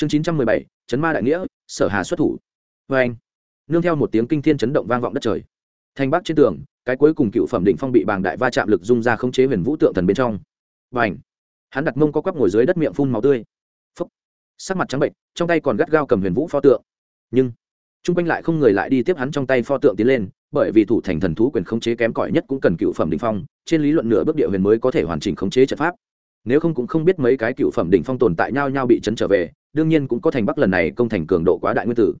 chương chín trăm mười bảy, chấn ma đại nghĩa, sở hà xuất thủ. Vê anh, nương theo một tiếng kinh thiên chấn động vang vọng đất trời. Thành bắc trên tường, cái cuối cùng cựu phẩm định phong bị bàng đại va chạm lực dung ra khống chế huyền vũ tượng thần bên trong. Và ảnh hắn đặt mông có quắp ngồi dưới đất miệng phun máu tươi. Phấp sắc mặt trắng bệnh trong tay còn gắt gao cầm huyền vũ pho tượng. Nhưng t r u n g quanh lại không người lại đi tiếp hắn trong tay pho tượng tiến lên, bởi vì thủ thành thần thú quyền khống chế kém cỏi nhất cũng cần cựu phẩm định phong, trên lý luận nửa bước địa huyền mới có thể hoàn chỉnh khống chế trận pháp. Nếu không cũng không biết mấy cái cựu phẩm đỉnh phong tồn tại nhau nhau bị chấn trở về đương nhiên cũng có thành bắc lần này công thành cường độ quá đại nguyên tử.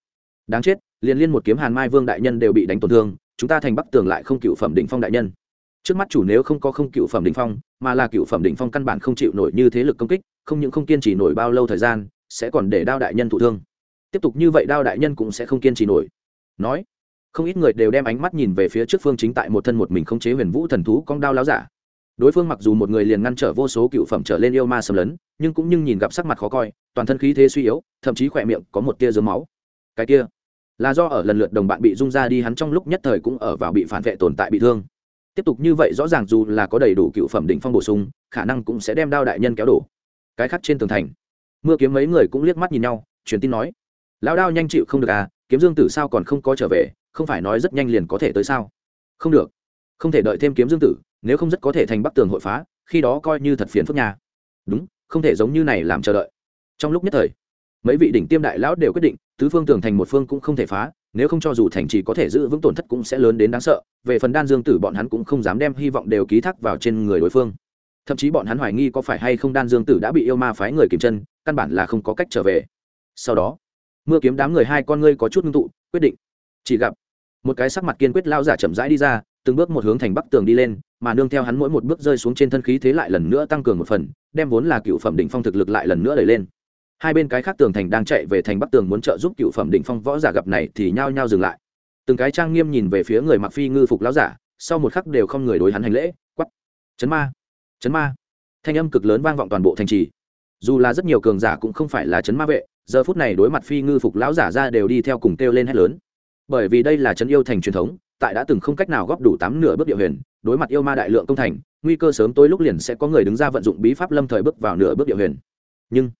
Đáng chết, liền liên một kiếm hàn mai vương đại nhân đều bị đánh tổn thương, chúng ta thành bắc tường lại không cựu phẩm đỉnh phong đại nhân. Trước mắt chủ nếu không có không cựu phẩm đỉnh phong, mà là cựu phẩm đỉnh phong căn bản không chịu nổi như thế lực công kích, không những không kiên trì nổi bao lâu thời gian, sẽ còn để đao đại nhân thụ thương. Tiếp tục như vậy đao đại nhân cũng sẽ không kiên trì nổi. Nói, không ít người đều đem ánh mắt nhìn về phía trước phương chính tại một thân một mình không chế huyền vũ thần thú con đao láo giả đối phương mặc dù một người liền ngăn trở vô số cựu phẩm trở lên yêu ma xâm lấn, nhưng cũng nhưng nhìn gặp sắc mặt khó coi, toàn thân khí thế suy yếu, thậm chí khỏe miệng có một tia dớm máu. Cái kia, là do ở lần lượt đồng bạn bị rung ra đi hắn trong lúc nhất thời cũng ở vào bị phản vệ tồn tại bị thương. Tiếp tục như vậy rõ ràng dù là có đầy đủ cựu phẩm đỉnh phong bổ sung, khả năng cũng sẽ đem đao đại nhân kéo đổ. Cái khác trên tường thành, mưa kiếm mấy người cũng liếc mắt nhìn nhau, truyền tin nói, lão đao nhanh chịu không được à kiếm dương tử sao còn không có trở về, không phải nói rất nhanh liền có thể tới sao? Không được, không thể đợi thêm kiếm dương tử nếu không rất có thể thành bắc tường hội phá, khi đó coi như thật phiền phức nhà đúng, không thể giống như này làm chờ đợi. Trong lúc nhất thời, mấy vị đỉnh tiêm đại lão đều quyết định, tứ phương tường thành một phương cũng không thể phá, nếu không cho dù thành trì có thể giữ vững tổn thất cũng sẽ lớn đến đáng sợ, về phần đan dương tử bọn hắn cũng không dám đem hy vọng đều ký thác vào trên người đối phương. Thậm chí bọn hắn hoài nghi có phải hay không đan dương tử đã bị yêu ma phái người kìm chân, căn bản là không có cách trở về. Sau đó, mưa kiếm đám người hai con ngươi có chút ngưng tụ, quyết định chỉ gặp một cái sắc mặt kiên quyết lao giả chậm rãi đi ra từng bước một hướng thành bắc tường đi lên, mà nương theo hắn mỗi một bước rơi xuống trên thân khí thế lại lần nữa tăng cường một phần, đem vốn là cựu phẩm đỉnh phong thực lực lại lần nữa đẩy lên. Hai bên cái khác tường thành đang chạy về thành bắc tường muốn trợ giúp cựu phẩm đỉnh phong võ giả gặp này thì nhao nhao dừng lại. Từng cái trang nghiêm nhìn về phía người mặc phi ngư phục lão giả, sau một khắc đều không người đối hắn hành lễ quắp chấn ma chấn ma. Thanh âm cực lớn vang vọng toàn bộ thành trì. Dù là rất nhiều cường giả cũng không phải là chấn ma vệ, giờ phút này đối mặt phi ngư phục lão giả ra đều đi theo cùng kêu lên hét lớn. Bởi vì đây là chấn yêu thành truyền thống tại đã từng không cách nào góp đủ tám nửa bước địa huyền, đối mặt yêu ma đại lượng công thành, nguy cơ sớm tối lúc liền sẽ có người đứng ra vận dụng bí pháp lâm thời bước vào nửa bước địa huyền. Nhưng,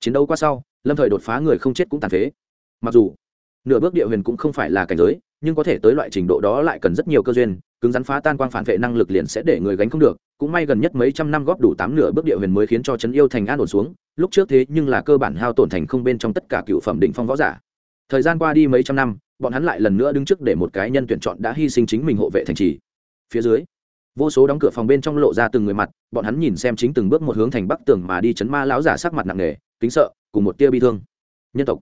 chiến đấu qua sau, lâm thời đột phá người không chết cũng tàn phế. Mặc dù, nửa bước địa huyền cũng không phải là cảnh giới, nhưng có thể tới loại trình độ đó lại cần rất nhiều cơ duyên, cứng rắn phá tan quang phản vệ năng lực liền sẽ để người gánh không được, cũng may gần nhất mấy trăm năm góp đủ tám nửa bước địa huyền mới khiến cho trấn yêu thành an ổn xuống, lúc trước thế nhưng là cơ bản hao tổn thành không bên trong tất cả cựu phẩm đỉnh phong võ giả thời gian qua đi mấy trăm năm, bọn hắn lại lần nữa đứng trước để một cái nhân tuyển chọn đã hy sinh chính mình hộ vệ thành trì. Phía dưới, vô số đóng cửa phòng bên trong lộ ra từng người mặt, bọn hắn nhìn xem chính từng bước một hướng thành bắc tường mà đi chấn ma lão giả sắc mặt nặng nề, kính sợ, cùng một tia bi thương. Nhân tộc,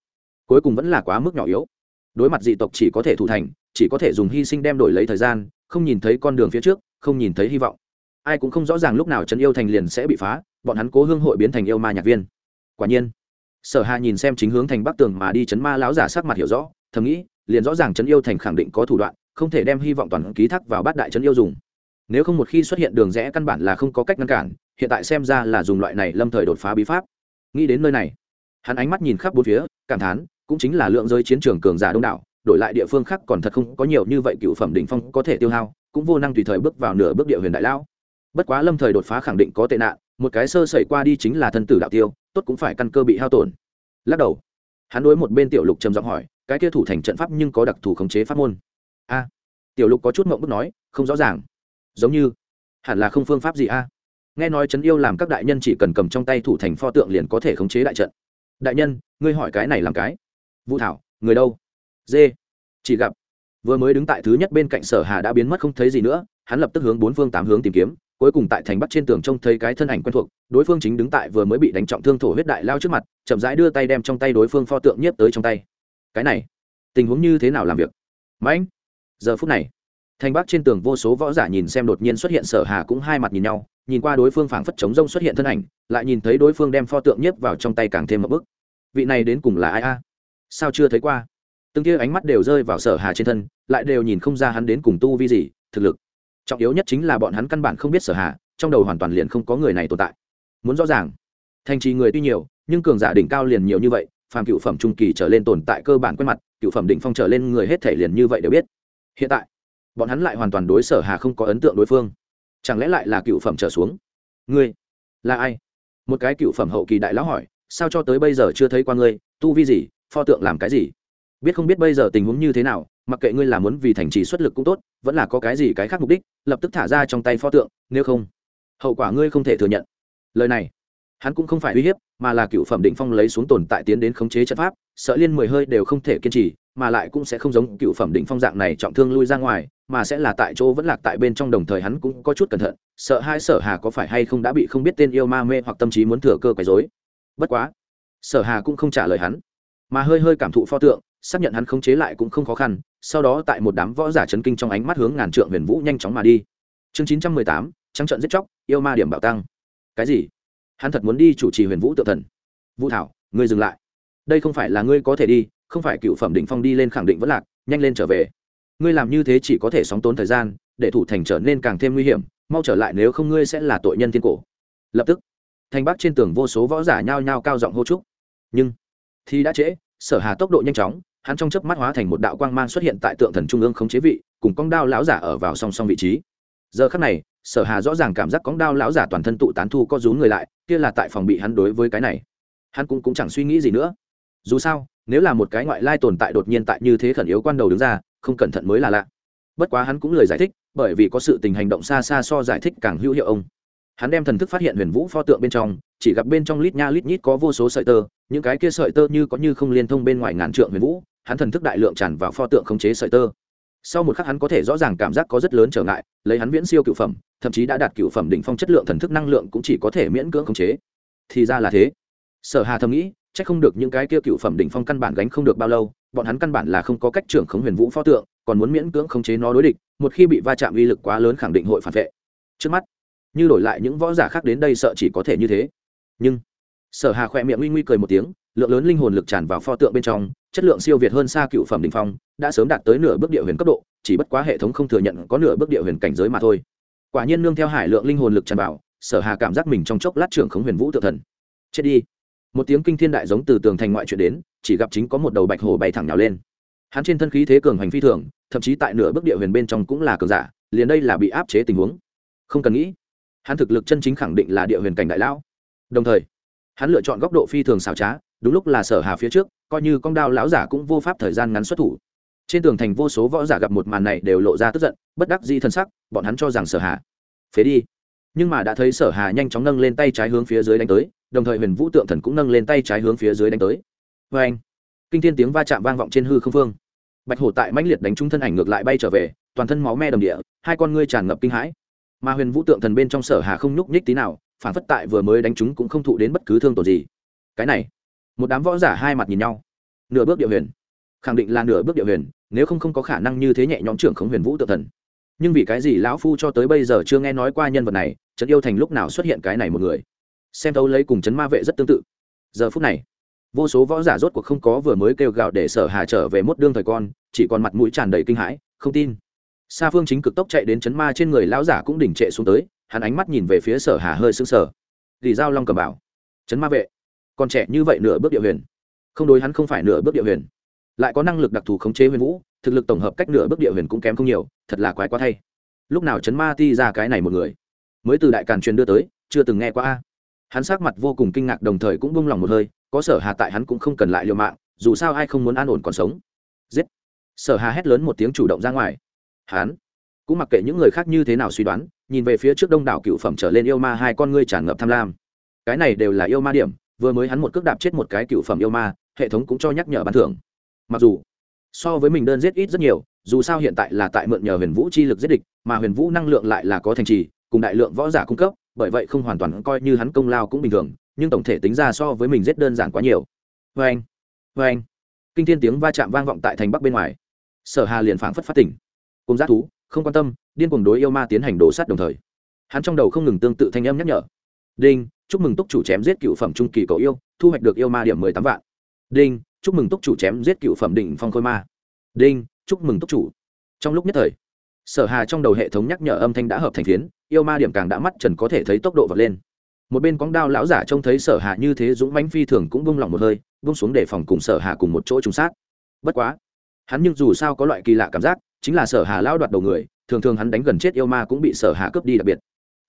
cuối cùng vẫn là quá mức nhỏ yếu. Đối mặt dị tộc chỉ có thể thủ thành, chỉ có thể dùng hy sinh đem đổi lấy thời gian, không nhìn thấy con đường phía trước, không nhìn thấy hy vọng. Ai cũng không rõ ràng lúc nào trấn yêu thành liền sẽ bị phá, bọn hắn cố hương hội biến thành yêu ma nhạc viên. Quả nhiên sở hà nhìn xem chính hướng thành bắc tường mà đi chấn ma lão giả sắc mặt hiểu rõ, thầm nghĩ, liền rõ ràng chấn yêu thành khẳng định có thủ đoạn, không thể đem hy vọng toàn ký thác vào bát đại chấn yêu dùng nếu không một khi xuất hiện đường rẽ căn bản là không có cách ngăn cản, hiện tại xem ra là dùng loại này lâm thời đột phá bí pháp nghĩ đến nơi này, hắn ánh mắt nhìn khắp bốn phía, cảm thán, cũng chính là lượng giới chiến trường cường giả đông đảo, đổi lại địa phương khác còn thật không có nhiều như vậy cựu phẩm đỉnh phong có thể tiêu hao, cũng vô năng tùy thời bước vào nửa bước địa huyền đại lao. bất quá lâm thời đột phá khẳng định có tệ nạn một cái sơ sẩy qua đi chính là thân tử đạo tiêu, tốt cũng phải căn cơ bị hao tổn. Lắc đầu. Hắn đối một bên tiểu lục trầm giọng hỏi, cái kia thủ thành trận pháp nhưng có đặc thù khống chế pháp môn? A. Tiểu lục có chút mộng bức nói, không rõ ràng. Giống như, hẳn là không phương pháp gì a. Nghe nói trấn yêu làm các đại nhân chỉ cần cầm trong tay thủ thành pho tượng liền có thể khống chế đại trận. Đại nhân, ngươi hỏi cái này làm cái. Vũ thảo, người đâu? Dê. Chỉ gặp, vừa mới đứng tại thứ nhất bên cạnh sở hà đã biến mất không thấy gì nữa, hắn lập tức hướng bốn phương tám hướng tìm kiếm cuối cùng tại thành bắc trên tường trông thấy cái thân ảnh quen thuộc, đối phương chính đứng tại vừa mới bị đánh trọng thương thổ huyết đại lao trước mặt, chậm rãi đưa tay đem trong tay đối phương pho tượng nhiếp tới trong tay. Cái này, tình huống như thế nào làm việc? Mãnh, giờ phút này, thành bắc trên tường vô số võ giả nhìn xem đột nhiên xuất hiện sở hà cũng hai mặt nhìn nhau, nhìn qua đối phương phảng phất chống rông xuất hiện thân ảnh, lại nhìn thấy đối phương đem pho tượng nhiếp vào trong tay càng thêm một bức vị này đến cùng là ai a? Sao chưa thấy qua? Từng kia ánh mắt đều rơi vào sở hà trên thân, lại đều nhìn không ra hắn đến cùng tu vi gì, thực lực trọng yếu nhất chính là bọn hắn căn bản không biết sở hà, trong đầu hoàn toàn liền không có người này tồn tại. Muốn rõ ràng, thành trì người tuy nhiều, nhưng cường giả đỉnh cao liền nhiều như vậy, phàm cựu phẩm trung kỳ trở lên tồn tại cơ bản quen mặt, cựu phẩm đỉnh phong trở lên người hết thể liền như vậy đều biết. Hiện tại, bọn hắn lại hoàn toàn đối sở hà không có ấn tượng đối phương. Chẳng lẽ lại là cựu phẩm trở xuống? Ngươi, là ai? Một cái cựu phẩm hậu kỳ đại lão hỏi, sao cho tới bây giờ chưa thấy qua ngươi, tu vi gì, pho tượng làm cái gì? Biết không biết bây giờ tình huống như thế nào mặc kệ ngươi là muốn vì thành trì xuất lực cũng tốt, vẫn là có cái gì cái khác mục đích, lập tức thả ra trong tay pho tượng, nếu không, hậu quả ngươi không thể thừa nhận. Lời này, hắn cũng không phải uy hiếp, mà là cựu phẩm định phong lấy xuống tồn tại tiến đến khống chế trận pháp, sợ liên mười hơi đều không thể kiên trì, mà lại cũng sẽ không giống cựu phẩm định phong dạng này trọng thương lui ra ngoài, mà sẽ là tại chỗ vẫn lạc tại bên trong đồng thời hắn cũng có chút cẩn thận, sợ hai sở hà có phải hay không đã bị không biết tên yêu ma mê hoặc tâm trí muốn thừa cơ quấy dối bất quá, sở hà cũng không trả lời hắn, mà hơi hơi cảm thụ pho tượng xác nhận hắn khống chế lại cũng không khó khăn, sau đó tại một đám võ giả chấn kinh trong ánh mắt hướng ngàn trượng huyền vũ nhanh chóng mà đi. Chương chín trăm mười tám, trắng trận giết chóc, yêu ma điểm bảo tăng. Cái gì? Hắn thật muốn đi chủ trì huyền vũ tự thần. Vũ thảo, ngươi dừng lại. Đây không phải là ngươi có thể đi, không phải cựu phẩm định phong đi lên khẳng định vẫn lạc, nhanh lên trở về. Ngươi làm như thế chỉ có thể sóng tốn thời gian, để thủ thành trở nên càng thêm nguy hiểm, mau trở lại nếu không ngươi sẽ là tội nhân thiên cổ. Lập tức, thành bắc trên tường vô số võ giả nhao nhao cao giọng hô trúc nhưng, thì đã trễ, sở hà tốc độ nhanh chóng hắn trong chớp mắt hóa thành một đạo quang mang xuất hiện tại tượng thần trung ương không chế vị, cùng cong đao lão giả ở vào song song vị trí. Giờ khắc này, sở hà rõ ràng cảm giác cong đao lão giả toàn thân tụ tán thu có rú người lại, kia là tại phòng bị hắn đối với cái này. Hắn cũng cũng chẳng suy nghĩ gì nữa. Dù sao, nếu là một cái ngoại lai tồn tại đột nhiên tại như thế khẩn yếu quan đầu đứng ra, không cẩn thận mới là lạ. Bất quá hắn cũng lời giải thích, bởi vì có sự tình hành động xa xa so giải thích càng hữu hiệu ông. Hắn đem thần thức phát hiện huyền vũ pho tượng bên trong, chỉ gặp bên trong lít nha lít nhít có vô số sợi tơ, những cái kia sợi tơ như có như không liên thông bên ngoài ngàn trượng huyền vũ hắn thần thức đại lượng tràn vào pho tượng khống chế sợi tơ. Sau một khắc hắn có thể rõ ràng cảm giác có rất lớn trở ngại, lấy hắn viễn siêu cựu phẩm, thậm chí đã đạt cựu phẩm đỉnh phong chất lượng thần thức năng lượng cũng chỉ có thể miễn cưỡng khống chế. Thì ra là thế. Sở hà thầm nghĩ, chắc không được những cái kia cựu phẩm đỉnh phong căn bản gánh không được bao lâu, bọn hắn căn bản là không có cách trưởng khống huyền vũ pho tượng, còn muốn miễn cưỡng khống chế nó đối địch, một khi bị va chạm uy lực quá lớn khẳng định hội phản vệ. Trước mắt, như đổi lại những võ giả khác đến đây sợ chỉ có thể như thế. Nhưng, sở hà khỏe miệng uy nguy cười một tiếng lượng lớn linh hồn lực tràn vào pho tượng bên trong, chất lượng siêu việt hơn xa cựu phẩm đỉnh phong, đã sớm đạt tới nửa bước địa huyền cấp độ, chỉ bất quá hệ thống không thừa nhận có nửa bước địa huyền cảnh giới mà thôi. Quả nhiên nương theo hải lượng linh hồn lực tràn vào, sở hà cảm giác mình trong chốc lát trưởng khống huyền vũ tự thần. Chết đi. Một tiếng kinh thiên đại giống từ tường thành ngoại chuyển đến, chỉ gặp chính có một đầu bạch hổ bay thẳng nhào lên. Hắn trên thân khí thế cường hành phi thường, thậm chí tại nửa bước địa huyền bên trong cũng là cường giả, liền đây là bị áp chế tình huống. Không cần nghĩ. Hắn thực lực chân chính khẳng định là địa huyền cảnh đại lão. Đồng thời, hắn lựa chọn góc độ phi thường xảo trá đúng lúc là sở hà phía trước, coi như con đao lão giả cũng vô pháp thời gian ngắn xuất thủ. Trên tường thành vô số võ giả gặp một màn này đều lộ ra tức giận, bất đắc di thân sắc, bọn hắn cho rằng sở hà. Phế đi. Nhưng mà đã thấy sở hà nhanh chóng nâng lên tay trái hướng phía dưới đánh tới, đồng thời huyền vũ tượng thần cũng nâng lên tay trái hướng phía dưới đánh tới. Vê anh kinh thiên tiếng va chạm vang vọng trên hư không phương. Bạch hổ tại mãnh liệt đánh trúng thân ảnh ngược lại bay trở về, toàn thân máu me đầm địa, hai con ngươi tràn ngập kinh hãi. Mà huyền vũ tượng thần bên trong sở hà không nhúc nhích tí nào, phản phất tại vừa mới đánh trúng cũng không thụ đến bất cứ thương tổn gì. Cái này một đám võ giả hai mặt nhìn nhau. Nửa bước địa huyền. Khẳng định là nửa bước địa huyền, nếu không không có khả năng như thế nhẹ nhõm trưởng khống huyền vũ tự thần. Nhưng vì cái gì lão phu cho tới bây giờ chưa nghe nói qua nhân vật này trấn yêu thành lúc nào xuất hiện cái này một người? Xem thấu lấy cùng chấn ma vệ rất tương tự. Giờ phút này, vô số võ giả rốt cuộc không có vừa mới kêu gào để sở hà trở về mốt đương thời con, chỉ còn mặt mũi tràn đầy kinh hãi, không tin. Xa phương chính cực tốc chạy đến chấn ma trên người lão giả cũng đỉnh trệ xuống tới, hắn ánh mắt nhìn về phía sở hà hơi sững sờ. Thì giao long cầm bảo. Chấn ma vệ còn trẻ như vậy nửa bước địa huyền. Không đối hắn không phải nửa bước địa huyền. Lại có năng lực đặc thù khống chế huyền vũ, thực lực tổng hợp cách nửa bước địa huyền cũng kém không nhiều, thật là quái quá thay. Lúc nào chấn ma ti ra cái này một người? Mới từ đại càn truyền đưa tới, chưa từng nghe qua a. Hắn sắc mặt vô cùng kinh ngạc đồng thời cũng bông lòng một hơi, có sở hà tại hắn cũng không cần lại liều mạng, dù sao ai không muốn an ổn còn sống. Giết. Sở hà hét lớn một tiếng chủ động ra ngoài. Hắn. Cũng mặc kệ những người khác như thế nào suy đoán, nhìn về phía trước đông đảo cựu phẩm trở lên yêu ma hai con ngươi tràn ngập tham lam. Cái này đều là yêu ma điểm vừa mới hắn một cước đạp chết một cái cựu phẩm yêu ma, hệ thống cũng cho nhắc nhở ban thưởng. Mặc dù, so với mình đơn giết ít rất nhiều, dù sao hiện tại là tại mượn nhờ huyền vũ chi lực giết địch, mà huyền vũ năng lượng lại là có thành trì, cùng đại lượng võ giả cung cấp, bởi vậy không hoàn toàn coi như hắn công lao cũng bình thường, nhưng tổng thể tính ra so với mình giết đơn giản quá nhiều. Vê anh vê anh. Kinh thiên tiếng va chạm vang vọng tại thành bắc bên ngoài. Sở hà liền phảng phất phát tỉnh. Cùng giác thú, không quan tâm, điên cuồng đối yêu ma tiến hành đổ sát đồng thời. Hắn trong đầu không ngừng tương tự thanh âm nhắc nhở. Đinh chúc mừng túc chủ chém giết cựu phẩm trung kỳ cầu yêu, thu hoạch được yêu ma điểm mười tám vạn. Đinh, chúc mừng túc chủ chém giết cựu phẩm đỉnh phong khôi ma. Đinh, chúc mừng túc chủ. Trong lúc nhất thời, sở hà trong đầu hệ thống nhắc nhở âm thanh đã hợp thành phiến, yêu ma điểm càng đã mắt trần có thể thấy tốc độ vọt lên. Một bên cóng đao lão giả trông thấy sở hà như thế dũng mãnh phi thường cũng bung lòng một hơi bung xuống để phòng cùng sở hà cùng một chỗ trùng sát. Bất quá, hắn nhưng dù sao có loại kỳ lạ cảm giác, chính là sở hà lão đoạt đầu người, thường thường hắn đánh gần chết yêu ma cũng bị sở hà cướp đi đặc biệt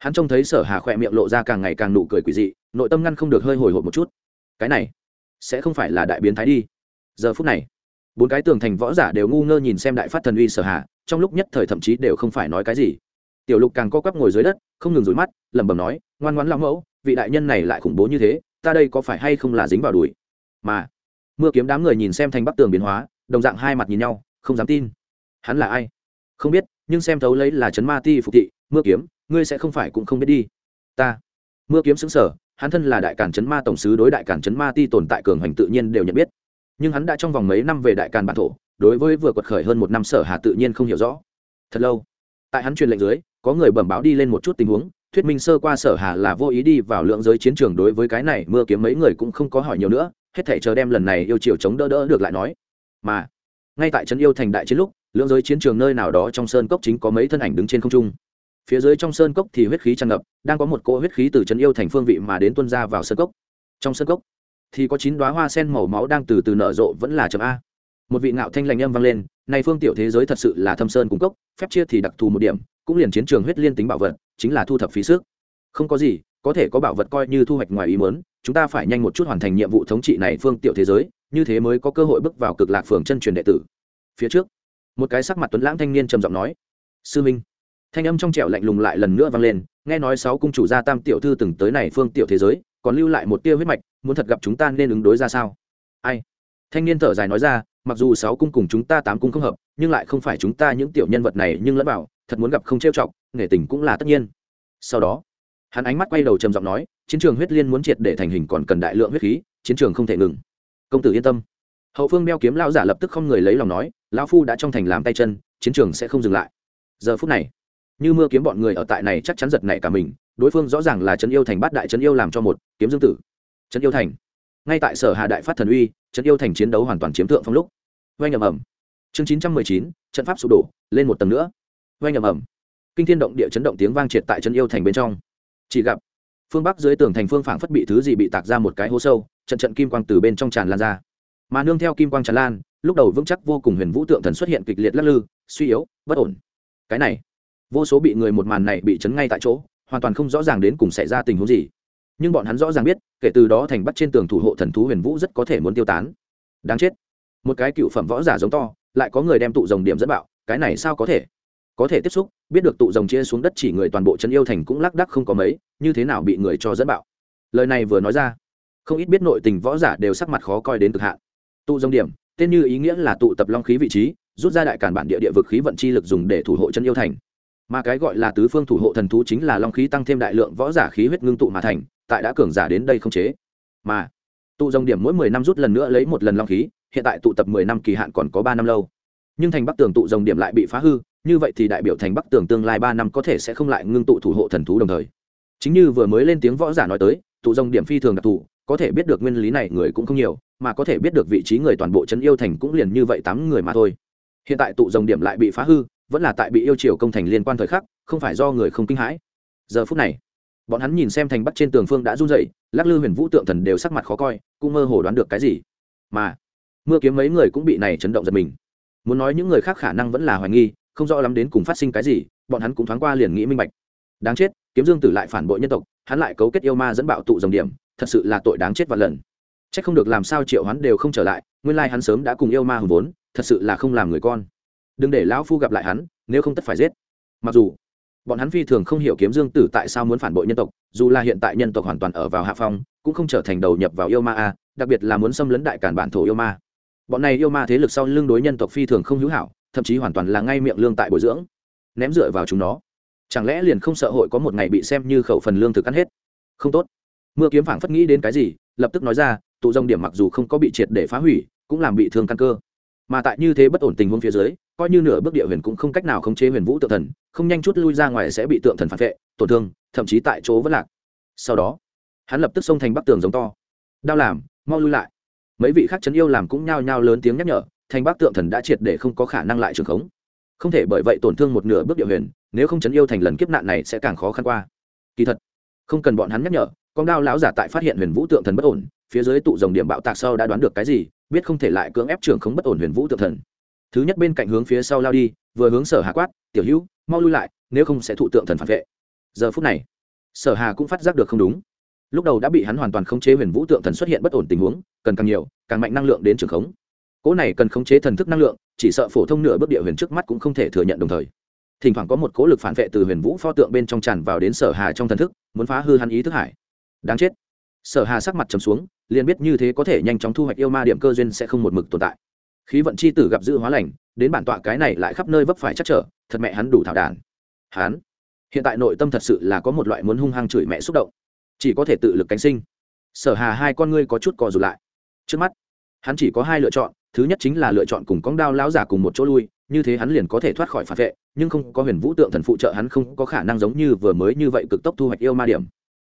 hắn trông thấy sở hà khỏe miệng lộ ra càng ngày càng nụ cười quỷ dị nội tâm ngăn không được hơi hồi hộp một chút. Cái này sẽ không phải là đại biến thái đi. Giờ phút này bốn cái tường thành võ giả đều ngu ngơ nhìn xem đại phát thần uy sở hà, trong lúc nhất thời thậm chí đều không phải nói cái gì. Tiểu lục càng co quắp ngồi dưới đất không ngừng rối mắt lẩm bẩm nói ngoan ngoãn lão mẫu vị đại nhân này lại khủng bố như thế ta đây có phải hay không là dính vào đùi? Mà mưa kiếm đám người nhìn xem thành bắc tường biến hóa đồng dạng hai mặt nhìn nhau không dám tin. Hắn là ai? Không biết nhưng xem thấu lấy là chấn ma ti phục thị mưa kiếm ngươi sẽ không phải cũng không biết đi. Ta. Mưa kiếm xứng sở hắn thân là đại cản chấn ma tổng sứ đối đại cản chấn ma ti tồn tại cường hoành tự nhiên đều nhận biết. Nhưng hắn đã trong vòng mấy năm về đại càn bản thổ, đối với vừa quật khởi hơn một năm sở hà tự nhiên không hiểu rõ. Thật lâu, tại hắn truyền lệnh dưới, có người bẩm báo đi lên một chút tình huống, thuyết minh sơ qua sở hà là vô ý đi vào lượng giới chiến trường đối với cái này, mưa kiếm mấy người cũng không có hỏi nhiều nữa, hết thể chờ đem lần này yêu chiều chống đỡ đỡ được lại nói. Mà, ngay tại trấn yêu thành đại chiến lúc, lượng giới chiến trường nơi nào đó trong sơn cốc chính có mấy thân ảnh đứng trên không trung phía dưới trong sơn cốc thì huyết khí tràn ngập, đang có một cỗ huyết khí từ trấn yêu thành phương vị mà đến tuân ra vào sơn cốc. Trong sơn cốc thì có chín đoá hoa sen màu máu đang từ từ nở rộ vẫn là chấm a. Một vị ngạo thanh lành âm vang lên, này phương tiểu thế giới thật sự là thâm sơn cung cốc, phép chia thì đặc thù một điểm, cũng liền chiến trường huyết liên tính bảo vật, chính là thu thập phí sức. Không có gì, có thể có bảo vật coi như thu hoạch ngoài ý muốn, chúng ta phải nhanh một chút hoàn thành nhiệm vụ thống trị này phương tiểu thế giới, như thế mới có cơ hội bước vào cực lạc phường chân truyền đệ tử. Phía trước, một cái sắc mặt tuấn lãng thanh niên trầm giọng nói, sư minh thanh âm trong trẻo lạnh lùng lại lần nữa vang lên, nghe nói sáu cung chủ gia tam tiểu thư từng tới này phương tiểu thế giới, còn lưu lại một tia huyết mạch, muốn thật gặp chúng ta nên ứng đối ra sao? Ai? Thanh niên thở dài nói ra, mặc dù sáu cung cùng chúng ta tám cung không hợp, nhưng lại không phải chúng ta những tiểu nhân vật này nhưng lẫn bảo thật muốn gặp không trêu chọc nghề tình cũng là tất nhiên. Sau đó, hắn ánh mắt quay đầu trầm giọng nói, chiến trường huyết liên muốn triệt để thành hình còn cần đại lượng huyết khí, chiến trường không thể ngừng. Công tử yên tâm. Hậu phương đeo kiếm lao giả lập tức không người lấy lòng nói, lão phu đã trong thành làm tay chân, chiến trường sẽ không dừng lại. Giờ phút này như mưa kiếm bọn người ở tại này chắc chắn giật nảy cả mình, đối phương rõ ràng là trấn yêu thành bát đại trấn yêu làm cho một, kiếm dương tử. Trấn yêu thành. Ngay tại sở hà đại phát thần uy, trấn yêu thành chiến đấu hoàn toàn chiếm thượng phong lúc. Oanh ầm ầm. Chương chín trăm mười chín, trận pháp sụp đổ, lên một tầng nữa. Oanh ầm ầm. Kinh thiên động địa chấn động tiếng vang triệt tại trấn yêu thành bên trong. Chỉ gặp, phương bắc dưới tường thành phương phảng phất bị thứ gì bị tạc ra một cái hố sâu, trận trận kim quang từ bên trong tràn lan ra. Mà nương theo kim quang tràn lan, lúc đầu vững chắc vô cùng huyền vũ tượng thần xuất hiện kịch liệt lắc lư, suy yếu, bất ổn. Cái này vô số bị người một màn này bị chấn ngay tại chỗ, hoàn toàn không rõ ràng đến cùng xảy ra tình huống gì. Nhưng bọn hắn rõ ràng biết, kể từ đó thành bắt trên tường thủ hộ thần thú huyền vũ rất có thể muốn tiêu tán. Đáng chết. Một cái cựu phẩm võ giả giống to, lại có người đem tụ dòng điểm dẫn bạo, cái này sao có thể? Có thể tiếp xúc, biết được tụ dòng chia xuống đất chỉ người toàn bộ chân yêu thành cũng lác đắc không có mấy, như thế nào bị người cho dẫn bạo? Lời này vừa nói ra, không ít biết nội tình võ giả đều sắc mặt khó coi đến cực hạn. Tụ dòng điểm, tên như ý nghĩa là tụ tập long khí vị trí, rút ra đại cản bản địa địa vực khí vận chi lực dùng để thủ hộ chân yêu thành mà cái gọi là tứ phương thủ hộ thần thú chính là long khí tăng thêm đại lượng võ giả khí huyết ngưng tụ mà thành, tại đã cường giả đến đây không chế. Mà, tụ dòng điểm mỗi mười năm rút lần nữa lấy một lần long khí, hiện tại tụ tập mười năm kỳ hạn còn có ba năm lâu. Nhưng thành bắc tường tụ dòng điểm lại bị phá hư, như vậy thì đại biểu thành bắc tường tương lai ba năm có thể sẽ không lại ngưng tụ thủ hộ thần thú đồng thời. Chính như vừa mới lên tiếng võ giả nói tới, tụ dòng điểm phi thường đặc thù, có thể biết được nguyên lý này người cũng không nhiều, mà có thể biết được vị trí người toàn bộ trấn yêu thành cũng liền như vậy tám người mà thôi. Hiện tại tụ dòng điểm lại bị phá hư vẫn là tại bị yêu triều công thành liên quan thời khắc, không phải do người không kinh hãi. Giờ phút này, bọn hắn nhìn xem thành bắc trên tường phương đã run dậy lắc lư huyền vũ tượng thần đều sắc mặt khó coi, cũng mơ hồ đoán được cái gì. Mà, mưa kiếm mấy người cũng bị này chấn động giật mình. Muốn nói những người khác khả năng vẫn là hoài nghi, không rõ lắm đến cùng phát sinh cái gì, bọn hắn cũng thoáng qua liền nghĩ minh bạch. Đáng chết, kiếm dương tử lại phản bội nhân tộc, hắn lại cấu kết yêu ma dẫn bạo tụ dòng điểm, thật sự là tội đáng chết vạn lần. C h ắ c không được làm sao triệu hắn đều không trở lại, nguyên lai hắn sớm đã cùng yêu ma hùng vốn, thật sự là không làm người con đừng để lão phu gặp lại hắn, nếu không tất phải giết. Mặc dù, bọn hắn phi thường không hiểu kiếm dương tử tại sao muốn phản bội nhân tộc, dù là hiện tại nhân tộc hoàn toàn ở vào hạ phong, cũng không trở thành đầu nhập vào yêu ma a, đặc biệt là muốn xâm lấn đại cản bản thổ yêu ma. Bọn này yêu ma thế lực sau lưng đối nhân tộc phi thường không hữu hảo, thậm chí hoàn toàn là ngay miệng lương tại bồi dưỡng, ném dựa vào chúng nó. Chẳng lẽ liền không sợ hội có một ngày bị xem như khẩu phần lương thực ăn hết? Không tốt. Mưa kiếm phảng phất nghĩ đến cái gì, lập tức nói ra, tụ dông điểm mặc dù không có bị triệt để phá hủy, cũng làm bị thương căn cơ mà tại như thế bất ổn tình huống phía dưới, coi như nửa bước địa huyền cũng không cách nào khống chế huyền vũ tượng thần, không nhanh chút lui ra ngoài sẽ bị tượng thần phản vệ, tổn thương, thậm chí tại chỗ vẫn lạc. Sau đó, hắn lập tức xông thành bắc tường giống to. Đau làm, mau lui lại. Mấy vị khác chấn yêu làm cũng nhao nhao lớn tiếng nhắc nhở, thành bắc tượng thần đã triệt để không có khả năng lại trường khống. Không thể bởi vậy tổn thương một nửa bước địa huyền, nếu không chấn yêu thành lần kiếp nạn này sẽ càng khó khăn qua. Kỳ thật, không cần bọn hắn nhắc nhở, con đao lão giả tại phát hiện huyền vũ tượng thần bất ổn, phía dưới tụ dòng điểm bạo tạc sau đã đoán được cái gì biết không thể lại cưỡng ép trưởng không bất ổn huyền vũ tượng thần. Thứ nhất bên cạnh hướng phía sau lao đi, vừa hướng sở hà quát, tiểu hữu, mau lui lại, nếu không sẽ thụ tượng thần phản vệ. Giờ phút này, sở hà cũng phát giác được không đúng. Lúc đầu đã bị hắn hoàn toàn khống chế huyền vũ tượng thần xuất hiện bất ổn tình huống, cần càng nhiều, càng mạnh năng lượng đến trường khống. Cỗ này cần khống chế thần thức năng lượng, chỉ sợ phổ thông nửa bước địa huyền trước mắt cũng không thể thừa nhận đồng thời. Thỉnh thoảng có một cỗ lực phản vệ từ huyền vũ pho tượng bên trong tràn vào đến sở hà trong thần thức, muốn phá hư hắn ý thức hải. Đáng chết. Sở hà sắc mặt trầm xuống liền biết như thế có thể nhanh chóng thu hoạch yêu ma điểm cơ duyên sẽ không một mực tồn tại. Khí vận chi tử gặp dự hóa lành, đến bản tọa cái này lại khắp nơi vấp phải chắc trở, thật mẹ hắn đủ thảo đản hắn, hiện tại nội tâm thật sự là có một loại muốn hung hăng chửi mẹ xúc động. Chỉ có thể tự lực cánh sinh. Sở hà hai con ngươi có chút cò rụt lại. Trước mắt, hắn chỉ có hai lựa chọn, thứ nhất chính là lựa chọn cùng con đao lão giả cùng một chỗ lui, như thế hắn liền có thể thoát khỏi phản vệ, nhưng không có huyền vũ tượng thần phụ trợ hắn không có khả năng giống như vừa mới như vậy cực tốc thu hoạch yêu ma điểm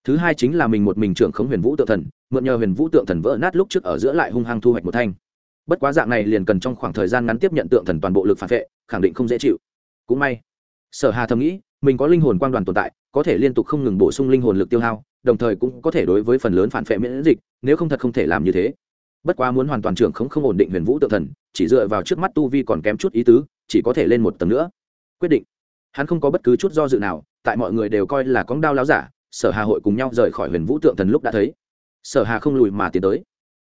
thứ hai chính là mình một mình trưởng khống huyền vũ tượng thần, mượn nhờ huyền vũ tượng thần vỡ nát lúc trước ở giữa lại hung hăng thu hoạch một thanh. Bất quá dạng này liền cần trong khoảng thời gian ngắn tiếp nhận tượng thần toàn bộ lực phản vệ, khẳng định không dễ chịu. Cũng may, sở hà thầm nghĩ, mình có linh hồn quan đoàn tồn tại, có thể liên tục không ngừng bổ sung linh hồn lực tiêu hao, đồng thời cũng có thể đối với phần lớn phản vệ miễn dịch, nếu không thật không thể làm như thế. Bất quá muốn hoàn toàn trưởng không không ổn định huyền vũ tượng thần, chỉ dựa vào trước mắt tu vi còn kém chút ý tứ, chỉ có thể lên một tầng nữa. Quyết định. Hắn không có bất cứ chút do dự nào, tại mọi người đều coi là con đao láo giả sở hà hội cùng nhau rời khỏi huyền vũ tượng thần lúc đã thấy. Sở hà không lùi mà tiến tới.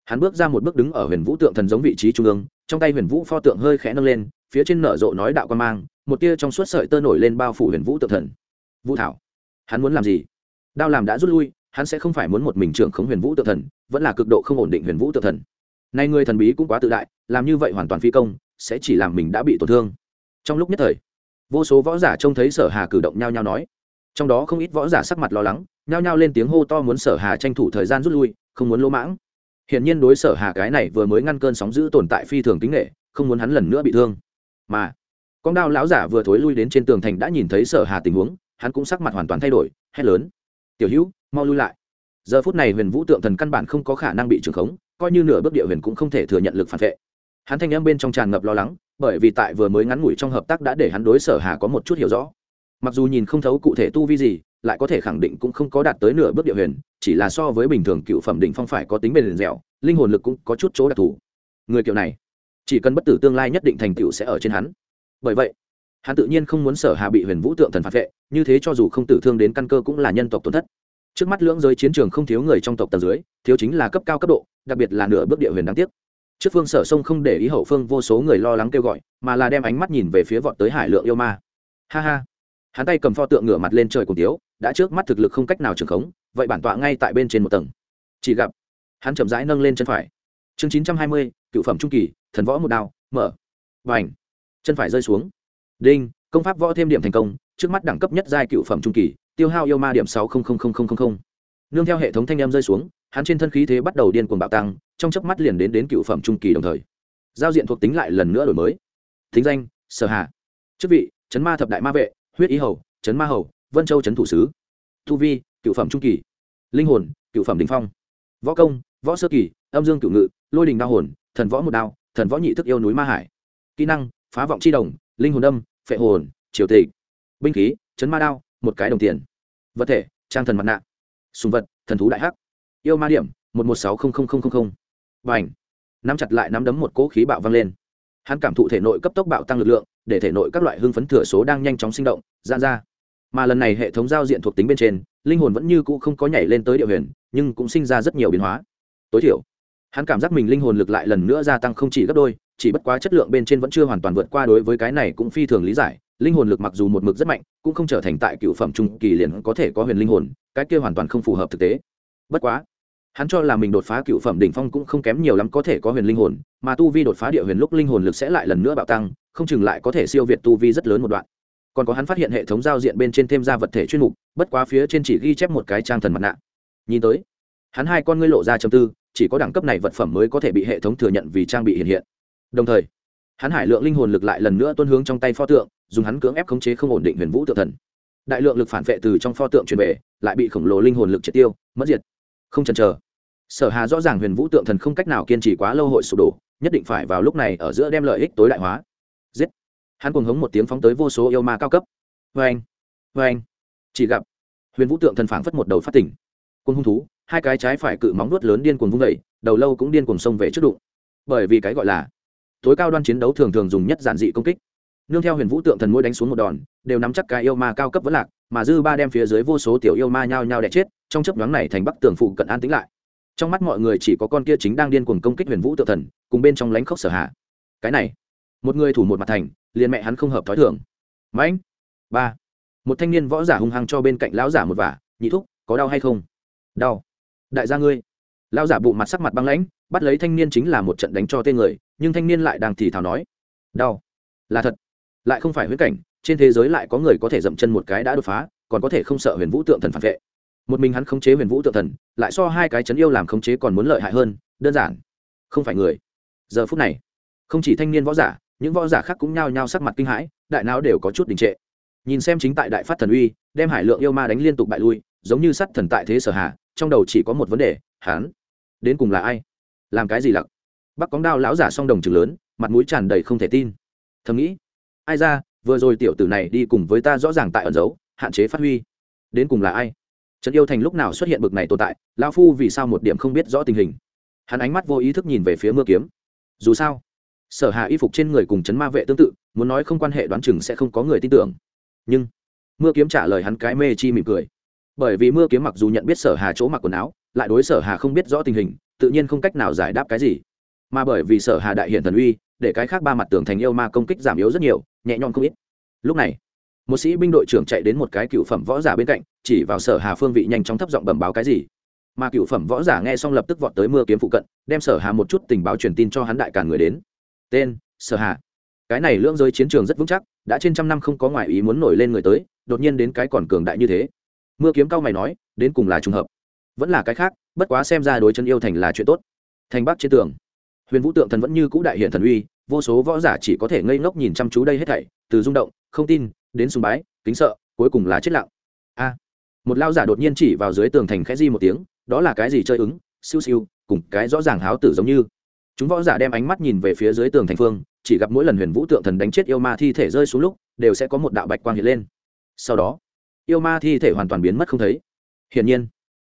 Hắn bước ra một bước đứng ở huyền vũ tượng thần giống vị trí trung ương, trong tay huyền vũ pho tượng hơi khẽ nâng lên, phía trên nở rộ nói đạo quan mang, một tia trong suốt sợi tơ nổi lên bao phủ huyền vũ tượng thần. Vũ thảo, hắn muốn làm gì? Đao làm đã rút lui, hắn sẽ không phải muốn một mình trưởng khống huyền vũ tượng thần, vẫn là cực độ không ổn định huyền vũ tượng thần. Nay người thần bí cũng quá tự đại, làm như vậy hoàn toàn phi công, sẽ chỉ làm mình đã bị tổn thương. Trong lúc nhất thời, vô số võ giả trông thấy sở hà cử động nhao nhao nói trong đó không ít võ giả sắc mặt lo lắng, nhao nhao lên tiếng hô to muốn sở hà tranh thủ thời gian rút lui, không muốn lỗ mãng. Hiện nhiên đối sở hà cái này vừa mới ngăn cơn sóng giữ tồn tại phi thường tính nghệ không muốn hắn lần nữa bị thương. Mà, con đao lão giả vừa thối lui đến trên tường thành đã nhìn thấy sở hà tình huống, hắn cũng sắc mặt hoàn toàn thay đổi, hét lớn. Tiểu hữu, mau lui lại. Giờ phút này huyền vũ tượng thần căn bản không có khả năng bị trừng khống, coi như nửa bước địa huyền cũng không thể thừa nhận lực phản vệ. Hắn thanh âm bên trong tràn ngập lo lắng, bởi vì tại vừa mới ngắn ngủi trong hợp tác đã để hắn đối sở hà có một chút hiểu rõ mặc dù nhìn không thấu cụ thể tu vi gì, lại có thể khẳng định cũng không có đạt tới nửa bước địa huyền, chỉ là so với bình thường cựu phẩm đỉnh phong phải có tính bền dẻo, linh hồn lực cũng có chút chỗ đặc thù. Người kiểu này, chỉ cần bất tử tương lai nhất định thành tựu sẽ ở trên hắn. Bởi vậy, hắn tự nhiên không muốn sở hà bị huyền vũ tượng thần phạt vệ, như thế cho dù không tử thương đến căn cơ cũng là nhân tộc tổn thất. Trước mắt lưỡng giới chiến trường không thiếu người trong tộc tầng dưới, thiếu chính là cấp cao cấp độ, đặc biệt là nửa bước địa huyền đáng tiếc. Trước phương sở sông không để ý hậu phương vô số người lo lắng kêu gọi, mà là đem ánh mắt nhìn về phía vọt tới hải lượng yêu ma. Ha ha hắn tay cầm pho tượng ngửa mặt lên trời cùng tiếu, đã trước mắt thực lực không cách nào trường khống, vậy bản tọa ngay tại bên trên một tầng. Chỉ gặp, hắn chậm rãi nâng lên chân phải. Chương chín trăm hai mươi, cựu phẩm trung kỳ, thần võ một đao, mở. Và ảnh chân phải rơi xuống. Đinh! Công pháp võ thêm điểm thành công, trước mắt đẳng cấp nhất giai cựu phẩm trung kỳ, tiêu hao yêu ma điểm sáu nương theo hệ thống thanh em rơi xuống, hắn trên thân khí thế bắt đầu điên cuồng bạo tăng, trong chớp mắt liền đến đến cựu phẩm trung kỳ đồng thời. Giao diện thuộc tính lại lần nữa đổi mới. Thính danh, sở hà. Chức vị, chấn ma thập đại ma vệ huyết ý hầu chấn ma hầu, vân châu chấn thủ sứ. Thu vi, cựu phẩm trung kỳ. Linh hồn, cựu phẩm đình phong. Võ công, võ sơ kỳ, âm dương cựu ngự, lôi đình đao hồn, thần võ một đao, thần võ nhị thức yêu núi ma hải. Kỹ năng, phá vọng c h i đồng, linh hồn âm, phệ hồn, triều tịch. Binh khí chấn ma đao, một cái đồng tiền. Vật thể, trang thần mặt nạ. Sùng vật, thần thú đại hắc. Yêu ma điểm, một một sáu không không không không ảnh nắm chặt lại nắm đấm một cỗ khí bạo vang lên. Hắn cảm thụ thể nội cấp tốc bạo tăng lực lượng để thể nội các loại hương phấn thừa số đang nhanh chóng sinh động gian ra. Mà lần này hệ thống giao diện thuộc tính bên trên, linh hồn vẫn như cũ không có nhảy lên tới địa huyền, nhưng cũng sinh ra rất nhiều biến hóa. Tối thiểu, hắn cảm giác mình linh hồn lực lại lần nữa gia tăng không chỉ gấp đôi, chỉ bất quá chất lượng bên trên vẫn chưa hoàn toàn vượt qua đối với cái này cũng phi thường lý giải. Linh hồn lực mặc dù một mực rất mạnh, cũng không trở thành tại cựu phẩm trung kỳ liền có thể có huyền linh hồn, cái kia hoàn toàn không phù hợp thực tế. Bất quá, hắn cho là mình đột phá cựu phẩm đỉnh phong cũng không kém nhiều lắm có thể có huyền linh hồn, mà tu vi đột phá địa huyền lúc linh hồn lực sẽ lại lần nữa bạo tăng không chừng lại có thể siêu việt tu vi rất lớn một đoạn. Còn có hắn phát hiện hệ thống giao diện bên trên thêm ra vật thể chuyên mục, bất quá phía trên chỉ ghi chép một cái trang thần mặt nạ. Nhìn tới, hắn hai con ngươi lộ ra châm tư, chỉ có đẳng cấp này vật phẩm mới có thể bị hệ thống thừa nhận vì trang bị hiện hiện. Đồng thời, hắn hải lượng linh hồn lực lại lần nữa tuân hướng trong tay pho tượng, dùng hắn cưỡng ép khống chế không ổn định huyền vũ tự thần. Đại lượng lực phản vệ từ trong pho tượng truyền về, lại bị khổng lồ linh hồn lực triệt tiêu, mất diệt. Không chần chờ, sở hà rõ ràng huyền vũ tượng thần không cách nào kiên trì quá lâu hội sụp đổ, nhất định phải vào lúc này ở giữa đem lợi ích tối đại hóa giết. Hắn cùng hống một tiếng phóng tới vô số yêu ma cao cấp. Vê anh vê anh chỉ gặp huyền vũ tượng thần phảng phất một đầu phát tỉnh. Quân hung thú, hai cái trái phải cự móng nuốt lớn điên cuồng vung vẩy đầu lâu cũng điên cuồng xông về trước đụng. Bởi vì cái gọi là tối cao đoan chiến đấu thường thường dùng nhất giản dị công kích. Nương theo huyền vũ tượng thần mỗi đánh xuống một đòn, đều nắm chắc cái yêu ma cao cấp vẫn lạc, mà dư ba đem phía dưới vô số tiểu yêu ma nhao nhao đẻ chết, trong chấp nhoáng này thành bắc tường phụ cận an tĩnh lại. Trong mắt mọi người chỉ có con kia chính đang điên cuồng công kích huyền vũ tượng thần, cùng bên trong lánh khốc sở hạ. Cái này một người thủ một mặt thành, liền mẹ hắn không hợp thói thường. Mãnh. Ba. Một thanh niên võ giả hung hăng cho bên cạnh lão giả một vả, nhị thúc, có đau hay không? Đau. Đại gia ngươi. Lão giả bụ mặt sắc mặt băng lãnh, bắt lấy thanh niên chính là một trận đánh cho tên người, nhưng thanh niên lại đang thì thào nói, đau. Là thật. Lại không phải huyết cảnh, trên thế giới lại có người có thể dậm chân một cái đã đột phá, còn có thể không sợ huyền vũ tượng thần phản vệ. Một mình hắn khống chế huyền vũ tượng thần, lại so hai cái chấn yêu làm khống chế còn muốn lợi hại hơn, đơn giản. Không phải người. Giờ phút này, không chỉ thanh niên võ giả những võ giả khác cũng nhao nhao sắc mặt kinh hãi, đại não đều có chút đình trệ. Nhìn xem chính tại đại phát thần uy, đem hải lượng yêu ma đánh liên tục bại lui, giống như sắt thần tại thế sở hạ trong đầu chỉ có một vấn đề hán đến cùng là ai? Làm cái gì lặc? Bắc cóng đao lão giả song đồng chừng lớn, mặt mũi tràn đầy không thể tin. Thầm nghĩ, ai ra, vừa rồi tiểu tử này đi cùng với ta rõ ràng tại ẩn giấu, hạn chế phát huy. Đến cùng là ai? Trần yêu thành lúc nào xuất hiện bực này tồn tại lao phu vì sao một điểm không biết rõ tình hình? Hắn ánh mắt vô ý thức nhìn về phía mưa kiếm. Dù sao sở Hà y phục trên người cùng chấn ma vệ tương tự, muốn nói không quan hệ đoán chừng sẽ không có người tin tưởng. Nhưng, mưa kiếm trả lời hắn cái mê chi mỉm cười. Bởi vì mưa kiếm mặc dù nhận biết sở hà chỗ mặc quần áo, lại đối sở hà không biết rõ tình hình, tự nhiên không cách nào giải đáp cái gì. Mà bởi vì sở hà đại hiện thần uy, để cái khác ba mặt tường thành yêu ma công kích giảm yếu rất nhiều, nhẹ nhõm không ít. Lúc này, một sĩ binh đội trưởng chạy đến một cái cựu phẩm võ giả bên cạnh, chỉ vào sở hà phương vị nhanh chóng thấp giọng bẩm báo cái gì. Mà cựu phẩm võ giả nghe xong lập tức vọt tới mưa kiếm phụ cận, đem sở hà một chút tình báo truyền tin cho hắn đại càn người đến tên, sở hạ. cái này lưỡng giới chiến trường rất vững chắc, đã trên trăm năm không có ngoại ý muốn nổi lên người tới, đột nhiên đến cái còn cường đại như thế. Mưa kiếm cao mày nói, đến cùng là trùng hợp. Vẫn là cái khác, bất quá xem ra đối chân yêu thành là chuyện tốt. Thành bắc trên tường. Huyền vũ tượng thần vẫn như cũ đại hiện thần uy, vô số võ giả chỉ có thể ngây ngốc nhìn chăm chú đây hết thảy, từ rung động, không tin, đến sùng bái, kính sợ, cuối cùng là chết lặng. A. Một lao giả đột nhiên chỉ vào dưới tường thành khẽ di một tiếng, đó là cái gì chơi ứng, siêu siêu, cùng cái rõ ràng háo tử giống như chúng võ giả đem ánh mắt nhìn về phía dưới tường thành phương, chỉ gặp mỗi lần huyền vũ tượng thần đánh chết yêu ma thi thể rơi xuống lúc, đều sẽ có một đạo bạch quang hiện lên. Sau đó, yêu ma thi thể hoàn toàn biến mất không thấy. Hiển nhiên,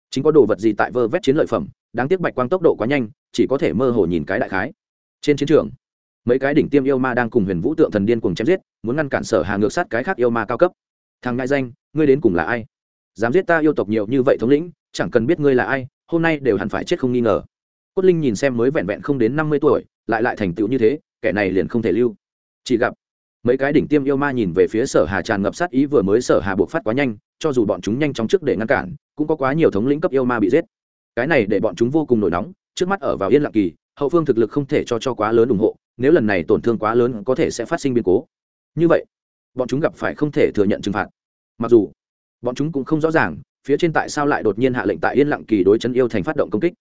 chính có đồ vật gì tại vơ vét chiến lợi phẩm, đáng tiếc bạch quang tốc độ quá nhanh, chỉ có thể mơ hồ nhìn cái đại khái. Trên chiến trường, mấy cái đỉnh tiêm yêu ma đang cùng huyền vũ tượng thần điên cùng chém giết, muốn ngăn cản sở hà ngược sát cái khác yêu ma cao cấp. Thằng ngại danh, ngươi đến cùng là ai? Dám giết ta yêu tộc nhiều như vậy thống lĩnh, chẳng cần biết ngươi là ai, hôm nay đều hẳn phải chết không nghi ngờ cốt linh nhìn xem mới vẹn vẹn không đến năm mươi tuổi, lại lại thành tựu như thế, kẻ này liền không thể lưu. Chỉ gặp, mấy cái đỉnh tiêm yêu ma nhìn về phía sở hà tràn ngập sát ý vừa mới sở hà buộc phát quá nhanh, cho dù bọn chúng nhanh chóng trước để ngăn cản, cũng có quá nhiều thống lĩnh cấp yêu ma bị giết. Cái này để bọn chúng vô cùng nổi nóng, trước mắt ở vào yên lặng kỳ, hậu phương thực lực không thể cho cho quá lớn ủng hộ, nếu lần này tổn thương quá lớn có thể sẽ phát sinh biến cố. Như vậy, bọn chúng gặp phải không thể thừa nhận trừng phạt. Mặc dù, bọn chúng cũng không rõ ràng, phía trên tại sao lại đột nhiên hạ lệnh tại yên lặng kỳ đối chân yêu thành phát động công kích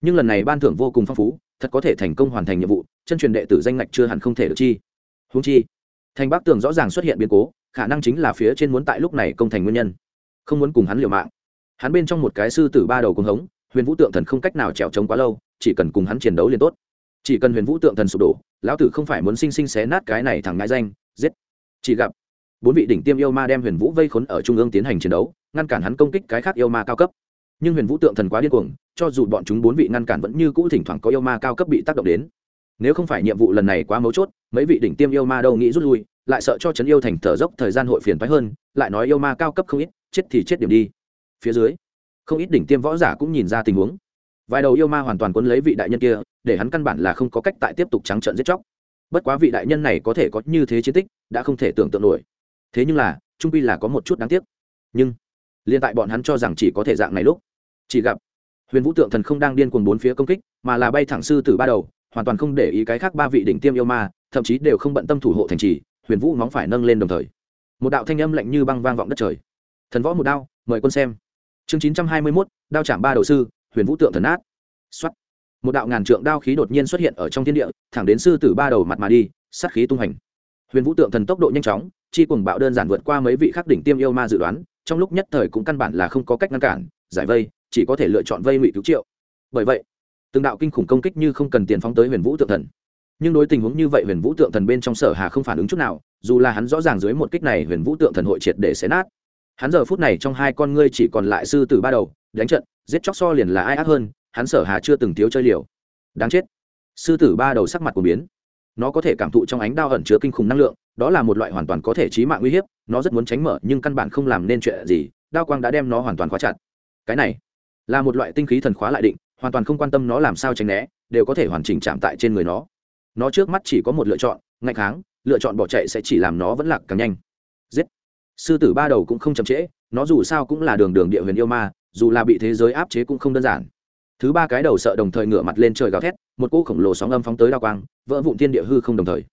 nhưng lần này ban thưởng vô cùng phong phú, thật có thể thành công hoàn thành nhiệm vụ, chân truyền đệ tử danh ngạch chưa hẳn không thể được chi. Húng chi, thành bắc tường rõ ràng xuất hiện biến cố, khả năng chính là phía trên muốn tại lúc này công thành nguyên nhân. Không muốn cùng hắn liều mạng. Hắn bên trong một cái sư tử ba đầu cùng hống, huyền vũ tượng thần không cách nào trèo trống quá lâu, chỉ cần cùng hắn chiến đấu liền tốt. Chỉ cần huyền vũ tượng thần sụp đổ, lão tử không phải muốn sinh sinh xé nát cái này thẳng ngại danh, giết. Chỉ gặp, bốn vị đỉnh tiêm yêu ma đem huyền vũ vây khốn ở trung ương tiến hành chiến đấu, ngăn cản hắn công kích cái khác yêu ma cao cấp nhưng huyền vũ tượng thần quá điên cuồng, cho dù bọn chúng bốn vị ngăn cản vẫn như cũ thỉnh thoảng có yêu ma cao cấp bị tác động đến. Nếu không phải nhiệm vụ lần này quá mấu chốt, mấy vị đỉnh tiêm yêu ma đâu nghĩ rút lui, lại sợ cho trấn yêu thành thở dốc thời gian hội phiền thoái hơn, lại nói yêu ma cao cấp không ít, chết thì chết điểm đi. Phía dưới, không ít đỉnh tiêm võ giả cũng nhìn ra tình huống. Vài đầu yêu ma hoàn toàn quấn lấy vị đại nhân kia, để hắn căn bản là không có cách tại tiếp tục trắng trợn giết chóc. Bất quá vị đại nhân này có thể có như thế chiến tích, đã không thể tưởng tượng nổi. Thế nhưng là, trung pi là có một chút đáng tiếc. Nhưng liên tại bọn hắn cho rằng chỉ có thể dạng này lúc chỉ gặp huyền vũ tượng thần không đang điên cuồng bốn phía công kích, mà là bay thẳng sư từ ba đầu, hoàn toàn không để ý cái khác ba vị đỉnh tiêm yêu ma, thậm chí đều không bận tâm thủ hộ thành trì, huyền vũ móng phải nâng lên đồng thời. Một đạo thanh âm lạnh như băng vang vọng đất trời. Thần võ một đao, mời quân xem. Chương chín trăm hai mươi mốt, đao chạm ba đầu sư, huyền vũ tượng thần át xuất một đạo ngàn trượng đao khí đột nhiên xuất hiện ở trong thiên địa, thẳng đến sư tử ba đầu mặt mà đi, sát khí tung hành huyền vũ tượng thần tốc độ nhanh chóng, chi cùng bạo đơn giản vượt qua mấy vị khắc đỉnh tiêm yêu ma dự đoán, trong lúc nhất thời cũng căn bản là không có cách ngăn cản, giải vây chỉ có thể lựa chọn vây ngụy cứu triệu. Bởi vậy, từng đạo kinh khủng công kích như không cần tiền phóng tới huyền vũ tượng thần. Nhưng đối tình huống như vậy huyền vũ tượng thần bên trong sở hà không phản ứng chút nào, dù là hắn rõ ràng dưới một kích này huyền vũ tượng thần hội triệt để xé nát. Hắn giờ phút này trong hai con ngươi chỉ còn lại sư tử ba đầu, đánh trận, giết chóc so liền là ai ác hơn, hắn sở hà chưa từng thiếu chơi liều. Đáng chết. Sư tử ba đầu sắc mặt của biến. Nó có thể cảm thụ trong ánh đao ẩn chứa kinh khủng năng lượng, đó là một loại hoàn toàn có thể trí mạng uy hiếp, nó rất muốn tránh mở nhưng căn bản không làm nên chuyện gì, đao quang đã đem nó hoàn toàn khóa chặt. Cái này là một loại tinh khí thần khóa lại định, hoàn toàn không quan tâm nó làm sao tránh né, đều có thể hoàn chỉnh chạm tại trên người nó. Nó trước mắt chỉ có một lựa chọn, ngạch kháng, lựa chọn bỏ chạy sẽ chỉ làm nó vẫn lạc càng nhanh. Giết. Sư tử ba đầu cũng không chậm trễ, nó dù sao cũng là đường đường địa huyền yêu ma, dù là bị thế giới áp chế cũng không đơn giản. Thứ ba cái đầu sợ đồng thời ngửa mặt lên trời gào thét, một cỗ khổng lồ sóng âm phóng tới đao quang, vỡ vụn thiên địa hư không đồng thời.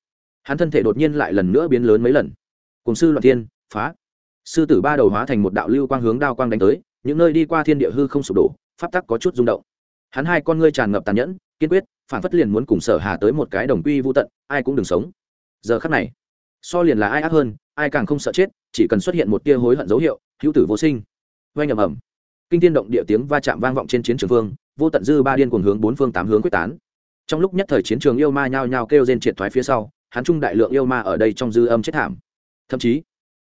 Hắn thân thể đột nhiên lại lần nữa biến lớn mấy lần. Cùng sư loạn thiên, phá. Sư tử ba đầu hóa thành một đạo lưu quang hướng đao quang đánh tới những nơi đi qua thiên địa hư không sụp đổ, pháp tắc có chút rung động. Hắn hai con ngươi tràn ngập tàn nhẫn, kiên quyết, phản phất liền muốn cùng sở hà tới một cái đồng quy vô tận, ai cũng đừng sống. Giờ khắc này, so liền là ai ác hơn, ai càng không sợ chết, chỉ cần xuất hiện một tia hối hận dấu hiệu, hữu tử vô sinh. Oanh ầm ầm. Kinh thiên động địa tiếng va chạm vang vọng trên chiến trường vương, vô tận dư ba điên cuồng hướng bốn phương tám hướng quyết tán. Trong lúc nhất thời chiến trường yêu ma nhao nhao kêu rên triệt thoái phía sau, hắn trung đại lượng yêu ma ở đây trong dư âm chết thảm. Thậm chí,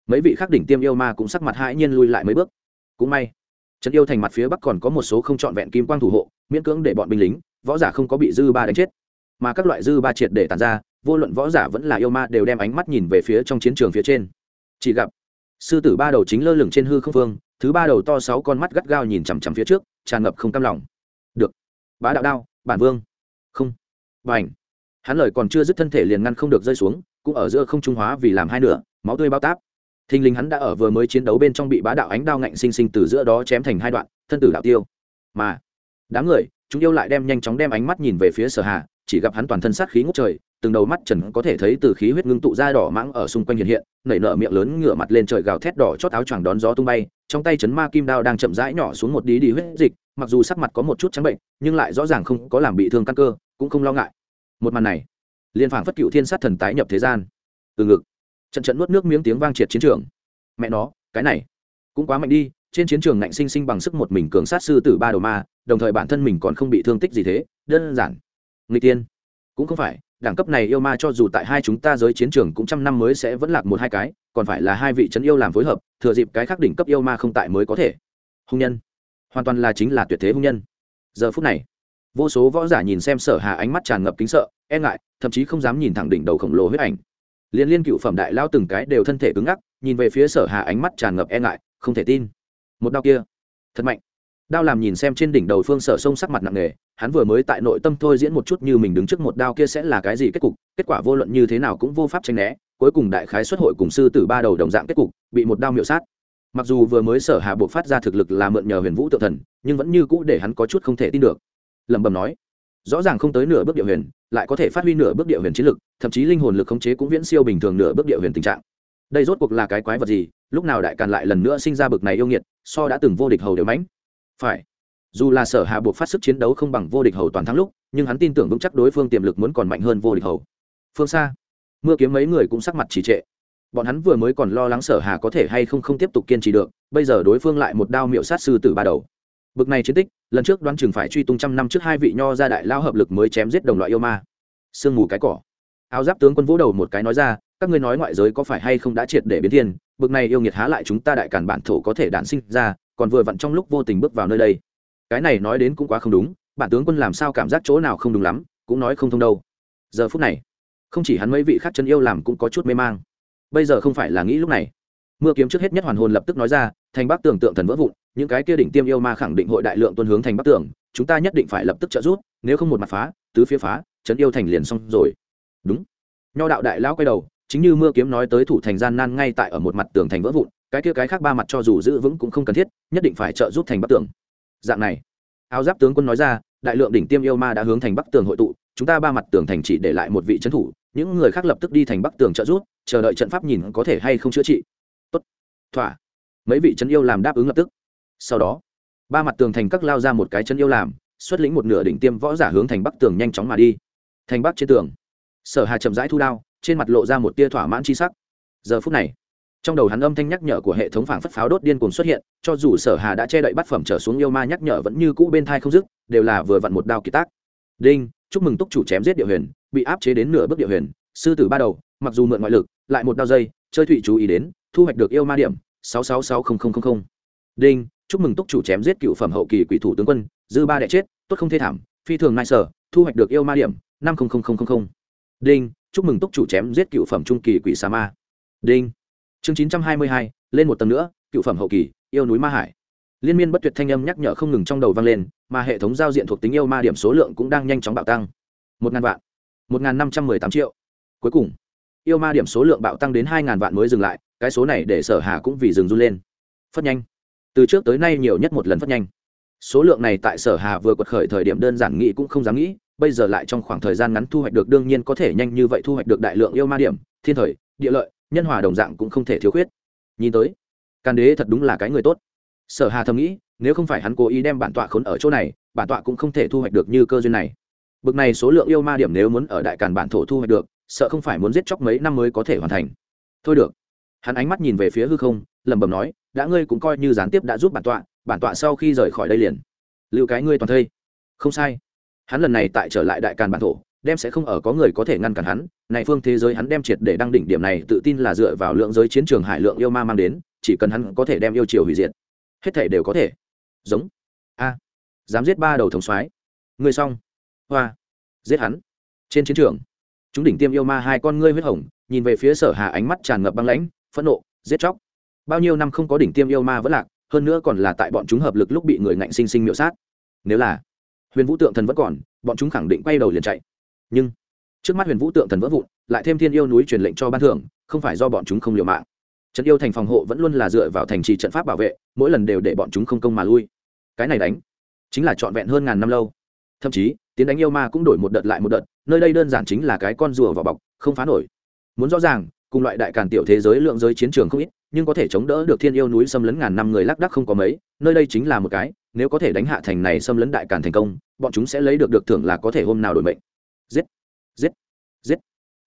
mấy vị khắc đỉnh tiêm yêu ma cũng sắc mặt hãi nhiên lui lại mấy bước. Cũng may trấn yêu thành mặt phía bắc còn có một số không trọn vẹn kim quang thủ hộ, miễn cưỡng để bọn binh lính, võ giả không có bị dư ba đánh chết. Mà các loại dư ba triệt để tàn ra, vô luận võ giả vẫn là yêu ma đều đem ánh mắt nhìn về phía trong chiến trường phía trên. Chỉ gặp, sư tử ba đầu chính lơ lửng trên hư không phương, thứ ba đầu to sáu con mắt gắt gao nhìn chằm chằm phía trước, tràn ngập không cam lòng. Được. Bá đạo đao, bản vương. Không. B à hắn lời còn chưa dứt thân thể liền ngăn không được rơi xuống, cũng ở giữa không trung hóa vì làm hai nửa, máu tươi bao táp thình lình hắn đã ở vừa mới chiến đấu bên trong bị bá đạo ánh đao ngạnh sinh sinh từ giữa đó chém thành hai đoạn, thân tử đạo tiêu. Mà, đám người, chúng yêu lại đem nhanh chóng đem ánh mắt nhìn về phía sở hạ chỉ gặp hắn toàn thân sát khí ngút trời, từng đầu mắt trần có thể thấy từ khí huyết ngưng tụ ra đỏ mãng ở xung quanh hiện hiện, nảy nở miệng lớn ngửa mặt lên trời gào thét đỏ chót áo choàng đón gió tung bay, trong tay chấn ma kim đao đang chậm rãi nhỏ xuống một đi đi huyết dịch, mặc dù sắc mặt có một chút trắng bệnh, nhưng lại rõ ràng không có làm bị thương căn cơ, cũng không lo ngại. Một màn này liên phảng phất cựu thiên sát thần tái nhập thế gian. Từ ngực trận trận nuốt nước miếng tiếng vang triệt chiến trường. Mẹ nó, cái này cũng quá mạnh đi, trên chiến trường ngạnh sinh sinh bằng sức một mình cường sát sư tử ba đầu ma, đồng thời bản thân mình còn không bị thương tích gì thế, đơn giản. Người tiên. Cũng không phải, đẳng cấp này yêu ma cho dù tại hai chúng ta giới chiến trường cũng trăm năm mới sẽ vẫn lạc một hai cái, còn phải là hai vị trấn yêu làm phối hợp, thừa dịp cái khác đỉnh cấp yêu ma không tại mới có thể. Hung nhân. Hoàn toàn là chính là tuyệt thế hung nhân. Giờ phút này, vô số võ giả nhìn xem sở hà ánh mắt tràn ngập kính sợ e ngại, thậm chí không dám nhìn thẳng đỉnh đầu khổng lồ huyết ảnh liên liên cựu phẩm đại lao từng cái đều thân thể cứng ngắc, nhìn về phía sở hà ánh mắt tràn ngập e ngại, không thể tin. Một đao kia, thật mạnh. Đao làm nhìn xem trên đỉnh đầu phương sở sông sắc mặt nặng nề, hắn vừa mới tại nội tâm thôi diễn một chút như mình đứng trước một đao kia sẽ là cái gì kết cục, kết quả vô luận như thế nào cũng vô pháp tranh né, cuối cùng đại khái xuất hội cùng sư tử ba đầu đồng dạng kết cục, bị một đao miệu sát. Mặc dù vừa mới sở hà buộc phát ra thực lực là mượn nhờ huyền vũ tự thần, nhưng vẫn như cũ để hắn có chút không thể tin được. Lẩm bẩm nói rõ ràng không tới nửa bước địa huyền, lại có thể phát huy nửa bước địa huyền chiến lực, thậm chí linh hồn lực khống chế cũng viễn siêu bình thường nửa bước địa huyền tình trạng. Đây rốt cuộc là cái quái vật gì? Lúc nào đại càn lại lần nữa sinh ra bực này yêu nghiệt, so đã từng vô địch hầu đều mãnh. Phải. Dù là sở hạ buộc phát sức chiến đấu không bằng vô địch hầu toàn thắng lúc, nhưng hắn tin tưởng vững chắc đối phương tiềm lực muốn còn mạnh hơn vô địch hầu. Phương xa, mưa kiếm mấy người cũng sắc mặt trì trệ. Bọn hắn vừa mới còn lo lắng sở hà có thể hay không không tiếp tục kiên trì được, bây giờ đối phương lại một đao miệu sát sư tử ba đầu bực này chiến tích, lần trước đoán chừng phải truy tung trăm năm trước hai vị nho gia đại lao hợp lực mới chém giết đồng loại yêu ma. Sương mù cái cỏ. Áo giáp tướng quân vỗ đầu một cái nói ra, các ngươi nói ngoại giới có phải hay không đã triệt để biến thiên, bực này yêu nghiệt há lại chúng ta đại cản bản thổ có thể đản sinh ra, còn vừa vặn trong lúc vô tình bước vào nơi đây. Cái này nói đến cũng quá không đúng, bản tướng quân làm sao cảm giác chỗ nào không đúng lắm, cũng nói không thông đâu. Giờ phút này, không chỉ hắn mấy vị khác chân yêu làm cũng có chút mê mang. Bây giờ không phải là nghĩ lúc này. Mưa kiếm trước hết nhất hoàn hồn lập tức nói ra, thành bác tưởng tượng thần vỡ vụn những cái kia đỉnh tiêm yêu ma khẳng định hội đại lượng tuân hướng thành bắc tường, chúng ta nhất định phải lập tức trợ giúp nếu không một mặt phá tứ phía phá trấn yêu thành liền xong rồi. Đúng. Nho đạo đại lão quay đầu chính như mưa kiếm nói tới thủ thành gian nan ngay tại ở một mặt tường thành vỡ vụn cái kia cái khác ba mặt cho dù giữ vững cũng không cần thiết nhất định phải trợ giúp thành bắc tường. Dạng này áo giáp tướng quân nói ra đại lượng đỉnh tiêm yêu ma đã hướng thành bắc tường hội tụ chúng ta ba mặt tường thành chỉ để lại một vị trấn thủ những người khác lập tức đi thành bắc tường trợ giúp chờ đợi trận pháp nhìn có thể hay không chữa trị. Tốt. Thỏa. Mấy vị trấn yêu làm đáp ứng lập tức sau đó, ba mặt tường thành các lao ra một cái chân yêu làm, xuất lĩnh một nửa đỉnh tiêm võ giả hướng thành bắc tường nhanh chóng mà đi. Thành bắc trên tường, sở hà chậm rãi thu đao, trên mặt lộ ra một tia thỏa mãn chi sắc. Giờ phút này, trong đầu hắn âm thanh nhắc nhở của hệ thống phảng phất pháo đốt điên cuồng xuất hiện, cho dù sở hà đã che đậy bát phẩm trở xuống yêu ma nhắc nhở vẫn như cũ bên thai không dứt, đều là vừa vặn một đao kỳ tác. Đinh, chúc mừng túc chủ chém giết địa huyền, bị áp chế đến nửa bước địa huyền, sư tử ba đầu, mặc dù mượn ngoại lực, lại một đao dây, chơi thụy chú ý đến, thu hoạch được yêu ma điểm, sáu sáu sáu không không không. Đinh chúc mừng túc chủ chém giết cựu phẩm hậu kỳ quỷ thủ tướng quân, dư ba đệ chết, tốt không thê thảm, phi thường nai sở, thu hoạch được yêu ma điểm, năm không không không không đinh, chúc mừng túc chủ chém giết cựu phẩm trung kỳ quỷ sa ma. Đinh. Chương chín trăm hai mươi hai, lên một tầng nữa, cựu phẩm hậu kỳ, yêu núi ma hải. Liên miên bất tuyệt thanh âm nhắc nhở không ngừng trong đầu vang lên, mà hệ thống giao diện thuộc tính yêu ma điểm số lượng cũng đang nhanh chóng bạo tăng. Một ngàn vạn. Một ngàn năm trăm mười tám triệu. Cuối cùng, yêu ma điểm số lượng bạo tăng đến hai ngàn vạn mới dừng lại, cái số này để sở hà cũng vì dừng run lên. Phất nhanh từ trước tới nay nhiều nhất một lần phát nhanh. Số lượng này tại sở hà vừa quật khởi thời điểm đơn giản nghĩ cũng không dám nghĩ, bây giờ lại trong khoảng thời gian ngắn thu hoạch được đương nhiên có thể nhanh như vậy thu hoạch được đại lượng yêu ma điểm, thiên thời, địa lợi, nhân hòa đồng dạng cũng không thể thiếu khuyết. Nhìn tới can đế thật đúng là cái người tốt. Sở hà thầm nghĩ, nếu không phải hắn cố ý đem bản tọa khốn ở chỗ này, bản tọa cũng không thể thu hoạch được như cơ duyên này. Bực này số lượng yêu ma điểm nếu muốn ở đại càn bản thổ thu hoạch được, sợ không phải muốn giết chóc mấy năm mới có thể hoàn thành. Thôi được. Hắn ánh mắt nhìn về phía hư không lẩm bẩm nói, đã ngươi cũng coi như gián tiếp đã giúp bản tọa bản tọa sau khi rời khỏi đây liền. Lưu cái ngươi toàn thây. Không sai. Hắn lần này tại trở lại đại càn bản thổ, đem sẽ không ở có người có thể ngăn cản hắn, này phương thế giới hắn đem triệt để đăng đỉnh điểm này tự tin là dựa vào lượng giới chiến trường hải lượng yêu ma mang đến, chỉ cần hắn có thể đem yêu triều hủy diệt, hết thể đều có thể. Giống. A. Dám giết ba đầu thống soái. Ngươi xong. Hoa. Giết hắn. Trên chiến trường, chúng đỉnh tiêm yêu ma hai con ngươi huyết hồng, nhìn về phía sở hà ánh mắt tràn ngập băng lãnh, phẫn nộ, giết chóc bao nhiêu năm không có đỉnh tiêm yêu ma vẫn lạc, hơn nữa còn là tại bọn chúng hợp lực lúc bị người ngạnh sinh sinh miệu sát. Nếu là huyền vũ tượng thần vẫn còn, bọn chúng khẳng định quay đầu liền chạy. Nhưng trước mắt huyền vũ tượng thần vỡ vụn, lại thêm thiên yêu núi truyền lệnh cho ban thưởng, không phải do bọn chúng không liều mạng. Trận yêu thành phòng hộ vẫn luôn là dựa vào thành trì trận pháp bảo vệ, mỗi lần đều để bọn chúng không công mà lui. Cái này đánh chính là trọn vẹn hơn ngàn năm lâu. Thậm chí, tiến đánh yêu ma cũng đổi một đợt lại một đợt, nơi đây đơn giản chính là cái con rùa vào bọc, không phá nổi. Muốn rõ ràng, cùng loại đại càn tiểu thế giới lượng giới chiến trường không ít nhưng có thể chống đỡ được thiên yêu núi xâm lấn ngàn năm người lác đác không có mấy, nơi đây chính là một cái, nếu có thể đánh hạ thành này xâm lấn đại càn thành công, bọn chúng sẽ lấy được được thưởng là có thể hôm nào đổi mệnh. Giết giết giết.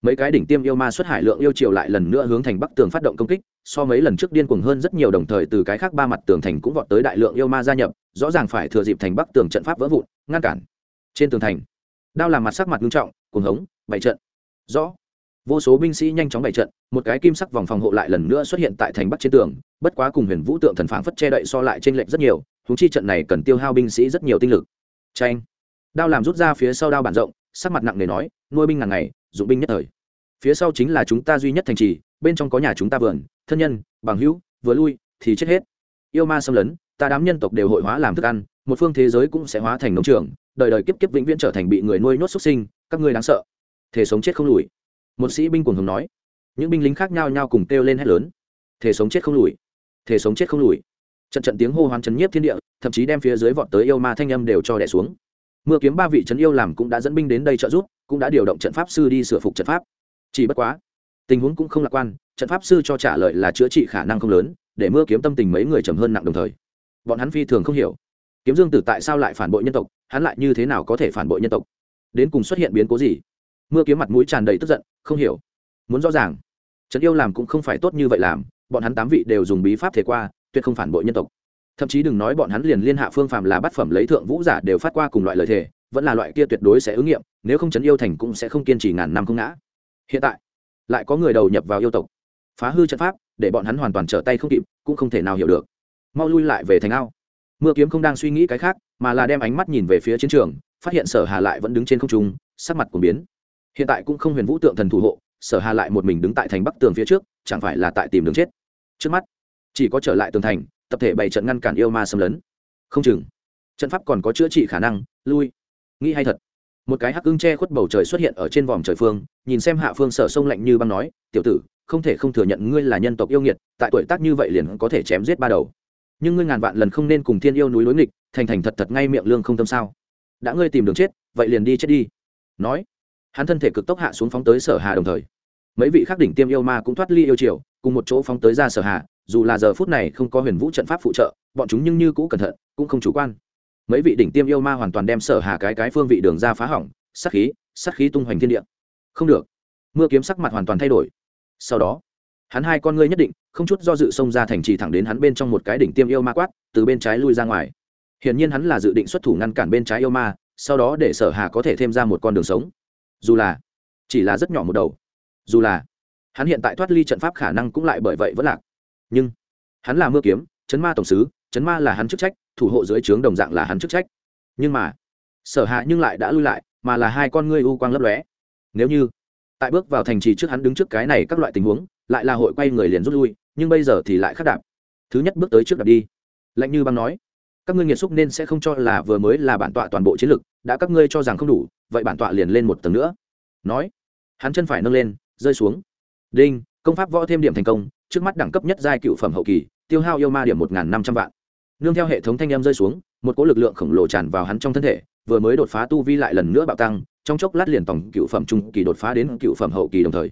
Mấy cái đỉnh tiêm yêu ma xuất hải lượng yêu triều lại lần nữa hướng thành bắc tường phát động công kích, so mấy lần trước điên cuồng hơn rất nhiều đồng thời từ cái khác ba mặt tường thành cũng vọt tới đại lượng yêu ma gia nhập, rõ ràng phải thừa dịp thành bắc tường trận pháp vỡ vụn, ngăn cản. Trên tường thành, đao làm mặt sắc mặt nghiêm trọng, cuồng hống bảy trận. Rõ vô số binh sĩ nhanh chóng bày trận, một cái kim sắc vòng phòng hộ lại lần nữa xuất hiện tại thành bắc trên tường, bất quá cùng huyền vũ tượng thần phảng phất che đậy so lại trên lệnh rất nhiều húng chi trận này cần tiêu hao binh sĩ rất nhiều tinh lực. Tranh đao làm rút ra phía sau đao bản rộng, sắc mặt nặng nề nói, nuôi binh ngàn ngày, dụng binh nhất thời. Phía sau chính là chúng ta duy nhất thành trì, bên trong có nhà chúng ta vườn, thân nhân, bằng hữu, vừa lui, thì chết hết. Yêu ma xâm lấn, ta đám nhân tộc đều hội hóa làm thức ăn, một phương thế giới cũng sẽ hóa thành nông trường, đời đời kiếp kiếp vĩnh viễn trở thành bị người nuôi nhốt xuất sinh, các ngươi đáng sợ. Thể sống chết không lùi một sĩ binh cuồng hùng nói, những binh lính khác nhau nhau cùng kêu lên hét lớn, thể sống chết không lùi, thể sống chết không lùi. Trận trận tiếng hô hoán chấn nhiếp thiên địa, thậm chí đem phía dưới vọt tới yêu ma thanh âm đều cho đẻ xuống. Mưa kiếm ba vị trấn yêu làm cũng đã dẫn binh đến đây trợ giúp, cũng đã điều động trận pháp sư đi sửa phục trận pháp. Chỉ bất quá, tình huống cũng không lạc quan, trận pháp sư cho trả lời là chữa trị khả năng không lớn, để mưa kiếm tâm tình mấy người trầm hơn nặng đồng thời. Bọn hắn phi thường không hiểu, kiếm dương tử tại sao lại phản bội nhân tộc, hắn lại như thế nào có thể phản bội nhân tộc? Đến cùng xuất hiện biến cố gì? Mưa kiếm mặt mũi tràn đầy tức giận, không hiểu. Muốn rõ ràng, trấn yêu làm cũng không phải tốt như vậy làm, bọn hắn tám vị đều dùng bí pháp thể qua, tuyệt không phản bội nhân tộc. Thậm chí đừng nói bọn hắn liền liên hạ phương phàm là bát phẩm lấy thượng vũ giả đều phát qua cùng loại lời thề, vẫn là loại kia tuyệt đối sẽ ứng nghiệm, nếu không chấn yêu thành cũng sẽ không kiên trì ngàn năm không ngã. Hiện tại, lại có người đầu nhập vào yêu tộc. Phá hư trận pháp, để bọn hắn hoàn toàn trở tay không kịp, cũng không thể nào hiểu được. Mau lui lại về thành ao. Mưa kiếm không đang suy nghĩ cái khác, mà là đem ánh mắt nhìn về phía chiến trường, phát hiện sở hà lại vẫn đứng trên không trung, sắc mặt của biến hiện tại cũng không huyền vũ tượng thần thủ hộ, sở hà lại một mình đứng tại thành bắc tường phía trước, chẳng phải là tại tìm đường chết? Trước mắt, chỉ có trở lại tường thành, tập thể bảy trận ngăn cản yêu ma xâm lấn. Không chừng, trận pháp còn có chữa trị khả năng, lui. Nghĩ hay thật, một cái hắc ưng che khuất bầu trời xuất hiện ở trên vòm trời phương, nhìn xem hạ phương sở sông lạnh như băng nói, tiểu tử, không thể không thừa nhận ngươi là nhân tộc yêu nghiệt, tại tuổi tác như vậy liền có thể chém giết ba đầu. Nhưng ngươi ngàn vạn lần không nên cùng thiên yêu núi lối nghịch, thành thành thật thật ngay miệng lương không tâm sao? Đã ngươi tìm đường chết, vậy liền đi chết đi. Nói hắn thân thể cực tốc hạ xuống phóng tới sở hà đồng thời. Mấy vị khắc đỉnh tiêm yêu ma cũng thoát ly yêu triều, cùng một chỗ phóng tới ra sở hà, dù là giờ phút này không có huyền vũ trận pháp phụ trợ, bọn chúng nhưng như cũ cẩn thận, cũng không chủ quan. Mấy vị đỉnh tiêm yêu ma hoàn toàn đem sở hà cái cái phương vị đường ra phá hỏng, sát khí sát khí tung hoành thiên địa. Không được. Mưa kiếm sắc mặt hoàn toàn thay đổi. Sau đó, hắn hai con ngươi nhất định, không chút do dự xông ra thành trì thẳng đến hắn bên trong một cái đỉnh tiêm yêu ma quát, từ bên trái lui ra ngoài. Hiển nhiên hắn là dự định xuất thủ ngăn cản bên trái yêu ma, sau đó để sở hà có thể thêm ra một con đường sống dù là, chỉ là rất nhỏ một đầu. Dù là, hắn hiện tại thoát ly trận pháp khả năng cũng lại bởi vậy vẫn lạc. Nhưng, hắn là mưa kiếm, chấn ma tổng sứ, chấn ma là hắn chức trách, thủ hộ dưới trướng đồng dạng là hắn chức trách. Nhưng mà, sở hạ nhưng lại đã lui lại, mà là hai con ngươi u quang lấp lóe. Nếu như, tại bước vào thành trì trước hắn đứng trước cái này các loại tình huống, lại là hội quay người liền rút lui, nhưng bây giờ thì lại khắc đạp. Thứ nhất bước tới trước đạp đi. Lạnh như băng nói, các ngươi nghiệt xúc nên sẽ không cho là vừa mới là bản tọa toàn bộ chiến lực đã các ngươi cho rằng không đủ vậy bản tọa liền lên một tầng nữa. Nói, hắn chân phải nâng lên, rơi xuống. Đinh, công pháp võ thêm điểm thành công, trước mắt đẳng cấp nhất giai cựu phẩm hậu kỳ, tiêu hao yêu ma điểm một năm trăm vạn. Nương theo hệ thống thanh em rơi xuống, một cỗ lực lượng khổng lồ tràn vào hắn trong thân thể, vừa mới đột phá tu vi lại lần nữa bạo tăng, trong chốc lát liền tổng cựu phẩm trung kỳ đột phá đến cựu phẩm hậu kỳ đồng thời.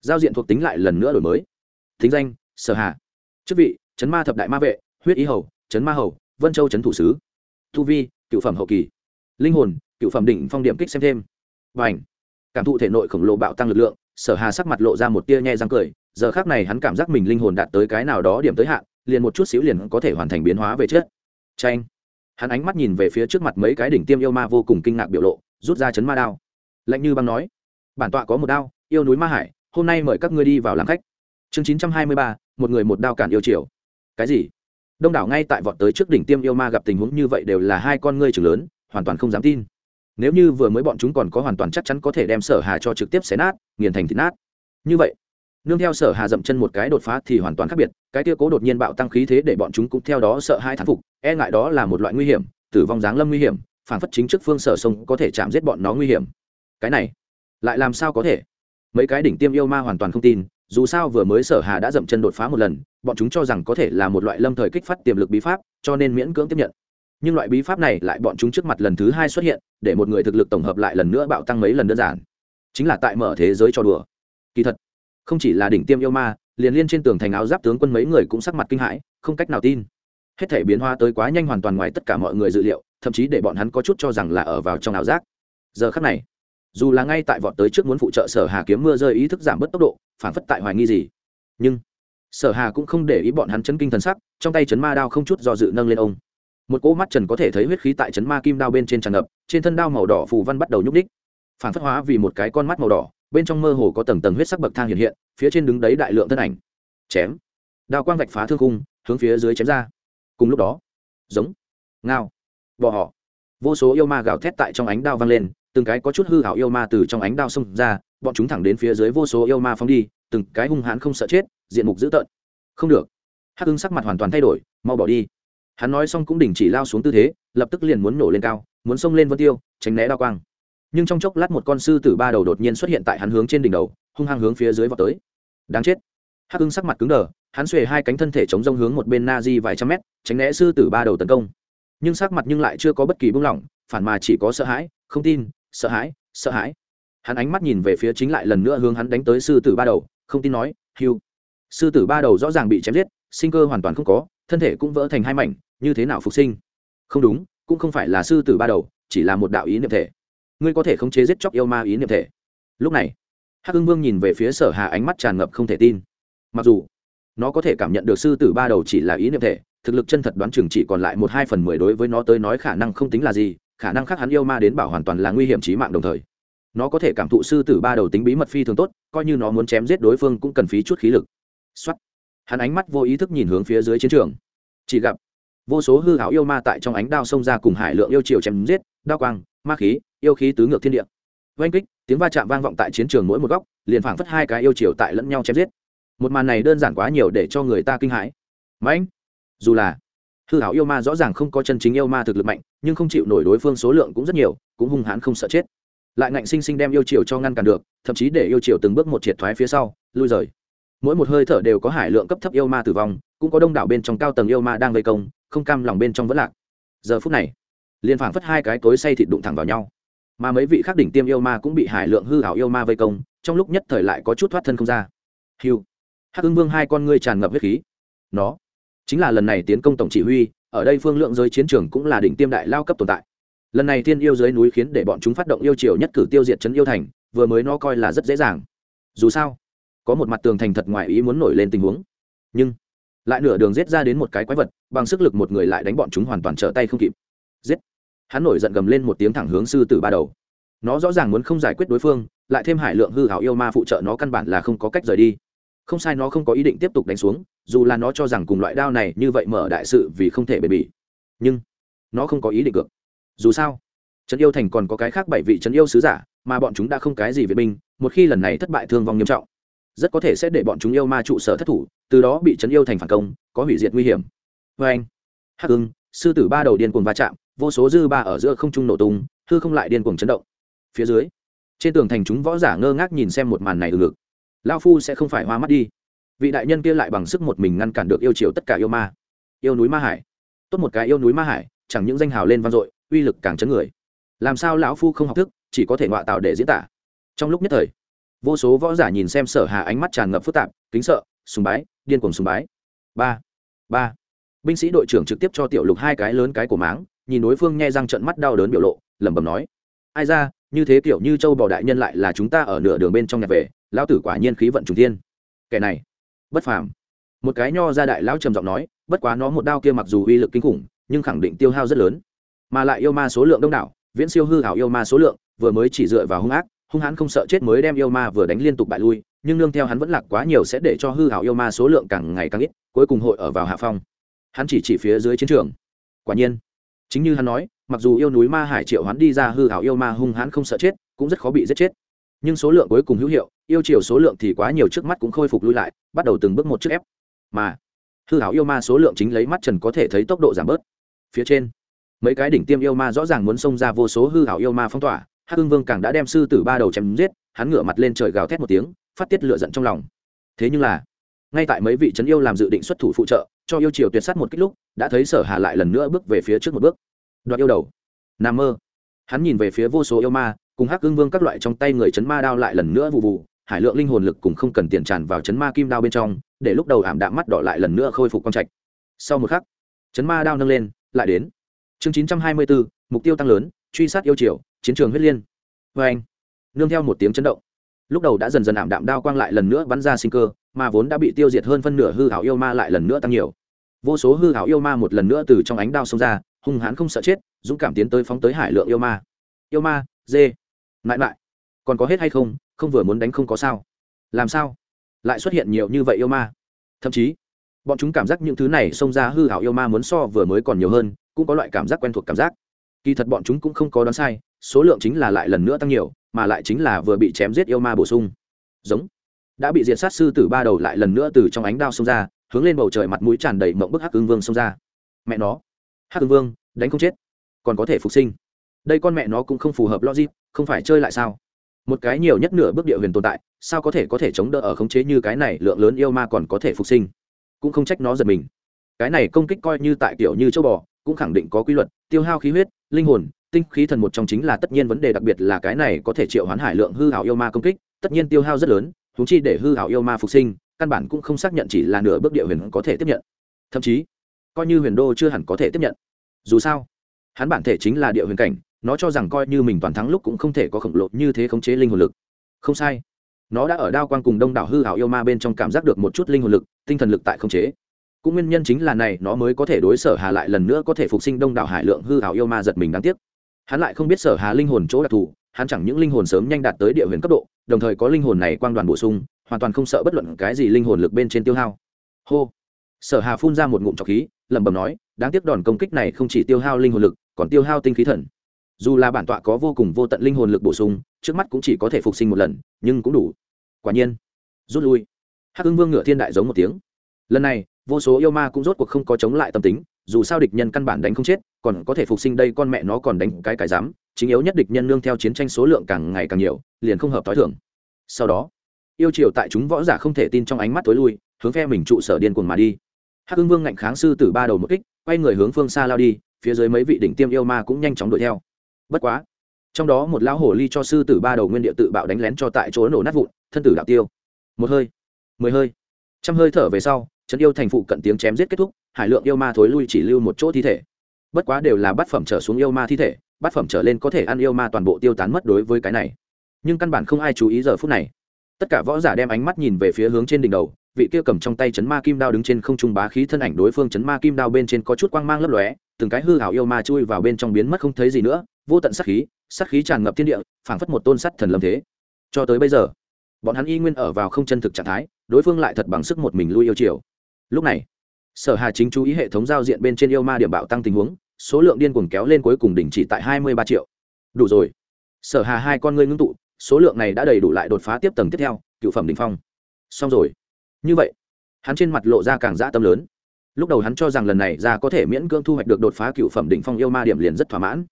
Giao diện thuộc tính lại lần nữa đổi mới. Thính danh, sở hà. Chức vị, chấn ma thập đại ma vệ, huyết ý hầu, chấn ma hầu, vân châu chấn thủ sứ. Tu vi, cựu phẩm hậu kỳ. Linh hồn cựu phẩm đỉnh phong điểm kích xem thêm. Và ảnh cảm thụ thể nội khổng lồ bạo tăng lực lượng, sở hà sắc mặt lộ ra một tia nhẹ răng cười, giờ khác này hắn cảm giác mình linh hồn đạt tới cái nào đó điểm tới hạn, liền một chút xíu liền có thể hoàn thành biến hóa về chết tranh hắn ánh mắt nhìn về phía trước mặt mấy cái đỉnh tiêm yêu ma vô cùng kinh ngạc biểu lộ, rút ra chấn ma đao. Lạnh như băng nói, bản tọa có một đao, yêu núi ma hải, hôm nay mời các ngươi đi vào làm khách. Chương chín trăm hai mươi ba, một người một đao cản yêu triều. Cái gì? Đông đảo ngay tại vọt tới trước đỉnh tiêm yêu ma gặp tình huống như vậy đều là hai con ngươi trưởng lớn, hoàn toàn không dám tin nếu như vừa mới bọn chúng còn có hoàn toàn chắc chắn có thể đem sở hà cho trực tiếp xé nát, nghiền thành thịt nát. Như vậy, nương theo sở hà dậm chân một cái đột phá thì hoàn toàn khác biệt, cái kia cố đột nhiên bạo tăng khí thế để bọn chúng cũng theo đó sợ hai thán phục e ngại đó là một loại nguy hiểm, tử vong giáng lâm nguy hiểm, phản phất chính trước phương sở sông có thể chạm giết bọn nó nguy hiểm. Cái này, lại làm sao có thể? Mấy cái đỉnh tiêm yêu ma hoàn toàn không tin, dù sao vừa mới sở hà đã dậm chân đột phá một lần, bọn chúng cho rằng có thể là một loại lâm thời kích phát tiềm lực bí pháp, cho nên miễn cưỡng tiếp nhận nhưng loại bí pháp này lại bọn chúng trước mặt lần thứ hai xuất hiện, để một người thực lực tổng hợp lại lần nữa bạo tăng mấy lần đơn giản. Chính là tại mở thế giới cho đùa. Kỳ thật, không chỉ là đỉnh tiêm yêu ma, liền liên trên tường thành áo giáp tướng quân mấy người cũng sắc mặt kinh hãi, không cách nào tin. Hết thể biến hóa tới quá nhanh hoàn toàn ngoài tất cả mọi người dự liệu, thậm chí để bọn hắn có chút cho rằng là ở vào trong áo giác. Giờ khắc này, dù là ngay tại vọt tới trước muốn phụ trợ sở hà kiếm mưa rơi ý thức giảm bớt tốc độ, phản phất tại hoài nghi gì. Nhưng, sở hà cũng không để ý bọn hắn chấn kinh thần sắc, trong tay chấn ma đao không chút do dự nâng lên ông một cỗ mắt trần có thể thấy huyết khí tại chấn ma kim đao bên trên tràn ngập, trên thân đao màu đỏ phù văn bắt đầu nhúc ních phản phất hóa vì một cái con mắt màu đỏ, bên trong mơ hồ có tầng tầng huyết sắc bậc thang hiện hiện, phía trên đứng đấy đại lượng thân ảnh. Chém. Đao quang vạch phá thương cung hướng phía dưới chém ra. Cùng lúc đó, giống, ngao, bò họ. Vô số yêu ma gào thét tại trong ánh đao vang lên, từng cái có chút hư hảo yêu ma từ trong ánh đao xông ra, bọn chúng thẳng đến phía dưới vô số yêu ma phóng đi, từng cái hung hãn không sợ chết, diện mục dữ tợn. Không được. Hắc hưng sắc mặt hoàn toàn thay đổi, mau bỏ đi hắn nói xong cũng đình chỉ lao xuống tư thế, lập tức liền muốn nổ lên cao, muốn xông lên vân tiêu, tránh né đao quang. Nhưng trong chốc lát một con sư tử ba đầu đột nhiên xuất hiện tại hắn hướng trên đỉnh đầu, hung hăng hướng phía dưới vào tới. Đáng chết. Hắc hưng sắc mặt cứng đờ, hắn xuề hai cánh thân thể chống rông hướng một bên na di vài trăm mét, tránh né sư tử ba đầu tấn công. Nhưng sắc mặt nhưng lại chưa có bất kỳ buông lỏng, phản mà chỉ có sợ hãi, không tin, sợ hãi sợ hãi. Hắn ánh mắt nhìn về phía chính lại lần nữa hướng hắn đánh tới sư tử ba đầu, không tin nói hiu sư tử ba đầu rõ ràng bị chém giết, sinh cơ hoàn toàn không có thân thể cũng vỡ thành hai mảnh, như thế nào phục sinh? Không đúng, cũng không phải là sư tử ba đầu, chỉ là một đạo ý niệm thể. Ngươi có thể khống chế giết chóc yêu ma ý niệm thể. Lúc này, hắc hưng vương nhìn về phía sở hà ánh mắt tràn ngập không thể tin. Mặc dù, nó có thể cảm nhận được sư tử ba đầu chỉ là ý niệm thể, thực lực chân thật đoán chừng chỉ còn lại một hai phần mười đối với nó tới nói khả năng không tính là gì, khả năng khác hắn yêu ma đến bảo hoàn toàn là nguy hiểm trí mạng đồng thời. Nó có thể cảm thụ sư tử ba đầu tính bí mật phi thường tốt, coi như nó muốn chém giết đối phương cũng cần phí chút khí lực. Xuất hắn ánh mắt vô ý thức nhìn hướng phía dưới chiến trường. Chỉ gặp, vô số hư hảo yêu ma tại trong ánh đao xông ra cùng hải lượng yêu triều chém giết, đao quang, ma khí, yêu khí tứ ngược thiên địa. Oanh kích, tiếng va chạm vang vọng tại chiến trường mỗi một góc, liền phảng phất hai cái yêu triều tại lẫn nhau chém giết. Một màn này đơn giản quá nhiều để cho người ta kinh hãi. Mãnh dù là, hư hảo yêu ma rõ ràng không có chân chính yêu ma thực lực mạnh, nhưng không chịu nổi đối phương số lượng cũng rất nhiều, cũng hung hãn không sợ chết. Lại ngạnh sinh sinh đem yêu triều cho ngăn cản được, thậm chí để yêu triều từng bước một triệt thoái phía sau, lui rời mỗi một hơi thở đều có hải lượng cấp thấp yêu ma tử vong, cũng có đông đảo bên trong cao tầng yêu ma đang vây công, không cam lòng bên trong vẫn lạc. Giờ phút này, liền phảng phất hai cái cối say thịt đụng thẳng vào nhau. Mà mấy vị khác đỉnh tiêm yêu ma cũng bị hải lượng hư hảo yêu ma vây công, trong lúc nhất thời lại có chút thoát thân không ra. Hiu hắc ưng vương hai con ngươi tràn ngập huyết khí. Nó chính là lần này tiến công tổng chỉ huy, ở đây phương lượng giới chiến trường cũng là đỉnh tiêm đại lao cấp tồn tại. Lần này thiên yêu dưới núi khiến để bọn chúng phát động yêu triều nhất cử tiêu diệt trấn yêu thành, vừa mới nó coi là rất dễ dàng. Dù sao có một mặt tường thành thật ngoài ý muốn nổi lên tình huống. Nhưng, lại nửa đường giết ra đến một cái quái vật, bằng sức lực một người lại đánh bọn chúng hoàn toàn trở tay không kịp. Giết! Hắn nổi giận gầm lên một tiếng thẳng hướng sư tử ba đầu. Nó rõ ràng muốn không giải quyết đối phương, lại thêm hải lượng hư hảo yêu ma phụ trợ nó căn bản là không có cách rời đi. Không sai nó không có ý định tiếp tục đánh xuống, dù là nó cho rằng cùng loại đao này như vậy mở đại sự vì không thể bền bỉ. Nhưng, nó không có ý định cược dù sao, trấn yêu thành còn có cái khác bảy vị trấn yêu sứ giả, mà bọn chúng đã không cái gì về binh, một khi lần này thất bại thương vong nghiêm trọng rất có thể sẽ để bọn chúng yêu ma trụ sở thất thủ, từ đó bị chấn yêu thành phản công, có hủy diệt nguy hiểm. Vê anh, hắc hưng sư tử ba đầu điên cuồng va chạm, vô số dư ba ở giữa không trung nổ tung, hư không lại điên cuồng chấn động. Phía dưới, trên tường thành chúng võ giả ngơ ngác nhìn xem một màn này từ ngực. Lao phu sẽ không phải hoa mắt đi. Vị đại nhân kia lại bằng sức một mình ngăn cản được yêu chiều tất cả yêu ma. Yêu núi ma hải. Tốt một cái yêu núi ma hải, chẳng những danh hào lên vang dội, uy lực càng chấn người. Làm sao lão phu không học thức, chỉ có thể ngoại tạo để diễn tả. Trong lúc nhất thời vô số võ giả nhìn xem sở hà ánh mắt tràn ngập phức tạp, kính sợ, sùng bái, điên cuồng sùng bái. Ba ba. Binh sĩ đội trưởng trực tiếp cho tiểu lục hai cái lớn cái của máng, nhìn đối phương nghe răng trận mắt đau đớn biểu lộ, lẩm bẩm nói, ai ra, như thế kiểu như châu bò đại nhân lại là chúng ta ở nửa đường bên trong nhà về, lão tử quả nhiên khí vận trùng thiên. Kẻ này, bất phàm. Một cái nho ra đại lão trầm giọng nói, bất quá nó một đao kia mặc dù uy lực kinh khủng, nhưng khẳng định tiêu hao rất lớn. Mà lại yêu ma số lượng đông đảo, viễn siêu hư hảo yêu ma số lượng, vừa mới chỉ dựa vào hung ác hung hãn không sợ chết mới đem yêu ma vừa đánh liên tục bại lui, nhưng nương theo hắn vẫn lạc quá nhiều sẽ để cho hư hảo yêu ma số lượng càng ngày càng ít, cuối cùng hội ở vào hạ phong. Hắn chỉ chỉ phía dưới chiến trường. Quả nhiên, chính như hắn nói, mặc dù yêu núi ma hải triệu hắn đi ra hư hảo yêu ma hung hãn không sợ chết, cũng rất khó bị giết chết. Nhưng số lượng cuối cùng hữu hiệu, yêu chiều số lượng thì quá nhiều trước mắt cũng khôi phục lui lại, bắt đầu từng bước một trước ép. Mà, hư hảo yêu ma số lượng chính lấy mắt trần có thể thấy tốc độ giảm bớt. Phía trên, mấy cái đỉnh tiêm yêu ma rõ ràng muốn xông ra vô số hư hảo yêu ma phong tỏa hắc hưng vương càng đã đem sư tử ba đầu chém giết, hắn ngửa mặt lên trời gào thét một tiếng, phát tiết lựa giận trong lòng. Thế nhưng là, ngay tại mấy vị trấn yêu làm dự định xuất thủ phụ trợ, cho yêu triều tuyệt s á t một kích lúc, đã thấy sở hà lại lần nữa bước về phía trước một bước. Đoạt yêu đầu. N mơ. Hắn nhìn về phía vô số yêu ma, cùng hắc hưng vương các loại trong tay người chấn ma đao lại lần nữa vụ vụ, hải lượng linh hồn lực cùng không cần tiền tràn vào chấn ma kim đao bên trong, để lúc đầu ảm đạm mắt đỏ lại lần nữa khôi phục quang trạch. Sau một khắc, chấn ma đao nâng lên, lại đến. Chương chín trăm hai mươi bốn, mục tiêu tăng lớn, truy sát yêu triều chiến trường huyết liên. Vê anh, nương theo một tiếng chấn động, lúc đầu đã dần dần ảm đạm đao quang lại lần nữa bắn ra sinh cơ, mà vốn đã bị tiêu diệt hơn phân nửa hư hảo yêu ma lại lần nữa tăng nhiều. Vô số hư hảo yêu ma một lần nữa từ trong ánh đao xông ra, hung hãn không sợ chết, dũng cảm tiến tới phóng tới hải lượng yêu ma. Yêu ma, dê mãi mãi còn có hết hay không không vừa muốn đánh không có sao. Làm sao? Lại xuất hiện nhiều như vậy yêu ma. Thậm chí, bọn chúng cảm giác những thứ này xông ra hư hảo yêu ma muốn so vừa mới còn nhiều hơn, cũng có loại cảm giác quen thuộc cảm giác. Kỳ thật bọn chúng cũng không có đoán sai số lượng chính là lại lần nữa tăng nhiều, mà lại chính là vừa bị chém giết yêu ma bổ sung. Giống. Đã bị diệt sát sư tử ba đầu lại lần nữa từ trong ánh đao xông ra, hướng lên bầu trời mặt mũi tràn đầy mộng bức hắc ương vương xông ra. Mẹ nó. Hắc ương vương, đánh không chết. Còn có thể phục sinh. Đây con mẹ nó cũng không phù hợp logic, không phải chơi lại sao? Một cái nhiều nhất nửa bước địa huyền tồn tại, sao có thể có thể chống đỡ ở khống chế như cái này lượng lớn yêu ma còn có thể phục sinh? Cũng không trách nó giật mình. Cái này công kích coi như tại kiểu như châu bò cũng khẳng định có quy luật, tiêu hao khí huyết, linh hồn, tinh khí thần một trong chính là tất nhiên vấn đề đặc biệt là cái này có thể triệu hoán hải lượng hư hảo yêu ma công kích, tất nhiên tiêu hao rất lớn thúng chi để hư hảo yêu ma phục sinh, căn bản cũng không xác nhận chỉ là nửa bước địa huyền có thể tiếp nhận. Thậm chí, coi như huyền đô chưa hẳn có thể tiếp nhận. Dù sao, hắn bản thể chính là địa huyền cảnh, nó cho rằng coi như mình toàn thắng lúc cũng không thể có khổng lồ như thế khống chế linh hồn lực. Không sai, nó đã ở đao quang cùng đông đảo hư hảo yêu ma bên trong cảm giác được một chút linh hồn lực, tinh thần lực tại khống chế cũng nguyên nhân chính là này, nó mới có thể đối sở hà lại lần nữa có thể phục sinh đông đảo hải lượng hư hảo yêu ma giật mình đáng tiếc. Hắn lại không biết sở hà linh hồn chỗ đặc thù, hắn chẳng những linh hồn sớm nhanh đạt tới địa huyền cấp độ, đồng thời có linh hồn này quang đoàn bổ sung, hoàn toàn không sợ bất luận cái gì linh hồn lực bên trên tiêu hao. Hô! Sở hà phun ra một ngụm trọc khí, lẩm bẩm nói, đáng tiếc đòn công kích này không chỉ tiêu hao linh hồn lực, còn tiêu hao tinh khí thần. Dù là bản tọa có vô cùng vô tận linh hồn lực bổ sung, trước mắt cũng chỉ có thể phục sinh một lần, nhưng cũng đủ. Quả nhiên, rút lui. Hắc ưng vương ngựa thiên đại giống một tiếng. Lần này vô số yêu ma cũng rốt cuộc không có chống lại tâm tính, dù sao địch nhân căn bản đánh không chết, còn có thể phục sinh đây con mẹ nó còn đánh cái cái dám, chính yếu nhất địch nhân nương theo chiến tranh số lượng càng ngày càng nhiều, liền không hợp t h o i thưởng sau đó, yêu triều tại chúng võ giả không thể tin trong ánh mắt tối lui, hướng phe mình trụ sở điên cuồng mà đi. Hắc hưng vương ngạnh kháng sư từ ba đầu một kích, quay người hướng phương xa lao đi, phía dưới mấy vị đỉnh tiêm yêu ma cũng nhanh chóng đuổi theo. Bất quá, trong đó một lão hồ ly cho sư tử ba đầu nguyên địa tự bạo đánh lén cho tại chỗ nổ nát vụn, thân tử đạo tiêu. Một hơi, mười hơi, trăm hơi thở về sau trấn yêu thành phụ cận tiếng chém giết kết thúc, hải lượng yêu ma thối lui chỉ lưu một chỗ thi thể. Bất quá đều là bát phẩm trở xuống yêu ma thi thể, bát phẩm trở lên có thể ăn yêu ma toàn bộ tiêu tán mất đối với cái này. Nhưng căn bản không ai chú ý giờ phút này. Tất cả võ giả đem ánh mắt nhìn về phía hướng trên đỉnh đầu, vị kia cầm trong tay chấn ma kim đao đứng trên không trung bá khí thân ảnh đối phương chấn ma kim đao bên trên có chút quang mang lấp lóe, từng cái hư hảo yêu ma chui vào bên trong biến mất không thấy gì nữa, vô tận sát khí sát khí tràn ngập thiên địa, phảng phất một tôn sắt thần lâm thế. Cho tới bây giờ, bọn hắn y nguyên ở vào không chân thực trạng thái, đối phương lại thật bằng sức một mình lui yêu chiều lúc này, sở hà chính chú ý hệ thống giao diện bên trên yêu ma điểm bạo tăng tình huống, số lượng điên cuồng kéo lên cuối cùng đỉnh chỉ tại hai mươi ba triệu. Đủ rồi. Sở hà hai con ngươi ngưng tụ, số lượng này đã đầy đủ lại đột phá tiếp tầng tiếp theo, cựu phẩm đỉnh phong. Xong rồi. Như vậy, hắn trên mặt lộ ra càng dã tâm lớn. Lúc đầu hắn cho rằng lần này ra có thể miễn cưỡng thu hoạch được đột phá cựu phẩm đỉnh phong yêu ma điểm liền rất thỏa mãn.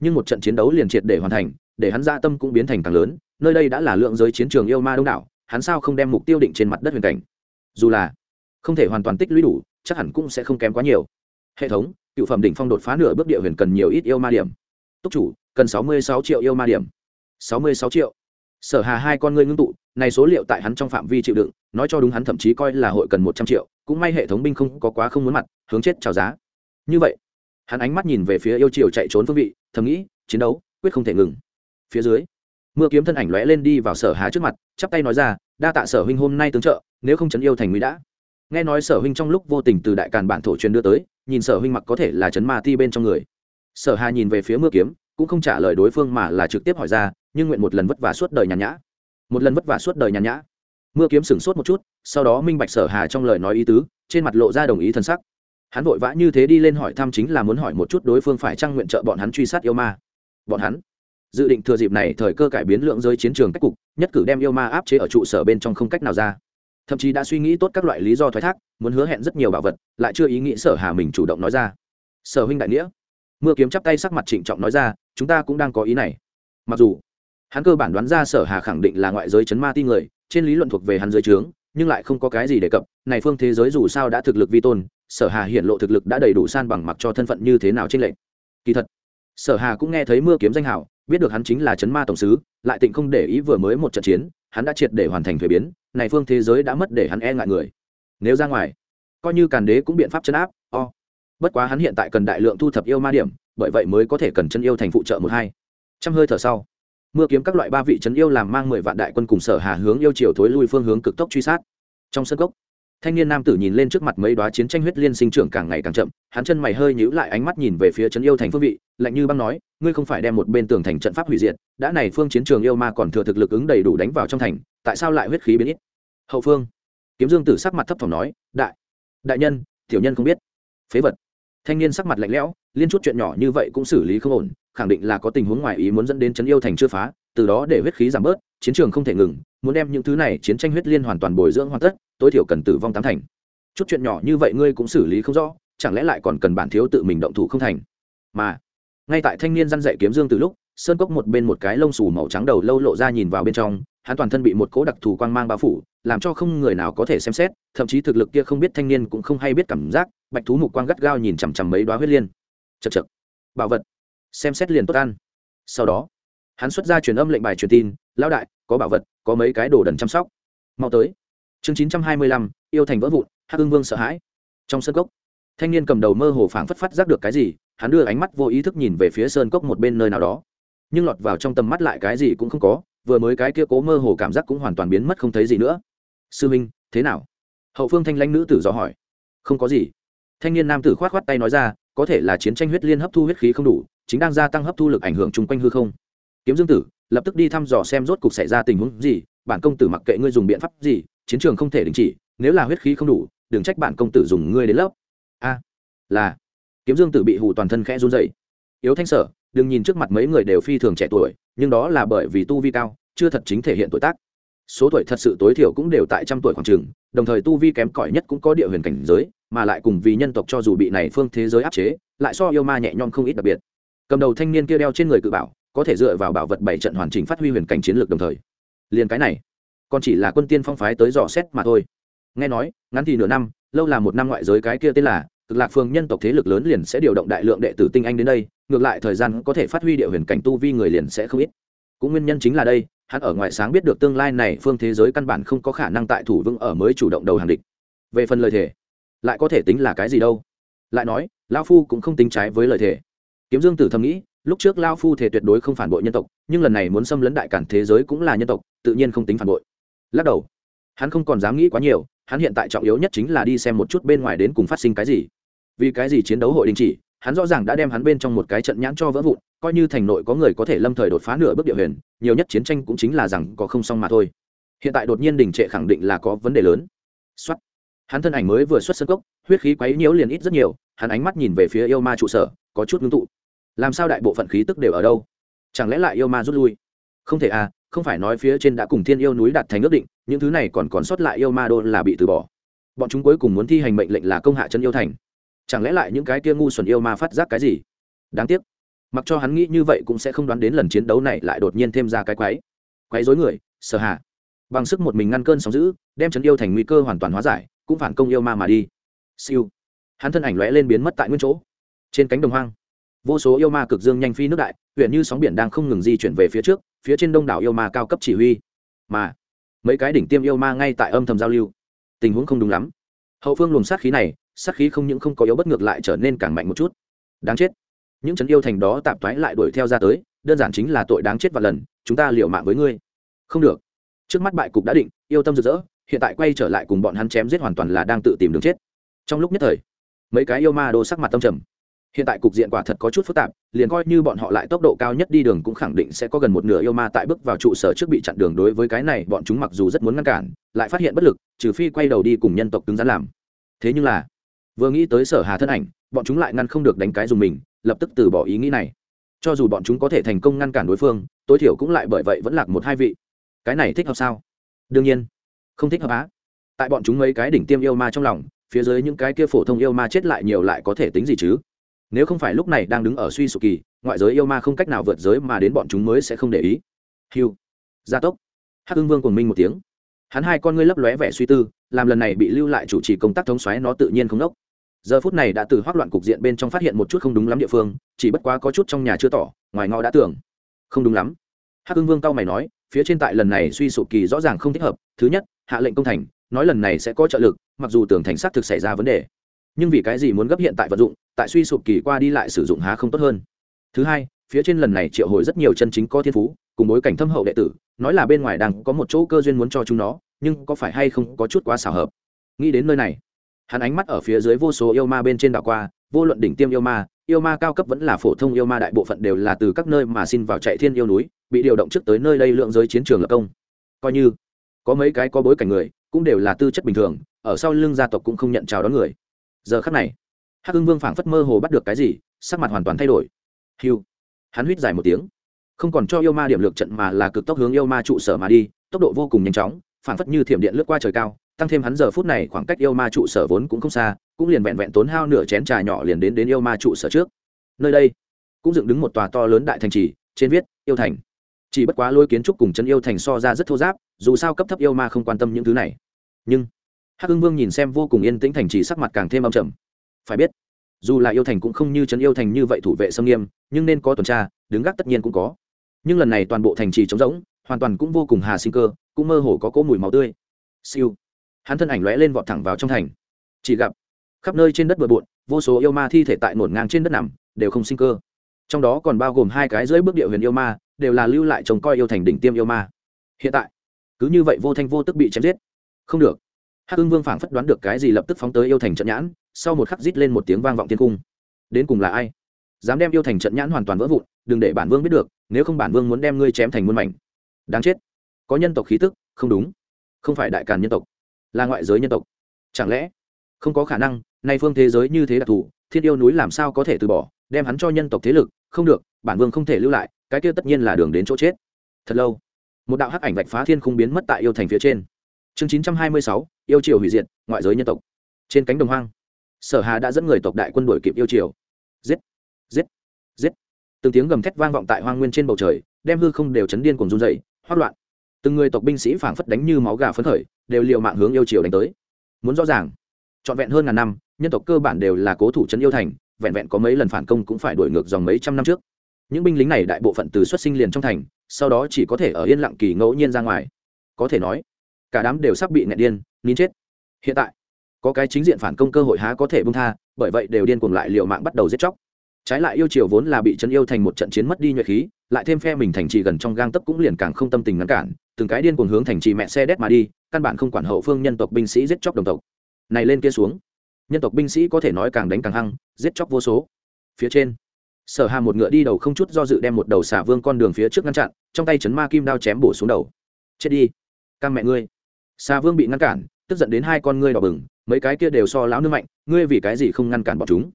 Nhưng một trận chiến đấu liền triệt để hoàn thành, để hắn dã tâm cũng biến thành càng lớn, nơi đây đã là lượng giới chiến trường yêu ma đông đảo, hắn sao không đem mục tiêu định trên mặt đất huyền cảnh? Dù là không thể hoàn toàn tích lũy đủ, chắc hẳn cũng sẽ không kém quá nhiều. Hệ thống, cựu phẩm đỉnh phong đột phá nửa bước địa huyền cần nhiều ít yêu ma điểm. Túc chủ, cần sáu mươi sáu triệu yêu ma điểm. sáu mươi sáu triệu. Sở hà hai con ngươi ngưng tụ, này số liệu tại hắn trong phạm vi chịu đựng, nói cho đúng hắn thậm chí coi là hội cần một trăm triệu, cũng may hệ thống binh không có quá không muốn mặt, hướng chết chào giá. Như vậy, hắn ánh mắt nhìn về phía yêu triều chạy trốn phương vị, thầm nghĩ, chiến đấu, quyết không thể ngừng. Phía dưới, mưa kiếm thân ảnh lóe lên đi vào sở hà trước mặt, chắp tay nói ra, đa tạ sở huynh hôm nay tướng trợ, nếu không chấn yêu thành nguy đã nghe nói sở huynh trong lúc vô tình từ đại càn bản thổ truyền đưa tới, nhìn sở huynh mặc có thể là chấn ma ti bên trong người. Sở hà nhìn về phía mưa kiếm, cũng không trả lời đối phương mà là trực tiếp hỏi ra, nhưng nguyện một lần vất vả suốt đời nhàn nhã. Một lần vất vả suốt đời nhàn nhã. Mưa kiếm sửng sốt một chút, sau đó minh bạch sở hà trong lời nói ý tứ, trên mặt lộ ra đồng ý thân sắc. Hắn vội vã như thế đi lên hỏi thăm chính là muốn hỏi một chút đối phương phải trang nguyện trợ bọn hắn truy sát yêu ma. Bọn hắn dự định thừa dịp này thời cơ cải biến lượng giới chiến trường cách cục, nhất cử đem yêu ma áp chế ở trụ sở bên trong không cách nào ra thậm chí đã suy nghĩ tốt các loại lý do thoái thác, muốn hứa hẹn rất nhiều bảo vật, lại chưa ý nghĩ sở hà mình chủ động nói ra. Sở huynh đại nghĩa. Mưa kiếm chắp tay sắc mặt trịnh trọng nói ra, chúng ta cũng đang có ý này. Mặc dù, hắn cơ bản đoán ra sở hà khẳng định là ngoại giới chấn ma ti người, trên lý luận thuộc về hắn giới trướng, nhưng lại không có cái gì đề cập, này phương thế giới dù sao đã thực lực vi tôn, sở hà hiện lộ thực lực đã đầy đủ san bằng mặc cho thân phận như thế nào trên lệnh kỳ thật, sở hà cũng nghe thấy mưa kiếm danh hảo, biết được hắn chính là chấn ma tổng sứ, lại tịnh không để ý vừa mới một trận chiến hắn đã triệt để hoàn thành thuế biến, này phương thế giới đã mất để hắn e ngại người. Nếu ra ngoài, coi như càn đế cũng biện pháp chấn áp, o、oh. bất quá hắn hiện tại cần đại lượng thu thập yêu ma điểm, bởi vậy mới có thể cần chân yêu thành phụ trợ một hai. Trăm hơi thở sau, mưa kiếm các loại ba vị trấn yêu làm mang mười vạn đại quân cùng sở hà hướng yêu triều thối lui phương hướng cực tốc truy sát. Trong sân cốc thanh niên nam tử nhìn lên trước mặt mấy đoá chiến tranh huyết liên sinh trưởng càng ngày càng chậm, hắn chân mày hơi nhíu lại ánh mắt nhìn về phía trấn yêu thành phương vị, lạnh như băng nói, ngươi không phải đem một bên tường thành trận pháp hủy diệt, đã này phương chiến trường yêu ma còn thừa thực lực ứng đầy đủ đánh vào trong thành, tại sao lại huyết khí biến ít? Hậu phương, kiếm dương tử sắc mặt thấp thỏm nói, đại đại nhân, tiểu nhân không biết. Phế vật. Thanh niên sắc mặt lạnh lẽo, liên chút chuyện nhỏ như vậy cũng xử lý không ổn, khẳng định là có tình huống ngoài ý muốn dẫn đến trấn yêu thành chưa phá, từ đó để huyết khí giảm bớt chiến trường không thể ngừng, muốn đem những thứ này chiến tranh huyết liên hoàn toàn bồi dưỡng hoàn tất, tối thiểu cần tử vong tám thành. Chút chuyện nhỏ như vậy ngươi cũng xử lý không rõ, chẳng lẽ lại còn cần bản thiếu tự mình động thủ không thành? Mà, ngay tại thanh niên răn dạy kiếm dương từ lúc, sơn cốc một bên một cái lông xù màu trắng đầu lâu lộ ra nhìn vào bên trong, hắn toàn thân bị một cỗ đặc thù quang mang bao phủ, làm cho không người nào có thể xem xét, thậm chí thực lực kia không biết thanh niên cũng không hay biết cảm giác, bạch thú mục quang gắt gao nhìn chằm chằm mấy đoá huyết liên. Chật chật bảo vật. Xem xét liền tốt ăn. Sau đó, hắn xuất ra truyền âm lệnh bài truyền tin lão đại, có bảo vật, có mấy cái đồ đần chăm sóc. Mau tới. Chương chín trăm hai mươi lăm, yêu thành vỡ vụn, hắc ương vương sợ hãi. Trong sân cốc, thanh niên cầm đầu mơ hồ phảng phất phát giác được cái gì, hắn đưa ánh mắt vô ý thức nhìn về phía sơn cốc một bên nơi nào đó. Nhưng lọt vào trong tầm mắt lại cái gì cũng không có, vừa mới cái kia cố mơ hồ cảm giác cũng hoàn toàn biến mất không thấy gì nữa. Sư minh thế nào? Hậu phương thanh lãnh nữ tử dò hỏi. Không có gì. Thanh niên nam tử khoát khoát tay nói ra, có thể là chiến tranh huyết liên hấp thu huyết khí không đủ, chính đang gia tăng hấp thu lực ảnh hưởng chung quanh hư không kiếm dương tử, lập tức đi thăm dò xem rốt cục xảy ra tình huống gì, bản công tử mặc kệ ngươi dùng biện pháp gì, chiến trường không thể đình chỉ, nếu là huyết khí không đủ, đừng trách bản công tử dùng ngươi đến lớp. A, là, kiếm dương tử bị hù toàn thân khẽ run dậy yếu thanh sở, đừng nhìn trước mặt mấy người đều phi thường trẻ tuổi, nhưng đó là bởi vì tu vi cao, chưa thật chính thể hiện tuổi tác. Số tuổi thật sự tối thiểu cũng đều tại trăm tuổi khoảng trường đồng thời tu vi kém cỏi nhất cũng có địa huyền cảnh giới, mà lại cùng vì nhân tộc cho dù bị này phương thế giới áp chế, lại so yêu ma nhẹ nhõm không ít đặc biệt. Cầm đầu thanh niên kia đeo trên người cự bảo có thể dựa vào bảo vật bảy trận hoàn chỉnh phát huy huyền cảnh chiến lược đồng thời. Liền cái này, còn chỉ là quân tiên phong phái tới dò xét mà thôi. Nghe nói, ngắn thì nửa năm, lâu là một năm ngoại giới cái kia tên là cực lạc phương nhân tộc thế lực lớn liền sẽ điều động đại lượng đệ tử tinh anh đến đây, ngược lại thời gian có thể phát huy địa huyền cảnh tu vi người liền sẽ không ít. Cũng nguyên nhân chính là đây, hắn ở ngoài sáng biết được tương lai này phương thế giới căn bản không có khả năng tại thủ vững ở mới chủ động đầu hàng địch. Về phần lời thề, lại có thể tính là cái gì đâu? Lại nói lao phu cũng không tính trái với lời thề. Kiếm dương tử thầm nghĩ lúc trước lao phu thể tuyệt đối không phản bội nhân tộc, nhưng lần này muốn xâm lấn đại cản thế giới cũng là nhân tộc, tự nhiên không tính phản bội. Lắc đầu. Hắn không còn dám nghĩ quá nhiều, hắn hiện tại trọng yếu nhất chính là đi xem một chút bên ngoài đến cùng phát sinh cái gì. Vì cái gì chiến đấu hội đình chỉ, hắn rõ ràng đã đem hắn bên trong một cái trận nhãn cho vỡ vụn, coi như thành nội có người có thể lâm thời đột phá nửa bước địa huyền, nhiều nhất chiến tranh cũng chính là rằng có không xong mà thôi. Hiện tại đột nhiên đình trệ khẳng định là có vấn đề lớn. Xuất hắn thân ảnh mới vừa xuất sân cốc, huyết khí quấy nhiễu liền ít rất nhiều, hắn ánh mắt nhìn về phía yêu ma trụ sở, có chút ngưng tụ làm sao đại bộ phận khí tức đều ở đâu? Chẳng lẽ lại yêu ma rút lui? Không thể à không phải nói phía trên đã cùng thiên yêu núi đạt thành ước định, những thứ này còn còn sót lại yêu ma đô là bị từ bỏ. Bọn chúng cuối cùng muốn thi hành mệnh lệnh là công hạ chân yêu thành. Chẳng lẽ lại những cái kia ngu xuẩn yêu ma phát giác cái gì? Đáng tiếc. Mặc cho hắn nghĩ như vậy cũng sẽ không đoán đến lần chiến đấu này lại đột nhiên thêm ra cái quái. Quái dối người, sợ hạ bằng sức một mình ngăn cơn sóng giữ đem chân yêu thành nguy cơ hoàn toàn hóa giải, cũng phản công yêu ma mà đi. Siêu. Hắn thân ảnh lóe lên biến mất tại nguyên chỗ. Trên cánh đồng hoang vô số yêu ma cực dương nhanh phi nước đại, huyện như sóng biển đang không ngừng di chuyển về phía trước, phía trên đông đảo yêu ma cao cấp chỉ huy. Mà, mấy cái đỉnh tiêm yêu ma ngay tại âm thầm giao lưu. Tình huống không đúng lắm. Hậu phương luồng sát khí này, sát khí không những không có yếu bất ngược lại trở nên càng mạnh một chút. Đáng chết. Những chấn yêu thành đó tạp thoái lại đuổi theo ra tới, đơn giản chính là tội đáng chết và lần, chúng ta liều mạng với ngươi. Không được. Trước mắt bại cục đã định, yêu tâm rực rỡ, hiện tại quay trở lại cùng bọn hắn chém giết hoàn toàn là đang tự tìm đường chết. Trong lúc nhất thời, mấy cái yêu ma đô sắc mặt tâm trầm hiện tại cục diện quả thật có chút phức tạp, liền coi như bọn họ lại tốc độ cao nhất đi đường cũng khẳng định sẽ có gần một nửa yêu ma tại bước vào trụ sở trước bị chặn đường đối với cái này, bọn chúng mặc dù rất muốn ngăn cản, lại phát hiện bất lực, trừ phi quay đầu đi cùng nhân tộc cứng rắn làm. Thế nhưng là, vừa nghĩ tới sở hà thân ảnh, bọn chúng lại ngăn không được đánh cái dùng mình, lập tức từ bỏ ý nghĩ này. Cho dù bọn chúng có thể thành công ngăn cản đối phương, tối thiểu cũng lại bởi vậy vẫn lạc một hai vị. Cái này thích hợp sao? Đương nhiên, không thích hợp á. Tại bọn chúng mấy cái đỉnh tiêm yêu ma trong lòng, phía dưới những cái kia phổ thông yêu ma chết lại nhiều lại có thể tính gì chứ? Nếu không phải lúc này đang đứng ở suy sụp kỳ ngoại giới yêu ma không cách nào vượt giới mà đến bọn chúng mới sẽ không để ý. Hiu gia tốc. Hắc hưng vương cùng minh một tiếng. Hắn hai con ngươi lấp lóe vẻ suy tư, làm lần này bị lưu lại chủ trì công tác thống xoáy nó tự nhiên không đốc. Giờ phút này đã từ hoác loạn cục diện bên trong phát hiện một chút không đúng lắm địa phương, chỉ bất quá có chút trong nhà chưa tỏ, ngoài ngõ đã tưởng. Không đúng lắm. Hắc hưng vương cao mày nói, phía trên tại lần này suy sụp kỳ rõ ràng không thích hợp. Thứ nhất, hạ lệnh công thành, nói lần này sẽ có trợ lực, mặc dù tưởng thành xác thực xảy ra vấn đề nhưng vì cái gì muốn gấp hiện tại vận dụng, tại suy sụp kỳ qua đi lại sử dụng há không tốt hơn? Thứ hai, phía trên lần này triệu hồi rất nhiều chân chính có thiên phú, cùng bối cảnh thâm hậu đệ tử, nói là bên ngoài đang có một chỗ cơ duyên muốn cho chúng nó, nhưng có phải hay không có chút quá xảo hợp? Nghĩ đến nơi này, hắn ánh mắt ở phía dưới vô số yêu ma bên trên đảo qua, vô luận đỉnh tiêm yêu ma yêu ma cao cấp vẫn là phổ thông yêu ma đại bộ phận đều là từ các nơi mà xin vào chạy thiên yêu núi, bị điều động trước tới nơi đây lượng giới chiến trường lập công. Coi như, có mấy cái có bối cảnh người, cũng đều là tư chất bình thường, ở sau lưng gia tộc cũng không nhận chào đón người giờ khắc này, hắc hưng vương phảng phất mơ hồ bắt được cái gì, sắc mặt hoàn toàn thay đổi. Hiu hắn huýt dài một tiếng. Không còn cho yêu ma điểm lược trận mà là cực tốc hướng yêu ma trụ sở mà đi, tốc độ vô cùng nhanh chóng, phảng phất như thiểm điện lướt qua trời cao, tăng thêm hắn giờ phút này khoảng cách yêu ma trụ sở vốn cũng không xa, cũng liền vẹn vẹn tốn hao nửa chén trà nhỏ liền đến đến yêu ma trụ sở trước. Nơi đây, cũng dựng đứng một tòa to lớn đại thành trì, trên viết, yêu thành. Chỉ bất quá lôi kiến trúc cùng chân yêu thành so ra rất thô giáp, dù sao cấp thấp yêu ma không quan tâm những thứ này. Nhưng hắc hưng vương nhìn xem vô cùng yên tĩnh thành trì sắc mặt càng thêm âm trầm. Phải biết, dù là yêu thành cũng không như chân yêu thành như vậy thủ vệ sâm nghiêm, nhưng nên có tuần tra, đứng gác tất nhiên cũng có. Nhưng lần này toàn bộ thành trì trống rỗng, hoàn toàn cũng vô cùng hà sinh cơ, cũng mơ hồ có cỗ mùi máu tươi. Siêu. Hắn thân ảnh lóe lên vọt thẳng vào trong thành. Chỉ gặp, khắp nơi trên đất bừa bộn, vô số yêu ma thi thể tại nổn ngang trên đất nằm, đều không sinh cơ. Trong đó còn bao gồm hai cái dưới bước địa huyền yêu ma, đều là lưu lại trông coi yêu thành đỉnh tiêm yêu ma. Hiện tại, cứ như vậy vô thanh vô tức bị chém giết. Không được hắc ưng vương phảng phất đoán được cái gì lập tức phóng tới yêu thành trận nhãn, sau một khắc rít lên một tiếng vang vọng thiên cung. Đến cùng là ai? Dám đem yêu thành trận nhãn hoàn toàn vỡ vụn, đừng để bản vương biết được, nếu không bản vương muốn đem ngươi chém thành muôn mảnh. Đáng chết. Có nhân tộc khí tức, không đúng. Không phải đại càn nhân tộc, là ngoại giới nhân tộc. Chẳng lẽ không có khả năng, nay phương thế giới như thế đặc thù, thiên yêu núi làm sao có thể từ bỏ, đem hắn cho nhân tộc thế lực, không được, bản vương không thể lưu lại, cái kia tất nhiên là đường đến chỗ chết. Thật lâu, một đạo hắc ảnh vạch phá thiên không biến mất tại yêu thành phía trên chương chín trăm hai mươi sáu, yêu triều hủy diệt, ngoại giới nhân tộc. Trên cánh đồng hoang, sở hà đã dẫn người tộc đại quân đội kịp yêu triều. Giết giết giết. Từng tiếng gầm thét vang vọng tại hoang nguyên trên bầu trời, đem hư không đều chấn điên cùng run dậy hoát loạn. Từng người tộc binh sĩ phảng phất đánh như máu gà phấn khởi, đều liều mạng hướng yêu triều đánh tới. Muốn rõ ràng, trọn vẹn hơn ngàn năm, nhân tộc cơ bản đều là cố thủ trấn yêu thành, vẹn vẹn có mấy lần phản công cũng phải đuổi ngược dòng mấy trăm năm trước. Những binh lính này đại bộ phận từ xuất sinh liền trong thành, sau đó chỉ có thể ở yên lặng kỳ ngẫu nhiên ra ngoài. Có thể nói cả đám đều sắp bị nghẹn điên, nín chết. Hiện tại, có cái chính diện phản công cơ hội há có thể bung tha, bởi vậy đều điên cuồng lại liệu mạng bắt đầu giết chóc. Trái lại yêu triều vốn là bị chân yêu thành một trận chiến mất đi nhuệ khí, lại thêm phe mình thành trì gần trong gang tấp cũng liền càng không tâm tình ngăn cản, từng cái điên cuồng hướng thành trì mẹ xe đét mà đi, căn bản không quản hậu phương nhân tộc binh sĩ giết chóc đồng tộc. Này lên kia xuống, nhân tộc binh sĩ có thể nói càng đánh càng hăng, giết chóc vô số. Phía trên, sở hà một ngựa đi đầu không chút do dự đem một đầu xả vương con đường phía trước ngăn chặn, trong tay chấn ma kim đao chém bổ xuống đầu. Chết đi căng mẹ ngươi xà vương bị ngăn cản, tức giận đến hai con ngươi đỏ bừng, mấy cái kia đều so lão nương mạnh, ngươi vì cái gì không ngăn cản bọn chúng?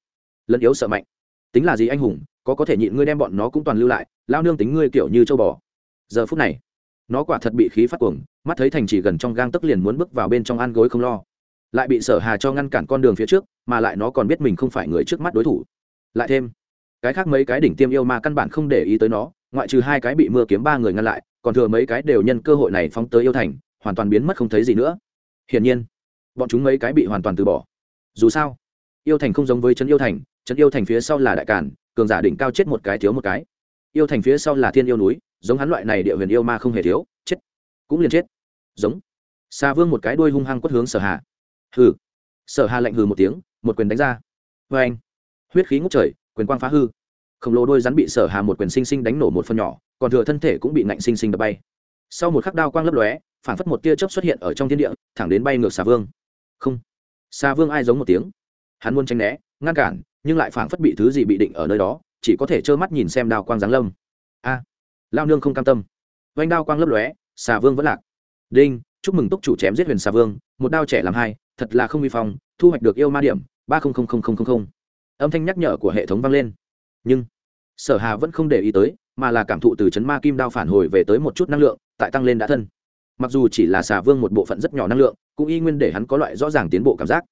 Lẫn yếu sợ mạnh. Tính là gì anh hùng, có có thể nhịn ngươi đem bọn nó cũng toàn lưu lại lao nương tính ngươi kiểu như châu bò. Giờ phút này, nó quả thật bị khí phát cuồng, mắt thấy thành chỉ gần trong gang tức liền muốn bước vào bên trong ăn gối không lo. Lại bị sở hà cho ngăn cản con đường phía trước, mà lại nó còn biết mình không phải người trước mắt đối thủ. Lại thêm, cái khác mấy cái đỉnh tiêm yêu mà căn bản không để ý tới nó, ngoại trừ hai cái bị mưa kiếm ba người ngăn lại, còn thừa mấy cái đều nhân cơ hội này phóng tới yêu thành hoàn toàn biến mất không thấy gì nữa. Hiển nhiên, bọn chúng mấy cái bị hoàn toàn từ bỏ. Dù sao, yêu thành không giống với trấn yêu thành, trấn yêu thành phía sau là đại cản cường giả đỉnh cao chết một cái thiếu một cái. Yêu thành phía sau là thiên yêu núi, giống hắn loại này địa huyền yêu ma không hề thiếu, chết, cũng liền chết. Giống. Xa vương một cái đuôi hung hăng quất hướng sở hà. Hừ. Sở hà lạnh hừ một tiếng, một quyền đánh ra. Vê anh huyết khí ngút trời, quyền quang phá hư. Khổng lồ đôi rắn bị sở hà một quyền sinh sinh đánh nổ một phần nhỏ, còn thừa thân thể cũng bị nạnh sinh sinh đập bay sau một khắc đao quang lấp lóe phản phất một tia chớp xuất hiện ở trong thiên địa, thẳng đến bay ngược xà vương. Không. Xà vương ai giống một tiếng. Hắn muốn tránh né, ngăn cản, nhưng lại phản phất bị thứ gì bị định ở nơi đó, chỉ có thể trơ mắt nhìn xem đao quang giáng lâm. A. À, Lao nương không cam tâm. Vanh đao quang lấp lóe, xà vương vẫn lạc. Đinh, chúc mừng túc chủ chém giết huyền xà vương, một đao trẻ làm hai, thật là không vi phong, thu hoạch được yêu ma điểm, ba âm thanh nhắc nhở của hệ thống vang lên. Nhưng, sở hà vẫn không để ý tới mà là cảm thụ từ chấn ma kim đao phản hồi về tới một chút năng lượng, tại tăng lên đã thân. Mặc dù chỉ là xà vương một bộ phận rất nhỏ năng lượng, cũng y nguyên để hắn có loại rõ ràng tiến bộ cảm giác.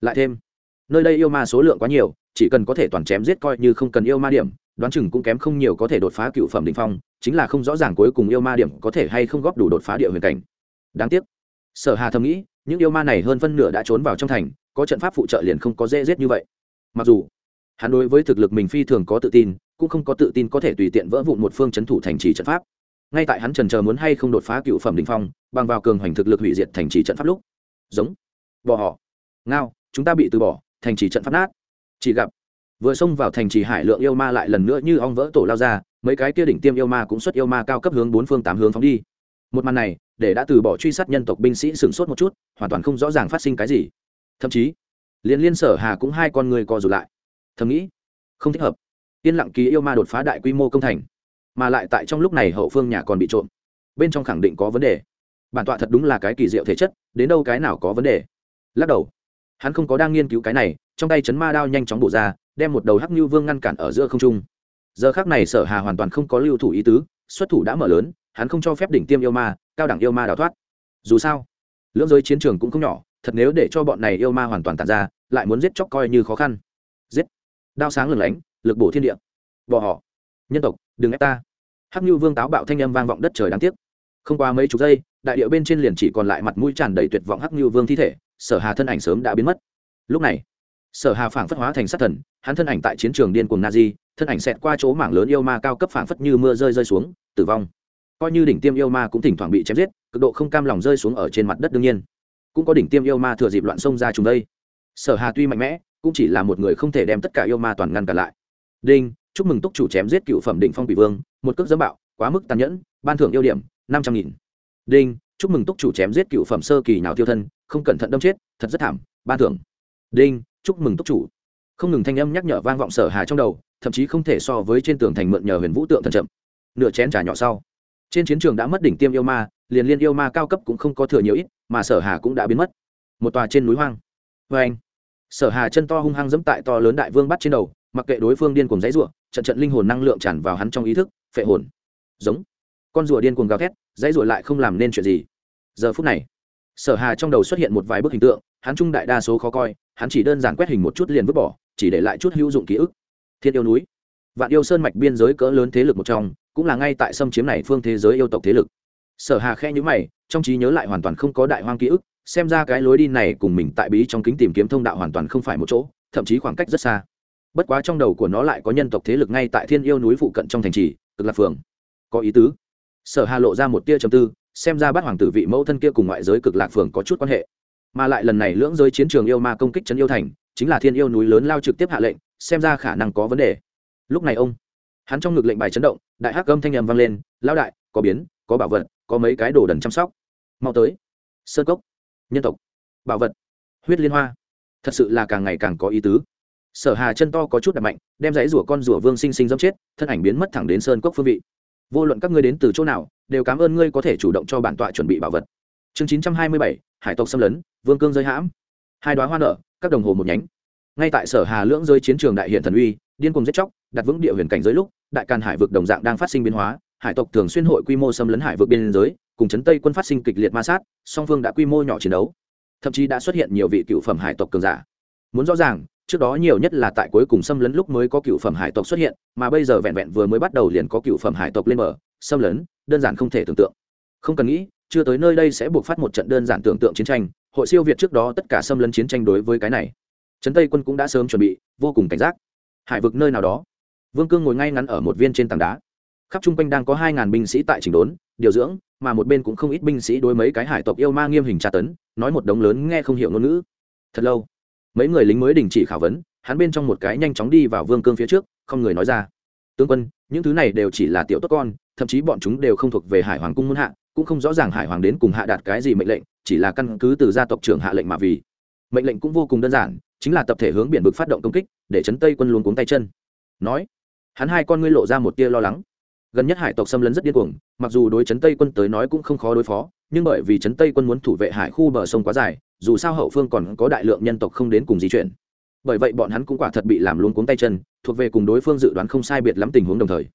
Lại thêm, nơi đây yêu ma số lượng quá nhiều, chỉ cần có thể toàn chém giết coi như không cần yêu ma điểm, đoán chừng cũng kém không nhiều có thể đột phá cựu phẩm đ ỉ n h phong, chính là không rõ ràng cuối cùng yêu ma điểm có thể hay không góp đủ đột phá địa huyền cảnh. Đáng tiếc, sở hà thầm nghĩ, những yêu ma này hơn phân nửa đã trốn vào trong thành, có trận pháp phụ trợ liền không có dễ giết như vậy. Mặc dù, hắn đối với thực lực mình phi thường có tự tin cũng không có tự tin có thể tùy tiện vỡ vụn một phương trấn thủ thành trì trận pháp. Ngay tại hắn trần chờ muốn hay không đột phá cựu phẩm đình phong, bằng vào cường hoành thực lực hủy diệt thành trì trận pháp lúc. Giống. Bỏ họ. Ngao, chúng ta bị từ bỏ, thành trì trận pháp nát. Chỉ gặp, vừa xông vào thành trì hải lượng yêu ma lại lần nữa như ong vỡ tổ lao ra, mấy cái kia đỉnh tiêm yêu ma cũng xuất yêu ma cao cấp hướng bốn phương tám hướng phóng đi. Một màn này, để đã từ bỏ truy sát nhân tộc binh sĩ sửng sốt một chút, hoàn toàn không rõ ràng phát sinh cái gì. Thậm chí, liên liên sở hà cũng hai con người co rụt lại. Thầm nghĩ, không thích hợp yên lặng ký yêu ma đột phá đại quy mô công thành, mà lại tại trong lúc này hậu phương nhà còn bị trộm. Bên trong khẳng định có vấn đề. Bản tọa thật đúng là cái kỳ diệu thể chất, đến đâu cái nào có vấn đề? Lắc đầu. Hắn không có đang nghiên cứu cái này, trong tay chấn ma đao nhanh chóng bổ ra, đem một đầu hắc như vương ngăn cản ở giữa không trung. Giờ khác này sở hà hoàn toàn không có lưu thủ ý tứ, xuất thủ đã mở lớn, hắn không cho phép đỉnh tiêm yêu ma, cao đẳng yêu ma đào thoát. Dù sao, lưỡng giới chiến trường cũng không nhỏ, thật nếu để cho bọn này yêu ma hoàn toàn tàn ra, lại muốn giết chóc coi như khó khăn. Giết đao sáng lừng lánh, lực bổ thiên địa. Bỏ họ. Nhân tộc, đừng ép ta. Hắc như vương táo bạo thanh âm vang vọng đất trời đáng tiếc. Không qua mấy chục giây, đại điệu bên trên liền chỉ còn lại mặt mũi tràn đầy tuyệt vọng hắc như vương thi thể, sở hà thân ảnh sớm đã biến mất. Lúc này, sở hà phảng phất hóa thành sát thần, hắn thân ảnh tại chiến trường điên cuồng na di thân ảnh xẹt qua chỗ mảng lớn yêu ma cao cấp phảng phất như mưa rơi rơi xuống, tử vong. Coi như đỉnh tiêm yêu ma cũng thỉnh thoảng bị chém giết, cực độ không cam lòng rơi xuống ở trên mặt đất đương nhiên. Cũng có đỉnh tiêm yêu ma thừa dịp loạn sông ra trùng đây. Sở hà tuy mạnh mẽ cũng chỉ là một người không thể đem tất cả yêu ma toàn ngăn cả lại. Đinh, chúc mừng túc chủ chém giết cựu phẩm định phong bị vương, một cước dẫm bạo, quá mức tàn nhẫn, ban thưởng yêu điểm, năm trăm nghìn. Đinh, chúc mừng túc chủ chém giết cựu phẩm sơ kỳ nào tiêu thân, không cẩn thận đâm chết, thật rất thảm, ban thưởng. Đinh, chúc mừng túc chủ. Không ngừng thanh âm nhắc nhở vang vọng sở hà trong đầu, thậm chí không thể so với trên tường thành mượn nhờ huyền vũ tượng thần chậm. Nửa chén trà nhỏ sau, trên chiến trường đã mất đỉnh tiêm yêu ma, liền liên yêu ma cao cấp cũng không có thừa nhiều ít, mà sở hà cũng đã biến mất. Một tòa trên núi hoang. Vê anh sở hà chân to hung hăng dẫm tại to lớn đại vương bắt trên đầu, mặc kệ đối phương điên cuồng dãy rủa trận trận linh hồn năng lượng tràn vào hắn trong ý thức, phệ hồn. Giống. Con rùa điên cuồng gào thét, dãy rủa lại không làm nên chuyện gì. Giờ phút này, sở hà trong đầu xuất hiện một vài bức hình tượng, hắn trung đại đa số khó coi, hắn chỉ đơn giản quét hình một chút liền vứt bỏ, chỉ để lại chút hữu dụng ký ức. Thiên yêu núi. Vạn yêu sơn mạch biên giới cỡ lớn thế lực một trong, cũng là ngay tại xâm chiếm này phương thế giới yêu tộc thế lực. Sở hà khe nhữ mày, trong trí nhớ lại hoàn toàn không có đại hoang ký ức xem ra cái lối đi này cùng mình tại bí trong kính tìm kiếm thông đạo hoàn toàn không phải một chỗ, thậm chí khoảng cách rất xa. Bất quá trong đầu của nó lại có nhân tộc thế lực ngay tại thiên yêu núi phụ cận trong thành trì, cực lạc phường. Có ý tứ. Sở hà lộ ra một tia trầm tư, xem ra bát hoàng tử vị mẫu thân kia cùng ngoại giới cực lạc phường có chút quan hệ. Mà lại lần này lưỡng giới chiến trường yêu ma công kích trấn yêu thành, chính là thiên yêu núi lớn lao trực tiếp hạ lệnh, xem ra khả năng có vấn đề. Lúc này ông, hắn trong ngực lệnh bài chấn động, đại hắc âm thanh nhầm vang lên lao đại, có biến, có bảo vật, có mấy cái đồ đần chăm sóc. Mau tới. Sơn cốc nhân tộc, bảo vật, huyết liên hoa. Thật sự là càng ngày càng có ý tứ. Sở hà chân to có chút đập mạnh, đem giấy rủa con rủa vương sinh sinh dẫm chết, thân ảnh biến mất thẳng đến sơn cốc phương vị. Vô luận các ngươi đến từ chỗ nào, đều cảm ơn ngươi có thể chủ động cho bản tọa chuẩn bị bảo vật. Chương chín trăm hai mươi bảy, hải tộc xâm lấn, vương cương rơi hãm. Hai đoá hoa nở, các đồng hồ một nhánh. Ngay tại sở hà lưỡng rơi chiến trường đại hiện thần uy, điên cùng giết chóc, đặt vững địa huyền cảnh giới lúc, đại càn hải vực đồng dạng đang phát sinh biến hóa, hải tộc thường xuyên hội quy mô xâm lấn hải vực biên giới cùng chấn tây quân phát sinh kịch liệt ma sát, song phương đã quy mô nhỏ chiến đấu. Thậm chí đã xuất hiện nhiều vị cựu phẩm hải tộc cường giả. Muốn rõ ràng, trước đó nhiều nhất là tại cuối cùng xâm lấn lúc mới có cựu phẩm hải tộc xuất hiện, mà bây giờ vẹn vẹn vừa mới bắt đầu liền có cựu phẩm hải tộc lên mở xâm lấn, đơn giản không thể tưởng tượng. Không cần nghĩ, chưa tới nơi đây sẽ buộc phát một trận đơn giản tưởng tượng chiến tranh, hội siêu việt trước đó tất cả xâm lấn chiến tranh đối với cái này. Trấn tây quân cũng đã sớm chuẩn bị, vô cùng cảnh giác. Hải vực nơi nào đó. Vương cương ngồi ngay ngắn ở một viên trên tảng đá khắp chung quanh đang có hai ngàn binh sĩ tại chỉnh đốn, điều dưỡng, mà một bên cũng không ít binh sĩ đối mấy cái hải tộc yêu ma nghiêm hình tra tấn, nói một đống lớn nghe không hiểu ngôn ngữ. Thật lâu, mấy người lính mới đình chỉ khảo vấn, hắn bên trong một cái nhanh chóng đi vào vương cương phía trước, không người nói ra. Tướng quân, những thứ này đều chỉ là tiểu tốt con, thậm chí bọn chúng đều không thuộc về hải hoàng cung muôn hạ, cũng không rõ ràng hải hoàng đến cùng hạ đạt cái gì mệnh lệnh, chỉ là căn cứ từ gia tộc trưởng hạ lệnh mà vì. Mệnh lệnh cũng vô cùng đơn giản, chính là tập thể hướng biển vực phát động công kích, để chấn tây quân luôn cuống tay chân. Nói, hắn hai con ngươi lộ ra một tia lo lắng gần nhất hải tộc xâm lấn rất điên cuồng, mặc dù đối chấn tây quân tới nói cũng không khó đối phó, nhưng bởi vì chấn tây quân muốn thủ vệ hải khu bờ sông quá dài, dù sao hậu phương còn có đại lượng nhân tộc không đến cùng di chuyển. Bởi vậy bọn hắn cũng quả thật bị làm luôn cuống tay chân, thuộc về cùng đối phương dự đoán không sai biệt lắm tình huống đồng thời.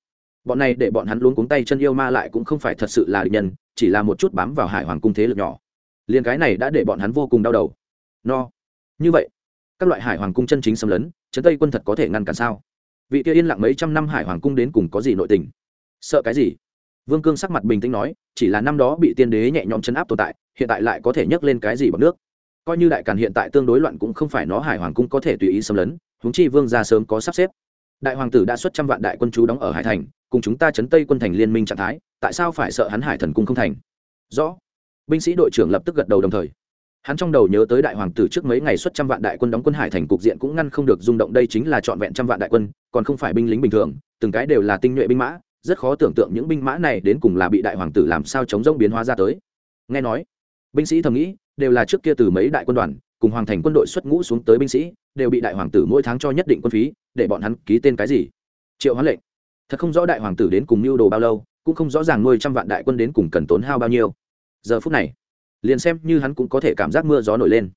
Bọn này để bọn hắn luôn cuống tay chân yêu ma lại cũng không phải thật sự là địch nhân, chỉ là một chút bám vào hải hoàng cung thế lực nhỏ. Liền cái này đã để bọn hắn vô cùng đau đầu. No. Như vậy, các loại hải hoàng cung chân chính xâm lấn, chấn tây quân thật có thể ngăn cản sao? Vị kia yên lặng mấy trăm năm hải hoàng cung đến cùng có gì nội tình? Sợ cái gì? Vương cương sắc mặt bình tĩnh nói, chỉ là năm đó bị tiên đế nhẹ nhõm chấn áp tồn tại, hiện tại lại có thể nhấc lên cái gì bằng nước? Coi như đại càn hiện tại tương đối loạn cũng không phải nó hải hoàng cung có thể tùy ý xâm lấn húng chi vương ra sớm có sắp xếp. Đại hoàng tử đã xuất trăm vạn đại quân chú đóng ở hải thành, cùng chúng ta chấn tây quân thành liên minh trạng thái, tại sao phải sợ hắn hải thần cung không thành? Rõ. Binh sĩ đội trưởng lập tức gật đầu đồng thời. Hắn trong đầu nhớ tới đại hoàng tử trước mấy ngày xuất trăm vạn đại quân đóng quân hải thành cục diện cũng ngăn không được rung động, đây chính là trọn vẹn trăm vạn đại quân, còn không phải binh lính bình thường, từng cái đều là tinh nhuệ binh mã rất khó tưởng tượng những binh mã này đến cùng là bị đại hoàng tử làm sao chống rông biến hóa ra tới. Nghe nói, binh sĩ thầm nghĩ, đều là trước kia từ mấy đại quân đoàn, cùng hoàng thành quân đội xuất ngũ xuống tới binh sĩ, đều bị đại hoàng tử mỗi tháng cho nhất định quân phí, để bọn hắn ký tên cái gì? Triệu hoán lệnh. Thật không rõ đại hoàng tử đến cùng mưu đồ bao lâu, cũng không rõ ràng nuôi trăm vạn đại quân đến cùng cần tốn hao bao nhiêu. Giờ phút này, liền xem như hắn cũng có thể cảm giác mưa gió nổi lên.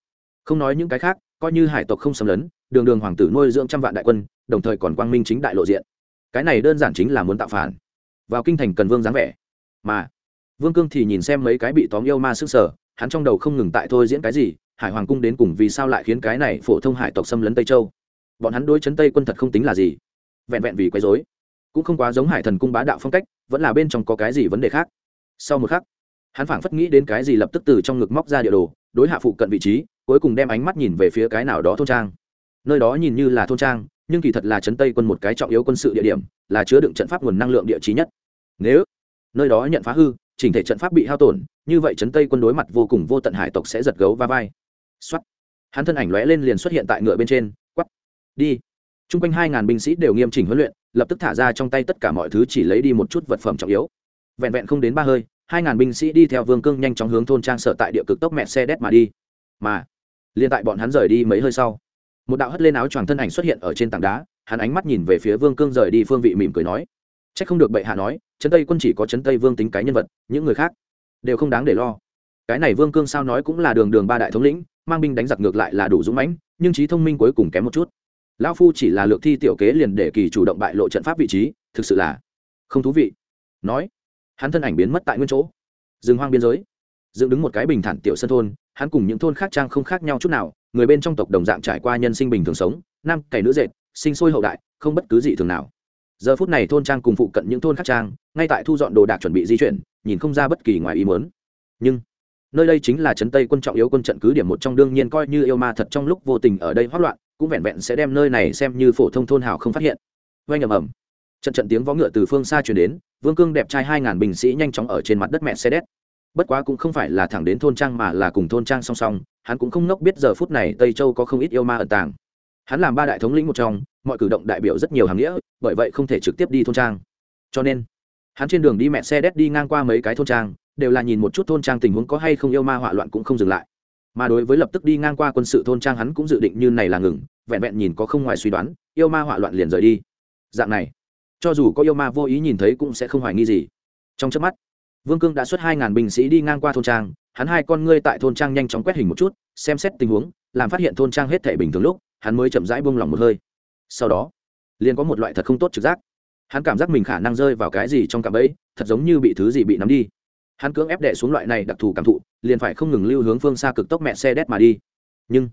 Không nói những cái khác, coi như hải tộc không xâm lấn, đường đường hoàng tử nuôi dưỡng trăm vạn đại quân, đồng thời còn quang minh chính đại lộ diện cái này đơn giản chính là muốn tạo phản. Vào kinh thành cần vương dáng vẻ. Mà, vương cương thì nhìn xem mấy cái bị tóm yêu ma sức sở hắn trong đầu không ngừng tại thôi diễn cái gì, hải hoàng cung đến cùng vì sao lại khiến cái này phổ thông hải tộc xâm lấn tây châu? Bọn hắn đối chấn tây quân thật không tính là gì. Vẹn vẹn vì quấy dối cũng không quá giống hải thần cung bá đạo phong cách, vẫn là bên trong có cái gì vấn đề khác. Sau một khắc, hắn phảng phất nghĩ đến cái gì lập tức từ trong ngực móc ra địa đồ, đối hạ phụ cận vị trí, cuối cùng đem ánh mắt nhìn về phía cái nào đó thôn trang. Nơi đó nhìn như là thôn trang nhưng kỳ thật là trấn tây quân một cái trọng yếu quân sự địa điểm là chứa đựng trận pháp nguồn năng lượng địa trí nhất nếu nơi đó nhận phá hư chỉnh thể trận pháp bị hao tổn như vậy trấn tây quân đối mặt vô cùng vô tận hải tộc sẽ giật gấu va vai xuất hắn thân ảnh lóe lên liền xuất hiện tại ngựa bên trên quắp. đi t r u n g quanh hai ngàn binh sĩ đều nghiêm chỉnh huấn luyện lập tức thả ra trong tay tất cả mọi thứ chỉ lấy đi một chút vật phẩm trọng yếu vẹn vẹn không đến ba hơi hai ngàn binh sĩ đi theo vương cương nhanh chóng hướng thôn trang sở tại địa cực tốc mẹ xe đét mà đi mà liền tại bọn hắn rời đi mấy hơi sau một đạo hất lên áo choàng thân ảnh xuất hiện ở trên tảng đá, hắn ánh mắt nhìn về phía vương cương rời đi phương vị mỉm cười nói c h ắ c không được bệ hạ nói, trấn tây quân chỉ có trấn tây vương tính cái nhân vật, những người khác đều không đáng để lo. Cái này vương cương sao nói cũng là đường đường ba đại thống lĩnh, mang binh đánh giặc ngược lại là đủ dũng mãnh, nhưng trí thông minh cuối cùng kém một chút. Lão phu chỉ là lược thi tiểu kế liền để kỳ chủ động bại lộ trận pháp vị trí, thực sự là không thú vị. Nói, hắn thân ảnh biến mất tại nguyên chỗ. Rừng hoang biên giới. Dựng đứng một cái bình thản tiểu sân thôn, hắn cùng những thôn khác trang không khác nhau chút nào người bên trong tộc đồng dạng trải qua nhân sinh bình thường sống, nam, cày nữ, dệt, sinh sôi hậu đại, không bất cứ gì thường nào. Giờ phút này thôn trang cùng phụ cận những thôn khác trang, ngay tại thu dọn đồ đạc chuẩn bị di chuyển, nhìn không ra bất kỳ ngoài ý mớn nhưng, nơi đây chính là trấn tây quân trọng yếu quân trận cứ điểm một trong đương nhiên coi như yêu ma thật trong lúc vô tình ở đây hoát loạn, cũng vẹn vẹn sẽ đem nơi này xem như phổ thông thôn hào không phát hiện. Oanh ầm ầm. Trận trận tiếng vó ngựa từ phương xa chuyển đến, vương cương đẹp trai hai ngàn binh sĩ nhanh chóng ở trên mặt đất mẹ xe đét bất quá cũng không phải là thẳng đến thôn trang mà là cùng thôn trang song song, hắn cũng không nốc biết giờ phút này tây châu có không ít yêu ma ẩn tàng. Hắn làm ba đại thống lĩnh một trong, mọi cử động đại biểu rất nhiều hàng nghĩa, bởi vậy không thể trực tiếp đi thôn trang. Cho nên, hắn trên đường đi mẹ xe đét đi ngang qua mấy cái thôn trang, đều là nhìn một chút thôn trang tình huống có hay không yêu ma hỏa loạn cũng không dừng lại. Mà đối với lập tức đi ngang qua quân sự thôn trang hắn cũng dự định như này là ngừng, vẹn vẹn nhìn có không ngoài suy đoán, yêu ma hỏa loạn liền rời đi. Dạng này, cho dù có yêu ma vô ý nhìn thấy cũng sẽ không hoài nghi gì. Trong trước mắt vương cương đã xuất hai ngàn binh sĩ đi ngang qua thôn trang, hắn hai con ngươi tại thôn trang nhanh chóng quét hình một chút, xem xét tình huống, làm phát hiện thôn trang hết thể bình thường lúc, hắn mới chậm rãi buông lỏng một hơi. Sau đó, liền có một loại thật không tốt trực giác. Hắn cảm giác mình khả năng rơi vào cái gì trong cạm bẫy, thật giống như bị thứ gì bị nắm đi. Hắn cưỡng ép đệ xuống loại này đặc thù cảm thụ, liền phải không ngừng lưu hướng phương xa cực tốc mẹ xe đét mà đi. Nhưng,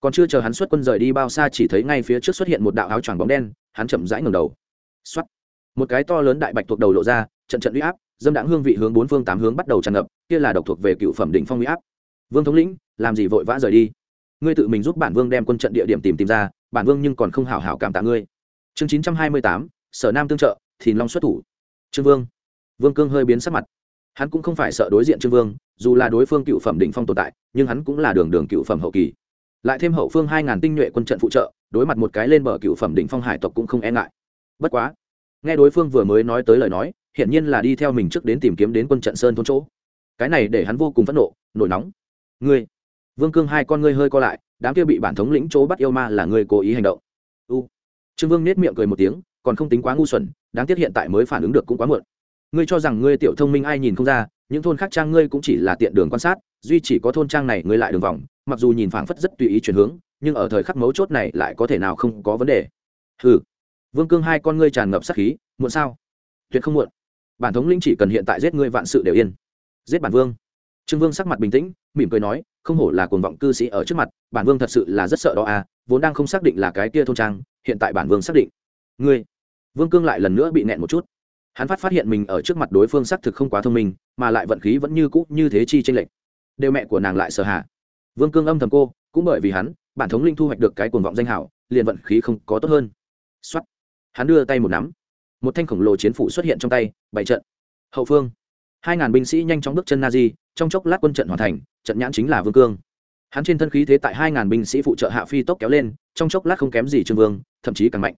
còn chưa chờ hắn xuất quân rời đi bao xa chỉ thấy ngay phía trước xuất hiện một đạo áo choàng bóng đen, hắn chậm rãi ngầm đầu. X một cái to lớn đại bạch thuộc đầu lộ ra, trận trận uy áp dâm đãng hương vị hướng bốn phương tám hướng bắt đầu tràn ngập, kia là độc thuộc về cựu phẩm đỉnh phong huy áp. Vương thống lĩnh, làm gì vội vã rời đi? Ngươi tự mình giúp bản vương đem quân trận địa điểm tìm tìm ra, bản vương nhưng còn không hảo hảo cảm tạ ngươi. Chương chín trăm hai mươi tám, sở nam tương trợ, thìn long xuất thủ. Trương vương. Vương cương hơi biến sắc mặt. Hắn cũng không phải sợ đối diện trương vương, dù là đối phương cựu phẩm đỉnh phong tồn tại, nhưng hắn cũng là đường đường cựu phẩm hậu kỳ. Lại thêm hậu phương hai ngàn tinh nhuệ quân trận phụ trợ, đối mặt một cái lên bờ cựu phẩm đỉnh phong hải tộc cũng không e ngại. Bất quá, nghe đối phương vừa mới nói tới lời nói hiển nhiên là đi theo mình trước đến tìm kiếm đến quân trận sơn thôn chỗ. Cái này để hắn vô cùng phẫn nộ, nổi nóng. Ngươi, vương cương hai con ngươi hơi co lại, đám kia bị bản thống lĩnh chỗ bắt yêu ma là ngươi cố ý hành động. U. Trương vương nết miệng cười một tiếng, còn không tính quá ngu xuẩn, đáng tiếc hiện tại mới phản ứng được cũng quá muộn. Ngươi cho rằng ngươi tiểu thông minh ai nhìn không ra, những thôn khác trang ngươi cũng chỉ là tiện đường quan sát, duy chỉ có thôn trang này ngươi lại đường vòng, mặc dù nhìn phảng phất rất tùy ý chuyển hướng, nhưng ở thời khắc mấu chốt này lại có thể nào không có vấn đề. Ừ vương cương hai con ngươi tràn ngập sát khí, muộn sao? Tuyệt không muộn bản thống lĩnh chỉ cần hiện tại giết ngươi vạn sự đều yên. Giết bản vương. Trương vương sắc mặt bình tĩnh, mỉm cười nói, không hổ là cuồng vọng cư sĩ ở trước mặt, bản vương thật sự là rất sợ đó à vốn đang không xác định là cái kia thôn trang, hiện tại bản vương xác định. Ngươi. Vương cương lại lần nữa bị nẹn một chút. Hắn phát phát hiện mình ở trước mặt đối phương xác thực không quá thông minh, mà lại vận khí vẫn như cũ như thế chi tranh lệch. Đều mẹ của nàng lại sợ hạ vương cương âm thầm cô, cũng bởi vì hắn, bản thống linh thu hoạch được cái cuồng vọng danh hảo, liền vận khí không có tốt hơn. Xuất hắn đưa tay một nắm một thanh khổng lồ chiến phủ xuất hiện trong tay bảy trận. Hậu phương, hai ngàn binh sĩ nhanh chóng bước chân na di trong chốc lát quân trận hoàn thành, trận nhãn chính là vương cương. Hắn trên thân khí thế tại hai ngàn binh sĩ phụ trợ hạ phi tốc kéo lên, trong chốc lát không kém gì trương vương, thậm chí càng mạnh.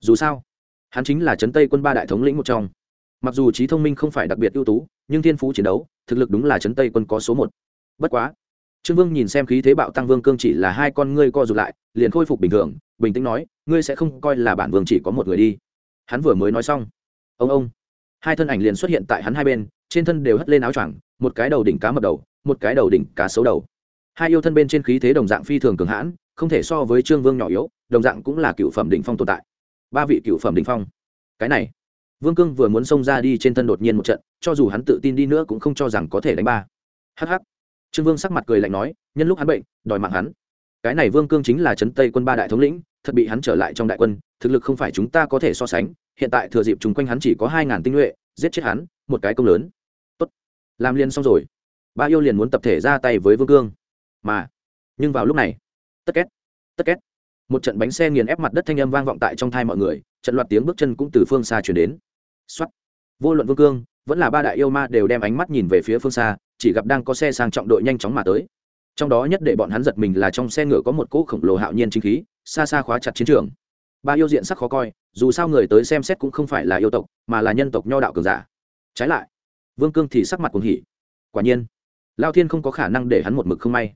Dù sao, hắn chính là trấn tây quân ba đại thống lĩnh một trong. Mặc dù trí thông minh không phải đặc biệt ưu tú, nhưng thiên phú chiến đấu, thực lực đúng là trấn tây quân có số một. Bất quá, trương vương nhìn xem khí thế bạo tăng vương cương chỉ là hai con ngươi co rụt lại, liền khôi phục bình thường, bình tĩnh nói, ngươi sẽ không coi là bản vương chỉ có một người đi hắn vừa mới nói xong. Ông ông. Hai thân ảnh liền xuất hiện tại hắn hai bên, trên thân đều hất lên áo choàng, một cái đầu đỉnh cá mập đầu, một cái đầu đỉnh cá xấu đầu. Hai yêu thân bên trên khí thế đồng dạng phi thường cường hãn, không thể so với trương vương nhỏ yếu, đồng dạng cũng là cựu phẩm đỉnh phong tồn tại. Ba vị cựu phẩm đỉnh phong. Cái này, vương cương vừa muốn xông ra đi trên thân đột nhiên một trận, cho dù hắn tự tin đi nữa cũng không cho rằng có thể đánh ba. Hh trương vương sắc mặt cười lạnh nói, nhân lúc hắn bệnh, đòi mạng hắn. Cái này vương cương chính là trấn tây quân ba đại thống lĩnh thật bị hắn trở lại trong đại quân, thực lực không phải chúng ta có thể so sánh, hiện tại thừa dịp chúng quanh hắn chỉ có hai ngàn tinh nhuệ, giết chết hắn, một cái công lớn. Tốt. Làm liền xong rồi. Ba yêu liền muốn tập thể ra tay với vương cương. Mà, nhưng vào lúc này, tất két tất két. Một trận bánh xe nghiền ép mặt đất thanh âm vang vọng tại trong thai mọi người, trận loạt tiếng bước chân cũng từ phương xa chuyển đến. Xuất vô luận vương cương, vẫn là ba đại yêu ma đều đem ánh mắt nhìn về phía phương xa, chỉ gặp đang có xe sang trọng đội nhanh chóng mà tới trong đó nhất để bọn hắn giật mình là trong xe ngựa có một cỗ khổng lồ hạo nhiên chính khí, xa xa khóa chặt chiến trường. Ba yêu diện sắc khó coi, dù sao người tới xem xét cũng không phải là yêu tộc, mà là nhân tộc nho đạo cường giả. Trái lại, vương cương thì sắc mặt cuồng hỉ. Quả nhiên, lao thiên không có khả năng để hắn một mực không may.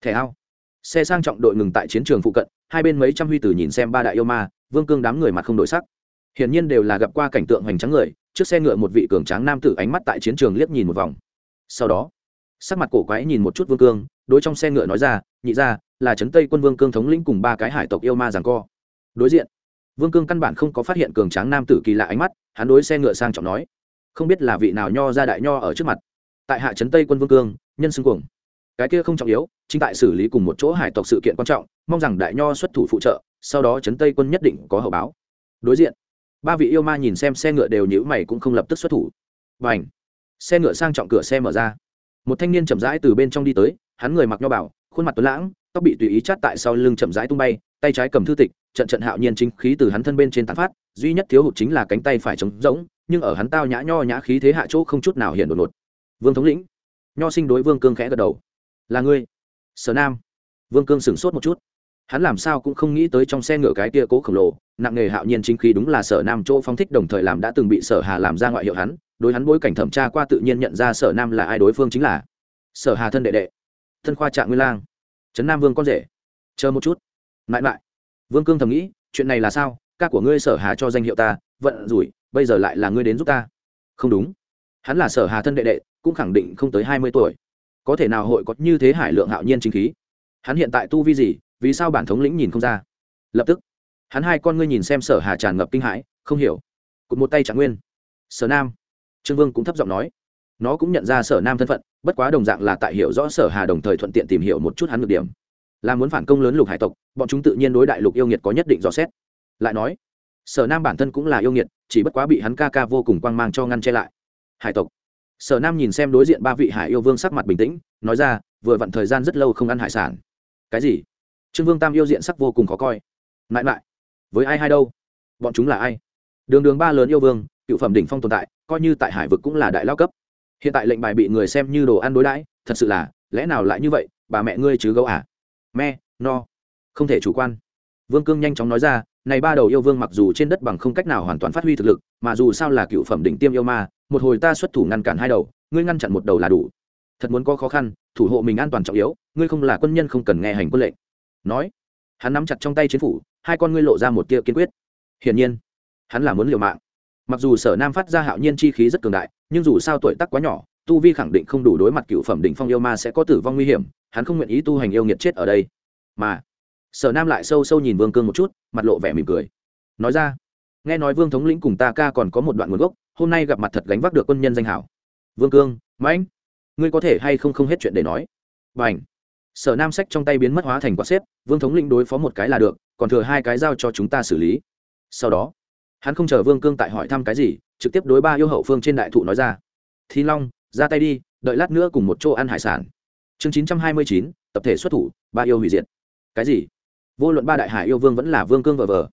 Thẻ ao. Xe sang trọng đội ngừng tại chiến trường phụ cận, hai bên mấy trăm huy tử nhìn xem ba đại yêu ma, vương cương đám người mặt không đổi sắc. Hiển nhiên đều là gặp qua cảnh tượng hoành tráng người, trước xe ngựa một vị cường tráng nam tử ánh mắt tại chiến trường liếc nhìn một vòng. Sau đó sắc mặt cổ quái nhìn một chút vương cương, đối trong xe ngựa nói ra, nhị ra là trấn tây quân vương cương thống lĩnh cùng ba cái hải tộc yêu ma rằng co. Đối diện, vương cương căn bản không có phát hiện cường tráng nam tử kỳ lạ ánh mắt, hắn đối xe ngựa sang trọng nói, không biết là vị nào nho ra đại nho ở trước mặt. Tại hạ trấn tây quân vương cương, nhân xưng cuồng. Cái kia không trọng yếu, chính tại xử lý cùng một chỗ hải tộc sự kiện quan trọng, mong rằng đại nho xuất thủ phụ trợ, sau đó trấn tây quân nhất định có hậu báo. Đối diện, ba vị yêu ma nhìn xem xe ngựa đều nhữ mày cũng không lập tức xuất thủ. Và ảnh xe ngựa sang trọng cửa xe mở ra một thanh niên chậm rãi từ bên trong đi tới, hắn người mặc nho bảo khuôn mặt tuấn lãng, tóc bị tùy ý chát tại sau lưng chậm rãi tung bay, tay trái cầm thư tịch, trận trận hạo nhiên chính khí từ hắn thân bên trên tán phát, duy nhất thiếu hụt chính là cánh tay phải trống rỗng, nhưng ở hắn tao nhã nho nhã khí thế hạ chỗ không chút nào hiện đột ngột. Vương thống lĩnh, nho sinh đối vương cương khẽ gật đầu. Là ngươi, sở nam. Vương cương sửng sốt một chút hắn làm sao cũng không nghĩ tới trong xe ngựa cái kia cố khổng lồ, nặng nghề hạo nhiên chính khí đúng là sở nam chỗ phong thích đồng thời làm đã từng bị sở hà làm ra ngoại hiệu hắn, đối hắn bối cảnh thẩm tra qua tự nhiên nhận ra sở nam là ai đối phương chính là sở hà thân đệ đệ, thân khoa trạng nguyên lang, trấn nam vương con rể. Chờ một chút. Mãi mãi. Vương cương thầm nghĩ, chuyện này là sao? Ca của ngươi sở hà cho danh hiệu ta, vận rủi, bây giờ lại là ngươi đến giúp ta. Không đúng. Hắn là sở hà thân đệ đệ, cũng khẳng định không tới hai mươi tuổi. Có thể nào hội có như thế hải lượng hạo nhiên chính khí? Hắn hiện tại tu vi gì? Vì sao bản thống lĩnh nhìn không ra? Lập tức, hắn hai con ngươi nhìn xem sở hà tràn ngập kinh hãi, không hiểu. Cụt một tay trạng nguyên. Sở nam. Trương vương cũng thấp giọng nói. Nó cũng nhận ra sở nam thân phận, bất quá đồng dạng là tại hiểu rõ sở hà đồng thời thuận tiện tìm hiểu một chút hắn ngược điểm. Là muốn phản công lớn lục hải tộc, bọn chúng tự nhiên đối đại lục yêu nghiệt có nhất định dò xét. Lại nói, sở nam bản thân cũng là yêu nghiệt, chỉ bất quá bị hắn ca ca vô cùng quang mang cho ngăn che lại. Hải tộc. Sở nam nhìn xem đối diện ba vị hải yêu vương sắc mặt bình tĩnh, nói ra, vừa vặn thời gian rất lâu không ăn hải sản. Cái gì? Trương vương tam yêu diện sắc vô cùng khó coi. Mãi mãi, với ai hai đâu? Bọn chúng là ai? Đường đường ba lớn yêu vương, cựu phẩm đỉnh phong tồn tại, coi như tại hải vực cũng là đại lao cấp. Hiện tại lệnh bài bị người xem như đồ ăn đối đãi, thật sự là, lẽ nào lại như vậy, bà mẹ ngươi chứ gấu à? Me, no, không thể chủ quan. Vương cương nhanh chóng nói ra, này ba đầu yêu vương mặc dù trên đất bằng không cách nào hoàn toàn phát huy thực lực, mà dù sao là cựu phẩm đỉnh tiêm yêu ma, một hồi ta xuất thủ ngăn cản hai đầu, ngươi ngăn chặn một đầu là đủ. Thật muốn có khó khăn, thủ hộ mình an toàn trọng yếu, ngươi không là quân nhân không cần nghe hành quân lệnh nói, hắn nắm chặt trong tay chiến phủ, hai con ngươi lộ ra một tia kiên quyết. Hiển nhiên, hắn là muốn liều mạng. Mặc dù sở nam phát ra hạo nhiên chi khí rất cường đại, nhưng dù sao tuổi tác quá nhỏ, tu vi khẳng định không đủ đối mặt cựu phẩm đỉnh phong yêu ma sẽ có tử vong nguy hiểm, hắn không nguyện ý tu hành yêu nghiệt chết ở đây. Mà, sở nam lại sâu sâu nhìn vương cương một chút, mặt lộ vẻ mỉm cười. Nói ra, nghe nói vương thống lĩnh cùng ta ca còn có một đoạn nguồn gốc, hôm nay gặp mặt thật gánh vác được quân nhân danh hảo. Vương cương, mãnh, ngươi có thể hay không không hết chuyện để nói. Và ảnh sở nam sách trong tay biến mất hóa thành quả xếp, vương thống lĩnh đối phó một cái là được, còn thừa hai cái giao cho chúng ta xử lý. Sau đó, hắn không chờ vương cương tại hỏi thăm cái gì, trực tiếp đối ba yêu hậu phương trên đại thụ nói ra. Thi long, ra tay đi, đợi lát nữa cùng một chỗ ăn hải sản. Chương chín trăm hai mươi chín, tập thể xuất thủ, ba yêu hủy diệt. Cái gì? Vô luận ba đại hải yêu vương vẫn là vương cương vờ vờ.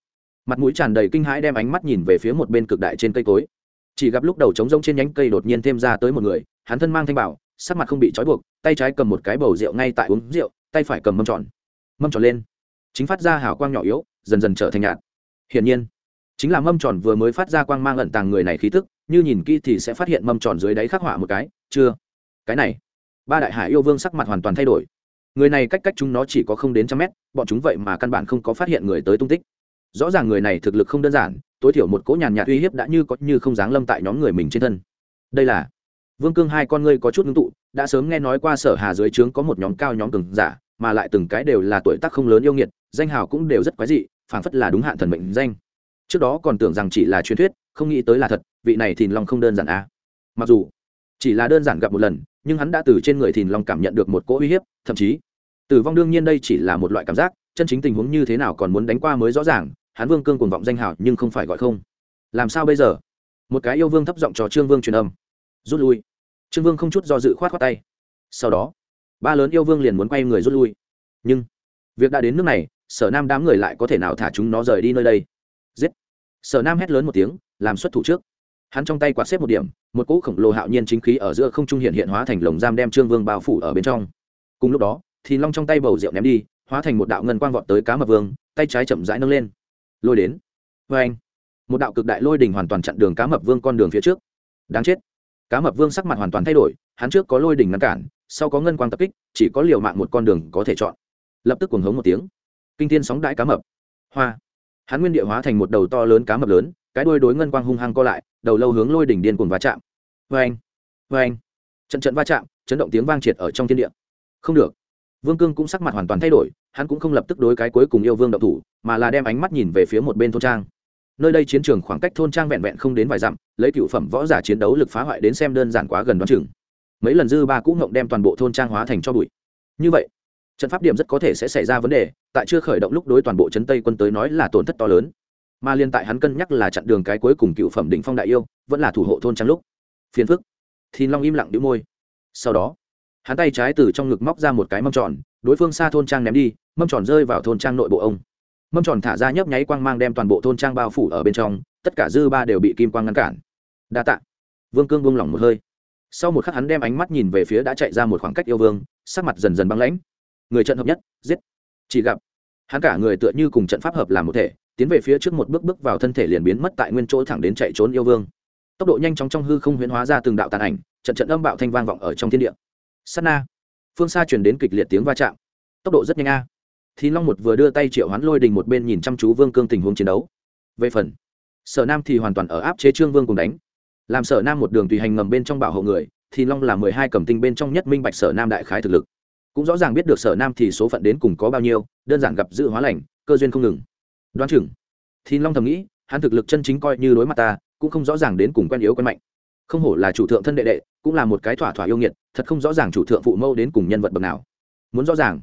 Mặt mũi tràn đầy kinh hãi đem ánh mắt nhìn về phía một bên cực đại trên cây cối. Chỉ gặp lúc đầu trống rông trên nhánh cây đột nhiên thêm ra tới một người, hắn thân mang thanh bảo sắc mặt không bị trói buộc, tay trái cầm một cái bầu rượu ngay tại uống rượu, tay phải cầm mâm tròn. Mâm tròn lên. Chính phát ra hào quang nhỏ yếu, dần dần trở thành nhạt. Hiển nhiên, chính là mâm tròn vừa mới phát ra quang mang ẩn tàng người này khí tức, như nhìn kỹ thì sẽ phát hiện mâm tròn dưới đáy khắc họa một cái, chưa. Cái này, ba đại hải yêu vương sắc mặt hoàn toàn thay đổi. Người này cách cách chúng nó chỉ có không đến trăm mét, bọn chúng vậy mà căn bản không có phát hiện người tới tung tích. Rõ ràng người này thực lực không đơn giản, tối thiểu một cỗ nhàn nhạt uy hiếp đã như có như không dáng lâm tại nhóm người mình trên thân. Đây là vương cương hai con ngươi có chút ngưng tụ, đã sớm nghe nói qua sở hà dưới trướng có một nhóm cao nhóm cường giả, mà lại từng cái đều là tuổi tác không lớn yêu nghiệt, danh hào cũng đều rất quái dị, phảng phất là đúng hạn thần mệnh danh. Trước đó còn tưởng rằng chỉ là truyền thuyết, không nghĩ tới là thật, vị này thìn long không đơn giản à. mặc dù chỉ là đơn giản gặp một lần, nhưng hắn đã từ trên người thìn long cảm nhận được một cỗ uy hiếp, thậm chí tử vong đương nhiên đây chỉ là một loại cảm giác, chân chính tình huống như thế nào còn muốn đánh qua mới rõ ràng, hắn vương cương cuồng vọng danh hào nhưng không phải gọi không. Làm sao bây giờ? Một cái yêu vương thấp giọng cho trương vương truyền âm rút lui. Trương vương không chút do dự khoát khoát tay. Sau đó, ba lớn yêu vương liền muốn quay người rút lui. Nhưng, việc đã đến nước này, sở nam đám người lại có thể nào thả chúng nó rời đi nơi đây? Giết! Sở nam hét lớn một tiếng, làm xuất thủ trước. Hắn trong tay quạt xếp một điểm, một cỗ khổng lồ hạo nhiên chính khí ở giữa không trung hiện hiện hóa thành lồng giam đem trương vương bao phủ ở bên trong. Cùng lúc đó, thì long trong tay bầu rượu ném đi, hóa thành một đạo ngân quang vọt tới cá mập vương, tay trái chậm rãi nâng lên. Lôi đến. Vê anh một đạo cực đại lôi đỉnh hoàn toàn chặn đường cá mập vương con đường phía trước. Đáng chết cá mập vương sắc mặt hoàn toàn thay đổi, hắn trước có lôi đỉnh ngăn cản, sau có ngân quang tập kích, chỉ có liều mạng một con đường có thể chọn. Lập tức cuồng hống một tiếng. Kinh thiên sóng đại cá mập. Hoa. Hắn nguyên địa hóa thành một đầu to lớn cá mập lớn, cái đuôi đối ngân quang hung hăng co lại, đầu lâu hướng lôi đỉnh điên cuồng va chạm. Vê anh vê anh trận trận va chạm, chấn động tiếng vang triệt ở trong thiên địa. Không được. Vương cương cũng sắc mặt hoàn toàn thay đổi, hắn cũng không lập tức đối cái cuối cùng yêu vương động thủ, mà là đem ánh mắt nhìn về phía một bên thôn trang nơi đây chiến trường khoảng cách thôn trang vẹn vẹn không đến vài dặm, lấy cựu phẩm võ giả chiến đấu lực phá hoại đến xem đơn giản quá gần đoán chừng. Mấy lần dư ba cũ ngộng đem toàn bộ thôn trang hóa thành cho bụi. Như vậy, trận pháp điểm rất có thể sẽ xảy ra vấn đề, tại chưa khởi động lúc đối toàn bộ trấn tây quân tới nói là tổn thất to lớn. Mà liên tại hắn cân nhắc là chặn đường cái cuối cùng cựu phẩm đỉnh phong đại yêu, vẫn là thủ hộ thôn trang lúc. Phiền phức. Thì long im lặng đĩu môi. Sau đó, hắn tay trái từ trong ngực móc ra một cái mâm tròn, đối phương xa thôn trang ném đi, mâm tròn rơi vào thôn trang nội bộ ông mâm tròn thả ra nhấp nháy quang mang đem toàn bộ thôn trang bao phủ ở bên trong, tất cả dư ba đều bị kim quang ngăn cản. Đa tạ. Vương cương buông lỏng một hơi. Sau một khắc hắn đem ánh mắt nhìn về phía đã chạy ra một khoảng cách yêu vương, sắc mặt dần dần băng lãnh. Người trận hợp nhất, giết. Chỉ gặp, hắn cả người tựa như cùng trận pháp hợp làm một thể, tiến về phía trước một bước bước vào thân thể liền biến mất tại nguyên chỗ thẳng đến chạy trốn yêu vương. Tốc độ nhanh chóng trong hư không huyễn hóa ra từng đạo tàn ảnh, trận trận âm bạo thanh vang vọng ở trong thiên địa. Sát na. Phương xa chuyển đến kịch liệt tiếng va chạm. Tốc độ rất nhanh a thì long một vừa đưa tay triệu hoán lôi đình một bên nhìn chăm chú vương cương tình huống chiến đấu. Về phần, sở nam thì hoàn toàn ở áp chế trương vương cùng đánh. Làm sở nam một đường tùy hành ngầm bên trong bảo hộ người, thì long là mười hai cầm tinh bên trong nhất minh bạch sở nam đại khái thực lực. Cũng rõ ràng biết được sở nam thì số phận đến cùng có bao nhiêu, đơn giản gặp dự hóa lành, cơ duyên không ngừng. Đoán chừng, thì long thầm nghĩ, hắn thực lực chân chính coi như đối mặt ta, cũng không rõ ràng đến cùng quen yếu quen mạnh. Không hổ là chủ thượng thân đệ đệ, cũng là một cái thỏa thỏa yêu nghiệt, thật không rõ ràng chủ thượng phụ mâu đến cùng nhân vật bậc nào. Muốn rõ ràng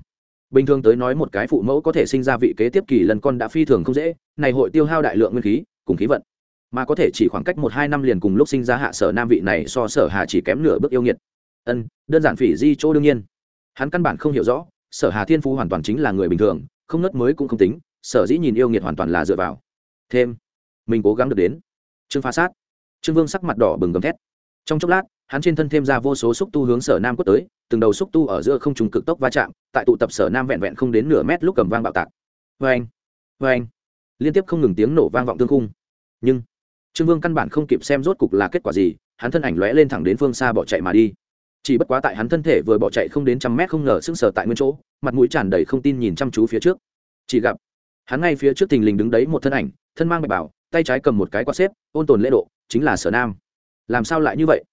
bình thường tới nói một cái phụ mẫu có thể sinh ra vị kế tiếp kỳ lần con đã phi thường không dễ, này hội tiêu hao đại lượng nguyên khí, cùng khí vận. Mà có thể chỉ khoảng cách một hai năm liền cùng lúc sinh ra hạ sở nam vị này so sở hà chỉ kém nửa bước yêu nghiệt. Ân, đơn giản phỉ di chỗ đương nhiên. Hắn căn bản không hiểu rõ, sở hà thiên phú hoàn toàn chính là người bình thường, không nớt mới cũng không tính, sở dĩ nhìn yêu nghiệt hoàn toàn là dựa vào. Thêm, mình cố gắng được đến. Trương phá sát. Trương vương sắc mặt đỏ bừng gầm thét. Trong chốc lát hắn trên thân thêm ra vô số xúc tu hướng sở nam quất tới, từng đầu xúc tu ở giữa không trùng cực tốc va chạm, tại tụ tập sở nam vẹn vẹn không đến nửa mét lúc cầm vang bạo tạc. Vê anh vê anh liên tiếp không ngừng tiếng nổ vang vọng tương khung. Nhưng, trương vương căn bản không kịp xem rốt cục là kết quả gì, hắn thân ảnh lóe lên thẳng đến phương xa bỏ chạy mà đi. Chỉ bất quá tại hắn thân thể vừa bỏ chạy không đến trăm mét không ngờ sững sờ tại nguyên chỗ, mặt mũi tràn đầy không tin nhìn chăm chú phía trước. Chỉ gặp, hắn ngay phía trước thình lình đứng đấy một thân ảnh, thân mang bạch bảo, tay trái cầm một cái quạt xếp, ôn tồn lễ độ, chính là sở nam. Làm sao lại như vậy?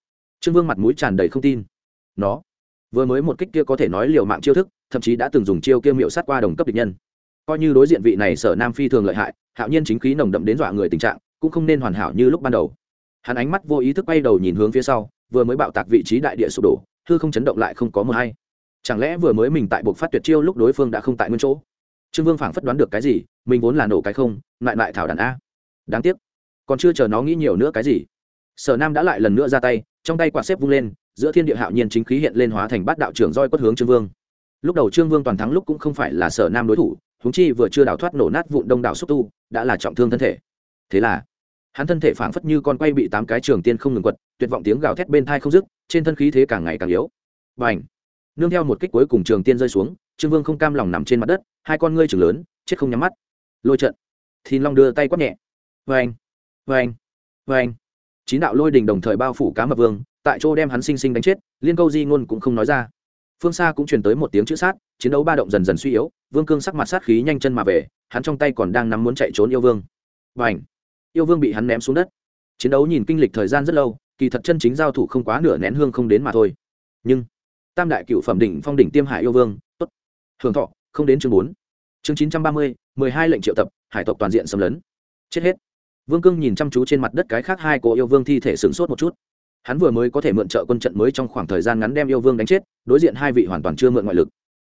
Trương vương mặt mũi tràn đầy không tin. Nó, vừa mới một kích kia có thể nói liều mạng chiêu thức, thậm chí đã từng dùng chiêu kia miệu sát qua đồng cấp địch nhân. Coi như đối diện vị này sở nam phi thường lợi hại, hạo nhiên chính khí nồng đậm đến dọa người tình trạng, cũng không nên hoàn hảo như lúc ban đầu. Hắn ánh mắt vô ý thức bay đầu nhìn hướng phía sau, vừa mới bạo tạc vị trí đại địa sụp đổ, hư không chấn động lại không có mờ hay. Chẳng lẽ vừa mới mình tại buộc phát tuyệt chiêu lúc đối phương đã không tại nguyên chỗ? Trương vương phảng phất đoán được cái gì, mình vốn là nổ cái không, lại lại thảo đàn a. Đáng tiếc, còn chưa chờ nó nghĩ nhiều nữa cái gì. Sở nam đã lại lần nữa ra tay trong tay quạt xếp vung lên, giữa thiên địa hạo nhiên chính khí hiện lên hóa thành bát đạo trưởng roi quất hướng trương vương. Lúc đầu trương vương toàn thắng lúc cũng không phải là sở nam đối thủ húng chi vừa chưa đào thoát nổ nát vụn đông đảo xúc tu, đã là trọng thương thân thể. Thế là, hắn thân thể phảng phất như con quay bị tám cái trường tiên không ngừng quật, tuyệt vọng tiếng gào thét bên thai không dứt, trên thân khí thế càng ngày càng yếu. Và ảnh nương theo một kích cuối cùng trường tiên rơi xuống, trương vương không cam lòng nằm trên mặt đất, hai con ngươi chừng lớn, chết không nhắm mắt. Lôi trận. Thì long đưa tay quát nhẹ. Vê anh vê anh vê anh chín đạo lôi đình đồng thời bao phủ cá mập vương, tại chỗ đem hắn sinh sinh đánh chết, liên câu di ngôn cũng không nói ra. Phương xa cũng truyền tới một tiếng chữ sát, chiến đấu ba động dần dần suy yếu, vương cương sắc mặt sát khí nhanh chân mà về, hắn trong tay còn đang nắm muốn chạy trốn yêu vương. Và ảnh yêu vương bị hắn ném xuống đất. Chiến đấu nhìn kinh lịch thời gian rất lâu, kỳ thật chân chính giao thủ không quá nửa nén hương không đến mà thôi. Nhưng, tam đại cựu phẩm đỉnh phong đỉnh tiêm hải yêu vương, tốt. Hưởng thọ, không đến chương bốn. Chương chín trăm ba mươi, mười hai lệnh triệu tập, hải tộc toàn diện xâm lấn. Chết hết vương cương nhìn chăm chú trên mặt đất cái khác hai cô yêu vương thi thể sửng sốt một chút. Hắn vừa mới có thể mượn trợ quân trận mới trong khoảng thời gian ngắn đem yêu vương đánh chết, đối diện hai vị hoàn toàn chưa mượn ngoại lực.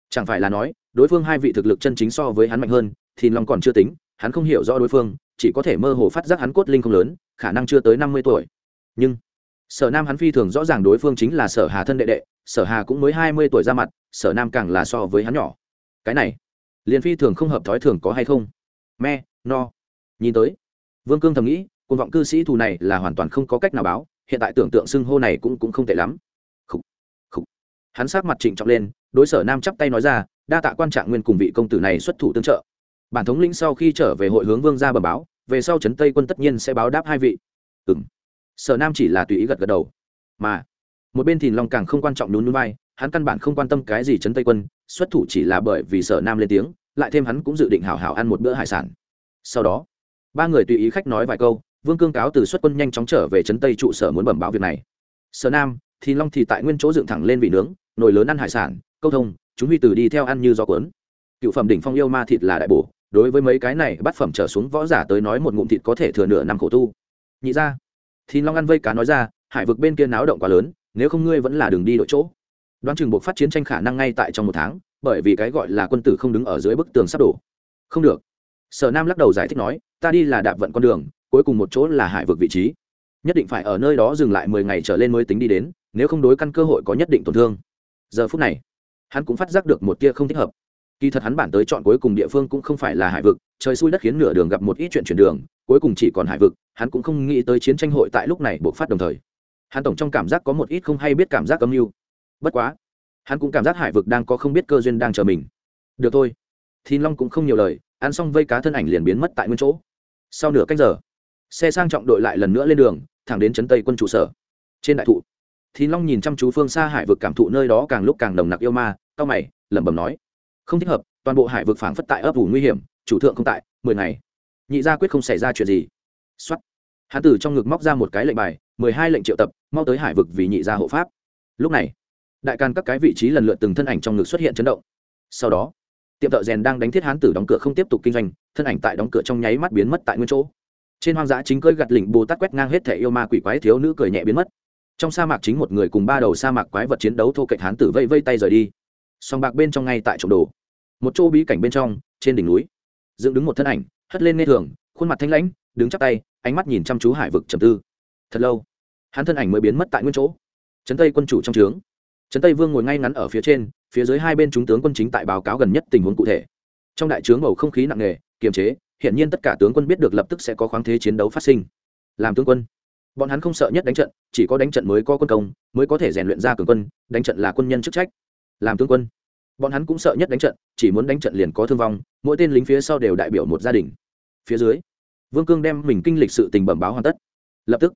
Chẳng phải là nói, đối phương hai vị thực lực chân chính so với hắn mạnh hơn, thì long còn chưa tính, hắn không hiểu rõ đối phương, chỉ có thể mơ hồ phát giác hắn cốt linh không lớn, khả năng chưa tới năm mươi tuổi. Nhưng, sở nam hắn phi thường rõ ràng đối phương chính là sở hà thân đệ đệ, sở hà cũng mới hai mươi tuổi ra mặt, sở nam càng là so với hắn nhỏ. Cái này, liền phi thường không hợp thói thường có hay không? Me no. Nhìn tới vương cương thầm nghĩ côn vọng cư sĩ thù này là hoàn toàn không có cách nào báo hiện tại tưởng tượng xưng hô này cũng cũng không tệ lắm. Khủ, khủ. hắn sát mặt trịnh trọng lên đối sở nam chắp tay nói ra đa tạ quan trạng nguyên cùng vị công tử này xuất thủ tương trợ. Bản thống lĩnh sau khi trở về hội hướng vương ra bờ báo về sau trấn tây quân tất nhiên sẽ báo đáp hai vị. Ừ m sở nam chỉ là tùy ý gật gật đầu. Mà một bên thìn long càng không quan trọng nhún núi bay hắn căn bản không quan tâm cái gì trấn tây quân xuất thủ chỉ là bởi vì sở nam lên tiếng lại thêm hắn cũng dự định hảo hảo ăn một bữa hải sản. Sau đó ba người tùy ý khách nói vài câu, vương cương cáo từ xuất quân nhanh chóng trở về trấn tây trụ sở muốn bẩm báo việc này. Sở nam, thì long thì tại nguyên chỗ dựng thẳng lên vị nướng, nồi lớn ăn hải sản, câu thông, chúng huy từ đi theo ăn như gió cuốn. Cựu phẩm đỉnh phong yêu ma thịt là đại bổ, đối với mấy cái này bắt phẩm trở xuống võ giả tới nói một ngụm thịt có thể thừa nửa năm khổ tu. Nhị ra thì long ăn vây cá nói ra, hải vực bên kia náo động quá lớn, nếu không ngươi vẫn là đường đi đội chỗ. Đoán chừng buộc phát chiến tranh khả năng ngay tại trong một tháng, bởi vì cái gọi là quân tử không đứng ở dưới bức tường sắp đổ. Không được sở nam lắc đầu giải thích nói, ta đi là đạp vận con đường, cuối cùng một chỗ là hải vực vị trí. Nhất định phải ở nơi đó dừng lại mười ngày trở lên mới tính đi đến, nếu không đối căn cơ hội có nhất định tổn thương. Giờ phút này, hắn cũng phát giác được một tia không thích hợp. Kỳ thật hắn bản tới chọn cuối cùng địa phương cũng không phải là hải vực, trời xui đất khiến nửa đường gặp một ít chuyện chuyển đường, cuối cùng chỉ còn hải vực, hắn cũng không nghĩ tới chiến tranh hội tại lúc này buộc phát đồng thời. Hắn tổng trong cảm giác có một ít không hay biết cảm giác âm mưu. Bất quá, hắn cũng cảm giác hải vực đang có không biết cơ duyên đang chờ mình. Được thôi. Thìn long cũng không nhiều lời ăn xong vây cá thân ảnh liền biến mất tại nguyên chỗ. Sau nửa cách giờ, xe sang trọng đội lại lần nữa lên đường, thẳng đến trấn tây quân trụ sở. Trên đại thụ thì long nhìn chăm chú phương xa hải vực cảm thụ nơi đó càng lúc càng nồng nặc yêu ma, cao mày, lẩm bẩm nói, không thích hợp, toàn bộ hải vực phảng phất tại ấp ủ nguy hiểm, chủ thượng không tại, mười ngày. Nhị gia quyết không xảy ra chuyện gì. Xuất hán tử trong ngực móc ra một cái lệnh bài, mười hai lệnh triệu tập, mau tới hải vực vì nhị gia hộ pháp. Lúc này, đại can các cái vị trí lần lượt từng thân ảnh trong ngực xuất hiện chấn động. Sau đó tiệm thợ rèn đang đánh thiết hán tử đóng cửa không tiếp tục kinh doanh, thân ảnh tại đóng cửa trong nháy mắt biến mất tại nguyên chỗ. Trên hoang dã chính cơi gặt lỉnh bồ tát quét ngang hết thẻ yêu ma quỷ quái thiếu nữ cười nhẹ biến mất. Trong sa mạc chính một người cùng ba đầu sa mạc quái vật chiến đấu thô kệch hán tử vây vây tay rời đi. Song bạc bên trong ngay tại trộm đồ. Một chỗ bí cảnh bên trong, trên đỉnh núi. Dựng đứng một thân ảnh, hất lên nghe thường, khuôn mặt thanh lãnh, đứng chắp tay, ánh mắt nhìn chăm chú hải vực trầm tư. Thật lâu hắn thân ảnh mới biến mất tại nguyên chỗ. Trấn tây quân chủ trong trướng trấn tây vương ngồi ngay ngắn ở phía trên, phía dưới hai bên chúng tướng quân chính tại báo cáo gần nhất tình huống cụ thể. Trong đại trướng bầu không khí nặng nề, kiềm chế hiện nhiên tất cả tướng quân biết được lập tức sẽ có khoáng thế chiến đấu phát sinh. Làm tướng quân, bọn hắn không sợ nhất đánh trận, chỉ có đánh trận mới có quân công, mới có thể rèn luyện ra cường quân, đánh trận là quân nhân chức trách. Làm tướng quân, bọn hắn cũng sợ nhất đánh trận, chỉ muốn đánh trận liền có thương vong, mỗi tên lính phía sau đều đại biểu một gia đình. Phía dưới, vương cương đem mình kinh lịch sự tình bẩm báo hoàn tất. Lập tức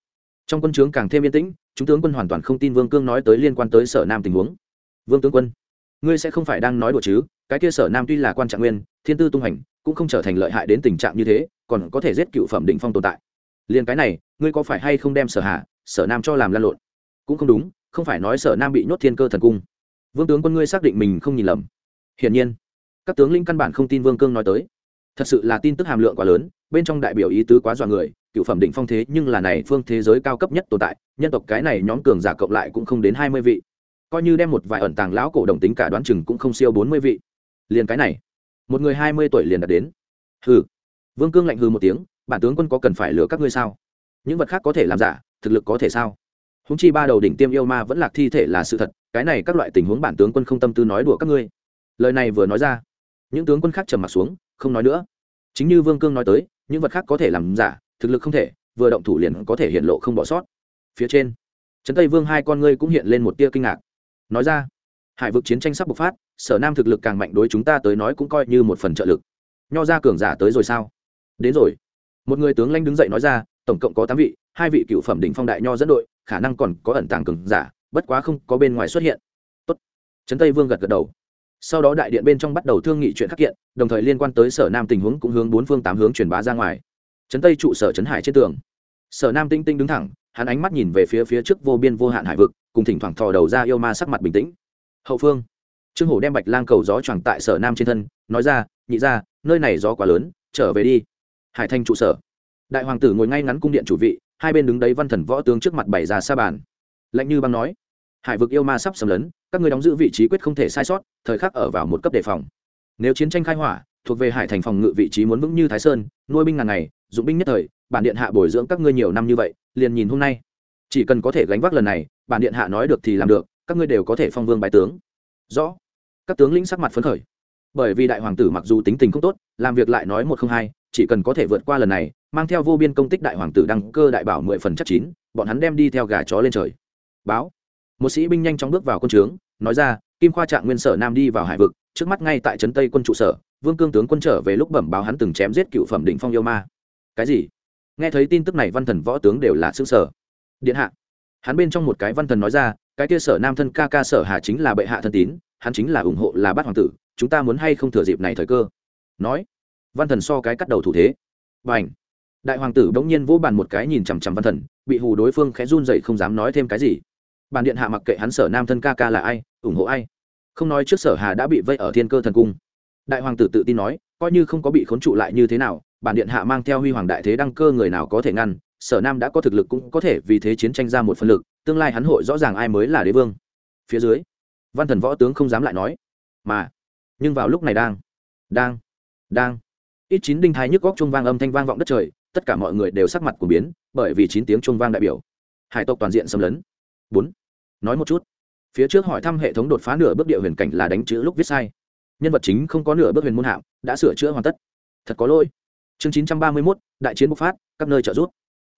trong quân trướng càng thêm yên tĩnh, chúng tướng quân hoàn toàn không tin vương cương nói tới liên quan tới sở nam tình huống. Vương tướng quân, ngươi sẽ không phải đang nói đùa chứ, cái kia sở nam tuy là quan trạng nguyên, thiên tư tung hành, cũng không trở thành lợi hại đến tình trạng như thế, còn có thể giết cựu phẩm định phong tồn tại. Liền cái này, ngươi có phải hay không đem sở hạ sở nam cho làm lan lộn? Cũng không đúng, không phải nói sở nam bị nhốt thiên cơ thần cung. Vương tướng quân ngươi xác định mình không nhìn lầm. Hiển nhiên, các tướng linh căn bản không tin vương cương nói tới. Thật sự là tin tức hàm lượng quá lớn, bên trong đại biểu ý tứ quá dọa người cựu phẩm định phong thế nhưng là này phương thế giới cao cấp nhất tồn tại, nhân tộc cái này nhóm cường giả cộng lại cũng không đến hai mươi vị. Coi như đem một vài ẩn tàng lão cổ đồng tính cả đoán chừng cũng không siêu bốn mươi vị. Liền cái này, một người hai mươi tuổi liền đạt đến. Hừ. Vương cương lạnh hừ một tiếng, bản tướng quân có cần phải lừa các ngươi sao? Những vật khác có thể làm giả, thực lực có thể sao? Húng chi ba đầu đỉnh tiêm yêu ma vẫn lạc thi thể là sự thật, cái này các loại tình huống bản tướng quân không tâm tư nói đùa các ngươi. Lời này vừa nói ra, những tướng quân khác trầm mặt xuống, không nói nữa. Chính như vương cương nói tới, những vật khác có thể làm giả thực lực không thể, vừa động thủ liền có thể hiện lộ không bỏ sót. Phía trên, trấn tây vương hai con ngươi cũng hiện lên một tia kinh ngạc. Nói ra, hải vực chiến tranh sắp bộc phát, sở nam thực lực càng mạnh đối chúng ta tới nói cũng coi như một phần trợ lực. Nho ra cường giả tới rồi sao? Đến rồi. Một người tướng lanh đứng dậy nói ra, tổng cộng có tám vị, hai vị cựu phẩm đỉnh phong đại nho dẫn đội, khả năng còn có ẩn tàng cường giả, bất quá không có bên ngoài xuất hiện. Tốt. trấn tây vương gật gật đầu. Sau đó đại điện bên trong bắt đầu thương nghị chuyện khắc kiện, đồng thời liên quan tới sở nam tình huống cũng hướng bốn phương tám hướng truyền bá ra ngoài trấn tây trụ sở trấn hải trên tường. Sở nam tinh tinh đứng thẳng, hắn ánh mắt nhìn về phía phía trước vô biên vô hạn hải vực, cùng thỉnh thoảng thò đầu ra yêu ma sắc mặt bình tĩnh. Hậu phương, trương hổ đem bạch lang cầu gió choàng tại sở nam trên thân, nói ra, nhị ra nơi này gió quá lớn, trở về đi. Hải thanh trụ sở. Đại hoàng tử ngồi ngay ngắn cung điện chủ vị, hai bên đứng đấy văn thần võ tướng trước mặt bày ra sa bàn. Lạnh như băng nói, hải vực yêu ma sắp xâm lấn, các người đóng giữ vị trí quyết không thể sai sót, thời khắc ở vào một cấp đề phòng. Nếu chiến tranh khai hỏa, thuộc về hải thành phòng ngự vị trí muốn vững như thái sơn, nuôi binh ngàn ngày dụng binh nhất thời, bản điện hạ bồi dưỡng các ngươi nhiều năm như vậy, liền nhìn hôm nay. Chỉ cần có thể gánh vác lần này, bản điện hạ nói được thì làm được, các ngươi đều có thể phong vương bài tướng. Rõ. Các tướng lĩnh sắc mặt phấn khởi. Bởi vì đại hoàng tử mặc dù tính tình không tốt, làm việc lại nói một không hai, chỉ cần có thể vượt qua lần này, mang theo vô biên công tích đại hoàng tử đăng cơ đại bảo mười phần chắc chín, bọn hắn đem đi theo gà chó lên trời. Báo. Một sĩ binh nhanh chóng bước vào quân trướng, nói ra, kim khoa trạng nguyên sở nam đi vào hải vực, trước mắt ngay tại trấn tây quân trụ sở, vương cương tướng quân trở về lúc bẩm báo hắn từng chém giết cựu phẩm đỉnh phong yêu ma cái gì? Nghe thấy tin tức này, văn thần võ tướng đều là xương sở điện hạ. Hắn bên trong một cái văn thần nói ra, cái kia sở nam thân ca ca sở hà chính là bệ hạ thân tín, hắn chính là ủng hộ là bát hoàng tử, chúng ta muốn hay không thừa dịp này thời cơ? Nói. Văn thần so cái cắt đầu thủ thế. Và ảnh đại hoàng tử bỗng nhiên vỗ bàn một cái nhìn chằm chằm văn thần, bị hù đối phương khẽ run dậy không dám nói thêm cái gì. Bàn điện hạ mặc kệ hắn sở nam thân ca ca là ai, ủng hộ ai. Không nói trước sở hà đã bị vây ở thiên cơ thần cung. Đại hoàng tử tự tin nói, coi như không có bị khốn trụ lại như thế nào bản điện hạ mang theo huy hoàng đại thế đăng cơ người nào có thể ngăn, sở nam đã có thực lực cũng có thể vì thế chiến tranh ra một phân lực, tương lai hắn hội rõ ràng ai mới là đế vương. Phía dưới, văn thần võ tướng không dám lại nói, mà, nhưng vào lúc này đang đang đang, ít chín đinh thái nhức góc chuông vang âm thanh vang vọng đất trời, tất cả mọi người đều sắc mặt của biến, bởi vì chín tiếng chuông vang đại biểu. Hải tộc toàn diện xâm lấn. Bốn, nói một chút. Phía trước hỏi thăm hệ thống đột phá nửa bước địa huyền cảnh là đánh chữ lúc viết sai. Nhân vật chính không có nửa bước huyền môn hạng đã sửa chữa hoàn tất. Thật có lỗi chương chín trăm ba mươi mốt, đại chiến bộc phát, các nơi trợ giúp.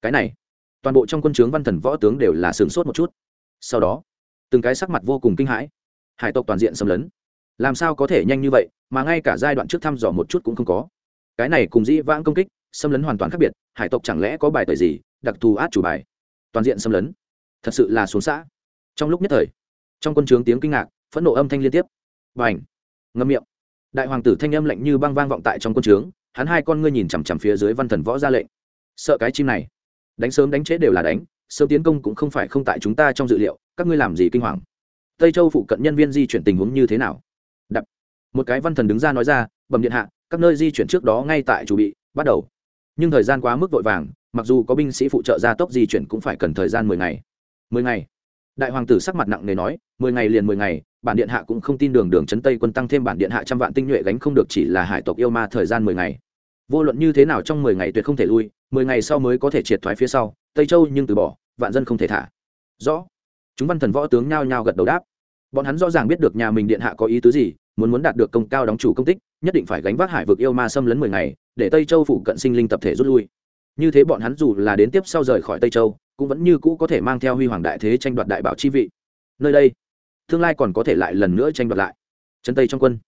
Cái này, toàn bộ trong quân chướng văn thần võ tướng đều là sửng sốt một chút. Sau đó, từng cái sắc mặt vô cùng kinh hãi. Hải tộc toàn diện xâm lấn. Làm sao có thể nhanh như vậy, mà ngay cả giai đoạn trước thăm dò một chút cũng không có. Cái này cùng dĩ vãng công kích, xâm lấn hoàn toàn khác biệt, hải tộc chẳng lẽ có bài tời gì, đặc thù át chủ bài. Toàn diện xâm lấn, thật sự là xuống xã. Trong lúc nhất thời, trong quân trướng tiếng kinh ngạc, phẫn nộ âm thanh liên tiếp. Và ảnh ngâm miệng. Đại hoàng tử thanh âm lạnh như băng vang vọng tại trong quân trướng hắn hai con ngươi nhìn chằm chằm phía dưới văn thần võ ra lệnh. Sợ cái chim này. Đánh sớm đánh chết đều là đánh, sớm tiến công cũng không phải không tại chúng ta trong dự liệu, các ngươi làm gì kinh hoàng? Tây châu phụ cận nhân viên di chuyển tình huống như thế nào? Đập. Một cái văn thần đứng ra nói ra, bẩm điện hạ, các nơi di chuyển trước đó ngay tại chủ bị, bắt đầu. Nhưng thời gian quá mức vội vàng, mặc dù có binh sĩ phụ trợ gia tốc di chuyển cũng phải cần thời gian mười ngày. Mười ngày? Đại hoàng tử sắc mặt nặng nề nói, mười ngày liền mười ngày, bản điện hạ cũng không tin đường đường chấn tây quân tăng thêm bản điện hạ trăm vạn tinh nhuệ gánh không được chỉ là hải tộc yêu ma thời gian mười ngày. Vô luận như thế nào trong mười ngày tuyệt không thể lui, mười ngày sau mới có thể triệt thoái phía sau, tây châu nhưng từ bỏ, vạn dân không thể thả. Rõ. Chúng văn thần võ tướng nhao nhao gật đầu đáp. Bọn hắn rõ ràng biết được nhà mình điện hạ có ý tứ gì, muốn muốn đạt được công cao đóng chủ công tích, nhất định phải gánh vác hải vực yêu ma xâm lấn mười ngày, để tây châu phụ cận sinh linh tập thể rút lui như thế bọn hắn dù là đến tiếp sau rời khỏi tây châu, cũng vẫn như cũ có thể mang theo huy hoàng đại thế tranh đoạt đại bảo chi vị. Nơi đây, tương lai còn có thể lại lần nữa tranh đoạt lại. Trấn tây trong quân.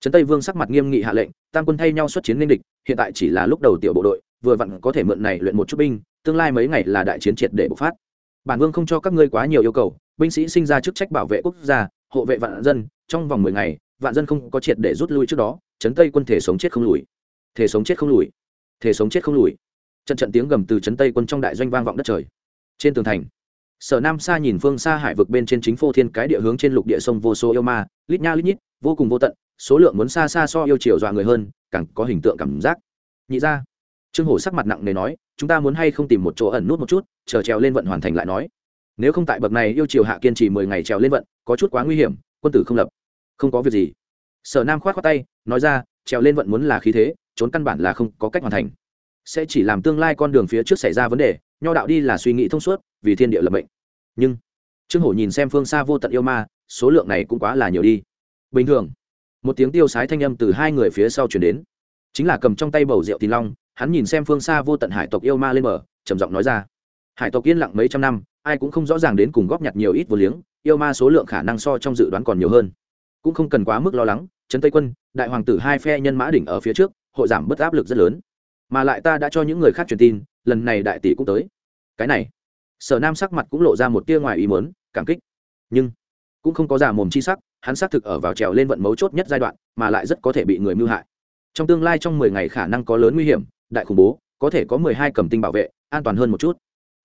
Trấn tây vương sắc mặt nghiêm nghị hạ lệnh, tam quân thay nhau xuất chiến ninh địch, hiện tại chỉ là lúc đầu tiểu bộ đội, vừa vặn có thể mượn này luyện một chút binh, tương lai mấy ngày là đại chiến triệt để bộc phát. Bản vương không cho các ngươi quá nhiều yêu cầu, binh sĩ sinh ra chức trách bảo vệ quốc gia, hộ vệ vạn dân, trong vòng mười ngày, vạn dân không có triệt để rút lui trước đó, trấn tây quân thể sống chết không lùi. Thể sống chết không lùi. Thể sống chết không lùi trận trận tiếng gầm từ trấn tây quân trong đại doanh vang vọng đất trời. Trên tường thành, sở nam xa nhìn phương xa hải vực bên trên chính phô thiên cái địa hướng trên lục địa sông vô số yêu ma, lít nha lít nhít, vô cùng vô tận, số lượng muốn xa xa so yêu chiều dọa người hơn, càng có hình tượng cảm giác. Nhị ra trương hổ sắc mặt nặng nề nói, chúng ta muốn hay không tìm một chỗ ẩn nút một chút, chờ trèo lên vận hoàn thành lại nói. Nếu không tại bậc này yêu chiều hạ kiên trì mười ngày trèo lên vận, có chút quá nguy hiểm, quân tử không lập. Không có việc gì. Sở nam khoát khoát tay, nói ra, trèo lên vận muốn là khí thế, trốn căn bản là không có cách hoàn thành sẽ chỉ làm tương lai con đường phía trước xảy ra vấn đề, nho đạo đi là suy nghĩ thông suốt, vì thiên địa lập mệnh. Nhưng, trương hổ nhìn xem phương xa vô tận yêu ma, số lượng này cũng quá là nhiều đi. Bình thường, một tiếng tiêu sái thanh âm từ hai người phía sau chuyển đến. Chính là cầm trong tay bầu rượu tín long, hắn nhìn xem phương xa vô tận hải tộc yêu ma lên mở trầm giọng nói ra. Hải tộc yên lặng mấy trăm năm, ai cũng không rõ ràng đến cùng góp nhặt nhiều ít vô liếng, yêu ma số lượng khả năng so trong dự đoán còn nhiều hơn. Cũng không cần quá mức lo lắng, trấn tây quân, đại hoàng tử hai phe nhân mã đỉnh ở phía trước, hội giảm bớt áp lực rất lớn mà lại ta đã cho những người khác truyền tin, lần này đại tỷ cũng tới. Cái này, sở nam sắc mặt cũng lộ ra một tia ngoài ý mớn cảm kích. Nhưng, cũng không có giả mồm chi sắc, hắn xác thực ở vào trèo lên vận mấu chốt nhất giai đoạn, mà lại rất có thể bị người mưu hại. Trong tương lai trong mười ngày khả năng có lớn nguy hiểm, đại khủng bố, có thể có mười hai cầm tinh bảo vệ, an toàn hơn một chút.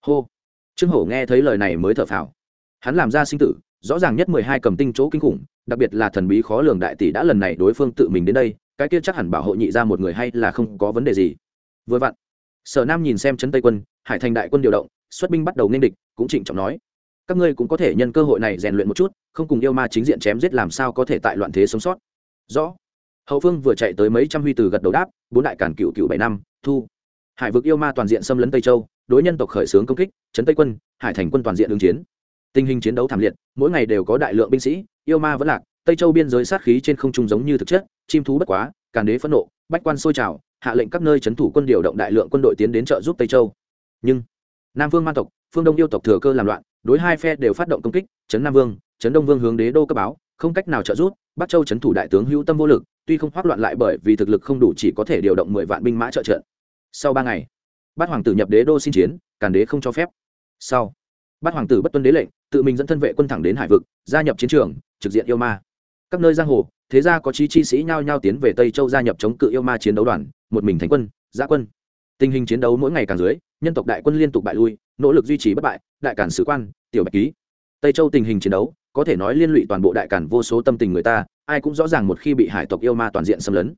Hô. Trương hổ nghe thấy lời này mới thở phào. Hắn làm ra sinh tử, rõ ràng nhất mười hai cầm tinh chỗ kinh khủng, đặc biệt là thần bí khó lường đại tỷ đã lần này đối phương tự mình đến đây, cái kia chắc hẳn bảo hộ nhị ra một người hay là không có vấn đề gì vừa vặn, sở nam nhìn xem trấn tây quân, hải thành đại quân điều động, xuất binh bắt đầu nên địch, cũng trịnh trọng nói, các ngươi cũng có thể nhân cơ hội này rèn luyện một chút, không cùng yêu ma chính diện chém giết làm sao có thể tại loạn thế sống sót. Rõ. Hậu phương vừa chạy tới mấy trăm huy từ gật đầu đáp, bốn đại cản cựu cựu bảy năm, thu. Hải vực yêu ma toàn diện xâm lấn tây châu, đối nhân tộc khởi xướng công kích, trấn tây quân, hải thành quân toàn diện ứng chiến. Tình hình chiến đấu thảm liệt, mỗi ngày đều có đại lượng binh sĩ, yêu ma vẫn lạc, tây châu biên giới sát khí trên không trung giống như thực chất, chim thú bất quá, càn đế phẫn nộ, bách quan sôi trào hạ lệnh các nơi trấn thủ quân điều động đại lượng quân đội tiến đến trợ giúp tây châu. Nhưng, nam vương man tộc, phương đông yêu tộc thừa cơ làm loạn, đối hai phe đều phát động công kích trấn nam vương trấn đông vương hướng đế đô cấp báo, không cách nào trợ giúp, bắc châu trấn thủ đại tướng hữu tâm vô lực, tuy không hoác loạn lại bởi vì thực lực không đủ chỉ có thể điều động mười vạn binh mã trợ trận sau ba ngày, bát hoàng tử nhập đế đô xin chiến, càn đế không cho phép. Sau, bát hoàng tử bất tuân đế lệnh, tự mình dẫn thân vệ quân thẳng đến hải vực, gia nhập chiến trường, trực diện yêu ma. Các nơi giang hồ thế ra có chí chi sĩ nhao nhao tiến về tây châu gia nhập chống cự yêu ma chiến đấu đoàn, một mình thành quân, giã quân. Tình hình chiến đấu mỗi ngày càng dưới, nhân tộc đại quân liên tục bại lui, nỗ lực duy trì bất bại, đại cản sử quan, tiểu bạch ký. Tây châu tình hình chiến đấu, có thể nói liên lụy toàn bộ đại cản vô số tâm tình người ta, ai cũng rõ ràng một khi bị hải tộc yêu ma toàn diện xâm lấn.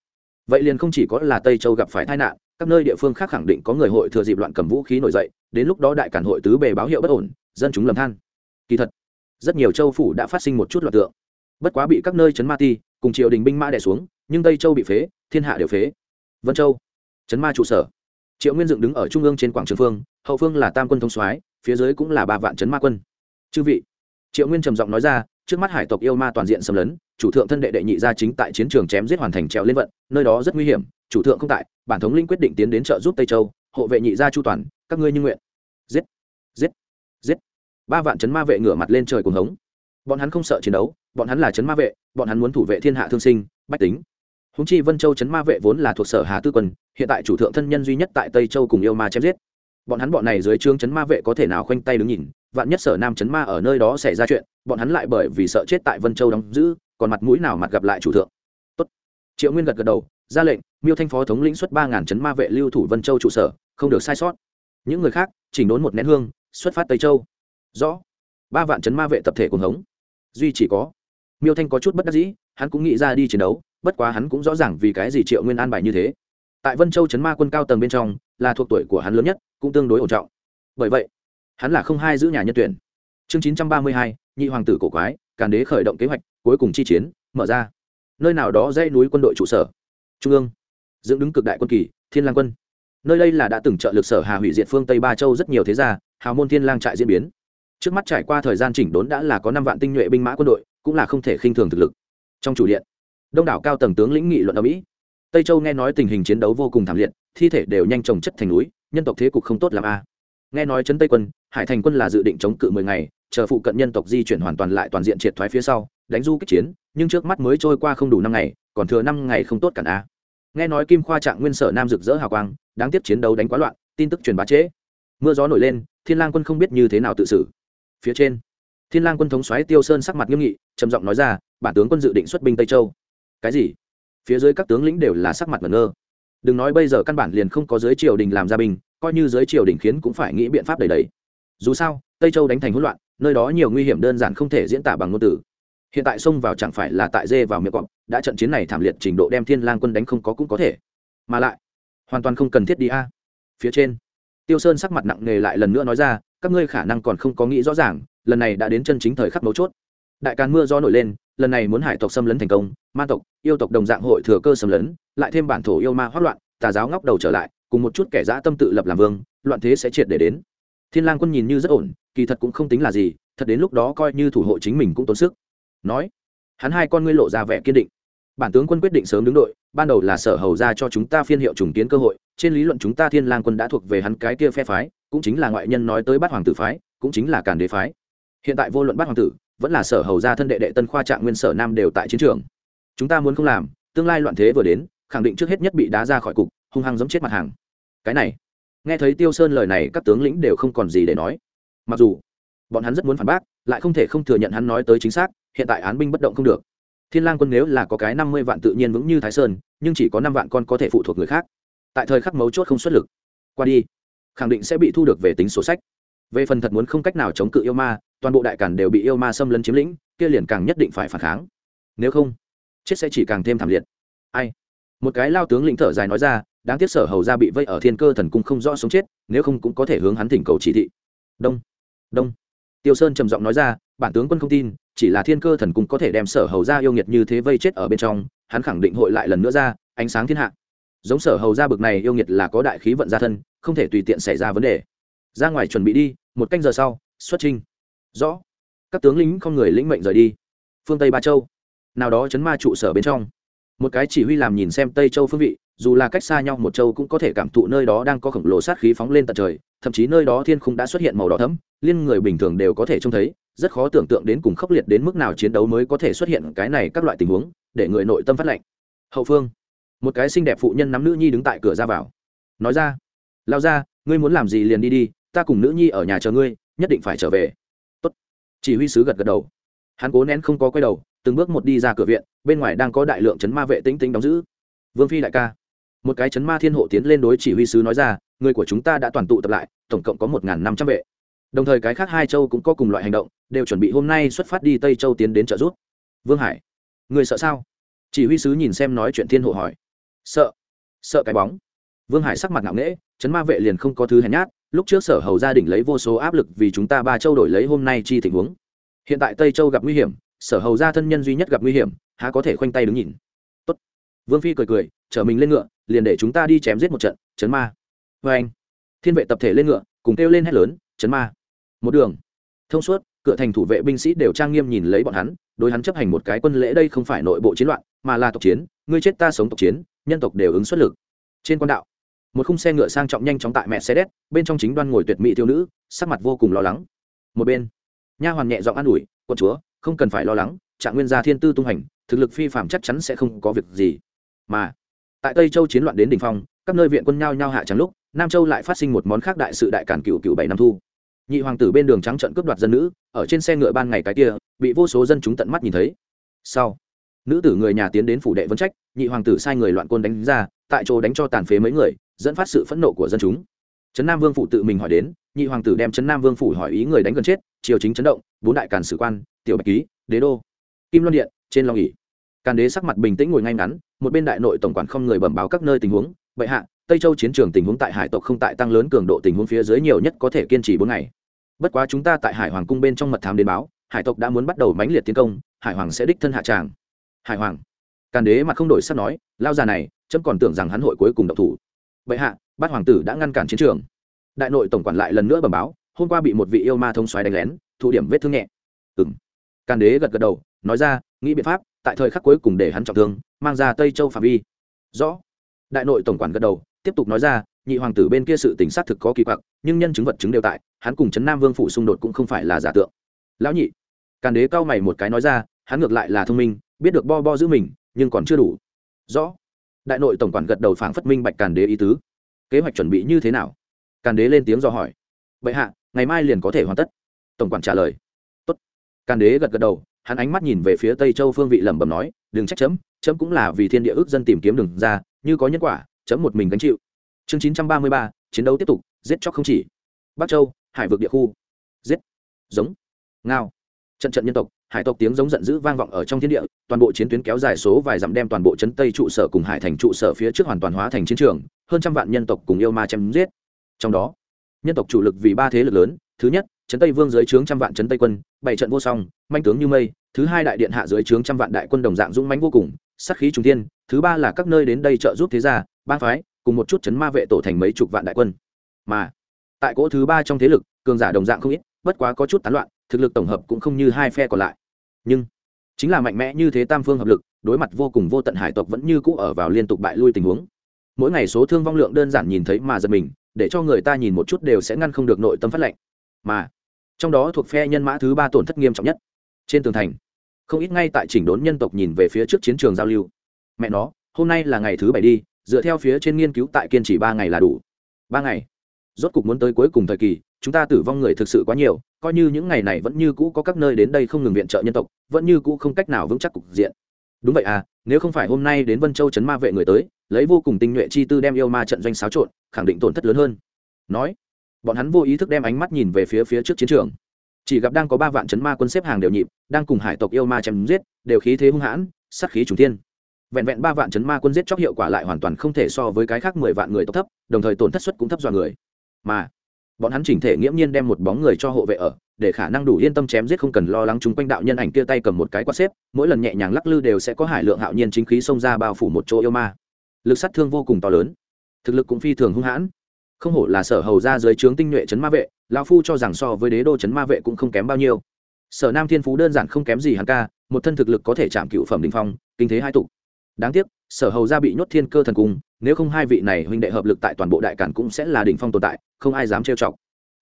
Vậy liền không chỉ có là tây châu gặp phải tai nạn, các nơi địa phương khác khẳng định có người hội thừa dịp loạn cầm vũ khí nổi dậy, đến lúc đó đại cản hội tứ bề báo hiệu bất ổn, dân chúng lầm than. Kỳ thật, rất nhiều châu phủ đã phát sinh một chút loạt tượng bất quá bị các nơi chấn ma ti, cùng triều đình binh mã đè xuống, nhưng tây châu bị phế, thiên hạ đều phế. Vân châu, chấn ma trụ sở. Triệu nguyên dựng đứng ở trung ương trên quảng trường phương, hậu phương là tam quân thông soái, phía dưới cũng là ba vạn chấn ma quân. Chư vị, triệu nguyên trầm giọng nói ra, trước mắt hải tộc yêu ma toàn diện xâm lấn, chủ thượng thân đệ đệ nhị gia chính tại chiến trường chém giết hoàn thành trèo lên vận, nơi đó rất nguy hiểm, chủ thượng không tại, bản thống linh quyết định tiến đến trợ giúp tây châu, hộ vệ nhị gia chu toàn, các ngươi như nguyện. Giết giết giết. Ba vạn chấn ma vệ ngửa mặt lên trời cùng hống bọn hắn không sợ chiến đấu, bọn hắn là chấn ma vệ, bọn hắn muốn thủ vệ thiên hạ thương sinh, bách tính. Húng chi vân châu chấn ma vệ vốn là thuộc sở hà tư quân, hiện tại chủ thượng thân nhân duy nhất tại tây châu cùng yêu ma chém giết. Bọn hắn bọn này dưới trướng chấn ma vệ có thể nào khoanh tay đứng nhìn, vạn nhất sở nam chấn ma ở nơi đó xảy ra chuyện, bọn hắn lại bởi vì sợ chết tại vân châu đóng giữ, còn mặt mũi nào mặt gặp lại chủ thượng. Tốt. triệu nguyên gật gật đầu, ra lệnh, miêu thanh phó thống lĩnh xuất ba ngàn chấn ma vệ lưu thủ vân châu trụ sở, không được sai sót. Những người khác, chỉnh đốn một nén hương, xuất phát tây châu. Rõ. Ba vạn chấn ma vệ tập thể cùng hống duy chỉ có. Miêu thanh có chút bất đắc dĩ, hắn cũng nghĩ ra đi chiến đấu, bất quá hắn cũng rõ ràng vì cái gì triệu nguyên an bài như thế. Tại vân châu chấn ma quân cao tầng bên trong, là thuộc tuổi của hắn lớn nhất, cũng tương đối ổn trọng. Bởi vậy, hắn là không hai giữ nhà nhân tuyển. Chương chín trăm ba mươi hai, nhị hoàng tử cổ quái, càn đế khởi động kế hoạch, cuối cùng chi chiến, mở ra. Nơi nào đó dãy núi quân đội trụ sở. Trung ương. Dựng đứng cực đại quân kỳ, thiên lang quân. Nơi đây là đã từng trợ lực sở hà hủy diệt phương tây ba châu rất nhiều thế gia, hào môn thiên lang trại diễn biến trước mắt trải qua thời gian chỉnh đốn đã là có năm vạn tinh nhuệ binh mã quân đội, cũng là không thể khinh thường thực lực. Trong chủ điện, đông đảo cao tầng tướng lĩnh nghị luận ở mỹ. Tây châu nghe nói tình hình chiến đấu vô cùng thảm liệt, thi thể đều nhanh trồng chất thành núi, nhân tộc thế cục không tốt làm a. Nghe nói trấn tây quân, hải thành quân là dự định chống cự mười ngày, chờ phụ cận nhân tộc di chuyển hoàn toàn lại toàn diện triệt thoái phía sau, đánh du kích chiến, nhưng trước mắt mới trôi qua không đủ năm ngày, còn thừa năm ngày không tốt cản a. Nghe nói kim khoa trạng nguyên sở nam rực rỡ hào quang, đáng tiếc chiến đấu đánh quá loạn, tin tức truyền bá trễ. Mưa gió nổi lên, thiên lang quân không biết như thế nào tự xử phía trên. Thiên lang quân thống soái tiêu sơn sắc mặt nghiêm nghị, trầm giọng nói ra, bản tướng quân dự định xuất binh tây châu. Cái gì? Phía dưới các tướng lĩnh đều là sắc mặt ngẩn ngơ. Đừng nói bây giờ căn bản liền không có dưới triều đình làm gia binh, coi như dưới triều đình khiến cũng phải nghĩ biện pháp đầy đầy. Dù sao, tây châu đánh thành hỗn loạn, nơi đó nhiều nguy hiểm đơn giản không thể diễn tả bằng ngôn từ. Hiện tại xông vào chẳng phải là tại dê vào miệng cọp, đã trận chiến này thảm liệt trình độ đem thiên lang quân đánh không có cũng có thể. Mà lại, hoàn toàn không cần thiết đi a. Phía trên, tiêu sơn sắc mặt nặng nề lại lần nữa nói ra các ngươi khả năng còn không có nghĩ rõ ràng, lần này đã đến chân chính thời khắc mấu chốt. Đại càn mưa do nổi lên, lần này muốn hải tộc xâm lấn thành công, ma tộc, yêu tộc đồng dạng hội thừa cơ xâm lấn, lại thêm bản thổ yêu ma hoát loạn, tà giáo ngóc đầu trở lại, cùng một chút kẻ dã tâm tự lập làm vương, loạn thế sẽ triệt để đến. Thiên lang quân nhìn như rất ổn, kỳ thật cũng không tính là gì, thật đến lúc đó coi như thủ hộ chính mình cũng tốn sức. Nói, hắn hai con ngươi lộ ra vẻ kiên định. Bản tướng quân quyết định sớm đứng đội, ban đầu là sở hầu ra cho chúng ta phiên hiệu trùng kiến cơ hội, trên lý luận chúng ta thiên lang quân đã thuộc về hắn cái kia phe phái cũng chính là ngoại nhân nói tới bát hoàng tử phái, cũng chính là càn đế phái. Hiện tại vô luận bát hoàng tử, vẫn là sở hầu gia thân đệ đệ tân khoa trạng nguyên sở nam đều tại chiến trường. Chúng ta muốn không làm, tương lai loạn thế vừa đến, khẳng định trước hết nhất bị đá ra khỏi cục, hung hăng giống chết mặt hàng. Cái này, nghe thấy tiêu sơn lời này, các tướng lĩnh đều không còn gì để nói. Mặc dù, bọn hắn rất muốn phản bác, lại không thể không thừa nhận hắn nói tới chính xác, hiện tại án binh bất động không được. Thiên lang quân nếu là có cái năm mươi vạn tự nhiên vững như thái sơn, nhưng chỉ có năm vạn con có thể phụ thuộc người khác. Tại thời khắc mấu chốt không xuất lực. Qua đi khẳng định sẽ bị thu được về tính sổ sách. Về phần thật muốn không cách nào chống cự yêu ma, toàn bộ đại cản đều bị yêu ma xâm lấn chiếm lĩnh, kia liền càng nhất định phải phản kháng. Nếu không, chết sẽ chỉ càng thêm thảm liệt. Ai? Một cái lao tướng lĩnh thở dài nói ra, đáng tiếc sở hầu ra bị vây ở thiên cơ thần cung không rõ sống chết, nếu không cũng có thể hướng hắn thỉnh cầu chỉ thị. Đông đông. Tiêu sơn trầm giọng nói ra, bản tướng quân không tin, chỉ là thiên cơ thần cung có thể đem sở hầu ra yêu nghiệt như thế vây chết ở bên trong, hắn khẳng định hội lại lần nữa ra, ánh sáng thiên hạ giống sở hầu ra bực này yêu nghiệt là có đại khí vận gia thân, không thể tùy tiện xảy ra vấn đề. Ra ngoài chuẩn bị đi, một canh giờ sau, xuất trinh rõ. Các tướng lính không người lĩnh mệnh rời đi. Phương tây ba châu. Nào đó chấn ma trụ sở bên trong. Một cái chỉ huy làm nhìn xem tây châu phương vị, dù là cách xa nhau một châu cũng có thể cảm thụ nơi đó đang có khổng lồ sát khí phóng lên tận trời, thậm chí nơi đó thiên khung đã xuất hiện màu đỏ thấm liên người bình thường đều có thể trông thấy, rất khó tưởng tượng đến cùng khốc liệt đến mức nào chiến đấu mới có thể xuất hiện cái này các loại tình huống, để người nội tâm phát lệnh. Hậu phương một cái xinh đẹp phụ nhân nắm nữ nhi đứng tại cửa ra vào. Nói ra lao ra ngươi muốn làm gì liền đi đi, ta cùng nữ nhi ở nhà chờ ngươi, nhất định phải trở về. Tốt. chỉ huy sứ gật gật đầu. Hắn cố nén không có quay đầu, từng bước một đi ra cửa viện, bên ngoài đang có đại lượng chấn ma vệ tĩnh tĩnh đóng giữ. Vương phi đại ca. Một cái chấn ma thiên hộ tiến lên đối chỉ huy sứ nói ra, người của chúng ta đã toàn tụ tập lại, tổng cộng có một năm trăm vệ. Đồng thời cái khác hai châu cũng có cùng loại hành động, đều chuẩn bị hôm nay xuất phát đi tây châu tiến đến trợ giúp. Vương hải người sợ sao? Chỉ huy sứ nhìn xem nói chuyện thiên hộ hỏi sợ sợ cái bóng. Vương hải sắc mặt ngạo nghễ chấn ma vệ liền không có thứ hèn nhát, lúc trước sở hầu gia đình lấy vô số áp lực vì chúng ta ba châu đổi lấy hôm nay chi tình huống. Hiện tại tây châu gặp nguy hiểm, sở hầu gia thân nhân duy nhất gặp nguy hiểm, há có thể khoanh tay đứng nhìn. Tốt. vương phi cười cười, chở mình lên ngựa, liền để chúng ta đi chém giết một trận chấn ma. Vê anh, thiên vệ tập thể lên ngựa, cùng kêu lên hét lớn chấn ma. Một đường. Thông suốt, cửa thành thủ vệ binh sĩ đều trang nghiêm nhìn lấy bọn hắn, đối hắn chấp hành một cái quân lễ đây không phải nội bộ chiến loạn, mà là tộc chiến, ngươi chết ta sống tộc chiến nhân tộc đều ứng xuất lực. Trên quan đạo, một khung xe ngựa sang trọng nhanh chóng tại mẹ xe đét bên trong chính đoan ngồi tuyệt mỹ thiếu nữ, sắc mặt vô cùng lo lắng. Một bên, nha hoàn nhẹ giọng an ủi, quân chúa, không cần phải lo lắng, trạng nguyên gia thiên tư tung hành, thực lực phi phạm chắc chắn sẽ không có việc gì. Mà, tại tây châu chiến loạn đến đỉnh phong, các nơi viện quân nhao nhao hạ trắng lúc, nam châu lại phát sinh một món khác đại sự đại cản cựu cựu bảy năm thu. Nhị hoàng tử bên đường trắng trận cướp đoạt dân nữ, ở trên xe ngựa ban ngày cái kia, bị vô số dân chúng tận mắt nhìn thấy. Sau nữ tử người nhà tiến đến phủ đệ vấn trách, nhị hoàng tử sai người loạn côn đánh ra, tại chỗ đánh cho tàn phế mấy người, dẫn phát sự phẫn nộ của dân chúng. Trấn nam vương phủ tự mình hỏi đến, nhị hoàng tử đem trấn nam vương phủ hỏi ý người đánh gần chết, triều chính chấn động, bốn đại cản sử quan, tiểu bạch ký, đế đô, kim loan điện, trên long ỉ càn đế sắc mặt bình tĩnh ngồi ngay ngắn, một bên đại nội tổng quản không người bẩm báo các nơi tình huống, bệ hạ, tây châu chiến trường tình huống tại hải tộc không tại tăng lớn cường độ tình huống phía dưới nhiều nhất có thể kiên trì bốn ngày. Bất quá chúng ta tại hải hoàng cung bên trong mật thám đến báo, hải tộc đã muốn bắt đầu mãnh liệt tiến công, hải hoàng sẽ đích thân hạ tràng hải hoàng. Càn đế mặt không đổi sắc nói lao già này, chấm còn tưởng rằng hắn hội cuối cùng độc thủ. Bệ hạ, bát hoàng tử đã ngăn cản chiến trường. Đại nội tổng quản lại lần nữa bẩm báo, hôm qua bị một vị yêu ma thông xoáy đánh lén, thụ điểm vết thương nhẹ. Ừng càn đế gật gật đầu, nói ra, nghĩ biện pháp, tại thời khắc cuối cùng để hắn trọng thương, mang ra tây châu phạm vi. Rõ. Đại nội tổng quản gật đầu, tiếp tục nói ra, nhị hoàng tử bên kia sự tỉnh xác thực có kỳ quặc, nhưng nhân chứng vật chứng đều tại, hắn cùng trấn nam vương phủ xung đột cũng không phải là giả tượng. Lão nhị. Càn đế cao mày một cái nói ra, hắn ngược lại là thông minh biết được bo bo giữ mình, nhưng còn chưa đủ. Rõ. Đại nội tổng quản gật đầu phảng phất minh bạch càn đế ý tứ. Kế hoạch chuẩn bị như thế nào? Càn đế lên tiếng do hỏi. Vậy hạ, ngày mai liền có thể hoàn tất. Tổng quản trả lời. Tốt. càn đế gật gật đầu, hắn ánh mắt nhìn về phía tây châu phương vị lẩm bẩm nói, đừng trách chấm chấm cũng là vì thiên địa ước dân tìm kiếm đường ra, như có nhân quả, chấm một mình gánh chịu. Chương chín trăm ba mươi ba, chiến đấu tiếp tục, giết chóc không chỉ. Bắc châu, hải vực địa khu. Giết. Giống. Ngao. Trận trận nhân tộc hải tộc tiếng giống giận dữ vang vọng ở trong thiên địa, toàn bộ chiến tuyến kéo dài số vài dặm đem toàn bộ chấn tây trụ sở cùng hải thành trụ sở phía trước hoàn toàn hóa thành chiến trường, hơn trăm vạn nhân tộc cùng yêu ma chém giết. Trong đó, nhân tộc chủ lực vì ba thế lực lớn, thứ nhất chấn tây vương dưới trướng trăm vạn chấn tây quân, bảy trận vô song, manh tướng như mây, thứ hai đại điện hạ dưới trướng trăm vạn đại quân đồng dạng dũng mãnh vô cùng, sát khí trung thiên, thứ ba là các nơi đến đây trợ giúp thế gia, ba phái, cùng một chút chấn ma vệ tổ thành mấy chục vạn đại quân. Mà, tại cỗ thứ ba trong thế lực, cường giả đồng dạng không ít, bất quá có chút tán loạn thực lực tổng hợp cũng không như hai phe còn lại. Nhưng, chính là mạnh mẽ như thế tam phương hợp lực, đối mặt vô cùng vô tận hải tộc vẫn như cũ ở vào liên tục bại lui tình huống. Mỗi ngày số thương vong lượng đơn giản nhìn thấy mà giật mình, để cho người ta nhìn một chút đều sẽ ngăn không được nội tâm phát lệnh. Mà, trong đó thuộc phe nhân mã thứ ba tổn thất nghiêm trọng nhất. Trên tường thành, không ít ngay tại chỉnh đốn nhân tộc nhìn về phía trước chiến trường giao lưu. Mẹ nó, hôm nay là ngày thứ bảy đi, dựa theo phía trên nghiên cứu tại kiên trì ba ngày là đủ. Ba ngày. Rốt cục muốn tới cuối cùng thời kỳ, chúng ta tử vong người thực sự quá nhiều coi như những ngày này vẫn như cũ có các nơi đến đây không ngừng viện trợ nhân tộc, vẫn như cũ không cách nào vững chắc cục diện. Đúng vậy à nếu không phải hôm nay đến vân châu chấn ma vệ người tới, lấy vô cùng tinh nhuệ chi tư đem yêu ma trận doanh xáo trộn, khẳng định tổn thất lớn hơn. Nói, bọn hắn vô ý thức đem ánh mắt nhìn về phía phía trước chiến trường. Chỉ gặp đang có ba vạn chấn ma quân xếp hàng đều nhịp, đang cùng hải tộc yêu ma chém giết, đều khí thế hung hãn, sát khí trùng thiên. Vẹn vẹn ba vạn chấn ma quân giết chóc hiệu quả lại hoàn toàn không thể so với cái khác mười vạn người tộc thấp, đồng thời tổn thất suất cũng thấp dọa người. Mà bọn hắn chỉnh thể nghiễm nhiên đem một bóng người cho hộ vệ ở, để khả năng đủ yên tâm chém giết không cần lo lắng chúng quanh đạo nhân ảnh kia tay cầm một cái quạt xếp, mỗi lần nhẹ nhàng lắc lư đều sẽ có hải lượng hạo nhiên chính khí xông ra bao phủ một chỗ yêu ma. Lực sát thương vô cùng to lớn, thực lực cũng phi thường hung hãn. Không hổ là sở hầu ra dưới trướng tinh nhuệ chấn ma vệ, lão phu cho rằng so với đế đô chấn ma vệ cũng không kém bao nhiêu. Sở nam thiên phú đơn giản không kém gì hắn ca, một thân thực lực có thể chạm cựu phẩm đình phong, kinh thế hai tục đáng tiếc sở hầu ra bị nhốt thiên cơ thần cung, nếu không hai vị này huynh đệ hợp lực tại toàn bộ đại cản cũng sẽ là đỉnh phong tồn tại, không ai dám trêu chọc.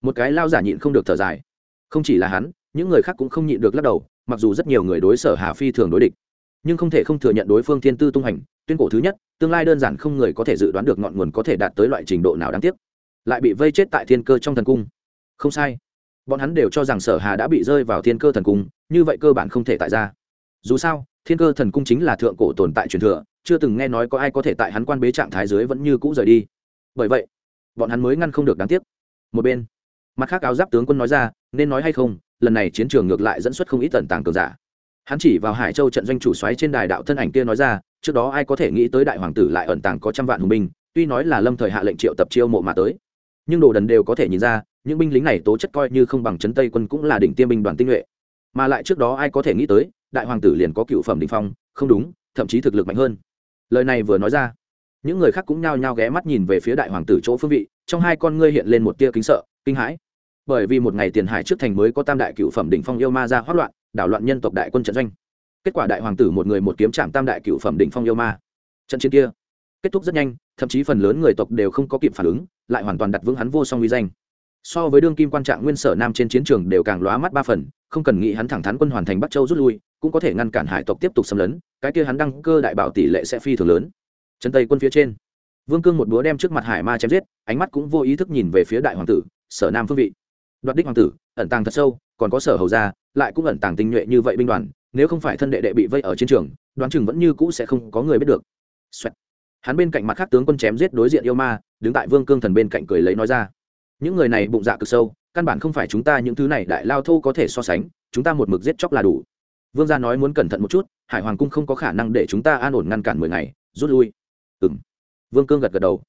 Một cái lao giả nhịn không được thở dài. Không chỉ là hắn, những người khác cũng không nhịn được lắc đầu, mặc dù rất nhiều người đối sở hà phi thường đối địch, nhưng không thể không thừa nhận đối phương thiên tư tung hành, tuyên cổ thứ nhất, tương lai đơn giản không người có thể dự đoán được ngọn nguồn có thể đạt tới loại trình độ nào đáng tiếc. Lại bị vây chết tại thiên cơ trong thần cung. Không sai. Bọn hắn đều cho rằng sở hà đã bị rơi vào thiên cơ thần cung, như vậy cơ bản không thể tại ra. Dù sao, thiên cơ thần cung chính là thượng cổ tồn tại truyền thừa chưa từng nghe nói có ai có thể tại hắn quan bế trạng thái dưới vẫn như cũ rời đi. Bởi vậy, bọn hắn mới ngăn không được đáng tiếc. Một bên, mặt khác áo giáp tướng quân nói ra, nên nói hay không, lần này chiến trường ngược lại dẫn xuất không ít tần tàng cường giả. Hắn chỉ vào hải châu trận doanh chủ xoáy trên đài đạo thân ảnh kia nói ra, trước đó ai có thể nghĩ tới đại hoàng tử lại ẩn tàng có trăm vạn hùng binh, tuy nói là lâm thời hạ lệnh triệu tập chiêu mộ mà tới, nhưng đồ đần đều có thể nhìn ra, những binh lính này tố chất coi như không bằng trấn tây quân cũng là đỉnh tiêm binh đoàn tinh nhuệ. Mà lại trước đó ai có thể nghĩ tới, đại hoàng tử liền có cựu phẩm đình phong, không đúng, thậm chí thực lực mạnh hơn lời này vừa nói ra, những người khác cũng nhao nhao ghé mắt nhìn về phía đại hoàng tử chỗ phương vị, trong hai con ngươi hiện lên một tia kính sợ, kinh hãi. Bởi vì một ngày tiền hải trước thành mới có tam đại cựu phẩm đỉnh phong yêu ma ra hoát loạn, đảo loạn nhân tộc đại quân trận doanh. Kết quả đại hoàng tử một người một kiếm chạm tam đại cựu phẩm đỉnh phong yêu ma. Trận chiến kia kết thúc rất nhanh, thậm chí phần lớn người tộc đều không có kịp phản ứng, lại hoàn toàn đặt vững hắn vô song uy danh. So với đương kim quan trạng nguyên sở nam trên chiến trường đều càng lóa mắt ba phần, không cần nghĩ hắn thẳng thắn quân hoàn thành bắc châu rút lui cũng có thể ngăn cản hải tộc tiếp tục xâm lấn, cái kia hắn đăng cơ đại bảo tỷ lệ sẽ phi thường lớn. Chân tây quân phía trên, vương cương một búa đem trước mặt hải ma chém giết, ánh mắt cũng vô ý thức nhìn về phía đại hoàng tử, sở nam phương vị. Đoạt đích hoàng tử, ẩn tàng thật sâu, còn có sở hầu gia, lại cũng ẩn tàng tinh nhuệ như vậy binh đoàn, nếu không phải thân đệ đệ bị vây ở chiến trường, đoán chừng vẫn như cũ sẽ không có người biết được、Xoẹt. Hắn bên cạnh mặt khác tướng quân chém giết đối diện yêu ma, đứng tại vương cương thần bên cạnh cười lấy nói ra. Những người này bụng dạ cực sâu, căn bản không phải chúng ta những thứ này đại lao thô có thể so sánh, chúng ta một mực giết chóc là đủ vương gia nói muốn cẩn thận một chút, hải hoàng cung không có khả năng để chúng ta an ổn ngăn cản mười ngày, rút lui. Ừ m vương cương gật gật đầu.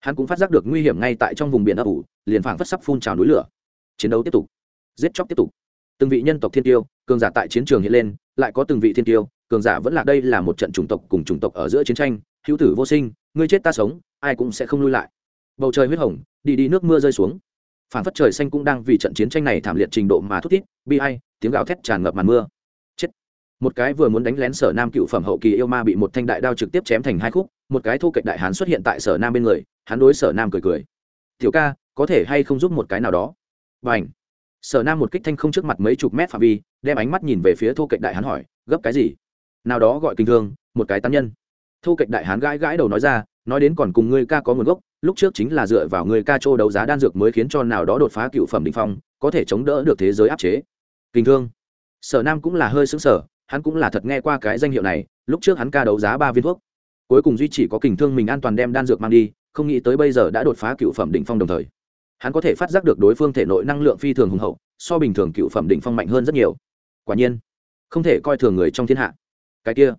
Hắn cũng phát giác được nguy hiểm ngay tại trong vùng biển ấp ủ, liền phảng phất sắp phun trào núi lửa. Chiến đấu tiếp tục. Giết chóc tiếp tục. Từng vị nhân tộc thiên tiêu, cường giả tại chiến trường hiện lên, lại có từng vị thiên tiêu, cường giả vẫn là đây là một trận chủng tộc cùng chủng tộc ở giữa chiến tranh, hữu tử vô sinh, ngươi chết ta sống, ai cũng sẽ không lui lại. Bầu trời huyết hồng, đi đi nước mưa rơi xuống. Phản phất trời xanh cũng đang vì trận chiến tranh này thảm liệt trình độ mà thút thít, bi ai, tiếng gào thét tràn ngập màn mưa một cái vừa muốn đánh lén sở nam cựu phẩm hậu kỳ yêu ma bị một thanh đại đao trực tiếp chém thành hai khúc, một cái thô kệch đại hán xuất hiện tại sở nam bên người, hắn đối sở nam cười cười. Tiểu ca, có thể hay không giúp một cái nào đó? Và ảnh sở nam một kích thanh không trước mặt mấy chục mét phạm vi, đem ánh mắt nhìn về phía thô kệch đại hán hỏi, gấp cái gì? Nào đó gọi kinh thương, một cái tán nhân. Thô kệch đại hán gãi gãi đầu nói ra, nói đến còn cùng ngươi ca có nguồn gốc, lúc trước chính là dựa vào người ca trô đấu giá đan dược mới khiến cho nào đó đột phá cựu phẩm định phong, có thể chống đỡ được thế giới áp chế. Kinh thương! Sở nam cũng là hơi xứng sở hắn cũng là thật nghe qua cái danh hiệu này, lúc trước hắn ca đấu giá ba viên thuốc. Cuối cùng duy chỉ có kình thương mình an toàn đem đan dược mang đi, không nghĩ tới bây giờ đã đột phá cựu phẩm đỉnh phong đồng thời. Hắn có thể phát giác được đối phương thể nội năng lượng phi thường hùng hậu, so bình thường cựu phẩm đỉnh phong mạnh hơn rất nhiều. Quả nhiên, không thể coi thường người trong thiên hạ. Cái kia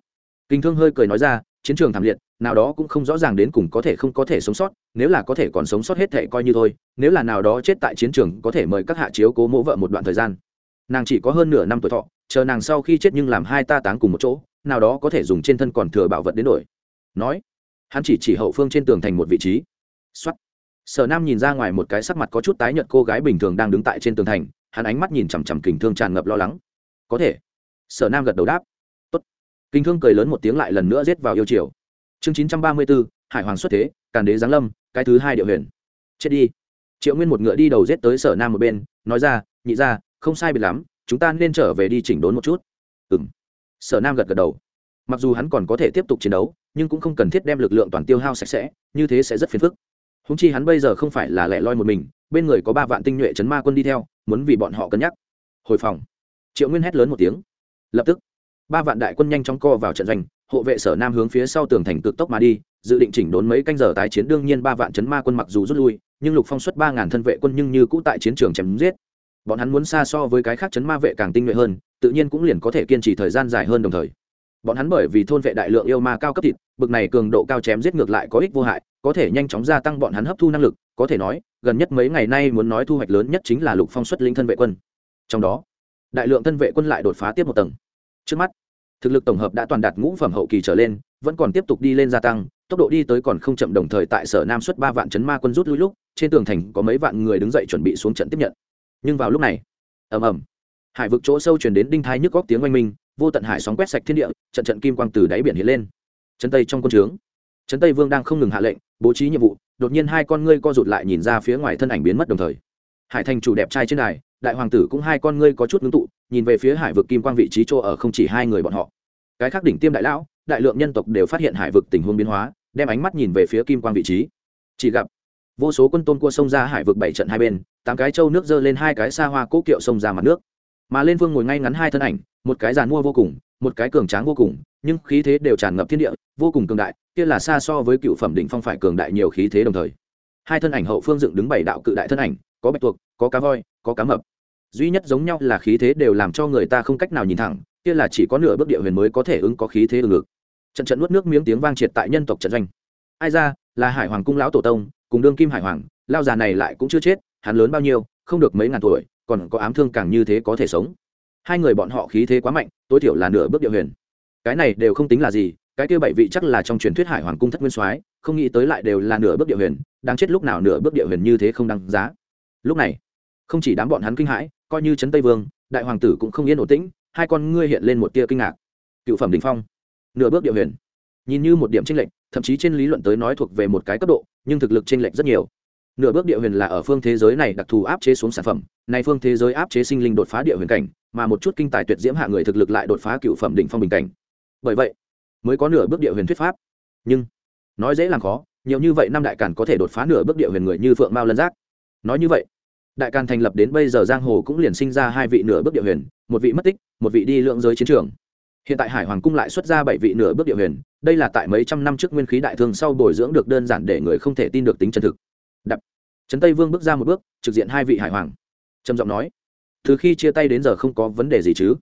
kinh thương hơi cười nói ra, chiến trường thảm liệt, nào đó cũng không rõ ràng đến cùng có thể không có thể sống sót, nếu là có thể còn sống sót hết thể coi như thôi, nếu là nào đó chết tại chiến trường có thể mời các hạ chiếu cố mỗ vợ một đoạn thời gian. Nàng chỉ có hơn nửa năm tuổi thọ chờ nàng sau khi chết nhưng làm hai ta táng cùng một chỗ, nào đó có thể dùng trên thân còn thừa bảo vật đến đổi. Nói, hắn chỉ chỉ hậu phương trên tường thành một vị trí. Xuất sở nam nhìn ra ngoài một cái sắc mặt có chút tái nhợt cô gái bình thường đang đứng tại trên tường thành, hắn ánh mắt nhìn chằm chằm kình thương tràn ngập lo lắng. Có thể. Sở nam gật đầu đáp. Tốt. Kình thương cười lớn một tiếng lại lần nữa rết vào yêu triều. Chương chín trăm ba mươi bốn hải hoàng xuất thế, càn đế giáng lâm, cái thứ hai địa huyền. Chết đi. Triệu nguyên một ngựa đi đầu rết tới sở nam một bên, nói ra, nhị ra không sai biệt lắm chúng ta nên trở về đi chỉnh đốn một chút. Ừ m sở nam gật gật đầu. Mặc dù hắn còn có thể tiếp tục chiến đấu, nhưng cũng không cần thiết đem lực lượng toàn tiêu hao sạch sẽ, như thế sẽ rất phiền phức. Húng chi hắn bây giờ không phải là lẻ loi một mình, bên người có ba vạn tinh nhuệ chấn ma quân đi theo, muốn vì bọn họ cân nhắc. Hồi phòng, triệu nguyên hét lớn một tiếng. Lập tức, ba vạn đại quân nhanh chóng co vào trận doanh, hộ vệ sở nam hướng phía sau tường thành cực tốc mà đi, dự định chỉnh đốn mấy canh giờ tái chiến. Đương nhiên ba vạn chấn ma quân mặc dù rút lui, nhưng lục phong xuất ba ngàn thân vệ quân nhưng như cũ tại chiến trường chém giết bọn hắn muốn xa so với cái khác chấn ma vệ càng tinh nhuệ hơn, tự nhiên cũng liền có thể kiên trì thời gian dài hơn đồng thời. Bọn hắn bởi vì thôn vệ đại lượng yêu ma cao cấp thịt, bực này cường độ cao chém giết ngược lại có ích vô hại, có thể nhanh chóng gia tăng bọn hắn hấp thu năng lực, có thể nói, gần nhất mấy ngày nay muốn nói thu hoạch lớn nhất chính là lục phong xuất linh thân vệ quân. Trong đó, đại lượng thân vệ quân lại đột phá tiếp một tầng. Trước mắt, thực lực tổng hợp đã toàn đạt ngũ phẩm hậu kỳ trở lên, vẫn còn tiếp tục đi lên gia tăng, tốc độ đi tới còn không chậm đồng thời tại sở nam xuất ba vạn chấn ma quân rút lui lúc, trên tường thành có mấy vạn người đứng dậy chuẩn bị xuống trận tiếp nhận nhưng vào lúc này, ầm ầm, hải vực chỗ sâu chuyển đến đinh thái nhức góc tiếng oanh minh, vô tận hải sóng quét sạch thiên địa, trận trận kim quang từ đáy biển hiện lên. Chân tây trong quân trướng trấn tây vương đang không ngừng hạ lệnh, bố trí nhiệm vụ, đột nhiên hai con ngươi co rụt lại nhìn ra phía ngoài thân ảnh biến mất đồng thời. Hải thành chủ đẹp trai trên này đại hoàng tử cũng hai con ngươi có chút ngưng tụ, nhìn về phía hải vực kim quang vị trí chỗ ở không chỉ hai người bọn họ. Cái khác đỉnh tiêm đại lão, đại lượng nhân tộc đều phát hiện hải vực tình huống biến hóa, đem ánh mắt nhìn về phía kim quang vị trí. Chỉ gặp, vô số quân tôn cua sông ra hải vực bảy trận hai bên tám cái trâu nước dơ lên hai cái xa hoa cố kiệu sông ra mặt nước. Mà lên vương ngồi ngay ngắn hai thân ảnh, một cái giàn mua vô cùng, một cái cường tráng vô cùng, nhưng khí thế đều tràn ngập thiên địa, vô cùng cường đại, kia là xa so với cựu phẩm đỉnh phong phải cường đại nhiều khí thế đồng thời. Hai thân ảnh hậu phương dựng đứng bảy đạo cự đại thân ảnh, có bạch tuộc, có cá voi, có cá mập. Duy nhất giống nhau là khí thế đều làm cho người ta không cách nào nhìn thẳng, kia là chỉ có nửa bước địa huyền mới có thể ứng có khí thế ở ngực. Trận trận nuốt nước miếng tiếng vang triệt tại nhân tộc trận doanh. Ai ra, là hải hoàng cung lão tổ tông, cùng đương kim hải hoàng lao già này lại cũng chưa chết hắn lớn bao nhiêu, không được mấy ngàn tuổi, còn có ám thương càng như thế có thể sống. Hai người bọn họ khí thế quá mạnh, tối thiểu là nửa bước địa huyền. Cái này đều không tính là gì, cái kia bảy vị chắc là trong truyền thuyết hải hoàng cung thất nguyên soái, không nghĩ tới lại đều là nửa bước địa huyền đang chết lúc nào nửa bước địa huyền như thế không đăng giá. Lúc này, không chỉ đám bọn hắn kinh hãi, coi như trấn tây vương, đại hoàng tử cũng không yên ổn tĩnh, hai con ngươi hiện lên một tia kinh ngạc. Cựu phẩm đình phong, nửa bước địa huyền. Nhìn như một điểm tranh lệch, thậm chí trên lý luận tới nói thuộc về một cái cấp độ, nhưng thực lực tranh lệch rất nhiều nửa bước địa huyền là ở phương thế giới này đặc thù áp chế xuống sản phẩm này phương thế giới áp chế sinh linh đột phá địa huyền cảnh, mà một chút kinh tài tuyệt diễm hạ người thực lực lại đột phá cựu phẩm đỉnh phong bình cảnh. Bởi vậy, mới có nửa bước địa huyền thuyết pháp. Nhưng, nói dễ làm khó, nhiều như vậy năm đại càn có thể đột phá nửa bước địa huyền người như phượng mao lân giác. Nói như vậy, đại càn thành lập đến bây giờ giang hồ cũng liền sinh ra hai vị nửa bước địa huyền, một vị mất tích, một vị đi lượng giới chiến trường. Hiện tại hải hoàng cung lại xuất ra bảy vị nửa bước địa huyền, đây là tại mấy trăm năm trước nguyên khí đại thương sau bồi dưỡng được đơn giản để người không thể tin được tính chân thực đập. Trấn tây vương bước ra một bước, trực diện hai vị hải hoàng. Trầm giọng nói, từ khi chia tay đến giờ không có vấn đề gì chứ?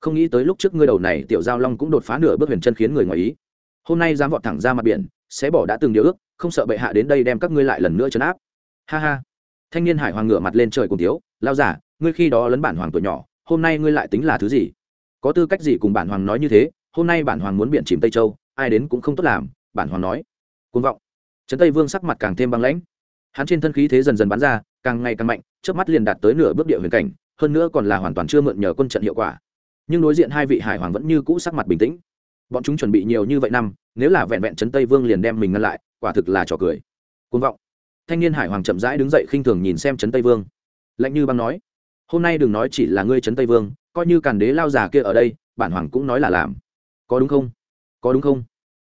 Không nghĩ tới lúc trước ngươi đầu này tiểu giao long cũng đột phá nửa bước huyền chân khiến người ngoài ý. Hôm nay dám vọt thẳng ra mặt biển, sẽ bỏ đã từng điều ước, không sợ bệ hạ đến đây đem các ngươi lại lần nữa chấn áp. Ha ha. Thanh niên hải hoàng ngửa mặt lên trời cùng tiếu lao giả, ngươi khi đó lấn bản hoàng tuổi nhỏ, hôm nay ngươi lại tính là thứ gì? Có tư cách gì cùng bản hoàng nói như thế? Hôm nay bản hoàng muốn biển chìm tây châu, ai đến cũng không tốt làm, bản hoàng nói. Côn vọng. Trấn tây vương sắc mặt càng thêm băng lãnh hắn trên thân khí thế dần dần bắn ra, càng ngày càng mạnh trước mắt liền đạt tới nửa bước địa huyền cảnh, hơn nữa còn là hoàn toàn chưa mượn nhờ quân trận hiệu quả. Nhưng đối diện hai vị hải hoàng vẫn như cũ sắc mặt bình tĩnh. Bọn chúng chuẩn bị nhiều như vậy năm, nếu là vẹn vẹn trấn tây vương liền đem mình ngăn lại, quả thực là trò cười. Côn vọng. Thanh niên hải hoàng chậm rãi đứng dậy khinh thường nhìn xem trấn tây vương. Lạnh như băng nói, hôm nay đừng nói chỉ là ngươi trấn tây vương, coi như càn đế lao già kia ở đây, bản hoàng cũng nói là làm. Có đúng không? Có đúng không?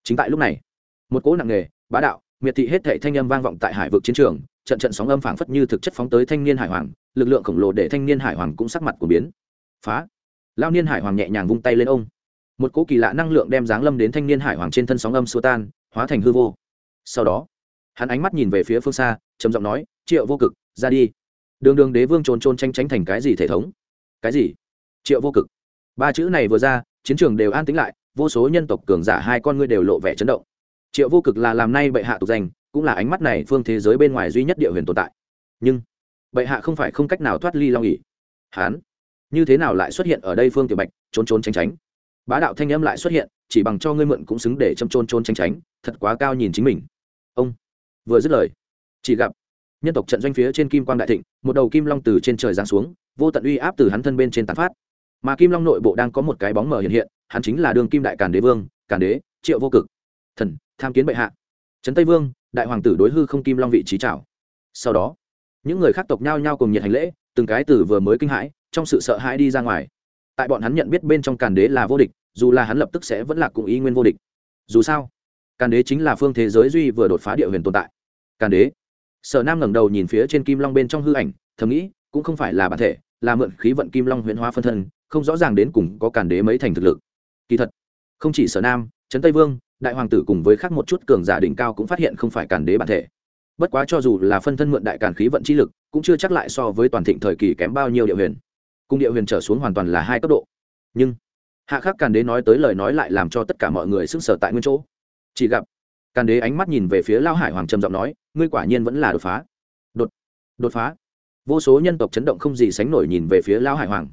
Chính tại lúc này, một cỗ nặng nề, bá đạo miệt thị hết thệ thanh âm vang vọng tại hải vực chiến trường, trận trận sóng âm phảng phất như thực chất phóng tới thanh niên hải hoàng, lực lượng khổng lồ để thanh niên hải hoàng cũng sắc mặt của biến. Phá! Lao niên hải hoàng nhẹ nhàng vung tay lên ông. Một cỗ kỳ lạ năng lượng đem dáng lâm đến thanh niên hải hoàng trên thân sóng âm xua tan, hóa thành hư vô. Sau đó, hắn ánh mắt nhìn về phía phương xa, trầm giọng nói, triệu vô cực, ra đi. Đường đường đế vương trốn trôn tranh tránh thành cái gì thể thống? Cái gì? Triệu vô cực. Ba chữ này vừa ra, chiến trường đều an tĩnh lại, vô số nhân tộc cường giả hai con ngươi đều lộ vẻ chấn động triệu vô cực là làm nay bệ hạ tục danh, cũng là ánh mắt này phương thế giới bên ngoài duy nhất địa huyền tồn tại. Nhưng, bệ hạ không phải không cách nào thoát ly long ỉ hán, như thế nào lại xuất hiện ở đây phương tiểu bạch, trốn trốn tránh tránh? Bá đạo thanh âm lại xuất hiện, chỉ bằng cho ngươi mượn cũng xứng để châm trôn trôn tránh tránh, thật quá cao nhìn chính mình. Ông, vừa dứt lời, chỉ gặp nhân tộc trận doanh phía trên kim quang đại thịnh, một đầu kim long từ trên trời giáng xuống, vô tận uy áp từ hắn thân bên trên tán phát. Mà kim long nội bộ đang có một cái bóng mở hiện hiện, hắn chính là đường kim đại càn đế vương, càn đế, triệu vô cực. Thần tham kiến bệ hạ. Trấn tây vương, đại hoàng tử đối hư không kim long vị trí chào. Sau đó, những người khác tộc nhao nhao cùng nhiệt hành lễ, từng cái từ vừa mới kinh hãi, trong sự sợ hãi đi ra ngoài. Tại bọn hắn nhận biết bên trong càn đế là vô địch, dù là hắn lập tức sẽ vẫn là cùng ý nguyên vô địch. Dù sao, càn đế chính là phương thế giới duy vừa đột phá địa huyền tồn tại. Càn đế. Sở nam ngẩng đầu nhìn phía trên kim long bên trong hư ảnh, thầm nghĩ, cũng không phải là bản thể, là mượn khí vận kim long huyễn hóa phân thân, không rõ ràng đến cùng có càn đế mấy thành thực lực. Kỳ thật, không chỉ sở nam trấn tây vương, đại hoàng tử cùng với khác một chút cường giả đỉnh cao cũng phát hiện không phải càn đế bản thể. Bất quá cho dù là phân thân mượn đại càn khí vận chi lực, cũng chưa chắc lại so với toàn thịnh thời kỳ kém bao nhiêu địa huyền. Cung địa huyền trở xuống hoàn toàn là hai cấp độ. Nhưng, hạ khắc càn đế nói tới lời nói lại làm cho tất cả mọi người sững sờ tại nguyên chỗ. Chỉ gặp, càn đế ánh mắt nhìn về phía lao hải hoàng trầm giọng nói, ngươi quả nhiên vẫn là đột phá. Đột đột phá? Vô số nhân tộc chấn động không gì sánh nổi nhìn về phía lao hải hoàng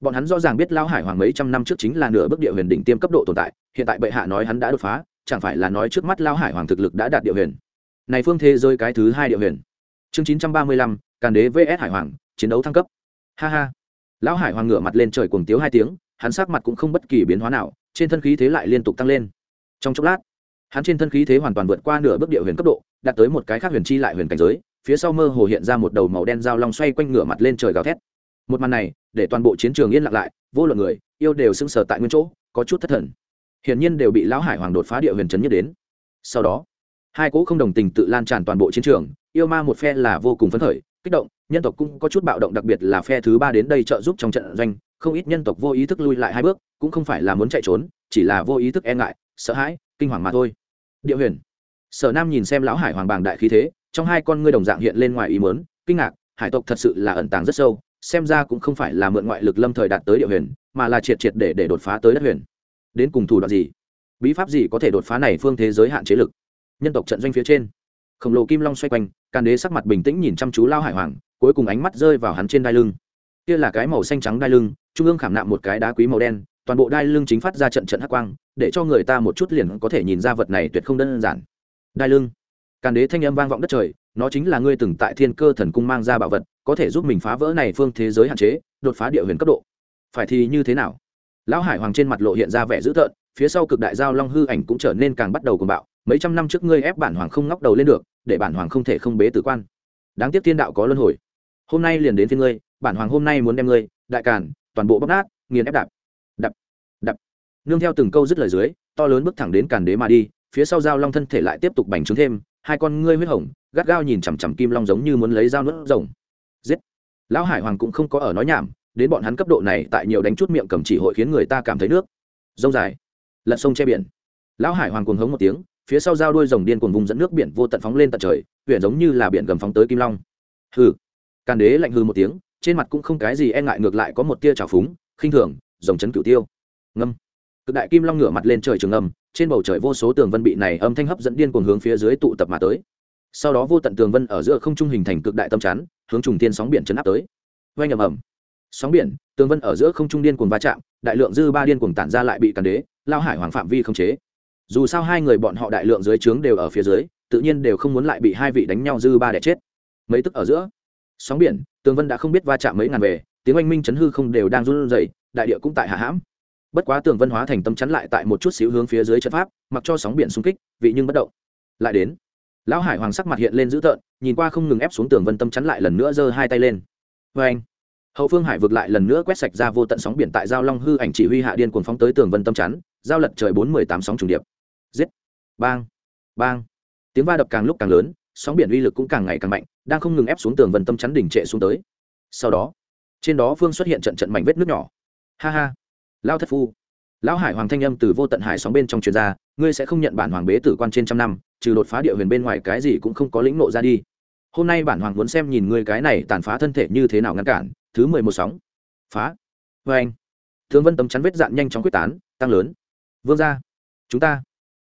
bọn hắn rõ ràng biết lao hải hoàng mấy trăm năm trước chính là nửa bước địa huyền đỉnh tiêm cấp độ tồn tại, hiện tại bệ hạ nói hắn đã đột phá, chẳng phải là nói trước mắt lao hải hoàng thực lực đã đạt địa huyền. Này phương thế rơi cái thứ hai địa huyền. Chương chín trăm ba mươi lăm, càn đế vs hải hoàng, chiến đấu thăng cấp. Ha ha. Lão hải hoàng ngửa mặt lên trời cuồng tiếu hai tiếng, hắn sắc mặt cũng không bất kỳ biến hóa nào, trên thân khí thế lại liên tục tăng lên. Trong chốc lát, hắn trên thân khí thế hoàn toàn vượt qua nửa bước địa huyền cấp độ, đạt tới một cái khác huyền chi lại huyền cảnh giới, phía sau mơ hồ hiện ra một đầu màu đen dao long xoay quanh ngửa mặt lên trời gào thét một màn này để toàn bộ chiến trường yên lặng lại, vô luận người, yêu đều sững sờ tại nguyên chỗ, có chút thất thần. Hiển nhiên đều bị lão hải hoàng đột phá địa huyền trấn nhất đến. Sau đó, hai cỗ không đồng tình tự lan tràn toàn bộ chiến trường, yêu ma một phe là vô cùng phấn khởi, kích động, nhân tộc cũng có chút bạo động đặc biệt là phe thứ ba đến đây trợ giúp trong trận doanh, không ít nhân tộc vô ý thức lui lại hai bước, cũng không phải là muốn chạy trốn, chỉ là vô ý thức e ngại, sợ hãi, kinh hoàng mà thôi. Địa huyền. Sở nam nhìn xem lão hải hoàng bàng đại khí thế, trong hai con ngươi đồng dạng hiện lên ngoài ý mớn kinh ngạc, hải tộc thật sự là ẩn tàng rất sâu xem ra cũng không phải là mượn ngoại lực lâm thời đạt tới địa huyền, mà là triệt triệt để để đột phá tới đất huyền. Đến cùng thủ đoạn gì? Bí pháp gì có thể đột phá này phương thế giới hạn chế lực? Nhân tộc trận doanh phía trên. Khổng lồ kim long xoay quanh, càn đế sắc mặt bình tĩnh nhìn chăm chú lao hải hoàng, cuối cùng ánh mắt rơi vào hắn trên đai lưng. Kia là cái màu xanh trắng đai lưng, trung ương khảm nạm một cái đá quý màu đen, toàn bộ đai lưng chính phát ra trận trận hắc quang, để cho người ta một chút liền có thể nhìn ra vật này tuyệt không đơn giản. Đai lưng. Càn đế thanh âm vang vọng đất trời, nó chính là ngươi từng tại thiên cơ thần cung mang ra bảo vật có thể giúp mình phá vỡ này phương thế giới hạn chế, đột phá địa huyền cấp độ. Phải thì như thế nào? Lão hải hoàng trên mặt lộ hiện ra vẻ dữ tợn, phía sau cực đại giao long hư ảnh cũng trở nên càng bắt đầu cuồng bạo, mấy trăm năm trước ngươi ép bản hoàng không ngóc đầu lên được, để bản hoàng không thể không bế tử quan. Đáng tiếc thiên đạo có luân hồi. Hôm nay liền đến phía ngươi, bản hoàng hôm nay muốn đem ngươi, đại càn, toàn bộ bóc nát, nghiền ép đạp. Đập đập nương theo từng câu dứt lời dưới, to lớn bước thẳng đến càn đế mà đi, phía sau giao long thân thể lại tiếp tục bành trướng thêm, hai con ngươi huyết hồng, gắt gao nhìn chằm chằm kim long giống như muốn lấy dao nuốt rồng lão hải hoàng cũng không có ở nói nhảm đến bọn hắn cấp độ này tại nhiều đánh chút miệng cầm chỉ hội khiến người ta cảm thấy nước. Rông dài lật sông che biển. Lão hải hoàng cuồng hống một tiếng phía sau giao đuôi rồng điên cuồng vùng dẫn nước biển vô tận phóng lên tận trời huyện giống như là biển gầm phóng tới kim long. Hừ. Càn đế lạnh hư một tiếng trên mặt cũng không cái gì e ngại ngược lại có một tia trào phúng khinh thường rồng chấn cửu tiêu. Ngâm. Cực đại kim long ngửa mặt lên trời trường âm, trên bầu trời vô số tường vân bị này âm thanh hấp dẫn điên cuồng hướng phía dưới tụ tập mà tới sau đó vô tận tường vân ở giữa không trung hình thành cực đại tâm chắn, hướng trùng tiên sóng biển chấn áp tới. Vang ầm ầm. Sóng biển, tường vân ở giữa không trung điên cuồng va chạm, đại lượng dư ba điên cuồng tản ra lại bị càn đế, lao hải hoàng phạm vi không chế. Dù sao hai người bọn họ đại lượng dưới trướng đều ở phía dưới, tự nhiên đều không muốn lại bị hai vị đánh nhau dư ba đẻ chết. Mấy tức ở giữa, sóng biển, tường vân đã không biết va chạm mấy ngàn về tiếng oanh minh chấn hư không đều đang run rẩy, đại địa cũng tại hạ hãm. Bất quá tường vân hóa thành tâm chắn lại tại một chút xíu hướng phía dưới chất pháp, mặc cho sóng biển xung kích, vị nhưng bất động. Lại đến lão hải hoàng sắc mặt hiện lên dữ tợn, nhìn qua không ngừng ép xuống tường vân tâm chắn lại lần nữa giơ hai tay lên. Vê anh, hậu phương hải vực lại lần nữa quét sạch ra vô tận sóng biển tại giao long hư ảnh chỉ huy hạ điên cuồng phóng tới tường vân tâm chắn, giao lật trời bốn mười tám sóng trùng điệp. Giết! Bang! Bang! Tiếng va đập càng lúc càng lớn, sóng biển uy lực cũng càng ngày càng mạnh, đang không ngừng ép xuống tường vân tâm chắn đỉnh trệ xuống tới. Sau đó, trên đó phương xuất hiện trận trận mảnh vết nước nhỏ. Ha ha! Lao thất phu! Lão hải hoàng thanh âm từ vô tận hải sóng bên trong truyền ra, ngươi sẽ không nhận bản hoàng bế tử quan trên trăm năm trừ đột phá địa huyền bên ngoài cái gì cũng không có lĩnh nộ ra đi. Hôm nay bản hoàng muốn xem nhìn ngươi cái này tàn phá thân thể như thế nào ngăn cản, thứ mười một sóng. Phá. Vê anh. Thương vân tấm chắn vết dạn nhanh chóng quyết tán, tăng lớn. Vương ra chúng ta.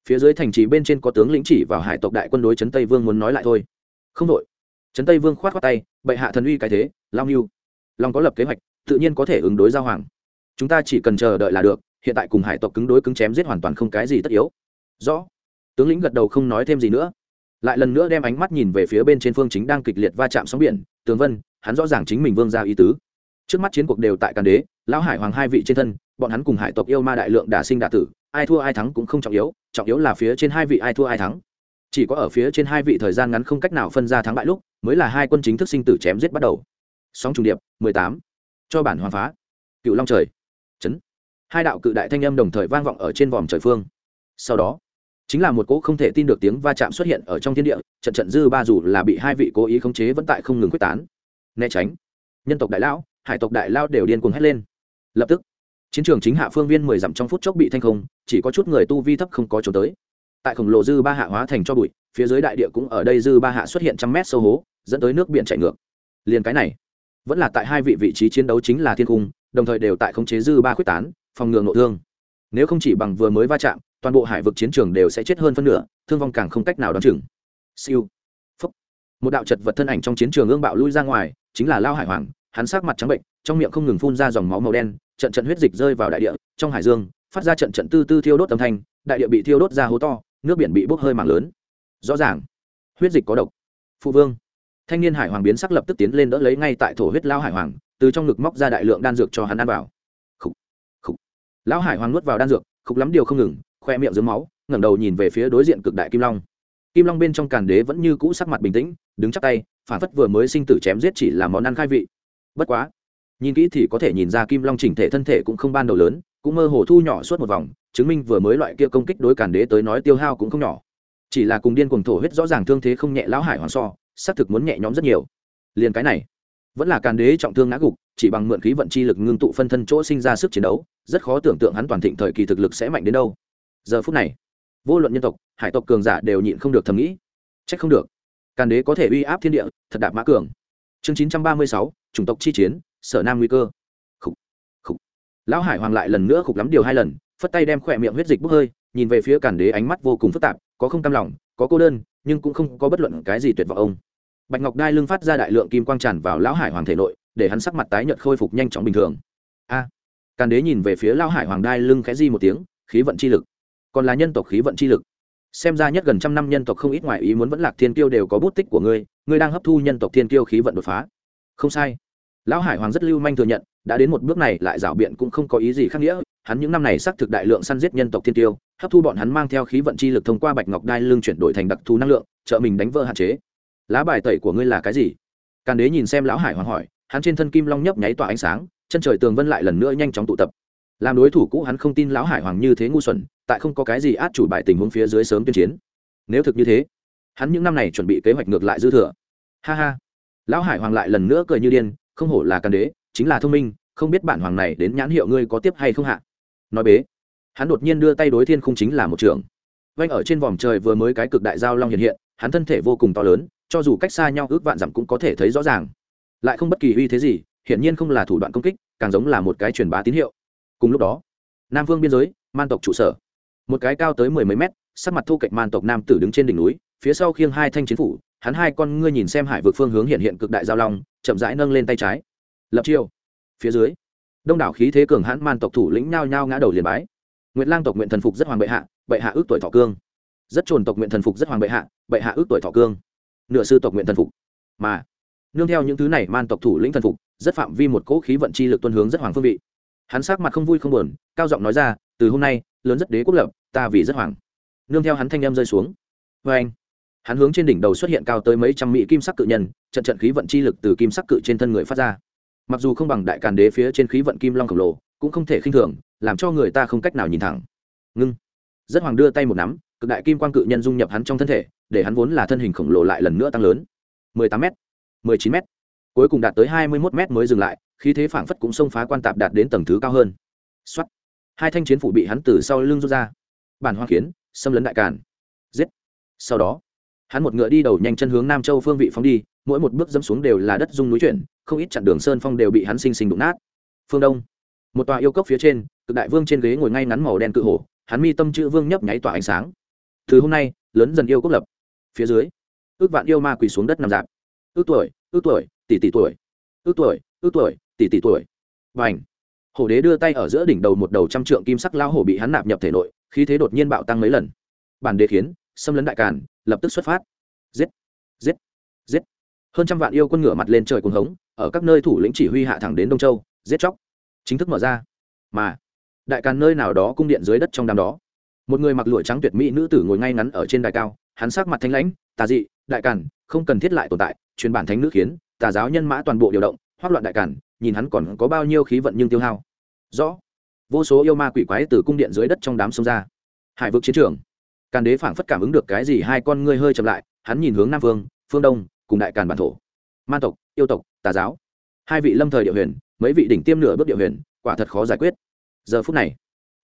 Phía dưới thành trì bên trên có tướng lĩnh chỉ vào hải tộc đại quân đối trấn tây vương muốn nói lại thôi. Không đội trấn tây vương khoát khoát tay, bệ hạ thần uy cái thế lao mưu lòng có lập kế hoạch, tự nhiên có thể ứng đối giao hoàng. Chúng ta chỉ cần chờ đợi là được, hiện tại cùng hải tộc cứng đối cứng chém giết hoàn toàn không cái gì tất yếu. Rõ tướng lĩnh gật đầu không nói thêm gì nữa. Lại lần nữa đem ánh mắt nhìn về phía bên trên phương chính đang kịch liệt va chạm sóng biển, tường vân, hắn rõ ràng chính mình vương ra ý tứ. Trước mắt chiến cuộc đều tại càn đế, lão hải hoàng hai vị trên thân, bọn hắn cùng hải tộc yêu ma đại lượng đả sinh đả tử, ai thua ai thắng cũng không trọng yếu trọng yếu là phía trên hai vị ai thua ai thắng. Chỉ có ở phía trên hai vị thời gian ngắn không cách nào phân ra thắng bại lúc, mới là hai quân chính thức sinh tử chém giết bắt đầu. Sóng trùng điệp, mười tám. Cho bản hoàng phá. Cựu long trời. Chấn. Hai đạo cự đại thanh âm đồng thời vang vọng ở trên vòm trời phương. Sau đó chính là một cỗ không thể tin được tiếng va chạm xuất hiện ở trong thiên địa, trận trận dư ba dù là bị hai vị cố ý khống chế vẫn tại không ngừng quyết tán. Né tránh. Nhân tộc đại lão, hải tộc đại lao đều điên cuồng hét lên. Lập tức, chiến trường chính hạ phương viên mười dặm trong phút chốc bị thanh không, chỉ có chút người tu vi thấp không có trốn tới. Tại khổng lồ dư ba hạ hóa thành cho bụi, phía dưới đại địa cũng ở đây dư ba hạ xuất hiện trăm mét sâu hố, dẫn tới nước biển chảy ngược. Liền cái này, vẫn là tại hai vị vị trí chiến đấu chính là thiên cung, đồng thời đều tại khống chế dư ba quyết tán, phòng ngừa nội thương. Nếu không chỉ bằng vừa mới va chạm toàn bộ hải vực chiến trường đều sẽ chết hơn phân nửa thương vong càng không cách nào đón chừng. Siêu. Phúc. một đạo chật vật thân ảnh trong chiến trường ương bạo lui ra ngoài chính là lao hải hoàng hắn sát mặt trắng bệnh trong miệng không ngừng phun ra dòng máu màu đen trận trận huyết dịch rơi vào đại địa trong hải dương phát ra trận trận tư tư thiêu đốt âm thanh đại địa bị thiêu đốt ra hố to nước biển bị bốc hơi mạng lớn. Rõ ràng huyết dịch có độc. Phụ vương. Thanh niên hải hoàng biến sắc lập tức tiến lên đỡ lấy ngay tại thổ huyết lao hải hoàng từ trong ngực móc ra đại lượng đan dược cho hắn ăn vào. Khúc, khúc. lão hải hoàng nuốt vào đan dược khúc lắm điều không ngừng khoe miệng dưới máu, ngẩng đầu nhìn về phía đối diện cực đại kim long. Kim long bên trong càn đế vẫn như cũ sắc mặt bình tĩnh, đứng chắc tay, phản phất vừa mới sinh tử chém giết chỉ là món ăn khai vị. Bất quá, nhìn kỹ thì có thể nhìn ra kim long chỉnh thể thân thể cũng không ban đầu lớn, cũng mơ hồ thu nhỏ suốt một vòng, chứng minh vừa mới loại kia công kích đối càn đế tới nói tiêu hao cũng không nhỏ. Chỉ là cùng điên cuồng thổ huyết rõ ràng thương thế không nhẹ lão hải hoàng so, xác thực muốn nhẹ nhõm rất nhiều. Liền cái này, vẫn là càn đế trọng thương ngã gục, chỉ bằng mượn khí vận chi lực ngưng tụ phân thân chỗ sinh ra sức chiến đấu, rất khó tưởng tượng hắn toàn thịnh thời kỳ thực lực sẽ mạnh đến đâu giờ phút này, vô luận nhân tộc, hải tộc cường giả đều nhịn không được thầm nghĩ. Trách không được. Càn đế có thể uy áp thiên địa, thật đạp mã cường. Chương chín trăm ba mươi sáu, chủng tộc chi chiến, sở nam nguy cơ. Khục khục. Lão hải hoàng lại lần nữa khục lắm điều hai lần, phất tay đem khỏe miệng huyết dịch bốc hơi, nhìn về phía càn đế ánh mắt vô cùng phức tạp, có không cam lòng, có cô đơn, nhưng cũng không có bất luận cái gì tuyệt vọng ông. Bạch ngọc đai lưng phát ra đại lượng kim quang tràn vào lão hải hoàng thể nội, để hắn sắc mặt tái nhợt khôi phục nhanh chóng bình thường. A. Càn đế nhìn về phía lão hải hoàng đai lưng khẽ di một tiếng, khí vận chi lực còn là nhân tộc khí vận chi lực. Xem ra nhất gần trăm năm nhân tộc không ít ngoại ý muốn vẫn lạc thiên kiêu đều có bút tích của ngươi ngươi đang hấp thu nhân tộc thiên kiêu khí vận đột phá. Không sai. Lão hải hoàng rất lưu manh thừa nhận, đã đến một bước này lại rảo biện cũng không có ý gì khác nghĩa, hắn những năm này xác thực đại lượng săn giết nhân tộc thiên tiêu hấp thu bọn hắn mang theo khí vận chi lực thông qua bạch ngọc đai lưng chuyển đổi thành đặc thù năng lượng, trợ mình đánh vỡ hạn chế. Lá bài tẩy của ngươi là cái gì? Càn đế nhìn xem lão hải hoàng hỏi, hắn trên thân kim long nhấp nháy tỏa ánh sáng, chân trời tường vân lại lần nữa nhanh chóng tụ tập. Làm đối thủ cũ hắn không tin lão hải hoàng như thế ngu xuẩn tại không có cái gì át chủ bài tình huống phía dưới sớm tuyên chiến. Nếu thực như thế, hắn những năm này chuẩn bị kế hoạch ngược lại dư thừa. Ha ha. Lão hải hoàng lại lần nữa cười như điên, không hổ là càn đế, chính là thông minh, không biết bản hoàng này đến nhãn hiệu ngươi có tiếp hay không hạ. Nói bế, hắn đột nhiên đưa tay đối thiên không chính là một trường vanh ở trên vòm trời vừa mới cái cực đại giao long hiện hiện, hắn thân thể vô cùng to lớn, cho dù cách xa nhau ước vạn dặm cũng có thể thấy rõ ràng. Lại không bất kỳ uy thế gì, hiển nhiên không là thủ đoạn công kích, càng giống là một cái truyền bá tín hiệu. Cùng lúc đó, nam vương biên giới, man tộc trụ sở một cái cao tới mười mấy mét, sắc mặt thu cạnh man tộc nam tử đứng trên đỉnh núi, phía sau khiêng hai thanh chiến phủ, hắn hai con ngươi nhìn xem hải vực phương hướng hiện hiện cực đại giao long, chậm rãi nâng lên tay trái. Lập chiêu. Phía dưới, đông đảo khí thế cường hãn man tộc thủ lĩnh nhao nhao ngã đầu liền bái. Nguyệt lang tộc nguyện thần phục rất hoàng bệ hạ bệ hạ ước tuổi thọ cương. Rất trồn tộc nguyện thần phục rất hoàng bệ hạ bệ hạ ước tuổi thọ cương. Nửa sư tộc nguyện thần phục. Mà, nương theo những thứ này man tộc thủ lĩnh thần phục, rất phạm vi một cỗ khí vận chi lực tuân hướng rất hoàng phương vị. Hắn sắc mặt không vui không buồn, cao giọng nói ra, từ hôm nay, lớn rất đế quốc lập ta vì rất hoàng nương theo hắn thanh em rơi xuống. Vê anh, hắn hướng trên đỉnh đầu xuất hiện cao tới mấy trăm mỹ kim sắc cự nhân, trận trận khí vận chi lực từ kim sắc cự trên thân người phát ra. Mặc dù không bằng đại càn đế phía trên khí vận kim long khổng lồ, cũng không thể khinh thường, làm cho người ta không cách nào nhìn thẳng. Ngưng. Rất hoàng đưa tay một nắm, cực đại kim quang cự nhân dung nhập hắn trong thân thể, để hắn vốn là thân hình khổng lồ lại lần nữa tăng lớn. 18 m 19 m cuối cùng đạt tới 21 m mới dừng lại, khí thế phảng phất cũng xông phá quan tạp đạt đến tầng thứ cao hơn. Xuất hai thanh chiến phủ bị hắn từ sau lưng rút ra bản hoa kiến xâm lấn đại càn. Giết. Sau đó, hắn một ngựa đi đầu nhanh chân hướng nam châu phương vị phóng đi, mỗi một bước dẫm xuống đều là đất dung núi chuyển, không ít chặn đường sơn phong đều bị hắn sinh sinh đụng nát. Phương đông, một tòa yêu cốc phía trên, cực đại vương trên ghế ngồi ngay ngắn màu đen cự hổ, hắn mi tâm chữ vương nhấp nháy tỏa ánh sáng. Từ hôm nay, lớn dần yêu cốc lập. Phía dưới, ước vạn yêu ma quỳ xuống đất nằm dạp. Ước tuổi ước tuổi, tỷ tỷ tuổi. Ước tuổi ước tuổi, tỷ tỷ tuổi. Và ảnh hổ đế đưa tay ở giữa đỉnh đầu một đầu trăm trượng kim sắc lao hổ bị hắn nạp nhập thể nội khí thế đột nhiên bạo tăng mấy lần. Bản đế khiến, xâm lấn đại càn, lập tức xuất phát. Giết giết giết. Hơn trăm vạn yêu quân ngửa mặt lên trời cuồng hống, ở các nơi thủ lĩnh chỉ huy hạ thẳng đến đông châu, giết chóc. Chính thức mở ra. Mà, đại càn nơi nào đó cung điện dưới đất trong đám đó. Một người mặc lụa trắng tuyệt mỹ nữ tử ngồi ngay ngắn ở trên đài cao, hắn sắc mặt thanh lãnh, tà dị, đại càn, không cần thiết lại tồn tại, truyền bản thánh nữ khiến, tà giáo nhân mã toàn bộ điều động, hoác loạn đại càn, nhìn hắn còn có bao nhiêu khí vận nhưng tiêu hao. Rõ vô số yêu ma quỷ quái từ cung điện dưới đất trong đám sông ra. Hải vực chiến trường. Càn đế phảng phất cảm ứng được cái gì, hai con ngươi hơi chậm lại, hắn nhìn hướng nam phương phương đông, cùng đại càn bản thổ. Man tộc, yêu tộc, tà giáo. Hai vị lâm thời địa huyền, mấy vị đỉnh tiêm nửa bước địa huyền, quả thật khó giải quyết. Giờ phút này,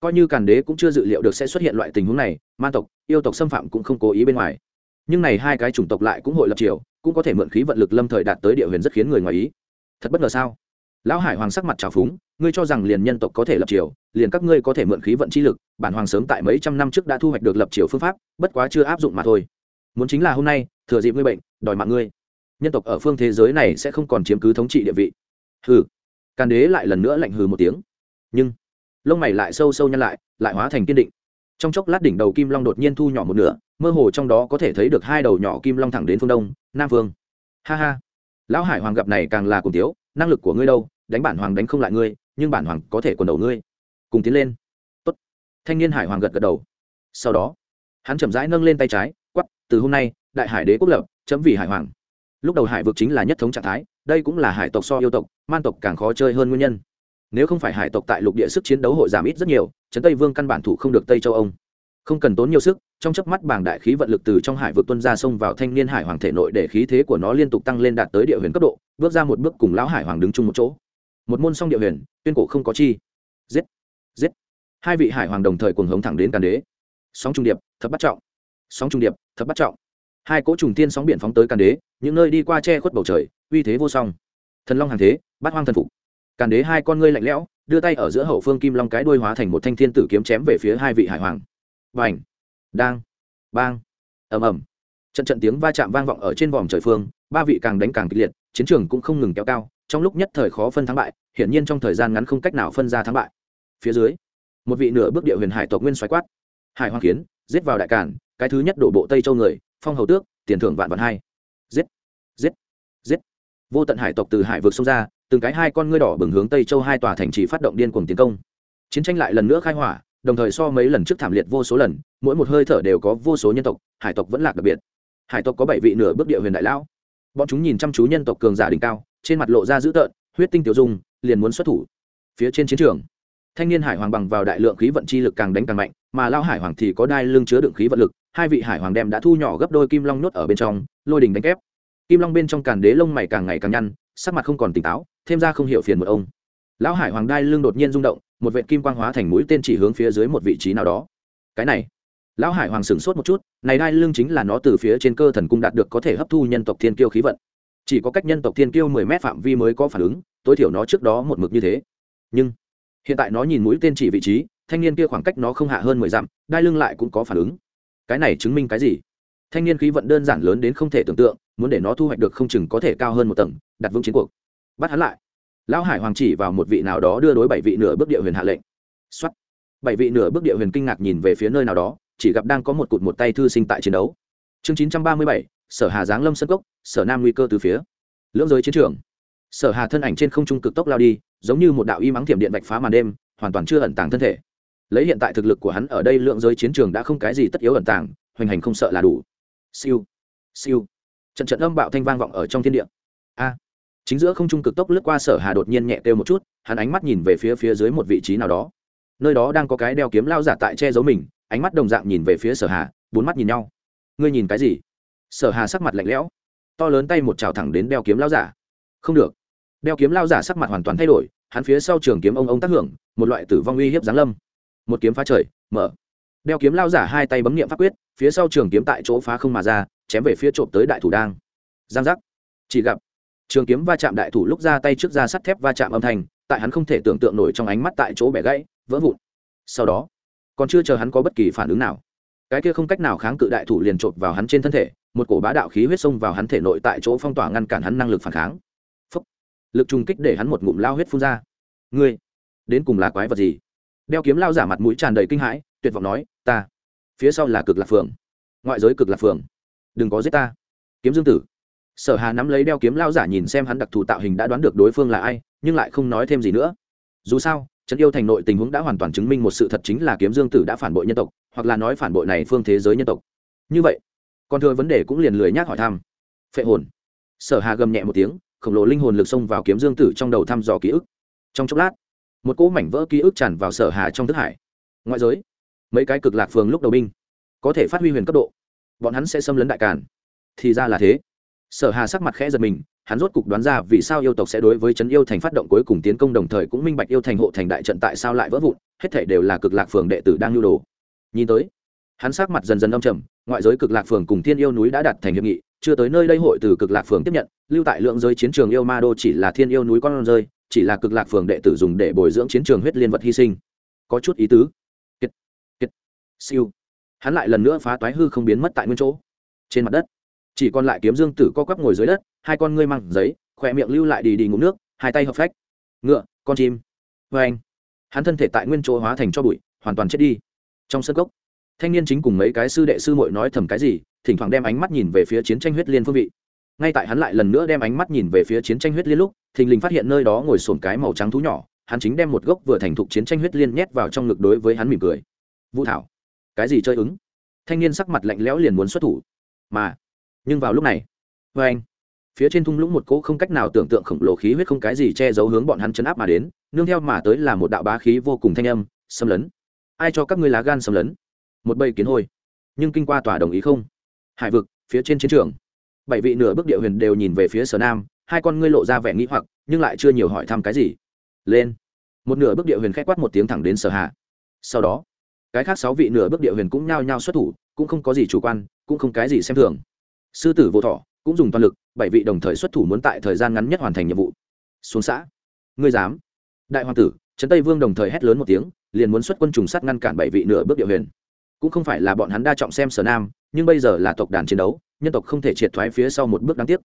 coi như càn đế cũng chưa dự liệu được sẽ xuất hiện loại tình huống này, man tộc, yêu tộc xâm phạm cũng không cố ý bên ngoài. Nhưng này hai cái chủng tộc lại cũng hội lập triều, cũng có thể mượn khí vận lực lâm thời đạt tới địa huyền rất khiến người ngoài ý. Thật bất ngờ sao? Lão hải hoàng sắc mặt trào phúng, ngươi cho rằng liền nhân tộc có thể lập triều, liền các ngươi có thể mượn khí vận chi lực, bản hoàng sớm tại mấy trăm năm trước đã thu hoạch được lập triều phương pháp, bất quá chưa áp dụng mà thôi. Muốn chính là hôm nay, thừa dịp ngươi bệnh, đòi mạng ngươi. Nhân tộc ở phương thế giới này sẽ không còn chiếm cứ thống trị địa vị. Hừ. Càn đế lại lần nữa lạnh hừ một tiếng. Nhưng, lông mày lại sâu sâu nhăn lại lại hóa thành kiên định. Trong chốc lát đỉnh đầu kim long đột nhiên thu nhỏ một nửa, mơ hồ trong đó có thể thấy được hai đầu nhỏ kim long thẳng đến phương đông, nam phương ha ha. Lão hải hoàng gặp này càng là cùng tiếu năng lực của ngươi đâu? Đánh bản hoàng đánh không lại ngươi, nhưng bản hoàng có thể quần đầu ngươi. Cùng tiến lên. Tốt. thanh niên hải hoàng gật gật đầu. Sau đó, hắn chậm rãi nâng lên tay trái quắp từ hôm nay, đại hải đế quốc lập, chấm vì hải hoàng. Lúc đầu hải vực chính là nhất thống trạng thái, đây cũng là hải tộc so yêu tộc, man tộc càng khó chơi hơn nguyên nhân. Nếu không phải hải tộc tại lục địa sức chiến đấu hội giảm ít rất nhiều, trấn tây vương căn bản thủ không được tây châu ông. Không cần tốn nhiều sức, trong chớp mắt bảng đại khí vận lực từ trong hải vực tuân ra sông vào thanh niên hải hoàng thể nội để khí thế của nó liên tục tăng lên đạt tới địa huyền cấp độ, bước ra một bước cùng lão hải hoàng đứng chung một chỗ một môn song địa huyền, tuyên cổ không có chi. Giết giết. Hai vị hải hoàng đồng thời cuồng hống thẳng đến càn đế. Sóng trung điệp, thập bắt trọng. Sóng trung điệp, thập bắt trọng. Hai cỗ trùng tiên sóng biển phóng tới càn đế, những nơi đi qua che khuất bầu trời, uy thế vô song. Thần long hàng thế, bát hoang thần phục. Càn đế hai con ngươi lạnh lẽo, đưa tay ở giữa hậu phương kim long cái đuôi hóa thành một thanh thiên tử kiếm chém về phía hai vị hải hoàng. Vành đang, bang, ầm ầm. Trận trận tiếng va chạm vang vọng ở trên vòm trời phương, ba vị càng đánh càng kịch liệt chiến trường cũng không ngừng kéo cao, trong lúc nhất thời khó phân thắng bại, hiển nhiên trong thời gian ngắn không cách nào phân ra thắng bại. Phía dưới, một vị nửa bước địa huyền hải tộc nguyên xoáy quát. Hải hoàng kiến, giết vào đại cản, cái thứ nhất đổ bộ tây châu người, phong hầu tước, tiền thưởng vạn vạn hai. Giết giết giết. Vô tận hải tộc từ hải vực xông ra, từng cái hai con ngươi đỏ bừng hướng tây châu hai tòa thành trì phát động điên cuồng tiến công. Chiến tranh lại lần nữa khai hỏa, đồng thời so mấy lần trước thảm liệt vô số lần, mỗi một hơi thở đều có vô số nhân tộc, hải tộc vẫn lạc đặc biệt. Hải tộc có bảy vị nửa bước địa huyền đại lão bọn chúng nhìn chăm chú nhân tộc cường giả đỉnh cao, trên mặt lộ ra dữ tợn, huyết tinh tiểu dung, liền muốn xuất thủ. Phía trên chiến trường, thanh niên hải hoàng bằng vào đại lượng khí vận chi lực càng đánh càng mạnh, mà lao hải hoàng thì có đai lưng chứa đựng khí vận lực, hai vị hải hoàng đem đã thu nhỏ gấp đôi kim long nhốt ở bên trong, lôi đình đánh kép. Kim long bên trong càn đế lông mày càng ngày càng nhăn, sắc mặt không còn tỉnh táo, thêm ra không hiểu phiền một ông. Lão hải hoàng đai lưng đột nhiên rung động, một vệ kim quang hóa thành mũi tên chỉ hướng phía dưới một vị trí nào đó. Cái này lão hải hoàng sửng sốt một chút, này đai lưng chính là nó từ phía trên cơ thần cung đạt được có thể hấp thu nhân tộc thiên kiêu khí vận. Chỉ có cách nhân tộc thiên kiêu mười mét phạm vi mới có phản ứng, tối thiểu nó trước đó một mực như thế. Nhưng, hiện tại nó nhìn mũi tên chỉ vị trí, thanh niên kia khoảng cách nó không hạ hơn mười dặm, đai lưng lại cũng có phản ứng. Cái này chứng minh cái gì? Thanh niên khí vận đơn giản lớn đến không thể tưởng tượng, muốn để nó thu hoạch được không chừng có thể cao hơn một tầng, đặt vững chiến cuộc. Bắt hắn lại. Lão hải hoàng chỉ vào một vị nào đó đưa đối bảy vị nửa bước địa huyền hạ lệnh. Xuất bảy vị nửa bước địa huyền kinh ngạc nhìn về phía nơi nào đó chỉ gặp đang có một cụt một tay thư sinh tại chiến đấu. Chương chín trăm ba mươi bảy, sở hà giáng lâm sân cốc, sở nam nguy cơ từ phía. Lưỡng giới chiến trường. Sở hà thân ảnh trên không trung cực tốc lao đi, giống như một đạo y mắng thiểm điện vạch phá màn đêm, hoàn toàn chưa ẩn tàng thân thể. Lấy hiện tại thực lực của hắn ở đây lượng giới chiến trường đã không cái gì tất yếu ẩn tàng, hoành hành không sợ là đủ. Siêu. Siêu. Trận trận âm bạo thanh vang vọng ở trong thiên địa. A. Chính giữa không trung cực tốc lướt qua sở hà đột nhiên nhẹ kêu một chút, hắn ánh mắt nhìn về phía phía dưới một vị trí nào đó. Nơi đó đang có cái đeo kiếm lao giả tại che giấu mình ánh mắt đồng dạng nhìn về phía sở hà, bốn mắt nhìn nhau. Ngươi nhìn cái gì? Sở hà sắc mặt lạnh lẽo, to lớn tay một trào thẳng đến đeo kiếm lao giả. Không được. Đeo kiếm lao giả sắc mặt hoàn toàn thay đổi, hắn phía sau trường kiếm ông ông tác hưởng, một loại tử vong uy hiếp giáng lâm. Một kiếm phá trời, mở. Đeo kiếm lao giả hai tay bấm nghiệm pháp quyết, phía sau trường kiếm tại chỗ phá không mà ra, chém về phía trộm tới đại thủ đang. Giang giác. Chỉ gặp, trường kiếm va chạm đại thủ lúc ra tay trước ra sắt thép va chạm âm thanh, tại hắn không thể tưởng tượng nổi trong ánh mắt tại chỗ bẻ gãy, vỡ vụn. Sau đó còn chưa chờ hắn có bất kỳ phản ứng nào. Cái kia không cách nào kháng cự đại thủ liền trộn vào hắn trên thân thể, một cổ bá đạo khí huyết xông vào hắn thể nội tại chỗ phong tỏa ngăn cản hắn năng lực phản kháng. Phúc. lực trùng kích để hắn một ngụm lao huyết phun ra. Ngươi, đến cùng là quái vật gì? Đeo kiếm lao giả mặt mũi tràn đầy kinh hãi, tuyệt vọng nói, ta, phía sau là cực lạc phường ngoại giới cực lạc phường đừng có giết ta. Kiếm dương tử. Sở hà nắm lấy đeo kiếm lao giả nhìn xem hắn đặc thù tạo hình đã đoán được đối phương là ai, nhưng lại không nói thêm gì nữa. Dù sao trấn yêu thành nội tình huống đã hoàn toàn chứng minh một sự thật chính là kiếm dương tử đã phản bội nhân tộc, hoặc là nói phản bội này phương thế giới nhân tộc. Như vậy, còn thừa vấn đề cũng liền lười nhác hỏi thăm. Phệ hồn. Sở hà gầm nhẹ một tiếng, khổng lồ linh hồn lực xông vào kiếm dương tử trong đầu thăm dò ký ức. Trong chốc lát, một cỗ mảnh vỡ ký ức tràn vào sở hà trong thức hải. Ngoại giới, mấy cái cực lạc phường lúc đầu binh, có thể phát huy huyền cấp độ. Bọn hắn sẽ xâm lấn đại càn. Thì ra là thế sở hà sắc mặt khẽ giật mình, hắn rốt cục đoán ra vì sao yêu tộc sẽ đối với trấn yêu thành phát động cuối cùng tiến công đồng thời cũng minh bạch yêu thành hộ thành đại trận tại sao lại vỡ vụn, hết thể đều là cực lạc phường đệ tử đang nhu đồ. Nhìn tới, hắn sắc mặt dần dần đông trầm, ngoại giới cực lạc phường cùng thiên yêu núi đã đặt thành hiệp nghị, chưa tới nơi đây hội từ cực lạc phường tiếp nhận, lưu tại lượng giới chiến trường yêu ma đô chỉ là thiên yêu núi con rơi, chỉ là cực lạc phường đệ tử dùng để bồi dưỡng chiến trường huyết liên vật hy sinh. Có chút ý tứ. Kiệt kiệt, siêu. Hắn lại lần nữa phá toái hư không biến mất tại nguyên chỗ. Trên mặt đất chỉ còn lại kiếm dương tử co quắp ngồi dưới đất, hai con ngươi măng giấy, khỏe miệng lưu lại đi đi ngủ nước, hai tay hợp phách. Ngựa, con chim. Vê anh, hắn thân thể tại nguyên chỗ hóa thành cho bụi, hoàn toàn chết đi. Trong sân gốc thanh niên chính cùng mấy cái sư đệ sư muội nói thầm cái gì, thỉnh thoảng đem ánh mắt nhìn về phía chiến tranh huyết liên phương vị. Ngay tại hắn lại lần nữa đem ánh mắt nhìn về phía chiến tranh huyết liên lúc, thình lình phát hiện nơi đó ngồi sồn cái màu trắng thú nhỏ, hắn chính đem một gốc vừa thành thục chiến tranh huyết liên nhét vào trong ngực đối với hắn mỉm cười. Vũ thảo, cái gì chơi ứng? Thanh niên sắc mặt lạnh lẽo liền muốn xuất thủ. Mà nhưng vào lúc này vê anh, phía trên thung lũng một cỗ không cách nào tưởng tượng khổng lồ khí huyết không cái gì che giấu hướng bọn hắn chấn áp mà đến, nương theo mà tới là một đạo bá khí vô cùng thanh âm, xâm lấn. Ai cho các ngươi lá gan xâm lấn? Một bầy kiến hôi. Nhưng kinh qua tòa đồng ý không? Hải vực, phía trên chiến trường. Bảy vị nửa bước địa huyền đều nhìn về phía sở nam, hai con ngươi lộ ra vẻ nghĩ hoặc, nhưng lại chưa nhiều hỏi thăm cái gì. Lên. Một nửa bước địa huyền k h á quát một tiếng thẳng đến sở hạ. Sau đó, cái khác sáu vị nửa bước địa huyền cũng nhao nhao xuất thủ, cũng không có gì chủ quan, cũng không cái gì xem thường sư tử vô thọ cũng dùng toàn lực, bảy vị đồng thời xuất thủ muốn tại thời gian ngắn nhất hoàn thành nhiệm vụ. Xuống xã. Ngươi dám. Đại hoàng tử, trấn tây vương đồng thời hét lớn một tiếng, liền muốn xuất quân trùng sát ngăn cản bảy vị nửa bước địa huyền. Cũng không phải là bọn hắn đa trọng xem sở nam, nhưng bây giờ là tộc đàn chiến đấu, nhân tộc không thể triệt thoái phía sau một bước đáng tiếc.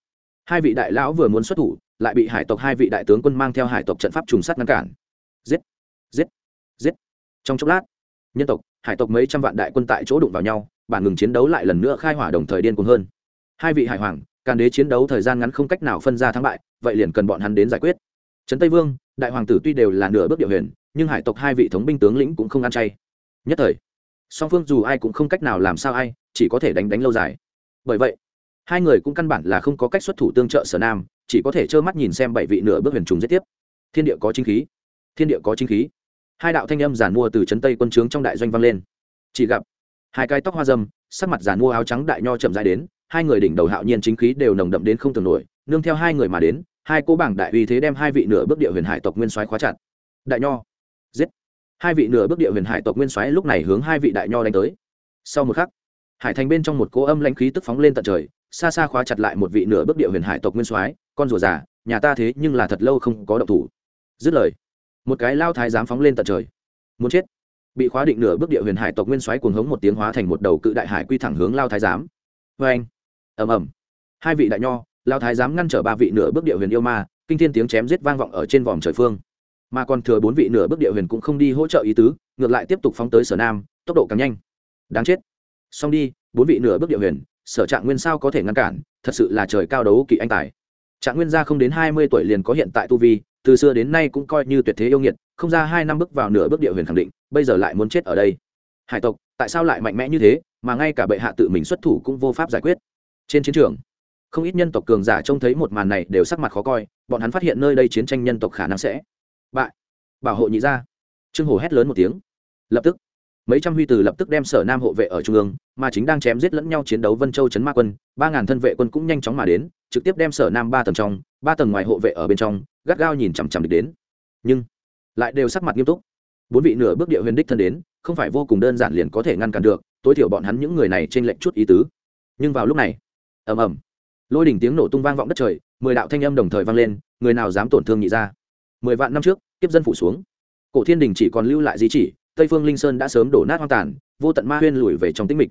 Hai vị đại lão vừa muốn xuất thủ, lại bị hải tộc hai vị đại tướng quân mang theo hải tộc trận pháp trùng sát ngăn cản. Giết! Giết! Giết! Trong chốc lát, nhân tộc, hải tộc mấy trăm vạn đại quân tại chỗ đụng vào nhau, bản ngừng chiến đấu lại lần nữa khai hỏa đồng thời điên cuồng hơn hai vị hải hoàng, càn đế chiến đấu thời gian ngắn không cách nào phân ra thắng bại, vậy liền cần bọn hắn đến giải quyết. Trấn tây vương, đại hoàng tử tuy đều là nửa bước địa huyền, nhưng hải tộc hai vị thống binh tướng lĩnh cũng không ăn chay. Nhất thời, song phương dù ai cũng không cách nào làm sao ai, chỉ có thể đánh đánh lâu dài. Bởi vậy, hai người cũng căn bản là không có cách xuất thủ tương trợ sở nam, chỉ có thể trơ mắt nhìn xem bảy vị nửa bước huyền trùng giết tiếp. Thiên địa có chính khí. Thiên địa có chính khí. Hai đạo thanh âm giản mua từ trấn tây quân trướng trong đại doanh vang lên. Chỉ gặp, hai cái tóc hoa dâm, sắc mặt giản mua áo trắng đại nho chậm dài đến hai người đỉnh đầu hạo nhiên chính khí đều nồng đậm đến không tưởng nổi, nương theo hai người mà đến, hai cô bảng đại uy thế đem hai vị nửa bước địa huyền hải tộc nguyên soái khóa chặt. Đại nho, giết. Hai vị nửa bước địa huyền hải tộc nguyên soái lúc này hướng hai vị đại nho đánh tới. Sau một khắc, hải thành bên trong một cô âm lãnh khí tức phóng lên tận trời, xa xa khóa chặt lại một vị nửa bước địa huyền hải tộc nguyên soái, con rùa già, nhà ta thế nhưng là thật lâu không có động thủ. Dứt lời, một cái lao thái giám phóng lên tận trời. Muốn chết. Bị khóa định nửa bước địa huyền hải tộc nguyên soái cuồng hống một tiếng hóa thành một đầu cự đại hải quy thẳng hướng lao thái giám. Vê anh ầm ầm. Hai vị đại nho lao thái giám ngăn trở ba vị nửa bước địa huyền yêu ma, kinh thiên tiếng chém giết vang vọng ở trên vòm trời phương. Mà còn thừa bốn vị nửa bước địa huyền cũng không đi hỗ trợ ý tứ, ngược lại tiếp tục phóng tới sở nam, tốc độ càng nhanh. Đáng chết. Xong đi, bốn vị nửa bước địa huyền, sở trạng nguyên sao có thể ngăn cản, thật sự là trời cao đấu kỵ anh tài. Trạng nguyên gia không đến hai mươi tuổi liền có hiện tại tu vi, từ xưa đến nay cũng coi như tuyệt thế yêu nghiệt, không ra hai năm bước vào nửa bước địa huyền khẳng định, bây giờ lại muốn chết ở đây. Hải tộc, tại sao lại mạnh mẽ như thế, mà ngay cả bệ hạ tự mình xuất thủ cũng vô pháp giải quyết? Trên chiến trường không ít nhân tộc cường giả trông thấy một màn này đều sắc mặt khó coi bọn hắn phát hiện nơi đây chiến tranh nhân tộc khả năng sẽ bại. Bảo hộ nhị ra, trương hồ hét lớn một tiếng. Lập tức mấy trăm huy từ lập tức đem sở nam hộ vệ ở trung ương mà chính đang chém giết lẫn nhau chiến đấu vân châu chấn ma quân ba ngàn thân vệ quân cũng nhanh chóng mà đến trực tiếp đem sở nam ba tầng trong ba tầng ngoài hộ vệ ở bên trong gắt gao nhìn chằm chằm địch đến. Nhưng lại đều sắc mặt nghiêm túc. Bốn vị nửa bước địa huyền đích thân đến không phải vô cùng đơn giản liền có thể ngăn cản được tối thiểu bọn hắn những người này trên lệnh chút ý tứ. Nhưng vào lúc này ầm ầm. Lôi đỉnh tiếng nổ tung vang vọng đất trời, mười đạo thanh âm đồng thời vang lên, người nào dám tổn thương nhị ra mười vạn năm trước, kiếp dân phủ xuống. Cổ thiên đình chỉ còn lưu lại di chỉ, tây phương linh sơn đã sớm đổ nát hoang tàn, vô tận ma huyên lùi về trong tĩnh mịch.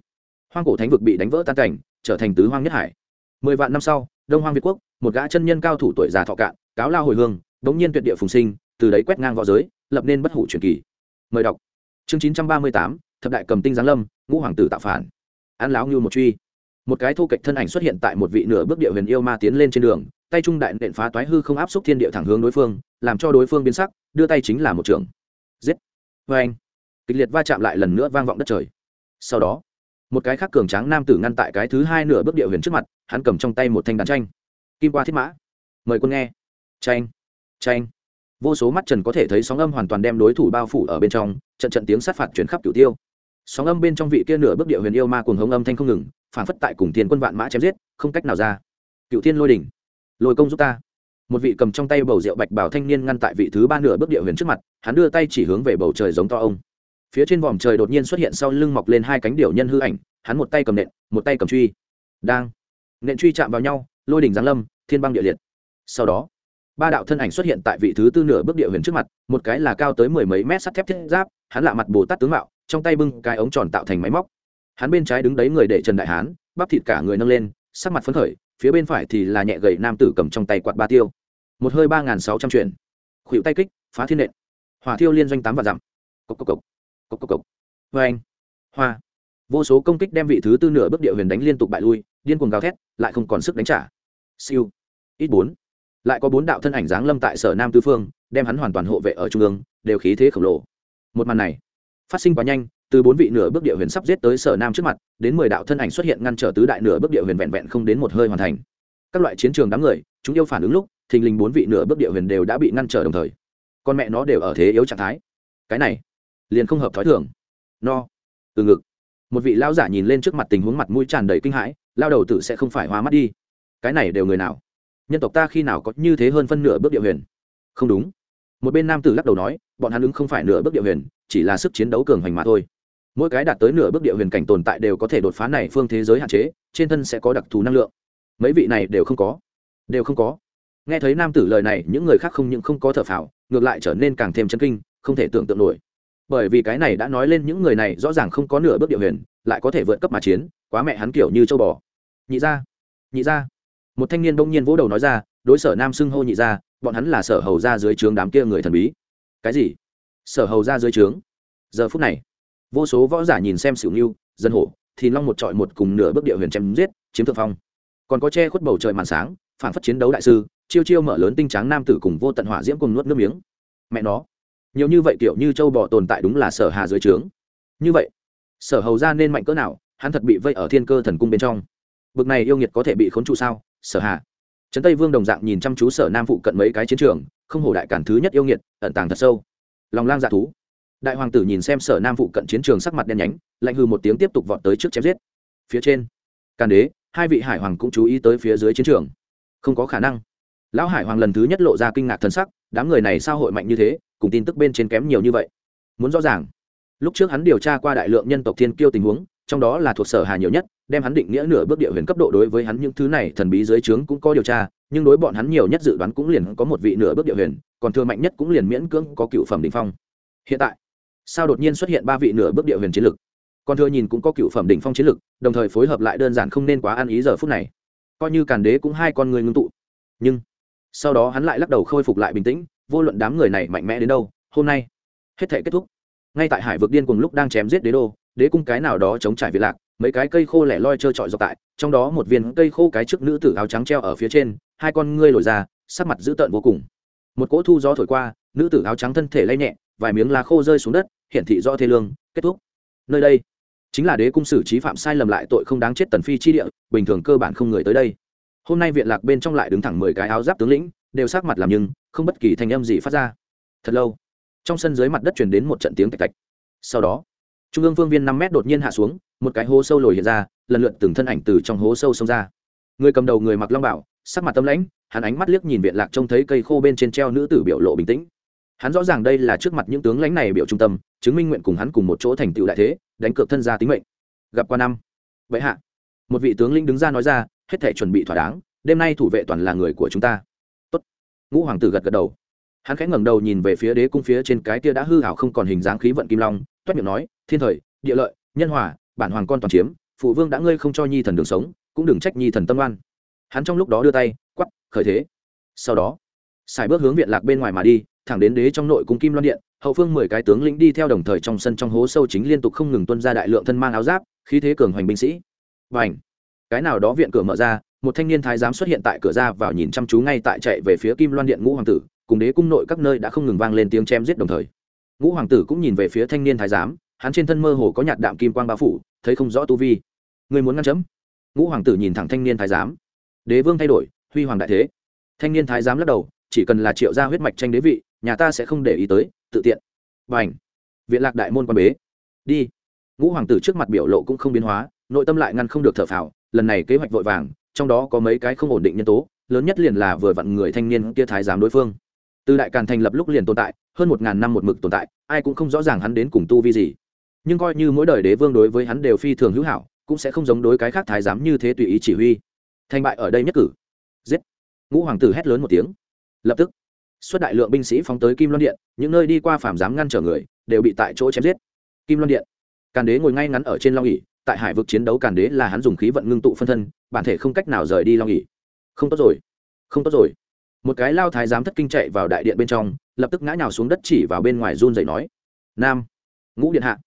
Hoang cổ thánh vực bị đánh vỡ tan cảnh, trở thành tứ hoang nhất hải. Mười vạn năm sau, đông hoang việt quốc, một gã chân nhân cao thủ tuổi già thọ cạn, cáo lao hồi hương, đống nhiên tuyệt địa phùng sinh, từ đấy quét ngang v õ giới, lập nên bất hủ truyền kỳ. Mời đọc. Chương chín trăm ba mươi tám, thập đại cầm tinh giáng lâm, ngũ hoàng tử tạo phản. An lão như một truy một cái thu kịch thân ảnh xuất hiện tại một vị nửa bước địa huyền yêu ma tiến lên trên đường, tay trung đại nện phá toái hư không áp xúc thiên địa thẳng hướng đối phương, làm cho đối phương biến sắc, đưa tay chính là một trường giết! Vê anh! Kịch liệt va chạm lại lần nữa vang vọng đất trời. Sau đó, một cái khác cường tráng nam tử ngăn tại cái thứ hai nửa bước địa huyền trước mặt, hắn cầm trong tay một thanh đàn tranh. Kim qua thiết mã. Mời quân nghe. Tranh! Tranh! Vô số mắt trần có thể thấy sóng âm hoàn toàn đem đối thủ bao phủ ở bên trong, trận trận tiếng sát phạt chuyển khắp cửu tiêu sóng âm bên trong vị kia nửa bước địa huyền yêu ma cùng hống âm thanh không ngừng phản phất tại cùng thiên quân vạn mã chém giết, không cách nào ra. Cựu thiên lôi đỉnh, lôi công giúp ta. Một vị cầm trong tay bầu rượu bạch bảo thanh niên ngăn tại vị thứ ba nửa bước địa huyền trước mặt, hắn đưa tay chỉ hướng về bầu trời giống to ông. Phía trên vòm trời đột nhiên xuất hiện sau lưng mọc lên hai cánh điểu nhân hư ảnh, hắn một tay cầm nện, một tay cầm truy. Đang, nện truy chạm vào nhau, lôi đỉnh giáng lâm, thiên băng địa liệt. Sau đó, ba đạo thân ảnh xuất hiện tại vị thứ tư nửa bước địa huyền trước mặt, một cái là cao tới mười mấy mét sắt thép thiết giáp, hắn lạ mặt bồ tát tướng mạo trong tay bưng cái ống tròn tạo thành máy móc. Hắn bên trái đứng đấy người để trần đại hán, bắp thịt cả người nâng lên, sắc mặt phấn khởi, phía bên phải thì là nhẹ gầy nam tử cầm trong tay quạt ba tiêu. Một hơi ba nghìn sáu trăm chuyển. Khuỵu tay kích, phá thiên nện. Hỏa thiêu liên doanh tám và dặm. Cốc cốc cốc cốc cốc cốc vê anh. Hoa. Vô số công kích đem vị thứ tư nửa bước địa huyền đánh liên tục bại lui, điên cuồng gào thét, lại không còn sức đánh trả. Siêu. Ít bốn. Lại có bốn đạo thân ảnh giáng lâm tại sở nam tư phương, đem hắn hoàn toàn hộ vệ ở trung ương, đều khí thế khổng lồ. Một màn này phát sinh quá nhanh, từ bốn vị nửa bước địa huyền sắp giết tới sở nam trước mặt, đến mười đạo thân ảnh xuất hiện ngăn trở tứ đại nửa bước địa huyền vẹn vẹn không đến một hơi hoàn thành. Các loại chiến trường đám người, chúng yêu phản ứng lúc, thình lình bốn vị nửa bước địa huyền đều đã bị ngăn trở đồng thời. Con mẹ nó đều ở thế yếu trạng thái. Cái này, liền không hợp thói thường. No. Từ ngực. Một vị lao giả nhìn lên trước mặt tình huống mặt mũi tràn đầy kinh hãi, lao đầu tử sẽ không phải hoa mắt đi. Cái này đều người nào? Nhân tộc ta khi nào có như thế hơn phân nửa bước địa huyền? Không đúng. Một bên nam tử lắc đầu nói, bọn hắn ứng không phải nửa bước địa huyền chỉ là sức chiến đấu cường hoành mà thôi. Mỗi cái đạt tới nửa bước địa huyền cảnh tồn tại đều có thể đột phá này phương thế giới hạn chế, trên thân sẽ có đặc thù năng lượng. Mấy vị này đều không có. Đều không có. Nghe thấy nam tử lời này, những người khác không những không có thở phào, ngược lại trở nên càng thêm chân kinh, không thể tưởng tượng nổi. Bởi vì cái này đã nói lên những người này rõ ràng không có nửa bước địa huyền, lại có thể vượt cấp mà chiến, quá mẹ hắn kiểu như châu bò. Nhị ra nhị ra một thanh niên đông nhiên vỗ đầu nói ra, đối sở nam xưng hô nhị ra bọn hắn là sở hầu ra dưới trướng đám kia người thần bí. Cái gì? Sở hầu ra dưới trướng. Giờ phút này, vô số võ giả nhìn xem xỉu nghiêu, dân hổ thì long một trọi một cùng nửa bước địa huyền chém giết, chiếm thượng phong. Còn có che khuất bầu trời màn sáng, phản phất chiến đấu đại sư, chiêu chiêu mở lớn tinh tráng nam tử cùng vô tận hỏa diễm cùng nuốt nước miếng. Mẹ nó, nhiều như vậy kiểu như châu bò tồn tại đúng là sở hà dưới trướng. Như vậy, sở hầu ra nên mạnh cỡ nào, hắn thật bị vây ở thiên cơ thần cung bên trong. Bực này yêu nghiệt có thể bị khốn trụ sao, sở hà? Trấn tây vương đồng dạng nhìn chăm chú sở nam phụ cận mấy cái chiến trường, không hổ đại cản thứ nhất yêu nghiệt, ẩn tàng thật sâu lòng lang dạ thú. Đại hoàng tử nhìn xem sở nam phụ cận chiến trường sắc mặt đen nhánh, lạnh hư một tiếng tiếp tục vọt tới trước chém giết. Phía trên, càn đế, hai vị hải hoàng cũng chú ý tới phía dưới chiến trường. Không có khả năng. Lão hải hoàng lần thứ nhất lộ ra kinh ngạc thân sắc, đám người này sao hội mạnh như thế, cùng tin tức bên trên kém nhiều như vậy. Muốn rõ ràng, lúc trước hắn điều tra qua đại lượng nhân tộc thiên kiêu tình huống trong đó là thuộc sở hà nhiều nhất, đem hắn định nghĩa nửa bước địa huyền cấp độ đối với hắn những thứ này thần bí dưới trướng cũng có điều tra, nhưng đối bọn hắn nhiều nhất dự đoán cũng liền có một vị nửa bước địa huyền, còn thừa mạnh nhất cũng liền miễn cưỡng có cựu phẩm đ ỉ n h phong. Hiện tại, sao đột nhiên xuất hiện ba vị nửa bước địa huyền chiến lực? Còn thừa nhìn cũng có cựu phẩm đỉnh phong chiến lực, đồng thời phối hợp lại đơn giản không nên quá ăn ý giờ phút này. Coi như càn đế cũng hai con người ngưng tụ. Nhưng, sau đó hắn lại lắc đầu khôi phục lại bình tĩnh, vô luận đám người này mạnh mẽ đến đâu, hôm nay, hết thể kết thúc. Ngay tại hải vực điên cùng lúc đang chém giết đế đô đế cung cái nào đó chống trải viện lạc, mấy cái cây khô lẻ loi trơ trọi dọc tại, trong đó một viên cây khô cái trước nữ tử áo trắng treo ở phía trên, hai con ngươi lồi ra, sắc mặt dữ tợn vô cùng. Một cỗ thu gió thổi qua, nữ tử áo trắng thân thể lay nhẹ, vài miếng lá khô rơi xuống đất, hiển thị rõ thê lương, kết thúc. Nơi đây, chính là đế cung xử trí phạm sai lầm lại tội không đáng chết tần phi chi địa, bình thường cơ bản không người tới đây. Hôm nay viện lạc bên trong lại đứng thẳng mười cái áo giáp tướng lĩnh, đều sắc mặt làm nhưng, không bất kỳ thanh âm gì phát ra. Thật lâu, trong sân dưới mặt đất truyền đến một trận tiếng tạch tạch. Sau đó trung ương phương viên năm mét đột nhiên hạ xuống, một cái hố sâu lồi hiện ra, lần lượt từng thân ảnh từ trong hố sâu xông ra. Người cầm đầu người mặc long bảo, sắc mặt tâm lãnh, hắn ánh mắt liếc nhìn viện lạc trông thấy cây khô bên trên treo nữ tử biểu lộ bình tĩnh. Hắn rõ ràng đây là trước mặt những tướng lãnh này biểu trung tâm, chứng minh nguyện cùng hắn cùng một chỗ thành tựu đại thế, đánh cược thân gia tính mệnh. Gặp qua năm. Vậy hạ. Một vị tướng lĩnh đứng ra nói ra, hết thể chuẩn bị thỏa đáng, đêm nay thủ vệ toàn là người của chúng ta. Tốt. ngũ hoàng tử gật gật đầu hắn khẽ ngẩng đầu nhìn về phía đế cung phía trên cái kia đã hư hảo không còn hình dáng khí vận kim long, toét miệng nói, thiên thời, địa lợi, nhân hòa, bản hoàng con toàn chiếm, phụ vương đã ngươi không cho nhi thần đường sống, cũng đừng trách nhi thần tâm oan. Hắn trong lúc đó đưa tay quắp khởi thế. Sau đó, xài bước hướng viện lạc bên ngoài mà đi, thẳng đến đế trong nội cung kim loan điện, hậu phương mười cái tướng lĩnh đi theo đồng thời trong sân trong hố sâu chính liên tục không ngừng tuân ra đại lượng thân mang áo giáp, khí thế cường hoành binh sĩ. Và ảnh cái nào đó viện cửa mở ra, một thanh niên thái giám xuất hiện tại cửa ra vào nhìn chăm chú ngay tại chạy về phía kim loan điện ngũ hoàng tử cùng đế cung nội các nơi đã không ngừng vang lên tiếng chém giết đồng thời. Ngũ hoàng tử cũng nhìn về phía thanh niên thái giám, hắn trên thân mơ hồ có nhạt đạm kim quang bao phủ, thấy không rõ tu vi. Người muốn ngăn chấm? Ngũ hoàng tử nhìn thẳng thanh niên thái giám. Đế vương thay đổi, huy hoàng đại thế. Thanh niên thái giám lắc đầu, chỉ cần là triệu gia huyết mạch tranh đế vị, nhà ta sẽ không để ý tới, tự tiện. B à n h viện lạc đại môn quan bế. Đi! Ngũ hoàng tử trước mặt biểu lộ cũng không biến hóa, nội tâm lại ngăn không được thở phào, lần này kế hoạch vội vàng, trong đó có mấy cái không ổn định nhân tố, lớn nhất liền là vừa vặn người thanh niên kia thái giám đối phương từ đại càn thành lập lúc liền tồn tại, hơn một ngàn năm một mực tồn tại, ai cũng không rõ ràng hắn đến cùng tu vi gì. Nhưng coi như mỗi đời đế vương đối với hắn đều phi thường hữu hảo, cũng sẽ không giống đối cái khác thái giám như thế tùy ý chỉ huy. Thành bại ở đây nhất cử. Giết. Ngũ hoàng tử hét lớn một tiếng. Lập tức, xuất đại lượng binh sĩ phóng tới kim loan điện, những nơi đi qua phạm giám ngăn trở người, đều bị tại chỗ chém giết. Kim loan điện. Càn đế ngồi ngay ngắn ở trên long ỉ tại hải vực chiến đấu càn đế là hắn dùng khí vận ngưng tụ phân thân, bản thể không cách nào rời đi long ỉ không tốt rồi. Không tốt rồi một cái lao thái giám thất kinh chạy vào đại điện bên trong, lập tức ngã nhào xuống đất chỉ vào bên ngoài run dậy nói, nam, ngũ điện hạ.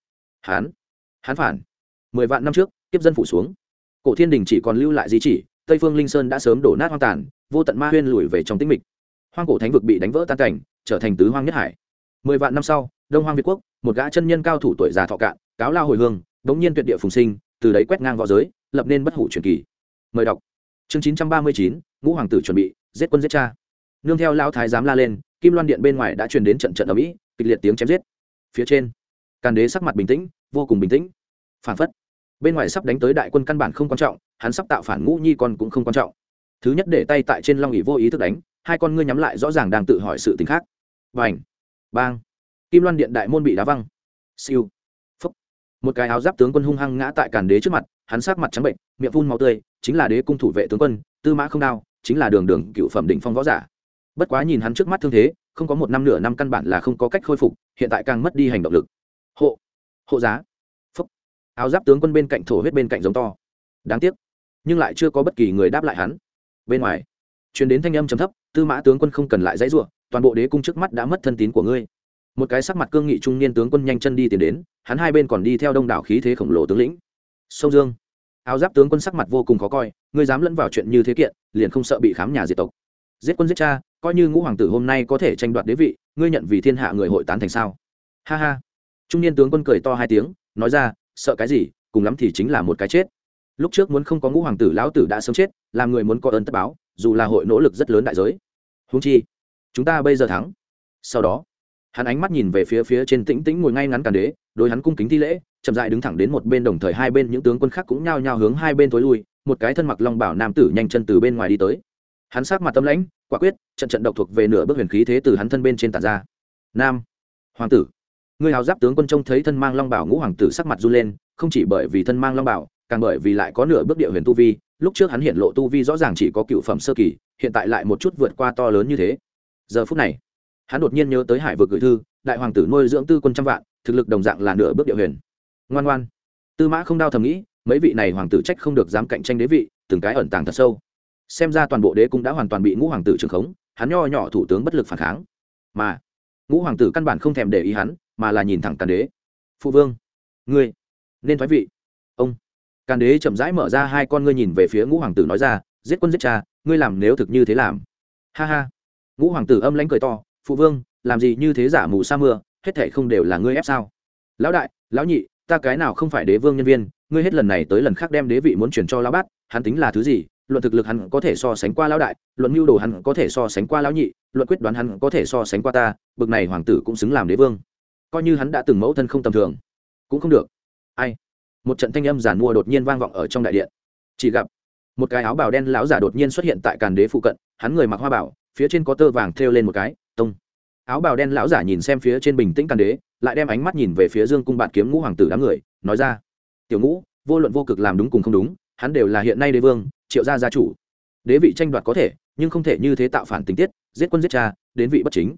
Hán. Hán phản. Mười vạn năm trước tiếp dân phủ xuống. Cổ thiên đình chỉ còn lưu lại di chỉ, tây phương linh sơn đã sớm đổ nát hoang tàn, vô tận ma huyên lùi về trong tĩnh mịch. Hoang cổ thánh vực bị đánh vỡ tan cảnh, trở thành tứ hoang nhất hải. Mười vạn năm sau, đông hoang việt quốc, một gã chân nhân cao thủ tuổi già thọ cạn, cáo lao hồi hương, đống nhiên tuyệt địa phùng sinh, từ đấy quét ngang v õ giới, lập nên bất hủ truyền kỳ. Mời đọc. Chương chín trăm ba mươi chín, ngũ hoàng tử chuẩn bị, giết quân giết cha nương theo lao thái giám la lên, kim loan điện bên ngoài đã truyền đến trận trận ở mỹ kịch liệt tiếng chém giết. Phía trên, càn đế sắc mặt bình tĩnh, vô cùng bình tĩnh. Phản phất, bên ngoài sắp đánh tới đại quân căn bản không quan trọng, hắn sắp tạo phản ngũ nhi còn cũng không quan trọng. Thứ nhất để tay tại trên long ỉ vô ý thức đánh, hai con ngươi nhắm lại rõ ràng đang tự hỏi sự t ì n h khác. Và ảnh bang. Kim loan điện đại môn bị đá văng. Siêu phấp một cái áo giáp tướng quân hung hăng ngã tại càn đế trước mặt, hắn sắc mặt trắng bệnh, miệng phun màu tươi, chính là đế cung thủ vệ tướng quân, tư mã không đao, chính là đường đường cựu phẩm đỉnh phong võ giả bất quá nhìn hắn trước mắt thương thế, không có một năm nửa năm căn bản là không có cách khôi phục, hiện tại càng mất đi hành động lực. Hộ hộ giá. Phúc. Áo giáp tướng quân bên cạnh thổ huyết bên cạnh giống to. Đáng tiếc. Nhưng lại chưa có bất kỳ người đáp lại hắn. Bên ngoài chuyến đến thanh âm trầm thấp, tư mã tướng quân không cần lại dãy ruộng toàn bộ đế cung trước mắt đã mất thân tín của ngươi. Một cái sắc mặt cương nghị trung niên tướng quân nhanh chân đi tiến đến, hắn hai bên còn đi theo đông đảo khí thế khổng lồ tướng lĩnh. Sông dương. Áo giáp tướng quân sắc mặt vô cùng khó coi, ngươi dám lẫn vào chuyện như thế kiện, liền không sợ bị khám nhà diệt tộc giết quân giết cha, coi như ngũ hoàng tử hôm nay có thể tranh đoạt đế vị, ngươi nhận vì thiên hạ người hội tán thành sao? Ha ha. Trung niên tướng quân cười to hai tiếng, nói ra, sợ cái gì, cùng lắm thì chính là một cái chết. Lúc trước muốn không có ngũ hoàng tử, lão tử đã sớm chết, làm người muốn có ơn tất báo, dù là hội nỗ lực rất lớn đại giới. Húng chi, chúng ta bây giờ thắng. Sau đó, hắn ánh mắt nhìn về phía phía trên tĩnh tĩnh ngồi ngay ngắn càn đế đôi hắn cung kính thi lễ, chậm dại đứng thẳng đến một bên đồng thời hai bên những tướng quân khác cũng nhao nhao hướng hai bên tối lui, một cái thân mặc long bảo nam tử nhanh chân từ bên ngoài đi tới hắn sát mặt tâm lãnh, quả quyết, trận trận độc thuộc về nửa bước huyền khí thế từ hắn thân bên trên tàn ra. Nam, hoàng tử. Người hào giáp tướng quân trông thấy thân mang long bảo ngũ hoàng tử sắc mặt run lên, không chỉ bởi vì thân mang long bảo, càng bởi vì lại có nửa bước địa huyền tu vi, lúc trước hắn hiện lộ tu vi rõ ràng chỉ có cựu phẩm sơ kỳ, hiện tại lại một chút vượt qua to lớn như thế. Giờ phút này, hắn đột nhiên nhớ tới hải vực gửi thư, đại hoàng tử nuôi dưỡng tư quân trăm vạn, thực lực đồng dạng là nửa bước địa huyền. Ngoan ngoan. Tư mã không đau thầm nghĩ, mấy vị này hoàng tử trách không được dám cạnh tranh đế vị, từng cái ẩn tàng thật sâu xem ra toàn bộ đế cũng đã hoàn toàn bị ngũ hoàng tử trừng khống, hắn nho nhỏ thủ tướng bất lực phản kháng. Mà, ngũ hoàng tử căn bản không thèm để ý hắn, mà là nhìn thẳng càn đế. Phụ vương, ngươi nên thoái vị. Ông, càn đế chậm rãi mở ra hai con ngươi nhìn về phía ngũ hoàng tử nói ra, giết quân giết cha, ngươi làm nếu thực như thế làm. Ha ha. Ngũ hoàng tử âm lãnh cười to, phụ vương, làm gì như thế giả mù sa mưa, hết thệ không đều là ngươi ép sao? Lão đại, lão nhị, ta cái nào không phải đế vương nhân viên, ngươi hết lần này tới lần khác đem đế vị muốn chuyển cho lão bát, hắn tính là thứ gì luận thực lực hắn có thể so sánh qua lão đại, luận mưu đồ hắn có thể so sánh qua lão nhị, luận quyết đoán hắn có thể so sánh qua ta, bực này hoàng tử cũng xứng làm đế vương. Coi như hắn đã từng mẫu thân không tầm thường, cũng không được. Ai? Một trận thanh âm giản mua đột nhiên vang vọng ở trong đại điện. Chỉ gặp, một cái áo bào đen lão giả đột nhiên xuất hiện tại càn đế phụ cận, hắn người mặc hoa bảo, phía trên có tơ vàng thêu lên một cái, tông. Áo bào đen lão giả nhìn xem phía trên bình tĩnh càn đế, lại đem ánh mắt nhìn về phía dương cung bạn kiếm ngũ hoàng tử đám người, nói ra, tiểu ngũ, vô luận vô cực làm đúng cùng không đúng, hắn đều là hiện nay đế vương triệu gia gia chủ. Đế vị tranh đoạt có thể, nhưng không thể như thế tạo phản tình tiết, giết quân giết cha, đến vị bất chính.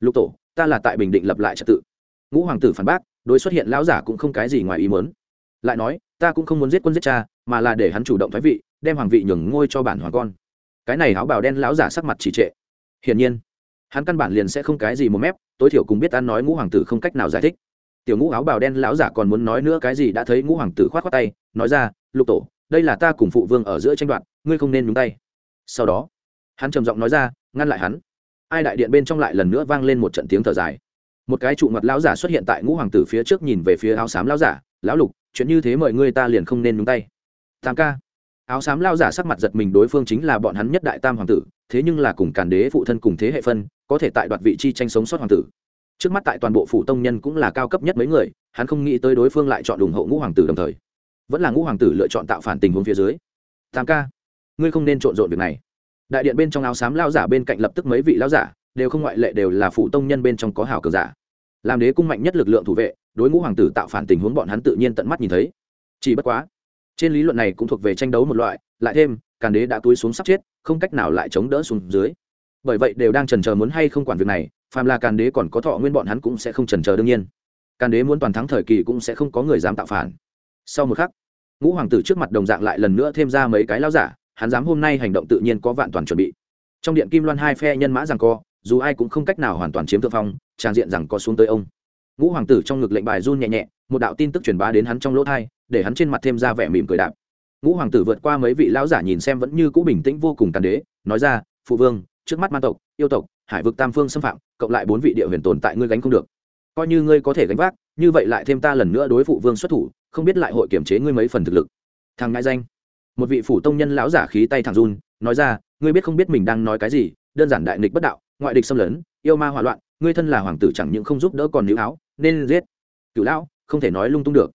Lục tổ, ta là tại bình định lập lại trật tự. Ngũ hoàng tử phản bác, đối xuất hiện lão giả cũng không cái gì ngoài ý muốn. Lại nói, ta cũng không muốn giết quân giết cha, mà là để hắn chủ động thái vị, đem hoàng vị nhường ngôi cho bản hoàng con. Cái này áo bào đen lão giả sắc mặt chỉ trệ. Hiển nhiên, hắn căn bản liền sẽ không cái gì một mép, tối thiểu cùng biết ăn nói ngũ hoàng tử không cách nào giải thích. Tiểu ngũ áo bào đen lão giả còn muốn nói nữa cái gì đã thấy ngũ hoàng tử khoát khoát tay, nói ra, lục tổ đây là ta cùng phụ vương ở giữa tranh đoạt, ngươi không nên nhúng tay. Sau đó, hắn trầm giọng nói ra, ngăn lại hắn. Ai đại điện bên trong lại lần nữa vang lên một trận tiếng thở dài. Một cái trụ mặt lão giả xuất hiện tại ngũ hoàng tử phía trước nhìn về phía áo xám lão giả, lão lục, chuyện như thế mời ngươi ta liền không nên nhúng tay. Tam ca. Áo xám lão giả sắc mặt giật mình, đối phương chính là bọn hắn nhất đại tam hoàng tử, thế nhưng là cùng càn đế phụ thân cùng thế hệ phân, có thể tại đoạt vị chi tranh sống sót hoàng tử. Trước mắt tại toàn bộ phủ tông nhân cũng là cao cấp nhất mấy người, hắn không nghĩ tới đối phương lại chọn ủng hộ ngũ hoàng tử đồng thời vẫn là ngũ hoàng tử lựa chọn tạo phản tình huống phía dưới. Tam ca, ngươi không nên trộn rộn việc này. Đại điện bên trong áo xám lao giả bên cạnh lập tức mấy vị lao giả, đều không ngoại lệ đều là phụ tông nhân bên trong có hảo cờ giả. Làm đế cung mạnh nhất lực lượng thủ vệ, đối ngũ hoàng tử tạo phản tình huống bọn hắn tự nhiên tận mắt nhìn thấy. Chỉ bất quá, trên lý luận này cũng thuộc về tranh đấu một loại, lại thêm, càn đế đã túi xuống sắp chết, không cách nào lại chống đỡ xuống dưới. Bởi vậy đều đang trần chờ muốn hay không quản việc này, phàm là càn đế còn có thọ nguyên bọn hắn cũng sẽ không trần chờ đương nhiên. Càn đế muốn toàn thắng thời kỳ cũng sẽ không có người dám tạo phản. Sau một khắc ngũ hoàng tử trước mặt đồng dạng lại lần nữa thêm ra mấy cái lao giả, hắn dám hôm nay hành động tự nhiên có vạn toàn chuẩn bị. Trong điện kim loan hai phe nhân mã rằng co, dù ai cũng không cách nào hoàn toàn chiếm thượng phong trang diện rằng co xuống tới ông. Ngũ hoàng tử trong ngực lệnh bài run nhẹ nhẹ, một đạo tin tức truyền bá đến hắn trong lỗ thai, để hắn trên mặt thêm ra vẻ mỉm cười đạp ngũ hoàng tử vượt qua mấy vị lão giả nhìn xem vẫn như cũ bình tĩnh vô cùng tàn đế, nói ra, phụ vương, trước mắt man tộc, yêu tộc, hải vực tam phương xâm phạm, cộng lại bốn vị địa huyền tồn tại ngươi gánh không được. Coi như ngươi có thể gánh vác, như vậy lại thêm ta lần nữa đối phụ vương xuất thủ không biết lại hội kiểm chế ngươi mấy phần thực lực. Thằng ngại danh. Một vị phủ tông nhân lão giả khí tay thẳng run, nói ra, ngươi biết không biết mình đang nói cái gì, đơn giản đại nghịch bất đạo, ngoại địch xâm lấn, yêu ma hỏa loạn, ngươi thân là hoàng tử chẳng những không giúp đỡ còn níu áo, nên giết. Cựu lão, không thể nói lung tung được.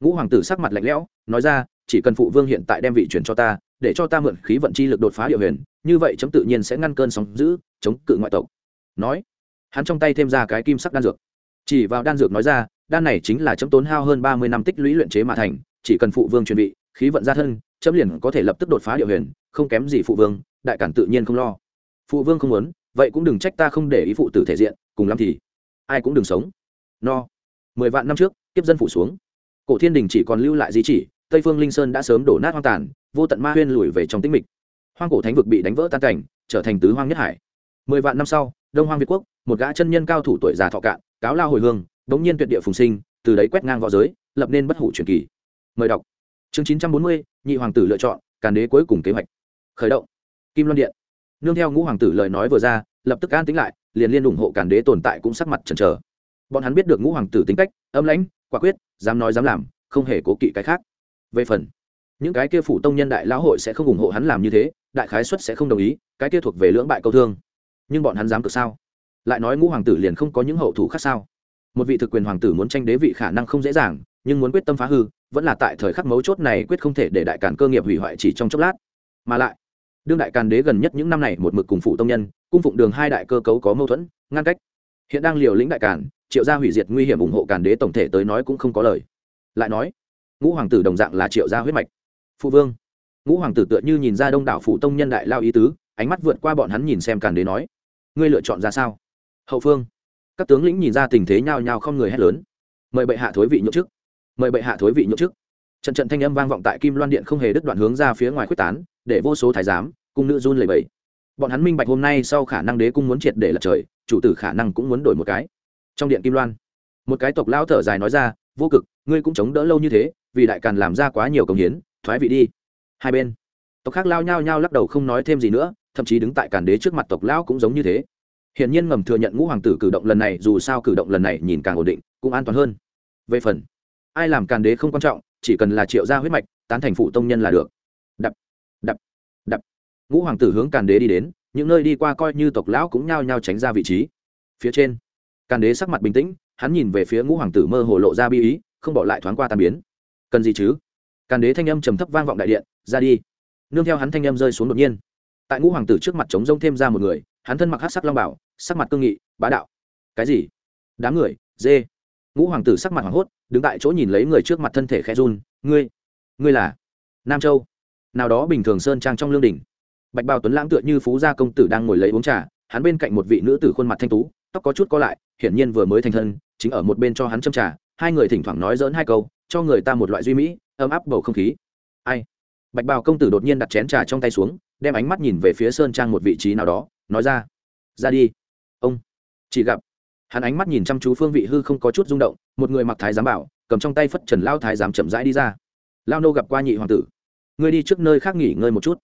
Ngũ hoàng tử sắc mặt lạnh lẽo, nói ra, chỉ cần phụ vương hiện tại đem vị chuyển cho ta, để cho ta mượn khí vận chi lực đột phá địa huyền, như vậy chấm tự nhiên sẽ ngăn cơn sóng giữ chống cự ngoại tộc. Nói, hắn trong tay thêm ra cái kim sắc đan dược. Chỉ vào đan dược nói ra đan này chính là chấm tốn hao hơn ba mươi năm tích lũy luyện chế mà thành, chỉ cần phụ vương chuẩn bị khí vận ra thân, chấm liền có thể lập tức đột phá địa huyền, không kém gì phụ vương, đại cản tự nhiên không lo. Phụ vương không muốn, vậy cũng đừng trách ta không để ý phụ tử thể diện, cùng lắm thì ai cũng đừng sống. No. Mười vạn năm trước, kiếp dân phủ xuống. Cổ thiên đình chỉ còn lưu lại di chỉ, tây phương linh sơn đã sớm đổ nát hoang tàn, vô tận ma huyên lùi về trong tĩnh mịch. Hoang cổ thánh vực bị đánh vỡ tan cảnh, trở thành tứ hoang nhất hải. Mười vạn năm sau, đông hoang việt quốc, một gã chân nhân cao thủ tuổi già thọ cạn, cáo lao hồi hương bỗng nhiên tuyệt địa phùng sinh, từ đấy quét ngang võ giới, lập nên bất hủ truyền kỳ. Mời đọc. Chương chín trăm bốn mươi, nhị hoàng tử lựa chọn, càn đế cuối cùng kế hoạch. Khởi động. Kim loan điện. Nương theo ngũ hoàng tử lời nói vừa ra, lập tức an tính lại, liền liên ủng hộ càn đế tồn tại cũng sắc mặt chần chờ. Bọn hắn biết được ngũ hoàng tử tính cách, âm lãnh, quả quyết, dám nói dám làm, không hề cố kỵ cái khác. Về phần, những cái kia phủ tông nhân đại lão hội sẽ không ủng hộ hắn làm như thế, đại khái xuất sẽ không đồng ý, cái kia thuộc về lưỡng bại câu thương. Nhưng bọn hắn dám cực sao? Lại nói ngũ hoàng tử liền không có những hậu thủ khác sao? Một vị thực quyền hoàng tử muốn tranh đế vị khả năng không dễ dàng, nhưng muốn quyết tâm phá hư, vẫn là tại thời khắc mấu chốt này quyết không thể để đại càn cơ nghiệp hủy hoại chỉ trong chốc lát. Mà lại, đương đại càn đế gần nhất những năm này một mực cùng phụ tông nhân, cung phụng đường hai đại cơ cấu có mâu thuẫn, ngăn cách. Hiện đang liều lĩnh đại càn, triệu gia hủy diệt nguy hiểm ủng hộ càn đế tổng thể tới nói cũng không có lời. Lại nói, ngũ hoàng tử đồng dạng là triệu gia huyết mạch. Phụ vương, ngũ hoàng tử tựa như nhìn ra đông đảo phụ tông nhân đại lao ý tứ, ánh mắt vượt qua bọn hắn nhìn xem càn đế nói, ngươi lựa chọn ra sao? Hậu phương các tướng lĩnh nhìn ra tình thế nhao nhao không người hét lớn. Mời bệ hạ thối vị nhậu chức. Mời bệ hạ thối vị nhậu chức. Trận trận thanh âm vang vọng tại kim loan điện không hề đứt đoạn hướng ra phía ngoài quyết tán, để vô số thái giám, cung nữ run lẩy bẩy. bọn hắn minh bạch hôm nay sau khả năng đế cung muốn triệt để lật trời, chủ tử khả năng cũng muốn đổi một cái. Trong điện kim loan, một cái tộc lao thở dài nói ra, vô cực, ngươi cũng chống đỡ lâu như thế, vì đại càn làm ra quá nhiều công hiến, thoái vị đi. Hai bên, tộc khác lao nhao nhao lắc đầu không nói thêm gì nữa, thậm chí đứng tại càn đế trước mặt tộc lão cũng giống như thế hiển nhiên ngầm thừa nhận ngũ hoàng tử cử động lần này, dù sao cử động lần này nhìn càng ổn định, cũng an toàn hơn. Về phần, ai làm càn đế không quan trọng, chỉ cần là triệu gia huyết mạch, tán thành phụ tông nhân là được. Đập đập đập. Ngũ hoàng tử hướng càn đế đi đến, những nơi đi qua coi như tộc lão cũng nhao nhao tránh ra vị trí. Phía trên, càn đế sắc mặt bình tĩnh, hắn nhìn về phía ngũ hoàng tử mơ hồ lộ ra bi ý, không bỏ lại thoáng qua tàn biến. Cần gì chứ? Càn đế thanh âm trầm thấp vang vọng đại điện, ra đi. Nương theo hắn thanh âm rơi xuống đột nhiên. Tại ngũ hoàng tử trước mặt trống rông thêm ra một người, hắn thân mặc hát sắc long bảo sắc mặt cương nghị, bá đạo. Cái gì? Đám người, dê. Ngũ hoàng tử sắc mặt hoảng hốt, đứng tại chỗ nhìn lấy người trước mặt thân thể khẽ run. Ngươi ngươi là nam châu. Nào đó bình thường sơn trang trong lương đình bạch bào tuấn lãng tựa như phú gia công tử đang ngồi lấy uống trà, hắn bên cạnh một vị nữ tử khuôn mặt thanh tú, tóc có chút có lại, hiển nhiên vừa mới thành thân, chính ở một bên cho hắn châm trà, hai người thỉnh thoảng nói dỡn hai câu, cho người ta một loại duy mỹ, ấm áp bầu không khí. Ai? Bạch bào công tử đột nhiên đặt chén trà trong tay xuống, đem ánh mắt nhìn về phía sơn trang một vị trí nào đó, nói ra ra đi chỉ gặp hắn ánh mắt nhìn chăm chú phương vị hư không có chút rung động, một người mặc thái giám bảo, cầm trong tay phất trần lao thái giám chậm rãi đi ra. Lao nô gặp qua nhị hoàng tử. Ngươi đi trước nơi khác nghỉ ngơi một chút.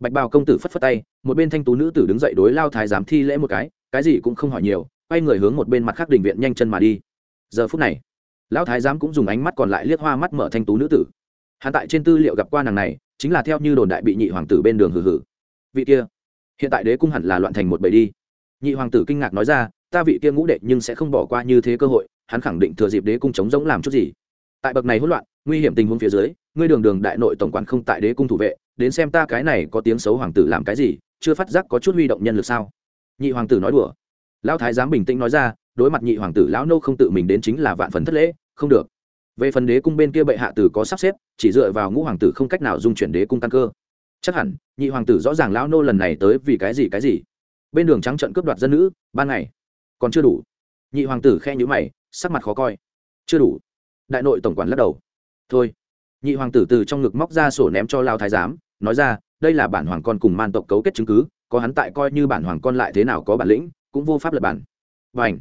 Bạch bào công tử phất phất tay, một bên thanh tú nữ tử đứng dậy đối lao thái giám thi lễ một cái cái gì cũng không hỏi nhiều, quay người hướng một bên mặt khác đình viện nhanh chân mà đi. Giờ phút này lão thái giám cũng dùng ánh mắt còn lại liếc hoa mắt mở thanh tú nữ tử. Hắn tại trên tư liệu gặp qua nàng này, chính là theo như đồn đại bị nhị hoàng tử bên đường hử hử vị kia, hiện tại đế cung hẳn là loạn thành một bầy đi. Nhị hoàng tử kinh ngạc nói ra ta vị kia ngũ đệ nhưng sẽ không bỏ qua như thế cơ hội, hắn khẳng định thừa dịp đế cung chống giống làm chút gì. Tại bậc này hỗn loạn, nguy hiểm tình huống phía dưới, ngươi đường đường đại nội tổng quản không tại đế cung thủ vệ, đến xem ta cái này có tiếng xấu hoàng tử làm cái gì, chưa phát giác có chút huy động nhân lực sao? Nhị hoàng tử nói đùa. Lão thái giám bình tĩnh nói ra, đối mặt nhị hoàng tử lão nô không tự mình đến chính là vạn phần thất lễ, không được. Về phần đế cung bên kia bệ hạ tử có sắp xếp, chỉ dựa vào ngũ hoàng tử không cách nào dung chuyển đế cung căn cơ. Chắc hẳn, nhị hoàng tử rõ ràng lão nô lần này tới vì cái gì cái gì? Bên đường trắng trận cướp đoạt dân nữ, ban ngày còn chưa đủ. Nhị hoàng tử khe nhữ mày, sắc mặt khó coi. Chưa đủ. Đại nội tổng quản lắc đầu. Thôi. Nhị hoàng tử từ trong ngực móc ra sổ ném cho lao thái giám, nói ra, đây là bản hoàng con cùng man tộc cấu kết chứng cứ, có hắn tại coi như bản hoàng con lại thế nào có bản lĩnh, cũng vô pháp lập bản. Và ảnh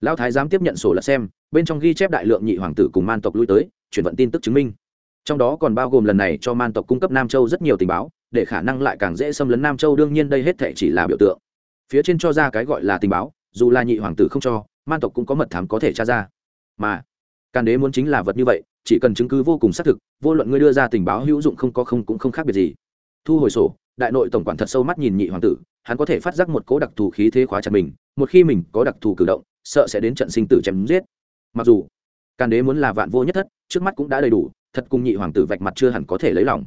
lao thái giám tiếp nhận sổ là xem, bên trong ghi chép đại lượng nhị hoàng tử cùng man tộc lui tới, chuyển vận tin tức chứng minh. Trong đó còn bao gồm lần này cho man tộc cung cấp nam châu rất nhiều tình báo, để khả năng lại càng dễ xâm lấn nam châu, đương nhiên đây hết thể chỉ là biểu tượng. Phía trên cho ra cái gọi là tình báo dù là nhị hoàng tử không cho, man tộc cũng có mật thám có thể tra ra. Mà, càn đế muốn chính là vật như vậy, chỉ cần chứng cứ vô cùng xác thực, vô luận ngươi đưa ra tình báo hữu dụng không có không cũng không khác biệt gì. Thu hồi sổ, đại nội tổng quản thật sâu mắt nhìn nhị hoàng tử, hắn có thể phát giác một cố đặc thù khí thế khóa chặt mình, một khi mình có đặc thù cử động, sợ sẽ đến trận sinh tử chém giết. Mặc dù, càn đế muốn là vạn vô nhất thất, trước mắt cũng đã đầy đủ, thật cùng nhị hoàng tử vạch mặt chưa hẳn có thể lấy lòng.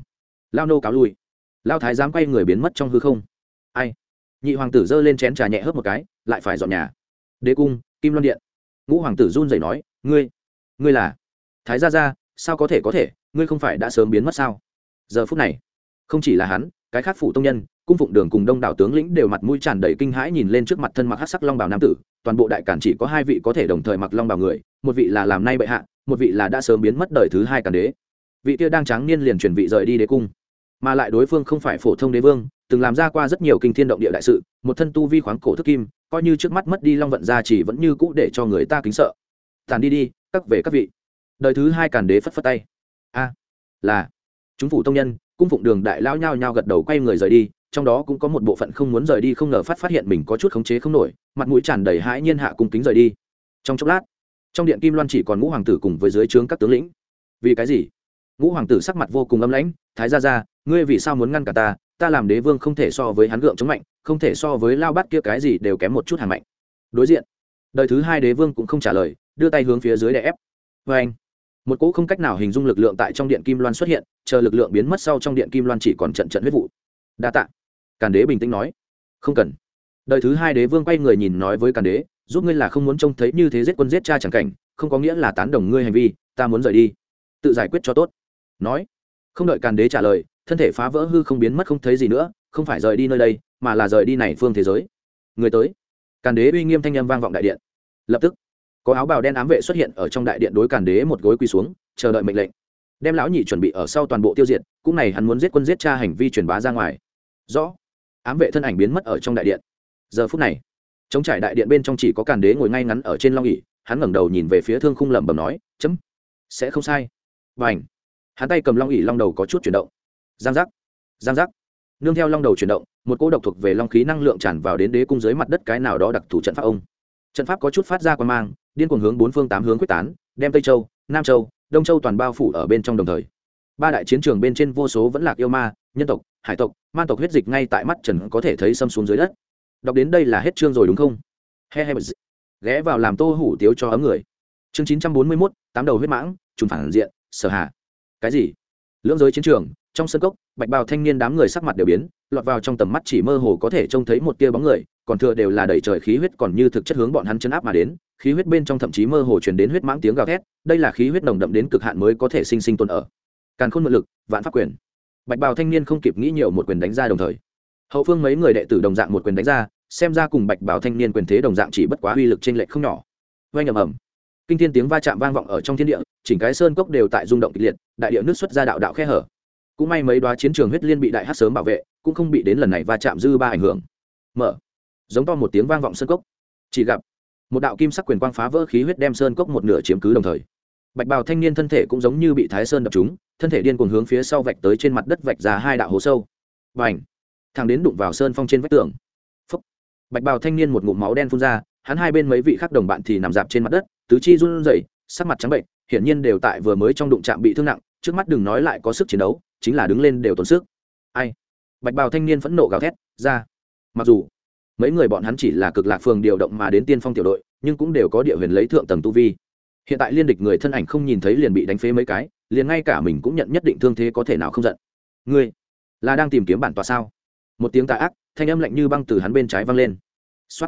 Lao nô cáo lui. Lao thái dám quay người biến mất trong hư không. Ai? Nhị hoàng tử giơ lên chén trà nhẹ hớp một cái lại phải dọn nhà. Đế cung, kim loan điện. Ngũ hoàng tử run rẩy nói, ngươi ngươi là? Thái gia gia, sao có thể có thể? Ngươi không phải đã sớm biến mất sao? Giờ phút này, không chỉ là hắn, cái khác phủ tông nhân, cung phụng đường cùng đông đảo tướng lĩnh đều mặt mũi tràn đầy kinh hãi nhìn lên trước mặt thân mặc hắc sắc long bào nam tử. Toàn bộ đại cản chỉ có hai vị có thể đồng thời mặc long bào người, một vị là làm nay bệ hạ, một vị là đã sớm biến mất đời thứ hai cản đế. Vị kia đang tráng niên liền chuyển vị rời đi đế cung, mà lại đối phương không phải phổ thông đế vương từng làm ra qua rất nhiều kinh thiên động địa đại sự, một thân tu vi khoáng cổ thức kim, coi như trước mắt mất đi long vận gia chỉ vẫn như cũ để cho người ta kính sợ. Tàn đi đi, các về các vị. Đời thứ hai càn đế phất phất tay. A, là, chúng phủ tông nhân, cung phụng đường đại lao nhao nhao gật đầu quay người rời đi, trong đó cũng có một bộ phận không muốn rời đi không ngờ phát phát hiện mình có chút khống chế không nổi, mặt mũi tràn đầy hãi nhiên hạ cung kính rời đi. Trong chốc lát, trong điện kim loan chỉ còn ngũ hoàng tử cùng với dưới trướng các tướng lĩnh. Vì cái gì? Ngũ hoàng tử sắc mặt vô cùng âm lãnh, thái ra ra ngươi vì sao muốn ngăn cả ta? Ta làm đế vương không thể so với hắn gượng chống mạnh, không thể so với lao bát kia cái gì đều kém một chút hàn mạnh. Đối diện, đời thứ hai đế vương cũng không trả lời, đưa tay hướng phía dưới để ép. Vê anh, một cỗ không cách nào hình dung lực lượng tại trong điện kim loan xuất hiện, chờ lực lượng biến mất sau trong điện kim loan chỉ còn trận trận huyết vụ. Đa tạ. Càn đế bình tĩnh nói. Không cần. Đời thứ hai đế vương quay người nhìn nói với càn đế, giúp ngươi là không muốn trông thấy như thế giết quân giết cha chẳng cảnh, không có nghĩa là tán đồng ngươi hành vi, ta muốn rời đi. Tự giải quyết cho tốt. Nói. Không đợi càn đế trả lời thân thể phá vỡ hư không biến mất không thấy gì nữa, không phải rời đi nơi đây, mà là rời đi này phương thế giới. Người tới. Càn đế uy nghiêm thanh âm vang vọng đại điện. Lập tức, có áo bào đen ám vệ xuất hiện ở trong đại điện đối càn đế một gối quỳ xuống, chờ đợi mệnh lệnh. Đem lão nhị chuẩn bị ở sau toàn bộ tiêu diệt, cũng này hắn muốn giết quân giết cha hành vi truyền bá ra ngoài. Rõ, ám vệ thân ảnh biến mất ở trong đại điện. Giờ phút này chống trải đại điện bên trong chỉ có càn đế ngồi ngay ngắn ở trên long nghỉ hắn ngẩng đầu nhìn về phía thương khung lẩm bẩm nói, chấm, sẽ không sai. Và ảnh hắn tay cầm long ỉ long đầu có chút chuyển động giang giác. Giang giác. Nương theo long đầu chuyển động, một cỗ độc thuộc về long khí năng lượng tràn vào đến đế cung dưới mặt đất cái nào đó đặc thù trận pháp ông. Trận pháp có chút phát ra quan mang, điên cuồng hướng bốn phương tám hướng quyết tán, đem tây châu, nam châu, đông châu toàn bao phủ ở bên trong đồng thời. Ba đại chiến trường bên trên vô số vẫn lạc yêu ma, nhân tộc, hải tộc, man tộc huyết dịch ngay tại mắt trần có thể thấy xâm xuống dưới đất. Đọc đến đây là hết chương rồi đúng không? He he ghé vào làm tô hủ tiếu cho ấm người. Chương chín trăm bốn mươi mốt, tám đầu huyết mãng, trùng phản diện, sở hạ. Cái gì? Lưỡng giới chiến trường trong sân cốc, bạch bào thanh niên đám người sắc mặt đều biến, lọt vào trong tầm mắt chỉ mơ hồ có thể trông thấy một tia bóng người, còn thừa đều là đẩy trời khí huyết còn như thực chất hướng bọn hắn chấn áp mà đến, khí huyết bên trong thậm chí mơ hồ truyền đến huyết mãng tiếng gào thét, đây là khí huyết nồng đậm đến cực hạn mới có thể sinh sinh tồn ở. Càn khôn mượn lực, vạn pháp quyền. Bạch bào thanh niên không kịp nghĩ nhiều một quyền đánh ra đồng thời. Hậu phương mấy người đệ tử đồng dạng một quyền đánh ra, xem ra cùng bạch bào thanh niên quyền thế đồng dạng chỉ bất quá uy lực trên lệch không nhỏ. Vang ầm ầm. Kinh thiên tiếng va chạm vang vọng ở trong thiên địa, chỉnh cái sơn cốc đều tại rung động kịch liệt, đại địa nước xuất ra đạo đạo khe hở cũng may mấy đoá chiến trường huyết liên bị đại hát sớm bảo vệ, cũng không bị đến lần này va chạm dư ba ảnh hưởng. Mở. Giống to một tiếng vang vọng sơn cốc. Chỉ gặp, một đạo kim sắc quyền quang phá vỡ khí huyết đem sơn cốc một nửa chiếm cứ đồng thời. Bạch bào thanh niên thân thể cũng giống như bị thái sơn đập trúng, thân thể điên cuồng hướng phía sau vạch tới trên mặt đất vạch ra hai đạo hố sâu. Và ảnh thằng đến đụng vào sơn phong trên vách tường. Phúc. bạch bào thanh niên một ngụm máu đen phun ra, hắn hai bên mấy vị khác đồng bạn thì nằm dạp trên mặt đất, tứ chi run rẩy, sắc mặt trắng bệnh, hiển nhiên đều tại vừa mới trong đụng chạm bị thương nặng trước mắt đừng nói lại có sức chiến đấu, chính là đứng lên đều tốn sức. Ai? Bạch bào thanh niên phẫn nộ gào thét, ra. Mặc dù, mấy người bọn hắn chỉ là cực lạc phường điều động mà đến tiên phong tiểu đội, nhưng cũng đều có địa huyền lấy thượng tầng tu vi. Hiện tại liên địch người thân ảnh không nhìn thấy liền bị đánh phế mấy cái, liền ngay cả mình cũng nhận nhất định thương thế có thể nào không giận. Ngươi, là đang tìm kiếm bản tòa sao? Một tiếng tà ác, thanh âm lạnh như băng từ hắn bên trái văng lên. Xuất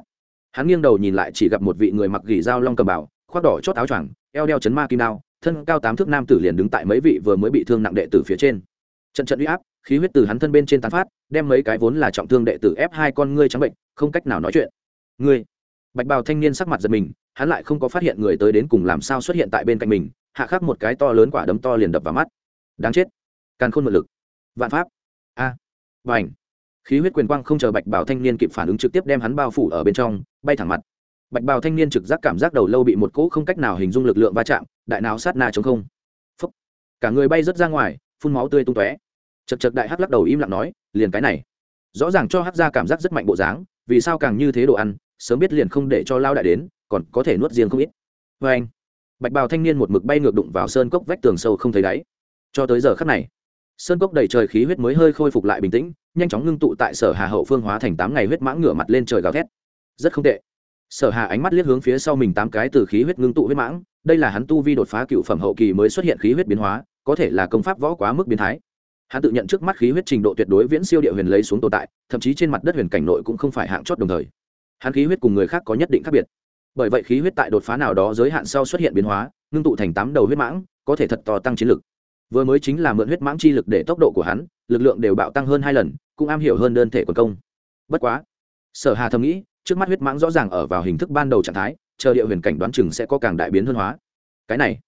hắn nghiêng đầu nhìn lại chỉ gặp một vị người mặc gỉ dao long cầm bảo khoác đỏ chót áo choàng, eo đeo chấn ma kim đao thân cao tám thước nam tử liền đứng tại mấy vị vừa mới bị thương nặng đệ tử phía trên. Trận trận uy áp, khí huyết từ hắn thân bên trên tán phát, đem mấy cái vốn là trọng thương đệ tử ép hai con ngươi trắng bệnh, không cách nào nói chuyện. Ngươi? Bạch bào thanh niên sắc mặt giật mình, hắn lại không có phát hiện người tới đến cùng làm sao xuất hiện tại bên cạnh mình, hạ khắc một cái to lớn quả đấm to liền đập vào mắt. Đáng chết. Càn khôn mượn lực. Vạn pháp. A. À. và ảnh khí huyết quyền quang không chờ bạch bào thanh niên kịp phản ứng trực tiếp đem hắn bao phủ ở bên trong, bay thẳng mặt bạch bào thanh niên trực giác cảm giác đầu lâu bị một cỗ không cách nào hình dung lực lượng va chạm, đại não sát na chống không. Phúc. cả người bay rớt ra ngoài, phun máu tươi tung tóe. Chật chật đại hắc lắc đầu im lặng nói, liền cái này. Rõ ràng cho hắc ra cảm giác rất mạnh bộ dáng, vì sao càng như thế đồ ăn, sớm biết liền không để cho lao đại đến, còn có thể nuốt riêng không ít. Vê anh, bạch bào thanh niên một mực bay ngược đụng vào sơn cốc vách tường sâu không thấy đáy. Cho tới giờ khắc này, sơn cốc đầy trời khí huyết mới hơi khôi phục lại bình tĩnh, nhanh chóng ngưng tụ tại sở hà hậu phương hóa thành tám ngày huyết mãng ngửa mặt lên trời gào thét. Rất không tệ sở hà ánh mắt liếc hướng phía sau mình tám cái từ khí huyết ngưng tụ huyết mãng, đây là hắn tu vi đột phá cựu phẩm hậu kỳ mới xuất hiện khí huyết biến hóa, có thể là công pháp võ quá mức biến thái. Hắn tự nhận trước mắt khí huyết trình độ tuyệt đối viễn siêu địa huyền lấy xuống tồn tại, thậm chí trên mặt đất huyền cảnh nội cũng không phải hạng chót đồng thời. Hắn khí huyết cùng người khác có nhất định khác biệt. Bởi vậy khí huyết tại đột phá nào đó giới hạn sau xuất hiện biến hóa, ngưng tụ thành tám đầu huyết mãng, có thể thật to tăng chiến lực. Vừa mới chính là mượn huyết mãng chi lực để tốc độ của hắn, lực lượng đều bạo tăng hơn hai lần, cũng am hiểu hơn đơn thể quần công. Bất quá, sở hà thầm nghĩ trước mắt huyết mãng rõ ràng ở vào hình thức ban đầu trạng thái, chờ địa huyền cảnh đoán chừng sẽ có càng đại biến hơn hóa. Cái này,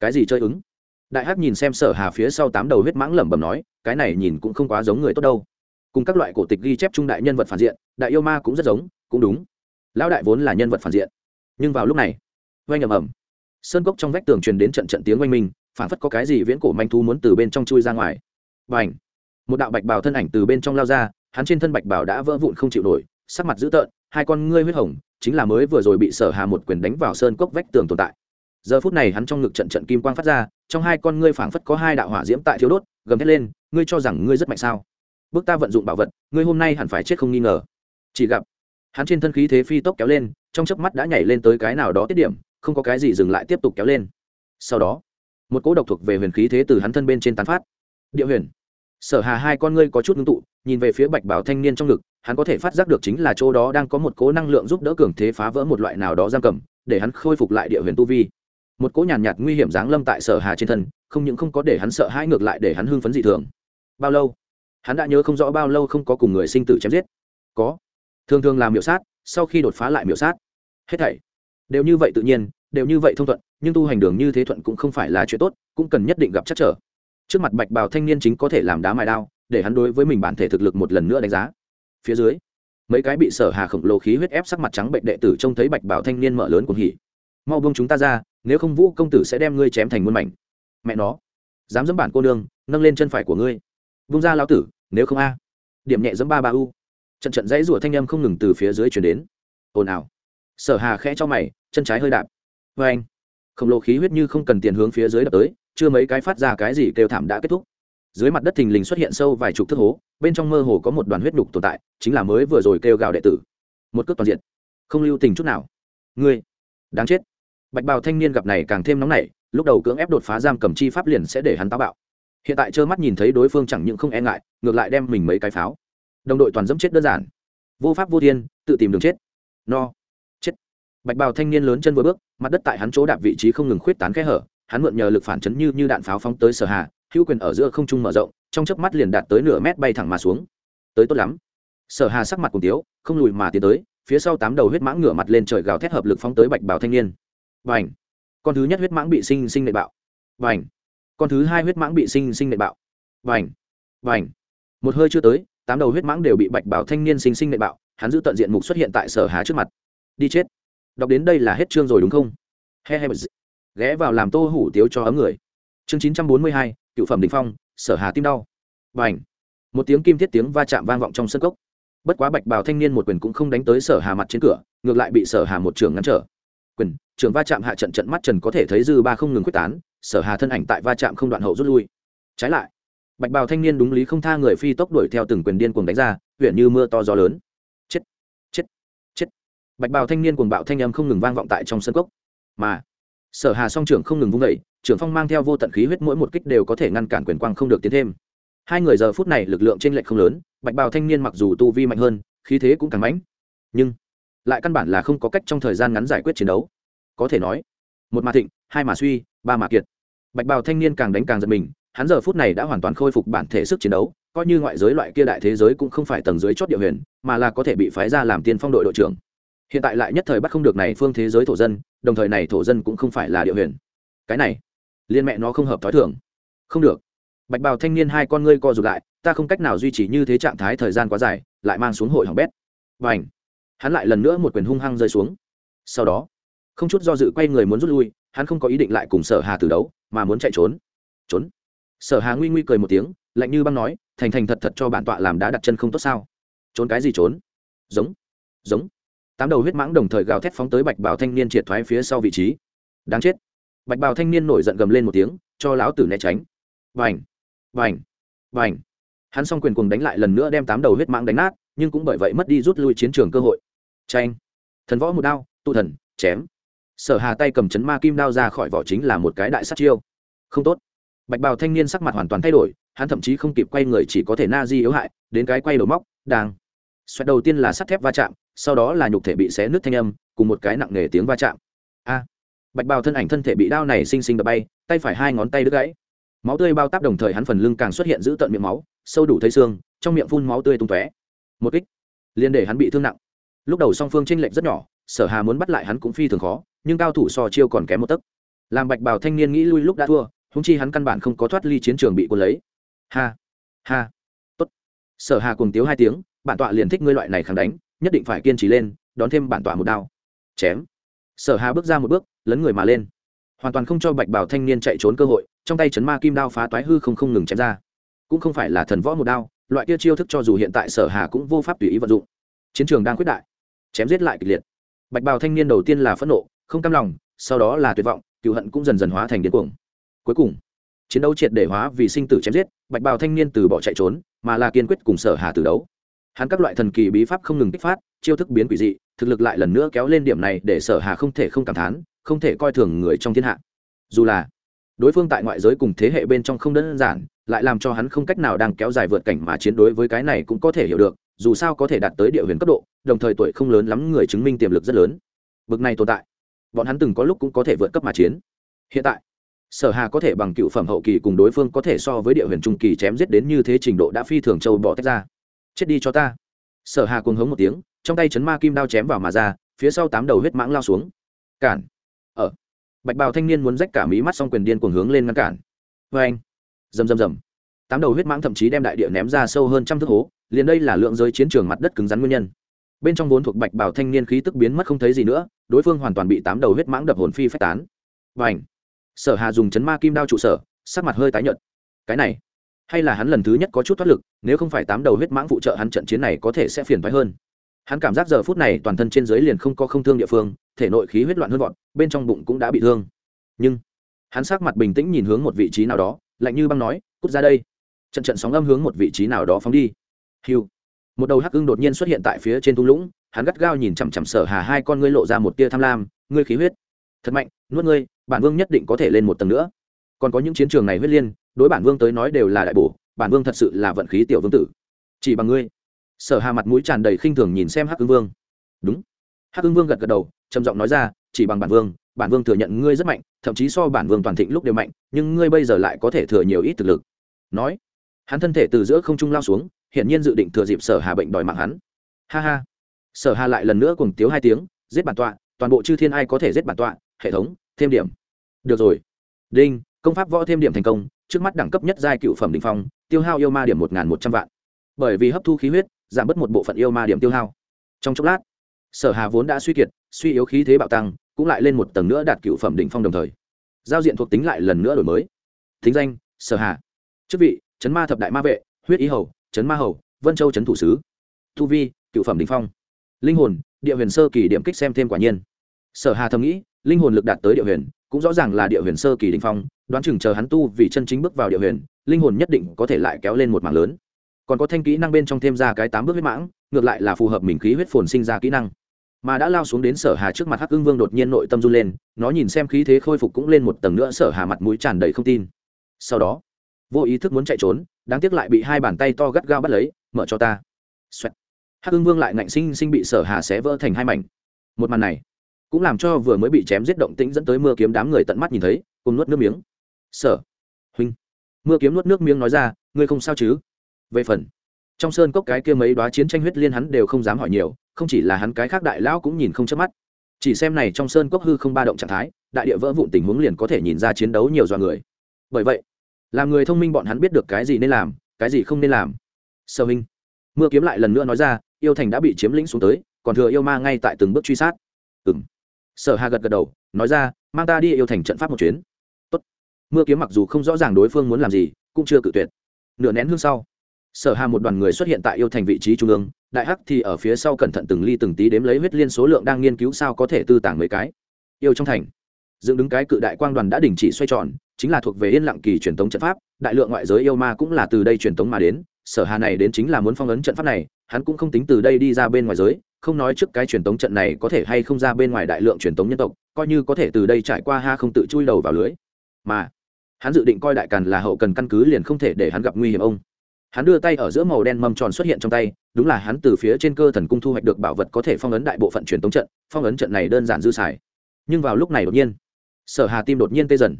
cái gì chơi ứng? Đại hắc nhìn xem sở hà phía sau tám đầu huyết mãng lẩm bẩm nói, cái này nhìn cũng không quá giống người tốt đâu. Cùng các loại cổ tịch ghi chép trung đại nhân vật phản diện, đại yêu ma cũng rất giống, cũng đúng. Lão đại vốn là nhân vật phản diện. Nhưng vào lúc này, oanh ầm ầm. Sơn cốc trong vách tường truyền đến trận trận tiếng oanh minh, phản phất có cái gì viễn cổ manh thu muốn từ bên trong chui ra ngoài. Và ảnh một đạo bạch bào thân ảnh từ bên trong lao ra, hắn trên thân bạch bào đã vỡ vụn không chịu nổi sắc mặt dữ tợn, hai con ngươi huyết hồng, chính là mới vừa rồi bị sở hà một quyền đánh vào sơn cốc vách tường tồn tại. Giờ phút này hắn trong ngực trận trận kim quang phát ra, trong hai con ngươi phảng phất có hai đạo hỏa diễm tại thiếu đốt, gầm thét lên, ngươi cho rằng ngươi rất mạnh sao? Bước ta vận dụng bảo vật, ngươi hôm nay hẳn phải chết không nghi ngờ. Chỉ gặp, hắn trên thân khí thế phi tốc kéo lên, trong chớp mắt đã nhảy lên tới cái nào đó tiết điểm, không có cái gì dừng lại tiếp tục kéo lên. Sau đó, một cỗ độc thuộc về huyền khí thế từ hắn thân bên trên tán phát. Địa huyền. Sở hà hai con ngươi có chút ngưng tụ, nhìn về phía bạch bảo thanh niên trong ngực hắn có thể phát giác được chính là chỗ đó đang có một cố năng lượng giúp đỡ cường thế phá vỡ một loại nào đó giam cầm để hắn khôi phục lại địa huyền tu vi. Một cỗ nhàn nhạt, nguy hiểm giáng lâm tại sở hà trên thân không những không có để hắn sợ hãi ngược lại để hắn hưng phấn dị thường. Bao lâu? Hắn đã nhớ không rõ bao lâu không có cùng người sinh tử chém giết. Có. Thường thường làm miểu sát sau khi đột phá lại miểu sát. Hết thảy. Đều như vậy tự nhiên đều như vậy thông thuận nhưng tu hành đường như thế thuận cũng không phải là chuyện tốt cũng cần nhất định gặp chắc trở. Trước mặt bạch bào thanh niên chính có thể làm đá mài đao để hắn đối với mình bản thể thực lực một lần nữa đánh giá phía dưới, mấy cái bị sở hà khổng lồ khí huyết ép sắc mặt trắng bệnh đệ tử trông thấy bạch bào thanh niên mở lớn cuồng hỉ. Mau buông chúng ta ra, nếu không vũ công tử sẽ đem ngươi chém thành muôn mảnh. Mẹ nó, dám dẫm bản cô nương, nâng lên chân phải của ngươi. Vung ra lao tử, nếu không a. Điểm nhẹ dẫm ba ba u. Trận trận dãy rủa thanh â m không ngừng từ phía dưới chuyển đến. Ồn ào. Sở hà khẽ cho mày, chân trái hơi đạp. Vê anh khổng lồ khí huyết như không cần tiền hướng phía dưới đập tới, chưa mấy cái phát ra cái gì kêu thảm đã kết thúc dưới mặt đất thình lình xuất hiện sâu vài chục thước hố, bên trong mơ hồ có một đoàn huyết đục tồn tại, chính là mới vừa rồi kêu gào đệ tử. Một cước toàn diện. Không lưu tình chút nào. Ngươi, đáng chết. Bạch bào thanh niên gặp này càng thêm nóng nảy, lúc đầu cưỡng ép đột phá giam cầm chi pháp liền sẽ để hắn táo bạo. Hiện tại trơ mắt nhìn thấy đối phương chẳng những không e ngại, ngược lại đem mình mấy cái pháo. Đồng đội toàn dẫm chết đơn giản. Vô pháp vô thiên, tự tìm đường chết. No. Chết. Bạch bào thanh niên lớn chân vừa bước, mặt đất tại hắn chỗ đạp vị trí không ngừng khuyết tán kẽ hở, hắn mượn nhờ lực phản chấn như như đạn pháo phóng tới sở hà hữu quyền ở giữa không trung mở rộng, trong chớp mắt liền đạt tới nửa mét bay thẳng mà xuống. Tới tốt lắm. Sở hà sắc mặt cùng tiếu, không lùi mà tiến tới, phía sau tám đầu huyết mãng ngửa mặt lên trời gào thét hợp lực phóng tới bạch bào thanh niên. Và ảnh con thứ nhất huyết mãng bị sinh sinh nệ bạo. Và ảnh con thứ hai huyết mãng bị sinh sinh nệ bạo. Và ảnh và ảnh một hơi chưa tới, tám đầu huyết mãng đều bị bạch bảo thanh niên sinh sinh nệ bạo, hắn giữ tận diện mục xuất hiện tại sở hà trước mặt. Đi chết! Đọc đến đây là hết chương rồi đúng không? He he ghé vào làm tô hủ tiếu cho ấm người. Chương chín trăm bốn mươi hai cựu phẩm đình phong, sở hà tim đau. Và ảnh một tiếng kim thiết tiếng va chạm vang vọng trong sân cốc. Bất quá bạch bào thanh niên một quyền cũng không đánh tới sở hà mặt trên cửa, ngược lại bị sở hà một trường ngăn trở. Quyền, trường va chạm hạ trận trận mắt trần có thể thấy dư ba không ngừng quyết tán, sở hà thân ảnh tại va chạm không đoạn hậu rút lui. Trái lại, bạch bào thanh niên đúng lý không tha người phi tốc đuổi theo từng quyền điên cuồng đánh ra, huyện như mưa to gió lớn. Chết! Chết! Chết! Bạch bào thanh niên cuồng bạo thanh âm không ngừng vang vọng tại trong sân cốc. Mà, sở hà song trưởng không ngừng vung vẩy trưởng phong mang theo vô tận khí huyết mỗi một kích đều có thể ngăn cản quyền quang không được tiến thêm. Hai người giờ phút này lực lượng trên lệch không lớn, bạch bào thanh niên mặc dù tu vi mạnh hơn, khí thế cũng càng mãnh. Nhưng, lại căn bản là không có cách trong thời gian ngắn giải quyết chiến đấu. Có thể nói, một mà thịnh, hai mà suy, ba mà kiệt. Bạch bào thanh niên càng đánh càng giật mình, hắn giờ phút này đã hoàn toàn khôi phục bản thể sức chiến đấu, coi như ngoại giới loại kia đại thế giới cũng không phải tầng dưới chót địa huyền, mà là có thể bị phái ra làm tiên phong đội đội trưởng. Hiện tại lại nhất thời bắt không được này phương thế giới thổ dân, đồng thời này thổ dân cũng không phải là địa huyền. Cái này liên mẹ nó không hợp thói thường. Không được. Bạch bào thanh niên hai con ngươi co r ụ t lại, ta không cách nào duy trì như thế trạng thái thời gian quá dài, lại mang xuống hội hỏng bét. Và ảnh hắn lại lần nữa một quyền hung hăng rơi xuống. Sau đó, không chút do dự quay người muốn rút lui, hắn không có ý định lại cùng sở hà từ đấu, mà muốn chạy trốn. Trốn. Sở hà nguy nguy cười một tiếng, lạnh như băng nói, thành thành thật thật cho bản tọa làm đá đặt chân không tốt sao? Trốn cái gì trốn? Giống. Giống. Tám đầu huyết mãng đồng thời gào thét phóng tới bạch bảo thanh niên triệt thoái phía sau vị trí. Đáng chết bạch bào thanh niên nổi giận gầm lên một tiếng, cho lão tử né tránh. Vành vành vành hắn s o n g quyền cùng đánh lại lần nữa đem tám đầu huyết mạng đánh nát, nhưng cũng bởi vậy mất đi rút lui chiến trường cơ hội. Tranh thần võ một đao, tụ thần, chém. Sở hà tay cầm chấn ma kim đao ra khỏi vỏ chính là một cái đại sát chiêu. Không tốt. Bạch bào thanh niên sắc mặt hoàn toàn thay đổi, hắn thậm chí không kịp quay người chỉ có thể na di yếu hại, đến cái quay đầu móc, đang. Xoẹt đầu tiên là sắt thép va chạm, sau đó là nhục thể bị xé nứt thanh âm, cùng một cái nặng nề tiếng va chạm. A! Bạch bào thân ảnh thân thể bị đao này xinh xinh đập bay, tay phải hai ngón tay đứt gãy. Máu tươi bao táp đồng thời hắn phần lưng càng xuất hiện giữ tận miệng máu, sâu đủ thấy xương, trong miệng phun máu tươi tung tóe. Một kích, liền để hắn bị thương nặng. Lúc đầu song phương tranh lệch rất nhỏ, sở hà muốn bắt lại hắn cũng phi thường khó, nhưng cao thủ so chiêu còn kém một tấc. Làm bạch bào thanh niên nghĩ lui lúc đã thua húng chi hắn căn bản không có thoát ly chiến trường bị quân lấy. Ha ha, tốt. Sở hà cùng tiếu hai tiếng, bản tọa liền thích ngươi loại này kháng đánh, nhất định phải kiên trì lên, đón thêm bản tọa một đao. Chém. Sở hà bước ra một bước lấn người mà lên. Hoàn toàn không cho bạch bảo thanh niên chạy trốn cơ hội, trong tay chấn ma kim đao phá toái hư không không ngừng chém ra. Cũng không phải là thần võ một đao, loại kia chiêu thức cho dù hiện tại sở hà cũng vô pháp tùy ý vận dụng. Chiến trường đang quyết đại, chém giết lại kịch liệt. Bạch bào thanh niên đầu tiên là phẫn nộ, không cam lòng, sau đó là tuyệt vọng cựu hận cũng dần dần hóa thành điên cuồng. Cuối cùng, chiến đấu triệt để hóa vì sinh tử chém giết, bạch bào thanh niên từ bỏ chạy trốn, mà là kiên quyết cùng sở hà từ đấu. Hắn các loại thần kỳ bí pháp không ngừng kích phát, chiêu thức biến quỷ dị, thực lực lại lần nữa kéo lên điểm này để sở hà không thể không cảm thán không thể coi thường người trong thiên hạ. Dù là đối phương tại ngoại giới cùng thế hệ bên trong không đơn giản, lại làm cho hắn không cách nào đang kéo dài vượt cảnh mà chiến đối với cái này cũng có thể hiểu được, dù sao có thể đạt tới địa huyền cấp độ, đồng thời tuổi không lớn lắm người chứng minh tiềm lực rất lớn. Bực này tồn tại, bọn hắn từng có lúc cũng có thể vượt cấp mà chiến. Hiện tại, sở hà có thể bằng cựu phẩm hậu kỳ cùng đối phương có thể so với địa huyền trung kỳ chém giết đến như thế trình độ đã phi thường châu bỏ tách ra. Chết đi cho ta. Sở hà cuồng hống một tiếng, trong tay chấn ma kim đao chém vào mà ra, phía sau tám đầu huyết mãng lao xuống. Cản ở bạch bào thanh niên muốn rách cả mí mắt xong quyền điên cuồng hướng lên ngăn cản. Vê anh. Rầm rầm rầm. Tám đầu huyết mãng thậm chí đem đại địa ném ra sâu hơn trăm thước hố, liền đây là lượng giới chiến trường mặt đất cứng rắn nguyên nhân. Bên trong vốn thuộc bạch bào thanh niên khí tức biến mất không thấy gì nữa, đối phương hoàn toàn bị tám đầu huyết mãng đập hồn phi phách tán. Vâng Và ảnh sở hà dùng chấn ma kim đao trụ sở, sắc mặt hơi tái nhợt. Cái này, hay là hắn lần thứ nhất có chút thoát lực, nếu không phải tám đầu huyết mãng phụ trợ hắn trận chiến này có thể sẽ phiền phái hơn hắn cảm giác giờ phút này toàn thân trên dưới liền không có không thương địa phương, thể nội khí huyết loạn hơn vọt, bên trong bụng cũng đã bị thương. Nhưng, hắn sắc mặt bình tĩnh nhìn hướng một vị trí nào đó, lạnh như băng nói, cút ra đây. Trận trận sóng âm hướng một vị trí nào đó phóng đi. Hiu một đầu hắc ưng đột nhiên xuất hiện tại phía trên thung lũng, hắn gắt gao nhìn chằm chằm sở hà hai con ngươi lộ ra một tia tham lam, ngươi khí huyết, thật mạnh, nuốt ngươi, bản vương nhất định có thể lên một tầng nữa. Còn có những chiến trường này huyết liên, đối bản vương tới nói đều là đại bổ, bản vương thật sự là vận khí tiểu vương tử. Chỉ bằng ngươi sở hà mặt mũi tràn đầy khinh thường nhìn xem hắc ưng vương. Đúng. Hắc ưng vương gật gật đầu, trầm giọng nói ra, chỉ bằng bản vương bản vương thừa nhận ngươi rất mạnh, thậm chí so bản vương toàn thịnh lúc đều mạnh, nhưng ngươi bây giờ lại có thể thừa nhiều ít thực lực. Nói, hắn thân thể từ giữa không trung lao xuống, hiển nhiên dự định thừa dịp sở hà bệnh đòi mạng hắn. Ha ha. Sở hà lại lần nữa cùng tiếu hai tiếng, giết bản tọa, toàn bộ chư thiên ai có thể giết bản tọa, hệ thống, thêm điểm. Được rồi. Đinh, công pháp võ thêm điểm thành công, trước mắt đẳng cấp nhất giai cựu phẩm đình phong, tiêu hao yêu ma điểm một một trăm vạn. Bởi vì hấp thu khí huyết giảm bớt một bộ phận yêu ma điểm tiêu hao. Trong chốc lát, sở hà vốn đã suy kiệt, suy yếu khí thế bạo tăng, cũng lại lên một tầng nữa đạt cựu phẩm đỉnh phong đồng thời. Giao diện thuộc tính lại lần nữa đổi mới. Thính danh, sở hà. Chức vị, chấn ma thập đại ma vệ, huyết ý hầu, chấn ma hầu, vân châu chấn thủ sứ. Thu vi, cựu phẩm đỉnh phong. Linh hồn, địa huyền sơ kỳ điểm kích xem thêm quả nhiên. Sở hà thầm nghĩ, linh hồn lực đạt tới địa huyền, cũng rõ ràng là địa huyền sơ kỳ đỉnh phong, đoán chừng chờ hắn tu vì chân chính bước vào địa huyền, linh hồn nhất định có thể lại kéo lên một mảng lớn còn có thanh kỹ năng bên trong thêm ra cái tám bước huyết mãng, ngược lại là phù hợp mình khí huyết phồn sinh ra kỹ năng. Mà đã lao xuống đến sở hà trước mặt hắc ưng vương đột nhiên nội tâm run lên, nó nhìn xem khí thế khôi phục cũng lên một tầng nữa sở hà mặt mũi tràn đầy không tin. Sau đó, vô ý thức muốn chạy trốn, đáng tiếc lại bị hai bàn tay to gắt gao bắt lấy, mở cho ta. Xoẹt. hắc ưng vương lại ngạnh sinh sinh bị sở hà xé vỡ thành hai mảnh. Một màn này cũng làm cho vừa mới bị chém giết động tĩnh dẫn tới mưa kiếm đám người tận mắt nhìn thấy, cùng nuốt nước miếng. Sở huynh. Mưa kiếm nuốt nước miếng nói ra, ngươi không sao chứ? Về phần. Trong sơn cốc cái kia mấy đoá chiến tranh huyết liên hắn đều không dám hỏi nhiều, không chỉ là hắn cái khác đại lão cũng nhìn không chớp mắt. Chỉ xem này trong sơn cốc hư không ba động trạng thái, đại địa vỡ vụn tình huống liền có thể nhìn ra chiến đấu nhiều do người. Bởi vậy, làm người thông minh bọn hắn biết được cái gì nên làm, cái gì không nên làm. Sơ minh, mưa kiếm lại lần nữa nói ra, yêu thành đã bị chiếm lĩnh xuống tới, còn thừa yêu ma ngay tại từng bước truy sát. Ừ m sở hà gật gật đầu, nói ra, mang ta đi yêu thành trận pháp một chuyến. Tốt. mưa kiếm mặc dù không rõ ràng đối phương muốn làm gì, cũng chưa cự tuyệt. Nửa nén hương sau sở hà một đoàn người xuất hiện tại yêu thành vị trí trung ương, đại hắc thì ở phía sau cẩn thận từng ly từng tí đếm lấy huyết liên số lượng đang nghiên cứu sao có thể tư tàng mấy cái. Yêu trong thành. Dựng đứng cái cự đại quang đoàn đã đình chỉ xoay tròn, chính là thuộc về yên lặng kỳ truyền thống trận pháp, đại lượng ngoại giới yêu ma cũng là từ đây truyền thống mà đến. Sở hà này đến chính là muốn phong ấn trận pháp này, hắn cũng không tính từ đây đi ra bên ngoài giới, không nói trước cái truyền thống trận này có thể hay không ra bên ngoài đại lượng truyền thống nhân tộc, coi như có thể từ đây trải qua ha không tự chui đầu vào lưới. Mà, hắn dự định coi đại càn là hậu cần căn cứ liền không thể để hắn gặp nguy hiểm ông hắn đưa tay ở giữa màu đen mâm tròn xuất hiện trong tay, đúng là hắn từ phía trên cơ thần cung thu hoạch được bảo vật có thể phong ấn đại bộ phận truyền tống trận, phong ấn trận này đơn giản dư xài. Nhưng vào lúc này đột nhiên, sở hà tim đột nhiên tê dần.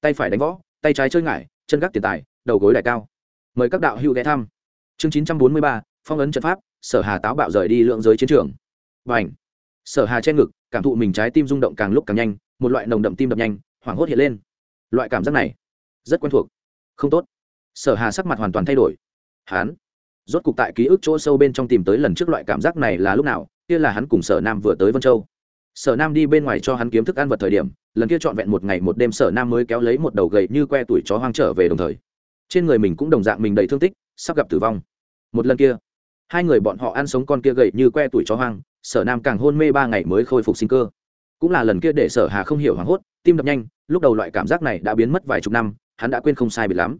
Tay phải đánh võ, tay trái chơi ngải, chân gác tiền tài, đầu gối đại cao. Mời các đạo hữu ghé thăm. Chương chín trăm bốn mươi ba, phong ấn trận pháp, sở hà táo bạo rời đi lượng giới chiến trường. Và ảnh sở hà che ngực, cảm thụ mình trái tim rung động càng lúc càng nhanh, một loại nồng đậm tim đập nhanh, hoảng hốt hiện lên. Loại cảm giác này, rất quen thuộc. Không tốt. Sở hà sắc mặt hoàn toàn thay đổi hắn. Rốt cục tại ký ức chỗ sâu bên trong tìm tới lần trước loại cảm giác này là lúc nào, kia là hắn cùng sở nam vừa tới vân châu. Sở nam đi bên ngoài cho hắn kiếm thức ăn vật thời điểm, lần kia trọn vẹn một ngày một đêm sở nam mới kéo lấy một đầu gậy như que tuổi chó hoang trở về đồng thời. Trên người mình cũng đồng dạng mình đầy thương tích, sắp gặp tử vong. Một lần kia, hai người bọn họ ăn sống con kia gậy như que tuổi chó hoang, sở nam càng hôn mê ba ngày mới khôi phục sinh cơ. Cũng là lần kia để sở hà không hiểu hoảng hốt, tim đập nhanh, lúc đầu loại cảm giác này đã biến mất vài chục năm, hắn đã quên không sai bị lắm.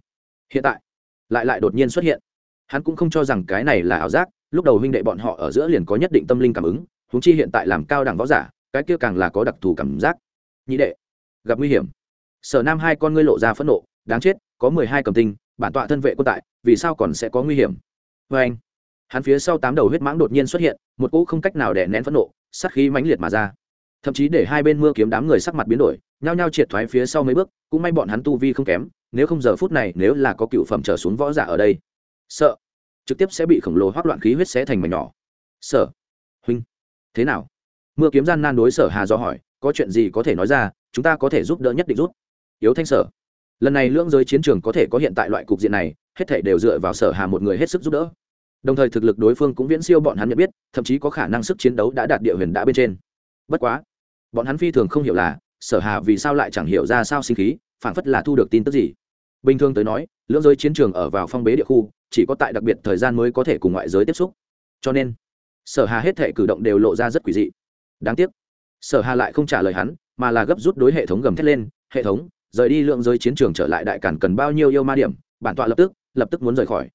Hiện tại, lại lại đột nhiên xuất hiện hắn cũng không cho rằng cái này là ảo giác, lúc đầu huynh đệ bọn họ ở giữa liền có nhất định tâm linh cảm ứng húng chi hiện tại làm cao đẳng võ giả, cái kia càng là có đặc thù cảm giác. Nhị đệ, gặp nguy hiểm. Sở nam hai con ngươi lộ ra phẫn nộ, đáng chết, có mười hai cầm tinh, bản tọa thân vệ quân tại, vì sao còn sẽ có nguy hiểm? Vê anh, hắn phía sau tám đầu huyết mãng đột nhiên xuất hiện, một cỗ không cách nào đè nén phẫn nộ, sát khí mãnh liệt mà ra. Thậm chí để hai bên mưa kiếm đám người sắc mặt biến đổi, nhao nhao triệt thoái phía sau mấy bước, cũng may bọn hắn tu vi không kém, nếu không giờ phút này, nếu là có cựu phẩm trở xuống võ giả ở đây sợ. Trực tiếp sẽ bị khổng lồ hoác loạn khí huyết xé thành mảnh nhỏ. Sở huynh. Thế nào? Mưa kiếm gian nan đối sở hà do hỏi, có chuyện gì có thể nói ra, chúng ta có thể giúp đỡ nhất định rút. Yếu thanh sở. Lần này lưỡng giới chiến trường có thể có hiện tại loại cục diện này, hết thể đều dựa vào sở hà một người hết sức giúp đỡ. Đồng thời thực lực đối phương cũng viễn siêu bọn hắn nhận biết, thậm chí có khả năng sức chiến đấu đã đạt địa huyền đã bên trên. Bất quá, bọn hắn phi thường không hiểu là, sở hà vì sao lại chẳng hiểu ra sao sinh khí phản phất là thu được tin tức gì bình thường tới nói, lưỡng giới chiến trường ở vào phong bế địa khu, chỉ có tại đặc biệt thời gian mới có thể cùng ngoại giới tiếp xúc. Cho nên, sở hà hết thể cử động đều lộ ra rất quỷ dị. Đáng tiếc, sở hà lại không trả lời hắn, mà là gấp rút đối hệ thống gầm thét lên, hệ thống, rời đi lượng giới chiến trường trở lại đại cản cần bao nhiêu yêu ma điểm, bản tọa lập tức lập tức muốn rời khỏi.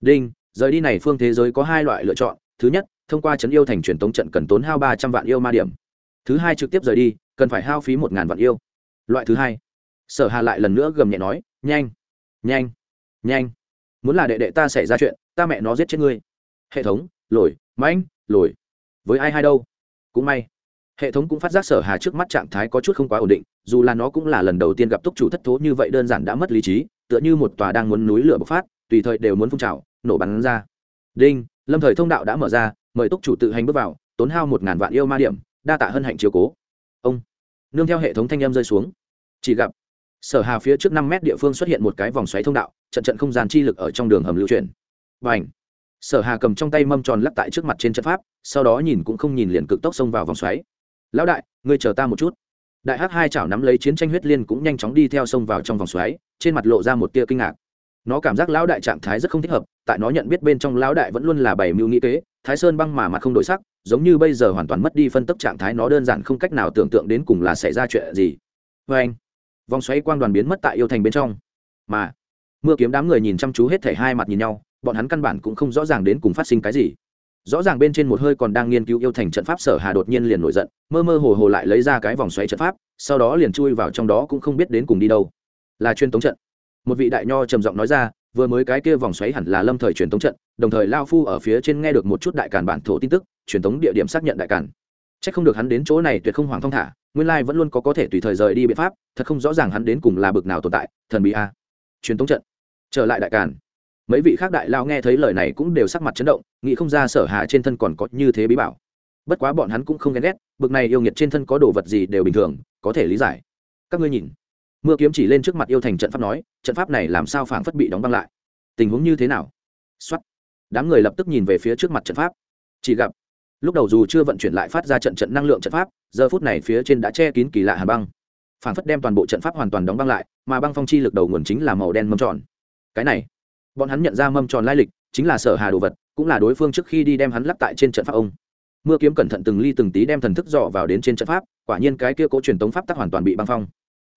Đinh, rời đi này phương thế giới có hai loại lựa chọn. Thứ nhất, thông qua trấn yêu thành truyền tống trận cần tốn hao ba trăm vạn yêu ma điểm. Thứ hai trực tiếp rời đi, cần phải hao phí một ngàn vạn yêu. Loại thứ hai, sở hà lại lần nữa gầm nhẹ nói nhanh. Nhanh. Nhanh. Muốn là đệ đệ ta xảy ra chuyện, ta mẹ nó giết chết ngươi. Hệ thống, lồi, mãnh, lồi. Với ai hai đâu? Cũng may. Hệ thống cũng phát giác sở hà trước mắt trạng thái có chút không quá ổn định, dù là nó cũng là lần đầu tiên gặp túc chủ thất thố như vậy đơn giản đã mất lý trí, tựa như một tòa đang muốn núi lửa bộc phát, tùy thời đều muốn phun trào, nổ bắn ra. Đinh, lâm thời thông đạo đã mở ra, mời túc chủ tự hành bước vào, tốn hao một ngàn vạn yêu ma điểm, đa tạ hân hạnh chiếu cố. Ông. Nương theo hệ thống thanh âm rơi xuống. Chỉ gặp sở hà phía trước năm mét địa phương xuất hiện một cái vòng xoáy thông đạo, trận trận không gian chi lực ở trong đường hầm lưu chuyển. Và ảnh sở hà cầm trong tay mâm tròn lắc tại trước mặt trên trận pháp, sau đó nhìn cũng không nhìn liền cực tốc xông vào vòng xoáy. Lão đại, ngươi chờ ta một chút. Đại hắc hai chảo nắm lấy chiến tranh huyết liên cũng nhanh chóng đi theo sông vào trong vòng xoáy, trên mặt lộ ra một tia kinh ngạc. Nó cảm giác lão đại trạng thái rất không thích hợp, tại nó nhận biết bên trong lão đại vẫn luôn là bảy mưu nghĩ kế, thái sơn băng mà mặt không đổi sắc, giống như bây giờ hoàn toàn mất đi phân tức trạng thái, nó đơn giản không cách nào tưởng tượng đến cùng là xảy ra chuyện gì. Vê anh vòng xoáy quang đoàn biến mất tại yêu thành bên trong. Mà, mưa kiếm đám người nhìn chăm chú hết thể hai mặt nhìn nhau, bọn hắn căn bản cũng không rõ ràng đến cùng phát sinh cái gì. Rõ ràng bên trên một hơi còn đang nghiên cứu yêu thành trận pháp sở hà đột nhiên liền nổi giận, mơ mơ hồ hồ lại lấy ra cái vòng xoáy trận pháp, sau đó liền chui vào trong đó cũng không biết đến cùng đi đâu. Là truyền tống trận. Một vị đại nho trầm giọng nói ra, vừa mới cái kia vòng xoáy hẳn là lâm thời truyền tống trận, đồng thời lao phu ở phía trên nghe được một chút đại càn bản thổ tin tức, truyền tống địa điểm xác nhận đại càn chắc không được hắn đến chỗ này tuyệt không hoàng thong thả, nguyên lai vẫn luôn có có thể tùy thời rời đi biện pháp, thật không rõ ràng hắn đến cùng là bực nào tồn tại, thần bí a. Truyền tống trận. Trở lại đại càn. Mấy vị khác đại lao nghe thấy lời này cũng đều sắc mặt chấn động, nghĩ không ra sở hạ trên thân còn có như thế bí bảo. Bất quá bọn hắn cũng không ghen ghét, bực này yêu nghiệt trên thân có đồ vật gì đều bình thường, có thể lý giải. Các ngươi nhìn. Mưa kiếm chỉ lên trước mặt yêu thành trận pháp nói, trận pháp này làm sao phảng phất bị đóng băng lại. Tình huống như thế nào? Xuất đám người lập tức nhìn về phía trước mặt trận pháp. Chỉ gặp lúc đầu dù chưa vận chuyển lại phát ra trận trận năng lượng trận pháp, giờ phút này phía trên đã che kín kỳ lạ hà băng. Phảng phất đem toàn bộ trận pháp hoàn toàn đóng băng lại, mà băng phong chi lực đầu nguồn chính là màu đen mâm tròn. Cái này, bọn hắn nhận ra mâm tròn lai lịch, chính là sở hà đồ vật, cũng là đối phương trước khi đi đem hắn lắp tại trên trận pháp ông. Mưa kiếm cẩn thận từng ly từng tí đem thần thức dò vào đến trên trận pháp, quả nhiên cái kia cố truyền tống pháp tắc hoàn toàn bị băng phong.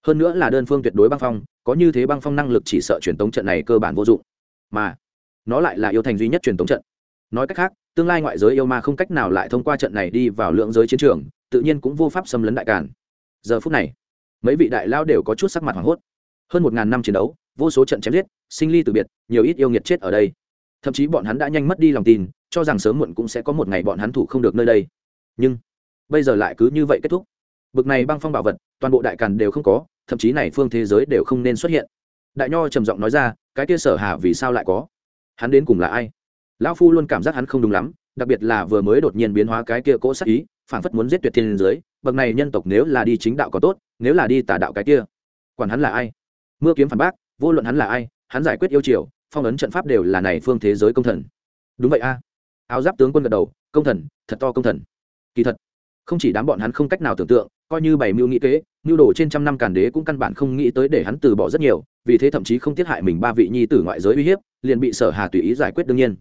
Hơn nữa là đơn phương tuyệt đối băng phong, có như thế băng phong năng lực chỉ sợ truyền tống trận này cơ bản vô dụng. Mà, nó lại là yêu thành duy nhất truyền tống trận. Nói cách khác tương lai ngoại giới yêu ma không cách nào lại thông qua trận này đi vào lượng giới chiến trường, tự nhiên cũng vô pháp xâm lấn đại càn. Giờ phút này, mấy vị đại lao đều có chút sắc mặt hoảng hốt. Hơn một ngàn năm chiến đấu, vô số trận chém giết, sinh ly từ biệt, nhiều ít yêu nghiệt chết ở đây. Thậm chí bọn hắn đã nhanh mất đi lòng tin, cho rằng sớm muộn cũng sẽ có một ngày bọn hắn thủ không được nơi đây. Nhưng, bây giờ lại cứ như vậy kết thúc. Bực này băng phong bảo vật, toàn bộ đại càn đều không có, thậm chí này phương thế giới đều không nên xuất hiện. Đại nho trầm giọng nói ra, cái kia sở hà vì sao lại có? Hắn đến cùng là ai? Lão phu luôn cảm giác hắn không đúng lắm, đặc biệt là vừa mới đột nhiên biến hóa cái kia cỗ sắc ý phản phất muốn giết tuyệt thiên giới, bậc này nhân tộc nếu là đi chính đạo có tốt, nếu là đi tà đạo cái kia. Quản hắn là ai? Mưa kiếm phản bác, vô luận hắn là ai, hắn giải quyết yêu triều, phong ấn trận pháp đều là này phương thế giới công thần. Đúng vậy a. Áo giáp tướng quân gật đầu, công thần, thật to công thần. Kỳ thật, không chỉ đám bọn hắn không cách nào tưởng tượng, coi như bảy mưu nghĩ kế, mưu đồ trên trăm năm càn đế cũng căn bản không nghĩ tới để hắn từ bỏ rất nhiều, vì thế thậm chí không tiết hại mình ba vị nhi tử ngoại giới uy hiếp, liền bị sở hà tùy ý giải quyết đương nhiên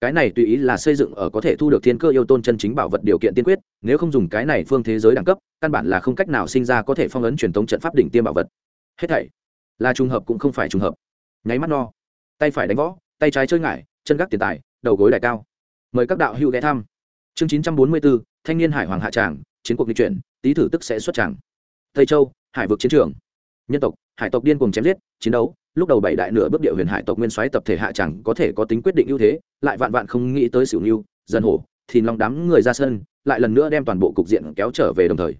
cái này tùy ý là xây dựng ở có thể thu được thiên cơ yêu tôn chân chính bảo vật điều kiện tiên quyết, nếu không dùng cái này phương thế giới đẳng cấp, căn bản là không cách nào sinh ra có thể phong ấn truyền thống trận pháp đỉnh tiêm bảo vật. Hết thảy là trùng hợp cũng không phải trùng hợp. Nháy mắt no. Tay phải đánh võ, tay trái chơi ngải, chân gác tiền tài, đầu gối đại cao. Mời các đạo hữu ghé thăm. Chương chín trăm bốn mươi bốn thanh niên hải hoàng hạ tràng, chiến cuộc di chuyển tý thử tức sẽ xuất tràng. Tây châu, hải vực chiến trường nhân tộc, hải tộc điên cùng chém giết, chiến đấu, lúc đầu bảy đại nửa bước địa huyền hải tộc nguyên soái tập thể hạ chẳng có thể có tính quyết định ưu thế, lại vạn vạn không nghĩ tới xỉu nghiêu dân hổ thì lòng đám người ra sân, lại lần nữa đem toàn bộ cục diện kéo trở về đồng thời.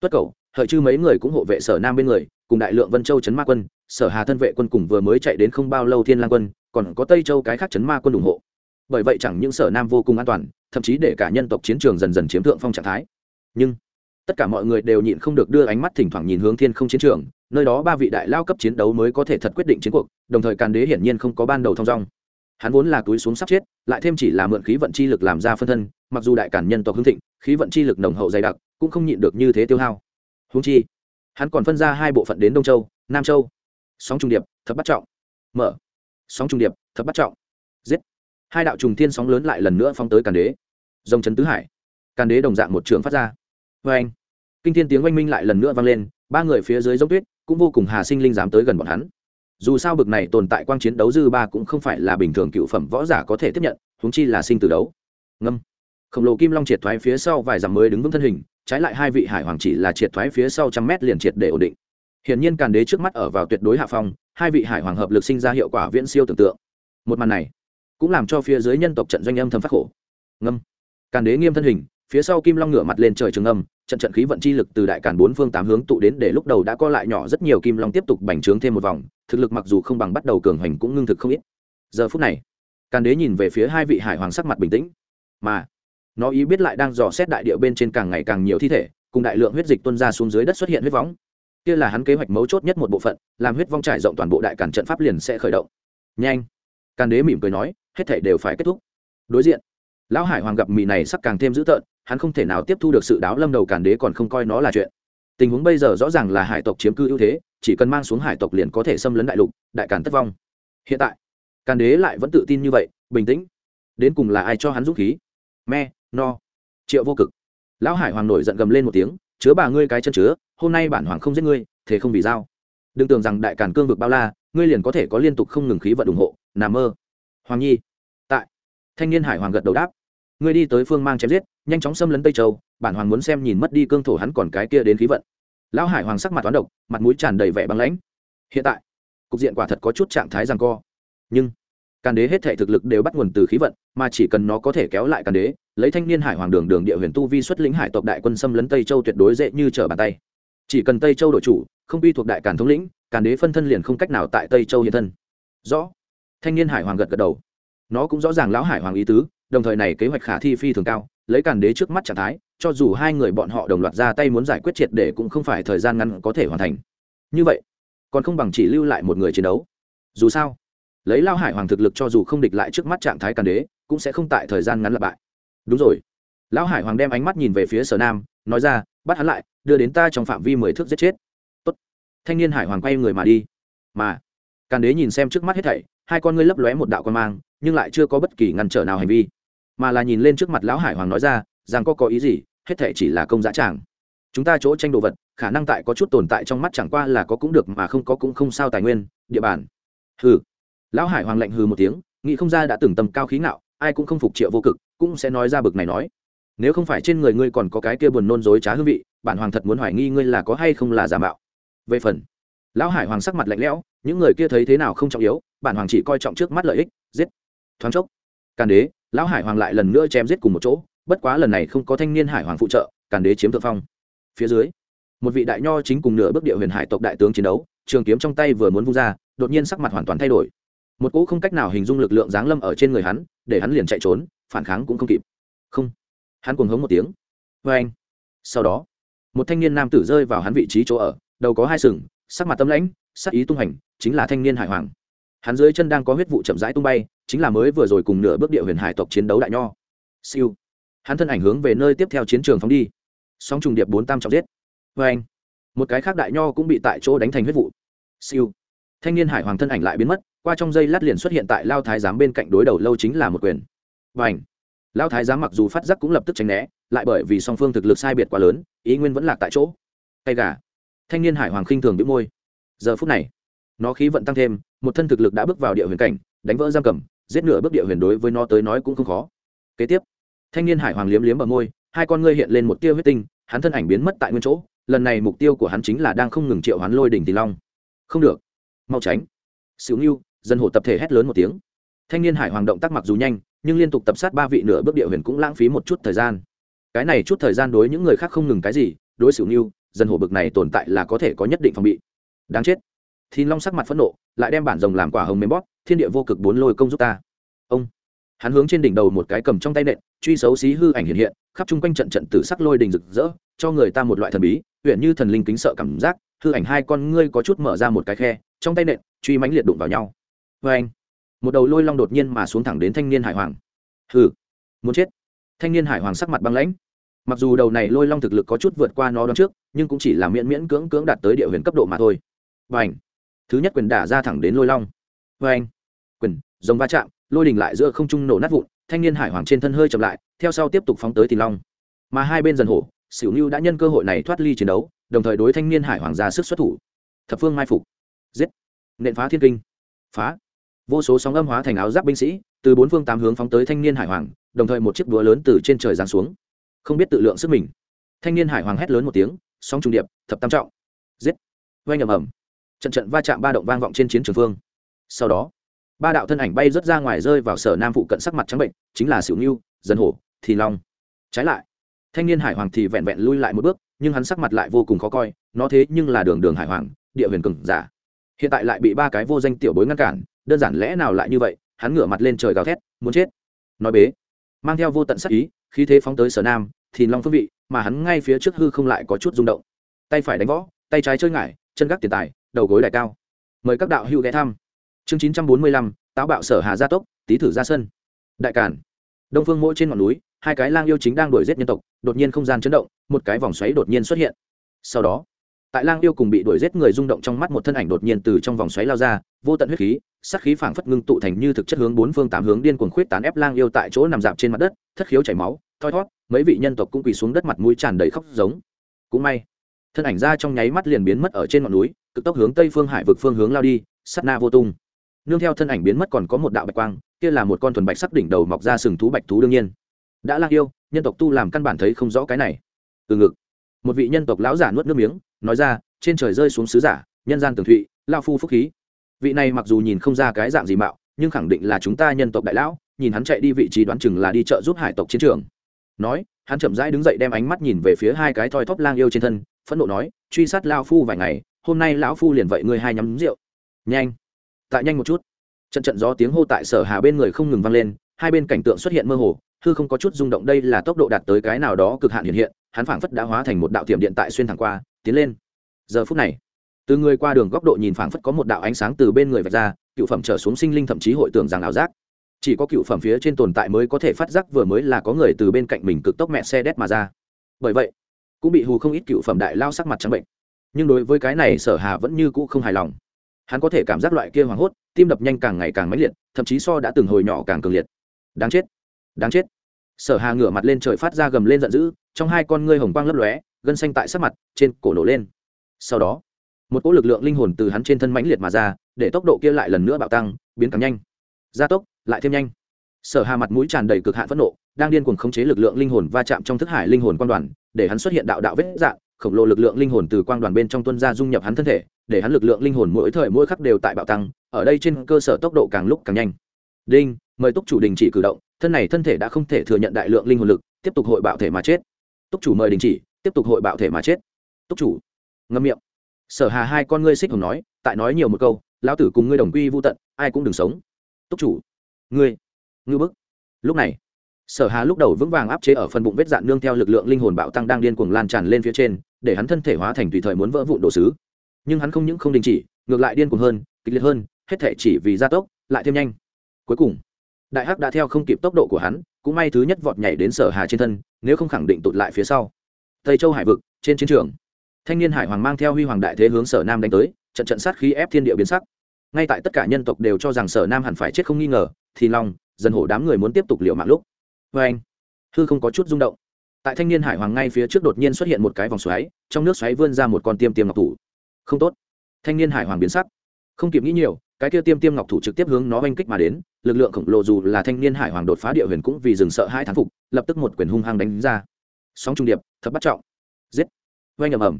Tuất cầu, hợi chư mấy người cũng hộ vệ sở nam bên người, cùng đại lượng vân châu chấn ma quân, sở hà thân vệ quân cùng vừa mới chạy đến không bao lâu thiên lang quân, còn có tây châu cái khác chấn ma quân ủng hộ. Bởi vậy chẳng những sở nam vô cùng an toàn, thậm chí để cả nhân tộc chiến trường dần dần chiếm thượng phong trạng thái. Nhưng, tất cả mọi người đều nhịn không được đưa ánh mắt thỉnh thoảng nhìn hướng thiên không chiến trường nơi đó ba vị đại lao cấp chiến đấu mới có thể thật quyết định chiến cuộc, đồng thời càn đế hiển nhiên không có ban đầu thong dong. Hắn vốn là túi xuống sắp chết, lại thêm chỉ là mượn khí vận chi lực làm ra phân thân, mặc dù đại cản nhân tộc hưng thịnh, khí vận chi lực nồng hậu dày đặc, cũng không nhịn được như thế tiêu hao. Húng chi, hắn còn phân ra hai bộ phận đến đông châu, nam châu. Sóng trung điệp, thập bắt trọng. Mở. Sóng trung điệp, thập bắt trọng. Giết. Hai đạo trùng thiên sóng lớn lại lần nữa phóng tới càn đế. Dòng trấn tứ hải. Càn đế đồng dạng một trường phát ra. Vê anh kinh thiên tiếng oanh minh lại lần nữa vang lên, ba người phía dưới giống tuyết cũng vô cùng hà sinh linh dám tới gần bọn hắn. Dù sao bực này tồn tại quang chiến đấu dư ba cũng không phải là bình thường cựu phẩm võ giả có thể tiếp nhận húng chi là sinh từ đấu. Ngâm. Khổng lồ kim long triệt thoái phía sau vài dặm mới đứng vững thân hình, trái lại hai vị hải hoàng chỉ là triệt thoái phía sau trăm mét liền triệt để ổn định. Hiển nhiên càn đế trước mắt ở vào tuyệt đối hạ phong, hai vị hải hoàng hợp lực sinh ra hiệu quả viễn siêu tưởng tượng. Một màn này cũng làm cho phía dưới nhân tộc trận doanh âm thầm phát khổ. Ngâm. Càn đế nghiêm thân hình phía sau kim long ngửa mặt lên trời trường âm, trận trận khí vận chi lực từ đại càn bốn phương tám hướng tụ đến để lúc đầu đã co lại nhỏ rất nhiều kim long tiếp tục bành trướng thêm một vòng, thực lực mặc dù không bằng bắt đầu cường hành cũng ngưng thực không ít. Giờ phút này, càn đế nhìn về phía hai vị hải hoàng sắc mặt bình tĩnh. Mà, nó ý biết lại đang dò xét đại địa bên trên càng ngày càng nhiều thi thể, cùng đại lượng huyết dịch tuân ra xuống dưới đất xuất hiện huyết võng. Kia là hắn kế hoạch mấu chốt nhất một bộ phận, làm huyết vong trải rộng toàn bộ đại cản trận pháp liền sẽ khởi động. Nhanh! Càn đế mỉm cười nói, hết thể đều phải kết thúc. Đối diện, lão hải hoàng gặp mì này sắc càng thêm dữ tợn hắn không thể nào tiếp thu được sự đáo lâm đầu càn đế còn không coi nó là chuyện. Tình huống bây giờ rõ ràng là hải tộc chiếm cư ưu thế, chỉ cần mang xuống hải tộc liền có thể xâm lấn đại lục, đại càn tất vong. Hiện tại, càn đế lại vẫn tự tin như vậy, bình tĩnh. Đến cùng là ai cho hắn dũng khí? Me, no. Triệu vô cực. Lão hải hoàng nổi giận gầm lên một tiếng, chứa bà ngươi cái chân chứa, hôm nay bản hoàng không giết ngươi, thế không vì sao? Đừng tưởng rằng đại càn cương vực bao la, ngươi liền có thể có liên tục không ngừng khí vận ủng hộ nằm mơ. Hoàng nhi. Tại, thanh niên hải hoàng gật đầu đáp ngươi đi tới phương mang chém giết, nhanh chóng xâm lấn tây châu, bản hoàng muốn xem nhìn mất đi cương thổ hắn còn cái kia đến khí vận. Lão hải hoàng sắc mặt toán độc, mặt mũi tràn đầy vẻ băng lãnh. Hiện tại, cục diện quả thật có chút trạng thái rằng co. Nhưng, càn đế hết thể thực lực đều bắt nguồn từ khí vận, mà chỉ cần nó có thể kéo lại càn đế, lấy thanh niên hải hoàng đường đường địa huyền tu vi xuất lĩnh hải tộc đại quân xâm lấn tây châu tuyệt đối dễ như trở bàn tay. Chỉ cần tây châu đội chủ, không bi thuộc đại càn thống lĩnh, càn đế phân thân liền không cách nào tại tây châu hiện thân. Rõ. Thanh niên hải hoàng gật gật đầu. Nó cũng rõ ràng lão hải hoàng ý tứ đồng thời này kế hoạch khả thi phi thường cao, lấy càn đế trước mắt trạng thái, cho dù hai người bọn họ đồng loạt ra tay muốn giải quyết triệt để cũng không phải thời gian ngắn có thể hoàn thành. Như vậy, còn không bằng chỉ lưu lại một người chiến đấu. Dù sao, lấy lao hải hoàng thực lực cho dù không địch lại trước mắt trạng thái càn đế, cũng sẽ không tại thời gian ngắn lặp bại. Đúng rồi. Lão hải hoàng đem ánh mắt nhìn về phía sở nam, nói ra, bắt hắn lại, đưa đến ta trong phạm vi mười thước giết chết. Tốt. thanh niên hải hoàng quay người mà đi. Mà, càn đế nhìn xem trước mắt hết thảy, hai con ngươi lấp lóe một đạo quan mang, nhưng lại chưa có bất kỳ ngăn trở nào hành vi mà là nhìn lên trước mặt lão hải hoàng nói ra, rằng có có ý gì, hết thảy chỉ là công giá tràng. Chúng ta chỗ tranh đồ vật, khả năng tại có chút tồn tại trong mắt chẳng qua là có cũng được mà không có cũng không sao tài nguyên, địa bàn. Hừ. Lão hải hoàng lạnh hừ một tiếng, nghĩ không ra đã từng tầm cao khí ngạo, ai cũng không phục triệu vô cực, cũng sẽ nói ra bực này nói. Nếu không phải trên người ngươi còn có cái kia buồn nôn dối trá hương vị, bản hoàng thật muốn hoài nghi ngươi là có hay không là giả mạo. Về phần, lão hải hoàng sắc mặt lạnh lẽo, những người kia thấy thế nào không trọng yếu, bản hoàng chỉ coi trọng trước mắt lợi ích, giết. Thoáng chốc càn đế, lão hải hoàng lại lần nữa chém giết cùng một chỗ, bất quá lần này không có thanh niên hải hoàng phụ trợ, càn đế chiếm thượng phong. Phía dưới, một vị đại nho chính cùng nửa bước địa huyền hải tộc đại tướng chiến đấu, trường kiếm trong tay vừa muốn vung ra, đột nhiên sắc mặt hoàn toàn thay đổi. Một cỗ không cách nào hình dung lực lượng giáng lâm ở trên người hắn, để hắn liền chạy trốn, phản kháng cũng không kịp. Không. Hắn cuồng hống một tiếng. Vê anh. Sau đó, một thanh niên nam tử rơi vào hắn vị trí chỗ ở, đầu có hai sừng, sắc mặt tâm lãnh, sắc ý tung hành chính là thanh niên hải hoàng hắn dưới chân đang có huyết vụ chậm rãi tung bay, chính là mới vừa rồi cùng nửa bước địa huyền hải tộc chiến đấu đại nho. Siêu. Hắn thân ảnh hướng về nơi tiếp theo chiến trường phóng đi. Sóng trùng điệp bốn tam trọng giết. Vê anh, một cái khác đại nho cũng bị tại chỗ đánh thành huyết vụ. Siêu. Thanh niên hải hoàng thân ảnh lại biến mất, qua trong dây lát liền xuất hiện tại lao thái giám bên cạnh đối đầu lâu chính là một quyền. Và ảnh lao thái giám mặc dù phát giác cũng lập tức tránh né, lại bởi vì song phương thực lực sai biệt quá lớn, ý nguyên vẫn lạc tại chỗ. Tay gà. Thanh niên hải hoàng khinh thường đĩu môi. Giờ phút này, nó khí vận tăng thêm một thân thực lực đã bước vào địa huyền cảnh, đánh vỡ giam cầm, giết nửa bước địa huyền đối với nó tới nói cũng không khó. Kế tiếp, thanh niên hải hoàng liếm liếm ở môi, hai con ngươi hiện lên một tia huyết tinh, hắn thân ảnh biến mất tại nguyên chỗ, lần này mục tiêu của hắn chính là đang không ngừng triệu hắn lôi đỉnh tỷ long. Không được. Mau tránh. Xỉu nghiêu dân hồ tập thể hét lớn một tiếng. Thanh niên hải hoàng động tác mặc dù nhanh, nhưng liên tục tập sát ba vị nửa bước địa huyền cũng lãng phí một chút thời gian. Cái này chút thời gian đối những người khác không ngừng cái gì, đối xỉu nghiêu dân hồ bực này tồn tại là có thể có nhất định phòng bị. Đáng chết thì long sắc mặt phẫn nộ, lại đem bản rồng làm quả hồng mềm bóp, thiên địa vô cực bốn lôi công giúp ta. Ông. Hắn hướng trên đỉnh đầu một cái cầm trong tay nện, truy xấu xí hư ảnh hiện hiện, khắp chung quanh trận trận tử sắc lôi đình rực rỡ, cho người ta một loại thần bí huyện như thần linh kính sợ cảm giác, hư ảnh hai con ngươi có chút mở ra một cái khe, trong tay nện, truy mãnh liệt đụng vào nhau. Vê anh, một đầu lôi long đột nhiên mà xuống thẳng đến thanh niên hải hoàng. Hừ, muốn chết. Thanh niên hải hoàng sắc mặt băng lãnh. Mặc dù đầu này lôi long thực lực có chút vượt qua nó đón trước, nhưng cũng chỉ là miễn miễn cưỡng cưỡng đạt tới địa huyền cấp độ mà thôi. Và ảnh thứ nhất quyền đả ra thẳng đến lôi long. Vê anh. Quyền giống va chạm, lôi đình lại giữa không trung nổ nát vụn, thanh niên hải hoàng trên thân hơi chậm lại, theo sau tiếp tục phóng tới tìm long. Mà hai bên dần hổ xỉu như đã nhân cơ hội này thoát ly chiến đấu, đồng thời đối thanh niên hải hoàng ra sức xuất thủ. Thập phương mai phục. Giết. Nện phá thiên kinh. Phá. Vô số sóng âm hóa thành áo giáp binh sĩ, từ bốn phương tám hướng phóng tới thanh niên hải hoàng, đồng thời một chiếc đũa lớn từ trên trời giáng xuống. Không biết tự lượng sức mình. Thanh niên hải hoàng hét lớn một tiếng, sóng trung điệp, thập tam trọng. Giết. Vây ngầm ầm trận trận va chạm ba động vang vọng trên chiến trường phương. Sau đó, ba đạo thân ảnh bay rớt ra ngoài rơi vào sở nam phụ cận sắc mặt trắng bệnh, chính là xỉu nghiêu dân hổ, thì long. Trái lại, thanh niên hải hoàng thì vẹn vẹn lui lại một bước, nhưng hắn sắc mặt lại vô cùng khó coi, nó thế nhưng là đường đường hải hoàng, địa huyền cừng giả. Hiện tại lại bị ba cái vô danh tiểu bối ngăn cản, đơn giản lẽ nào lại như vậy, hắn ngửa mặt lên trời gào thét, muốn chết. Nói bế, mang theo vô tận sắc ý, khí thế phóng tới sở nam, thì long phương vị, mà hắn ngay phía trước hư không lại có chút rung động. Tay phải đánh võ, tay trái chơi ngải, chân gác tiền tài đầu gối đại cao. Mời các đạo hữu ghé thăm. Chương chín trăm bốn mươi lăm, táo bạo sở hà gia tốc, tý thử ra sân. Đại cản đông phương mỗi trên ngọn núi, hai cái lang yêu chính đang đuổi giết nhân tộc, đột nhiên không gian chấn động, một cái vòng xoáy đột nhiên xuất hiện. Sau đó, tại lang yêu cùng bị đuổi giết người rung động trong mắt một thân ảnh đột nhiên từ trong vòng xoáy lao ra, vô tận huyết khí sắc khí phảng phất ngưng tụ thành như thực chất hướng bốn phương tám hướng điên cuồng khuyết tán ép lang yêu tại chỗ nằm dạp trên mặt đất, thất khiếu chảy máu, thoi thót, mấy vị nhân tộc cũng quỳ xuống đất mặt mũi tràn đầy khóc giống. Cũng may, thân ảnh ra trong nháy mắt liền biến mất ở trên ngọn núi cực tốc hướng tây phương hải vực phương hướng lao đi sắt na vô tung. Nương theo thân ảnh biến mất còn có một đạo bạch quang, kia là một con thuần bạch sắc đỉnh đầu mọc ra sừng thú bạch thú đương nhiên. Đã lang yêu, nhân tộc tu làm căn bản thấy không rõ cái này. Từ ngực, một vị nhân tộc lão giả nuốt nước miếng, nói ra, trên trời rơi xuống sứ giả, nhân gian tường thụy, lao phu phúc khí. Vị này mặc dù nhìn không ra cái dạng gì mạo, nhưng khẳng định là chúng ta nhân tộc đại lão, nhìn hắn chạy đi vị trí đoán chừng là đi chợ giúp hải tộc chiến trường. Nói, hắn chậm rãi đứng dậy đem ánh mắt nhìn về phía hai cái thoi thóp lang yêu trên thân, phẫn nộ nói, truy sát lao phu vài ngày hôm nay lão phu liền vậy ngươi hai nhắm rượu. Nhanh. Tại nhanh một chút. Trận trận gió tiếng hô tại sở hà bên người không ngừng vang lên, hai bên cảnh tượng xuất hiện mơ hồ, hư không có chút rung động, đây là tốc độ đạt tới cái nào đó cực hạn hiện hiện, hắn phảng phất đã hóa thành một đạo tiệm điện tại xuyên thẳng qua, tiến lên. Giờ phút này, từ người qua đường góc độ nhìn phảng phất có một đạo ánh sáng từ bên người vạch ra, cựu phẩm trở xuống sinh linh thậm chí hội tưởng rằng ảo giác. Chỉ có cựu phẩm phía trên tồn tại mới có thể phát giác, vừa mới là có người từ bên cạnh mình cực tốc mẹ xe đét mà ra. Bởi vậy, cũng bị hù không ít cựu phẩm đại lao sắc mặt trắng bệnh nhưng đối với cái này sở hà vẫn như cũ không hài lòng. Hắn có thể cảm giác loại kia hoảng hốt, tim đập nhanh càng ngày càng mãnh liệt, thậm chí so đã từng hồi nhỏ càng cường liệt. Đáng chết đáng chết. Sở hà ngửa mặt lên trời phát ra gầm lên giận dữ, trong hai con ngươi hồng quang lấp lóe, gân xanh tại sắc mặt, trên cổ nổ lên. Sau đó, một cỗ lực lượng linh hồn từ hắn trên thân mãnh liệt mà ra, để tốc độ kia lại lần nữa bạo tăng, biến càng nhanh. Gia tốc, lại thêm nhanh. Sở hà mặt mũi tràn đầy cực hạn phẫn nộ, đang điên cuồng khống chế lực lượng linh hồn va chạm trong thức hải linh hồn quan đoàn, để hắn xuất hiện đạo đạo vết dạng khổng lồ lực lượng linh hồn từ quang đoàn bên trong tuân ra dung nhập hắn thân thể, để hắn lực lượng linh hồn mỗi thời mỗi khắc đều tại bạo tăng, ở đây trên cơ sở tốc độ càng lúc càng nhanh. Đinh, mời túc chủ đình chỉ cử động, thân này thân thể đã không thể thừa nhận đại lượng linh hồn lực, tiếp tục hội bạo thể mà chết. Túc chủ mời đình chỉ, tiếp tục hội bạo thể mà chết. Túc chủ, ngâm miệng. Sở hà hai con ngươi xích hồng nói, tại nói nhiều một câu, lão tử cùng ngươi đồng quy vô tận, ai cũng đừng sống. Túc chủ, ngươi, ngư bức. Lúc này, sở hà lúc đầu vững vàng áp chế ở phần bụng vết dạn nương theo lực lượng linh hồn bạo tăng đang điên cuồng lan tràn lên phía trên để hắn thân thể hóa thành tùy thời muốn vỡ vụn đồ sứ. Nhưng hắn không những không đình chỉ, ngược lại điên cuồng hơn, kịch liệt hơn, hết thể chỉ vì gia tốc, lại thêm nhanh. Cuối cùng, đại hắc đã theo không kịp tốc độ của hắn, cũng may thứ nhất vọt nhảy đến sở hà trên thân, nếu không khẳng định tụt lại phía sau. Tây châu hải vực, trên chiến trường, thanh niên hải hoàng mang theo huy hoàng đại thế hướng sở nam đánh tới, trận trận sát khí ép thiên địa biến sắc. Ngay tại tất cả nhân tộc đều cho rằng sở nam hẳn phải chết không nghi ngờ, thì long dần hổ đám người muốn tiếp tục liều mạng lúc. Vê anh hư không có chút rung động tại thanh niên hải hoàng ngay phía trước đột nhiên xuất hiện một cái vòng xoáy, trong nước xoáy vươn ra một con tiêm tiêm ngọc thủ. Không tốt. Thanh niên hải hoàng biến sắc. Không kịp nghĩ nhiều, cái kia tiêm tiêm ngọc thủ trực tiếp hướng nó oanh kích mà đến, lực lượng khổng lồ dù là thanh niên hải hoàng đột phá địa huyền cũng vì dừng sợ hai thán phục, lập tức một quyền hung hăng đánh ra. Sóng trung điệp thập bắt trọng. Giết. Oanh ầm ầm.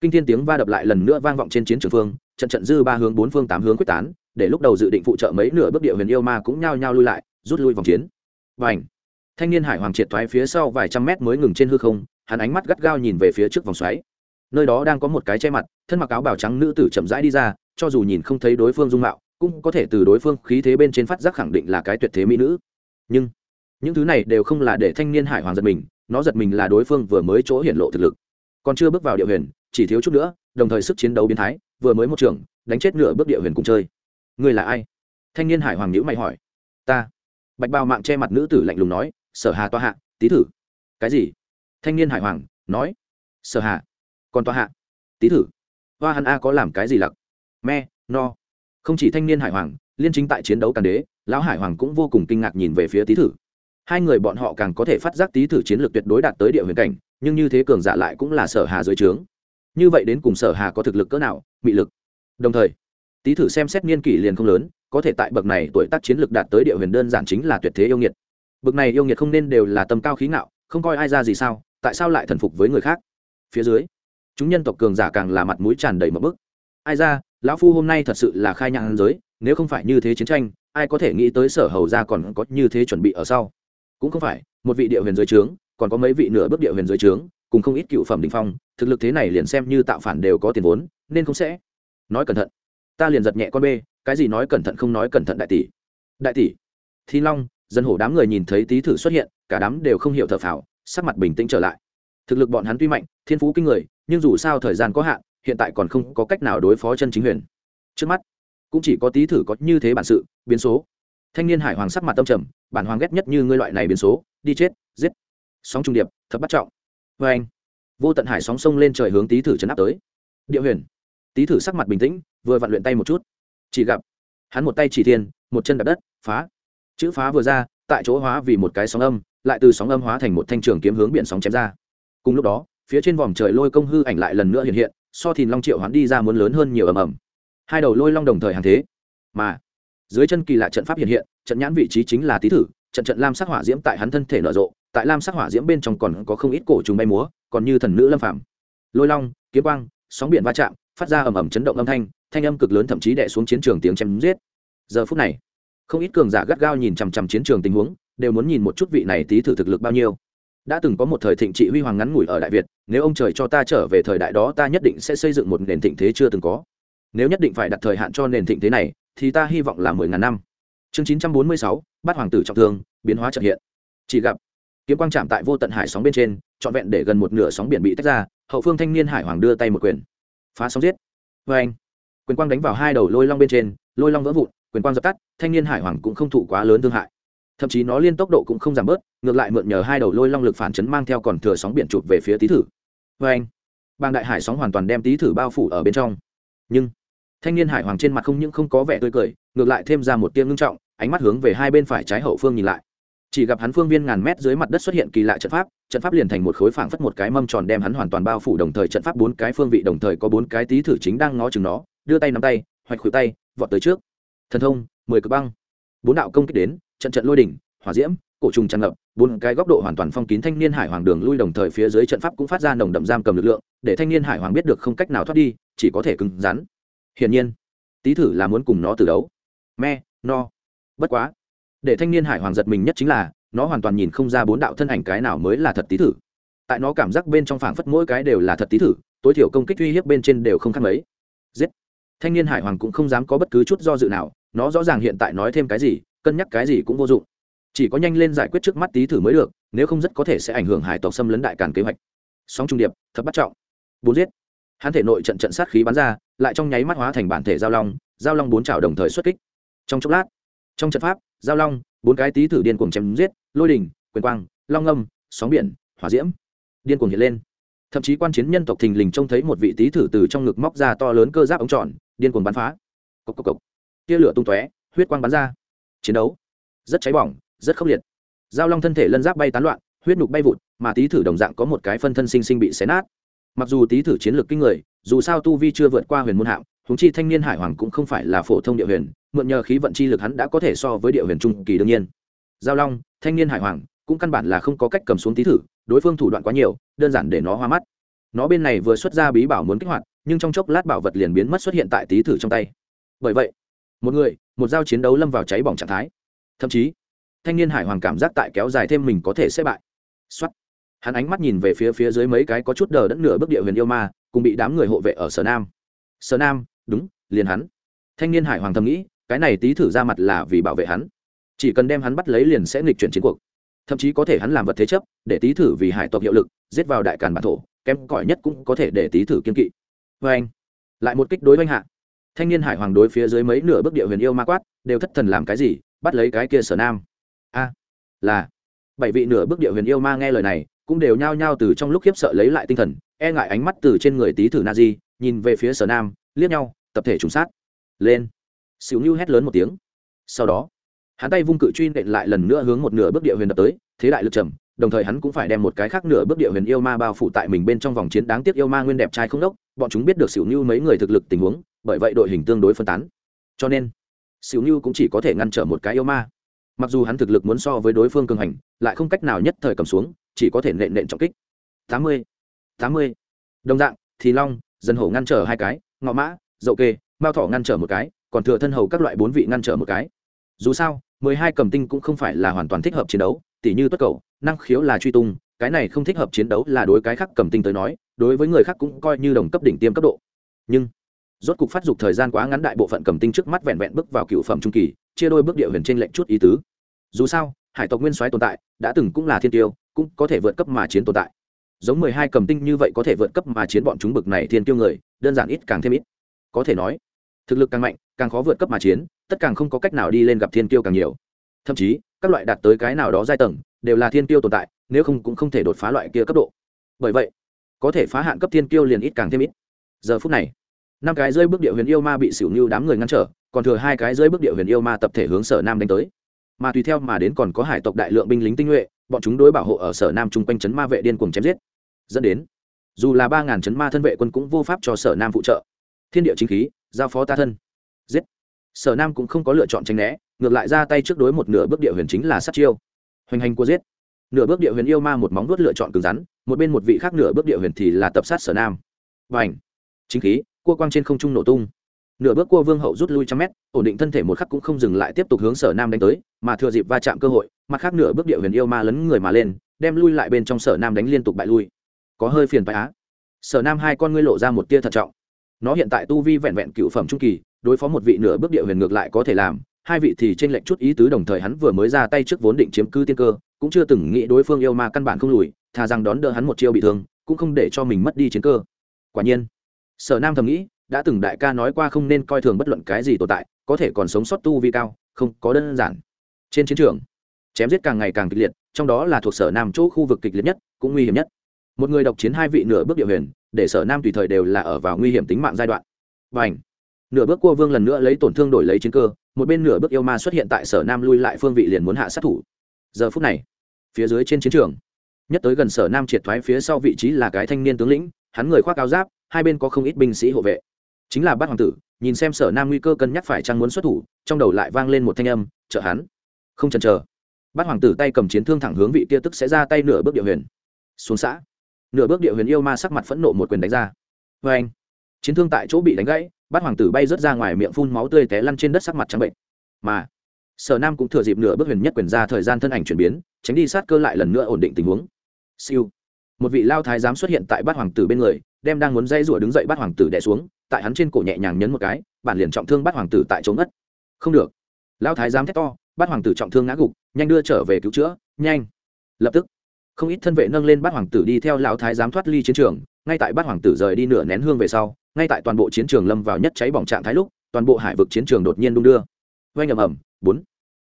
Kinh thiên tiếng va đập lại lần nữa vang vọng trên chiến trường phương, trận trận dư ba hướng bốn phương tám hướng quyết tán, để lúc đầu dự định phụ trợ mấy nửa bước địa huyền yêu ma cũng nhao nhao lui lại, rút lui vòng chiến. Và ảnh thanh niên hải hoàng triệt thoái phía sau vài trăm mét mới ngừng trên hư không, hắn ánh mắt gắt gao nhìn về phía trước vòng xoáy. Nơi đó đang có một cái che mặt, thân mặc áo bào trắng nữ tử chậm rãi đi ra, cho dù nhìn không thấy đối phương dung mạo, cũng có thể từ đối phương khí thế bên trên phát giác khẳng định là cái tuyệt thế mỹ nữ. Nhưng, những thứ này đều không là để thanh niên hải hoàng giật mình, nó giật mình là đối phương vừa mới chỗ hiển lộ thực lực. Còn chưa bước vào địa huyền, chỉ thiếu chút nữa, đồng thời sức chiến đấu biến thái, vừa mới một trường đánh chết nửa bước địa huyền cùng chơi. Ngươi là ai? Thanh niên hải hoàng nhữ mày hỏi. Ta. Bạch bào mạng che mặt nữ tử lạnh lùng nói sở hà toa hạ, tý thử. Cái gì? Thanh niên hải hoàng, nói. Sở hà. Còn toa hạ? Tý thử. Hoa hắn a có làm cái gì lặc? Me, no. Không chỉ thanh niên hải hoàng, liên chính tại chiến đấu càn đế, lão hải hoàng cũng vô cùng kinh ngạc nhìn về phía tý thử. Hai người bọn họ càng có thể phát giác tý thử chiến lược tuyệt đối đạt tới địa huyền cảnh, nhưng như thế cường giả lại cũng là sở hà dưới trướng. Như vậy đến cùng sở hà có thực lực cỡ nào, mị lực? Đồng thời, tý thử xem xét niên kỷ liền không lớn, có thể tại bậc này tuổi tác chiến lược đạt tới địa huyền đơn giản chính là tuyệt thế yêu nghiệt bực này yêu nghiệt không nên đều là tầm cao khí ngạo, không coi ai ra gì sao, tại sao lại thần phục với người khác? Phía dưới, chúng nhân tộc cường giả càng là mặt mũi tràn đầy mập bức. Ai ra, lão phu hôm nay thật sự là khai nhãn giới, nếu không phải như thế chiến tranh, ai có thể nghĩ tới sở hầu ra còn có như thế chuẩn bị ở sau? Cũng không phải, một vị địa huyền dưới trướng, còn có mấy vị nửa bước địa huyền dưới trướng, cùng không ít cựu phẩm đình phong, thực lực thế này liền xem như tạo phản đều có tiền vốn, nên không sẽ. Nói cẩn thận, ta liền giật nhẹ con bê, cái gì nói cẩn thận không nói cẩn thận đại tỷ. Đại tỷ, thi long dân hổ đám người nhìn thấy tý thử xuất hiện, cả đám đều không hiểu thở phào, sắc mặt bình tĩnh trở lại. Thực lực bọn hắn tuy mạnh, thiên phú kinh người, nhưng dù sao thời gian có hạn, hiện tại còn không có cách nào đối phó chân chính huyền. Trước mắt, cũng chỉ có tý thử có như thế bản sự, biến số. Thanh niên hải hoàng sắc mặt tâm trầm, bản hoàng ghét nhất như ngươi loại này biến số, đi chết, giết. Sóng trung điệp thập bắt trọng. Vê anh, vô tận hải sóng sông lên trời hướng tý thử chấn áp tới. Địa huyền. Tý thử sắc mặt bình tĩnh, vừa vặn luyện tay một chút. Chỉ gặp, hắn một tay chỉ thiên, một chân đập đất, phá chữ phá vừa ra, tại chỗ hóa vì một cái sóng âm, lại từ sóng âm hóa thành một thanh trường kiếm hướng biển sóng chém ra. Cùng lúc đó, phía trên vòm trời lôi công hư ảnh lại lần nữa hiện hiện, so thìn long triệu hoán đi ra muốn lớn hơn nhiều ầm ầm. Hai đầu lôi long đồng thời hàng thế, mà dưới chân kỳ lạ trận pháp hiện hiện, trận nhãn vị trí chính là tý thử, trận trận lam sắc hỏa diễm tại hắn thân thể nở rộ, tại lam sắc hỏa diễm bên trong còn có không ít cổ trùng bay múa, còn như thần nữ lâm phạm lôi long, kiếm quang, sóng biển va chạm, phát ra ầm ầm chấn động âm thanh thanh âm cực lớn thậm chí đè xuống chiến trường tiếng chém giết. Giờ phút này không ít cường giả gắt gao nhìn chằm chằm chiến trường tình huống, đều muốn nhìn một chút vị này tí thử thực lực bao nhiêu. Đã từng có một thời thịnh trị huy hoàng ngắn ngủi ở đại việt, nếu ông trời cho ta trở về thời đại đó ta nhất định sẽ xây dựng một nền thịnh thế chưa từng có. Nếu nhất định phải đặt thời hạn cho nền thịnh thế này, thì ta hy vọng là mười ngàn năm. Chương chín trăm bốn mươi sáu, bát hoàng tử trọng thương, biến hóa trợ hiện. Chỉ gặp, kiếm quang chạm tại vô tận hải sóng bên trên, trọn vẹn để gần một nửa sóng biển bị tách ra, hậu phương thanh niên hải hoàng đưa tay một quyền. Phá sóng giết. Vê anh quyền quang đánh vào hai đầu lôi long bên trên, lôi long vỡ vụn quyền quang dập tắt, thanh niên hải hoàng cũng không thụ quá lớn thương hại. Thậm chí nó liên tốc độ cũng không giảm bớt, ngược lại mượn nhờ hai đầu lôi long lực phản chấn mang theo còn thừa sóng biển chụp về phía tý thử. Vê anh, bang đại hải sóng hoàn toàn đem tý thử bao phủ ở bên trong. Nhưng, thanh niên hải hoàng trên mặt không những không có vẻ tươi cười, ngược lại thêm ra một tiếng ngưng trọng, ánh mắt hướng về hai bên phải trái hậu phương nhìn lại. Chỉ gặp hắn phương viên ngàn mét dưới mặt đất xuất hiện kỳ lạ trận pháp trận pháp liền thành một khối phảng phất một cái mâm tròn đem hắn hoàn toàn bao phủ đồng thời trận pháp bốn cái phương vị đồng thời có bốn cái tí thử chính đang ngó chừng nó, đưa tay nắm tay, hoạch khuỷu tay, vọt tới trước thần thông, mười cực băng. Bốn đạo công kích đến, trận trận lôi đỉnh, hỏa diễm, cổ trùng tràn ngập, bốn cái góc độ hoàn toàn phong kín thanh niên hải hoàng đường lui đồng thời phía dưới trận pháp cũng phát ra nồng đậm giam cầm lực lượng, để thanh niên hải hoàng biết được không cách nào thoát đi, chỉ có thể cứng rắn. Hiển nhiên tý thử là muốn cùng nó từ đấu. Me, no. Bất quá, để thanh niên hải hoàng giật mình nhất chính là, nó hoàn toàn nhìn không ra bốn đạo thân ảnh cái nào mới là thật tý thử. Tại nó cảm giác bên trong phảng phất mỗi cái đều là thật tý thử, tối thiểu công kích uy hiếp bên trên đều không khác mấy. Giết. Thanh niên hải hoàng cũng không dám có bất cứ chút do dự nào nó rõ ràng hiện tại nói thêm cái gì, cân nhắc cái gì cũng vô dụng. Chỉ có nhanh lên giải quyết trước mắt tí thử mới được, nếu không rất có thể sẽ ảnh hưởng hải tộc xâm lấn đại càn kế hoạch. Sóng trung điệp, thập bắt trọng. Bốn giết. Hắn thể nội trận trận sát khí bắn ra, lại trong nháy mắt hóa thành bản thể giao long giao long bốn trào đồng thời xuất kích. Trong chốc lát, trong trận pháp, giao long, bốn cái tí thử điên cuồng chém giết, lôi đình, quyền quang, long ngâm sóng biển, hỏa diễm, điên cuồng hiện lên. Thậm chí quan chiến nhân tộc thình lình trông thấy một vị tí thử từ trong ngực móc ra to lớn cơ giáp ống tròn, điên cuồng bắn phá. Cốc cốc cốc tia lửa tung tóe, huyết quang bắn ra. Chiến đấu rất cháy bỏng, rất khốc liệt. Giao long thân thể lân giáp bay tán loạn, huyết nhục bay vụt, mà Tý thử đồng dạng có một cái phân thân sinh sinh bị xé nát. Mặc dù tý thử chiến lược kinh người, dù sao tu vi chưa vượt qua huyền môn hạng húng chi thanh niên hải hoàng cũng không phải là phổ thông địa huyền, mượn nhờ khí vận chi lực hắn đã có thể so với địa huyền trung kỳ đương nhiên. Giao long, thanh niên hải hoàng, cũng căn bản là không có cách cầm xuống tý thử, đối phương thủ đoạn quá nhiều, đơn giản để nó hoa mắt. Nó bên này vừa xuất ra bí bảo muốn kích hoạt, nhưng trong chốc lát bảo vật liền biến mất xuất hiện tại tý thử trong tay. Bởi vậy một người, một giao chiến đấu lâm vào cháy bỏng trạng thái. Thậm chí, thanh niên hải hoàng cảm giác tại kéo dài thêm mình có thể sẽ bại. Xuất hắn ánh mắt nhìn về phía phía dưới mấy cái có chút đờ đẫn nửa bước địa huyền yêu ma, cùng bị đám người hộ vệ ở sở nam. Sở nam, đúng, liền hắn. Thanh niên hải hoàng thầm nghĩ, cái này tý thử ra mặt là vì bảo vệ hắn. Chỉ cần đem hắn bắt lấy liền sẽ nghịch chuyển chiến cuộc. Thậm chí có thể hắn làm vật thế chấp, để tý thử vì hải tộc hiệu lực, giết vào đại càn bản thổ, kém cỏi nhất cũng có thể để tý thử kiên kỵ. Vê anh lại một kích đối với hạ thanh niên hải hoàng đối phía dưới mấy nửa bước địa huyền yêu ma quát, đều thất thần làm cái gì, bắt lấy cái kia sở nam. A, là, bảy vị nửa bước địa huyền yêu ma nghe lời này, cũng đều nhao nhao từ trong lúc khiếp sợ lấy lại tinh thần e ngại ánh mắt từ trên người tý thử na di nhìn về phía sở nam, liếc nhau, tập thể trùng sát. Lên. Xỉu như hét lớn một tiếng. Sau đó, hắn tay vung cự truy nện lại lần nữa hướng một nửa bước địa huyền đập tới, thế đại lực trầm, đồng thời hắn cũng phải đem một cái khác nửa bước địa huyền yêu ma bao phủ tại mình bên trong vòng chiến đáng tiếc yêu ma nguyên đẹp trai không đốc bọn chúng biết được xỉu như mấy người thực lực tình huống, bởi vậy đội hình tương đối phân tán. Cho nên xỉu như cũng chỉ có thể ngăn trở một cái yêu ma. Mặc dù hắn thực lực muốn so với đối phương cường hành, lại không cách nào nhất thời cầm xuống, chỉ có thể nện nện trọng kích. Tám mươi tám mươi. Đồng dạng, thì long, dân hổ ngăn trở hai cái, ngọ mã, dậu kê, mao thọ ngăn trở một cái, còn thừa thân hầu các loại bốn vị ngăn trở một cái. Dù sao, mười hai cầm tinh cũng không phải là hoàn toàn thích hợp chiến đấu, tỉ như tuất cầu, năng khiếu là truy tung, cái này không thích hợp chiến đấu là đối cái khác cầm tinh tới nói đối với người khác cũng coi như đồng cấp đỉnh tiêm cấp độ. Nhưng, rốt cục phát dục thời gian quá ngắn đại bộ phận cầm tinh trước mắt vẹn vẹn bước vào cựu phẩm trung kỳ, chia đôi bước địa huyền trên lệnh chút ý tứ. Dù sao, hải tộc nguyên soái tồn tại, đã từng cũng là thiên tiêu, cũng có thể vượt cấp mà chiến tồn tại. Giống mười hai cầm tinh như vậy có thể vượt cấp mà chiến bọn chúng bực này thiên tiêu người, đơn giản ít càng thêm ít. Có thể nói, thực lực càng mạnh, càng khó vượt cấp mà chiến, tất càng không có cách nào đi lên gặp thiên tiêu càng nhiều. Thậm chí, các loại đạt tới cái nào đó giai tầng, đều là thiên tiêu tồn tại, nếu không cũng không thể đột phá loại kia cấp độ. Bởi vậy có thể phá hạn cấp thiên kiêu liền ít càng thêm ít. Giờ phút này, năm cái rơi bước địa huyền yêu ma bị xỉu như đám người ngăn trở, còn thừa hai cái rơi bước địa huyền yêu ma tập thể hướng sở nam đánh tới. Mà tùy theo mà đến còn có hải tộc đại lượng binh lính tinh nhuệ, bọn chúng đối bảo hộ ở sở nam chung quanh chấn ma vệ điên cuồng chém giết. Dẫn đến, dù là ba ngàn chấn ma thân vệ quân cũng vô pháp cho sở nam phụ trợ. Thiên địa chính khí, giao phó ta thân. Giết. Sở nam cũng không có lựa chọn tranh né, ngược lại ra tay trước đối một nửa bước địa huyền chính là sát chiêu. Hoành hành của giết. Nửa bước địa huyền yêu ma một móng vuốt lựa chọn cứng rắn một bên một vị khác nửa bước địa huyền thì là tập sát sở nam. Và ảnh chính khí, cua quang trên không trung nổ tung. Nửa bước cua vương hậu rút lui trăm mét, ổn định thân thể một khắc cũng không dừng lại tiếp tục hướng sở nam đánh tới, mà thừa dịp va chạm cơ hội, mặt khác nửa bước địa huyền yêu ma lấn người mà lên, đem lui lại bên trong sở nam đánh liên tục bại lui. Có hơi phiền phái á. Sở nam hai con ngươi lộ ra một tia thận trọng. Nó hiện tại tu vi vẹn vẹn cựu phẩm trung kỳ, đối phó một vị nửa bước địa huyền ngược lại có thể làm. Hai vị thì trên lệnh chút ý tứ đồng thời hắn vừa mới ra tay trước vốn định chiếm cư tiên cơ, cũng chưa từng nghĩ đối phương yêu ma căn bản không lùi thà rằng đón đỡ hắn một chiêu bị thương, cũng không để cho mình mất đi chiến cơ. Quả nhiên, sở nam thầm nghĩ, đã từng đại ca nói qua không nên coi thường bất luận cái gì tồn tại, có thể còn sống sót tu vi cao, không có đơn giản. Trên chiến trường, chém giết càng ngày càng kịch liệt, trong đó là thuộc sở nam chỗ khu vực kịch liệt nhất, cũng nguy hiểm nhất. Một người độc chiến hai vị nửa bước địa huyền, để sở nam tùy thời đều là ở vào nguy hiểm tính mạng giai đoạn. Và ảnh nửa bước cua vương lần nữa lấy tổn thương đổi lấy chiến cơ, một bên nửa bước yêu ma xuất hiện tại sở nam lui lại phương vị liền muốn hạ sát thủ. Giờ phút này, phía dưới trên chiến trường nhất tới gần sở nam triệt thoái phía sau vị trí là cái thanh niên tướng lĩnh, hắn người khoác áo giáp, hai bên có không ít binh sĩ hộ vệ. Chính là bát hoàng tử, nhìn xem sở nam nguy cơ cân nhắc phải chăng muốn xuất thủ, trong đầu lại vang lên một thanh âm trợ hắn. Không chần chờ. Bát hoàng tử tay cầm chiến thương thẳng hướng vị kia tức sẽ ra tay nửa bước địa huyền. Xuống xã. Nửa bước địa huyền yêu ma sắc mặt phẫn nộ một quyền đánh ra. Vê anh, chiến thương tại chỗ bị đánh gãy, bát hoàng tử bay rớt ra ngoài miệng phun máu tươi té lăn trên đất sắc mặt trắng bệnh. Mà, sở nam cũng thừa dịp nửa bước huyền nhất quyền ra thời gian thân ảnh chuyển biến, tránh đi sát cơ lại lần nữa ổn định tình huống siêu. Một vị lao thái giám xuất hiện tại bát hoàng tử bên người, đem đang muốn dây rủa đứng dậy bát hoàng tử đè xuống, tại hắn trên cổ nhẹ nhàng nhấn một cái, bản liền trọng thương bát hoàng tử tại chỗ ngất. Không được. Lao thái giám thét to, bát hoàng tử trọng thương ngã gục, nhanh đưa trở về cứu chữa, nhanh. Lập tức, không ít thân vệ nâng lên bát hoàng tử đi theo lão thái giám thoát ly chiến trường, ngay tại bát hoàng tử rời đi nửa nén hương về sau, ngay tại toàn bộ chiến trường lâm vào nhất cháy bỏng trạng thái lúc, toàn bộ hải vực chiến trường đột nhiên đung đưa. Oanh ầm ầm, bốn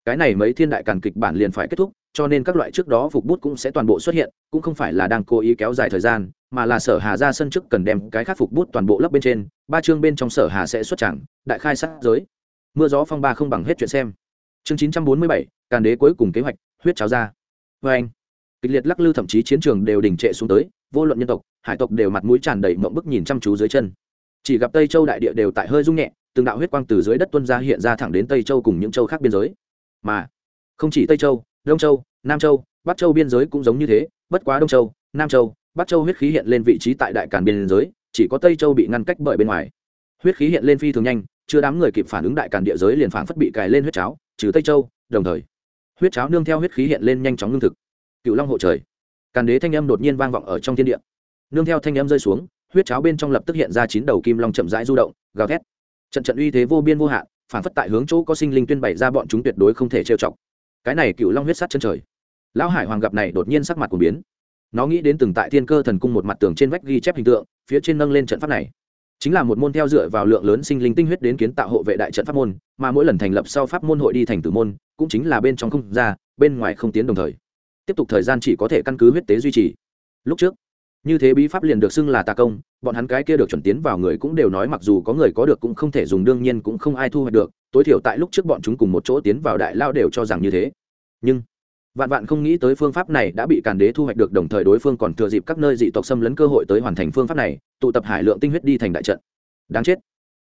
cái này mấy thiên đại càn kịch bản liền phải kết thúc, cho nên các loại trước đó phục bút cũng sẽ toàn bộ xuất hiện, cũng không phải là đang cố ý kéo dài thời gian, mà là sở hà ra sân trước cần đem cái khắc phục bút toàn bộ lấp bên trên, ba chương bên trong sở hà sẽ xuất chẳng, đại khai sát giới. Mưa gió phong ba không bằng hết chuyện xem. Chương chín trăm bốn mươi bảy, càn đế cuối cùng kế hoạch, huyết cháo ra. Với anh, kịch liệt lắc lư thậm chí chiến trường đều đình trệ xuống tới, vô luận nhân tộc, hải tộc đều mặt mũi tràn đầy mộng bức nhìn chăm chú dưới chân. Chỉ gặp tây châu đại địa đều tại hơi rung nhẹ, từng đạo huyết quang từ dưới đất tuân ra hiện ra thẳng đến tây châu cùng những châu khác biên giới mà không chỉ tây châu, đông châu, nam châu, bắc châu biên giới cũng giống như thế, bất quá đông châu, nam châu, bắc châu huyết khí hiện lên vị trí tại đại cản biên giới, chỉ có tây châu bị ngăn cách bởi bên ngoài. Huyết khí hiện lên phi thường nhanh, chưa đám người kịp phản ứng đại cản địa giới liền phản phất bị cài lên huyết cháo, trừ tây châu, đồng thời, huyết cháo nương theo huyết khí hiện lên nhanh chóng lương thực. Cựu long hộ trời. Càn đế thanh âm đột nhiên vang vọng ở trong thiên địa. Nương theo thanh âm rơi xuống, huyết cháo bên trong lập tức hiện ra chín đầu kim long chậm rãi du động, gào thét. Trận trận uy thế vô biên vô hạn phản phất tại hướng chỗ có sinh linh tuyên bày ra bọn chúng tuyệt đối không thể trêu chọc. Cái này cựu long huyết sát chân trời. Lão hải hoàng gặp này đột nhiên sắc mặt của biến. Nó nghĩ đến từng tại thiên cơ thần cung một mặt tường trên vách ghi chép hình tượng, phía trên nâng lên trận pháp này. Chính là một môn theo dựa vào lượng lớn sinh linh tinh huyết đến kiến tạo hộ vệ đại trận pháp môn, mà mỗi lần thành lập sau pháp môn hội đi thành tử môn, cũng chính là bên trong không ra, bên ngoài không tiến đồng thời. Tiếp tục thời gian chỉ có thể căn cứ huyết tế duy trì. Lúc trước như thế bí pháp liền được xưng là tà công, bọn hắn cái kia được chuẩn tiến vào người cũng đều nói mặc dù có người có được cũng không thể dùng, đương nhiên cũng không ai thu hoạch được, tối thiểu tại lúc trước bọn chúng cùng một chỗ tiến vào đại lao đều cho rằng như thế. Nhưng, vạn vạn không nghĩ tới phương pháp này đã bị càn đế thu hoạch được, đồng thời đối phương còn thừa dịp các nơi dị tộc xâm lấn cơ hội tới hoàn thành phương pháp này, tụ tập hải lượng tinh huyết đi thành đại trận. Đáng chết.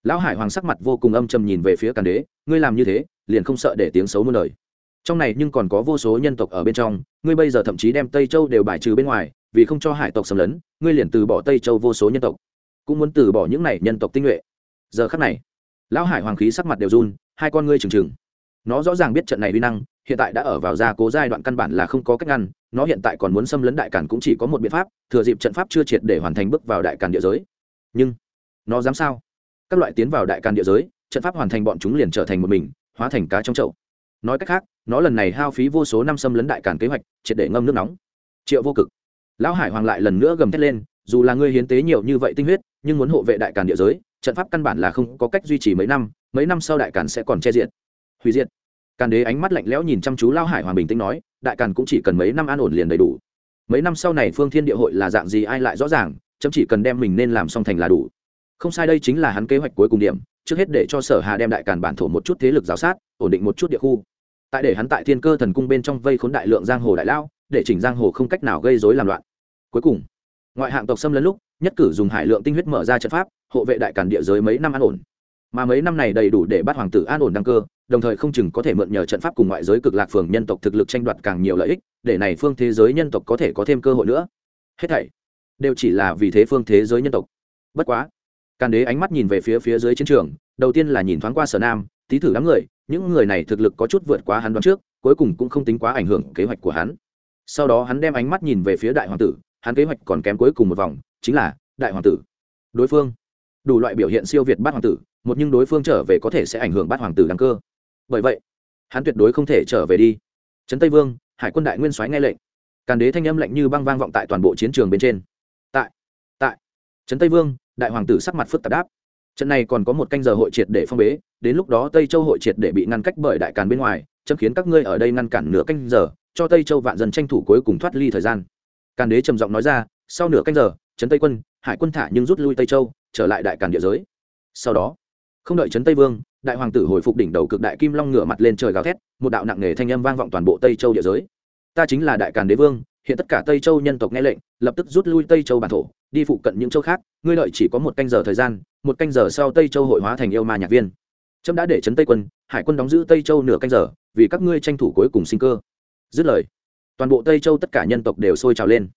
Lão hải hoàng sắc mặt vô cùng âm trầm nhìn về phía càn đế, ngươi làm như thế, liền không sợ để tiếng xấu muôn đời. Trong này nhưng còn có vô số nhân tộc ở bên trong, ngươi bây giờ thậm chí đem tây châu đều bài trừ bên ngoài vì không cho hải tộc xâm lấn, ngươi liền từ bỏ tây châu vô số nhân tộc, cũng muốn từ bỏ những này nhân tộc tinh nhuệ. Giờ khắc này, lão hải hoàng khí sắc mặt đều run, hai con ngươi trừng trừng. Nó rõ ràng biết trận này uy năng, hiện tại đã ở vào gia cố giai đoạn căn bản là không có cách ngăn, nó hiện tại còn muốn xâm lấn đại cản cũng chỉ có một biện pháp, thừa dịp trận pháp chưa triệt để hoàn thành bước vào đại cản địa giới. Nhưng, nó dám sao? Các loại tiến vào đại càn địa giới, trận pháp hoàn thành bọn chúng liền trở thành một mình, hóa thành cá trong chậu. Nói cách khác, nó lần này hao phí vô số năm xâm lấn đại càn kế hoạch, triệt để ngâm nước nóng. Triệu vô cực lão hải hoàng lại lần nữa gầm thét lên, dù là ngươi hiến tế nhiều như vậy tinh huyết, nhưng muốn hộ vệ đại càn địa giới, trận pháp căn bản là không có cách duy trì mấy năm mấy năm sau đại càn sẽ còn che diện hủy diệt. Càn đế ánh mắt lạnh lẽo nhìn chăm chú lao hải hoàng bình tĩnh nói, đại càn cũng chỉ cần mấy năm an ổn liền đầy đủ. Mấy năm sau này phương thiên địa hội là dạng gì ai lại rõ ràng, chấm chỉ cần đem mình nên làm xong thành là đủ. Không sai đây chính là hắn kế hoạch cuối cùng điểm, trước hết để cho sở hà đem đại càn bản thổ một chút thế lực giáo sát, ổn định một chút địa khu. Tại để hắn tại thiên cơ thần cung bên trong vây khốn đại lượng giang hồ đại lao để chỉnh giang hồ không cách nào gây rối làm loạn. Cuối cùng, ngoại hạng tộc xâm lấn lúc, nhất cử dùng hải lượng tinh huyết mở ra trận pháp, hộ vệ đại càn địa giới mấy năm an ổn. Mà mấy năm này đầy đủ để bắt hoàng tử an ổn đăng cơ, đồng thời không chừng có thể mượn nhờ trận pháp cùng ngoại giới cực lạc phường nhân tộc thực lực tranh đoạt càng nhiều lợi ích, để này phương thế giới nhân tộc có thể có thêm cơ hội nữa. Hết thảy đều chỉ là vì thế phương thế giới nhân tộc. Bất quá, càn đế ánh mắt nhìn về phía phía dưới chiến trường, đầu tiên là nhìn thoáng qua sở nam tí thử đám người, những người này thực lực có chút vượt quá hắn đoán trước, cuối cùng cũng không tính quá ảnh hưởng kế hoạch của hắn sau đó hắn đem ánh mắt nhìn về phía đại hoàng tử, hắn kế hoạch còn kém cuối cùng một vòng, chính là, đại hoàng tử. Đối phương. Đủ loại biểu hiện siêu việt bát hoàng tử, một nhưng đối phương trở về có thể sẽ ảnh hưởng bát hoàng tử đăng cơ. Bởi vậy, hắn tuyệt đối không thể trở về đi. Trấn tây vương, hải quân đại nguyên soái nghe lệnh. Càn đế thanh âm lạnh như băng vang vọng tại toàn bộ chiến trường bên trên. Tại tại. Trấn tây vương, đại hoàng tử sắc mặt phức tạp đáp. Trận này còn có một canh giờ hội triệt để phong bế, đến lúc đó tây châu hội triệt để bị ngăn cách bởi đại càn bên ngoài, chấm khiến các ngươi ở đây ngăn cản nửa canh giờ cho tây châu vạn dân tranh thủ cuối cùng thoát ly thời gian. Càn đế trầm giọng nói ra, sau nửa canh giờ, trấn tây quân, hải quân thả nhưng rút lui tây châu, trở lại đại càn địa giới. Sau đó, không đợi trấn tây vương, đại hoàng tử hồi phục đỉnh đầu cực đại kim long ngửa mặt lên trời gào thét, một đạo nặng nề thanh âm vang vọng toàn bộ tây châu địa giới. Ta chính là đại càn đế vương, hiện tất cả tây châu nhân tộc nghe lệnh, lập tức rút lui tây châu bản thổ, đi phụ cận những châu khác, ngươi lợi chỉ có một canh giờ thời gian, một canh giờ sau tây châu hội hóa thành yêu ma nhạc viên. Trâm đã để trấn tây quân, hải quân đóng giữ tây châu nửa canh giờ, vì các ngươi tranh thủ cuối cùng sinh cơ dứt lời. Toàn bộ tây châu tất cả nhân tộc đều sôi trào lên.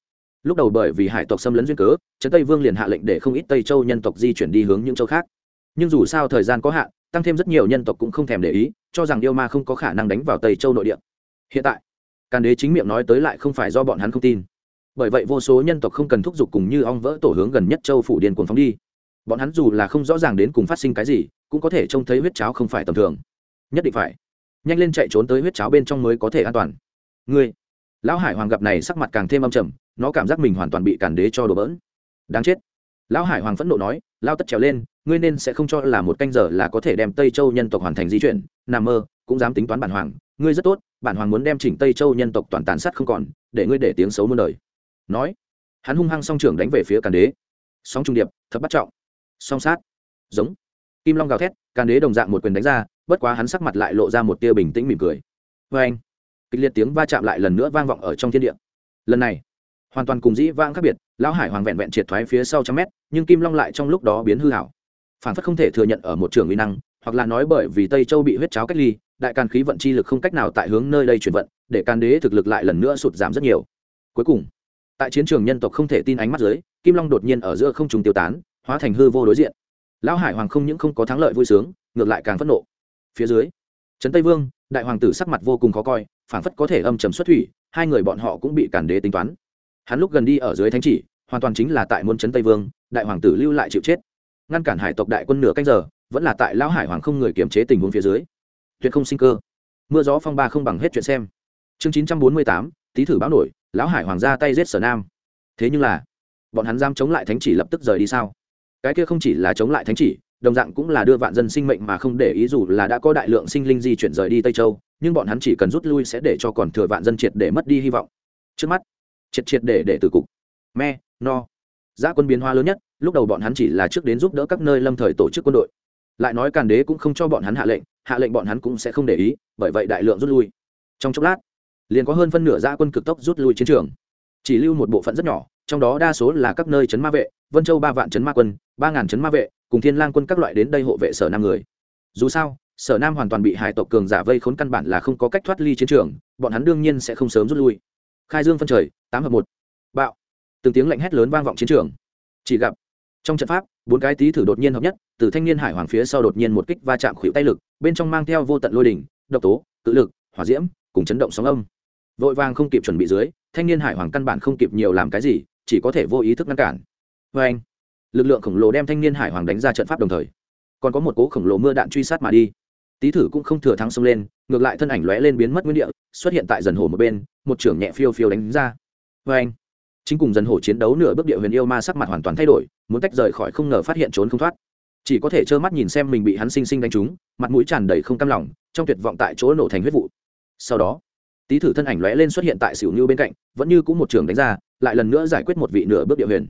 Lúc đầu bởi vì hải tộc xâm lấn duyên cớ, trấn tây vương liền hạ lệnh để không ít tây châu nhân tộc di chuyển đi hướng những châu khác. Nhưng dù sao thời gian có hạn, tăng thêm rất nhiều nhân tộc cũng không thèm để ý, cho rằng yêu ma không có khả năng đánh vào tây châu nội địa. Hiện tại, càn đế chính miệng nói tới lại không phải do bọn hắn không tin. Bởi vậy vô số nhân tộc không cần thúc giục cùng như ong vỡ tổ hướng gần nhất châu phủ điền cuồng phóng đi. Bọn hắn dù là không rõ ràng đến cùng phát sinh cái gì, cũng có thể trông thấy huyết cháo không phải tầm thường. Nhất định phải, nhanh lên chạy trốn tới huyết cháo bên trong mới có thể an toàn ngươi. Lão hải hoàng gặp này sắc mặt càng thêm âm trầm, nó cảm giác mình hoàn toàn bị cản đế cho đổ bỡn. Đáng chết. Lão hải hoàng phẫn nộ nói, lao tất trèo lên, ngươi nên sẽ không cho là một canh giờ là có thể đem tây châu nhân tộc hoàn thành di chuyển. Nằm mơ, cũng dám tính toán bản hoàng, ngươi rất tốt, bản hoàng muốn đem chỉnh tây châu nhân tộc toàn tàn sát không còn, để ngươi để tiếng xấu muôn đời. Nói, hắn hung hăng song trưởng đánh về phía càn đế. Sóng trung điệp, thập bắt trọng. Song sát. Giống. Kim long gào thét, càn đế đồng dạng một quyền đánh ra, bất quá hắn sắc mặt lại lộ ra một tia bình tĩnh mỉm cười. Vê anh kịch liệt tiếng va chạm lại lần nữa vang vọng ở trong thiên địa. Lần này, hoàn toàn cùng dĩ vang khác biệt, lão hải hoàng vẹn vẹn triệt thoái phía sau trăm mét, nhưng kim long lại trong lúc đó biến hư hảo. Phản phất không thể thừa nhận ở một trường uy năng, hoặc là nói bởi vì tây châu bị huyết cháo cách ly, đại càn khí vận chi lực không cách nào tại hướng nơi đây chuyển vận, để càn đế thực lực lại lần nữa sụt giảm rất nhiều. Cuối cùng, tại chiến trường nhân tộc không thể tin ánh mắt dưới, kim long đột nhiên ở giữa không trùng tiêu tán, hóa thành hư vô đối diện. Lão hải hoàng không những không có thắng lợi vui sướng, ngược lại càng phẫn nộ. Phía dưới, trấn tây vương, đại hoàng tử sắc mặt vô cùng khó coi phảng phất có thể âm trầm xuất thủy, hai người bọn họ cũng bị cản đế tính toán. Hắn lúc gần đi ở dưới thánh chỉ, hoàn toàn chính là tại muôn trấn tây vương, đại hoàng tử lưu lại chịu chết. Ngăn cản hải tộc đại quân nửa canh giờ, vẫn là tại lão hải hoàng không người kiềm chế tình huống phía dưới. Tuyệt không sinh cơ. Mưa gió phong ba không bằng hết chuyện xem. Chương chín trăm bốn mươi tám tý thử báo nổi, lão hải hoàng ra tay giết sở nam. Thế nhưng là, bọn hắn giam chống lại thánh chỉ lập tức rời đi sao? Cái kia không chỉ là chống lại thánh chỉ, đồng dạng cũng là đưa vạn dân sinh mệnh mà không để ý dù là đã có đại lượng sinh linh di chuyển rời đi tây châu nhưng bọn hắn chỉ cần rút lui sẽ để cho còn thừa vạn dân triệt để mất đi hy vọng. Trước mắt, triệt triệt để để từ cục. Me, no. Giá quân biến hoa lớn nhất, lúc đầu bọn hắn chỉ là trước đến giúp đỡ các nơi lâm thời tổ chức quân đội. Lại nói càn đế cũng không cho bọn hắn hạ lệnh hạ lệnh bọn hắn cũng sẽ không để ý, bởi vậy đại lượng rút lui. Trong chốc lát, liền có hơn phân nửa gia quân cực tốc rút lui chiến trường. Chỉ lưu một bộ phận rất nhỏ, trong đó đa số là các nơi chấn ma vệ, vân châu ba vạn chấn ma quân, ba ngàn chấn ma vệ, cùng thiên lang quân các loại đến đây hộ vệ sở nam người. Dù sao sở nam hoàn toàn bị hải tộc cường giả vây khốn căn bản là không có cách thoát ly chiến trường, bọn hắn đương nhiên sẽ không sớm rút lui. Khai dương phân trời, tám hợp một. Bạo. Từng tiếng lạnh hét lớn vang vọng chiến trường. Chỉ gặp, trong trận pháp, bốn cái tý thử đột nhiên hợp nhất, từ thanh niên hải hoàng phía sau đột nhiên một kích va chạm khuỷu tay lực, bên trong mang theo vô tận lôi đỉnh, độc tố tự lực, hỏa diễm, cùng chấn động sóng âm. Vội vàng không kịp chuẩn bị dưới, thanh niên hải hoàng căn bản không kịp nhiều làm cái gì, chỉ có thể vô ý thức ngăn cản. Vê anh, lực lượng khổng lồ đem thanh niên hải hoàng đánh ra trận pháp đồng thời. Còn có một cố khổng lồ mưa đạn truy sát mà đi tý thử cũng không thừa thắng xông lên, ngược lại thân ảnh lóe lên biến mất nguyên địa, xuất hiện tại dần hồ một bên, một trưởng nhẹ phiêu phiêu đánh ra. Vê anh chính cùng dần hồ chiến đấu nửa bước địa huyền yêu ma sắc mặt hoàn toàn thay đổi, muốn tách rời khỏi không ngờ phát hiện trốn không thoát. Chỉ có thể trơ mắt nhìn xem mình bị hắn sinh sinh đánh trúng, mặt mũi tràn đầy không cam lòng, trong tuyệt vọng tại chỗ nổ thành huyết vụ. Sau đó, tý thử thân ảnh lóe lên xuất hiện tại xỉu như bên cạnh, vẫn như cũng một trường đánh ra, lại lần nữa giải quyết một vị nửa bước địa huyền.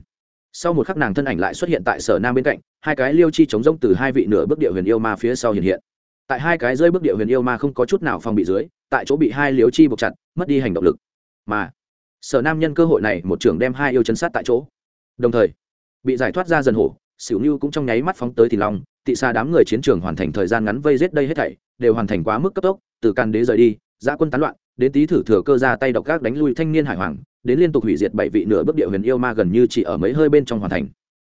Sau một khắc nàng thân ảnh lại xuất hiện tại sở nam bên cạnh, hai cái liêu chi chống rông từ hai vị nửa bước địa huyền yêu ma phía sau hiện hiện tại hai cái rơi bước địa huyền yêu ma không có chút nào phòng bị dưới, tại chỗ bị hai liếu chi buộc chặt, mất đi hành động lực. Mà, sở nam nhân cơ hội này một trưởng đem hai yêu chấn sát tại chỗ. Đồng thời, bị giải thoát ra dần hổ, xỉu như cũng trong nháy mắt phóng tới thì long tị xa đám người chiến trường hoàn thành thời gian ngắn vây giết đây hết thảy, đều hoàn thành quá mức cấp tốc, từ căn đế rời đi, giã quân tán loạn, đến tí thử thừa cơ ra tay độc gác đánh lui thanh niên hải hoàng, đến liên tục hủy diệt bảy vị nửa bước địa huyền yêu ma gần như chỉ ở mấy hơi bên trong hoàn thành.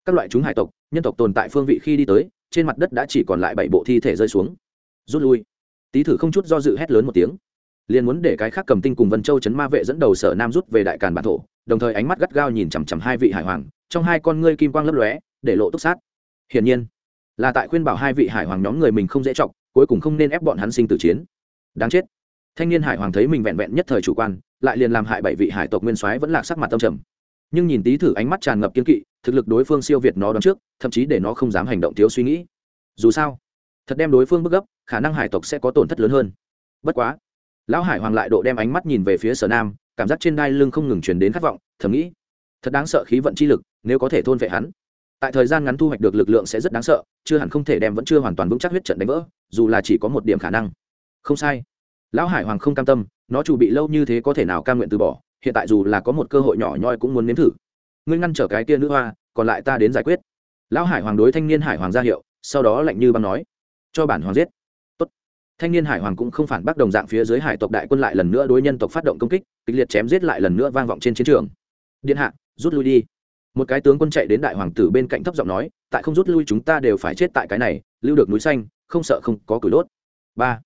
Các loại chúng hải tộc, nhân tộc tồn tại phương vị khi đi tới, trên mặt đất đã chỉ còn lại bảy bộ thi thể rơi xuống rút lui. Tý thử không chút do dự hét lớn một tiếng. Liền muốn để cái khác cầm tinh cùng vân châu chấn ma vệ dẫn đầu sở nam rút về đại càn bản thổ, đồng thời ánh mắt gắt gao nhìn chằm chằm hai vị hải hoàng, trong hai con ngươi kim quang lấp lóe, để lộ túc sát. Hiển nhiên, là tại khuyên bảo hai vị hải hoàng nhóm người mình không dễ chọc, cuối cùng không nên ép bọn hắn sinh tử chiến. Đáng chết. Thanh niên hải hoàng thấy mình vẹn vẹn nhất thời chủ quan, lại liền làm hại bảy vị hải tộc nguyên soái vẫn là sắc mặt tâm trầm. Nhưng nhìn tí thử ánh mắt tràn ngập kiên kỵ, thực lực đối phương siêu việt nó đón trước, thậm chí để nó không dám hành động thiếu suy nghĩ. Dù sao thật đem đối phương bức gấp, khả năng hải tộc sẽ có tổn thất lớn hơn. Bất quá, lão hải hoàng lại độ đem ánh mắt nhìn về phía sở nam, cảm giác trên đai lưng không ngừng chuyển đến khát vọng, thầm nghĩ, thật đáng sợ khí vận chi lực, nếu có thể thôn vệ hắn. Tại thời gian ngắn thu hoạch được lực lượng sẽ rất đáng sợ, chưa hẳn không thể đem vẫn chưa hoàn toàn vững chắc huyết trận đánh vỡ, dù là chỉ có một điểm khả năng. Không sai. Lão hải hoàng không cam tâm, nó chủ bị lâu như thế có thể nào cam nguyện từ bỏ, hiện tại dù là có một cơ hội nhỏ nhoi cũng muốn nếm thử. Ngươi ngăn trở cái kia nữ hoa, còn lại ta đến giải quyết. Lão hải hoàng đối thanh niên hải hoàng ra hiệu, sau đó lạnh như băng nói cho bản hoàng giết. Tốt. thanh niên hải hoàng cũng không phản bác đồng dạng phía dưới hải tộc đại quân lại lần nữa đối nhân tộc phát động công kích, kịch liệt chém giết lại lần nữa vang vọng trên chiến trường. Điện hạ, rút lui đi. Một cái tướng quân chạy đến đại hoàng tử bên cạnh thấp giọng nói, tại không rút lui chúng ta đều phải chết tại cái này, lưu được núi xanh, không sợ không có cửi đốt. Ba.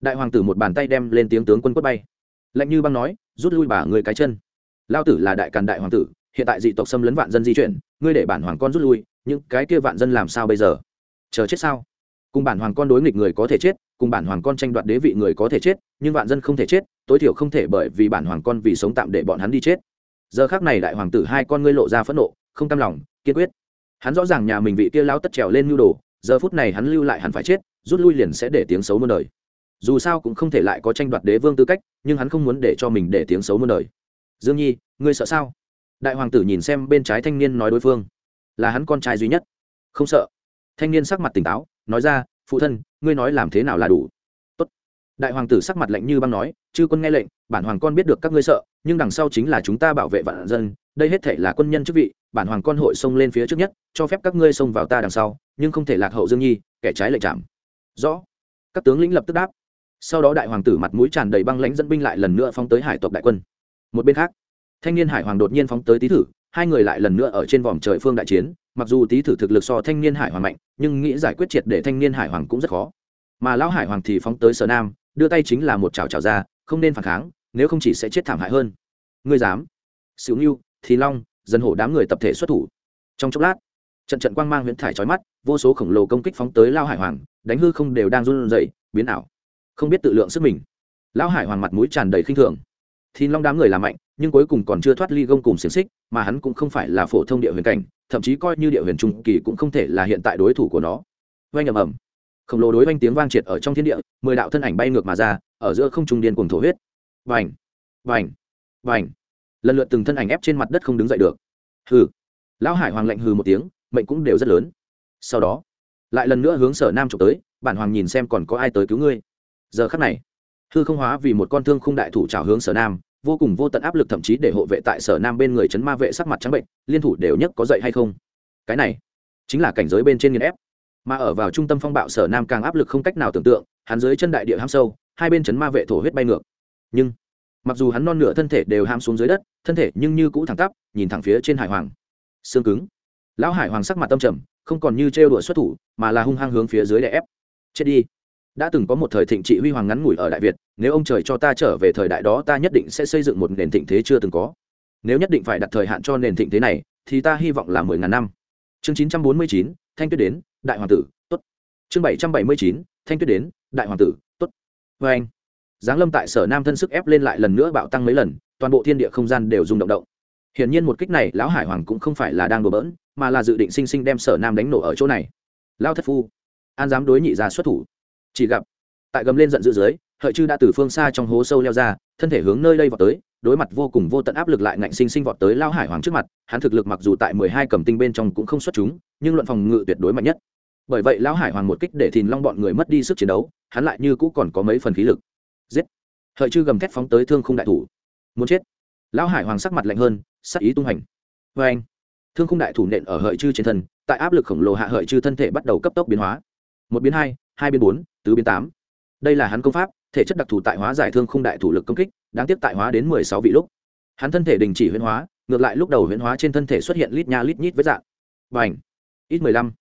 Đại hoàng tử một bàn tay đem lên tiếng tướng quân quất bay. Lạnh như băng nói, rút lui bà người cái chân. Lao tử là đại càn đại hoàng tử, hiện tại dị tộc xâm lấn vạn dân di chuyển, ngươi để bản hoàng con rút lui, những cái kia vạn dân làm sao bây giờ? Chờ chết sao? Cùng bản hoàng con đối nghịch người có thể chết, cùng bản hoàng con tranh đoạt đế vị người có thể chết, nhưng vạn dân không thể chết, tối thiểu không thể bởi vì bản hoàng con vì sống tạm để bọn hắn đi chết. Giờ khác này đại hoàng tử hai con ngươi lộ ra phẫn nộ, không cam lòng, kiên quyết. Hắn rõ ràng nhà mình vị kia lao tất trèo lên mưu đồ, giờ phút này hắn lưu lại hắn phải chết, rút lui liền sẽ để tiếng xấu muôn đời. Dù sao cũng không thể lại có tranh đoạt đế vương tư cách, nhưng hắn không muốn để cho mình để tiếng xấu muôn đời. Dương nhi, ngươi sợ sao? Đại hoàng tử nhìn xem bên trái thanh niên nói đối phương. Là hắn con trai duy nhất. Không sợ. Thanh niên sắc mặt tỉnh táo nói ra, phụ thân, ngươi nói làm thế nào là đủ? Tốt. đại hoàng tử sắc mặt lạnh như băng nói, chư quân nghe lệnh, bản hoàng con biết được các ngươi sợ, nhưng đằng sau chính là chúng ta bảo vệ vạn dân, đây hết thể là quân nhân chức vị, bản hoàng con hội xông lên phía trước nhất, cho phép các ngươi xông vào ta đằng sau, nhưng không thể lạc hậu dương nhi, kẻ trái lệnh chạm. Rõ. Các tướng lĩnh lập tức đáp. Sau đó đại hoàng tử mặt mũi tràn đầy băng lãnh dẫn binh lại lần nữa phóng tới hải tộc đại quân. Một bên khác, thanh niên hải hoàng đột nhiên phóng tới tý thử hai người lại lần nữa ở trên vòm trời phương đại chiến, mặc dù tý thử thực lực so thanh niên hải hoàng mạnh, nhưng nghĩ giải quyết triệt để thanh niên hải hoàng cũng rất khó. Mà lão hải hoàng thì phóng tới sở nam, đưa tay chính là một chảo chảo ra, không nên phản kháng, nếu không chỉ sẽ chết thảm hại hơn. Ngươi dám? Xỉu nghiêu thì long, dân hổ đám người tập thể xuất thủ. Trong chốc lát, trận trận quang mang huyễn thải trói mắt, vô số khổng lồ công kích phóng tới lao hải hoàng, đánh hư không đều đang run rẩy, biến ảo. Không biết tự lượng sức mình. Lão hải hoàng mặt mũi tràn đầy khinh thường thì long đám người là mạnh, nhưng cuối cùng còn chưa thoát ly gông cùng xiềng xích, mà hắn cũng không phải là phổ thông địa huyền cảnh, thậm chí coi như địa huyền trung kỳ cũng không thể là hiện tại đối thủ của nó. Oanh ầm ầm. Khổng lồ đối oanh tiếng vang triệt ở trong thiên địa, mười đạo thân ảnh bay ngược mà ra, ở giữa không trung điên cuồng thổ huyết. Vành vành vành lần lượt từng thân ảnh ép trên mặt đất không đứng dậy được. Hừ! Lão hải hoàng lạnh hừ một tiếng, mệnh cũng đều rất lớn. Sau đó, lại lần nữa hướng sở nam trục tới, bản hoàng nhìn xem còn có ai tới cứu ngươi. Giờ khắc này hư không hóa vì một con thương khung đại thủ trào hướng sở nam, vô cùng vô tận áp lực thậm chí để hộ vệ tại sở nam bên người chấn ma vệ sắc mặt trắng bệnh, liên thủ đều nhất có dậy hay không? Cái này chính là cảnh giới bên trên nghiền ép. Mà ở vào trung tâm phong bạo sở nam càng áp lực không cách nào tưởng tượng, hắn dưới chân đại địa ham sâu, hai bên chấn ma vệ thổ huyết bay ngược. Nhưng, mặc dù hắn non nửa thân thể đều ham xuống dưới đất, thân thể nhưng như cũ thẳng tắp, nhìn thẳng phía trên hải hoàng. Xương cứng. Lão hải hoàng sắc mặt tâm trầm, không còn như trêu đùa xuất thủ, mà là hung hăng hướng phía dưới để ép. Chết đi đã từng có một thời thịnh trị huy hoàng ngắn ngủi ở đại việt, nếu ông trời cho ta trở về thời đại đó ta nhất định sẽ xây dựng một nền thịnh thế chưa từng có. Nếu nhất định phải đặt thời hạn cho nền thịnh thế này, thì ta hy vọng là mười ngàn năm. Chương chín trăm bốn mươi chín, thanh tuyết đến, đại hoàng tử t ố t chương bảy trăm bảy mươi chín, thanh tuyết đến, đại hoàng tử t ố t vê anh, giáng lâm tại sở nam thân sức ép lên lại lần nữa bạo tăng mấy lần, toàn bộ thiên địa không gian đều rung động động. Hiển nhiên một kích này, lão hải hoàng cũng không phải là đang đùa bỡn, mà là dự định sinh sinh đem sở nam đánh nổ ở chỗ này. Lao thất phu, an dám đối nhị ra xuất thủ chỉ gặp, tại gầm lên giận dữ dưới, hợi chư đã từ phương xa trong hố sâu leo ra, thân thể hướng nơi đây vọt tới, đối mặt vô cùng vô tận áp lực lại ngạnh sinh sinh vọt tới lao hải hoàng trước mặt, hắn thực lực mặc dù tại mười hai cầm tinh bên trong cũng không xuất chúng, nhưng luận phòng ngự tuyệt đối mạnh nhất. Bởi vậy lão hải hoàng một kích để thìn long bọn người mất đi sức chiến đấu, hắn lại như cũ còn có mấy phần khí lực. Giết! Hợi chư gầm thép phóng tới thương khung đại thủ. Muốn chết! Lão hải hoàng sắc mặt lạnh hơn, sắc ý tung hành. Vê anh, thương khung đại thủ nện ở hợi chư trên thân, tại áp lực khổng lồ hạ hợi chư thân thể bắt đầu cấp tốc biến hóa. Một biến hai hai biến bốn, tứ biến tám. Đây là hắn công pháp, thể chất đặc thù tại hóa giải thương không đại thủ lực công kích, đáng tiếc tại hóa đến mười sáu vị lúc. Hắn thân thể đình chỉ huyễn hóa, ngược lại lúc đầu huyễn hóa trên thân thể xuất hiện lít nha lít nhít với dạng. Và ảnh ít mười lăm.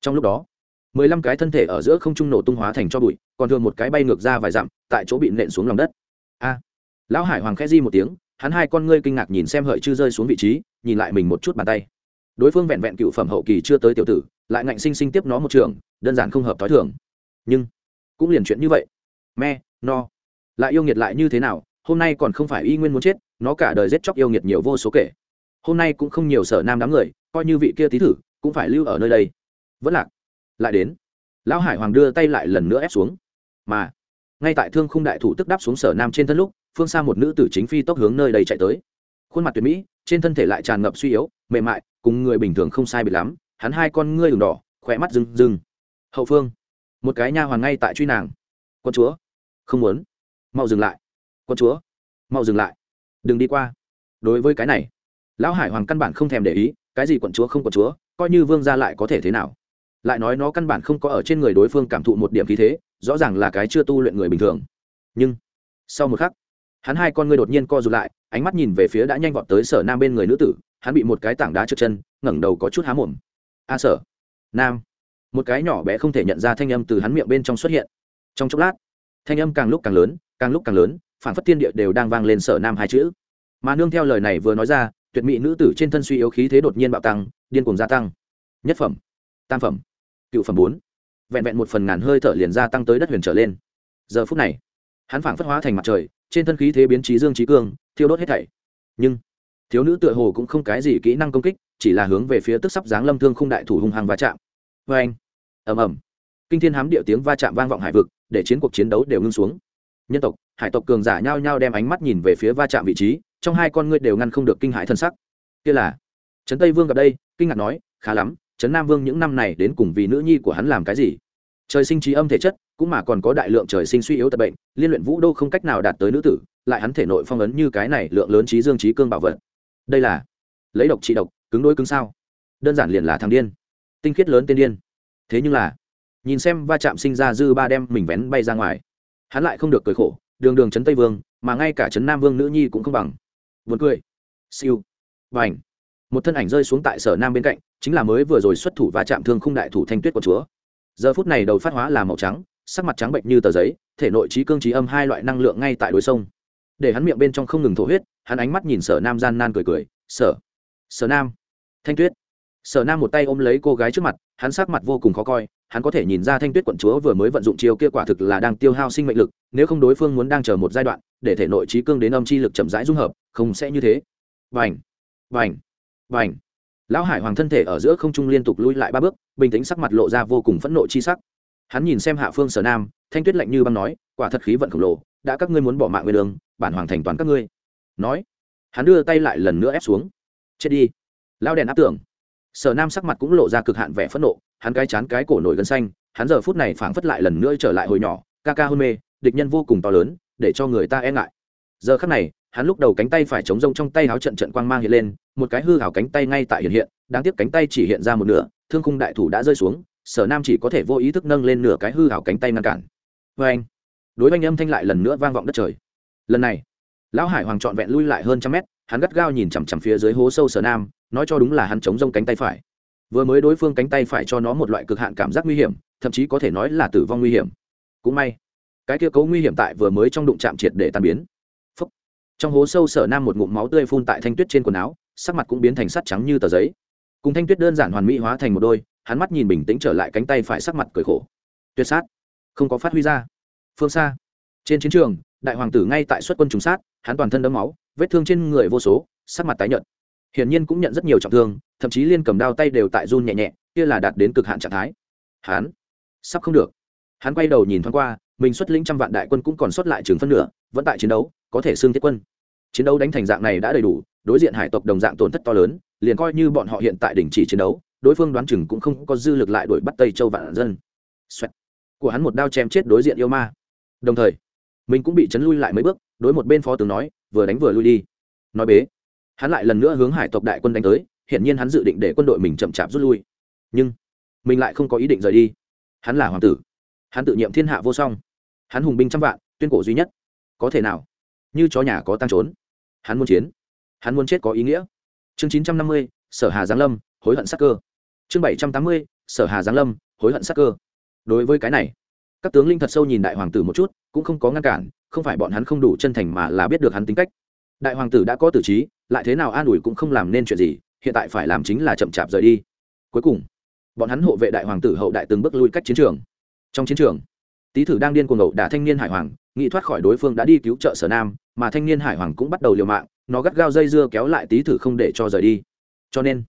Trong lúc đó, mười lăm cái thân thể ở giữa không trung nổ tung hóa thành cho bụi, còn thường một cái bay ngược ra vài dặm, tại chỗ bị nện xuống lòng đất. A! Lão hải hoàng khẽ di một tiếng, hắn hai con ngươi kinh ngạc nhìn xem hợi chư rơi xuống vị trí, nhìn lại mình một chút bàn tay. Đối phương vẹn vẹn cựu phẩm hậu kỳ chưa tới tiểu tử, lại ngạnh sinh sinh tiếp nó một trường, đơn giản không hợp t h ó i thường nhưng cũng liền chuyện như vậy. Me, no. Lại yêu nghiệt lại như thế nào? Hôm nay còn không phải y nguyên muốn chết, nó cả đời giết chóc yêu nghiệt nhiều vô số kể. Hôm nay cũng không nhiều sở nam đám người, coi như vị kia tí thử, cũng phải lưu ở nơi đây. Vẫn lạc. Lại đến. Lão hải hoàng đưa tay lại lần nữa ép xuống. Mà, ngay tại thương khung đại thủ tức đáp xuống sở nam trên thân lúc, phương xa một nữ tử chính phi tốc hướng nơi đây chạy tới. Khuôn mặt tuyệt mỹ, trên thân thể lại tràn ngập suy yếu, mềm mại, cùng người bình thường không sai biệt lắm. Hắn hai con ngươi đường đỏ khỏe mắt rừng rừng hậu phương một cái nha hoàn ngay tại truy nàng. Con chúa, không muốn. Mau dừng lại. Con chúa, mau dừng lại. Đừng đi qua. Đối với cái này, lão hải hoàng căn bản không thèm để ý, cái gì quận chúa không quận chúa, coi như vương ra lại có thể thế nào. Lại nói nó căn bản không có ở trên người đối phương cảm thụ một điểm khí thế, rõ ràng là cái chưa tu luyện người bình thường. Nhưng, sau một khắc, hắn hai con ngươi đột nhiên co rụt lại, ánh mắt nhìn về phía đã nhanh vọt tới sở nam bên người nữ tử, hắn bị một cái tảng đá trượt chân, ngẩng đầu có chút há mồm. A sở, nam một cái nhỏ bé không thể nhận ra thanh âm từ hắn miệng bên trong xuất hiện. Trong chốc lát, thanh âm càng lúc càng lớn, càng lúc càng lớn, phản phất thiên địa đều đang vang lên sở nam hai chữ. Mà nương theo lời này vừa nói ra, tuyệt mỹ nữ tử trên thân suy yếu khí thế đột nhiên bạo tăng, điên cuồng gia tăng. Nhất phẩm, tam phẩm, cựu phẩm bốn. Vẹn vẹn một phần ngàn hơi thở liền gia tăng tới đất huyền trở lên. Giờ phút này, hắn phảng phất hóa thành mặt trời, trên thân khí thế biến trí dương trí cương, thiêu đốt hết thảy. Nhưng, thiếu nữ tựa hồ cũng không cái gì kỹ năng công kích, chỉ là hướng về phía tức sắp dáng lâm thương không đại thủ hung hăng va chạm. Vê anh ầm ầm. Kinh thiên hám địa tiếng va chạm vang vọng hải vực, để chiến cuộc chiến đấu đều ngưng xuống. Nhân tộc, hải tộc cường giả nhao nhao đem ánh mắt nhìn về phía va chạm vị trí, trong hai con ngươi đều ngăn không được kinh hãi thân sắc. Kia là trấn tây vương gặp đây, kinh ngạc nói, khá lắm, trấn nam vương những năm này đến cùng vì nữ nhi của hắn làm cái gì? Trời sinh trí âm thể chất, cũng mà còn có đại lượng trời sinh suy yếu tật bệnh, liên luyện vũ đô không cách nào đạt tới nữ tử, lại hắn thể nội phong ấn như cái này lượng lớn trí dương trí cương bảo vật. Đây là lấy độc trị độc, cứng đôi cứng sao? Đơn giản liền là thằng điên. Tinh khiết lớn tên điên thế nhưng là, nhìn xem va chạm sinh ra dư ba đem mình vén bay ra ngoài, hắn lại không được cười khổ, đường đường trấn tây vương, mà ngay cả trấn nam vương nữ nhi cũng không bằng. Vượt cười. Siêu. Và ảnh một thân ảnh rơi xuống tại sở nam bên cạnh, chính là mới vừa rồi xuất thủ va chạm thương khung đại thủ thanh tuyết của chúa. Giờ phút này đầu phát hóa là màu trắng, sắc mặt trắng bệnh như tờ giấy, thể nội trí cương trí âm hai loại năng lượng ngay tại đối sông. Để hắn miệng bên trong không ngừng thổ huyết, hắn ánh mắt nhìn sở nam gian nan cười cười, sở sở nam, thanh tuyết sở nam một tay ôm lấy cô gái trước mặt, hắn sắc mặt vô cùng khó coi, hắn có thể nhìn ra thanh tuyết quận chúa vừa mới vận dụng chiêu kia quả thực là đang tiêu hao sinh mệnh lực, nếu không đối phương muốn đang chờ một giai đoạn, để thể nội trí cương đến âm chi lực chậm rãi dung hợp, không sẽ như thế. Vành vành vành lão hải hoàng thân thể ở giữa không trung liên tục lui lại ba bước, bình tĩnh sắc mặt lộ ra vô cùng phẫn nộ chi sắc. Hắn nhìn xem hạ phương sở nam, thanh tuyết lạnh như băng nói, quả thật khí vận khổng lồ, đã các ngươi muốn bỏ mạng về đường, bản hoàng thành toàn các ngươi. Nói, hắn đưa tay lại lần nữa ép xuống. Chết đi. Lao đèn áp tưởng sở nam sắc mặt cũng lộ ra cực hạn vẻ phẫn nộ, hắn cái chán cái cổ nổi gân xanh, hắn giờ phút này phảng phất lại lần nữa trở lại hồi nhỏ, ca ca hôn mê, địch nhân vô cùng to lớn, để cho người ta e ngại. Giờ khắc này, hắn lúc đầu cánh tay phải chống rông trong tay háo trận trận quang mang hiện lên, một cái hư hảo cánh tay ngay tại hiện hiện, đáng tiếc cánh tay chỉ hiện ra một nửa, thương khung đại thủ đã rơi xuống, sở nam chỉ có thể vô ý thức nâng lên nửa cái hư hảo cánh tay ngăn cản. Vê anh, đối oanh âm thanh lại lần nữa vang vọng đất trời. Lần này, lão hải hoàng trọn vẹn lui lại hơn trăm mét, hắn gắt gao nhìn chằm chằm phía dưới hố sâu sở nam nói cho đúng là hắn chống rông cánh tay phải. Vừa mới đối phương cánh tay phải cho nó một loại cực hạn cảm giác nguy hiểm, thậm chí có thể nói là tử vong nguy hiểm. Cũng may, cái kia cấu nguy hiểm tại vừa mới trong đụng chạm triệt để tan biến. Phúc. trong hố sâu sở nam một ngụm máu tươi phun tại thanh tuyết trên quần áo, sắc mặt cũng biến thành sắt trắng như tờ giấy. Cùng thanh tuyết đơn giản hoàn mỹ hóa thành một đôi, hắn mắt nhìn bình tĩnh trở lại cánh tay phải sắc mặt cười khổ. Tuyệt sát. Không có phát huy ra. Phương xa. Trên chiến trường, đại hoàng tử ngay tại xuất quân trùng sát, hắn toàn thân đấm máu, vết thương trên người vô số, sắc mặt tái nhợt hiển nhiên cũng nhận rất nhiều trọng thương, thậm chí liên cầm đao tay đều tại run nhẹ nhẹ, kia là đạt đến cực hạn trạng thái. Hắn, sắp không được. Hắn quay đầu nhìn thoáng qua, mình xuất lĩnh trăm vạn đại quân cũng còn xuất lại trường phân nửa, vẫn tại chiến đấu, có thể xương thiết quân. Chiến đấu đánh thành dạng này đã đầy đủ, đối diện hải tộc đồng dạng tổn thất to lớn, liền coi như bọn họ hiện tại đình chỉ chiến đấu, đối phương đoán chừng cũng không có dư lực lại đuổi bắt tây châu vạn dân. Xoẹt. của hắn một đao chém chết đối diện yêu ma. Đồng thời, mình cũng bị chấn lui lại mấy bước, đối một bên phó tướng nói, vừa đánh vừa lui đi. Nói bế hắn lại lần nữa hướng hải tộc đại quân đánh tới hiện nhiên hắn dự định để quân đội mình chậm chạp rút lui. Nhưng, mình lại không có ý định rời đi. Hắn là hoàng tử. Hắn tự nhiệm thiên hạ vô song. Hắn hùng binh trăm vạn, tuyên cổ duy nhất. Có thể nào? Như chó nhà có tăng trốn. Hắn muốn chiến. Hắn muốn chết có ý nghĩa. Chương chín trăm năm mươi, sở hà giáng lâm, hối hận sắc cơ. Chương bảy trăm tám mươi, sở hà giáng lâm, hối hận sắc cơ. Đối với cái này, các tướng linh thật sâu nhìn đại hoàng tử một chút, cũng không có ngăn cản, không phải bọn hắn không đủ chân thành mà là biết được hắn tính cách đại hoàng tử đã có tử trí, lại thế nào an ủi cũng không làm nên chuyện gì, hiện tại phải làm chính là chậm chạp rời đi. Cuối cùng, bọn hắn hộ vệ đại hoàng tử hậu đại từng bước lui cách chiến trường. Trong chiến trường, tý thử đang điên cuồng ngậu đả thanh niên hải hoàng nghĩ thoát khỏi đối phương đã đi cứu trợ sở nam, mà thanh niên hải hoàng cũng bắt đầu liều mạng, nó gắt gao dây dưa kéo lại tý thử không để cho rời đi. Cho nên,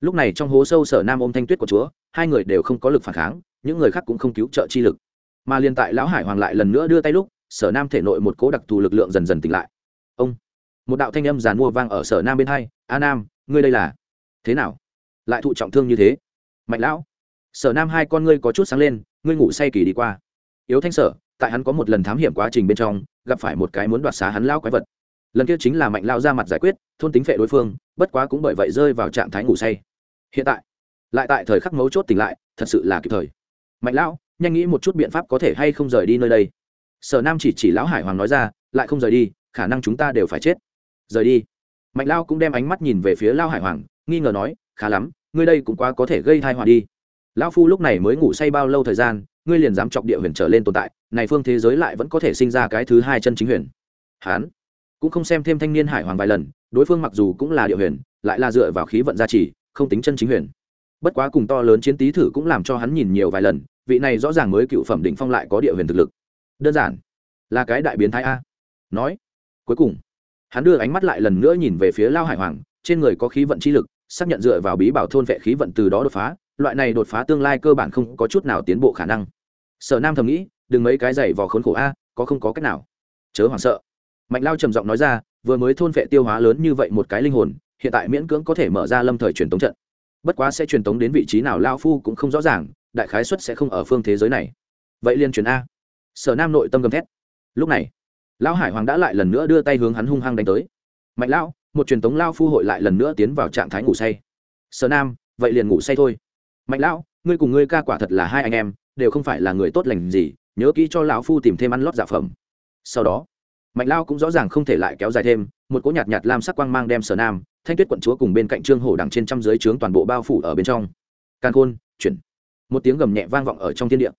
lúc này trong hố sâu sở nam ôm thanh tuyết của chúa, hai người đều không có lực phản kháng, những người khác cũng không cứu trợ chi lực. Mà liền tại lão hải hoàng lại lần nữa đưa tay lúc, sở nam thể nội một cố đặc thù lực lượng dần dần tỉnh lại. Ông một đạo thanh âm giàn mua vang ở sở nam bên hai, a nam, ngươi đây là? Thế nào? Lại thụ trọng thương như thế? Mạnh lão. Sở nam hai con ngươi có chút sáng lên, ngươi ngủ say kỳ đi qua. Yếu thanh sở, tại hắn có một lần thám hiểm quá trình bên trong, gặp phải một cái muốn đoạt xá hắn lao quái vật. Lần kia chính là mạnh lao ra mặt giải quyết, thôn tính phệ đối phương, bất quá cũng bởi vậy rơi vào trạng thái ngủ say. Hiện tại, lại tại thời khắc mấu chốt tỉnh lại, thật sự là kịp thời. Mạnh lão, nhanh nghĩ một chút biện pháp có thể hay không rời đi nơi đây. Sở nam chỉ chỉ lão hải hoàng nói ra, lại không rời đi, khả năng chúng ta đều phải chết rời đi. Mạnh lao cũng đem ánh mắt nhìn về phía lao hải hoàng, nghi ngờ nói, khá lắm, ngươi đây cũng quá có thể gây thai họa đi. Lão phu lúc này mới ngủ say bao lâu thời gian, ngươi liền dám chọc địa huyền trở lên tồn tại, này phương thế giới lại vẫn có thể sinh ra cái thứ hai chân chính huyền. Hán cũng không xem thêm thanh niên hải hoàng vài lần, đối phương mặc dù cũng là địa huyền, lại là dựa vào khí vận gia trì, không tính chân chính huyền. Bất quá cùng to lớn chiến tý thử cũng làm cho hắn nhìn nhiều vài lần, vị này rõ ràng mới cựu phẩm đỉnh phong lại có địa huyền thực lực. Đơn giản là cái đại biến thái a. Nói, cuối cùng hắn đưa ánh mắt lại lần nữa nhìn về phía lao hải hoàng, trên người có khí vận chi lực, xác nhận dựa vào bí bảo thôn vệ khí vận từ đó đột phá, loại này đột phá tương lai cơ bản không có chút nào tiến bộ khả năng. Sở nam thầm nghĩ, đừng mấy cái giày vò khốn khổ a, có không có cách nào. Chớ hoảng sợ. Mạnh lao trầm giọng nói ra, vừa mới thôn vệ tiêu hóa lớn như vậy một cái linh hồn, hiện tại miễn cưỡng có thể mở ra lâm thời truyền tống trận. Bất quá sẽ truyền tống đến vị trí nào lao phu cũng không rõ ràng, đại khái xuất sẽ không ở phương thế giới này. Vậy liên truyền a. Sở nam nội tâm gầm thét. Lúc này lão hải hoàng đã lại lần nữa đưa tay hướng hắn hung hăng đánh tới. Mạnh lão, một truyền tống lao phu hội lại lần nữa tiến vào trạng thái ngủ say. Sở nam, vậy liền ngủ say thôi. Mạnh lão, ngươi cùng ngươi ca quả thật là hai anh em, đều không phải là người tốt lành gì, nhớ kỹ cho lão phu tìm thêm ăn lót dạ phẩm. Sau đó, mạnh lao cũng rõ ràng không thể lại kéo dài thêm, một cỗ nhạt nhạt lam sắc quang mang đem sở nam, thanh tuyết quận chúa cùng bên cạnh trương hổ đằng trên trăm dưới trướng toàn bộ bao phủ ở bên trong. Can khôn, chuyển. Một tiếng gầm nhẹ vang vọng ở trong thiên địa.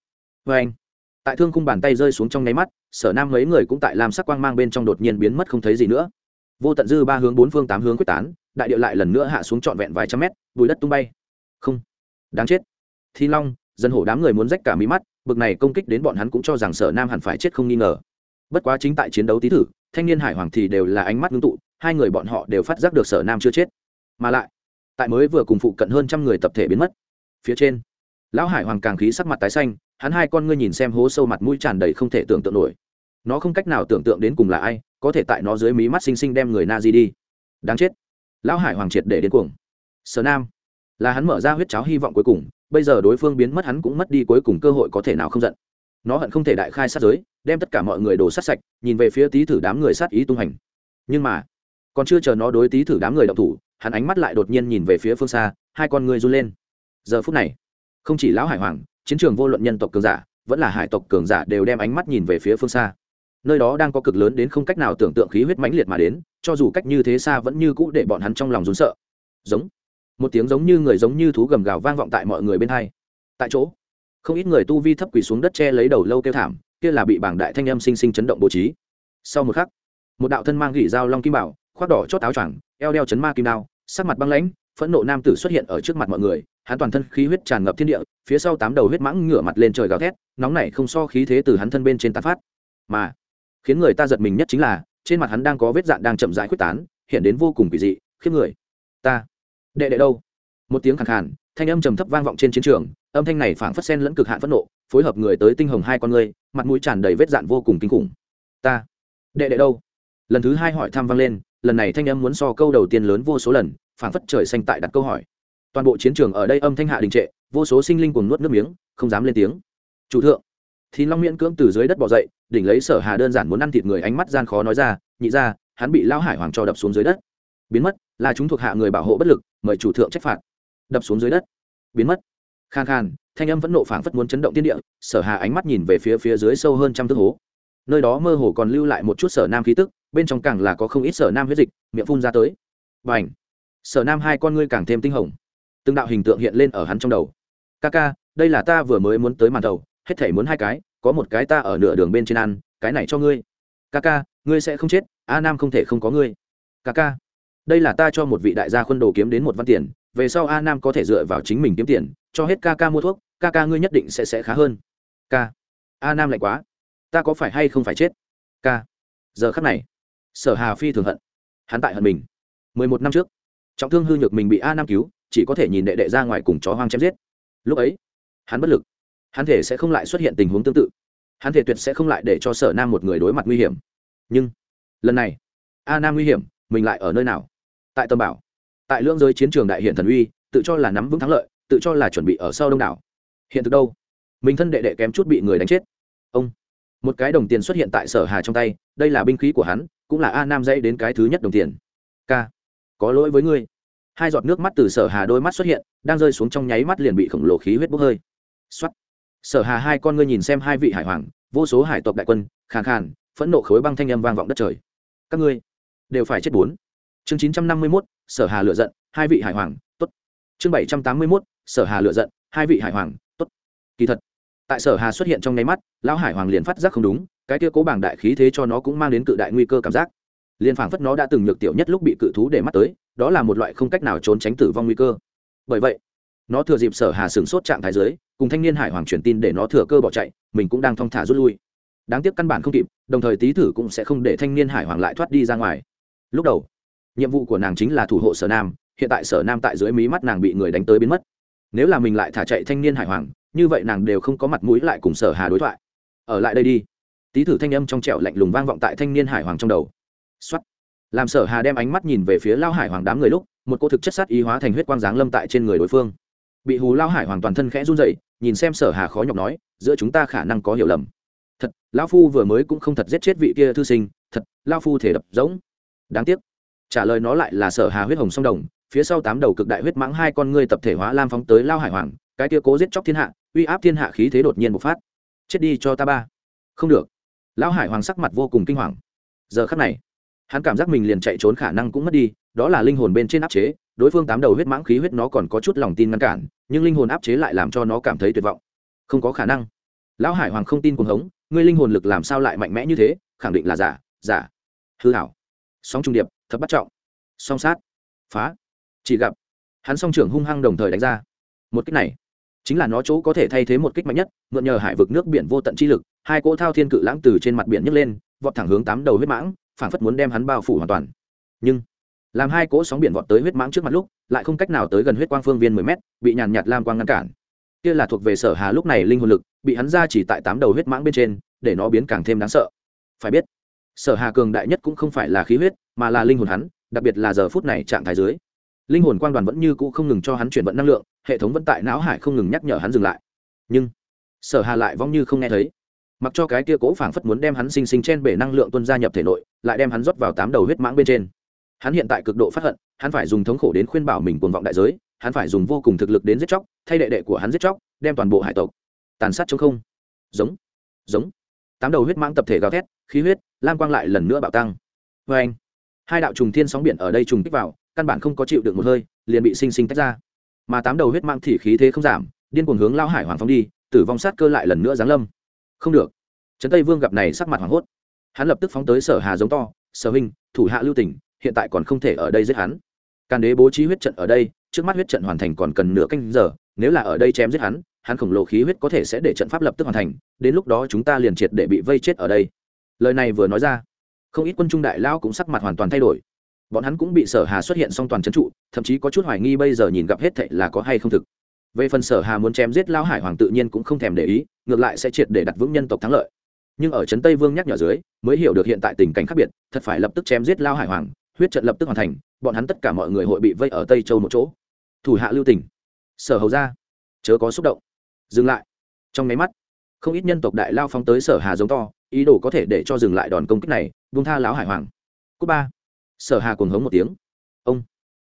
Vê anh tại thương khung bàn tay rơi xuống trong nháy mắt, sở nam mấy người cũng tại làm sắc quang mang bên trong đột nhiên biến mất không thấy gì nữa. Vô tận dư ba hướng bốn phương tám hướng quyết tán, đại điệu lại lần nữa hạ xuống trọn vẹn vài trăm mét, bùi đất tung bay. Không. Đáng chết. Thi long, dân hổ đám người muốn rách cả mí mắt, bực này công kích đến bọn hắn cũng cho rằng sở nam hẳn phải chết không nghi ngờ. Bất quá chính tại chiến đấu tí thử, thanh niên hải hoàng thì đều là ánh mắt ngưng tụ, hai người bọn họ đều phát giác được sở nam chưa chết. Mà lại, tại mới vừa cùng phụ cận hơn trăm người tập thể biến mất. Phía trên, lão hải hoàng càng khí sắc mặt tái xanh hắn hai con ngươi nhìn xem hố sâu mặt mũi tràn đầy không thể tưởng tượng nổi. Nó không cách nào tưởng tượng đến cùng là ai, có thể tại nó dưới mí mắt xinh xinh đem người na di đi. Đáng chết. Lão hải hoàng triệt để đến cuồng. Sở nam, là hắn mở ra huyết cháo hy vọng cuối cùng, bây giờ đối phương biến mất hắn cũng mất đi cuối cùng cơ hội có thể nào không giận. Nó hận không thể đại khai sát giới, đem tất cả mọi người đổ sát sạch, nhìn về phía tý thử đám người sát ý tung hành. Nhưng mà, còn chưa chờ nó đối tý thử đám người đậu thủ, hắn ánh mắt lại đột nhiên nhìn về phía phương xa, hai con người run lên. Giờ phút này, không chỉ lão hải hoàng chiến trường vô luận nhân tộc cường giả, vẫn là hải tộc cường giả đều đem ánh mắt nhìn về phía phương xa. Nơi đó đang có cực lớn đến không cách nào tưởng tượng khí huyết mãnh liệt mà đến, cho dù cách như thế xa vẫn như cũ để bọn hắn trong lòng rốn sợ. Giống. Một tiếng giống như người giống như thú gầm gào vang vọng tại mọi người bên hai. Tại chỗ, không ít người tu vi thấp quỳ xuống đất che lấy đầu lâu kêu thảm, kia là bị bảng đại thanh âm sinh sinh chấn động bố trí. Sau một khắc, một đạo thân mang gỉ dao long kim bảo, khoác đỏ chót áo choàng, eo đeo chấn ma kim đao, sắc mặt băng lãnh phẫn nộ nam tử xuất hiện ở trước mặt mọi người, hắn toàn thân khí huyết tràn ngập thiên địa, phía sau tám đầu huyết mãng ngửa mặt lên trời gào thét, nóng này không so khí thế từ hắn thân bên trên tán phát. Mà, khiến người ta giật mình nhất chính là, trên mặt hắn đang có vết dạn đang chậm rãi quyết tán, hiện đến vô cùng kỳ dị, khiếp người. Ta, đệ đệ đâu? Một tiếng khẳng khàn, thanh âm trầm thấp vang vọng trên chiến trường, âm thanh này phảng phất sen lẫn cực hạn phẫn nộ, phối hợp người tới tinh hồng hai con người mặt mũi tràn đầy vết dạn vô cùng kinh khủng. Ta, đệ đệ đâu? Lần thứ hai hỏi thăm vang lên, lần này thanh âm muốn so câu đầu tiên lớn vô số lần phảng phất trời xanh tại đặt câu hỏi. Toàn bộ chiến trường ở đây âm thanh hạ đình trệ, vô số sinh linh cùng nuốt nước miếng, không dám lên tiếng. Chủ thượng thì long miễn cưỡng từ dưới đất bỏ dậy, đỉnh lấy sở hà đơn giản muốn ăn thịt người ánh mắt gian khó nói ra, nhị ra, hắn bị lao hải hoàng cho đập xuống dưới đất. Biến mất, là chúng thuộc hạ người bảo hộ bất lực, mời chủ thượng trách phạt. Đập xuống dưới đất. Biến mất. Khan khan, thanh âm vẫn nộ phảng phất muốn chấn động thiên địa, sở hà ánh mắt nhìn về phía phía dưới sâu hơn trăm thước hố. Nơi đó mơ hồ còn lưu lại một chút sở nam khí tức, bên trong càng là có không ít sở nam huyết dịch, miệng phun ra tới. Bành! ảnh sở nam hai con ngươi càng thêm tinh hồng. Từng đạo hình tượng hiện lên ở hắn trong đầu. Ca ca, đây là ta vừa mới muốn tới màn đầu hết thể muốn hai cái, có một cái ta ở nửa đường bên trên ăn, cái này cho ngươi. Ca ca, ngươi sẽ không chết, a nam không thể không có ngươi. Ca ca, đây là ta cho một vị đại gia khuân đồ kiếm đến một văn tiền, về sau a nam có thể dựa vào chính mình kiếm tiền, cho hết ca ca mua thuốc, ca ca ngươi nhất định sẽ sẽ khá hơn. Ca, a nam lạnh quá, ta có phải hay không phải chết? Ca, giờ khắc này, sở hà phi thường hận, hắn tại hận mình. Mười một năm trước trọng thương hư nhược mình bị a nam cứu, chỉ có thể nhìn đệ đệ ra ngoài cùng chó hoang chém giết. Lúc ấy, hắn bất lực. Hắn thể sẽ không lại xuất hiện tình huống tương tự. Hắn thể tuyệt sẽ không lại để cho sở nam một người đối mặt nguy hiểm. Nhưng, lần này, a nam nguy hiểm, mình lại ở nơi nào? Tại tâm bảo, tại lưỡng giới chiến trường đại hiện thần uy, tự cho là nắm vững thắng lợi, tự cho là chuẩn bị ở sau đông đảo. Hiện thực đâu? Mình thân đệ đệ kém chút bị người đánh chết. Ông, một cái đồng tiền xuất hiện tại sở hà trong tay, đây là binh khí của hắn, cũng là a nam dây đến cái thứ nhất đồng tiền. K có lỗi với ngươi. Hai giọt nước mắt từ sở hà đôi mắt xuất hiện đang rơi xuống trong nháy mắt liền bị khổng lồ khí huyết bốc hơi. Xuất sở hà hai con ngươi nhìn xem hai vị hải hoàng vô số hải tộc đại quân khàn khàn phẫn nộ khối băng thanh âm vang vọng đất trời. Các ngươi đều phải chết bốn. Chương chín trăm năm mươi 951, sở hà lựa giận hai vị hải hoàng tốt. Chương bảy trăm tám mươi 781, sở hà lựa giận hai vị hải hoàng tốt. Kỳ thật tại sở hà xuất hiện trong nháy mắt lão hải hoàng liền phát giác không đúng cái kia cố bảng đại khí thế cho nó cũng mang đến cự đại nguy cơ cảm giác liền phảng phất nó đã từng nhược tiểu nhất lúc bị cự thú để mắt tới đó là một loại không cách nào trốn tránh tử vong nguy cơ. Bởi vậy nó thừa dịp sở hà sửng sốt trạng thái dưới, cùng thanh niên hải hoàng truyền tin để nó thừa cơ bỏ chạy mình cũng đang thong thả rút lui. Đáng tiếc căn bản không kịp đồng thời tý thử cũng sẽ không để thanh niên hải hoàng lại thoát đi ra ngoài. Lúc đầu nhiệm vụ của nàng chính là thủ hộ sở nam hiện tại sở nam tại dưới mí mắt nàng bị người đánh tới biến mất. Nếu là mình lại thả chạy thanh niên hải hoàng như vậy nàng đều không có mặt mũi lại cùng sở hà đối thoại. Ở lại đây đi. Tý thử thanh âm trong trẻo lạnh lùng vang vọng tại thanh niên hải hoàng trong đầu. Soát. làm sở hà đem ánh mắt nhìn về phía lao hải hoàng đám người lúc, một cô thực chất sát ý hóa thành huyết quang giáng lâm tại trên người đối phương. Bị hù lao hải hoàng toàn thân khẽ run rẩy, nhìn xem sở hà khó nhọc nói, giữa chúng ta khả năng có hiểu lầm. Thật, Lão phu vừa mới cũng không thật giết chết vị kia thư sinh, thật, Lão phu thể đập giống đáng tiếc. Trả lời nó lại là sở hà huyết hồng song đồng, phía sau tám đầu cực đại huyết mãng hai con ngươi tập thể hóa lam phóng tới lao hải hoàng, cái kia cố giết chóc thiên hạ, uy áp thiên hạ khí thế đột nhiên bộc phát. Chết đi cho ta ba. Không được. Lão hải hoàng sắc mặt vô cùng kinh hoàng. Giờ khắc này hắn cảm giác mình liền chạy trốn khả năng cũng mất đi, đó là linh hồn bên trên áp chế, đối phương tám đầu huyết mãng khí huyết nó còn có chút lòng tin ngăn cản, nhưng linh hồn áp chế lại làm cho nó cảm thấy tuyệt vọng. Không có khả năng. Lão hải hoàng không tin cuồng hống, ngươi linh hồn lực làm sao lại mạnh mẽ như thế, khẳng định là giả giả. Hư hảo. Sóng trung điệp, thập bắt trọng. Song sát. Phá. Chỉ gặp, hắn song trưởng hung hăng đồng thời đánh ra. Một kích này, chính là nó chỗ có thể thay thế một kích mạnh nhất, mượn nhờ hải vực nước biển vô tận chi lực, hai cỗ thao thiên cự lãng từ trên mặt biển nhấc lên, vọt thẳng hướng tám đầu huyết mãng phảng phất muốn đem hắn bao phủ hoàn toàn. Nhưng, làm hai cỗ sóng biển vọt tới huyết mãng trước mặt lúc, lại không cách nào tới gần huyết quang phương viên mười mét, bị nhàn nhạt lam quang ngăn cản. Kia là thuộc về sở hà lúc này linh hồn lực, bị hắn ra chỉ tại tám đầu huyết mãng bên trên, để nó biến càng thêm đáng sợ. Phải biết, sở hà cường đại nhất cũng không phải là khí huyết, mà là linh hồn hắn, đặc biệt là giờ phút này trạng thái dưới. Linh hồn quang đoàn vẫn như cũ không ngừng cho hắn chuyển vận năng lượng, hệ thống vẫn tại não hải không ngừng nhắc nhở hắn dừng lại. Nhưng, sở hà lại vong như không nghe thấy mặc cho cái kia cố phảng phất muốn đem hắn sinh sinh chen bể năng lượng tuân gia nhập thể nội, lại đem hắn rót vào tám đầu huyết mãng bên trên. Hắn hiện tại cực độ phát hận, hắn phải dùng thống khổ đến khuyên bảo mình cuồng vọng đại giới, hắn phải dùng vô cùng thực lực đến giết chóc, thay đệ đệ của hắn giết chóc, đem toàn bộ hải tộc tàn sát chống không. Giống giống. Tám đầu huyết mãng tập thể gào thét, khí huyết, lam quang lại lần nữa bạo tăng. Vê anh, hai đạo trùng thiên sóng biển ở đây trùng kích vào, căn bản không có chịu được một hơi, liền bị sinh sinh tách ra. Mà tám đầu huyết mãng thì khí thế không giảm, điên cuồng hướng lao hải hoàng phong đi, tử vong sát cơ lại lần nữa giáng lâm không được. Trấn tây vương gặp này sắc mặt hoảng hốt. Hắn lập tức phóng tới sở hà giống to, sở huynh, thủ hạ lưu tỉnh hiện tại còn không thể ở đây giết hắn. Càn đế bố trí huyết trận ở đây, trước mắt huyết trận hoàn thành còn cần nửa canh giờ, nếu là ở đây chém giết hắn hắn khổng lồ khí huyết có thể sẽ để trận pháp lập tức hoàn thành, đến lúc đó chúng ta liền triệt để bị vây chết ở đây. Lời này vừa nói ra, không ít quân trung đại lao cũng sắc mặt hoàn toàn thay đổi. Bọn hắn cũng bị sở hà xuất hiện song toàn trấn trụ, thậm chí có chút hoài nghi bây giờ nhìn gặp hết thệ là có hay không thực. Về phần sở hà muốn chém giết lao hải hoàng tự nhiên cũng không thèm để ý ngược lại sẽ triệt để đặt vững nhân tộc thắng lợi. Nhưng ở trấn tây vương nhắc nhở dưới, mới hiểu được hiện tại tình cảnh khác biệt, thật phải lập tức chém giết lao hải hoàng, huyết trận lập tức hoàn thành, bọn hắn tất cả mọi người hội bị vây ở tây châu một chỗ. Thủ hạ lưu tỉnh sở hầu ra. Chớ có xúc động. Dừng lại. Trong máy mắt, không ít nhân tộc đại lao phóng tới sở hà giống to, ý đồ có thể để cho dừng lại đòn công kích này vung tha lão hải hoàng. Cúp ba. Sở hà cuồng hống một tiếng. Ông.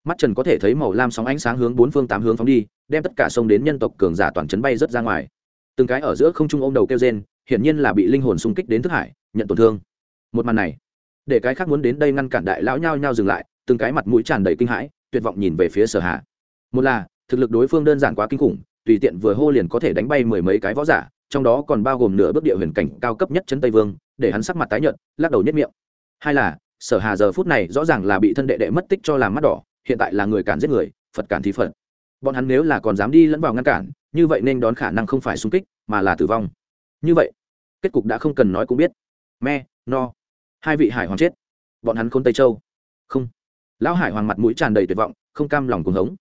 Mắt trần có thể thấy màu lam sóng ánh sáng hướng bốn phương tám hướng phóng đi, đem tất cả sông đến nhân tộc cường giả toàn chấn bay rớt ra ngoài từng cái ở giữa không trung ôm đầu kêu rên, hiển nhiên là bị linh hồn xung kích đến thức hải, nhận tổn thương. Một màn này, để cái khác muốn đến đây ngăn cản đại lão nhao nhao dừng lại, từng cái mặt mũi tràn đầy kinh hãi, tuyệt vọng nhìn về phía sở hà. Một là, thực lực đối phương đơn giản quá kinh khủng, tùy tiện vừa hô liền có thể đánh bay mười mấy cái võ giả, trong đó còn bao gồm nửa bước địa huyền cảnh cao cấp nhất chân tây vương, để hắn sắc mặt tái nhợt, lắc đầu nhất miệng. Hai là, sở hà giờ phút này rõ ràng là bị thân đệ đệ mất tích cho làm mắt đỏ, hiện tại là người cản giết người, phật cản thí phật. Bọn hắn nếu là còn dám đi lẫn vào ngăn cản như vậy nên đón khả năng không phải xung kích, mà là tử vong. Như vậy, kết cục đã không cần nói cũng biết. Me, no. Hai vị hải hoàng chết. Bọn hắn khôn tây châu. Không. Lão hải hoàng mặt mũi tràn đầy tuyệt vọng, không cam lòng cuồng hống.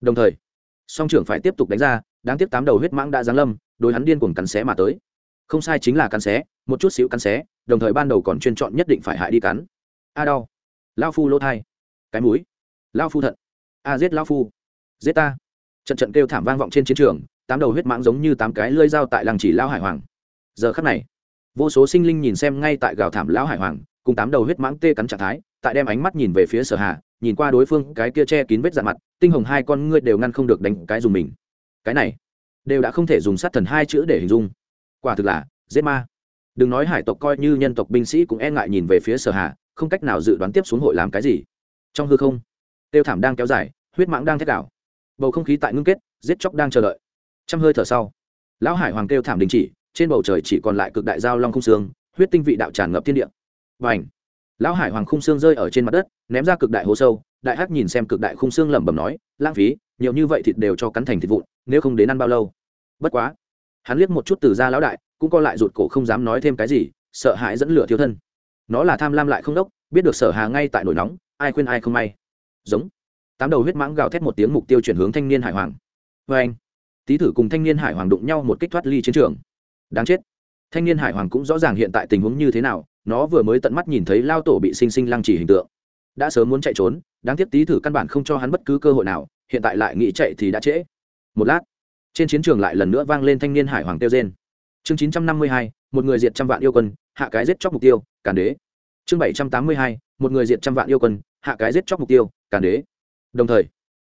Đồng thời, song trưởng phải tiếp tục đánh ra, đáng tiếc tám đầu huyết mãng đã giáng lâm, đối hắn điên cuồng cắn xé mà tới. Không sai chính là cắn xé, một chút xíu cắn xé, đồng thời ban đầu còn chuyên chọn nhất định phải hại đi cắn. A đau. Lao phu lỗ thai. Cái mũi. Lao phu thận. A giết lao phu. Giết ta. Trận trận kêu thảm vang vọng trên chiến trường tám đầu huyết mãng giống như tám cái lơi dao tại làng chỉ lao hải hoàng. Giờ khắc này, vô số sinh linh nhìn xem ngay tại gào thảm lão hải hoàng, cùng tám đầu huyết mãng tê cắn trạng thái, tại đem ánh mắt nhìn về phía sở hà, nhìn qua đối phương cái kia che kín vết dạn mặt, tinh hồng hai con ngươi đều ngăn không được đánh cái dùng mình. Cái này, đều đã không thể dùng sát thần hai chữ để hình dung. Quả thực là, giết ma. Đừng nói hải tộc coi như nhân tộc binh sĩ cũng e ngại nhìn về phía sở hà, không cách nào dự đoán tiếp xuống hội làm cái gì. Trong hư không, tiêu thảm đang kéo dài, huyết mãng đang thét đảo. Bầu không khí tại ngưng kết, giết chóc đang chờ đợi trăm hơi thở sau, lão hải hoàng kêu thảm đình chỉ, trên bầu trời chỉ còn lại cực đại giao long khung xương, huyết tinh vị đạo tràn ngập thiên địa. Và ảnh lão hải hoàng khung xương rơi ở trên mặt đất, ném ra cực đại hố sâu, đại hắc nhìn xem cực đại khung xương lẩm bẩm nói, lãng phí, nhiều như vậy thịt đều cho cắn thành thịt vụn, nếu không đến ăn bao lâu? Bất quá, hắn liếc một chút từ ra lão đại, cũng co lại rụt cổ không dám nói thêm cái gì, sợ hãi dẫn lửa thiếu thân. Nó là tham lam lại không đốc, biết được sở hà ngay tại nổi nóng, ai khuyên ai không may. Giống. Tám đầu huyết mãng gào thét một tiếng mục tiêu chuyển hướng thanh niên hải hoàng. Vê anh tý thử cùng thanh niên hải hoàng đụng nhau một kích thoát ly chiến trường. Đáng chết. Thanh niên hải hoàng cũng rõ ràng hiện tại tình huống như thế nào, nó vừa mới tận mắt nhìn thấy lao tổ bị sinh sinh lăng trì hình tượng. Đã sớm muốn chạy trốn, đáng tiếc tý thử căn bản không cho hắn bất cứ cơ hội nào, hiện tại lại nghĩ chạy thì đã trễ. Một lát, trên chiến trường lại lần nữa vang lên thanh niên hải hoàng tiêu trên chương chín trăm năm mươi hai, một người diệt trăm vạn yêu quân, hạ cái giết chóc mục tiêu, càn đế. Chương bảy trăm tám mươi hai, một người diệt trăm vạn yêu quân, hạ cái giết chóc mục tiêu, càn đế. Đồng thời,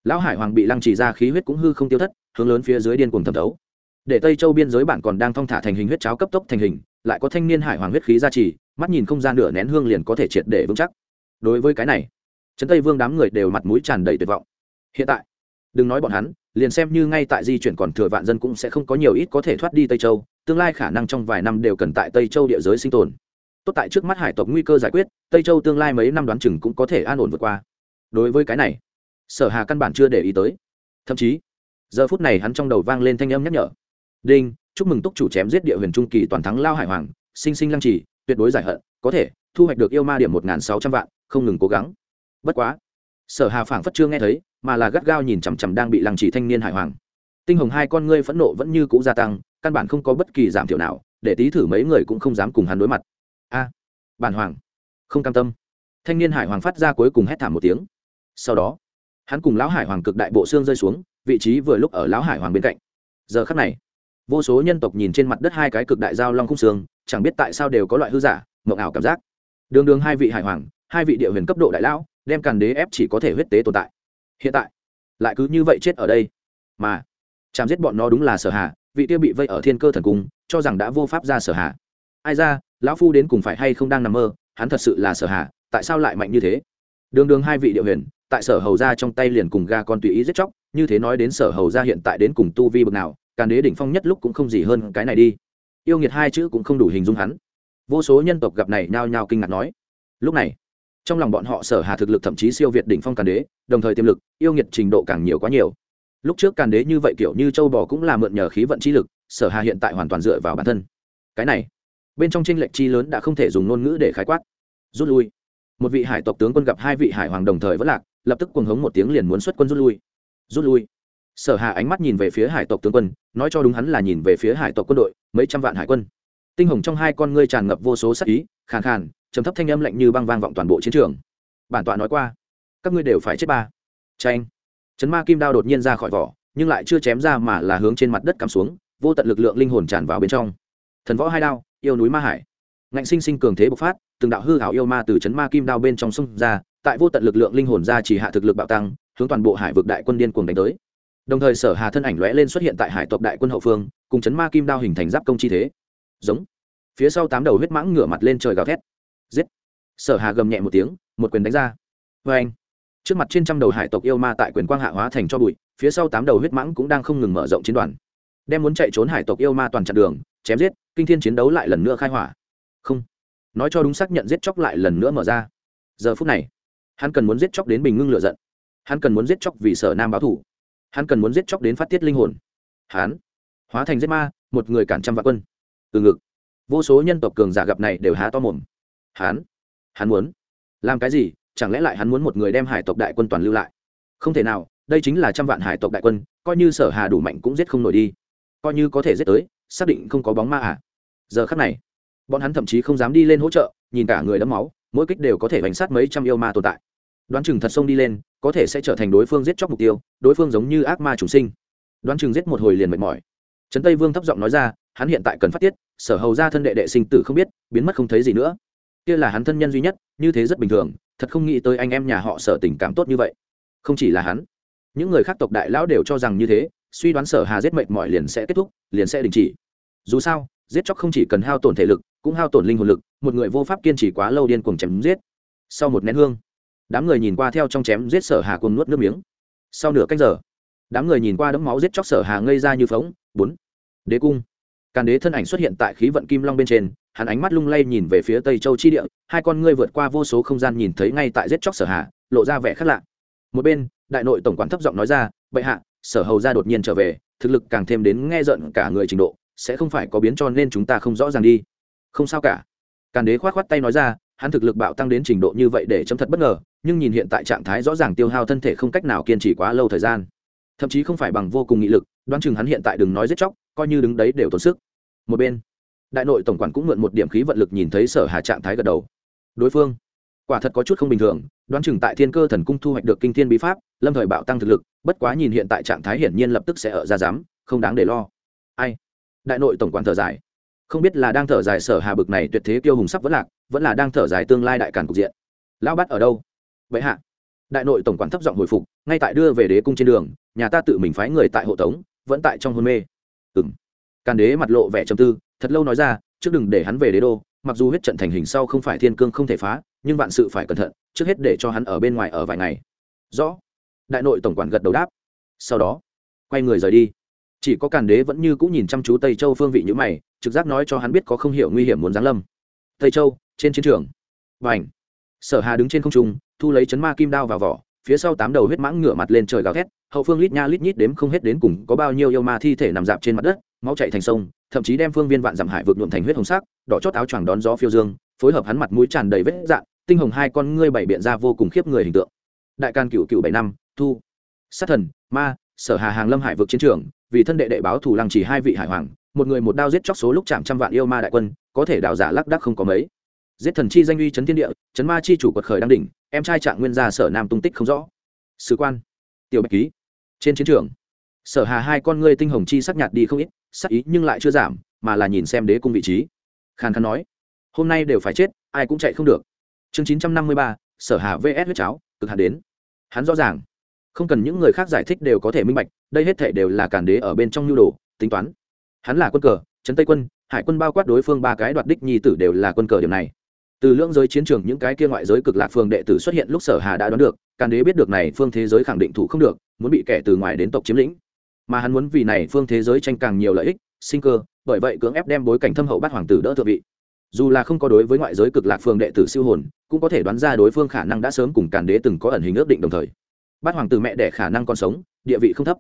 lão hải hoàng bị lăng trì ra khí huyết cũng hư không tiêu thất hướng lớn phía dưới điên cuồng thẩm thấu. Để tây châu biên giới bản còn đang thong thả thành hình huyết cháo cấp tốc thành hình, lại có thanh niên hải hoàng huyết khí gia trì, mắt nhìn không gian nửa nén hương liền có thể triệt để vững chắc. Đối với cái này, trấn tây vương đám người đều mặt mũi tràn đầy tuyệt vọng. Hiện tại, đừng nói bọn hắn, liền xem như ngay tại di chuyển còn thừa vạn dân cũng sẽ không có nhiều ít có thể thoát đi tây châu, tương lai khả năng trong vài năm đều cần tại tây châu địa giới sinh tồn. Tốt tại trước mắt hải tộc nguy cơ giải quyết, tây châu tương lai mấy năm đoán chừng cũng có thể an ổn vượt qua. Đối với cái này, sở hà căn bản chưa để ý tới. Thậm chí giờ phút này hắn trong đầu vang lên thanh âm nhắc nhở. Đinh, chúc mừng túc chủ chém giết địa huyền trung kỳ toàn thắng lao hải hoàng, sinh sinh lăng trì, tuyệt đối giải hận, có thể, thu hoạch được yêu ma điểm một nghìn sáu trăm vạn, không ngừng cố gắng. Bất quá, sở hà phảng phất chưa nghe thấy, mà là gắt gao nhìn chằm chằm đang bị lăng trì thanh niên hải hoàng. Tinh hồng hai con ngươi phẫn nộ vẫn như cũ gia tăng, căn bản không có bất kỳ giảm thiểu nào, để tí thử mấy người cũng không dám cùng hắn đối mặt. A, bản hoàng, không cam tâm. Thanh niên hải hoàng phát ra cuối cùng hét thảm một tiếng. Sau đó, hắn cùng lão hải hoàng cực đại bộ xương rơi xuống vị trí vừa lúc ở lão hải hoàng bên cạnh. Giờ khắc này, vô số nhân tộc nhìn trên mặt đất hai cái cực đại giao long khung xương, chẳng biết tại sao đều có loại hư giả, mộng ảo cảm giác. Đường đường hai vị hải hoàng, hai vị địa huyền cấp độ đại lão, đem càn đế ép chỉ có thể huyết tế tồn tại. Hiện tại, lại cứ như vậy chết ở đây. Mà, chạm giết bọn nó đúng là sở hạ vị kia bị vây ở thiên cơ thần cung, cho rằng đã vô pháp ra sở hạ ai ra, lão phu đến cùng phải hay không đang nằm mơ, hắn thật sự là sở hạ tại sao lại mạnh như thế? Đường đường hai vị địa huyền, tại sở hầu ra trong tay liền cùng ga con tùy ý giết chóc, như thế nói đến sở hầu ra hiện tại đến cùng tu vi bực nào, càn đế đỉnh phong nhất lúc cũng không gì hơn cái này đi. Yêu nghiệt hai chữ cũng không đủ hình dung hắn. Vô số nhân tộc gặp này nhao nhao kinh ngạc nói. Lúc này, trong lòng bọn họ sở hà thực lực thậm chí siêu việt đỉnh phong càn đế, đồng thời tiềm lực, yêu nghiệt trình độ càng nhiều quá nhiều. Lúc trước càn đế như vậy kiểu như châu bò cũng là mượn nhờ khí vận chi lực, sở hà hiện tại hoàn toàn dựa vào bản thân. Cái này, bên trong tranh lệch chi lớn đã không thể dùng ngôn ngữ để khái quát. Rút lui một vị hải tộc tướng quân gặp hai vị hải hoàng đồng thời vẫn lạc, lập tức cuồng hống một tiếng liền muốn xuất quân rút lui. Rút lui? Sở hà ánh mắt nhìn về phía hải tộc tướng quân, nói cho đúng hắn là nhìn về phía hải tộc quân đội, mấy trăm vạn hải quân. Tinh hồng trong hai con ngươi tràn ngập vô số sắc ý, khàn khàn, trầm thấp thanh âm lạnh như băng vang vọng toàn bộ chiến trường. Bản tọa nói qua, các ngươi đều phải chết ba. Tranh chấn ma kim đao đột nhiên ra khỏi vỏ, nhưng lại chưa chém ra mà là hướng trên mặt đất cắm xuống, vô tận lực lượng linh hồn tràn vào bên trong. Thần võ hai đao, yêu núi ma hải. Ngạnh sinh sinh cường thế bộc phát từng đạo hư hảo yêu ma từ chấn ma kim đao bên trong sông ra, tại vô tận lực lượng linh hồn ra chỉ hạ thực lực bạo tăng, hướng toàn bộ hải vực đại quân điên cuồng đánh tới. Đồng thời sở hà thân ảnh lóe lên xuất hiện tại hải tộc đại quân hậu phương, cùng chấn ma kim đao hình thành giáp công chi thế. Giống. Phía sau tám đầu huyết mãng ngửa mặt lên trời gào thét. Giết. Sở hà gầm nhẹ một tiếng, một quyền đánh ra. Vê anh trước mặt trên trăm đầu hải tộc yêu ma tại quyền quang hạ hóa thành cho bụi, phía sau tám đầu huyết mãng cũng đang không ngừng mở rộng chiến đoàn. Đem muốn chạy trốn hải tộc yêu ma toàn chặn đường, chém giết, kinh thiên chiến đấu lại lần nữa khai hỏa nói cho đúng xác nhận giết chóc lại lần nữa mở ra. Giờ phút này, hắn cần muốn giết chóc đến bình ngưng lựa giận. Hắn cần muốn giết chóc vì sở nam báo thủ. Hắn cần muốn giết chóc đến phát tiết linh hồn. Hắn, hóa thành giết ma, một người cản trăm vạn quân. Từ ngực, vô số nhân tộc cường giả gặp này đều há to mồm. Hắn hắn muốn làm cái gì? Chẳng lẽ lại hắn muốn một người đem hải tộc đại quân toàn lưu lại? Không thể nào, đây chính là trăm vạn hải tộc đại quân, coi như sở hà đủ mạnh cũng giết không nổi đi. Coi như có thể giết tới, xác định không có bóng ma à. Giờ khắc này bọn hắn thậm chí không dám đi lên hỗ trợ, nhìn cả người đẫm máu, mỗi kích đều có thể bánh sát mấy trăm yêu ma tồn tại. Đoán chừng thật sông đi lên, có thể sẽ trở thành đối phương giết chóc mục tiêu, đối phương giống như ác ma chủ sinh. Đoán chừng giết một hồi liền mệt mỏi. Trấn tây vương thấp giọng nói ra, hắn hiện tại cần phát tiết, sở hầu ra thân đệ đệ sinh tử không biết, biến mất không thấy gì nữa. Kia là hắn thân nhân duy nhất, như thế rất bình thường, thật không nghĩ tới anh em nhà họ sở tình cảm tốt như vậy. Không chỉ là hắn, những người khác tộc đại lão đều cho rằng như thế, suy đoán sở hà giết mệnh mỏi liền sẽ kết thúc, liền sẽ đình chỉ. Dù sao, giết chóc không chỉ cần hao tổn thể lực cũng hao tổn linh hồn lực, một người vô pháp kiên trì quá lâu điên cuồng chém giết. Sau một nén hương, đám người nhìn qua theo trong chém giết sở hà cuồng nuốt nước miếng. Sau nửa cách giờ, đám người nhìn qua đấm máu giết chóc sở hà ngây ra như phóng. Bốn, đế cung. Càn đế thân ảnh xuất hiện tại khí vận kim long bên trên, hắn ánh mắt lung lay nhìn về phía tây châu chi địa, hai con ngươi vượt qua vô số không gian nhìn thấy ngay tại giết chóc sở hà, lộ ra vẻ khác lạ. Một bên, đại nội tổng quản thấp giọng nói ra, bệ hạ, sở hầu ra đột nhiên trở về, thực lực càng thêm đến nghe giận cả người trình độ, sẽ không phải có biến cho nên chúng ta không rõ ràng đi không sao cả. Càn đế khoát khoát tay nói ra, hắn thực lực bạo tăng đến trình độ như vậy để chấm thật bất ngờ, nhưng nhìn hiện tại trạng thái rõ ràng tiêu hao thân thể không cách nào kiên trì quá lâu thời gian. Thậm chí không phải bằng vô cùng nghị lực, đoán chừng hắn hiện tại đừng nói giết chóc, coi như đứng đấy đều tốn sức. Một bên, đại nội tổng quản cũng mượn một điểm khí vận lực nhìn thấy sở hà trạng thái gật đầu. Đối phương, quả thật có chút không bình thường, đoán chừng tại thiên cơ thần cung thu hoạch được kinh thiên bí pháp, lâm thời bạo tăng thực lực, bất quá nhìn hiện tại trạng thái hiển nhiên lập tức sẽ ở ra dám, không đáng để lo. Ai? Đại nội tổng quản thở dài không biết là đang thở dài sở hà bực này tuyệt thế kiêu hùng sắp vẫn lạc, vẫn là đang thở dài tương lai đại cản cục diện. Lão bắt ở đâu? Vậy hạ. Đại nội tổng quản thấp giọng hồi phục, ngay tại đưa về đế cung trên đường, nhà ta tự mình phái người tại hộ tống, vẫn tại trong hôn mê. Ừng càn đế mặt lộ vẻ trầm tư, thật lâu nói ra, trước đừng để hắn về đế đô, mặc dù huyết trận thành hình sau không phải thiên cương không thể phá, nhưng vạn sự phải cẩn thận, trước hết để cho hắn ở bên ngoài ở vài ngày. Rõ. Đại nội tổng quản gật đầu đáp. Sau đó, quay người rời đi chỉ có càn đế vẫn như cũng nhìn chăm chú tây châu phương vị như mày, trực giác nói cho hắn biết có không hiểu nguy hiểm muốn giáng lâm. Tây châu, trên chiến trường. Và ảnh sở hà đứng trên không trung, thu lấy chấn ma kim đao vào vỏ, phía sau tám đầu huyết mãng ngửa mặt lên trời gào thét, hậu phương lít nha lít nhít đếm không hết đến cùng có bao nhiêu yêu ma thi thể nằm dạp trên mặt đất, máu chạy thành sông, thậm chí đem phương viên vạn dặm hải vượt nhuộm thành huyết hồng sắc, đỏ chót áo choàng đón gió phiêu dương, phối hợp hắn mặt mũi tràn đầy vết dạng, tinh hồng hai con ngươi bảy biện ra vô cùng khiếp người hình tượng. Đại can cựu cựu bảy năm, thu. Sát thần, ma sở hà hàng lâm hải vực chiến trường, vì thân đệ đệ báo thủ lăng chỉ hai vị hải hoàng, một người một đao giết chóc số lúc chạm trăm vạn yêu ma đại quân, có thể đào giả lắc đắc không có mấy. Giết thần chi danh uy chấn thiên địa, chấn ma chi chủ quật khởi đăng đỉnh, em trai trạng nguyên gia sở nam tung tích không rõ. Sử quan, tiểu bạch ký, trên chiến trường, sở hà hai con ngươi tinh hồng chi sắc nhạt đi không ít, sắc ý nhưng lại chưa giảm, mà là nhìn xem đế cung vị trí. Khàn khàn nói, hôm nay đều phải chết, ai cũng chạy không được. Chương chín trăm năm mươi ba, sở hà vs huyết cháo, cực hạt đến. Hắn rõ ràng không cần những người khác giải thích đều có thể minh bạch, đây hết thể đều là cản đế ở bên trong nhu đồ, tính toán. Hắn là quân cờ, trấn tây quân, hải quân bao quát đối phương ba cái đoạt đích nhi tử đều là quân cờ điểm này. Từ lưỡng giới chiến trường những cái kia ngoại giới cực lạc phương đệ tử xuất hiện lúc sở hà đã đoán được, càn đế biết được này phương thế giới khẳng định thủ không được, muốn bị kẻ từ ngoài đến tộc chiếm lĩnh. Mà hắn muốn vì này phương thế giới tranh càng nhiều lợi ích, sinh cơ, bởi vậy cưỡng ép đem bối cảnh thâm hậu bắt hoàng tử đỡ thượng vị. Dù là không có đối với ngoại giới cực lạc phương đệ tử siêu hồn, cũng có thể đoán ra đối phương khả năng đã sớm cùng càn đế từng có ẩn hình ước định đồng thời bát hoàng tử mẹ đẻ khả năng còn sống, địa vị không thấp.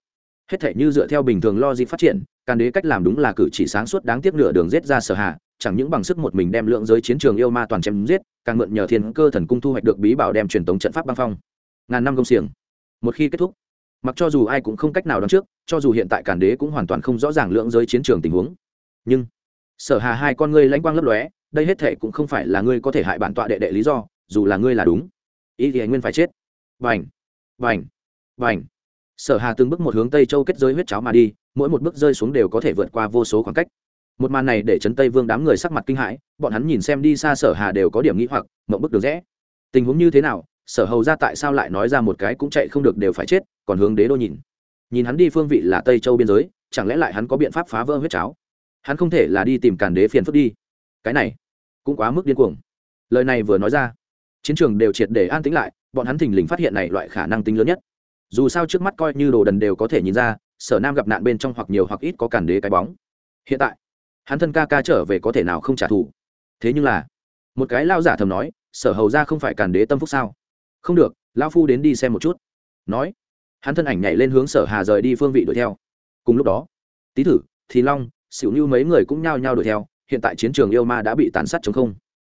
Hết thể như dựa theo bình thường lo gì phát triển, càn đế cách làm đúng là cử chỉ sáng suốt đáng tiếc nửa đường giết ra sở hạ, chẳng những bằng sức một mình đem lượng giới chiến trường yêu ma toàn chém giết, càng mượn nhờ thiên cơ thần cung thu hoạch được bí bảo đem truyền tống trận pháp băng phong. Ngàn năm công xiềng. Một khi kết thúc, mặc cho dù ai cũng không cách nào đón trước, cho dù hiện tại càn đế cũng hoàn toàn không rõ ràng lượng giới chiến trường tình huống. Nhưng, sở hà hai con ngươi lãnh quang lấp lóe, đây hết thệ cũng không phải là ngươi có thể hại bản tọa đệ đệ lý do, dù là ngươi là đúng. Ý thì anh nguyên phải chết. Vành vành. Vành. Sở hà từng bước một hướng tây châu kết giới huyết cháo mà đi, mỗi một bước rơi xuống đều có thể vượt qua vô số khoảng cách. Một màn này để trấn tây vương đám người sắc mặt kinh hãi, bọn hắn nhìn xem đi xa sở hà đều có điểm nghĩ hoặc, mộng bức được rẽ. Tình huống như thế nào, sở hầu ra tại sao lại nói ra một cái cũng chạy không được đều phải chết, còn hướng đế đô nhìn. Nhìn hắn đi phương vị là tây châu biên giới, chẳng lẽ lại hắn có biện pháp phá vỡ huyết cháo? Hắn không thể là đi tìm càn đế phiền phức đi. Cái này cũng quá mức điên cuồng. Lời này vừa nói ra, chiến trường đều triệt để an tĩnh lại bọn hắn thình lình phát hiện này loại khả năng tính lớn nhất. Dù sao trước mắt coi như đồ đần đều có thể nhìn ra, sở nam gặp nạn bên trong hoặc nhiều hoặc ít có cản đế cái bóng. Hiện tại, hắn thân ca ca trở về có thể nào không trả thù? Thế nhưng là, một cái lao giả thầm nói, sở hầu ra không phải cản đế tâm phúc sao? Không được lao phu đến đi xem một chút. Nói, hắn thân ảnh nhảy lên hướng sở hà rời đi phương vị đuổi theo. Cùng lúc đó, tý thử, thì long xỉu như mấy người cũng nhao nhao đuổi theo, hiện tại chiến trường yêu ma đã bị tàn sát chống không.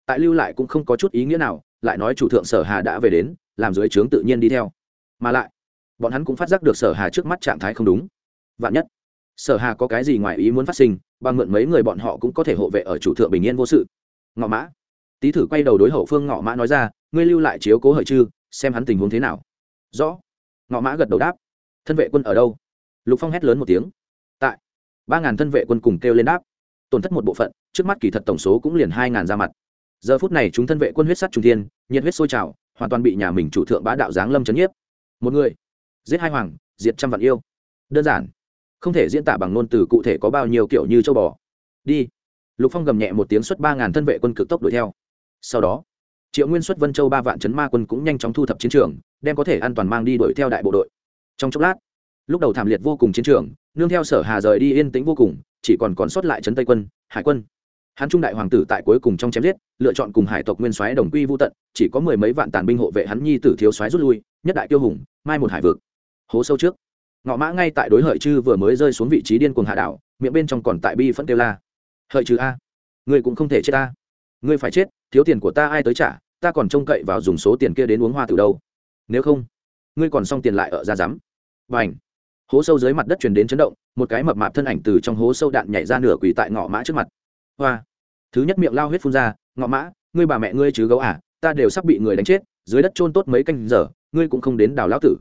Tại lưu lại cũng không có chút ý nghĩa nào lại nói chủ thượng sở hà đã về đến, làm dưới trướng tự nhiên đi theo. Mà lại, bọn hắn cũng phát giác được sở hà trước mắt trạng thái không đúng. Vạn nhất, sở hà có cái gì ngoài ý muốn phát sinh, bằng mượn mấy người bọn họ cũng có thể hộ vệ ở chủ thượng bình yên vô sự. Ngọ mã, tý thử quay đầu đối hậu phương ngọ mã nói ra, ngươi lưu lại chiếu cố hợi chư, xem hắn tình huống thế nào. Rõ. Ngọ mã gật đầu đáp. Thân vệ quân ở đâu? Lục phong hét lớn một tiếng. Tại. Ba ngàn thân vệ quân cùng kêu lên đáp. Tổn thất một bộ phận, trước mắt kỳ thật tổng số cũng liền hai ngàn ra mặt giờ phút này chúng thân vệ quân huyết sắt trung thiên, nhiệt huyết sôi trào, hoàn toàn bị nhà mình chủ thượng bá đạo giáng lâm chấn nhiếp. Một người, giết hai hoàng, diệt trăm vạn yêu. Đơn giản, không thể diễn tả bằng ngôn từ cụ thể có bao nhiêu kiểu như châu bò. Đi. Lục phong gầm nhẹ một tiếng xuất ba ngàn thân vệ quân cực tốc đuổi theo. Sau đó, triệu nguyên xuất vân châu ba vạn chấn ma quân cũng nhanh chóng thu thập chiến trường, đem có thể an toàn mang đi đuổi theo đại bộ đội. Trong chốc lát, lúc đầu thảm liệt vô cùng chiến trường, nương theo sở hà rời đi yên tĩnh vô cùng, chỉ còn còn sót lại trấn tây quân, hải quân hắn trung đại hoàng tử tại cuối cùng trong chém giết, lựa chọn cùng hải tộc nguyên soái đồng quy vô tận, chỉ có mười mấy vạn tàn binh hộ vệ hắn nhi tử thiếu soái rút lui, nhất đại tiêu hùng, mai một hải vực. Hố sâu trước, ngọ mã ngay tại đối hợi chư vừa mới rơi xuống vị trí điên cuồng hạ đảo, miệng bên trong còn tại bi phẫn kêu la. Hợi chư a, ngươi cũng không thể chết ta. Ngươi phải chết, thiếu tiền của ta ai tới trả, ta còn trông cậy vào dùng số tiền kia đến uống hoa từ đâu. Nếu không, ngươi còn xong tiền lại ở ra rắm và ảnh hố sâu dưới mặt đất truyền đến chấn động, một cái mập mạp thân ảnh từ trong hố sâu đạn nhảy ra nửa quỳ tại ngọ mã trước mặt hoa. Thứ nhất miệng lao huyết phun ra, ngọ mã, ngươi bà mẹ ngươi chứ gấu à ta đều sắp bị người đánh chết, dưới đất trôn tốt mấy canh giờ, ngươi cũng không đến đào lão tử.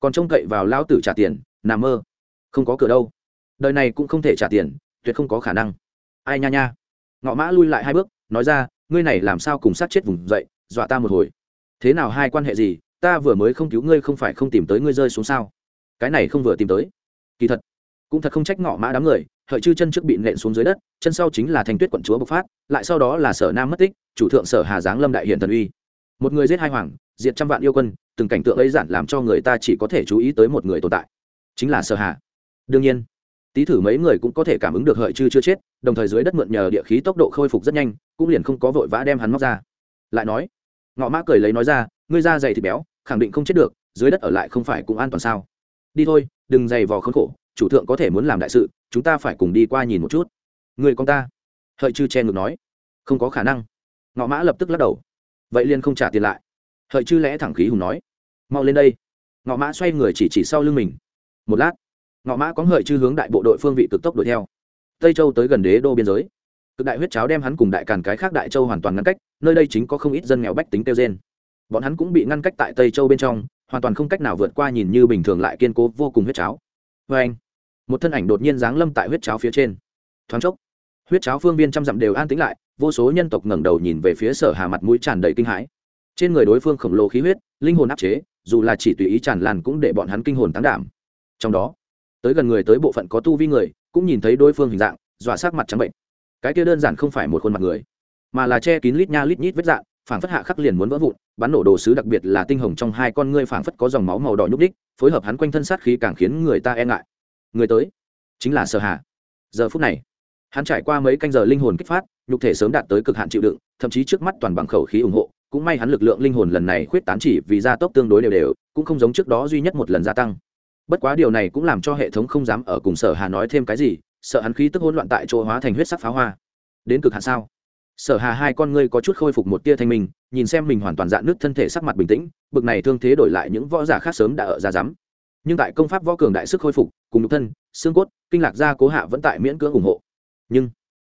Còn trông cậy vào lão tử trả tiền nằm mơ. Không có cửa đâu. Đời này cũng không thể trả tiền, tuyệt không có khả năng. Ai nha nha. Ngọ mã lui lại hai bước, nói ra, ngươi này làm sao cùng sát chết vùng dậy, dọa ta một hồi. Thế nào hai quan hệ gì, ta vừa mới không cứu ngươi không phải không tìm tới ngươi rơi xuống sao? Cái này không vừa tìm tới. Kỳ thật, cũng thật không trách ngọ mã đám người hợi chư chân trước bị nện xuống dưới đất, chân sau chính là thanh tuyết quận chúa bộc phát, lại sau đó là sở nam mất tích, chủ thượng sở hà giáng lâm đại hiện thần uy. Một người giết hai hoàng, diệt trăm vạn yêu quân, từng cảnh tượng ấy giản làm cho người ta chỉ có thể chú ý tới một người tồn tại, chính là sở hà. Đương nhiên tí thử mấy người cũng có thể cảm ứng được hợi chư chưa chết, đồng thời dưới đất mượn nhờ địa khí tốc độ khôi phục rất nhanh, cũng liền không có vội vã đem hắn móc ra. Lại nói, ngọ mã cười lấy nói ra, ngươi da dày thịt béo, khẳng định không chết được, dưới đất ở lại không phải cũng an toàn sao? Đi thôi, đừng dày vò khốn khổ, chủ thượng có thể muốn làm đại sự chúng ta phải cùng đi qua nhìn một chút. Người con ta. Hợi chư che ngược nói. Không có khả năng. Ngọ mã lập tức lắc đầu. Vậy liên không trả tiền lại. Hợi chư lẽ thẳng khí hùng nói. Mau lên đây. Ngọ mã xoay người chỉ chỉ sau lưng mình. Một lát, ngọ mã có hợi chư hướng đại bộ đội phương vị cực tốc đuổi theo. Tây châu tới gần đế đô biên giới. Cực đại huyết cháo đem hắn cùng đại càn cái khác đại châu hoàn toàn ngăn cách, nơi đây chính có không ít dân nghèo bách tính tiêu gen bọn hắn cũng bị ngăn cách tại tây châu bên trong, hoàn toàn không cách nào vượt qua nhìn như bình thường lại kiên cố vô cùng huyết cháo. Vê anh một thân ảnh đột nhiên giáng lâm tại huyết cháo phía trên. Thoáng chốc, huyết cháo phương viên trăm dặm đều an tĩnh lại, vô số nhân tộc ngẩng đầu nhìn về phía sở hà mặt mũi tràn đầy kinh hãi. Trên người đối phương khổng lồ khí huyết, linh hồn áp chế, dù là chỉ tùy ý tràn lan cũng để bọn hắn kinh hồn tán đảm. Trong đó, tới gần người tới bộ phận có tu vi người, cũng nhìn thấy đối phương hình dạng, dọa sắc mặt trắng bệnh. Cái kia đơn giản không phải một khuôn mặt người, mà là che kín lít nha lít nhít vết dạng, phảng phất hạ khắc liền muốn vỡ vụn, bắn nổ đồ sứ đặc biệt là tinh hồng trong hai con ngươi phảng phất có dòng máu màu đỏ nhúc đích phối hợp hắn quanh thân sát khí càng khiến người ta e ngại người tới. Chính là sở Hà. giờ phút này, hắn trải qua mấy canh giờ linh hồn kích phát, nhục thể sớm đạt tới cực hạn chịu đựng, thậm chí trước mắt toàn bằng khẩu khí ủng hộ, cũng may hắn lực lượng linh hồn lần này khuyết tán chỉ vì gia tốc tương đối đều đều, cũng không giống trước đó duy nhất một lần gia tăng. Bất quá điều này cũng làm cho hệ thống không dám ở cùng sở hà nói thêm cái gì, sợ hắn khí tức hỗn loạn tại chỗ hóa thành huyết sắc pháo hoa. Đến cực hạn sao? Sở hà hai con ngươi có chút khôi phục một tia thanh minh, nhìn xem mình hoàn toàn dạn nước thân thể sắc mặt bình tĩnh, bực này thương thế đổi lại những võ giả khác sớm đã ở ra rắm nhưng tại công pháp võ cường đại sức khôi phục, cùng nhục thân, xương cốt, kinh lạc gia cố hạ vẫn tại miễn cưỡng ủng hộ. Nhưng,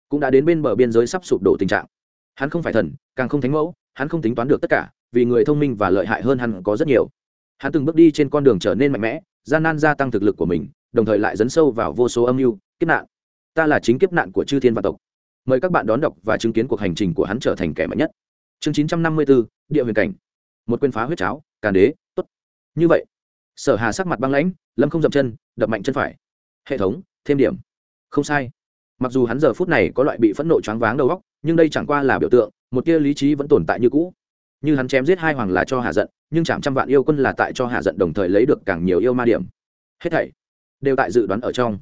cũng đã đến bên bờ biên giới sắp sụp đổ tình trạng. Hắn không phải thần, càng không thánh mẫu, hắn không tính toán được tất cả, vì người thông minh và lợi hại hơn hắn có rất nhiều. Hắn từng bước đi trên con đường trở nên mạnh mẽ, gian nan gia tăng thực lực của mình, đồng thời lại dấn sâu vào vô số âm mưu, kiếp nạn. Ta là chính kiếp nạn của chư thiên và tộc. Mời các bạn đón đọc và chứng kiến cuộc hành trình của hắn trở thành kẻ mạnh nhất. Chương chín trăm năm mươi bốn, địa huyền cảnh. Một quyền phá huyết cháo, càn đế t ố t như vậy sở hà sắc mặt băng lãnh, lâm không dậm chân, đập mạnh chân phải. Hệ thống, thêm điểm. Không sai. Mặc dù hắn giờ phút này có loại bị phẫn nộ choáng váng đầu góc nhưng đây chẳng qua là biểu tượng, một tia lý trí vẫn tồn tại như cũ. Như hắn chém giết hai hoàng là cho hạ giận, nhưng chạm trăm vạn yêu quân là tại cho hạ giận đồng thời lấy được càng nhiều yêu ma điểm. Hết thảy đều tại dự đoán ở trong.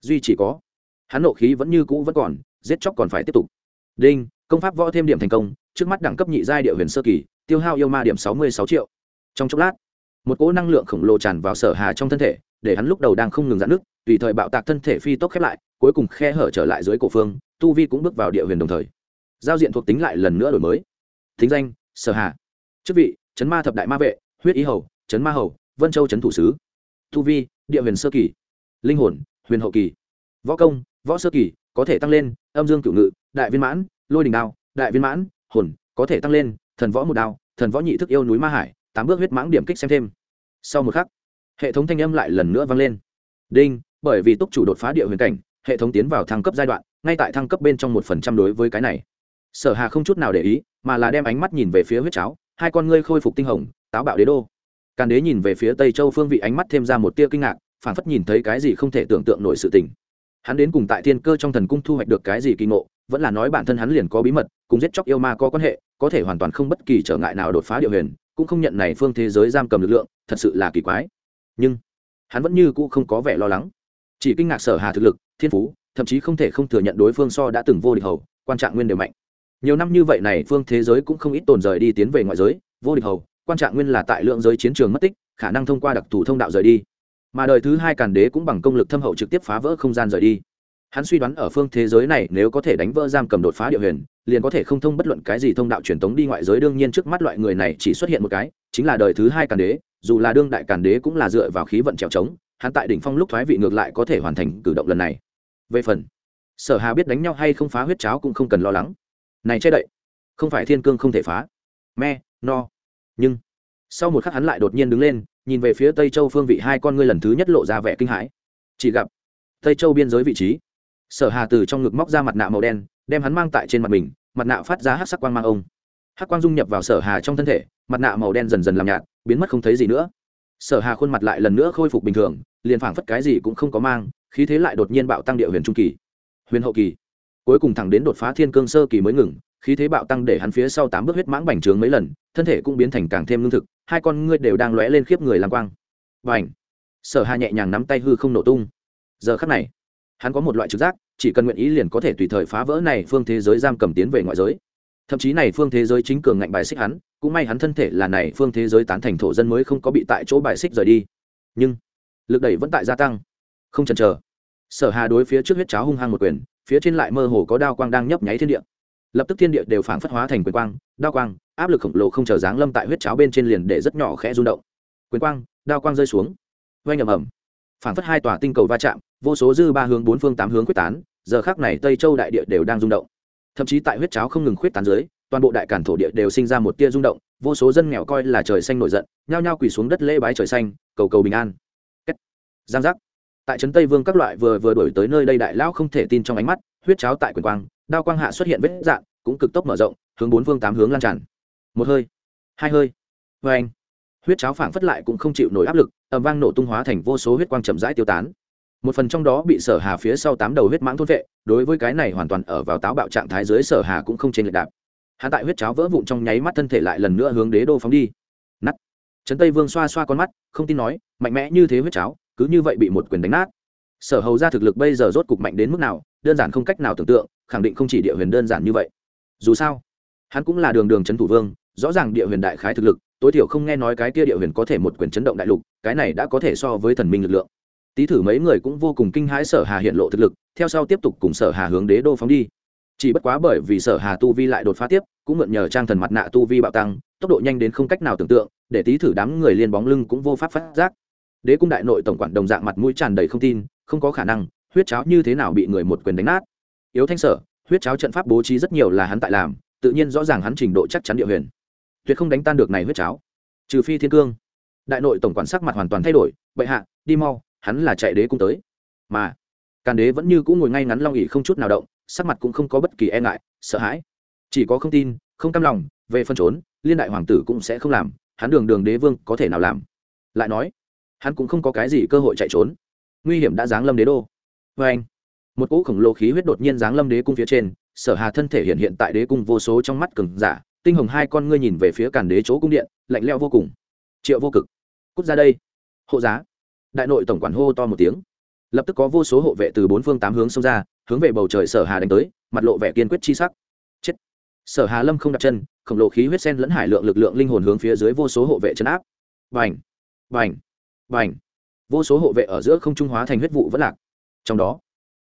Duy chỉ có, hắn nộ khí vẫn như cũ vẫn còn, giết chóc còn phải tiếp tục. Đinh, công pháp võ thêm điểm thành công, trước mắt đẳng cấp nhị giai địa huyền sơ kỳ, tiêu hao yêu ma điểm sáu mươi sáu triệu. Trong chốc lát một cỗ năng lượng khổng lồ tràn vào sở hà trong thân thể, để hắn lúc đầu đang không ngừng giãn nước, tùy thời bạo tạc thân thể phi tốc khép lại, cuối cùng khe hở trở lại dưới cổ phương, tu vi cũng bước vào địa huyền đồng thời. Giao diện thuộc tính lại lần nữa đổi mới. Thính danh, sở hà. Chức vị, chấn ma thập đại ma vệ, huyết ý hầu, chấn ma hầu, vân châu chấn thủ sứ. Tu vi, địa huyền sơ kỳ. Linh hồn, huyền hậu kỳ. Võ công, võ sơ kỳ, có thể tăng lên, âm dương cửu ngự, đại viên mãn, lôi đình đao, đại viên mãn, hồn, có thể tăng lên, thần võ một đao, thần võ nhị thức yêu núi ma hải tám bước huyết mãng điểm kích xem thêm. Sau một khắc, hệ thống thanh âm lại lần nữa vang lên. Đinh, bởi vì túc chủ đột phá địa huyền cảnh, hệ thống tiến vào thăng cấp giai đoạn, ngay tại thăng cấp bên trong một phần trăm đối với cái này. Sở hà không chút nào để ý, mà là đem ánh mắt nhìn về phía huyết cháo, hai con ngươi khôi phục tinh hồng, táo bạo đế đô. Càn đế nhìn về phía tây châu phương vị ánh mắt thêm ra một tia kinh ngạc phản phất nhìn thấy cái gì không thể tưởng tượng nổi sự tình. Hắn đến cùng tại thiên cơ trong thần cung thu hoạch được cái gì kỳ ngộ, vẫn là nói bản thân hắn liền có bí mật, cùng giết chóc yêu ma có quan hệ, có thể hoàn toàn không bất kỳ trở ngại nào đột phá địa huyền cũng không nhận này phương thế giới giam cầm lực lượng, thật sự là kỳ quái. Nhưng, hắn vẫn như cũ không có vẻ lo lắng. Chỉ kinh ngạc sở hà thực lực, thiên phú, thậm chí không thể không thừa nhận đối phương so đã từng vô địch hầu, quan trạng nguyên đều mạnh. Nhiều năm như vậy này, phương thế giới cũng không ít tồn rời đi tiến về ngoại giới, vô địch hầu, quan trạng nguyên là tại lượng giới chiến trường mất tích, khả năng thông qua đặc thù thông đạo rời đi. Mà đời thứ hai càn đế cũng bằng công lực thâm hậu trực tiếp phá vỡ không gian rời đi. Hắn suy đoán ở phương thế giới này, nếu có thể đánh vỡ giam cầm đột phá địa huyền liền có thể không thông bất luận cái gì thông đạo truyền tống đi ngoại giới. Đương nhiên trước mắt loại người này chỉ xuất hiện một cái, chính là đời thứ hai càn đế. Dù là đương đại càn đế cũng là dựa vào khí vận trèo trống, hắn tại đỉnh phong lúc thoái vị ngược lại có thể hoàn thành cử động lần này. Về phần, sở hà biết đánh nhau hay không phá huyết cháo cũng không cần lo lắng. Này che đậy, không phải thiên cương không thể phá. Me, no. Nhưng, sau một khắc hắn lại đột nhiên đứng lên, nhìn về phía tây châu phương vị hai con ngươi lần thứ nhất lộ ra vẻ kinh hãi. Chỉ gặp tây châu biên giới vị trí, sở hà từ trong ngực móc ra mặt nạ màu đen đem hắn mang tại trên mặt mình, mặt nạ phát ra hát sắc quang mang ông. Hát quang dung nhập vào sở hà trong thân thể, mặt nạ màu đen dần dần làm nhạt, biến mất không thấy gì nữa. Sở hà khuôn mặt lại lần nữa khôi phục bình thường, liền phảng phất cái gì cũng không có mang, khí thế lại đột nhiên bạo tăng địa huyền trung kỳ. Huyền hậu kỳ. Cuối cùng thẳng đến đột phá thiên cương sơ kỳ mới ngừng, khí thế bạo tăng để hắn phía sau tám bước huyết mãng bành trướng mấy lần, thân thể cũng biến thành càng thêm lương thực, hai con ngươi đều đang lóe lên khiếp người làm quang. Bành. Sở hà nhẹ nhàng nắm tay hư không nổ tung. Giờ khắc này, hắn có một loại trực giác chỉ cần nguyện ý liền có thể tùy thời phá vỡ này phương thế giới giam cầm tiến về ngoại giới. Thậm chí này phương thế giới chính cường ngạnh bài xích hắn, cũng may hắn thân thể là này phương thế giới tán thành thổ dân mới không có bị tại chỗ bài xích rời đi. Nhưng, lực đẩy vẫn tại gia tăng. Không chần chờ. Sở hà đối phía trước huyết cháo hung hăng một quyền, phía trên lại mơ hồ có đao quang đang nhấp nháy thiên địa. Lập tức thiên địa đều phản phất hóa thành quyền quang, đao quang, áp lực khổng lồ không chờ dáng lâm tại huyết cháo bên trên liền để rất nhỏ khẽ rung động. Quyền quang, đao quang rơi xuống. Oanh ầm ầm phản phất hai tòa tinh cầu va chạm, vô số dư ba hướng, bốn phương tám hướng quyết tán, giờ khác này tây châu đại địa đều đang rung động. Thậm chí tại huyết cháo không ngừng khuyết tán dưới, toàn bộ đại cản thổ địa đều sinh ra một tia rung động, vô số dân nghèo coi là trời xanh nổi giận, nhao nhao quỳ xuống đất lễ bái trời xanh, cầu cầu bình an. Giang giác. Tại trấn tây vương các loại vừa vừa đổi tới nơi đây đại lão không thể tin trong ánh mắt, huyết cháo tại quyền quang, đao quang hạ xuất hiện vết dạn cũng cực tốc mở rộng, hướng bốn phương tám hướng lan tràn. Một hơi. Hai hơi. Vê anh huyết cháo phảng phất lại cũng không chịu nổi áp lực ẩm vang nổ tung hóa thành vô số huyết quang chậm rãi tiêu tán. Một phần trong đó bị sở hà phía sau tám đầu huyết mãng thôn vệ, đối với cái này hoàn toàn ở vào táo bạo trạng thái dưới sở hà cũng không trên lệch đạp. Hạ tại huyết cháo vỡ vụn trong nháy mắt thân thể lại lần nữa hướng đế đô phóng đi. Nắt trấn tây vương xoa xoa con mắt, không tin nói, mạnh mẽ như thế huyết cháo, cứ như vậy bị một quyền đánh nát. Sở hầu ra thực lực bây giờ rốt cục mạnh đến mức nào, đơn giản không cách nào tưởng tượng, khẳng định không chỉ địa huyền đơn giản như vậy. Dù sao, hắn cũng là đường đường trấn thủ vương, rõ ràng địa huyền đại khái thực lực tối thiểu không nghe nói cái kia địa huyền có thể một quyền chấn động đại lục, cái này đã có thể so với thần minh lực lượng. Tý thử mấy người cũng vô cùng kinh hãi sở hà hiện lộ thực lực, theo sau tiếp tục cùng sở hà hướng đế đô phóng đi. Chỉ bất quá bởi vì sở hà tu vi lại đột phá tiếp, cũng mượn nhờ trang thần mặt nạ tu vi bạo tăng, tốc độ nhanh đến không cách nào tưởng tượng, để tý thử đám người liên bóng lưng cũng vô pháp phát giác. Đế cung đại nội tổng quản đồng dạng mặt mũi tràn đầy không tin, không có khả năng, huyết cháo như thế nào bị người một quyền đánh nát. Yếu thanh sở, huyết cháo trận pháp bố trí rất nhiều là hắn tại làm, tự nhiên rõ ràng hắn trình độ chắc chắn địa huyền tuyệt không đánh tan được này huyết cháo. Trừ phi thiên cương. Đại nội tổng quản sắc mặt hoàn toàn thay đổi, bệ hạ, đi mau, hắn là chạy đế cung tới. Mà, càn đế vẫn như cũng ngồi ngay ngắn long ỉ không chút nào động, sắc mặt cũng không có bất kỳ e ngại, sợ hãi. Chỉ có không tin, không cam lòng, về phân trốn, liên đại hoàng tử cũng sẽ không làm, hắn đường đường đế vương có thể nào làm. Lại nói, hắn cũng không có cái gì cơ hội chạy trốn. Nguy hiểm đã giáng lâm đế đô. Vê anh, một cỗ khổng lồ khí huyết đột nhiên giáng lâm đế cung phía trên, sở hà thân thể hiện hiện tại đế cung vô số trong mắt cường giả tinh hồng hai con ngươi nhìn về phía càn đế chỗ cung điện, lạnh leo vô cùng. Triệu vô cực, cút ra đây. Hộ giá. Đại nội tổng quản hô to một tiếng. Lập tức có vô số hộ vệ từ bốn phương tám hướng xông ra, hướng về bầu trời sở hà đánh tới, mặt lộ vẻ kiên quyết chi sắc. Chết. Sở hà lâm không đặt chân, khổng lồ khí huyết sen lẫn hải lượng lực lượng linh hồn hướng phía dưới vô số hộ vệ chấn áp. Vành vành vành vô số hộ vệ ở giữa không trung hóa thành huyết vụ vẫn lạc. Trong đó,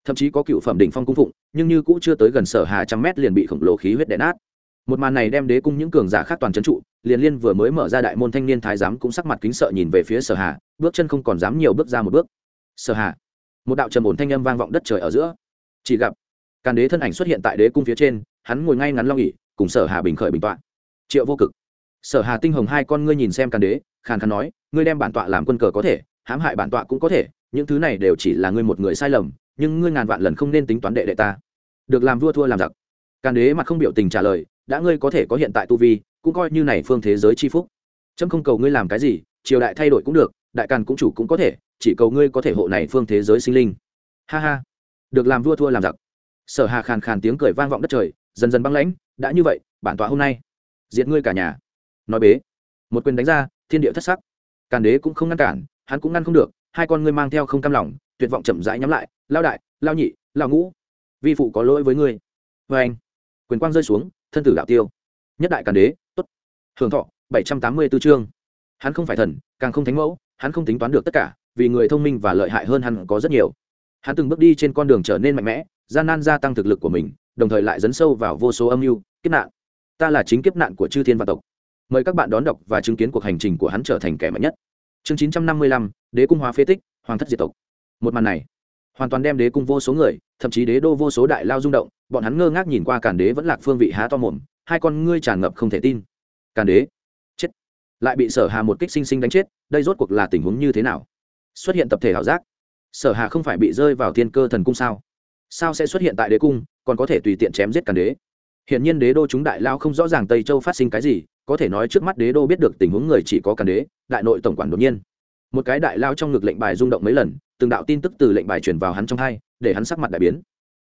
thậm chí có cựu phẩm đỉnh phong cung phụng, nhưng như cũ chưa tới gần sở hà trăm mét liền bị khổng lồ khí huyết đè nát một màn này đem đế cung những cường giả khác toàn trấn trụ, liền liên vừa mới mở ra đại môn thanh niên thái giám cũng sắc mặt kính sợ nhìn về phía sở hà, bước chân không còn dám nhiều bước ra một bước. Sở hà. Một đạo trầm ổn thanh âm vang vọng đất trời ở giữa. Chỉ gặp càn đế thân ảnh xuất hiện tại đế cung phía trên, hắn ngồi ngay ngắn long nghỉ, cùng sở hà bình khởi bình tọa. Triệu vô cực. Sở hà tinh hồng hai con ngươi nhìn xem càn đế, khàn khàn nói, ngươi đem bản tọa làm quân cờ có thể, hãm hại bản tọa cũng có thể, những thứ này đều chỉ là ngươi một người sai lầm, nhưng ngươi ngàn vạn lần không nên tính toán đệ đệ ta. Được làm vua thua làm giặc. Càn đế mặt không biểu tình trả lời đã ngươi có thể có hiện tại tu vi, cũng coi như này phương thế giới chi phúc. Trâm không cầu ngươi làm cái gì, triều đại thay đổi cũng được, đại càn cũng chủ cũng có thể, chỉ cầu ngươi có thể hộ này phương thế giới sinh linh. Ha ha. Được làm vua thua làm giặc. Sở hà khàn khàn tiếng cười vang vọng đất trời, dần dần băng lãnh, đã như vậy, bản tọa hôm nay, diệt ngươi cả nhà. Nói bế. Một quyền đánh ra, thiên địa thất sắc. Càn đế cũng không ngăn cản, hắn cũng ngăn không được, hai con ngươi mang theo không cam lòng, tuyệt vọng chậm rãi nhắm lại, lao đại, lao nhị, lao ngũ. Vi phụ có lỗi với ngươi. Vê anh quyền quang rơi xuống thân tử đạo tiêu. Nhất đại càn đế, tốt. Hưởng thọ, bảy trăm tám mươi 784 chương. Hắn không phải thần, càng không thánh mẫu, hắn không tính toán được tất cả, vì người thông minh và lợi hại hơn hắn có rất nhiều. Hắn từng bước đi trên con đường trở nên mạnh mẽ, gian nan gia tăng thực lực của mình, đồng thời lại dấn sâu vào vô số âm mưu, kiếp nạn. Ta là chính kiếp nạn của chư thiên vạn tộc. Mời các bạn đón đọc và chứng kiến cuộc hành trình của hắn trở thành kẻ mạnh nhất. Chương chín trăm năm mươi lăm, đế cung hóa phế tích, hoàng thất diệt tộc. Một màn này hoàn toàn đem đế cung vô số người, thậm chí đế đô vô số đại lao rung động, bọn hắn ngơ ngác nhìn qua càn đế vẫn lạc phương vị há to mồm, hai con ngươi tràn ngập không thể tin. Càn đế? Chết. Lại bị sở hà một kích sinh sinh đánh chết, đây rốt cuộc là tình huống như thế nào? Xuất hiện tập thể ảo giác. Sở hà không phải bị rơi vào thiên cơ thần cung sao? Sao sẽ xuất hiện tại đế cung, còn có thể tùy tiện chém giết càn đế? Hiện nhiên đế đô chúng đại lao không rõ ràng tây châu phát sinh cái gì, có thể nói trước mắt đế đô biết được tình huống người chỉ có càn đế, đại nội tổng quản đột nhiên một cái đại lao trong ngực lệnh bài rung động mấy lần, từng đạo tin tức từ lệnh bài truyền vào hắn trong hai, để hắn sắc mặt đại biến.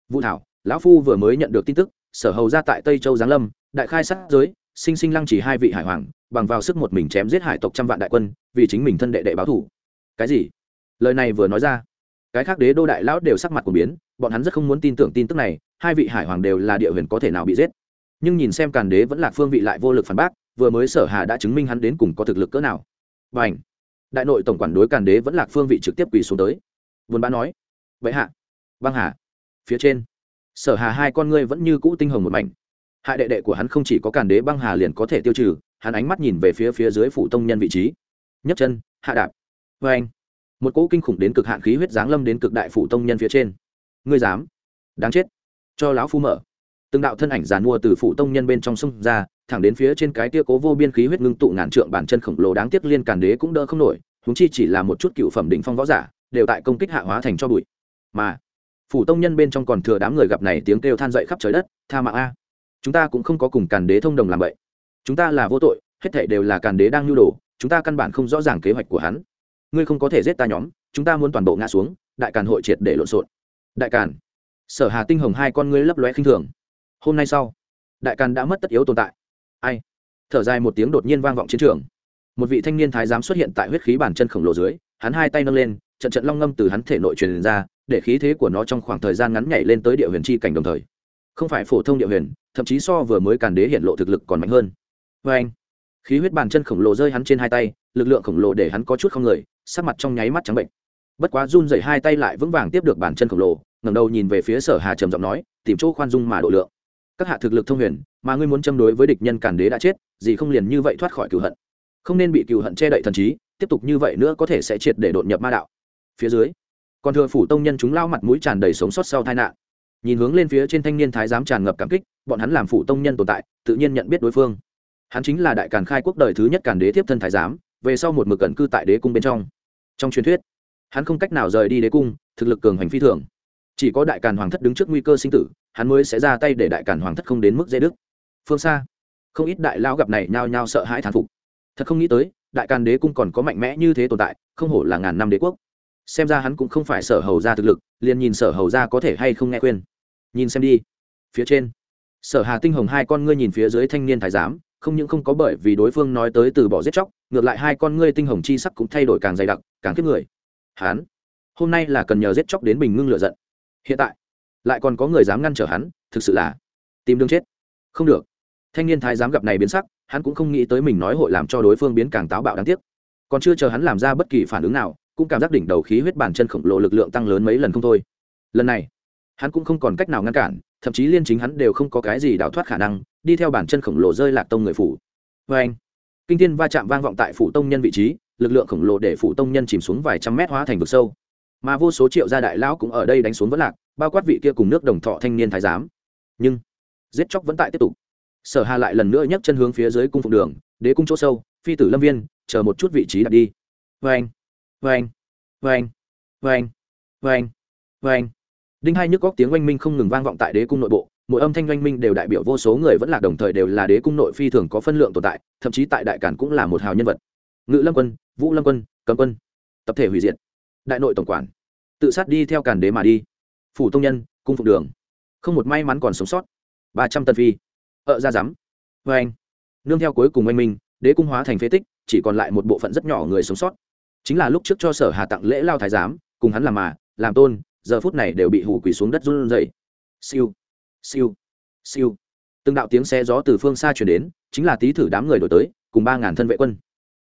Vũ thảo, lão phu vừa mới nhận được tin tức, sở hầu ra tại tây châu giáng lâm, đại khai sát giới, sinh sinh lăng chỉ hai vị hải hoàng, bằng vào sức một mình chém giết hải tộc trăm vạn đại quân, vì chính mình thân đệ đệ báo thủ. Cái gì? Lời này vừa nói ra, cái khác đế đô đại lão đều sắc mặt của biến, bọn hắn rất không muốn tin tưởng tin tức này, hai vị hải hoàng đều là địa huyền có thể nào bị giết. Nhưng nhìn xem càn đế vẫn là phương vị lại vô lực phản bác, vừa mới sở hà đã chứng minh hắn đến cùng có thực lực cỡ nào. Và ảnh đại nội tổng quản đối càn đế vẫn lạc phương vị trực tiếp quỳ xuống tới. Vốn bá nói, vậy hạ, băng hà, phía trên, sở hà hai con ngươi vẫn như cũ tinh hồng một mảnh. Hại đệ đệ của hắn không chỉ có càn đế băng hà liền có thể tiêu trừ, hắn ánh mắt nhìn về phía phía dưới phủ tông nhân vị trí. Nhấc chân, hạ đạp. Vê anh, một cỗ kinh khủng đến cực hạn khí huyết giáng lâm đến cực đại phủ tông nhân phía trên. Ngươi dám, đáng chết, cho lão phu mở từng đạo thân ảnh giàn mua từ phủ tông nhân bên trong sông ra, thẳng đến phía trên cái tia cố vô biên khí huyết ngưng tụ ngàn trượng bản chân khổng lồ đáng tiếc liên càn đế cũng đỡ không nổi húng chi chỉ là một chút cựu phẩm đỉnh phong võ giả, đều tại công kích hạ hóa thành cho bụi. Mà phủ tông nhân bên trong còn thừa đám người gặp này tiếng kêu than dậy khắp trời đất, tha mạng a. Chúng ta cũng không có cùng càn đế thông đồng làm vậy. Chúng ta là vô tội, hết thảy đều là càn đế đang nhu đồ, chúng ta căn bản không rõ ràng kế hoạch của hắn. Ngươi không có thể giết ta nhóm, chúng ta muốn toàn bộ ngã xuống, đại càn hội triệt để lộn xộn. Đại càn. Sở hà tinh hồng hai con ngươi lấp lóe khinh thường hôm nay sau, đại càn đã mất tất yếu tồn tại. Ai? Thở dài một tiếng đột nhiên vang vọng chiến trường. Một vị thanh niên thái giám xuất hiện tại huyết khí bản chân khổng lồ dưới, hắn hai tay nâng lên, trận trận long ngâm từ hắn thể nội truyền ra, để khí thế của nó trong khoảng thời gian ngắn nhảy lên tới địa huyền chi cảnh đồng thời. Không phải phổ thông địa huyền, thậm chí so vừa mới càn đế hiện lộ thực lực còn mạnh hơn. Vê anh, khí huyết bàn chân khổng lồ rơi hắn trên hai tay, lực lượng khổng lồ để hắn có chút không người, sắc mặt trong nháy mắt trắng bệnh. Bất quá run dày hai tay lại vững vàng tiếp được bàn chân khổng lồ, ngẩng đầu nhìn về phía sở hà trầm giọng nói, tìm chỗ khoan dung mà độ lượng các hạ thực lực thông huyền, mà ngươi muốn châm đối với địch nhân càn đế đã chết, gì không liền như vậy thoát khỏi cựu hận. Không nên bị cựu hận che đậy thần trí, tiếp tục như vậy nữa có thể sẽ triệt để đột nhập ma đạo. Phía dưới, còn thừa phủ tông nhân chúng lao mặt mũi tràn đầy sống sót sau tai nạn. Nhìn hướng lên phía trên thanh niên thái giám tràn ngập cảm kích, bọn hắn làm phủ tông nhân tồn tại, tự nhiên nhận biết đối phương. Hắn chính là đại càn khai quốc đời thứ nhất càn đế tiếp thân thái giám, về sau một mực cẩn cư tại đế cung bên trong. Trong truyền thuyết, hắn không cách nào rời đi đế cung, thực lực cường hành phi thường chỉ có đại càn hoàng thất đứng trước nguy cơ sinh tử, hắn mới sẽ ra tay để đại càn hoàng thất không đến mức dễ đức phương xa, không ít đại lao gặp này nhao nhao sợ hãi thán phục. Thật không nghĩ tới, đại càn đế cung còn có mạnh mẽ như thế tồn tại, không hổ là ngàn năm đế quốc. Xem ra hắn cũng không phải sở hầu ra thực lực, liền nhìn sở hầu ra có thể hay không nghe khuyên. Nhìn xem đi. Phía trên, sở hà tinh hồng hai con ngươi nhìn phía dưới thanh niên thái giám, không những không có bởi vì đối phương nói tới từ bỏ giết chóc, ngược lại hai con ngươi tinh hồng chi sắc cũng thay đổi càng dày đặc, càng kiếp người. Hắn, hôm nay là cần nhờ giết chóc đến bình ngưng lựa giận hiện tại lại còn có người dám ngăn trở hắn, thực sự là tìm đường chết. Không được. Thanh niên thái giám gặp này biến sắc, hắn cũng không nghĩ tới mình nói hội làm cho đối phương biến càng táo bạo đáng tiếc. Còn chưa chờ hắn làm ra bất kỳ phản ứng nào, cũng cảm giác đỉnh đầu khí huyết bản chân khổng lồ lực lượng tăng lớn mấy lần không thôi. Lần này, hắn cũng không còn cách nào ngăn cản, thậm chí liên chính hắn đều không có cái gì đào thoát khả năng, đi theo bản chân khổng lồ rơi lạc tông người phủ. Vê anh, kinh thiên va chạm vang vọng tại phủ tông nhân vị trí, lực lượng khổng lồ để phủ tông nhân chìm xuống vài trăm mét hóa thành vực sâu mà vô số triệu gia đại lão cũng ở đây đánh xuống vẫn lạc, bao quát vị kia cùng nước đồng thọ thanh niên thái giám. Nhưng, giết chóc vẫn tại tiếp tục. Sở hà lại lần nữa nhấc chân hướng phía dưới cung phụng đường, đế cung chỗ sâu, phi tử lâm viên, chờ một chút vị trí đặt đi. Vê anh vê anh vê anh đinh hai nhức góc tiếng oanh minh không ngừng vang vọng tại đế cung nội bộ, mỗi âm thanh oanh minh đều đại biểu vô số người vẫn là đồng thời đều là đế cung nội phi thường có phân lượng tồn tại, thậm chí tại đại cản cũng là một hào nhân vật. Ngự lâm quân, vũ lâm quân, cấm quân, tập thể hủy diệt đại nội tổng quản, tự sát đi theo càn đế mà đi. Phủ tông nhân, cung phục đường. Không một may mắn còn sống sót. Ba trăm tân phi. Ợ ra rắm vê vâng anh. Nương theo cuối cùng oanh minh, đế cung hóa thành phế tích, chỉ còn lại một bộ phận rất nhỏ người sống sót. Chính là lúc trước cho sở hà tặng lễ lao thái giám, cùng hắn làm mà, làm tôn, giờ phút này đều bị hủ quỳ xuống đất run rẩy. Siêu. Siêu. Siêu. Từng đạo tiếng xe gió từ phương xa chuyển đến, chính là tí thử đám người đổi tới, cùng ba ngàn thân vệ quân.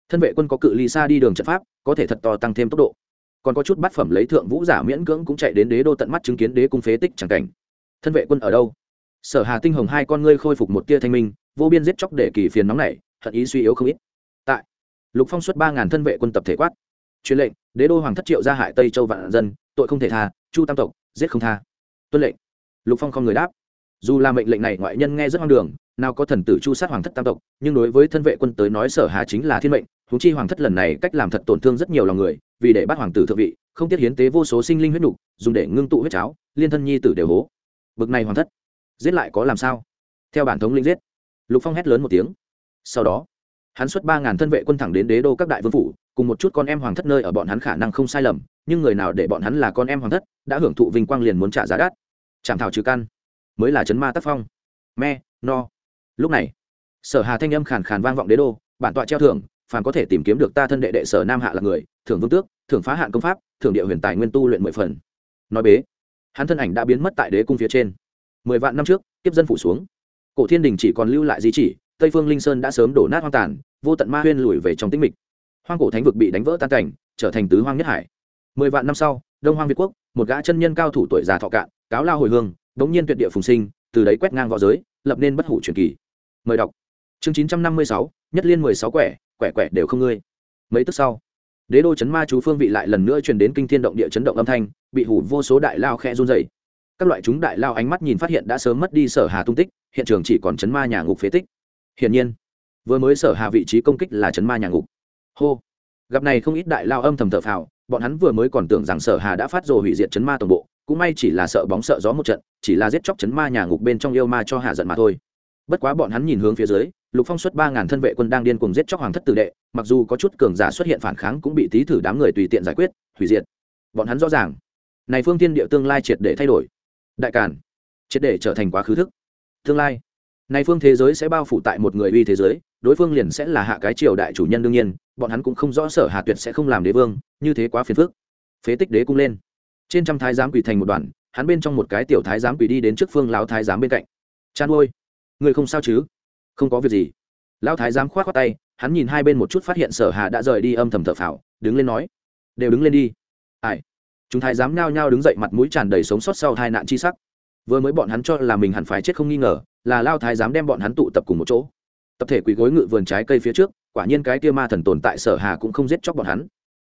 Thân vệ quân có cự ly xa đi đường trận pháp, có thể thật to tăng thêm tốc độ còn có chút bát phẩm lấy thượng vũ giả miễn cưỡng cũng chạy đến đế đô tận mắt chứng kiến đế cung phế tích chẳng cảnh. Thân vệ quân ở đâu? Sở hà tinh hồng hai con ngươi khôi phục một tia thanh minh, vô biên giết chóc để kỳ phiền nóng này thật ý suy yếu không ít. Tại, lục phong xuất ba ngàn thân vệ quân tập thể quát. Truyền lệnh, đế đô hoàng thất triệu ra hại tây châu vạn dân, tội không thể tha, chu tam tộc, giết không tha. Tuân lệnh. Lục phong không người đáp. Dù là mệnh lệnh này ngoại nhân nghe rất hoang đường, nào có thần tử chu sát hoàng thất tam tộc, nhưng đối với thân vệ quân tới nói sở hà chính là thiên mệnh húng chi hoàng thất lần này cách làm thật tổn thương rất nhiều lòng người vì để bắt hoàng tử thượng vị, không tiết hiến tế vô số sinh linh huyết nục, dùng để ngưng tụ huyết cháo, liên thân nhi tử đều hố. Bực này hoàng thất, giết lại có làm sao? Theo bản thống linh giết. Lục phong hét lớn một tiếng. Sau đó, hắn xuất ba ngàn thân vệ quân thẳng đến đế đô các đại vương phủ, cùng một chút con em hoàng thất nơi ở bọn hắn khả năng không sai lầm, nhưng người nào để bọn hắn là con em hoàng thất, đã hưởng thụ vinh quang liền muốn trả giá đắt. Chạm thảo trừ căn, mới là chấn ma tác phong. Me, no. Lúc này, sở hà thanh âm khàn khàn vang vọng đế đô, bản tọa treo thưởng phàm có thể tìm kiếm được ta thân đệ đệ sở nam hạ là người, thưởng vương tước, thưởng phá hạn công pháp, thưởng địa huyền tài nguyên tu luyện mười phần. Nói bế, hắn thân ảnh đã biến mất tại đế cung phía trên. Mười vạn năm trước tiếp dân phủ xuống. Cổ thiên đình chỉ còn lưu lại di chỉ, tây phương linh sơn đã sớm đổ nát hoang tàn, vô tận ma huyên lùi về trong tĩnh mịch. Hoang cổ thánh vực bị đánh vỡ tan cảnh, trở thành tứ hoang nhất hải. Mười vạn năm sau, đông hoang việt quốc, một gã chân nhân cao thủ tuổi già thọ cạn, cáo lao hồi hương bỗng nhiên tuyệt địa phùng sinh, từ đấy quét ngang v õ giới, lập nên bất hủ truyền kỳ. Mời đọc. Chương chín trăm năm mươi sáu, nhất liên mười sáu quẻ quẻ quẻ đều không ngươi. Mấy tức sau, đế đô chấn ma chú phương vị lại lần nữa truyền đến kinh thiên động địa chấn động âm thanh, bị hủ vô số đại lao khe run dày các loại chúng đại lao ánh mắt nhìn phát hiện đã sớm mất đi sở hà tung tích, hiện trường chỉ còn chấn ma nhà ngục phế tích. Hiển nhiên, vừa mới sở hà vị trí công kích là chấn ma nhà ngục. Hô, gặp này không ít đại lao âm thầm thở phào, bọn hắn vừa mới còn tưởng rằng sở hà đã phát rồi hủy diệt chấn ma toàn bộ, cũng may chỉ là sợ bóng sợ gió một trận, chỉ là giết chóc chấn ma nhà ngục bên trong yêu ma cho hạ giận mà thôi bất quá bọn hắn nhìn hướng phía dưới, lục phong xuất ba ngàn thân vệ quân đang điên cuồng giết chóc hoàng thất tử đệ, mặc dù có chút cường giả xuất hiện phản kháng cũng bị tí thử đám người tùy tiện giải quyết, hủy diệt. Bọn hắn rõ ràng, này phương tiên địa tương lai triệt để thay đổi. Đại càn, triệt để trở thành quá khứ thức. Tương lai, này phương thế giới sẽ bao phủ tại một người uy thế giới, đối phương liền sẽ là hạ cái triều đại chủ nhân đương nhiên, bọn hắn cũng không rõ sở hà tuyệt sẽ không làm đế vương, như thế quá phiền phức. Phế tích đế cung lên. Trên trăm thái giám quỳ thành một đoàn, hắn bên trong một cái tiểu thái giám quỳ đi đến trước phương lão thái giám bên cạnh. Chan ôi người không sao chứ? Không có việc gì. Lão thái giám khoát khoát tay, hắn nhìn hai bên một chút phát hiện sở hà đã rời đi âm thầm thở phào, đứng lên nói, đều đứng lên đi. Ai? Chúng thái giám nhao nhao đứng dậy mặt mũi tràn đầy sống sót sau tai nạn chi sắc. Vừa mới bọn hắn cho là mình hẳn phải chết không nghi ngờ, là lao thái giám đem bọn hắn tụ tập cùng một chỗ. Tập thể quỳ gối ngự vườn trái cây phía trước, quả nhiên cái kia ma thần tồn tại sở hà cũng không giết chóc bọn hắn.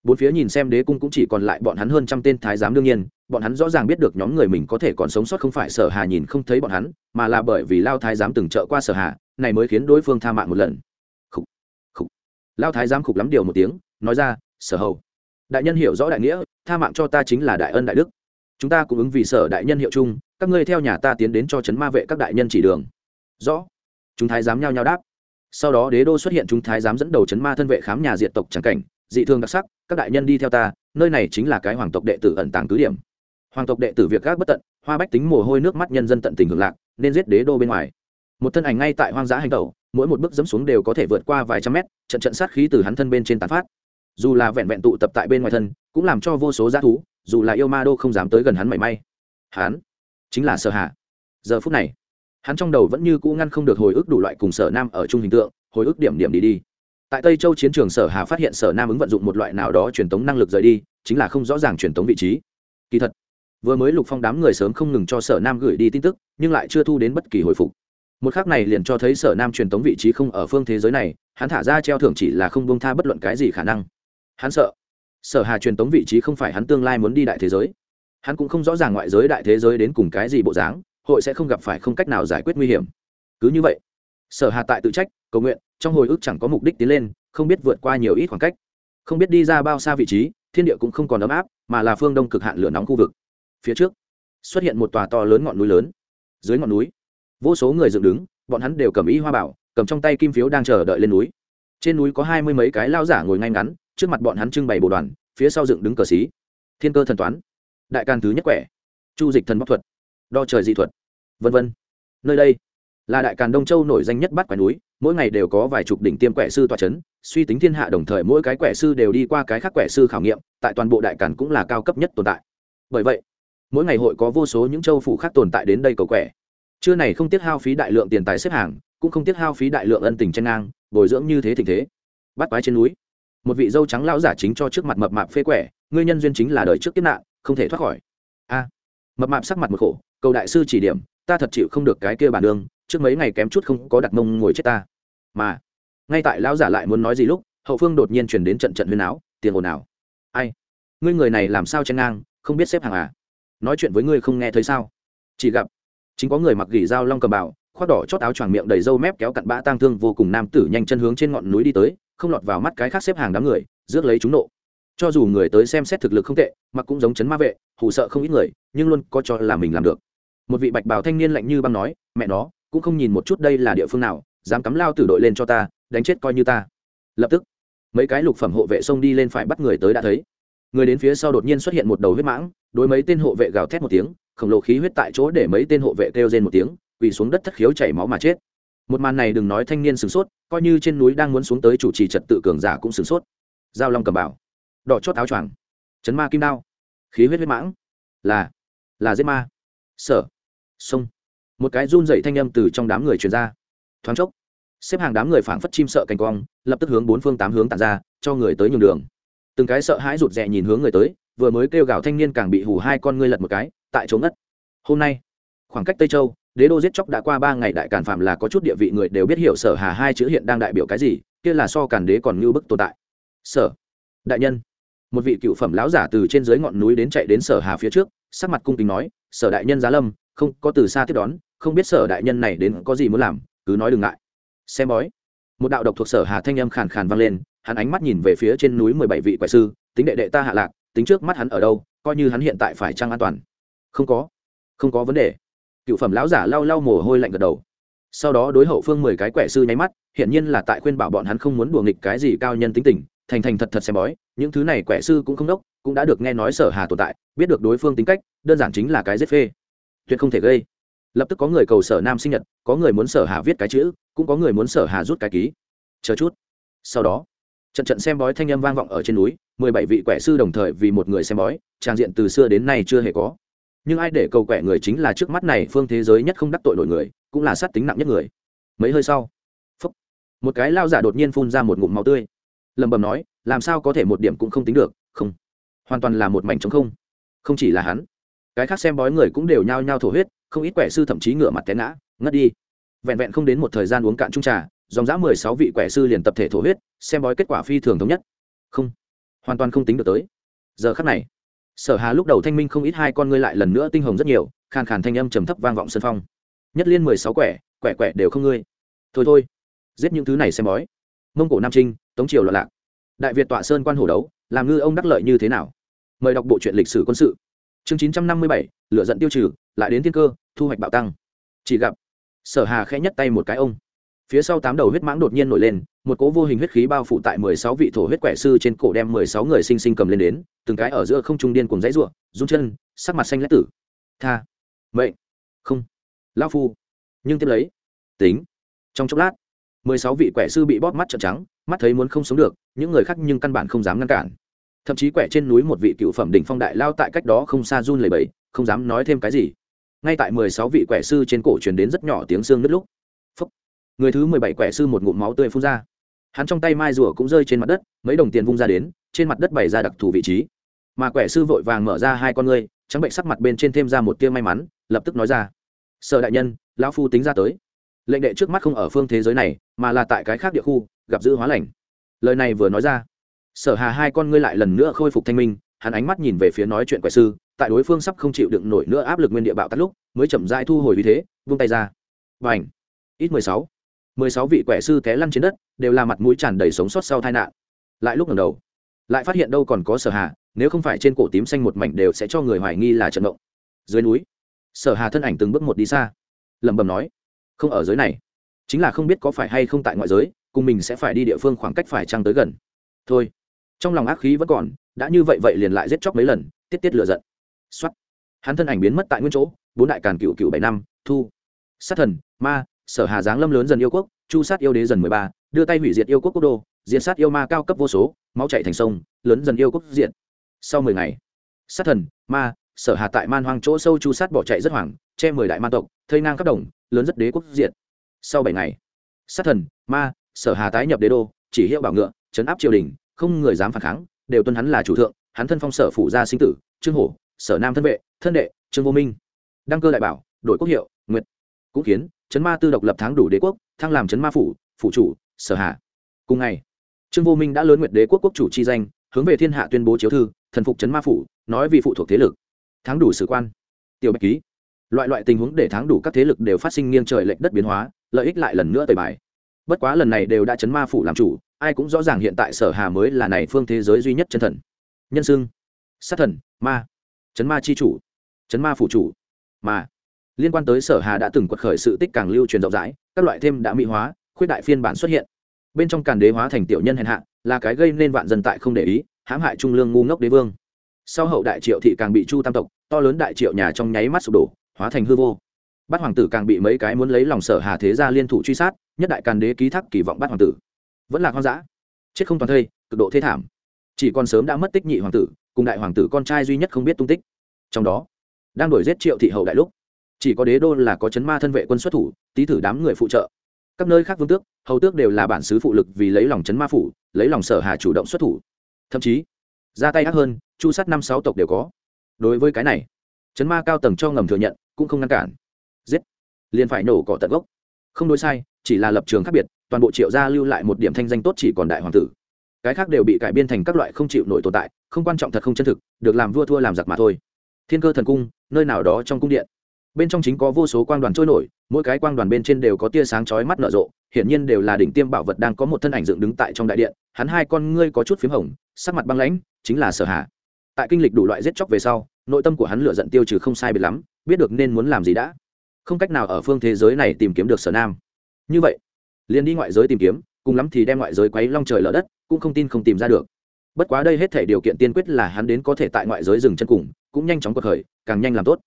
Bốn phía nhìn xem đế cung cũng chỉ còn lại bọn hắn hơn trăm tên thái giám đương nhiên bọn hắn rõ ràng biết được nhóm người mình có thể còn sống sót không phải sở hà nhìn không thấy bọn hắn, mà là bởi vì lao thái giám từng trợ qua sở hà, này mới khiến đối phương tha mạng một lần. Khục khục. Lao thái giám khục lắm điều một tiếng, nói ra, sở hầu, đại nhân hiểu rõ đại nghĩa, tha mạng cho ta chính là đại ân đại đức. Chúng ta cũng ứng vì sở đại nhân hiệu chung, các ngươi theo nhà ta tiến đến cho chấn ma vệ các đại nhân chỉ đường. Rõ. Chúng thái giám nhao nhao đáp. Sau đó đế đô xuất hiện chúng thái giám dẫn đầu chấn ma thân vệ khám nhà diện tộc trắng cảnh, dị thường đặc sắc, các đại nhân đi theo ta, nơi này chính là cái hoàng tộc đệ tử ẩn tàng cứ điểm hoàng tộc đệ tử việc gác bất tận, hoa bách tính mồ hôi nước mắt nhân dân tận tình hưởng lạc, nên giết đế đô bên ngoài. Một thân ảnh ngay tại hoang dã hành tẩu, mỗi một bước dẫm xuống đều có thể vượt qua vài trăm mét, trận trận sát khí từ hắn thân bên trên tán phát. Dù là vẹn vẹn tụ tập tại bên ngoài thân, cũng làm cho vô số g thú, dù là yêu ma đô không dám tới gần hắn mảy may. Hắn chính là sở hạ giờ phút này, hắn trong đầu vẫn như cũ ngăn không được hồi ức đủ loại cùng sở nam ở chung hình tượng, hồi ức điểm điểm đi đi. Tại tây châu chiến trường sở hà phát hiện sở nam ứng vận dụng một loại nào đó truyền tống năng lực rời đi, chính là không rõ ràng truyền tống vị trí. Kỳ thật vừa mới lục phong đám người sớm không ngừng cho sở nam gửi đi tin tức, nhưng lại chưa thu đến bất kỳ hồi phục. Một khác này liền cho thấy sở nam truyền tống vị trí không ở phương thế giới này, hắn thả ra treo thưởng chỉ là không bông tha bất luận cái gì khả năng. Hắn sợ. Sở hà truyền tống vị trí không phải hắn tương lai muốn đi đại thế giới. Hắn cũng không rõ ràng ngoại giới đại thế giới đến cùng cái gì bộ dáng, hội sẽ không gặp phải không cách nào giải quyết nguy hiểm. Cứ như vậy, sở hà tại tự trách, cầu nguyện, trong hồi ức chẳng có mục đích tiến lên, không biết vượt qua nhiều ít khoảng cách. Không biết đi ra bao xa vị trí, thiên địa cũng không còn ấm áp, mà là phương đông cực hạn lửa nóng khu vực phía trước. Xuất hiện một tòa to lớn ngọn núi lớn. Dưới ngọn núi, vô số người dựng đứng, bọn hắn đều cầm ý hoa bảo, cầm trong tay kim phiếu đang chờ đợi lên núi. Trên núi có hai mươi mấy cái lao giả ngồi ngay ngắn, trước mặt bọn hắn trưng bày bộ đoàn, phía sau dựng đứng cờ xí. Thiên cơ thần toán, đại can thứ nhất quẻ, chu dịch thần bóc thuật, đo trời dị thuật v v nơi đây là đại càn đông châu nổi danh nhất bắt quẻ núi, mỗi ngày đều có vài chục đỉnh tiêm quẻ sư tọa c h ấ n suy tính thiên hạ đồng thời mỗi cái quẻ sư đều đi qua cái khác quẻ sư khảo nghiệm, tại toàn bộ đại càn cũng là cao cấp nhất tồn tại. Bởi vậy mỗi ngày hội có vô số những châu phủ khác tồn tại đến đây cầu quẻ. Chưa này không tiết hao phí đại lượng tiền tài xếp hàng, cũng không tiết hao phí đại lượng ân tình chân ngang, bồi dưỡng như thế tình thế. Bắt quái trên núi. Một vị dâu trắng lão giả chính cho trước mặt mập mạp phê quẻ, ngươi nhân duyên chính là đời trước kiếp nạn, không thể thoát khỏi. A. Mập mạp sắc mặt một khổ, cầu đại sư chỉ điểm, ta thật chịu không được cái kia bản đường trước mấy ngày kém chút không có đặt mông ngồi chết ta. Mà, ngay tại lão giả lại muốn nói gì lúc, hậu phương đột nhiên chuyển đến trận trận huyên áo tiền ồn ào. Ai? Ngươi người này làm sao chen ngang, không biết xếp hàng à? Nói chuyện với ngươi không nghe thấy sao? Chỉ gặp, chính có người mặc gỉ dao long cầm bảo khoác đỏ chót áo choàng miệng đầy râu mép kéo cặn bã tang thương vô cùng nam tử nhanh chân hướng trên ngọn núi đi tới, không lọt vào mắt cái khác xếp hàng đám người, rước lấy chúng nộ. Cho dù người tới xem xét thực lực không tệ, mặc cũng giống chấn ma vệ, hù sợ không ít người, nhưng luôn có cho là mình làm được. Một vị bạch bào thanh niên lạnh như băng nói, mẹ nó, cũng không nhìn một chút đây là địa phương nào, dám cắm lao tử đội lên cho ta, đánh chết coi như ta. Lập tức, mấy cái lục phẩm hộ vệ xông đi lên phải bắt người tới đã thấy người đến phía sau đột nhiên xuất hiện một đầu huyết mãng, đối mấy tên hộ vệ gào thét một tiếng, khổng lồ khí huyết tại chỗ để mấy tên hộ vệ kêu rên một tiếng, quỳ xuống đất thất khiếu chảy máu mà chết. Một màn này đừng nói thanh niên sửng sốt, coi như trên núi đang muốn xuống tới chủ trì trật tự cường giả cũng sửng sốt. Giao long cầm bảo, đỏ chót áo choàng, chấn ma kim đao, khí huyết huyết mãng, là là giết ma. Sở, sông. Một cái run dậy thanh âm từ trong đám người truyền ra. Thoáng chốc, xếp hàng đám người phảng phất chim sợ cành cong, lập tức hướng bốn phương tám hướng tàn ra, cho người tới nhường đường từng cái sợ hãi rụt rè nhìn hướng người tới, vừa mới kêu gào thanh niên càng bị hù hai con ngươi lật một cái, tại chỗ ngất. Hôm nay, khoảng cách tây châu, đế đô giết chóc đã qua ba ngày đại càn phạm là có chút địa vị người đều biết hiểu sở hà hai chữ hiện đang đại biểu cái gì, kia là so càn đế còn ngưu bức tồn tại. Sở, đại nhân. Một vị cựu phẩm lão giả từ trên dưới ngọn núi đến chạy đến sở hà phía trước, sắc mặt cung kính nói, sở đại nhân giá lâm, không, có từ xa tiếp đón, không biết sở đại nhân này đến có gì muốn làm, cứ nói đừng ngại. Xem bói. Một đạo độc thuộc sở hà thanh âm khàn khàn vang lên hắn ánh mắt nhìn về phía trên núi mười bảy vị quẻ sư, tính đệ đệ ta hạ lạc, tính trước mắt hắn ở đâu, coi như hắn hiện tại phải trăng an toàn. Không có. Không có vấn đề. Cựu phẩm lão giả lau lau mồ hôi lạnh gật đầu. Sau đó đối hậu phương mười cái quẻ sư nháy mắt, hiển nhiên là tại khuyên bảo bọn hắn không muốn đùa nghịch cái gì cao nhân tính tình, thành thành thật thật xem bói, những thứ này quẻ sư cũng không đốc, cũng đã được nghe nói sở hà tồn tại, biết được đối phương tính cách, đơn giản chính là cái giết phê. Tuyệt không thể gây. Lập tức có người cầu sở nam sinh nhật, có người muốn sở hà viết cái chữ, cũng có người muốn sở hà rút cái ký. Chờ chút. Sau đó trận trận xem bói thanh âm vang vọng ở trên núi mười bảy vị quẻ sư đồng thời vì một người xem bói trang diện từ xưa đến nay chưa hề có. Nhưng ai để cầu quẻ người chính là trước mắt này phương thế giới nhất không đắc tội nổi người cũng là sát tính nặng nhất người. Mấy hơi sau phúc, một cái lao giả đột nhiên phun ra một ngụm máu tươi. Lầm bầm nói làm sao có thể một điểm cũng không tính được không hoàn toàn là một mảnh trống không. Không chỉ là hắn cái khác xem bói người cũng đều nhao nhao thổ huyết không ít quẻ sư thậm chí ngửa mặt té ngã ngất đi. Vẹn vẹn không đến một thời gian uống cạn trung trà dòng dã mười sáu vị quẻ sư liền tập thể thổ huyết, xem bói kết quả phi thường thống nhất. Không, hoàn toàn không tính được tới. Giờ khắc này, sở hà lúc đầu thanh minh không ít hai con ngươi lại lần nữa tinh hồng rất nhiều, khàn khàn thanh âm trầm thấp vang vọng sân phong. Nhất liên mười sáu quẻ quẻ quẻ đều không ngươi. Thôi thôi, giết những thứ này xem bói. Mông cổ nam trinh, tống triều loạn lạc. Đại việt tọa sơn quan hổ đấu, làm ngư ông đắc lợi như thế nào? Mời đọc bộ truyện lịch sử quân sự. Chương chín trăm năm mươi bảy lựa giận tiêu trừ, lại đến thiên cơ, thu hoạch bạo tăng. Chỉ gặp, sở hà khẽ nhất tay một cái ông phía sau tám đầu huyết mãng đột nhiên nổi lên, một cỗ vô hình huyết khí bao phủ tại mười sáu vị thổ huyết quẻ sư trên cổ đem mười sáu người sinh sinh cầm lên đến, từng cái ở giữa không trung điên cùng dãy ruộng rung chân, sắc mặt xanh lét tử. Tha. Mệnh. Không. Lao phu. Nhưng tiếp lấy. Tính. Trong chốc lát, mười sáu vị quẻ sư bị bóp mắt trợn trắng, mắt thấy muốn không sống được, những người khác nhưng căn bản không dám ngăn cản. Thậm chí quẻ trên núi một vị cựu phẩm đỉnh phong đại lao tại cách đó không xa run lầy bẫy không dám nói thêm cái gì. Ngay tại mười sáu vị quẻ sư trên cổ truyền đến rất nhỏ tiếng xương nứt lúc người thứ mười bảy quẻ sư một ngụm máu tươi phun ra. Hắn trong tay mai rùa cũng rơi trên mặt đất, mấy đồng tiền vung ra đến, trên mặt đất bày ra đặc thù vị trí. Mà quẻ sư vội vàng mở ra hai con ngươi, trắng bệnh sắc mặt bên trên thêm ra một tia may mắn, lập tức nói ra sợ đại nhân, lão phu tính ra tới. Lệnh đệ trước mắt không ở phương thế giới này, mà là tại cái khác địa khu, gặp dữ hóa lành. Lời này vừa nói ra, sở hà hai con ngươi lại lần nữa khôi phục thanh minh, hắn ánh mắt nhìn về phía nói chuyện quẻ sư, tại đối phương sắp không chịu đựng nổi nữa áp lực nguyên địa bạo tắt lúc, mới chậm rãi thu hồi vì thế, vung tay ra. Và ảnh ít mười sáu mười sáu vị quẻ sư té lăn trên đất, đều là mặt mũi tràn đầy sống sót sau tai nạn. Lại lúc lần đầu, lại phát hiện đâu còn có sở hà, nếu không phải trên cổ tím xanh một mảnh đều sẽ cho người hoài nghi là trận động dưới núi, sở hà thân ảnh từng bước một đi xa, lẩm bẩm nói, không ở giới này, chính là không biết có phải hay không tại ngoại giới, cùng mình sẽ phải đi địa phương khoảng cách phải trăng tới gần. Thôi. Trong lòng ác khí vẫn còn, đã như vậy vậy liền lại giết chóc mấy lần, tiết tiết lựa giận. Xuất hắn thân ảnh biến mất tại nguyên chỗ, bốn đại càn cựu cựu bảy năm, thu. Sát thần, ma sở hà giáng lâm lớn dần yêu quốc, chu sát yêu đế dần mười ba, đưa tay hủy diệt yêu quốc quốc đô, diệt sát yêu ma cao cấp vô số, máu chạy thành sông, lớn dần yêu quốc diện sau mười ngày, sát thần, ma, sở hà tại man hoang chỗ sâu chu sát bỏ chạy rất hoảng, che mười đại man tộc, thây ngang các đồng, lớn rất đế quốc diện sau bảy ngày, sát thần, ma, sở hà tái nhập đế đô, chỉ hiệu bảo ngựa, chấn áp triều đình, không người dám phản kháng, đều tuân hắn là chủ thượng, hắn thân phong sở phủ gia sinh tử, trương hổ, sở nam thân vệ, thân đệ, trương vô minh. Đăng cơ đại bảo, đổi quốc hiệu, nguyệt. Cũng khiến chấn ma tư độc lập tháng đủ đế quốc, thăng làm chấn ma phủ phủ chủ, sở hạ. Cùng ngày, trương vô minh đã lớn nguyệt đế quốc quốc chủ chi danh, hướng về thiên hạ tuyên bố chiếu thư, thần phục chấn ma phủ, nói vì phụ thuộc thế lực. Tháng đủ sử quan. Tiểu bạch ký. Loại loại tình huống để tháng đủ các thế lực đều phát sinh nghiêng trời lệch đất biến hóa, lợi ích lại lần nữa tời bài. Bất quá lần này đều đã chấn ma phủ làm chủ, ai cũng rõ ràng hiện tại sở hà mới là này phương thế giới duy nhất chân thần. Nhân xưng. Sát thần, ma. Chấn ma chi chủ. Chấn ma phủ chủ mà liên quan tới sở hà đã từng quật khởi sự tích càng lưu truyền rộng rãi, các loại thêm đã mỹ hóa, khuyết đại phiên bản xuất hiện. Bên trong càn đế hóa thành tiểu nhân hèn hạ, là cái gây nên vạn dân tại không để ý, hãm hại trung lương ngu ngốc đế vương. Sau hậu đại triệu thị càng bị chu tam tộc, to lớn đại triệu nhà trong nháy mắt sụp đổ, hóa thành hư vô. Bát hoàng tử càng bị mấy cái muốn lấy lòng sở hà thế gia liên thủ truy sát, nhất đại càn đế ký thác kỳ vọng bát hoàng tử. Vẫn là hoang dã. Chết không toàn thây, cực độ thế thảm. Chỉ còn sớm đã mất tích nhị hoàng tử, cùng đại hoàng tử con trai duy nhất không biết tung tích. Trong đó, đang đổi giết triệu thị hậu đại lúc chỉ có đế đô là có chấn ma thân vệ quân xuất thủ tý thử đám người phụ trợ. Các nơi khác vương tước, hầu tước đều là bản xứ phụ lực vì lấy lòng chấn ma phủ, lấy lòng sở hà chủ động xuất thủ. Thậm chí, ra tay ác hơn, chu sát năm sáu tộc đều có. Đối với cái này, chấn ma cao tầng cho ngầm thừa nhận, cũng không ngăn cản. Giết! Liền phải nổ cỏ tận gốc. Không đối sai, chỉ là lập trường khác biệt, toàn bộ triệu gia lưu lại một điểm thanh danh tốt chỉ còn đại hoàng tử. Cái khác đều bị cải biên thành các loại không chịu nổi tồn tại, không quan trọng thật không chân thực, được làm vua thua làm giặc mà thôi. Thiên cơ thần cung, nơi nào đó trong cung điện bên trong chính có vô số quang đoàn trôi nổi, mỗi cái quang đoàn bên trên đều có tia sáng chói mắt nở rộ, hiển nhiên đều là đỉnh tiêm bảo vật đang có một thân ảnh dựng đứng tại trong đại điện, hắn hai con ngươi có chút p h í m hồng, sắc mặt băng lãnh, chính là sở hạ tại kinh lịch đủ loại giết chóc về sau, nội tâm của hắn lựa giận tiêu trừ không sai biệt lắm, biết được nên muốn làm gì đã. Không cách nào ở phương thế giới này tìm kiếm được sở nam. Như vậy, liền đi ngoại giới tìm kiếm, cùng lắm thì đem ngoại giới quấy long trời lở đất, cũng không tin không tìm ra được. Bất quá đây hết thể điều kiện tiên quyết là hắn đến có thể tại ngoại giới dừng chân cùng, cũng nhanh chóng cuộc khởi, càng nhanh làm tốt.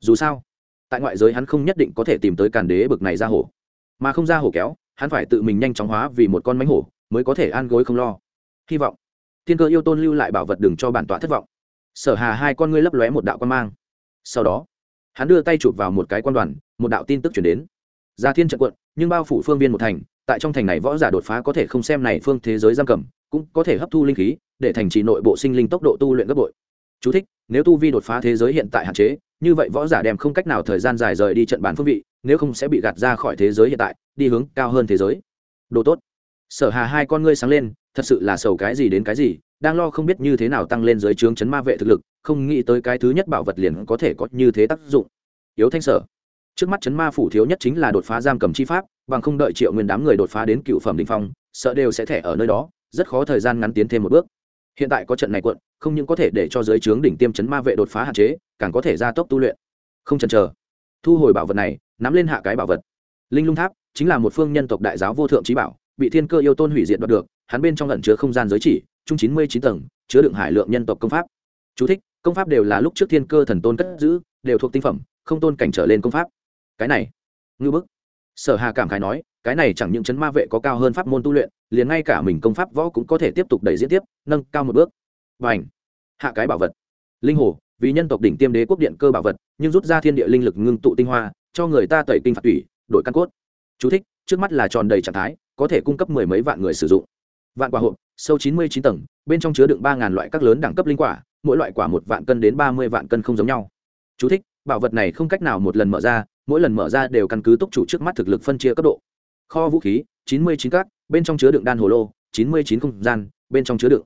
Dù sao tại ngoại giới hắn không nhất định có thể tìm tới càn đế bực này ra hổ. Mà không ra hổ kéo, hắn phải tự mình nhanh chóng hóa vì một con mánh hổ, mới có thể an gối không lo. Hy vọng, thiên cơ yêu tôn lưu lại bảo vật đừng cho bản tọa thất vọng. Sở hà hai con ngươi lấp lóe một đạo quan mang. Sau đó, hắn đưa tay chụp vào một cái quan đoàn, một đạo tin tức chuyển đến. Ra thiên trận quận, nhưng bao phủ phương viên một thành, tại trong thành này võ giả đột phá có thể không xem này phương thế giới giam cầm, cũng có thể hấp thu linh khí, để thành trì nội bộ sinh linh tốc độ tu luyện gấp bội. Chú thích, nếu tu vi đột phá thế giới hiện tại hạn chế như vậy võ giả đem không cách nào thời gian dài rời đi trận bản phương vị nếu không sẽ bị gạt ra khỏi thế giới hiện tại đi hướng cao hơn thế giới. Đồ tốt. Sở hà hai con ngươi sáng lên thật sự là sầu cái gì đến cái gì đang lo không biết như thế nào tăng lên dưới trướng chấn ma vệ thực lực không nghĩ tới cái thứ nhất bảo vật liền có thể có như thế tác dụng. Yếu thanh sở. Trước mắt chấn ma phủ thiếu nhất chính là đột phá giam cầm chi pháp bằng không đợi triệu nguyên đám người đột phá đến cựu phẩm đình phong sợ đều sẽ thẻ ở nơi đó rất khó thời gian ngắn tiến thêm một bước hiện tại có trận này quận không những có thể để cho giới trướng đỉnh tiêm chấn ma vệ đột phá hạn chế càng có thể gia tốc tu luyện. Không chần chờ. Thu hồi bảo vật này nắm lên hạ cái bảo vật. Linh lung tháp chính là một phương nhân tộc đại giáo vô thượng trí bảo bị thiên cơ yêu tôn hủy diệt đoạt được hắn bên trong lẩn chứa không gian giới chỉ chung chín mươi chín tầng chứa đựng hải lượng nhân tộc công pháp. Chú thích, công pháp đều là lúc trước thiên cơ thần tôn cất giữ đều thuộc tinh phẩm không tôn cảnh trở lên công pháp. Cái này ngư bức. Sở hà cảm khái nói cái này chẳng những chấn ma vệ có cao hơn pháp môn tu luyện liền ngay cả mình công pháp võ cũng có thể tiếp tục đẩy diễn tiếp nâng cao một bước. Và ảnh hạ cái bảo vật. Linh hồ vì nhân tộc đỉnh tiêm đế quốc điện cơ bảo vật nhưng rút ra thiên địa linh lực ngưng tụ tinh hoa cho người ta tẩy kinh phạt tủy đổi căn cốt. Chú thích, trước mắt là tròn đầy trạng thái có thể cung cấp mười mấy vạn người sử dụng. Vạn quả hộp sâu chín mươi chín tầng bên trong chứa đựng ba ngàn loại các lớn đẳng cấp linh quả mỗi loại quả một vạn cân đến ba mươi vạn cân không giống nhau. Chú thích, bảo vật này không cách nào một lần mở ra mỗi lần mở ra đều căn cứ túc chủ trước mắt thực lực phân chia cấp độ kho vũ khí, chín mươi chín cát, bên trong chứa đựng đan hồ lô, chín mươi chín không gian, bên trong chứa đựng.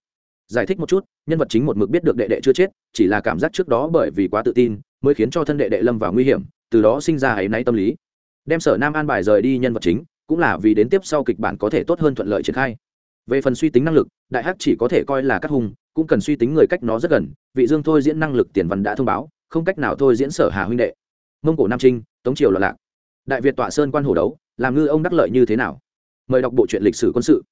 Giải thích một chút, nhân vật chính một mực biết được đệ đệ chưa chết, chỉ là cảm giác trước đó bởi vì quá tự tin, mới khiến cho thân đệ đệ lâm vào nguy hiểm, từ đó sinh ra hãy náy tâm lý. Đem sở nam an bài rời đi nhân vật chính, cũng là vì đến tiếp sau kịch bản có thể tốt hơn thuận lợi triển khai. Về phần suy tính năng lực, đại hắc chỉ có thể coi là các hùng cũng cần suy tính người cách nó rất gần, vị dương thôi diễn năng lực tiền văn đã thông báo, không cách nào thôi diễn sở hà huynh đệ. Mông cổ nam trinh, tống triều loạn lạc. Đại việt tọa sơn quan hồ đấu làm ngư ông đắc lợi như thế nào? Mời đọc bộ truyện lịch sử quân sự.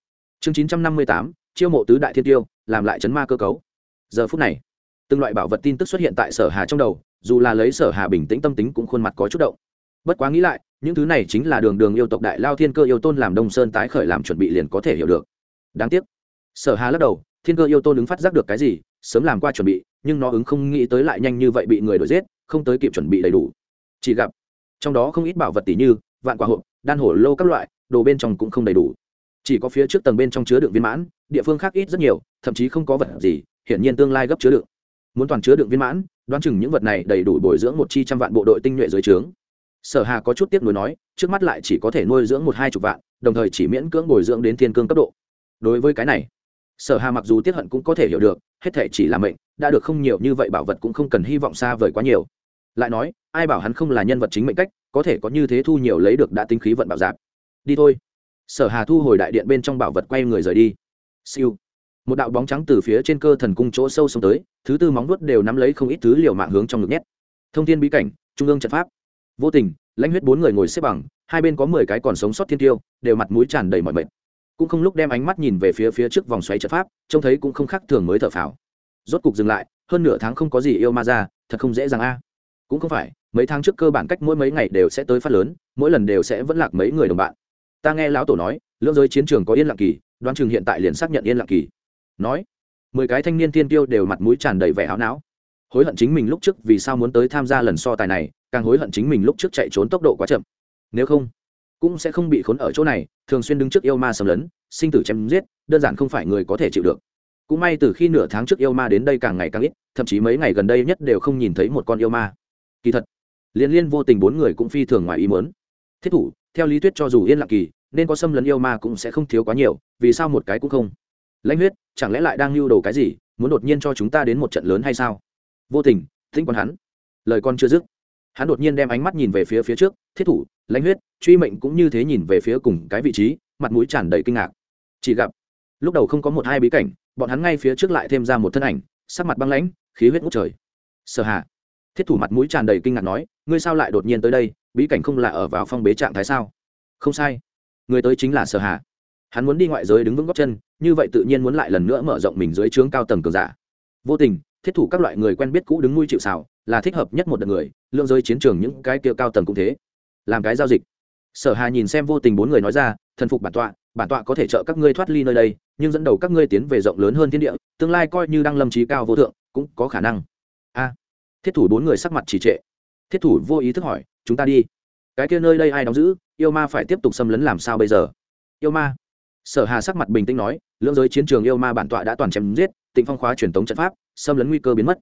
Chương chín trăm năm mươi tám, chiêu mộ tứ đại thiên tiêu, làm lại chấn ma cơ cấu. Giờ phút này, từng loại bảo vật tin tức xuất hiện tại sở hà trong đầu, dù là lấy sở hà bình tĩnh tâm tính cũng khuôn mặt có chút động. Bất quá nghĩ lại, những thứ này chính là đường đường yêu tộc đại lao thiên cơ yêu tôn làm đông sơn tái khởi làm chuẩn bị liền có thể hiểu được. Đáng tiếc, sở hà lắc đầu, thiên cơ yêu tôn ứng phát giác được cái gì, sớm làm qua chuẩn bị, nhưng nó ứng không nghĩ tới lại nhanh như vậy bị người đuổi giết, không tới kịp chuẩn bị đầy đủ. Chỉ gặp, trong đó không ít bảo vật tỷ như, vạn quả hộp đan hổ lô các loại, đồ bên trong cũng không đầy đủ. Chỉ có phía trước tầng bên trong chứa đựng viên mãn, địa phương khác ít rất nhiều, thậm chí không có vật gì, hiển nhiên tương lai gấp chứa đựng. Muốn toàn chứa đựng viên mãn, đoán chừng những vật này đầy đủ bồi dưỡng một chi trăm vạn bộ đội tinh nhuệ dưới trướng. Sở hà có chút tiếc nuối nói, trước mắt lại chỉ có thể nuôi dưỡng một hai chục vạn, đồng thời chỉ miễn cưỡng bồi dưỡng đến thiên cương cấp độ. Đối với cái này, sở hà mặc dù tiếc hận cũng có thể hiểu được, hết thể chỉ là mệnh, đã được không nhiều như vậy bảo vật cũng không cần hy vọng xa vời quá nhiều. Lại nói, ai bảo hắn không là nhân vật chính mệnh cách có thể có như thế thu nhiều lấy được đã tính khí vận bảo giáp. Đi thôi. Sở hà thu hồi đại điện bên trong bảo vật quay người rời đi. Siêu. Một đạo bóng trắng từ phía trên cơ thần cung chỗ sâu xuống tới, thứ tư móng vuốt đều nắm lấy không ít thứ liều mạng hướng trong ngực nhét. Thông thiên bí cảnh, trung ương trận pháp. Vô tình, lãnh huyết bốn người ngồi xếp bằng, hai bên có mười cái còn sống sót thiên tiêu, đều mặt mũi tràn đầy mọi mệt. Cũng không lúc đem ánh mắt nhìn về phía phía trước vòng xoáy trận pháp, trông thấy cũng không khác thường mới thở phào. Rốt cục dừng lại, hơn nửa tháng không có gì yêu ma ra, thật không dễ dàng a. Cũng không phải mấy tháng trước cơ bản cách mỗi mấy ngày đều sẽ tới phát lớn, mỗi lần đều sẽ vẫn lạc mấy người đồng bạn. Ta nghe lão tổ nói, lưỡng giới chiến trường có yên lặng kỳ, đoán chừng hiện tại liền xác nhận yên lặng kỳ. Nói, mười cái thanh niên tiên tiêu đều mặt mũi tràn đầy vẻ háo não. Hối hận chính mình lúc trước vì sao muốn tới tham gia lần so tài này, càng hối hận chính mình lúc trước chạy trốn tốc độ quá chậm. Nếu không, cũng sẽ không bị khốn ở chỗ này, thường xuyên đứng trước yêu ma xâm lấn, sinh tử chém giết, đơn giản không phải người có thể chịu được. Cũng may từ khi nửa tháng trước yêu ma đến đây càng ngày càng ít, thậm chí mấy ngày gần đây nhất đều không nhìn thấy một con yêu ma. Kỳ thật liên liên vô tình bốn người cũng phi thường ngoài ý muốn. Thiết thủ, theo lý thuyết cho dù yên lặng kỳ, nên có xâm lấn yêu ma cũng sẽ không thiếu quá nhiều, vì sao một cái cũng không? Lãnh huyết, chẳng lẽ lại đang lưu đồ cái gì, muốn đột nhiên cho chúng ta đến một trận lớn hay sao? Vô tình tinh còn hắn. Lời con chưa dứt. Hắn đột nhiên đem ánh mắt nhìn về phía phía trước, thiết thủ, lãnh huyết, truy mệnh cũng như thế nhìn về phía cùng cái vị trí, mặt mũi tràn đầy kinh ngạc. Chỉ gặp, lúc đầu không có một hai bí cảnh, bọn hắn ngay phía trước lại thêm ra một thân ảnh, sắc mặt băng lãnh, khí huyết ngút trời. Sở hạ thiết thủ mặt mũi tràn đầy kinh ngạc nói, ngươi sao lại đột nhiên tới đây? Bí cảnh không là ở vào phong bế trạng thái sao? Không sai. Người tới chính là sở Hà. hắn muốn đi ngoại giới đứng vững góc chân, như vậy tự nhiên muốn lại lần nữa mở rộng mình dưới trướng cao tầng cường giả. Vô tình, thiết thủ các loại người quen biết cũ đứng nuôi chịu xào là thích hợp nhất một đợt người, lượng giới chiến trường những cái kia cao tầng cũng thế. Làm cái giao dịch. Sở hà nhìn xem vô tình bốn người nói ra, thần phục bản tọa bản tọa có thể trợ các ngươi thoát ly nơi đây, nhưng dẫn đầu các ngươi tiến về rộng lớn hơn thiên địa, tương lai coi như đang lâm trí cao vô thượng, cũng có khả năng. A thiết thủ bốn người sắc mặt trì trệ. Thiết thủ vô ý thức hỏi, chúng ta đi. Cái kia nơi đây ai đóng giữ? Yêu ma phải tiếp tục xâm lấn làm sao bây giờ? Yêu ma. Sở hà sắc mặt bình tĩnh nói, lưỡng giới chiến trường yêu ma bản tọa đã toàn chém giết, tịnh phong khóa truyền thống trận pháp, xâm lấn nguy cơ biến mất.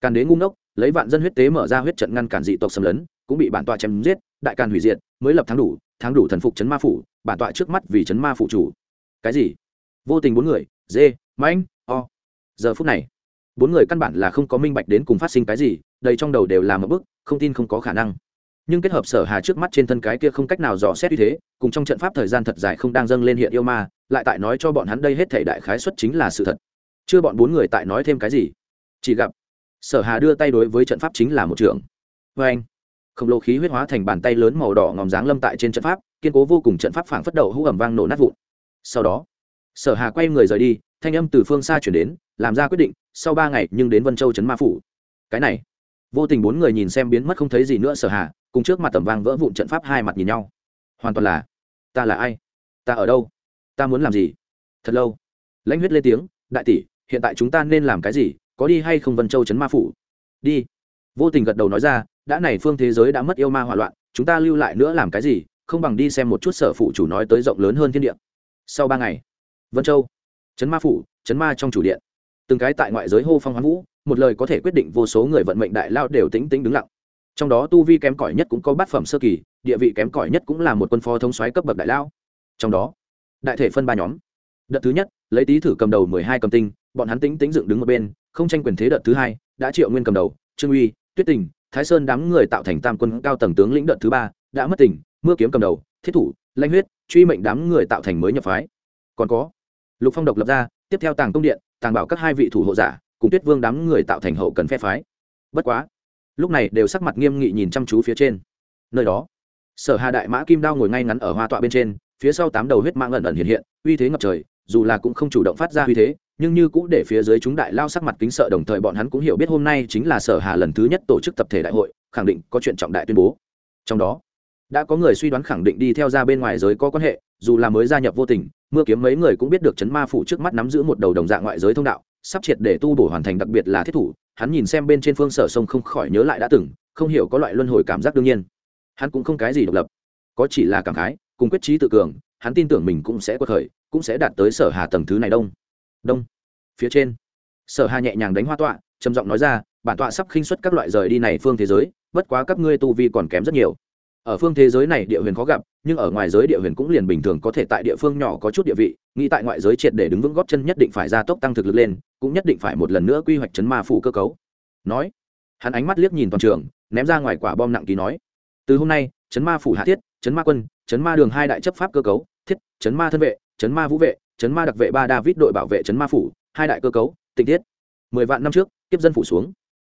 Càn đế ngu ngốc, lấy vạn dân huyết tế mở ra huyết trận ngăn cản dị tộc xâm lấn, cũng bị bản tọa chém giết, đại càn hủy diệt, mới lập tháng đủ tháng đủ thần phục chấn ma phủ, bản tọa trước mắt vì chấn ma phủ chủ. Cái gì? Vô tình bốn người, dê, mãnh, o. Giờ phút này bốn người căn bản là không có minh bạch đến cùng phát sinh cái gì, đầy trong đầu đều là một bức, không tin không có khả năng. Nhưng kết hợp sở hà trước mắt trên thân cái kia không cách nào dò xét như thế, cùng trong trận pháp thời gian thật dài không đang dâng lên hiện yêu ma, lại tại nói cho bọn hắn đây hết thể đại khái xuất chính là sự thật. Chưa bọn bốn người tại nói thêm cái gì? Chỉ gặp sở hà đưa tay đối với trận pháp chính là một trưởng vê anh khổng lồ khí huyết hóa thành bàn tay lớn màu đỏ ngòm dáng lâm tại trên trận pháp, kiên cố vô cùng trận pháp phảng phất đầu hũ ẩm vang nổ nát vụn. Sau đó, sở hà quay người rời đi, thanh âm từ phương xa chuyển đến làm ra quyết định, sau ba ngày nhưng đến vân châu trấn ma phủ. Cái này, vô tình bốn người nhìn xem biến mất không thấy gì nữa sở hà, cùng trước mặt tầm vang vỡ vụn trận pháp hai mặt nhìn nhau. Hoàn toàn là, ta là ai? Ta ở đâu? Ta muốn làm gì? Thật lâu, lãnh huyết lên tiếng, đại tỷ, hiện tại chúng ta nên làm cái gì? Có đi hay không vân châu trấn ma phủ? Đi. Vô tình gật đầu nói ra, đã này phương thế giới đã mất yêu ma hỏa loạn, chúng ta lưu lại nữa làm cái gì? Không bằng đi xem một chút sở phụ chủ nói tới rộng lớn hơn thiên địa. Sau ba ngày, vân châu trấn ma phủ trấn ma trong chủ điện từng cái tại ngoại giới hô phong hoán vũ, một lời có thể quyết định vô số người vận mệnh đại lao đều tính tính đứng lặng. Trong đó tu vi kém cỏi nhất cũng có bát phẩm sơ kỳ, địa vị kém cỏi nhất cũng là một quân phó thống xoáy cấp bậc đại lao. Trong đó, đại thể phân ba nhóm. Đợt thứ nhất, lấy tý thử cầm đầu mười hai cầm tinh, bọn hắn tính tính dựng đứng một bên, không tranh quyền thế đợt thứ hai, đã triệu nguyên cầm đầu, trương uy, tuyết tình, thái sơn đám người tạo thành tam quân cao tầng tướng lĩnh đợt thứ ba, đã mất tỉnh mưa kiếm cầm đầu, thiết thủ lanh huyết, truy mệnh đám người tạo thành mới nhập phái. Còn có, lục phong độc lập ra tiếp theo tàng công điện, tàng bảo các hai vị thủ hộ giả, cùng tuyết vương đám người tạo thành hậu cần phe phái. Bất quá, lúc này đều sắc mặt nghiêm nghị nhìn chăm chú phía trên. Nơi đó, sở hà đại mã kim đao ngồi ngay ngắn ở hoa tọa bên trên, phía sau tám đầu huyết mạng ẩn ẩn hiện hiện, uy thế ngập trời, dù là cũng không chủ động phát ra uy thế, nhưng như cũ để phía dưới chúng đại lao sắc mặt kính sợ đồng thời bọn hắn cũng hiểu biết hôm nay chính là sở hà lần thứ nhất tổ chức tập thể đại hội, khẳng định có chuyện trọng đại tuyên bố. Trong đó đã có người suy đoán khẳng định đi theo ra bên ngoài giới có quan hệ, dù là mới gia nhập vô tình, mưa kiếm mấy người cũng biết được chấn ma phủ trước mắt nắm giữ một đầu đồng dạng ngoại giới thông đạo, sắp triệt để tu bổ hoàn thành đặc biệt là thiết thủ, hắn nhìn xem bên trên phương sở sông không khỏi nhớ lại đã từng, không hiểu có loại luân hồi cảm giác đương nhiên. Hắn cũng không cái gì độc lập, có chỉ là cảm khái, cùng quyết trí tự cường, hắn tin tưởng mình cũng sẽ quật khởi, cũng sẽ đạt tới sở hà tầng thứ này đông. Đông. Phía trên. Sở hà nhẹ nhàng đánh hoa tọa, trầm giọng nói ra, bản tọa sắp khinh xuất các loại rời đi này phương thế giới, bất quá các ngươi tu vi còn kém rất nhiều ở phương thế giới này địa huyền khó gặp, nhưng ở ngoài giới địa huyền cũng liền bình thường, có thể tại địa phương nhỏ có chút địa vị, nghĩ tại ngoại giới triệt để đứng vững góp chân nhất định phải gia tốc tăng thực lực lên, cũng nhất định phải một lần nữa quy hoạch chấn ma phủ cơ cấu. Nói, hắn ánh mắt liếc nhìn toàn trường, ném ra ngoài quả bom nặng ký nói, từ hôm nay, chấn ma phủ hạ thiết, chấn ma quân, chấn ma đường hai đại chấp pháp cơ cấu, thiết, chấn ma thân vệ, chấn ma vũ vệ, chấn ma đặc vệ ba david đội bảo vệ chấn ma phủ, hai đại cơ cấu tình tiết mười vạn năm trước, kiếp dân phủ xuống.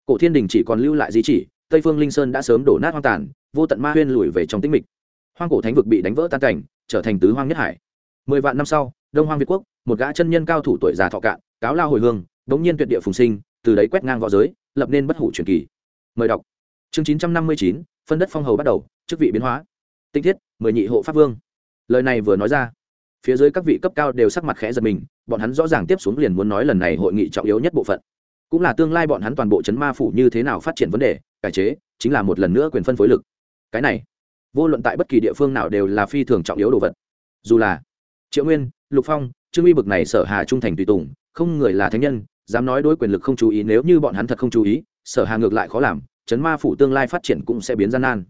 Cổ thiên đình chỉ còn lưu lại di chỉ tây phương linh sơn đã sớm đổ nát hoang tàn, vô tận ma huyên lùi về trong tĩnh mịch. Hoang cổ thánh vực bị đánh vỡ tan cảnh, trở thành tứ hoang nhất hải. Mười vạn năm sau, đông hoang việt quốc, một gã chân nhân cao thủ tuổi già thọ cạn, cáo lao hồi hương, đống nhiên tuyệt địa phùng sinh, từ đấy quét ngang v õ giới, lập nên bất hủ truyền kỳ. Mời đọc. Chương chín trăm năm mươi chín, phân đất phong hầu bắt đầu, chức vị biến hóa. Tinh thiết, mười nhị hộ pháp vương. Lời này vừa nói ra, phía dưới các vị cấp cao đều sắc mặt khẽ giật mình, bọn hắn rõ ràng tiếp xuống liền muốn nói lần này hội nghị trọng yếu nhất bộ phận. Cũng là tương lai bọn hắn toàn bộ chấn ma phủ như thế nào phát triển vấn đề cải chế, chính là một lần nữa quyền phân phối lực. Cái này, vô luận tại bất kỳ địa phương nào đều là phi thường trọng yếu đồ vật. Dù là triệu nguyên, lục phong, trương uy bực này sở hà trung thành tùy tùng, không người là thánh nhân, dám nói đối quyền lực không chú ý, nếu như bọn hắn thật không chú ý, sở hà ngược lại khó làm, chấn ma phủ tương lai phát triển cũng sẽ biến gian nan.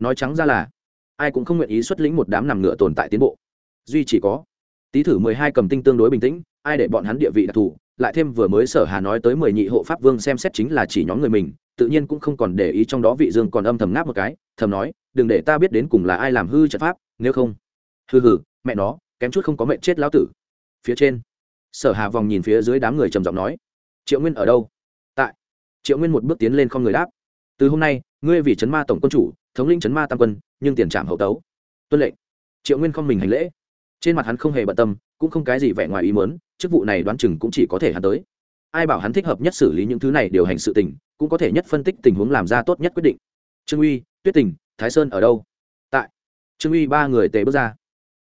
Nói trắng ra là, ai cũng không nguyện ý xuất lĩnh một đám nằm ngựa tồn tại tiến bộ. Duy chỉ có, tý thử mười hai cầm tinh tương đối bình tĩnh, ai để bọn hắn địa vị đặc thù, lại thêm vừa mới sở hà nói tới mười nhị hộ pháp vương xem xét chính là chỉ nhóm người mình tự nhiên cũng không còn để ý trong đó vị dương còn âm thầm ngáp một cái, thầm nói, đừng để ta biết đến cùng là ai làm hư trận pháp, nếu không. Hừ hừ, mẹ nó, kém chút không có mệnh chết lão tử. Phía trên, sở hà vòng nhìn phía dưới đám người trầm giọng nói, triệu nguyên ở đâu? Tại. Triệu nguyên một bước tiến lên không người đáp, từ hôm nay, ngươi vì Trấn ma tổng quân chủ, thống lĩnh Trấn ma tam quân, nhưng tiền trạm hậu tấu. Tuân lệnh. Triệu nguyên không mình hành lễ. Trên mặt hắn không hề bận tâm, cũng không cái gì vẻ ngoài ý mớn chức vụ này đoán chừng cũng chỉ có thể hắn tới ai bảo hắn thích hợp nhất xử lý những thứ này điều hành sự tình, cũng có thể nhất phân tích tình huống làm ra tốt nhất quyết định. Trương uy, tuyết tình, thái sơn ở đâu? Tại. Trương uy ba người tề bước ra.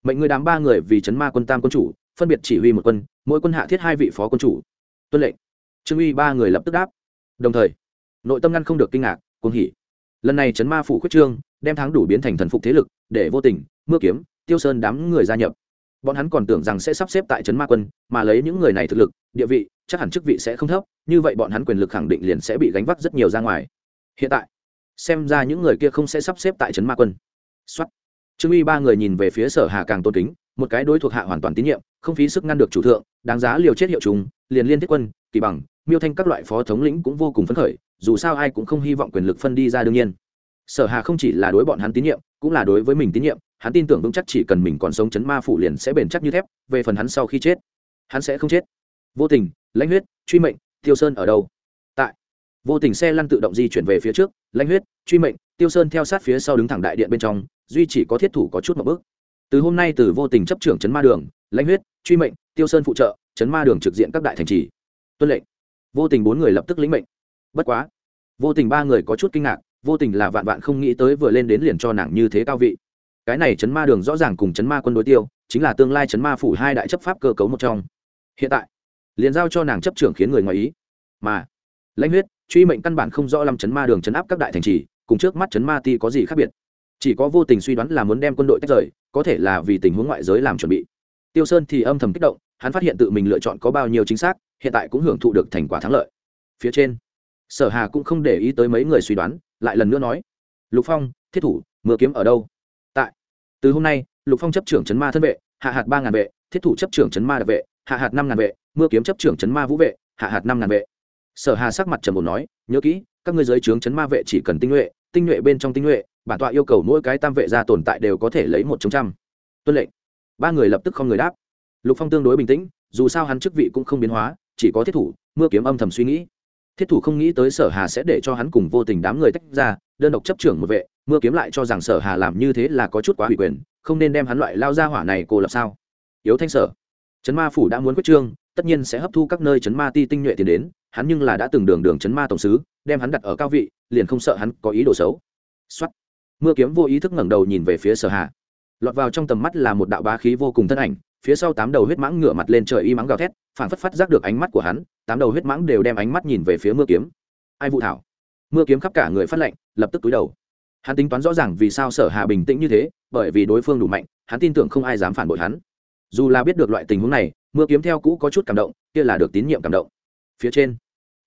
Mệnh người đám ba người vì chấn ma quân tam quân chủ, phân biệt chỉ huy một quân, mỗi quân hạ thiết hai vị phó quân chủ. Tuân lệnh. Trương uy ba người lập tức đáp. Đồng thời, nội tâm ngăn không được kinh ngạc, cuồng hỉ. Lần này chấn ma phủ khuyết trương, đem thắng đủ biến thành thần phục thế lực, để vô tình, mưa kiếm, tiêu sơn đám người gia nhập bọn hắn còn tưởng rằng sẽ sắp xếp tại trấn ma quân, mà lấy những người này thực lực, địa vị, chắc hẳn chức vị sẽ không thấp, như vậy bọn hắn quyền lực khẳng định liền sẽ bị gánh vác rất nhiều ra ngoài. Hiện tại, xem ra những người kia không sẽ sắp xếp tại trấn ma quân. Xuất trương uy ba người nhìn về phía sở hà càng tôn kính, một cái đối thuộc hạ hoàn toàn tín nhiệm, không phí sức ngăn được chủ thượng, đáng giá liều chết hiệu chúng, liền liên thiết quân, kỳ bằng, miêu thanh các loại phó thống lĩnh cũng vô cùng phấn khởi, dù sao ai cũng không hy vọng quyền lực phân đi ra đương nhiên. Sở hà không chỉ là đối bọn hắn tín nhiệm, cũng là đối với mình tín nhiệm hắn tin tưởng vững chắc chỉ cần mình còn sống, chấn ma phủ liền sẽ bền chắc như thép, về phần hắn sau khi chết, hắn sẽ không chết. Vô tình, lãnh huyết, truy mệnh, tiêu sơn ở đâu? Tại. Vô tình xe lăn tự động di chuyển về phía trước, lãnh huyết, truy mệnh, tiêu sơn theo sát phía sau đứng thẳng đại điện bên trong, duy chỉ có thiết thủ có chút một bước. Từ hôm nay từ vô tình chấp trưởng chấn ma đường, lãnh huyết, truy mệnh, tiêu sơn phụ trợ, chấn ma đường trực diện các đại thành trì. Tuân lệnh. Vô tình bốn người lập tức lĩnh mệnh. Bất quá, vô tình ba người có chút kinh ngạc, vô tình là vạn vạn không nghĩ tới vừa lên đến liền cho nàng như thế cao vị cái này chấn ma đường rõ ràng cùng chấn ma quân đối tiêu, chính là tương lai chấn ma phủ hai đại chấp pháp cơ cấu một trong. Hiện tại, liền giao cho nàng chấp trưởng khiến người ngoài ý. Mà, lãnh huyết, truy mệnh căn bản không rõ làm chấn ma đường chấn áp các đại thành trì, cùng trước mắt chấn ma ti có gì khác biệt. Chỉ có vô tình suy đoán là muốn đem quân đội tách rời, có thể là vì tình huống ngoại giới làm chuẩn bị. Tiêu sơn thì âm thầm kích động, hắn phát hiện tự mình lựa chọn có bao nhiêu chính xác, hiện tại cũng hưởng thụ được thành quả thắng lợi. Phía trên, sở hà cũng không để ý tới mấy người suy đoán, lại lần nữa nói, lục phong, thiết thủ, mưa kiếm ở đâu? Từ hôm nay, lục phong chấp trưởng chấn ma thân vệ, hạ hạt ba ngàn vệ, thiết thủ chấp trưởng chấn ma đặc vệ, hạ hạt năm ngàn vệ, mưa kiếm chấp trưởng chấn ma vũ vệ, hạ hạt năm ngàn vệ. Sở hà sắc mặt trầm ổn nói, nhớ kỹ, các ngươi giới trướng chấn ma vệ chỉ cần tinh nhuệ tinh nhuệ bên trong tinh nhuệ, bản tọa yêu cầu mỗi cái tam vệ ra tồn tại đều có thể lấy một chống trăm. Tuân lệnh. Ba người lập tức không người đáp. Lục phong tương đối bình tĩnh, dù sao hắn chức vị cũng không biến hóa, chỉ có thiết thủ, mưa kiếm âm thầm suy nghĩ. Thiết thủ không nghĩ tới sở hà sẽ để cho hắn cùng vô tình đám người tách ra, đơn độc chấp trưởng một vệ mưa kiếm lại cho rằng sở hà làm như thế là có chút quá hủy quyền, không nên đem hắn loại lao ra hỏa này cô lập sao? Yếu thanh sở, trấn ma phủ đã muốn quyết trương, tất nhiên sẽ hấp thu các nơi trấn ma ti tinh nhuệ tiền đến, hắn nhưng là đã từng đường đường trấn ma tổng sứ, đem hắn đặt ở cao vị, liền không sợ hắn có ý đồ xấu. Xuất mưa kiếm vô ý thức ngẩng đầu nhìn về phía sở hà. Lọt vào trong tầm mắt là một đạo bá khí vô cùng thân ảnh, phía sau tám đầu huyết mãng ngửa mặt lên trời y mắng gào thét phản phất phát giác được ánh mắt của hắn, tám đầu huyết mãng đều đem ánh mắt nhìn về phía mưa kiếm. Ai vụ thảo? Mưa kiếm khắp cả người phát lệnh, lập tức túi đầu hắn tính toán rõ ràng vì sao sở hà bình tĩnh như thế, bởi vì đối phương đủ mạnh, hắn tin tưởng không ai dám phản bội hắn. Dù là biết được loại tình huống này, mưa kiếm theo cũ có chút cảm động, kia là được tín nhiệm cảm động. Phía trên,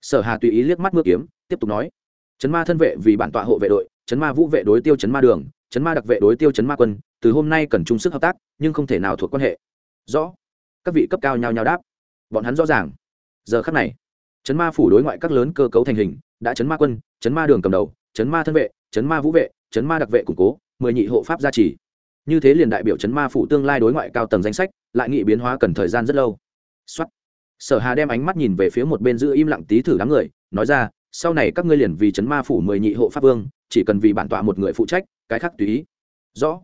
sở hà tùy ý liếc mắt mưa kiếm, tiếp tục nói, chấn ma thân vệ vì bản tọa hộ vệ đội, chấn ma vũ vệ đối tiêu chấn ma đường, chấn ma đặc vệ đối tiêu chấn ma quân, từ hôm nay cần chung sức hợp tác, nhưng không thể nào thuộc quan hệ. Rõ. Các vị cấp cao nhau nhau đáp. Bọn hắn rõ ràng. Giờ khắc này, chấn ma phủ đối ngoại các lớn cơ cấu thành hình, đã chấn ma quân, chấn ma đường cầm đầu chấn ma thân vệ, chấn ma vũ vệ, chấn ma đặc vệ củng cố, mười nhị hộ pháp gia trì. Như thế liền đại biểu chấn ma phủ tương lai đối ngoại cao tầng danh sách, lại nghị biến hóa cần thời gian rất lâu. Xuất sở hà đem ánh mắt nhìn về phía một bên giữ im lặng tí thử đám người, nói ra, sau này các ngươi liền vì chấn ma phủ mười nhị hộ pháp vương, chỉ cần vì bản tọa một người phụ trách, cái khác tùy ý. Rõ.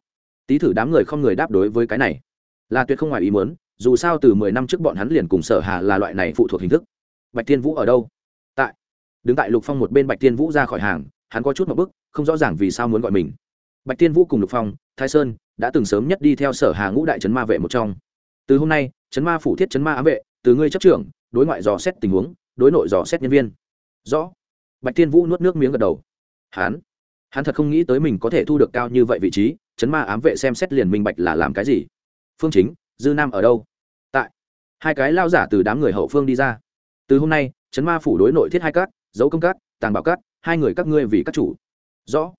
Tí thử đám người không người đáp đối với cái này. Là tuyệt không ngoài ý muốn, dù sao từ mười năm trước bọn hắn liền cùng sở hà là loại này phụ thuộc hình thức. Bạch tiên vũ ở đâu? Tại. Đứng tại lục phong một bên bạch tiên vũ ra khỏi hàng hắn có chút một bức, không rõ ràng vì sao muốn gọi mình. Bạch tiên vũ cùng lục phong, thái sơn đã từng sớm nhất đi theo sở hà ngũ đại trấn ma vệ một trong. Từ hôm nay, trấn ma phủ thiết trấn ma ám vệ, từ ngươi chấp trưởng, đối ngoại dò xét tình huống, đối nội dò xét nhân viên. Rõ. Bạch tiên vũ nuốt nước miếng gật đầu. Hắn? Hắn thật không nghĩ tới mình có thể thu được cao như vậy vị trí chấn ma ám vệ xem xét liền minh bạch là làm cái gì. Phương chính, dư nam ở đâu? Tại. Hai cái lao giả từ đám người hậu phương đi ra. Từ hôm nay chấn ma phủ đối nội thiết hai cát dấu công cát tàng bảo cát hai người các ngươi vì các chủ. Rõ.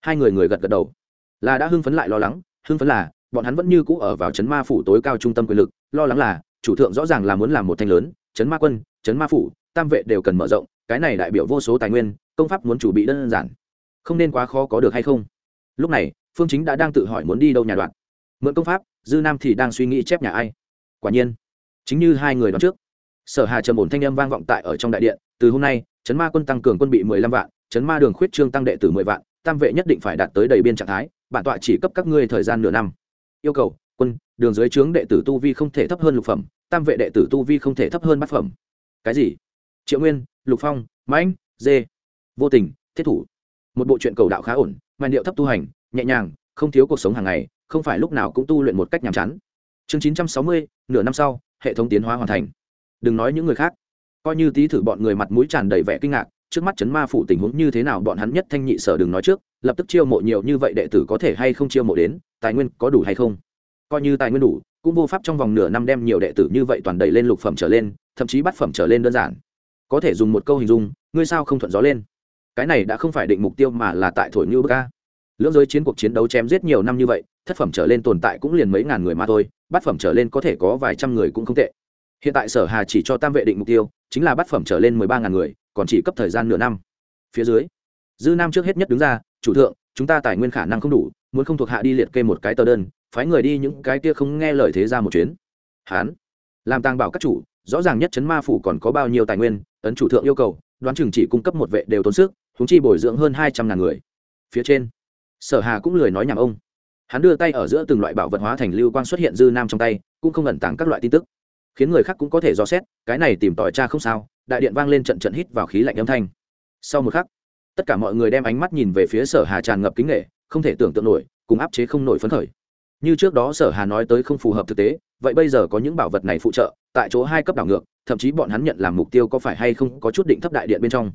Hai người người gật gật đầu. Là đã hưng phấn lại lo lắng, hưng phấn là, bọn hắn vẫn như cũ ở vào chấn ma phủ tối cao trung tâm quyền lực, lo lắng là, chủ thượng rõ ràng là muốn làm một thanh lớn, chấn ma quân, chấn ma phủ, tam vệ đều cần mở rộng, cái này đại biểu vô số tài nguyên, công pháp muốn chủ bị đơn giản. Không nên quá khó có được hay không? Lúc này, phương chính đã đang tự hỏi muốn đi đâu nhà đoạn. Mượn công pháp, dư nam thì đang suy nghĩ chép nhà ai. Quả nhiên, chính như hai người đoán trước, sở hà trầm ổn thanh âm vang vọng tại ở trong đại điện, từ hôm nay chấn ma quân tăng cường quân bị mười lăm vạn, chấn ma đường khuyết trương tăng đệ tử mười vạn, tam vệ nhất định phải đạt tới đầy biên trạng thái, bản tọa chỉ cấp các ngươi thời gian nửa năm. Yêu cầu, quân, đường dưới trướng đệ tử tu vi không thể thấp hơn lục phẩm, tam vệ đệ tử tu vi không thể thấp hơn bát phẩm. Cái gì? Triệu nguyên, lục phong, mãnh, dê. Vô tình, thiết thủ. Một bộ truyện cầu đạo khá ổn, màn điệu thấp tu hành, nhẹ nhàng, không thiếu cuộc sống hàng ngày, không phải lúc nào cũng tu luyện một cách nhàm chán. Chương chín trăm sáu mươi, nửa năm sau, hệ thống tiến hóa hoàn thành. Đừng nói những người khác coi như tí thử bọn người mặt mũi tràn đầy vẻ kinh ngạc, trước mắt chấn ma phủ tình huống như thế nào bọn hắn nhất thanh nhị sở đừng nói trước, lập tức chiêu mộ nhiều như vậy đệ tử có thể hay không chiêu mộ đến, tài nguyên có đủ hay không? Coi như tài nguyên đủ, cũng vô pháp trong vòng nửa năm đem nhiều đệ tử như vậy toàn đầy lên lục phẩm trở lên, thậm chí bắt phẩm trở lên đơn giản. Có thể dùng một câu hình dung, ngươi sao không thuận gió lên? Cái này đã không phải định mục tiêu mà là tại thổi như bức ca lưỡng giới chiến cuộc chiến đấu chém giết nhiều năm như vậy, thất phẩm trở lên tồn tại cũng liền mấy ngàn người mà thôi, bát phẩm trở lên có thể có vài trăm người cũng không tệ. Hiện tại sở hà chỉ cho tam vệ định mục tiêu chính là bát phẩm trở lên mười ba ngàn người, còn chỉ cấp thời gian nửa năm. Phía dưới, dư nam trước hết nhất đứng ra, chủ thượng, chúng ta tài nguyên khả năng không đủ, muốn không thuộc hạ đi liệt kê một cái tờ đơn, phái người đi những cái kia không nghe lời thế ra một chuyến. Hán, làm tàng bảo các chủ, rõ ràng nhất chấn ma phủ còn có bao nhiêu tài nguyên, ấn chủ thượng yêu cầu, đoán chừng chỉ cung cấp một vệ đều tốn sức húng chi bồi dưỡng hơn hai trăm ngàn người. Phía trên, sở hà cũng lười nói nhảm ông. Hắn đưa tay ở giữa từng loại bảo vật hóa thành lưu quang xuất hiện dư nam trong tay, cũng không ẩn tàng các loại tin tức khiến người khác cũng có thể dò xét, cái này tìm tòi cha không sao, đại điện vang lên trận trận hít vào khí lạnh âm thanh. Sau một khắc, tất cả mọi người đem ánh mắt nhìn về phía sở hà tràn ngập kính nghệ không thể tưởng tượng nổi, cùng áp chế không nổi phấn khởi. Như trước đó sở hà nói tới không phù hợp thực tế, vậy bây giờ có những bảo vật này phụ trợ, tại chỗ hai cấp đảo ngược, thậm chí bọn hắn nhận làm mục tiêu có phải hay không có chút định thấp đại điện bên trong.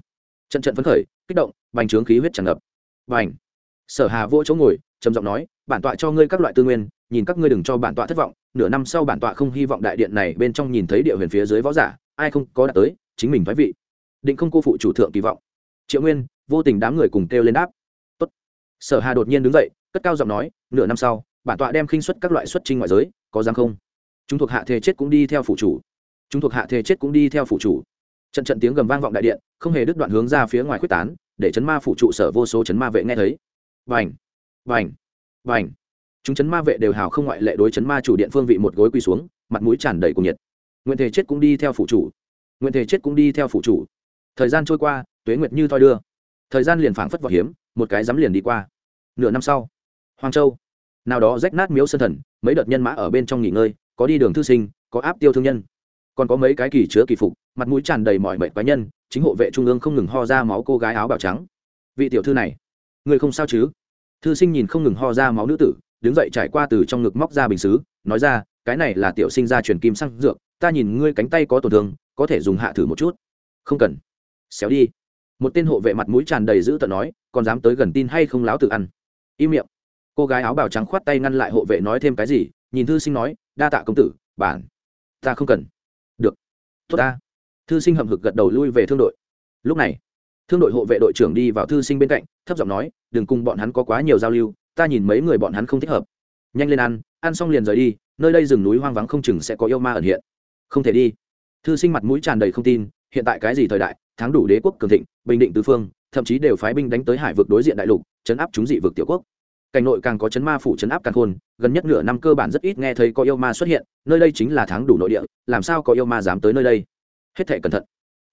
Trận trận phấn khởi, kích động, bành trướng khí huyết tràn ngập. Bành! Sở hà vô chỗ ngồi, trầm giọng nói, bản tọa cho ngươi các loại tư nguyên nhìn các ngươi đừng cho bản tọa thất vọng, nửa năm sau bản tọa không hy vọng đại điện này bên trong nhìn thấy địa huyền phía dưới võ giả, ai không có đạt tới, chính mình thoái vị. Định không cô phụ chủ thượng kỳ vọng. Triệu nguyên, vô tình đám người cùng kêu lên đáp. Tốt. sở hà đột nhiên đứng dậy, cất cao giọng nói, nửa năm sau, bản tọa đem khinh xuất các loại xuất trinh ngoại giới, có dám không? Chúng thuộc hạ thề chết cũng đi theo phủ chủ. Chúng thuộc hạ thề chết cũng đi theo phủ chủ. Trận trận tiếng gầm vang vọng đại điện, không hề đứt đoạn hướng ra phía ngoài quyết tán, để chấn ma phủ trụ sở vô số chấn ma vệ nghe thấy. Vành vành vành chúng chấn ma vệ đều hào không ngoại lệ đối chấn ma chủ điện phương vị một gối quỳ xuống, mặt mũi tràn đầy cùng nhiệt. Nguyện thể chết cũng đi theo phủ chủ. Nguyện thể chết cũng đi theo phủ chủ. Thời gian trôi qua, tuế nguyệt như thoi đưa. Thời gian liền phảng phất vào hiếm, một cái dám liền đi qua. Nửa năm sau, hoàng châu. Nào đó rách nát miếu sân thần, mấy đợt nhân mã ở bên trong nghỉ ngơi, có đi đường thư sinh, có áp tiêu thương nhân. Còn có mấy cái kỳ chứa kỳ phục, mặt mũi tràn đầy mọi mệnh cá nhân, chính hộ vệ trung ương không ngừng ho ra máu cô gái áo bào trắng. Vị tiểu thư này, người không sao chứ? Thư sinh nhìn không ngừng ho ra máu nữ tử đứng dậy trải qua từ trong ngực móc ra bình xứ, nói ra, cái này là tiểu sinh ra truyền kim sang dược, ta nhìn ngươi cánh tay có tổn thương, có thể dùng hạ thử một chút. Không cần. Xéo đi. Một tên hộ vệ mặt mũi tràn đầy dữ tợn nói, còn dám tới gần tin hay không láo tự ăn? Im miệng. Cô gái áo bào trắng khoát tay ngăn lại hộ vệ nói thêm cái gì, nhìn thư sinh nói, đa tạ công tử, bản. Ta không cần. Được. Tốt ta. Thư sinh hậm hực gật đầu lui về thương đội. Lúc này, thương đội hộ vệ đội trưởng đi vào thư sinh bên cạnh, thấp giọng nói, đừng cùng bọn hắn có quá nhiều giao lưu ta nhìn mấy người bọn hắn không thích hợp. Nhanh lên ăn ăn xong liền rời đi, nơi đây rừng núi hoang vắng không chừng sẽ có yêu ma ẩn hiện. Không thể đi. Thư sinh mặt mũi tràn đầy không tin, hiện tại cái gì thời đại, tháng đủ đế quốc cường thịnh, bình định tứ phương, thậm chí đều phái binh đánh tới hải vực đối diện đại lục, chấn áp chúng dị vực tiểu quốc. Cảnh nội càng có chấn ma phủ chấn áp càng khôn, gần nhất nửa năm cơ bản rất ít nghe thấy có yêu ma xuất hiện, nơi đây chính là tháng đủ nội địa, làm sao có yêu ma dám tới nơi đây? Hết thể cẩn thận.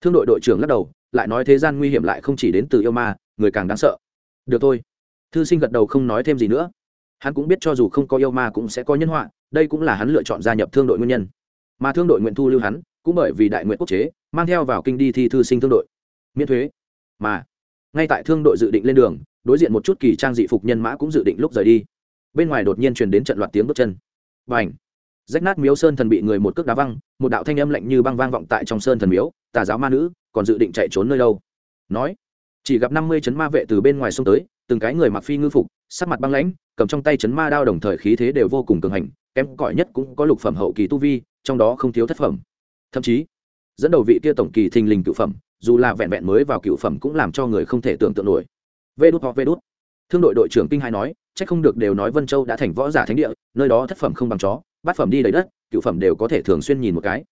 Thương đội đội trưởng lắc đầu, lại nói thế gian nguy hiểm lại không chỉ đến từ yêu ma, người càng đáng sợ. Được thôi thư sinh gật đầu không nói thêm gì nữa. Hắn cũng biết cho dù không có yêu ma cũng sẽ có nhân họa, đây cũng là hắn lựa chọn gia nhập thương đội nguyên nhân. Mà thương đội nguyện thu lưu hắn, cũng bởi vì đại nguyện quốc chế, mang theo vào kinh đi thi thư sinh thương đội. Miễn thuế. Mà, ngay tại thương đội dự định lên đường, đối diện một chút kỳ trang dị phục nhân mã cũng dự định lúc rời đi. Bên ngoài đột nhiên truyền đến trận loạt tiếng bước chân. Và ảnh rách nát miếu sơn thần bị người một cước đá văng, một đạo thanh âm lạnh như băng vang vọng tại trong sơn thần miếu, tà giáo ma nữ còn dự định chạy trốn nơi đâu? Nói, chỉ gặp năm mươi chấn ma vệ từ bên ngoài xông tới từng cái người mặc phi ngư phục, sắc mặt băng lãnh, cầm trong tay chấn ma đao đồng thời khí thế đều vô cùng cường hành, kém cỏi nhất cũng có lục phẩm hậu kỳ tu vi, trong đó không thiếu thất phẩm. Thậm chí, dẫn đầu vị kia tổng kỳ thình lình cựu phẩm, dù là vẹn vẹn mới vào cựu phẩm cũng làm cho người không thể tưởng tượng nổi. Vê đút hoặc vê đút thương đội đội trưởng kinh hai nói c h ắ c không được đều nói vân châu đã thành võ giả thánh địa, nơi đó thất phẩm không bằng chó, bát phẩm đi đầy đất, cựu phẩm đều có thể thường xuyên nhìn một cái.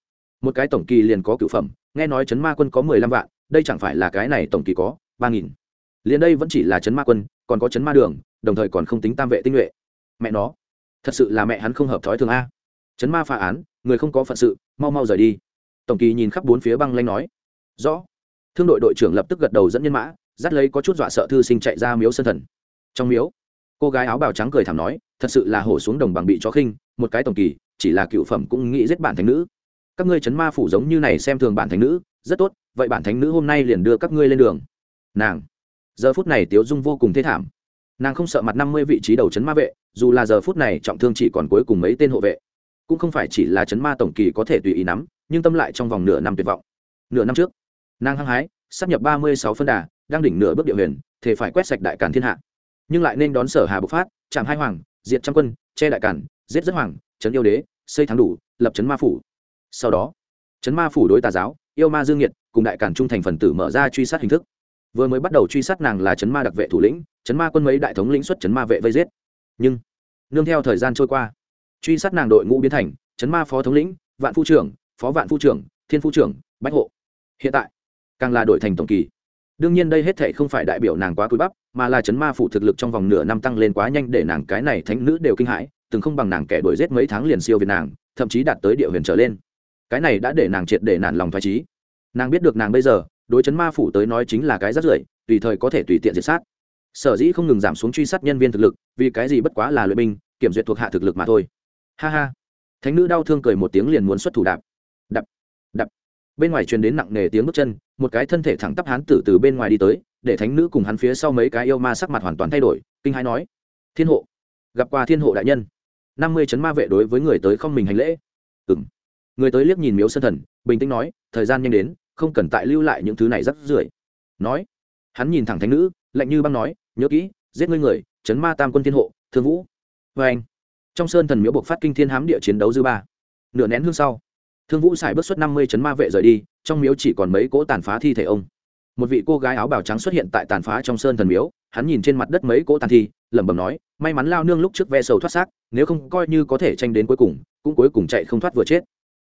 Một cái tổng kỳ liền có cựu phẩm, nghe nói chấn ma quân có mười lăm vạn, đây chẳng phải là cái này tổng kỳ có ba nghìn liền đây vẫn chỉ là chấn ma quân, còn có chấn ma đường, đồng thời còn không tính tam vệ tinh nhuệ. Mẹ nó, thật sự là mẹ hắn không hợp thói thường a. Chấn ma phá án, người không có phận sự, mau mau rời đi. Tổng kỳ nhìn khắp bốn phía băng lanh nói. Rõ. Thương đội đội trưởng lập tức gật đầu dẫn nhân mã, dắt lấy có chút dọa sợ thư sinh chạy ra miếu sân thần. Trong miếu, cô gái áo bào trắng cười thảm nói, thật sự là hổ xuống đồng bằng bị chó khinh, một cái tổng kỳ, chỉ là cựu phẩm cũng nghĩ giết bản thánh nữ. Các ngươi chấn ma phủ giống như này xem thường bản thánh nữ, rất tốt, vậy bản thánh nữ hôm nay liền đưa các ngươi lên đường. Nàng giờ phút này tiếu dung vô cùng thê thảm. Nàng không sợ mặt năm mươi vị trí đầu chấn ma vệ, dù là giờ phút này trọng thương chỉ còn cuối cùng mấy tên hộ vệ. Cũng không phải chỉ là chấn ma tổng kỳ có thể tùy ý nắm, nhưng tâm lại trong vòng nửa năm tuyệt vọng. Nửa năm trước, nàng hăng hái, sắp nhập ba mươi sáu phân đà, đang đỉnh nửa bước địa huyền thể phải quét sạch đại càn thiên hạ. Nhưng lại nên đón sở hà bộc phát, chạm hai hoàng, diệt trăm quân, che đại càn, giết rất hoàng trấn yêu đế, xây thắng đủ, lập trấn ma phủ. Sau đó trấn ma phủ đối tà giáo, yêu ma dương nhiệt, cùng đại cản trung thành phần tử mở ra truy sát hình thức vừa mới bắt đầu truy sát nàng là chấn ma đặc vệ thủ lĩnh, chấn ma quân mấy đại thống lĩnh xuất chấn ma vệ vây giết. Nhưng, nương theo thời gian trôi qua, truy sát nàng đội ngũ biến thành chấn ma phó thống lĩnh, vạn phu trưởng, phó vạn phu trưởng, thiên phu trưởng, bách hộ. Hiện tại, càng là đội thành tổng kỳ. Đương nhiên đây hết thể không phải đại biểu nàng quá cúi bắp mà là chấn ma phủ thực lực trong vòng nửa năm tăng lên quá nhanh để nàng cái này thánh nữ đều kinh hãi, từng không bằng nàng kẻ đuổi giết mấy tháng liền siêu việt nàng, thậm chí đạt tới địa huyền trở lên. Cái này đã để nàng triệt để nản lòng thoải trí nàng biết được nàng bây giờ đối chấn ma phủ tới nói chính là cái rất rưởi, tùy thời có thể tùy tiện diệt sát. Sở dĩ không ngừng giảm xuống truy sát nhân viên thực lực, vì cái gì bất quá là luyện binh, kiểm duyệt thuộc hạ thực lực mà thôi. Ha ha. Thánh nữ đau thương cười một tiếng liền muốn xuất thủ đạp. Đập đập. Bên ngoài truyền đến nặng nề tiếng bước chân, một cái thân thể thẳng tắp hán tử từ bên ngoài đi tới, để thánh nữ cùng hắn phía sau mấy cái yêu ma sắc mặt hoàn toàn thay đổi, kinh hãi nói, thiên hộ, gặp qua thiên hộ đại nhân. Năm mươi chấn ma vệ đối với người tới không mình hành lễ. Ừng người tới liếc nhìn miếu sân thần, bình tĩnh nói, thời gian nhanh đến không cần tại lưu lại những thứ này rắc rưởi. Nói, hắn nhìn thẳng thánh nữ, lạnh như băng nói, nhớ kỹ, giết ngươi người, chấn ma tam quân thiên hộ, thương vũ. Vê anh, trong sơn thần miếu buộc phát kinh thiên hám địa chiến đấu dư ba. Nửa nén hương sau, thương vũ xài bước xuất năm mươi chấn ma vệ rời đi, trong miếu chỉ còn mấy cỗ tàn phá thi thể ông. Một vị cô gái áo bào trắng xuất hiện tại tàn phá trong sơn thần miếu, hắn nhìn trên mặt đất mấy cỗ tàn thi, lẩm bẩm nói, may mắn lao nương lúc trước ve sầu thoát xác, nếu không coi như có thể tranh đến cuối cùng, cũng cuối cùng chạy không thoát vừa chết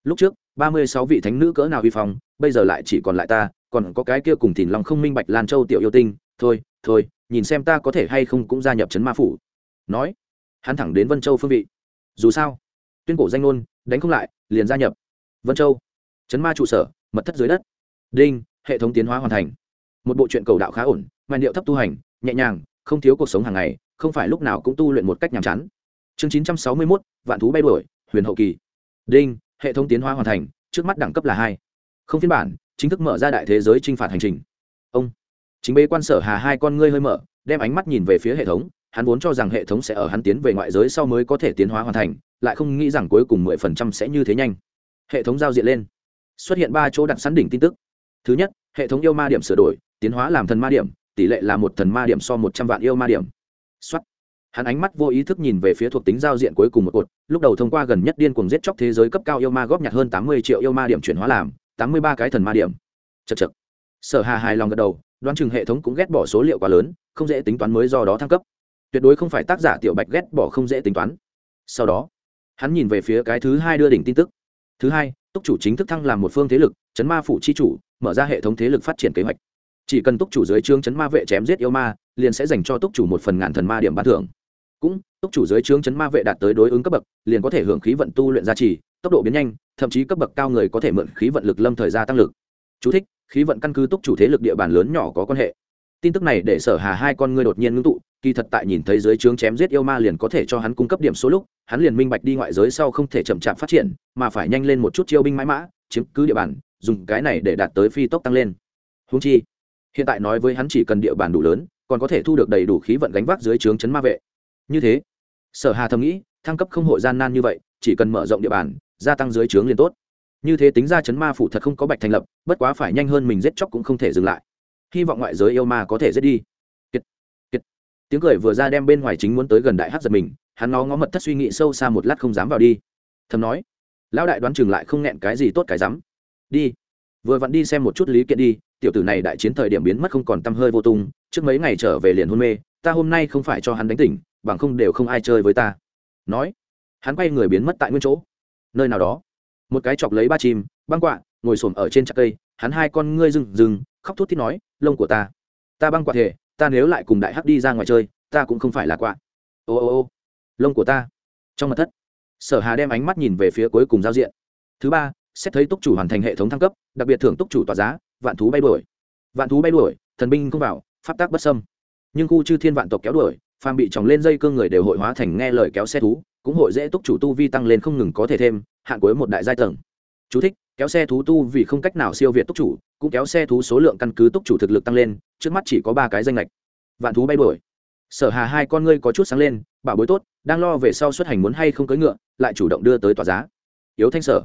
lúc trước, ba mươi sáu vị thánh nữ cỡ nào vi phong, bây giờ lại chỉ còn lại ta, còn có cái kia cùng thìn lòng không minh bạch lan châu tiểu yêu tinh, thôi thôi, nhìn xem ta có thể hay không cũng gia nhập trấn ma phủ. Nói, hắn thẳng đến vân châu phương vị. Dù sao, tuyên cổ danh ngôn, đánh không lại, liền gia nhập. Vân châu, trấn ma trụ sở, mật thất dưới đất. Đinh, hệ thống tiến hóa hoàn thành. Một bộ truyện cầu đạo khá ổn màn điệu thấp tu hành, nhẹ nhàng, không thiếu cuộc sống hàng ngày, không phải lúc nào cũng tu luyện một cách nhàm chán. Chương chín trăm sáu mươi mốt, vạn thú bay đổi huyền hậu kỳ. Đinh hệ thống tiến hóa hoàn thành, trước mắt đẳng cấp là hai. Không phiên bản, chính thức mở ra đại thế giới t r i n h phạt hành trình. Ông, chính bế quan sở hà hai con ngươi hơi mở, đem ánh mắt nhìn về phía hệ thống, hắn vốn cho rằng hệ thống sẽ ở hắn tiến về ngoại giới sau mới có thể tiến hóa hoàn thành, lại không nghĩ rằng cuối cùng mười phần trăm sẽ như thế nhanh. Hệ thống giao diện lên. Xuất hiện ba chỗ đặt sẵn đỉnh tin tức. Thứ nhất, hệ thống yêu ma điểm sửa đổi, tiến hóa làm thần ma điểm, tỷ lệ là một thần ma điểm so một trăm vạn yêu ma điểm. Xuất hắn ánh mắt vô ý thức nhìn về phía thuộc tính giao diện cuối cùng một cột, lúc đầu thông qua gần nhất điên cuồng giết chóc thế giới cấp cao yêu ma góp nhặt hơn tám mươi triệu yêu ma điểm chuyển hóa làm tám mươi ba cái thần ma điểm. Chật chật sở hà hài lòng gật đầu, đoán chừng hệ thống cũng ghét bỏ số liệu quá lớn, không dễ tính toán mới do đó thăng cấp. Tuyệt đối không phải tác giả tiểu bạch ghét bỏ không dễ tính toán. Sau đó, hắn nhìn về phía cái thứ hai đưa đỉnh tin tức. Thứ hai, túc chủ chính thức thăng làm một phương thế lực, chấn ma phủ chi chủ, mở ra hệ thống thế lực phát triển kế hoạch. Chỉ cần túc chủ dưới trương chấn ma vệ chém giết yêu ma, liền sẽ dành cho túc chủ một phần ngàn thần ma điểm bán thưởng cũng túc chủ dưới trướng chấn ma vệ đạt tới đối ứng cấp bậc liền có thể hưởng khí vận tu luyện gia trì tốc độ biến nhanh thậm chí cấp bậc cao người có thể mượn khí vận lực lâm thời gia tăng lực. Chú thích, khí vận căn cứ túc chủ thế lực địa bàn lớn nhỏ có quan hệ. Tin tức này để sở hà hai con ngươi đột nhiên ngưng tụ kỳ thật tại nhìn thấy dưới trướng chém giết yêu ma liền có thể cho hắn cung cấp điểm số lúc hắn liền minh bạch đi ngoại giới sau không thể chậm chạp phát triển mà phải nhanh lên một chút chiêu binh mãi mã chiếm cứ địa bàn dùng cái này để đạt tới phi tốc tăng lên. Húng chi hiện tại nói với hắn chỉ cần địa bàn đủ lớn còn có thể thu được đầy đủ khí vận gánh vác dưới trướng chấn ma vệ như thế sở hà thầm nghĩ thăng cấp không hội gian nan như vậy chỉ cần mở rộng địa bàn gia tăng dưới trướng liền tốt. Như thế tính ra chấn ma phủ thật không có bạch thành lập bất quá phải nhanh hơn mình giết chóc cũng không thể dừng lại. Hy vọng ngoại giới yêu ma có thể giết đi. Kiệt, kiệt. tiếng cười vừa ra đem bên ngoài chính muốn tới gần đại hát giật mình hắn nó ngó mật thất suy nghĩ sâu xa một lát không dám vào đi. Thầm nói lão đại đoán chừng lại không nghẹn cái gì tốt cái dám đi. Vừa vặn đi xem một chút lý kiện đi tiểu tử này đại chiến thời điểm biến mất không còn t hơi vô tung trước mấy ngày trở về liền hôn mê ta hôm nay không phải cho hắn đánh tỉnh bằng không đều không ai chơi với ta. Nói, hắn quay người biến mất tại nguyên chỗ. Nơi nào đó, một cái chọc lấy ba chim, băng quạ, ngồi xổm ở trên trạc cây, hắn hai con ngươi rừng rừng khóc thút thít nói, lông của ta ta băng quạ thể, ta nếu lại cùng đại hắc đi ra ngoài chơi, ta cũng không phải là quạ. Ô ô ô, lông của ta, trong mặt thất. Sở hà đem ánh mắt nhìn về phía cuối cùng giao diện. Thứ ba, xét thấy túc chủ hoàn thành hệ thống thăng cấp, đặc biệt thưởng túc chủ tỏa giá, vạn thú bay đuổi. Vạn thú bay đuổi, thần binh không vào, pháp tác bất sâm nhưng khu chư thiên vạn tộc kéo đuổi phàm bị tròng lên dây cương người đều hội hóa thành nghe lời kéo xe thú cũng hội dễ túc chủ tu vi tăng lên không ngừng có thể thêm hạn cuối một đại giai tầng. Chú thích, kéo xe thú tu vì không cách nào siêu việt túc chủ cũng kéo xe thú số lượng căn cứ túc chủ thực lực tăng lên trước mắt chỉ có ba cái danh lệch vạn thú bay đuổi. Sở hà hai con ngươi có chút sáng lên bảo bối tốt đang lo về sau xuất hành muốn hay không cưỡi ngựa lại chủ động đưa tới tòa giá. Yếu thanh sở.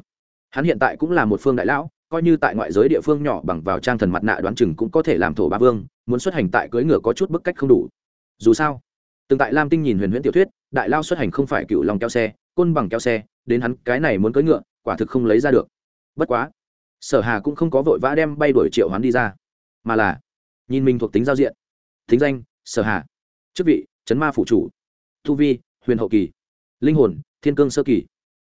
Hắn hiện tại cũng là một phương đại lão coi như tại ngoại giới địa phương nhỏ bằng vào trang thần mặt nạ đoán chừng cũng có thể làm thổ ba vương muốn xuất hành tại cưỡi ngựa có chút bức cách không đủ. Dù sao từng tại lam tinh nhìn huyền huyễn tiểu thuyết, đại lao xuất hành không phải cựu lòng kéo xe, côn bằng kéo xe, đến hắn cái này muốn cưỡi ngựa, quả thực không lấy ra được. Bất quá, sở hà cũng không có vội vã đem bay đuổi triệu hắn đi ra, mà là nhìn mình thuộc tính giao diện. Thính danh, sở hà. Chức vị, chấn ma phụ chủ. Thu vi, huyền hậu kỳ. Linh hồn, thiên cương sơ kỳ.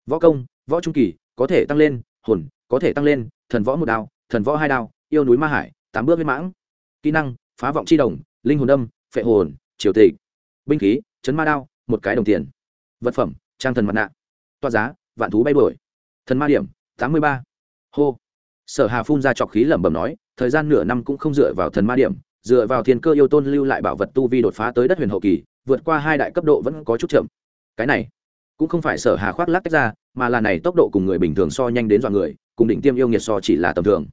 Võ công, võ trung kỳ, có thể tăng lên, hồn, có thể tăng lên, thần võ một đao, thần võ hai đao, yêu núi ma hải, tám bước viên mãng. Kỹ năng, phá vọng c h i đồng, linh hồn đâm, phệ hồn, triều tịch binh khí chấn ma đao một cái đồng tiền. Vật phẩm trang thần mặt nạ. Toa giá vạn thú bay đuổi, thần ma điểm tám mươi ba. Hô. Sở hà phun ra trọc khí lẩm bẩm nói thời gian nửa năm cũng không dựa vào thần ma điểm dựa vào thiên cơ yêu tôn lưu lại bảo vật tu vi đột phá tới đất huyền hậu kỳ vượt qua hai đại cấp độ vẫn có chút chậm. Cái này cũng không phải sở hà khoác lắc tách ra mà là này tốc độ cùng người bình thường so nhanh đến dọa người cùng đỉnh tiêm yêu nghiệt so chỉ là tầm thường.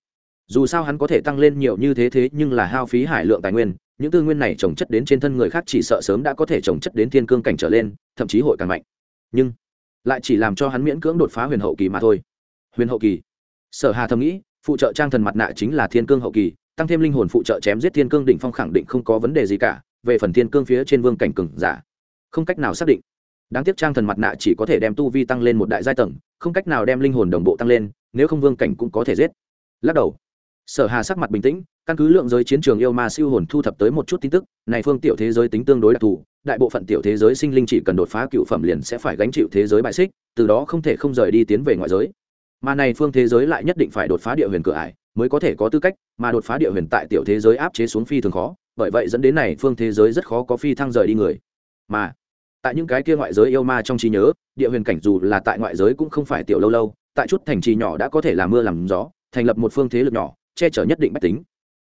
Dù sao hắn có thể tăng lên nhiều như thế thế nhưng là hao phí hải lượng tài nguyên những tư nguyên này trồng chất đến trên thân người khác chỉ sợ sớm đã có thể trồng chất đến thiên cương cảnh trở lên, thậm chí hội càng mạnh. Nhưng, lại chỉ làm cho hắn miễn cưỡng đột phá huyền hậu kỳ mà thôi. Huyền hậu kỳ? Sở hà thầm nghĩ, phụ trợ trang thần mặt nạ chính là thiên cương hậu kỳ, tăng thêm linh hồn phụ trợ chém giết thiên cương đỉnh phong khẳng định không có vấn đề gì cả, về phần thiên cương phía trên vương cảnh cừng giả, không cách nào xác định. Đáng tiếc trang thần mặt nạ chỉ có thể đem tu vi tăng lên một đại giai tầng, không cách nào đem linh hồn đồng bộ tăng lên, nếu không vương cảnh cũng có thể giết. Lắc đầu. Sở hà sắc mặt bình tĩnh căn cứ lượng giới chiến trường yêu ma siêu hồn thu thập tới một chút tin tức, này phương tiểu thế giới tính tương đối đặc thù, đại bộ phận tiểu thế giới sinh linh chỉ cần đột phá cựu phẩm liền sẽ phải gánh chịu thế giới bại xích, từ đó không thể không rời đi tiến về ngoại giới. Mà này phương thế giới lại nhất định phải đột phá địa huyền cửa ải, mới có thể có tư cách, mà đột phá địa huyền tại tiểu thế giới áp chế xuống phi thường khó, bởi vậy dẫn đến này phương thế giới rất khó có phi thăng rời đi người. Mà, tại những cái kia ngoại giới yêu ma trong trí nhớ, địa huyền cảnh dù là tại ngoại giới cũng không phải tiểu lâu lâu, tại chút thành trì nhỏ đã có thể làm mưa làm gió, thành lập một phương thế lực nhỏ, che chở nhất định bách tính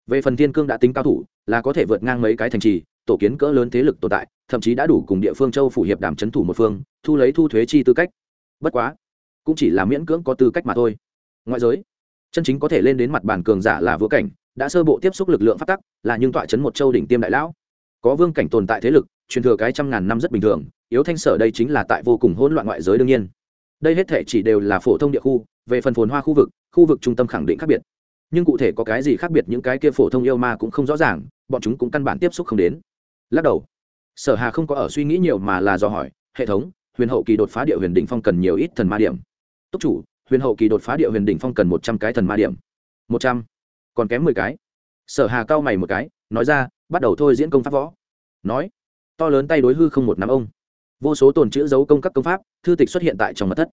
về phần thiên cương đã tính cao thủ, là có thể vượt ngang mấy cái thành trì, tổ kiến cỡ lớn thế lực tồn tại, thậm chí đã đủ cùng địa phương châu phủ hiệp đàm c h ấ n thủ một phương, thu lấy thu thuế chi tư cách. Bất quá, cũng chỉ là miễn cưỡng có tư cách mà thôi. Ngoại giới, chân chính có thể lên đến mặt bàn cường giả là vua cảnh, đã sơ bộ tiếp xúc lực lượng phát tắc, là nhưng tọa chấn một châu đỉnh tiêm đại lão. Có vương cảnh tồn tại thế lực, truyền thừa cái trăm ngàn năm rất bình thường, yếu thanh sở đây chính là tại vô cùng hỗn loạn ngoại giới đương nhiên. Đây hết thể chỉ đều là phổ thông địa khu, về phần phồn hoa khu vực khu vực trung tâm khẳng định khác biệt nhưng cụ thể có cái gì khác biệt những cái kia phổ thông yêu ma cũng không rõ ràng, bọn chúng cũng căn bản tiếp xúc không đến. Lắc đầu, sở hà không có ở suy nghĩ nhiều mà là do hỏi, hệ thống, huyền hậu kỳ đột phá địa huyền đỉnh phong cần nhiều ít thần ma điểm? Túc chủ, huyền hậu kỳ đột phá địa huyền đỉnh phong cần một trăm cái thần ma điểm. Một trăm? Còn kém mười cái? Sở hà cao mày một cái, nói ra, bắt đầu thôi diễn công pháp võ. Nói, to lớn tay đối hư không một nắm ông. Vô số tồn chữ dấu công các công pháp, thư tịch xuất hiện tại trong mật thất.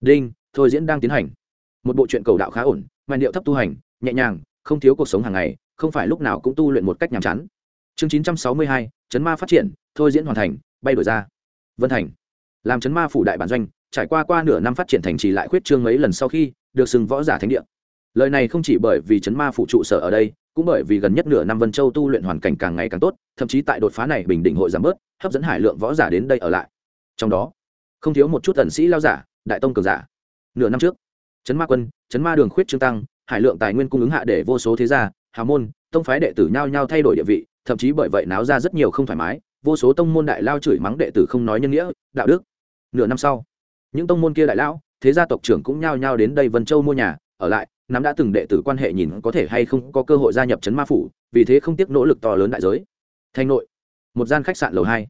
Đinh, thôi diễn đang tiến hành. Một bộ truyện cầu đạo khá ổn mạnh điệu thấp tu hành nhẹ nhàng, không thiếu cuộc sống hàng ngày, không phải lúc nào cũng tu luyện một cách nhàm chán. Chương chín trăm sáu mươi hai, chấn ma phát triển, thôi diễn hoàn thành, bay đổi ra. Vân thành. Làm chấn ma phủ đại bản doanh, trải qua qua nửa năm phát triển thành trì lại khuyết trương mấy lần sau khi, được sừng võ giả thánh địa. Lời này không chỉ bởi vì chấn ma phủ trụ sở ở đây, cũng bởi vì gần nhất nửa năm vân châu tu luyện hoàn cảnh càng ngày càng tốt, thậm chí tại đột phá này bình định hội giảm bớt, hấp dẫn hải lượng võ giả đến đây ở lại. Trong đó, không thiếu một chút tần sĩ lao giả, đại tông cường giả. Nửa năm trước, chấn ma quân, chấn ma đường khuyết trương tăng hải lượng tài nguyên cung ứng hạ để vô số thế gia, hào môn, tông phái đệ tử nhao nhao thay đổi địa vị, thậm chí bởi vậy náo ra rất nhiều không thoải mái, vô số tông môn đại lao chửi mắng đệ tử không nói nhân nghĩa, đạo đức. Nửa năm sau, những tông môn kia đại lão, thế gia tộc trưởng cũng nhao nhao đến đây vân châu mua nhà, ở lại, nắm đã từng đệ tử quan hệ nhìn có thể hay không có cơ hội gia nhập chấn ma phủ, vì thế không tiếc nỗ lực to lớn đại giới. Thành nội, một gian khách sạn lầu hai.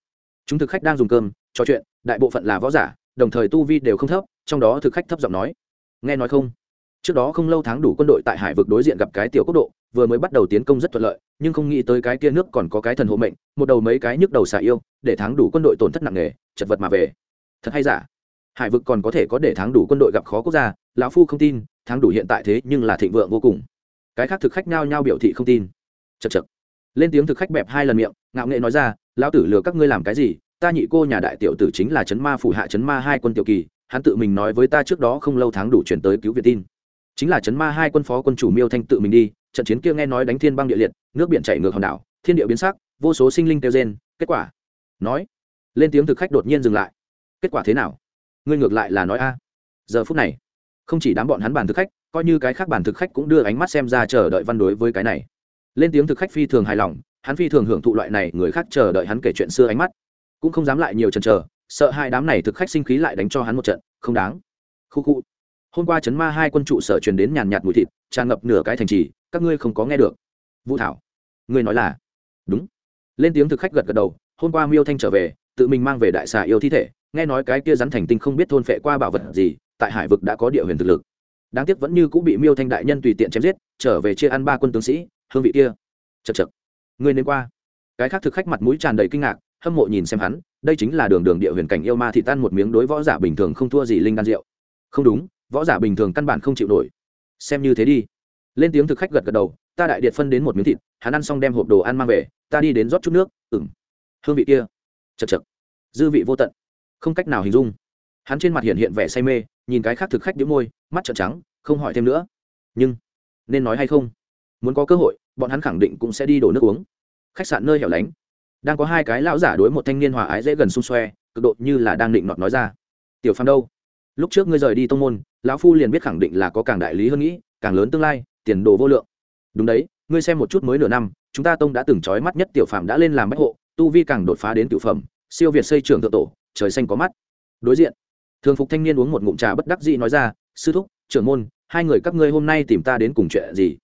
Chúng thực khách đang dùng cơm, trò chuyện, đại bộ phận là võ giả, đồng thời tu vi đều không thấp, trong đó thực khách thấp giọng nói. Nghe nói không? Trước đó không lâu tháng đủ quân đội tại hải vực đối diện gặp cái tiểu quốc độ, vừa mới bắt đầu tiến công rất thuận lợi, nhưng không nghĩ tới cái kia nước còn có cái thần hộ mệnh, một đầu mấy cái nhức đầu xả yêu, để tháng đủ quân đội tổn thất nặng nề, chật vật mà về. Thật hay giả? Hải vực còn có thể có để tháng đủ quân đội gặp khó quốc gia, lão phu không tin, tháng đủ hiện tại thế nhưng là thịnh vượng vô cùng. Cái khác thực khách nhao nhao biểu thị không tin. Chật chật lên tiếng thực khách bẹp hai lần miệng, ngạo nghệ nói ra, lão tử lừa các ngươi làm cái gì? Ta nhị cô nhà đại tiểu tử chính là chấn ma phủ hạ chấn ma hai quân tiểu kỳ, hắn tự mình nói với ta trước đó không lâu tháng đủ chuyển tới cứu việt tin chính là chấn ma hai quân phó quân chủ miêu thanh tự mình đi, trận chiến kia nghe nói đánh thiên băng địa liệt, nước biển chảy ngược hòn đảo, thiên địa biến sắc, vô số sinh linh kêu gen kết quả? Nói, lên tiếng thực khách đột nhiên dừng lại. Kết quả thế nào? Ngươi ngược lại là nói a. Giờ phút này, không chỉ đám bọn hắn bàn thực khách, coi như cái khác bàn thực khách cũng đưa ánh mắt xem ra chờ đợi văn đối với cái này. Lên tiếng thực khách phi thường hài lòng, hắn phi thường hưởng thụ loại này, người khác chờ đợi hắn kể chuyện xưa ánh mắt. Cũng không dám lại nhiều chần chờ, sợ hai đám này thực khách sinh khí lại đánh cho hắn một trận, không đáng. Khu khu hôm qua chấn ma hai quân trụ sở truyền đến nhàn nhạt mùi thịt, tràn ngập nửa cái thành trì, các ngươi không có nghe được. Vũ thảo, ngươi nói là? Đúng. Lên tiếng thực khách gật gật đầu, hôm qua miêu thanh trở về, tự mình mang về đại xà yêu thi thể, nghe nói cái kia rắn thành tinh không biết thôn phệ qua bảo vật gì, tại hải vực đã có địa huyền thực lực. Đáng tiếc vẫn như cũng bị miêu thanh đại nhân tùy tiện chém giết, trở về chia ăn ba quân tướng sĩ, hương vị kia. Chật chật người nên qua. Cái khác thực khách mặt mũi tràn đầy kinh ngạc, hâm mộ nhìn xem hắn, đây chính là đường đường địa huyền cảnh yêu ma thị tan một miếng đối võ giả bình thường không thua gì linh đan rượu. Không đúng võ giả bình thường căn bản không chịu nổi. Xem như thế đi. Lên tiếng thực khách gật gật đầu, ta đại điện phân đến một miếng thịt, hắn ăn xong đem hộp đồ ăn mang về, ta đi đến rót chút nước ừng hương vị kia. Chật chật. Dư vị vô tận. Không cách nào hình dung. Hắn trên mặt hiện hiện vẻ say mê, nhìn cái khác thực khách đĩu môi, mắt trợn trắng, không hỏi thêm nữa. Nhưng, nên nói hay không? Muốn có cơ hội, bọn hắn khẳng định cũng sẽ đi đổ nước uống. Khách sạn nơi hẻo lánh. Đang có hai cái lão giả đối một thanh niên hòa ái dễ gần xung xoe, cực độ như là đang định nọt nói ra. Tiểu phan đâu? Lúc trước ngươi rời đi tông môn lão phu liền biết khẳng định là có càng đại lý hơn nghĩ, càng lớn tương lai, tiền đồ vô lượng. Đúng đấy, ngươi xem một chút mới nửa năm, chúng ta tông đã từng trói mắt nhất tiểu phạm đã lên làm bách hộ, tu vi càng đột phá đến tiểu phẩm, siêu việt xây trường thượng tổ, trời xanh có mắt. Đối diện, thường phục thanh niên uống một ngụm trà bất đắc dĩ nói ra, sư thúc, trưởng môn, hai người các ngươi hôm nay tìm ta đến cùng chuyện gì?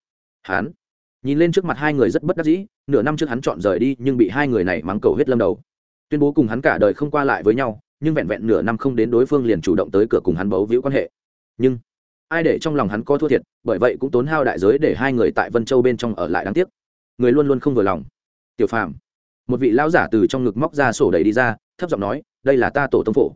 Hán nhìn lên trước mặt hai người rất bất đắc dĩ, nửa năm trước hắn chọn rời đi nhưng bị hai người này mắng cầu hết lâm đầu. Tuyên bố cùng hắn cả đời không qua lại với nhau, nhưng vẹn vẹn nửa năm không đến đối phương liền chủ động tới cửa cùng hắn bấu víu quan hệ nhưng ai để trong lòng hắn có thua thiệt, bởi vậy cũng tốn hao đại giới để hai người tại vân châu bên trong ở lại đáng tiếc. Người luôn luôn không vừa lòng. Tiểu phàm, một vị lão giả từ trong ngực móc ra sổ đầy đi ra, thấp giọng nói, đây là ta tổ tông phổ.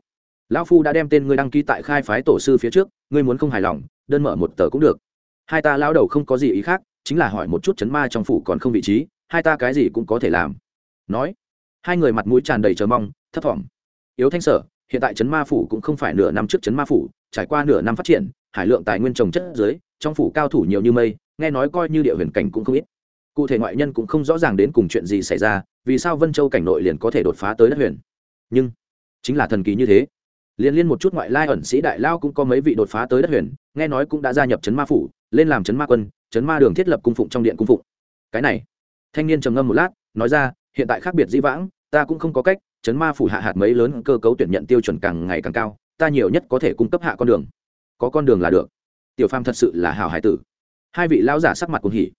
Lão phu đã đem tên ngươi đăng ký tại khai phái tổ sư phía trước, ngươi muốn không hài lòng, đơn mở một tờ cũng được. Hai ta lão đầu không có gì ý khác, chính là hỏi một chút chấn ma trong phủ còn không vị trí, hai ta cái gì cũng có thể làm. Nói, hai người mặt mũi tràn đầy chờ mong, thấp thỏm. Yếu thanh sở hiện tại chấn ma phủ cũng không phải nửa năm trước chấn ma phủ, trải qua nửa năm phát triển, hải lượng tài nguyên trồng chất dưới, trong phủ cao thủ nhiều như mây, nghe nói coi như địa huyền cảnh cũng không ít. Cụ thể ngoại nhân cũng không rõ ràng đến cùng chuyện gì xảy ra, vì sao vân châu cảnh nội liền có thể đột phá tới đất huyền. Nhưng, chính là thần kỳ như thế. Liên liên một chút ngoại lai ẩn sĩ đại lao cũng có mấy vị đột phá tới đất huyền, nghe nói cũng đã gia nhập trấn ma phủ, lên làm trấn ma quân trấn ma đường thiết lập cung phụng trong điện cung phụng. Cái này, thanh niên trầm ngâm một lát, nói ra, hiện tại khác biệt dĩ vãng, ta cũng không có cách Chấn ma phủ hạ hạt mấy lớn cơ cấu tuyển nhận tiêu chuẩn càng ngày càng cao, ta nhiều nhất có thể cung cấp hạ con đường. Có con đường là được. Tiểu phàm thật sự là hảo hải tử. Hai vị lão giả sắc mặt cùng hỉ.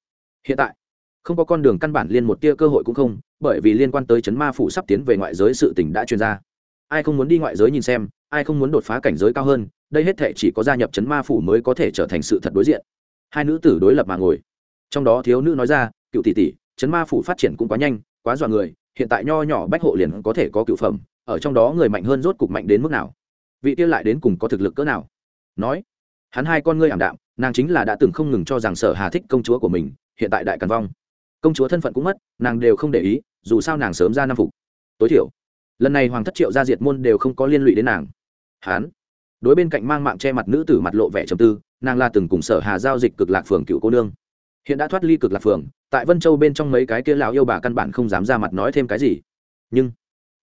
Hiện tại, không có con đường căn bản liên một tia cơ hội cũng không, bởi vì liên quan tới chấn ma phủ sắp tiến về ngoại giới sự tỉnh đã truyền ra. Ai không muốn đi ngoại giới nhìn xem, ai không muốn đột phá cảnh giới cao hơn, đây hết thể chỉ có gia nhập chấn ma phủ mới có thể trở thành sự thật đối diện. Hai nữ tử đối lập mà ngồi. Trong đó thiếu nữ nói ra, cựu tỷ tỷ, chấn ma phủ phát triển cũng quá nhanh, quá dọa người hiện tại nho nhỏ bách hộ liền có thể có cựu phẩm, ở trong đó người mạnh hơn rốt cục mạnh đến mức nào? Vị tiên lại đến cùng có thực lực cỡ nào? Nói, hắn hai con ngươi ảm đạm, nàng chính là đã từng không ngừng cho rằng sở hà thích công chúa của mình, hiện tại đại càn vong. Công chúa thân phận cũng mất, nàng đều không để ý, dù sao nàng sớm ra năm phục. Tối thiểu, lần này hoàng thất triệu gia diệt môn đều không có liên lụy đến nàng. Hán đối bên cạnh mang mạng che mặt nữ tử mặt lộ vẻ trầm tư, nàng là từng cùng sở hà giao dịch cực lạc phường cựu cô nương. Hiện đã thoát ly cực lạc phường tại vân châu bên trong mấy cái kia lão yêu bà căn bản không dám ra mặt nói thêm cái gì. Nhưng,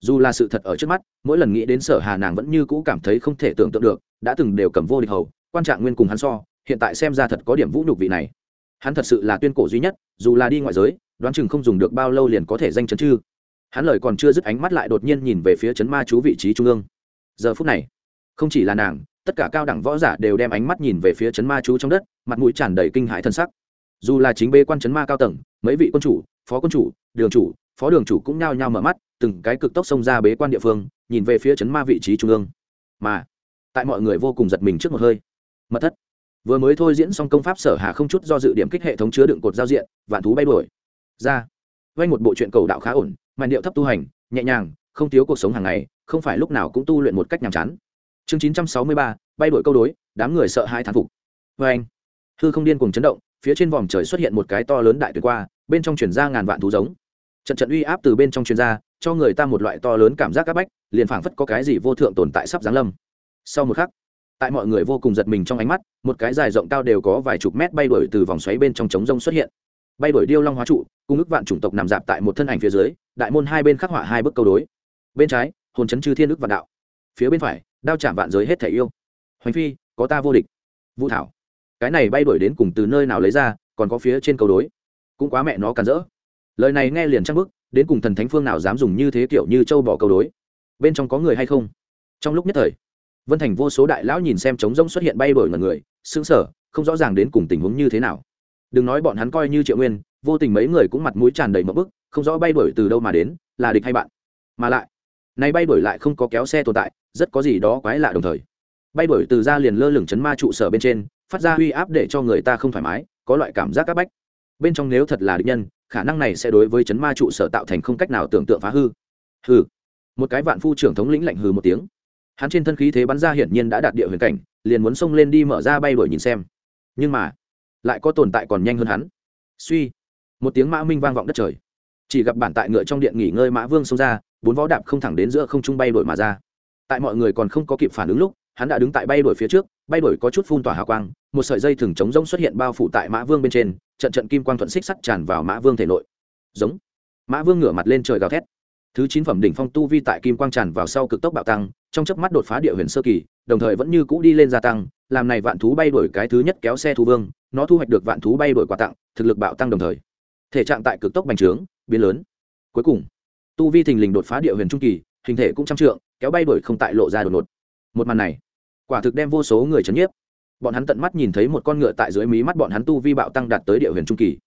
dù là sự thật ở trước mắt, mỗi lần nghĩ đến sở hà nàng vẫn như cũ cảm thấy không thể tưởng tượng được, đã từng đều cầm vô địch hầu, quan trạng nguyên cùng hắn so, hiện tại xem ra thật có điểm vũ nhục vị này. Hắn thật sự là tuyên cổ duy nhất, dù là đi ngoại giới, đoán chừng không dùng được bao lâu liền có thể danh chấn chư. Hắn lời còn chưa dứt ánh mắt lại đột nhiên nhìn về phía chấn ma chú vị trí trung ương. Giờ phút này, không chỉ là nàng, tất cả cao đẳng võ giả đều đem ánh mắt nhìn về phía chấn ma chú trong đất, mặt mũi tràn đầy kinh hãi thân sắc dù là chính bê quan chấn ma cao tầng, mấy vị quân chủ, phó quân chủ, đường chủ, phó đường chủ cũng nhao nhao mở mắt, từng cái cực tốc xông ra bế quan địa phương, nhìn về phía chấn ma vị trí trung ương. Mà, tại mọi người vô cùng giật mình trước một hơi, mật thất. Vừa mới thôi diễn xong công pháp sở hà không chút do dự điểm kích hệ thống chứa đựng cột giao diện, vạn thú bay đuổi. Ra vay một bộ truyện cầu đạo khá ổn, màn điệu thấp tu hành, nhẹ nhàng, không thiếu cuộc sống hàng ngày, không phải lúc nào cũng tu luyện một cách nhàm chán. Chương chín trăm sáu mươi ba, bay đổi câu đối, đám người sợ hai thán phục. Vê anh hư không điên cùng chấn động phía trên vòm trời xuất hiện một cái to lớn đại tuyệt qua, bên trong chuyển ra ngàn vạn thú giống. Trận trận uy áp từ bên trong truyền ra, cho người ta một loại to lớn cảm giác áp bách, liền phảng phất có cái gì vô thượng tồn tại sắp giáng lâm. Sau một khắc, tại mọi người vô cùng giật mình trong ánh mắt, một cái dài rộng cao đều có vài chục mét bay đổi từ vòng xoáy bên trong trống rông xuất hiện. Bay đổi điêu long hóa trụ cung ức vạn chủng tộc nằm dạp tại một thân ảnh phía dưới, đại môn hai bên khắc họa hai bức câu đối. Bên trái, hồn chấn chư thiên ức vạn đạo. Phía bên phải, đao chạm vạn giới hết thể yêu. Hoành phi, có ta vô địch. Vũ thảo cái này bay đuổi đến cùng từ nơi nào lấy ra, còn có phía trên câu đối. Cũng quá mẹ nó càn rỡ. Lời này nghe liền trăng bức đến cùng thần thánh phương nào dám dùng như thế kiểu như châu bỏ câu đối. Bên trong có người hay không? Trong lúc nhất thời, vân thành vô số đại lão nhìn xem trống rông xuất hiện bay đổi ngần người xứng sở không rõ ràng đến cùng tình huống như thế nào. Đừng nói bọn hắn coi như triệu nguyên, vô tình mấy người cũng mặt mũi tràn đầy mậm bức, không rõ bay đổi từ đâu mà đến, là địch hay bạn. Mà lại nay bay đổi lại không có kéo xe tồn tại, rất có gì đó quái lạ đồng thời. Bay đổi từ ra liền lơ lửng chấn ma trụ sở bên trên phát ra uy áp để cho người ta không thoải mái, có loại cảm giác áp bách. Bên trong nếu thật là địch nhân, khả năng này sẽ đối với chấn ma trụ sở tạo thành không cách nào tưởng tượng phá hư. Hư một cái vạn phu trưởng thống lĩnh lạnh hừ một tiếng. Hắn trên thân khí thế bắn ra hiển nhiên đã đạt địa huyền cảnh, liền muốn xông lên đi mở ra bay đuổi nhìn xem. Nhưng mà, lại có tồn tại còn nhanh hơn hắn. Suy. Một tiếng mã minh vang vọng đất trời. Chỉ gặp bản tại ngựa trong điện nghỉ ngơi mã vương xông ra, bốn võ đạp không thẳng đến giữa không trung bay đuổi mà ra. Tại mọi người còn không có kịp phản ứng lúc, hắn đã đứng tại bay đuổi phía trước bay đổi có chút phun tỏa hào quang, một sợi dây thừng chống rỗng xuất hiện bao phủ tại mã vương bên trên, trận trận kim quang thuận xích sắt tràn vào mã vương thể nội. Giống. Mã vương ngửa mặt lên trời gào thét. Thứ chín phẩm đỉnh phong tu vi tại kim quang tràn vào sau cực tốc bạo tăng, trong chớp mắt đột phá địa huyền sơ kỳ, đồng thời vẫn như cũ đi lên gia tăng, làm này vạn thú bay đổi cái thứ nhất kéo xe thu vương, nó thu hoạch được vạn thú bay đổi quà tặng, thực lực bạo tăng đồng thời. Thể trạng tại cực tốc bành trướng, biến lớn. Cuối cùng, tu vi thình lình đột phá địa huyền trung kỳ, hình thể cũng trăm trượng, kéo bay đổi không tại lộ ra đột ngột. Một màn này quả thực đem vô số người chấn nhiếp. Bọn hắn tận mắt nhìn thấy một con ngựa tại dưới mí mắt bọn hắn tu vi bạo tăng đạt tới địa huyền trung kỳ.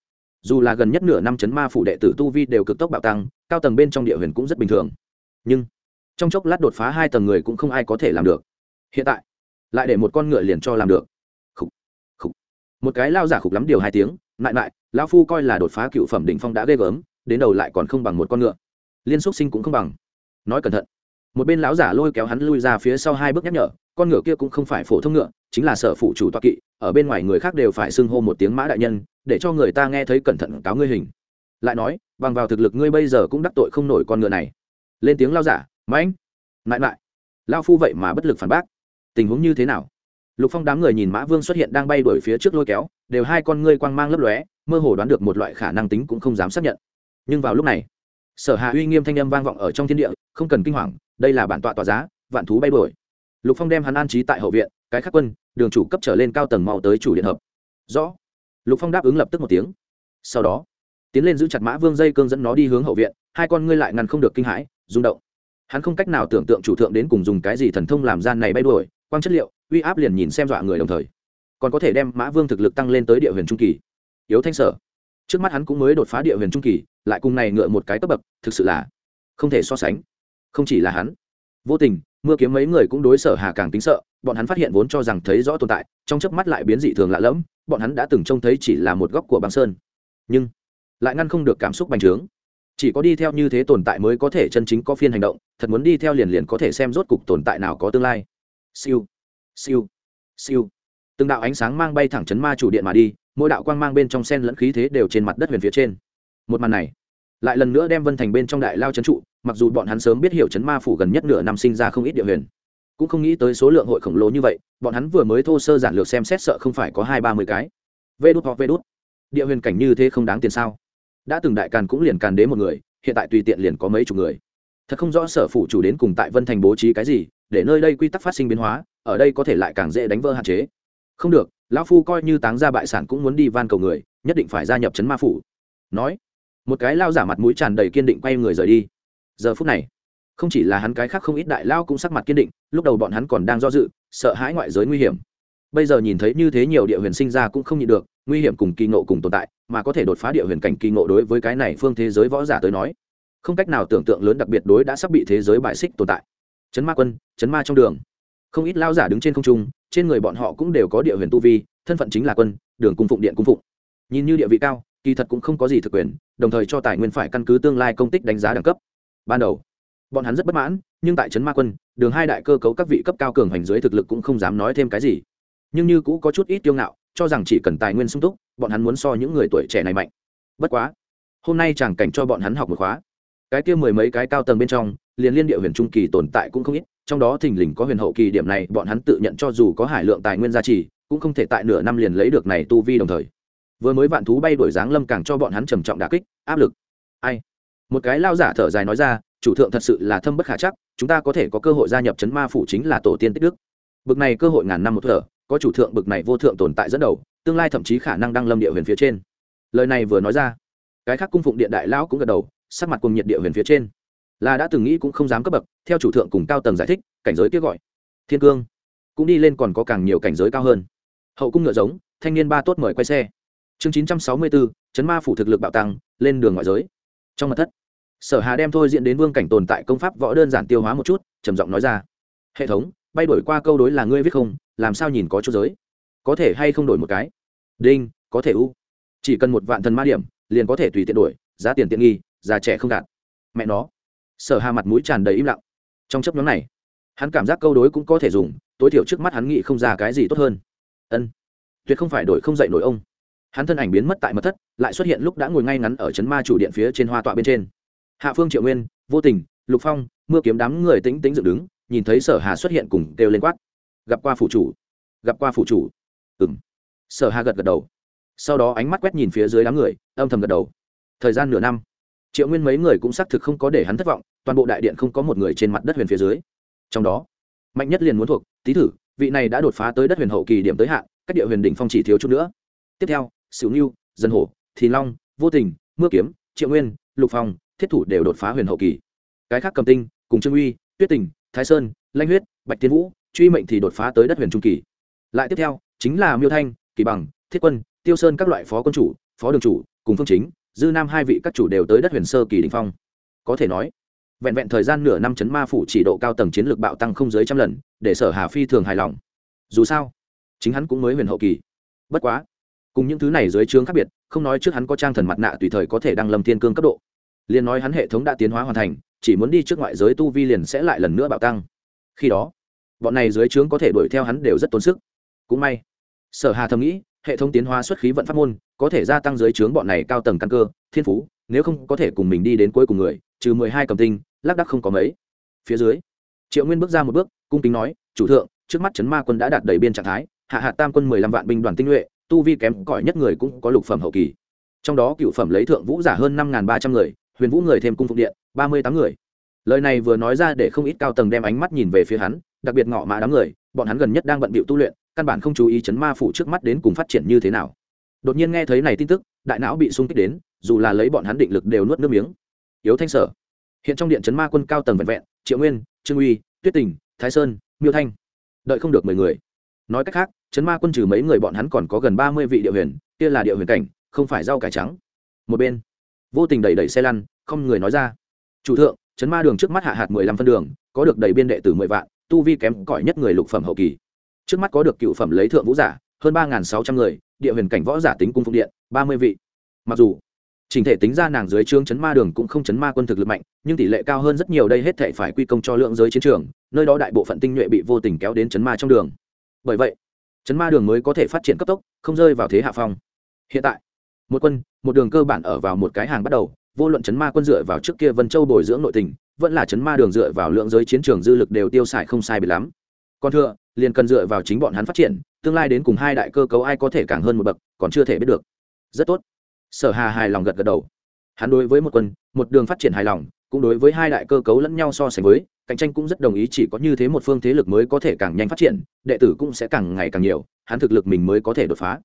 Dù là gần nhất nửa năm chấn ma phủ đệ tử tu vi đều cực tốc bạo tăng cao tầng bên trong địa huyền cũng rất bình thường. Nhưng trong chốc lát đột phá hai tầng người cũng không ai có thể làm được. Hiện tại lại để một con ngựa liền cho làm được. Khục, khục. một cái lao giả khục lắm điều hai tiếng lại lại lão phu coi là đột phá cựu phẩm đỉnh phong đã ghê gớm đến đầu lại còn không bằng một con ngựa. Liên xúc sinh cũng không bằng. Nói cẩn thận. Một bên lão giả lôi kéo hắn lui ra phía sau hai bước nhắc nhở con ngựa kia cũng không phải phổ thông ngựa, chính là sở phụ chủ toa kỵ, ở bên ngoài người khác đều phải xưng hô một tiếng mã đại nhân, để cho người ta nghe thấy cẩn thận cáo ngươi hình. Lại nói, bằng vào thực lực ngươi bây giờ cũng đắc tội không nổi con ngựa này. Lên tiếng lao giả mãnh mãi mãi. Lao phu vậy mà bất lực phản bác. Tình huống như thế nào? Lục phong đám người nhìn mã vương xuất hiện đang bay đuổi phía trước lôi kéo, đều hai con ngươi quang mang lấp lóe, mơ hồ đoán được một loại khả năng tính cũng không dám xác nhận. Nhưng vào lúc này, sở hạ uy nghiêm thanh âm vang vọng ở trong thiên địa, không cần kinh hoàng, đây là bản tọa tọa giá, vạn thú bay đuổi lục phong đem hắn an trí tại hậu viện, cái khắc quân, đường chủ cấp trở lên cao tầng mau tới chủ điện hợp. Rõ. Lục phong đáp ứng lập tức một tiếng. Sau đó, tiến lên giữ chặt mã vương dây cương dẫn nó đi hướng hậu viện, hai con ngươi lại ngăn không được kinh hãi, rung động. Hắn không cách nào tưởng tượng chủ thượng đến cùng dùng cái gì thần thông làm gian này bay đuổi, quang chất liệu, uy áp liền nhìn xem dọa người đồng thời. Còn có thể đem mã vương thực lực tăng lên tới địa huyền trung kỳ. Yếu thanh sở. Trước mắt hắn cũng mới đột phá địa huyền trung kỳ, lại cùng này ngựa một cái cấp bậc, thực sự là không thể so sánh. Không chỉ là hắn vô tình, mưa kiếm mấy người cũng đối sở hà càng tính sợ, bọn hắn phát hiện vốn cho rằng thấy rõ tồn tại, trong chớp mắt lại biến dị thường lạ lẫm, bọn hắn đã từng trông thấy chỉ là một góc của băng sơn. Nhưng, lại ngăn không được cảm xúc bành trướng. Chỉ có đi theo như thế tồn tại mới có thể chân chính có phiên hành động, thật muốn đi theo liền liền có thể xem rốt cục tồn tại nào có tương lai. Siêu siêu siêu. Từng đạo ánh sáng mang bay thẳng chấn ma chủ điện mà đi, mỗi đạo quang mang bên trong sen lẫn khí thế đều trên mặt đất huyền phía trên. Một màn này lại lần nữa đem vân thành bên trong đại lao trấn trụ, mặc dù bọn hắn sớm biết hiểu chấn ma phủ gần nhất nửa năm sinh ra không ít địa huyền. Cũng không nghĩ tới số lượng hội khổng lồ như vậy, bọn hắn vừa mới thô sơ giản lược xem xét sợ không phải có hai ba mươi cái. Vê đút hoặc vê đút. Địa huyền cảnh như thế không đáng tiền sao? Đã từng đại càn cũng liền càn đế một người, hiện tại tùy tiện liền có mấy chục người. Thật không rõ sở phủ chủ đến cùng tại vân thành bố trí cái gì, để nơi đây quy tắc phát sinh biến hóa, ở đây có thể lại càng dễ đánh vỡ hạn chế. Không được, lão phu coi như táng ra bại sản cũng muốn đi van cầu người, nhất định phải gia nhập trấn ma phủ. Nói một cái lao giả mặt mũi tràn đầy kiên định quay người rời đi. Giờ phút này, không chỉ là hắn cái khác không ít đại lao cũng sắc mặt kiên định, lúc đầu bọn hắn còn đang do dự, sợ hãi ngoại giới nguy hiểm. Bây giờ nhìn thấy như thế nhiều địa huyền sinh ra cũng không nhịn được, nguy hiểm cùng kỳ ngộ cùng tồn tại, mà có thể đột phá địa huyền cảnh kỳ ngộ đối với cái này phương thế giới võ giả tới nói, không cách nào tưởng tượng lớn đặc biệt đối đã sắp bị thế giới bại xích tồn tại. Chấn ma quân, chấn ma trong đường. Không ít lao giả đứng trên không trung, trên người bọn họ cũng đều có địa huyền tu vi, thân phận chính là quân, đường cung phụng, điện cung phụng. Nhìn như địa vị cao kỳ thật cũng không có gì thực quyền, đồng thời cho tài nguyên phải căn cứ tương lai công tích đánh giá đẳng cấp. Ban đầu, bọn hắn rất bất mãn, nhưng tại trấn ma quân, đường hai đại cơ cấu các vị cấp cao cường hành dưới thực lực cũng không dám nói thêm cái gì. Nhưng như cũ có chút ít tiêu ngạo, cho rằng chỉ cần tài nguyên sung túc, bọn hắn muốn so những người tuổi trẻ này mạnh. Bất quá, hôm nay chẳng cảnh cho bọn hắn học một khóa. Cái kia mười mấy cái cao tầng bên trong, liền liên địa huyền trung kỳ tồn tại cũng không ít, trong đó thình lình có huyền hậu kỳ điểm này, bọn hắn tự nhận cho dù có hải lượng tài nguyên gia trì, cũng không thể tại nửa năm liền lấy được này tu vi đồng thời vừa mới vạn thú bay đổi dáng lâm càng cho bọn hắn trầm trọng đà kích, áp lực. Ai? Một cái lao giả thở dài nói ra, chủ thượng thật sự là thâm bất khả chắc, chúng ta có thể có cơ hội gia nhập chấn ma phủ chính là tổ tiên tích đức. Bực này cơ hội ngàn năm một thở, có chủ thượng bực này vô thượng tồn tại dẫn đầu, tương lai thậm chí khả năng đăng lâm địa huyền phía trên. Lời này vừa nói ra, cái khác cung phụng điện đại lão cũng gật đầu, sắc mặt cùng nhiệt địa huyền phía trên. Là đã từng nghĩ cũng không dám cấp bậc, theo chủ thượng cùng cao tầng giải thích, cảnh giới kêu gọi thiên cương. Cũng đi lên còn có càng nhiều cảnh giới cao hơn. Hậu cung ngựa giống, thanh niên ba tốt mời quay xe chương chín trăm sáu mươi bốn chấn ma phủ thực lực bạo tăng, lên đường ngoại giới. Trong mặt thất, sở hà đem thôi diễn đến vương cảnh tồn tại công pháp võ đơn giản tiêu hóa một chút, trầm giọng nói ra. Hệ thống, bay đổi qua câu đối là ngươi viết không, làm sao nhìn có chút giới? Có thể hay không đổi một cái? Đinh, có thể u. Chỉ cần một vạn thần ma điểm, liền có thể tùy tiện đổi, giá tiền tiện nghi già trẻ không đạt. Mẹ nó. Sở hà mặt mũi tràn đầy im lặng. Trong chấp nhóm này, hắn cảm giác câu đối cũng có thể dùng, tối thiểu trước mắt hắn nghĩ không ra cái gì tốt hơn. Ân, tuyệt không phải đổi không dậy nổi ông hắn thân ảnh biến mất tại mật thất, lại xuất hiện lúc đã ngồi ngay ngắn ở trấn ma chủ điện phía trên hoa tọa bên trên. Hạ phương triệu nguyên, vô tình, lục phong, mưa kiếm đám người tính tính dựng đứng, nhìn thấy sở hà xuất hiện cùng kêu lên quát. Gặp qua phủ chủ. Gặp qua phủ chủ. Ừng sở hà gật gật đầu. Sau đó ánh mắt quét nhìn phía dưới đám người, âm thầm gật đầu. Thời gian nửa năm. Triệu nguyên mấy người cũng xác thực không có để hắn thất vọng, toàn bộ đại điện không có một người trên mặt đất huyền phía dưới. Trong đó, mạnh nhất liền muốn thuộc, tý thử, vị này đã đột phá tới đất huyền hậu kỳ điểm tới hạn các địa huyền đỉnh phong chỉ thiếu chút nữa. Tiếp theo sửu Nưu, dân hổ thì long vô tình mưa kiếm triệu nguyên lục phong thiết thủ đều đột phá huyền hậu kỳ. Cái khác cầm tinh cùng trương uy tuyết tình thái sơn lanh huyết bạch Tiên vũ truy mệnh thì đột phá tới đất huyền trung kỳ. Lại tiếp theo chính là miêu thanh kỳ bằng thiết quân tiêu sơn các loại phó quân chủ phó đường chủ cùng phương chính dư nam hai vị các chủ đều tới đất huyền sơ kỳ đỉnh phong. Có thể nói vẹn vẹn thời gian nửa năm chấn ma phủ chỉ độ cao tầng chiến lược bạo tăng không dưới trăm lần để sở hà phi thường hài lòng. Dù sao chính hắn cũng mới huyền hậu kỳ. Bất quá cùng những thứ này dưới trướng khác biệt, không nói trước hắn có trang thần mặt nạ tùy thời có thể đăng lâm thiên cương cấp độ. Liền nói hắn hệ thống đã tiến hóa hoàn thành, chỉ muốn đi trước ngoại giới tu vi liền sẽ lại lần nữa bạo tăng. Khi đó, bọn này dưới trướng có thể đuổi theo hắn đều rất tốn sức. Cũng may, sở hà thầm nghĩ, hệ thống tiến hóa xuất khí vận pháp môn, có thể gia tăng dưới trướng bọn này cao tầng căn cơ, thiên phú, nếu không có thể cùng mình đi đến cuối cùng người, trừ mười hai cầm tinh, lác đắc không có mấy. Phía dưới, triệu nguyên bước ra một bước, cung kính nói, chủ thượng, trước mắt chấn ma quân đã đạt đầy biên trạng thái, hạ hạ tam quân mười lăm vạn binh đoàn tinh nhuệ tu vi kém cỏi nhất người cũng có lục phẩm hậu kỳ. Trong đó cựu phẩm lấy thượng vũ giả hơn năm ba trăm người, huyền vũ người thêm cung phục điện, ba mươi tám người. Lời này vừa nói ra để không ít cao tầng đem ánh mắt nhìn về phía hắn, đặc biệt ngọ mã đám người, bọn hắn gần nhất đang bận bịu tu luyện, căn bản không chú ý chấn ma phủ trước mắt đến cùng phát triển như thế nào. Đột nhiên nghe thấy này tin tức, đại não bị sung kích đến, dù là lấy bọn hắn định lực đều nuốt nước miếng. Yếu thanh sở. Hiện trong điện chấn ma quân cao tầng vẹn vẹn, triệu nguyên, trương uy, tuyết tình, thái sơn, miêu thanh. Đợi không được mười người nói cách khác chấn ma quân trừ mấy người bọn hắn còn có gần ba mươi vị địa huyền, kia là địa huyền cảnh, không phải rau cải trắng. Một bên, vô tình đẩy đẩy xe lăn, không người nói ra. Chủ thượng chấn ma đường trước mắt hạ hạt mười lăm phân đường, có được đầy biên đệ tử mười vạn, tu vi kém cỏi nhất người lục phẩm hậu kỳ. Trước mắt có được cựu phẩm lấy thượng vũ giả, hơn ba sáu trăm người, địa huyền cảnh võ giả tính cung phụng điện, ba mươi vị. Mặc dù, trình thể tính ra nàng dưới trương chấn ma đường cũng không chấn ma quân thực lực mạnh, nhưng tỷ lệ cao hơn rất nhiều đây hết thể phải quy công cho lượng giới chiến trường, nơi đó đại bộ phận tinh nhuệ bị vô tình kéo đến chấn ma trong đường bởi vậy, chấn ma đường mới có thể phát triển cấp tốc, không rơi vào thế hạ phong. Hiện tại, một quân, một đường cơ bản ở vào một cái hàng bắt đầu, vô luận chấn ma quân dựa vào trước kia vân châu bồi dưỡng nội tình, vẫn là chấn ma đường dựa vào lượng giới chiến trường dư lực đều tiêu xài không sai bị lắm. Còn thừa, liền cần dựa vào chính bọn hắn phát triển, tương lai đến cùng hai đại cơ cấu ai có thể càng hơn một bậc, còn chưa thể biết được. Rất tốt. Sở hà hài lòng gật gật đầu. Hắn đối với một quân, một đường phát triển hài lòng cũng đối với hai đại cơ cấu lẫn nhau so sánh với, cạnh tranh cũng rất đồng ý chỉ có như thế một phương thế lực mới có thể càng nhanh phát triển, đệ tử cũng sẽ càng ngày càng nhiều, hắn thực lực mình mới có thể đột phá.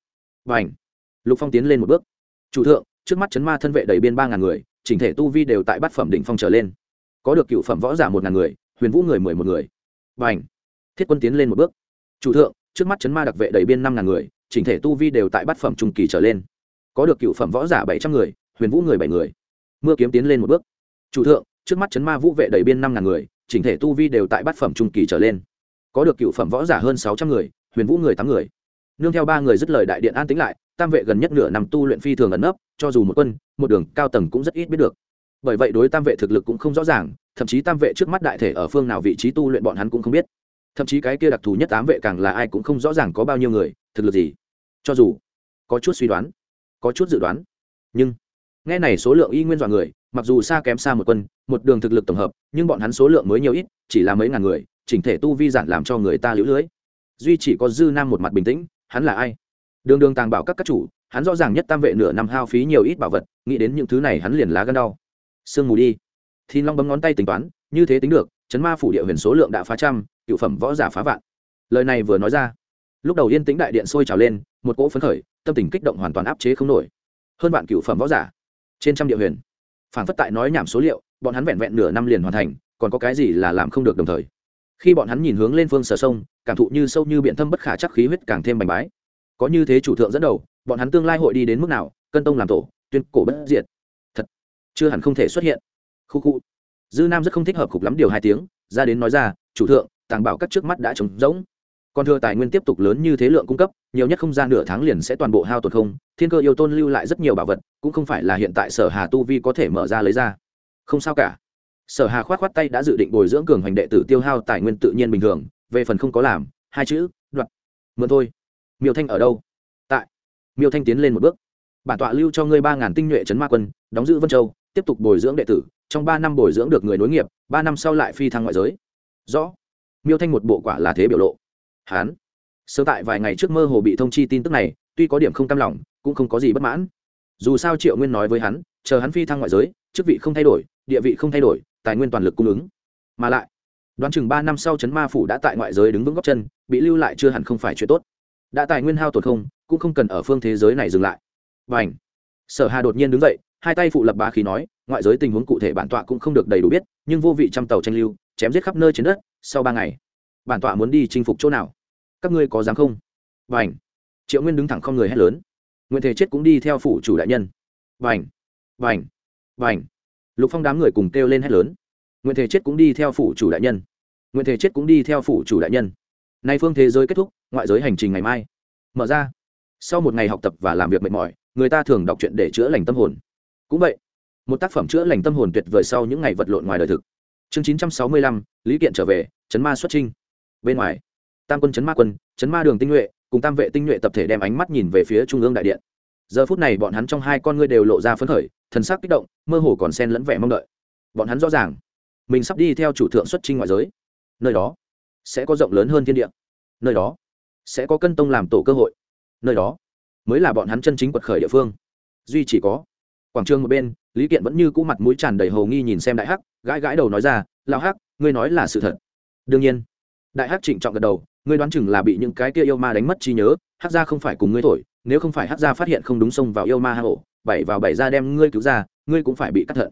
Và ảnh lục phong tiến lên một bước. Chủ thượng, trước mắt chấn ma thân vệ đầy biên ba ngàn người, chỉnh thể tu vi đều tại bát phẩm đỉnh phong trở lên. Có được cựu phẩm võ giả một ngàn người, huyền vũ người mười một người. Và ảnh thiết quân tiến lên một bước. Chủ thượng, trước mắt chấn ma đặc vệ đầy biên năm ngàn người, chỉnh thể tu vi đều tại bát phẩm trung kỳ trở lên. Có được cựu phẩm võ giả bảy trăm người, huyền vũ người bảy người. Mưa kiếm tiến lên một bước chủ thượng, trước mắt chấn ma vũ vệ đầy biên năm ngàn người, chỉnh thể tu vi đều tại bát phẩm trung kỳ trở lên. Có được cựu phẩm võ giả hơn sáu trăm người, huyền vũ người tám người. Nương theo ba người dứt lời đại điện an tính lại, tam vệ gần nhất nửa năm tu luyện phi thường ẩn nấp, cho dù một quân, một đường cao tầng cũng rất ít biết được. Bởi vậy đối tam vệ thực lực cũng không rõ ràng, thậm chí tam vệ trước mắt đại thể ở phương nào vị trí tu luyện bọn hắn cũng không biết. Thậm chí cái kia đặc thù nhất tám vệ càng là ai cũng không rõ ràng có bao nhiêu người, thực lực gì. Cho dù có chút suy đoán, có chút dự đoán, nhưng nghe này số lượng y nguyên dọa người mặc dù xa kém xa một quân, một đường thực lực tổng hợp, nhưng bọn hắn số lượng mới nhiều ít, chỉ là mấy ngàn người, chỉnh thể tu vi giản làm cho người ta lũ lưới. Duy chỉ có dư nam một mặt bình tĩnh, hắn là ai? Đường đường tàng bảo các các chủ, hắn rõ ràng nhất tam vệ nửa năm hao phí nhiều ít bảo vật, nghĩ đến những thứ này hắn liền lá gân đau. Sương mù đi. Thì long bấm ngón tay tính toán, như thế tính được, chấn ma phủ địa huyền số lượng đã phá trăm, cựu phẩm võ giả phá vạn. Lời này vừa nói ra, lúc đầu yên tĩnh đại điện sôi trào lên, một cỗ phấn khởi, tâm tình kích động hoàn toàn áp chế không nổi. Hơn vạn cựu phẩm võ giả trên trăm địa huyền phản phất tại nói nhảm số liệu, bọn hắn vẹn vẹn nửa năm liền hoàn thành, còn có cái gì là làm không được đồng thời. Khi bọn hắn nhìn hướng lên phương sở sông, cảm thụ như sâu như biện thâm bất khả chắc khí huyết càng thêm bành bái. Có như thế chủ thượng dẫn đầu, bọn hắn tương lai hội đi đến mức nào, cân tông làm tổ, tuyên cổ bất diệt. Thật, chưa hẳn không thể xuất hiện. Khu khu. Dư nam rất không thích hợp khục lắm điều hai tiếng, ra đến nói ra, chủ thượng, tàng bảo các trước mắt đã trống rỗng còn thừa tài nguyên tiếp tục lớn như thế lượng cung cấp, nhiều nhất không gian nửa tháng liền sẽ toàn bộ hao tổn không. Thiên cơ yêu tôn lưu lại rất nhiều bảo vật, cũng không phải là hiện tại sở hà tu vi có thể mở ra lấy ra. Không sao cả. Sở hà khoát khoát tay đã dự định bồi dưỡng cường hành đệ tử tiêu hao tài nguyên tự nhiên bình thường, về phần không có làm, hai chữ, đoạt. Mượn thôi. Miêu thanh ở đâu? Tại. Miêu thanh tiến lên một bước. Bản tọa lưu cho ngươi ba ngàn tinh nhuệ trấn ma quân, đóng giữ vân châu, tiếp tục bồi dưỡng đệ tử, trong ba năm bồi dưỡng được người nối nghiệp, ba năm sau lại phi thăng ngoại giới. Rõ. Miêu thanh một bộ quả là thế biểu lộ hán. Sớm tại vài ngày trước mơ hồ bị thông chi tin tức này, tuy có điểm không cam lòng, cũng không có gì bất mãn. Dù sao triệu nguyên nói với hắn, chờ hắn phi thăng ngoại giới, chức vị không thay đổi, địa vị không thay đổi, tài nguyên toàn lực cung ứng. Mà lại, đoán chừng ba năm sau chấn ma phủ đã tại ngoại giới đứng vững góc chân, bị lưu lại chưa hẳn không phải chuyện tốt. Đã tài nguyên hao tổn không, cũng không cần ở phương thế giới này dừng lại. Và ảnh sở hà đột nhiên đứng dậy, hai tay phụ lập bá khí nói, ngoại giới tình huống cụ thể bản tọa cũng không được đầy đủ biết, nhưng vô vị trăm tàu tranh lưu, chém giết khắp nơi trên đất, sau ba ngày bản tọa muốn đi chinh phục chỗ nào? Các ngươi có dám không? Và ảnh triệu nguyên đứng thẳng không người hét lớn. Nguyện thể chết cũng đi theo phủ chủ đại nhân. Và ảnh và ảnh và ảnh lục phong đám người cùng kêu lên hét lớn. Nguyện thể chết cũng đi theo phủ chủ đại nhân. Nguyện thể chết cũng đi theo phủ chủ đại nhân. Nay phương thế giới kết thúc, ngoại giới hành trình ngày mai. Mở ra. Sau một ngày học tập và làm việc mệt mỏi, người ta thường đọc truyện để chữa lành tâm hồn. Cũng vậy, một tác phẩm chữa lành tâm hồn tuyệt vời sau những ngày vật lộn ngoài đời thực. Chương chín trăm sáu mươi lăm, lý kiện trở về chấn ma xuất trinh bên ngoài. Tam quân chấn ma quân, chấn ma đường tinh nhuệ, cùng tam vệ tinh nhuệ tập thể đem ánh mắt nhìn về phía trung ương đại điện. Giờ phút này bọn hắn trong hai con ngươi đều lộ ra phấn khởi, thần sắc kích động, mơ hồ còn sen lẫn vẻ mong đợi. Bọn hắn rõ ràng, mình sắp đi theo chủ thượng xuất trinh ngoại giới. Nơi đó sẽ có rộng lớn hơn thiên địa. Nơi đó sẽ có cân tông làm tổ cơ hội. Nơi đó mới là bọn hắn chân chính quật khởi địa phương. Duy chỉ có quảng trường một bên, lý kiện vẫn như cũ mặt mũi tràn đầy hầu nghi nhìn xem đại hắc, gãi gãi đầu nói ra lao hắc, ngươi nói là sự thật. Đương nhiên đại hắc trịnh trọng gật đầu, ngươi đoán chừng là bị những cái kia yêu ma đánh mất trí nhớ, hắc gia không phải cùng ngươi thổi, nếu không phải hắc gia phát hiện không đúng sông vào yêu ma hang ổ, bảy vào bảy ra đem ngươi cứu ra, ngươi cũng phải bị cắt thận.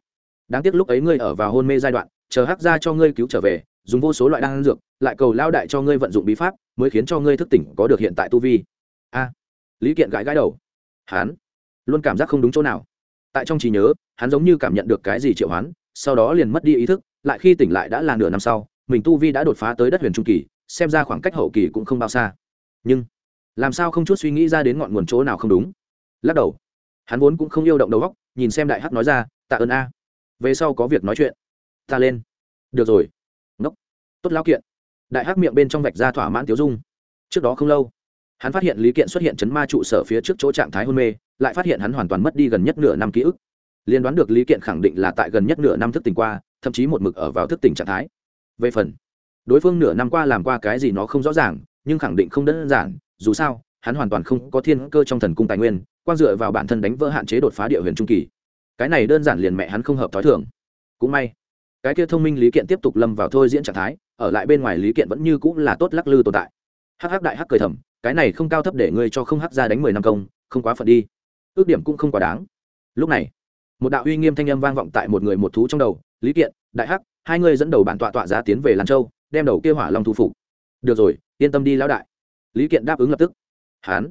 Đáng tiếc lúc ấy ngươi ở vào hôn mê giai đoạn, chờ hắc gia cho ngươi cứu trở về, dùng vô số loại đan dược, lại cầu lao đại cho ngươi vận dụng bí pháp, mới khiến cho ngươi thức tỉnh có được hiện tại tu vi. A. À, Lý kiện gãi gãi đầu. Hắn luôn cảm giác không đúng chỗ nào. Tại trong trí nhớ, hắn giống như cảm nhận được cái gì triệu hoán, sau đó liền mất đi ý thức, lại khi tỉnh lại đã là nửa năm sau mình tu vi đã đột phá tới đất huyền trung kỳ, xem ra khoảng cách hậu kỳ cũng không bao xa. Nhưng, làm sao không chút suy nghĩ ra đến ngọn nguồn chỗ nào không đúng? Lắc đầu. Hắn vốn cũng không yêu động đầu góc nhìn xem đại hắc nói ra, tạ ơn a. Về sau có việc nói chuyện. Ta lên. Được rồi. Ngốc. Tốt lao kiện. Đại hắc miệng bên trong vạch ra thỏa mãn tiếu dung. Trước đó không lâu, hắn phát hiện lý kiện xuất hiện chấn ma trụ sở phía trước chỗ trạng thái hôn mê, lại phát hiện hắn hoàn toàn mất đi gần nhất nửa năm ký ức. Liên đoán được lý kiện khẳng định là tại gần nhất nửa năm thức tỉnh qua, thậm chí một mực ở vào thức tỉnh trạng thái về phần. Đối phương nửa năm qua làm qua cái gì nó không rõ ràng, nhưng khẳng định không đơn giản, dù sao, hắn hoàn toàn không có thiên cơ trong thần cung tài nguyên quan dựa vào bản thân đánh vỡ hạn chế đột phá địa huyền trung kỳ. Cái này đơn giản liền mẹ hắn không hợp t h ó i thường. Cũng may, cái kia thông minh lý kiện tiếp tục lâm vào thôi diễn trạng thái, ở lại bên ngoài lý kiện vẫn như cũng là tốt lắc lư tồn tại. Hắc hắc đại hắc cười thầm, cái này không cao thấp để ngươi cho không hắc ra đánh mười năm công, không quá phận đi. Ước điểm cũng không quá đáng. Lúc này, một đạo uy nghiêm thanh âm vang vọng tại một người một thú trong đầu, lý kiện, đại hắc hai ngươi dẫn đầu bản tọa tọa giá tiến về lan châu, đem đầu kia hỏa long thu phục. Được rồi, yên tâm đi lão đại. Lý kiện đáp ứng lập tức. Hán,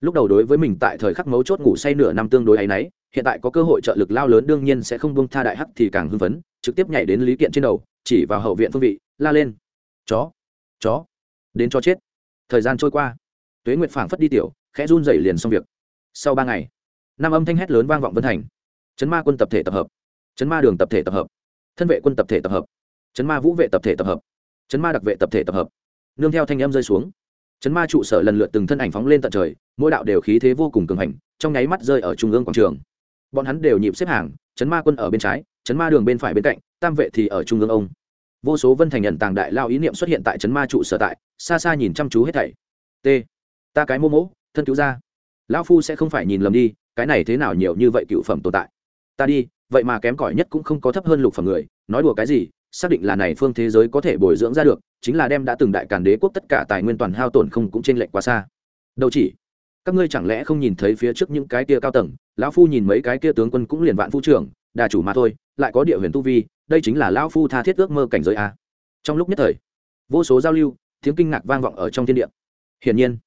lúc đầu đối với mình tại thời khắc mấu chốt ngủ say nửa năm tương đối ấy náy, hiện tại có cơ hội trợ lực lao lớn đương nhiên sẽ không buông tha đại hắc thì càng hưng phấn, trực tiếp nhảy đến lý kiện trên đầu, chỉ vào hậu viện phương vị, la lên. Chó chó, đến cho chết. Thời gian trôi qua. Tuế nguyệt phảng phất đi tiểu, khẽ run dậy liền xong việc. Sau ba ngày, năm âm thanh hét lớn vang vọng vân thành. Chấn ma quân tập thể tập hợp. Chấn ma đường tập thể tập hợp thân vệ quân tập thể tập hợp. Chấn ma vũ vệ tập thể tập hợp. Chấn ma đặc vệ tập thể tập hợp. Nương theo thanh em rơi xuống. Chấn ma trụ sở lần lượt từng thân ảnh phóng lên tận trời, mỗi đạo đều khí thế vô cùng cường hành, trong nháy mắt rơi ở trung ương quảng trường. Bọn hắn đều nhịp xếp hàng, chấn ma quân ở bên trái, chấn ma đường bên phải bên cạnh, tam vệ thì ở trung ương ông. Vô số vân thành nhận tàng đại lao ý niệm xuất hiện tại chấn ma trụ sở tại, xa xa nhìn chăm chú hết thảy. T. Ta cái mô mỗ, thân cứu ra. Lão phu sẽ không phải nhìn lầm đi, cái này thế nào nhiều như vậy cựu phẩm tồn tại ta đi, vậy mà kém cỏi nhất cũng không có thấp hơn lục phẩm người, nói đùa cái gì, xác định là này phương thế giới có thể bồi dưỡng ra được, chính là đem đã từng đại càn đế quốc tất cả tài nguyên toàn hao tổn không cũng trên lệnh quá xa. Đâu chỉ, các ngươi chẳng lẽ không nhìn thấy phía trước những cái kia cao tầng, lão phu nhìn mấy cái kia tướng quân cũng liền vạn phu trưởng, đà chủ mà thôi, lại có địa huyền tu vi, đây chính là lão phu tha thiết ước mơ cảnh giới a. Trong lúc nhất thời, vô số giao lưu, tiếng kinh ngạc vang vọng ở trong thiên địa. Hiển nhiên,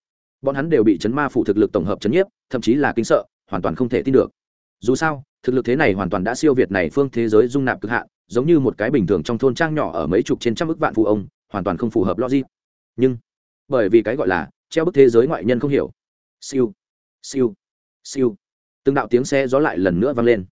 bọn hắn đều bị chấn ma phủ thực lực tổng hợp chấn nhiếp, thậm chí là kinh sợ, hoàn toàn không thể tin được. Dù sao thực lực thế này hoàn toàn đã siêu việt này phương thế giới dung nạp cực hạn, giống như một cái bình thường trong thôn trang nhỏ ở mấy chục trên trăm ức vạn phụ ông, hoàn toàn không phù hợp logic. Nhưng, bởi vì cái gọi là treo bức thế giới ngoại nhân không hiểu. Siêu siêu siêu. Từng đạo tiếng xe gió lại lần nữa vang lên.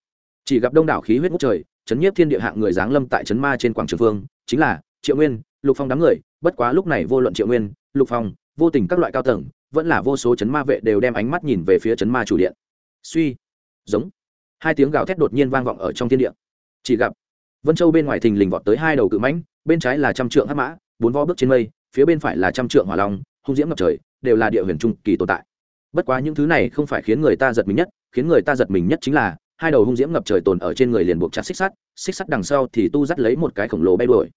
Chỉ gặp đông đảo khí huyết ngút trời, chấn nhiếp thiên địa hạng người giáng lâm tại chấn ma trên quảng trường phương, chính là triệu nguyên, lục phong đám người. Bất quá lúc này vô luận triệu nguyên, lục phong, vô tình các loại cao tầng, vẫn là vô số chấn ma vệ đều đem ánh mắt nhìn về phía chấn ma chủ điện. Suy, giống hai tiếng gào thét đột nhiên vang vọng ở trong thiên địa. Chỉ gặp, vân châu bên ngoài thình lình vọt tới hai đầu cự mãnh, bên trái là trăm trượng hắc mã, bốn vó bước trên mây, phía bên phải là trăm trượng hỏa long, hung diễm ngập trời, đều là địa huyền trung kỳ tồn tại. Bất quá những thứ này không phải khiến người ta giật mình nhất, khiến người ta giật mình nhất chính là, hai đầu hung diễm ngập trời tồn ở trên người liền buộc chặt xích sắt xích sắt đằng sau thì tu dắt lấy một cái khổng lồ bay đuổi.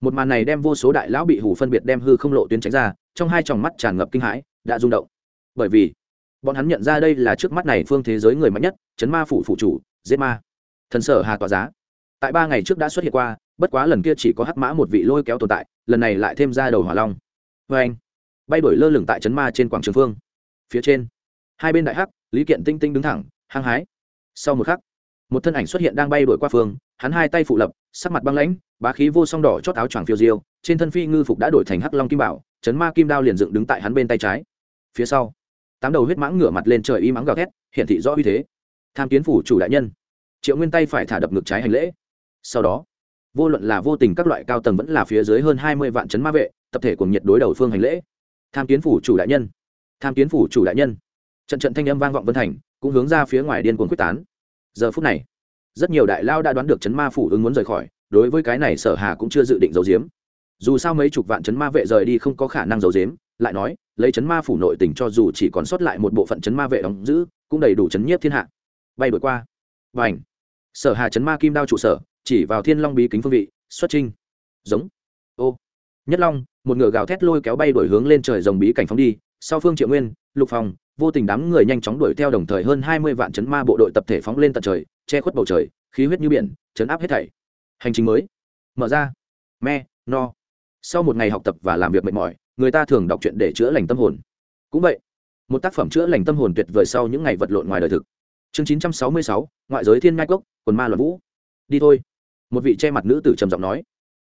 Một màn này đem vô số đại lão bị hủ phân biệt đem hư không lộ tuyến tránh ra, trong hai tròng mắt tràn ngập kinh hãi, đã rung động. Bởi vì bọn hắn nhận ra đây là trước mắt này phương thế giới người mạnh nhất, chấn ma phủ phụ chủ, giết ma. Thần sở hà tỏa giá. Tại ba ngày trước đã xuất hiện qua, bất quá lần kia chỉ có hắc mã một vị lôi kéo tồn tại, lần này lại thêm ra đầu hỏa long. Vê anh, bay đổi lơ lửng tại chấn ma trên quảng trường phương. Phía trên, hai bên đại hắc, lý kiện tinh tinh đứng thẳng, hăng hái. Sau một khắc, một thân ảnh xuất hiện đang bay đổi qua phương, hắn hai tay phụ lập, sắc mặt băng lãnh, bá khí vô song đỏ chót áo choàng phiêu diêu, trên thân phi ngư phục đã đổi thành hắc long kim bảo, chấn ma kim đao liền dựng đứng tại hắn bên tay trái. Phía sau tám đầu huyết mãng ngửa mặt lên trời y mắng gào thét hiện thị rõ uy thế. Tham kiến phủ chủ đại nhân. Triệu nguyên tay phải thả đập ngực trái hành lễ. Sau đó, vô luận là vô tình các loại cao tầng vẫn là phía dưới hơn hai mươi vạn chấn ma vệ, tập thể cùng nhiệt đối đầu phương hành lễ. Tham kiến phủ chủ đại nhân. Tham kiến phủ chủ đại nhân. Trận trận thanh âm vang vọng vân thành, cũng hướng ra phía ngoài điên cuồng quyết tán. Giờ phút này, rất nhiều đại lao đã đoán được chấn ma phủ ứng muốn rời khỏi, đối với cái này sở hà cũng chưa dự định giấu giếm. Dù sao mấy chục vạn chấn ma vệ rời đi không có khả năng giấu giếm lại nói, lấy chấn ma phủ nội tỉnh cho dù chỉ còn sót lại một bộ phận chấn ma vệ đóng giữ, cũng đầy đủ chấn nhiếp thiên hạ. Bay đổi qua. Và ảnh sở hà chấn ma kim đao trụ sở, chỉ vào thiên long bí kính phương vị, xuất trinh giống. Ô. Nhất long, một ngựa gào thét lôi kéo bay đổi hướng lên trời dòng bí cảnh phóng đi, sau phương triệu nguyên, lục phòng vô tình đám người nhanh chóng đuổi theo đồng thời hơn hai mươi vạn chấn ma bộ đội tập thể phóng lên tận trời, che khuất bầu trời, khí huyết như biển, chấn áp hết thảy. Hành trình mới. Mở ra. Me, no. Sau một ngày học tập và làm việc mệt mỏi người ta thường đọc truyện để chữa lành tâm hồn. Cũng vậy, một tác phẩm chữa lành tâm hồn tuyệt vời sau những ngày vật lộn ngoài đời thực. Chương chín trăm sáu mươi sáu, ngoại giới thiên ngai cốc, quần ma luận vũ. Đi thôi. Một vị che mặt nữ tử trầm giọng nói,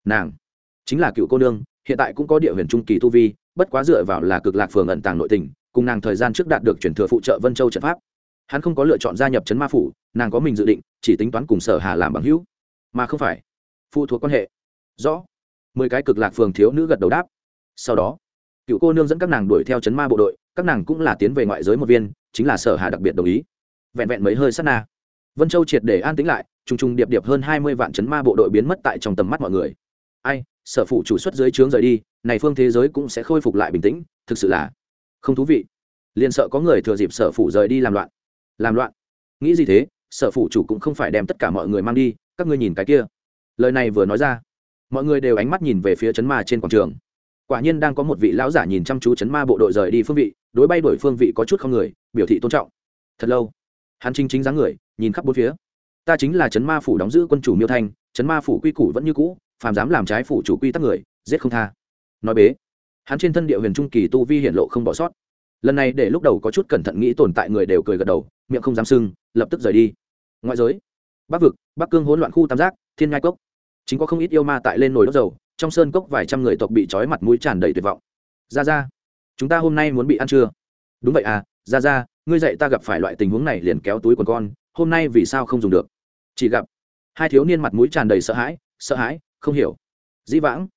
nàng chính là cựu cô nương, hiện tại cũng có địa huyền trung kỳ tu vi, bất quá dựa vào là cực lạc phường ẩn tàng nội tình, cùng nàng thời gian trước đạt được chuyển thừa phụ trợ vân châu trận pháp. Hắn không có lựa chọn gia nhập trấn ma phủ, nàng có mình dự định, chỉ tính toán cùng sở hà làm bằng hữu. Mà không phải, phụ thuộc quan hệ. Rõ. Mười cái cực lạc phường thiếu nữ gật đầu đáp sau đó, cựu cô nương dẫn các nàng đuổi theo chấn ma bộ đội, các nàng cũng là tiến về ngoại giới một viên, chính là sở hà đặc biệt đồng ý. Vẹn vẹn mấy hơi sát na. Vân châu triệt để an tĩnh lại, trùng trùng điệp điệp hơn hai mươi vạn chấn ma bộ đội biến mất tại trong tầm mắt mọi người. Ai, sở phụ chủ xuất dưới trướng rời đi, này phương thế giới cũng sẽ khôi phục lại bình tĩnh, thực sự là không thú vị. Liền sợ có người thừa dịp sở phụ rời đi làm loạn. Làm loạn? Nghĩ gì thế? Sở phụ chủ cũng không phải đem tất cả mọi người mang đi, các ngươi nhìn cái kia. Lời này vừa nói ra, mọi người đều ánh mắt nhìn về phía chấn ma trên quảng trường quả nhiên đang có một vị lão giả nhìn chăm chú chấn ma bộ đội rời đi phương vị, đối bay đổi phương vị có chút không người, biểu thị tôn trọng. Thật lâu, hắn chính chính dáng người, nhìn khắp bốn phía. Ta chính là chấn ma phủ đóng giữ quân chủ miêu thanh, chấn ma phủ quy củ vẫn như cũ, phàm dám làm trái phủ chủ quy tắc người, giết không tha. Nói bế, hắn trên thân địa huyền trung kỳ tu vi hiện lộ không bỏ sót. Lần này để lúc đầu có chút cẩn thận nghĩ tồn tại người đều cười gật đầu, miệng không dám sưng, lập tức rời đi. Ngoại giới, bắc vực, bắc cương hỗn loạn khu tam giác, thiên ngai cốc. Chính có không ít yêu ma tại lên nồi đốt dầu trong sơn cốc vài trăm người tộc bị trói mặt mũi tràn đầy tuyệt vọng. Ra ra chúng ta hôm nay muốn bị ăn chưa? Đúng vậy à ra ra ngươi dạy ta gặp phải loại tình huống này liền kéo túi quần con, hôm nay vì sao không dùng được? Chỉ gặp, hai thiếu niên mặt mũi tràn đầy sợ hãi sợ hãi, không hiểu. Dĩ vãng,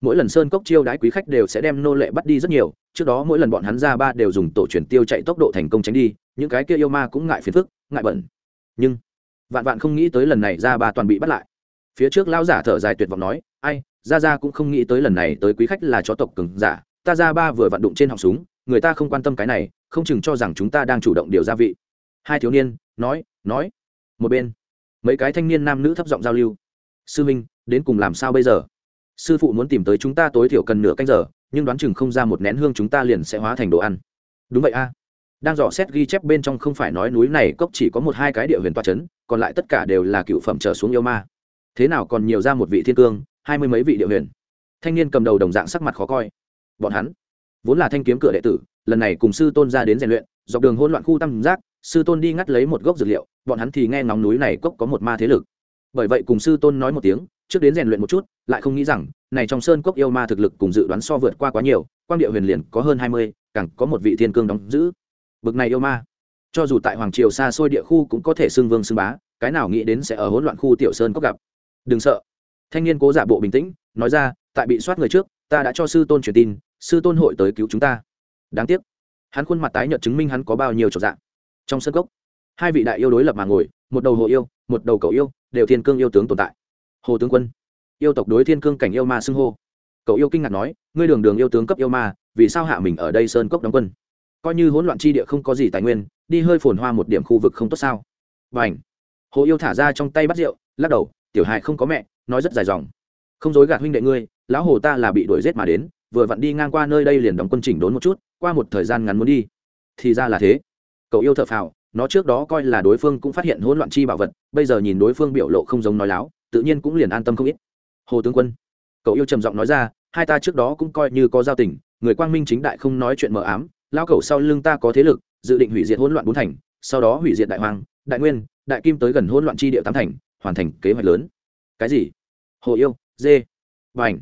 mỗi lần sơn cốc chiêu đái quý khách đều sẽ đem nô lệ bắt đi rất nhiều, trước đó mỗi lần bọn hắn ra ba đều dùng tổ truyền tiêu chạy tốc độ thành công tránh đi, những cái kia yêu ma cũng ngại phiền phức, ngại bẩn. Nhưng, vạn vạn không nghĩ tới lần này ra ba toàn bị bắt lại. Phía trước lão giả thở dài tuyệt vọng nói, ai ra ra cũng không nghĩ tới lần này tới quý khách là chó tộc cường giả. Ta ra ba vừa vặn đụng trên họng súng, người ta không quan tâm cái này, không chừng cho rằng chúng ta đang chủ động điều gia vị. Hai thiếu niên, nói nói. Một bên, mấy cái thanh niên nam nữ thấp giọng giao lưu. Sư minh, đến cùng làm sao bây giờ? Sư phụ muốn tìm tới chúng ta tối thiểu cần nửa canh giờ, nhưng đoán chừng không ra một nén hương chúng ta liền sẽ hóa thành đồ ăn. Đúng vậy a. Đang dò xét ghi chép bên trong không phải nói núi này cốc chỉ có một hai cái địa huyền toa c h ấ n còn lại tất cả đều là cựu phẩm trở xuống yêu ma. Thế nào còn nhiều ra một vị thiên cương hai mươi mấy vị địa huyền. Thanh niên cầm đầu đồng dạng sắc mặt khó coi. Bọn hắn, vốn là thanh kiếm cửa đệ tử, lần này cùng sư tôn ra đến rèn luyện, dọc đường hôn loạn khu tam giác, sư tôn đi ngắt lấy một gốc dược liệu, bọn hắn thì nghe ngóng núi này cốc có một ma thế lực. Bởi vậy cùng sư tôn nói một tiếng, trước đến rèn luyện một chút, lại không nghĩ rằng, này trong sơn cốc yêu ma thực lực cùng dự đoán so vượt qua quá nhiều, quang địa huyền liền có hơn hai mươi, càng có một vị thiên cương đóng giữ. Bực này yêu ma, cho dù tại hoàng triều xa xôi địa khu cũng có thể xưng vương xưng bá, cái nào nghĩ đến sẽ ở hỗn loạn khu tiểu sơn cốc gặp. Đừng sợ thanh niên cố giả bộ bình tĩnh, nói ra, tại bị soát người trước, ta đã cho sư tôn truyền tin, sư tôn hội tới cứu chúng ta. Đáng tiếc, hắn khuôn mặt tái nhợt chứng minh hắn có bao nhiêu trọn dạng. Trong sân cốc, hai vị đại yêu đối lập mà ngồi, một đầu hồ yêu, một đầu cậu yêu, đều thiên cương yêu tướng tồn tại. Hồ tướng quân, yêu tộc đối thiên cương cảnh yêu ma xưng hô. Cậu yêu kinh ngạc nói, ngươi đường đường yêu tướng cấp yêu ma, vì sao hạ mình ở đây sơn cốc đóng quân? Coi như hỗn loạn chi địa không có gì tài nguyên, đi hơi phồn hoa một điểm khu vực không tốt sao? Và ảnh hồ yêu thả ra trong tay bắt rượu, lắc đầu, tiểu hại không có mẹ nói rất dài dòng. Không dối gạt huynh đệ ngươi, lão hồ ta là bị đuổi g mà đến, vừa vặn đi ngang qua nơi đây liền đóng quân chỉnh đốn một chút, qua một thời gian ngắn muốn đi. Thì ra là thế. Cậu yêu thợ phào, nó trước đó coi là đối phương cũng phát hiện hỗn loạn chi bảo vật, bây giờ nhìn đối phương biểu lộ không giống nói láo, tự nhiên cũng liền an tâm không ít. Hồ tướng quân, cậu yêu trầm giọng nói ra, hai ta trước đó cũng coi như có giao tình, người quang minh chính đại không nói chuyện mờ ám lao cậu sau lưng ta có thế lực, dự định hủy diệt hỗn loạn bốn thành, sau đó hủy diệt đại hoàng, đại nguyên, đại kim tới gần hỗn loạn chi địa tám thành, hoàn thành kế hoạch lớn. Cái gì? Hồ yêu, dê. Và ảnh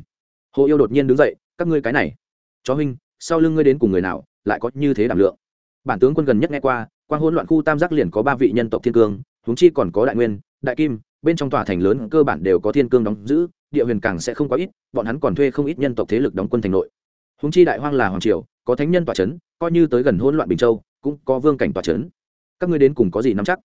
hồ yêu đột nhiên đứng dậy, các ngươi cái này, chó huynh, sau lưng ngươi đến cùng người nào, lại có như thế đảm lượng? Bản tướng quân gần nhất nghe qua quang hỗn loạn khu tam giác liền có ba vị nhân tộc thiên cương, huống chi còn có đại nguyên, đại kim, bên trong tòa thành lớn cơ bản đều có thiên cương đóng giữ, địa huyền càng sẽ không quá ít, bọn hắn còn thuê không ít nhân tộc thế lực đóng quân thành nội. Huống chi đại hoang là hoàng triều, có thánh nhân tòa c h ấ n coi như tới gần hỗn loạn bình châu, cũng có vương cảnh tòa c h ấ n các ngươi đến cùng có gì nắm chắc?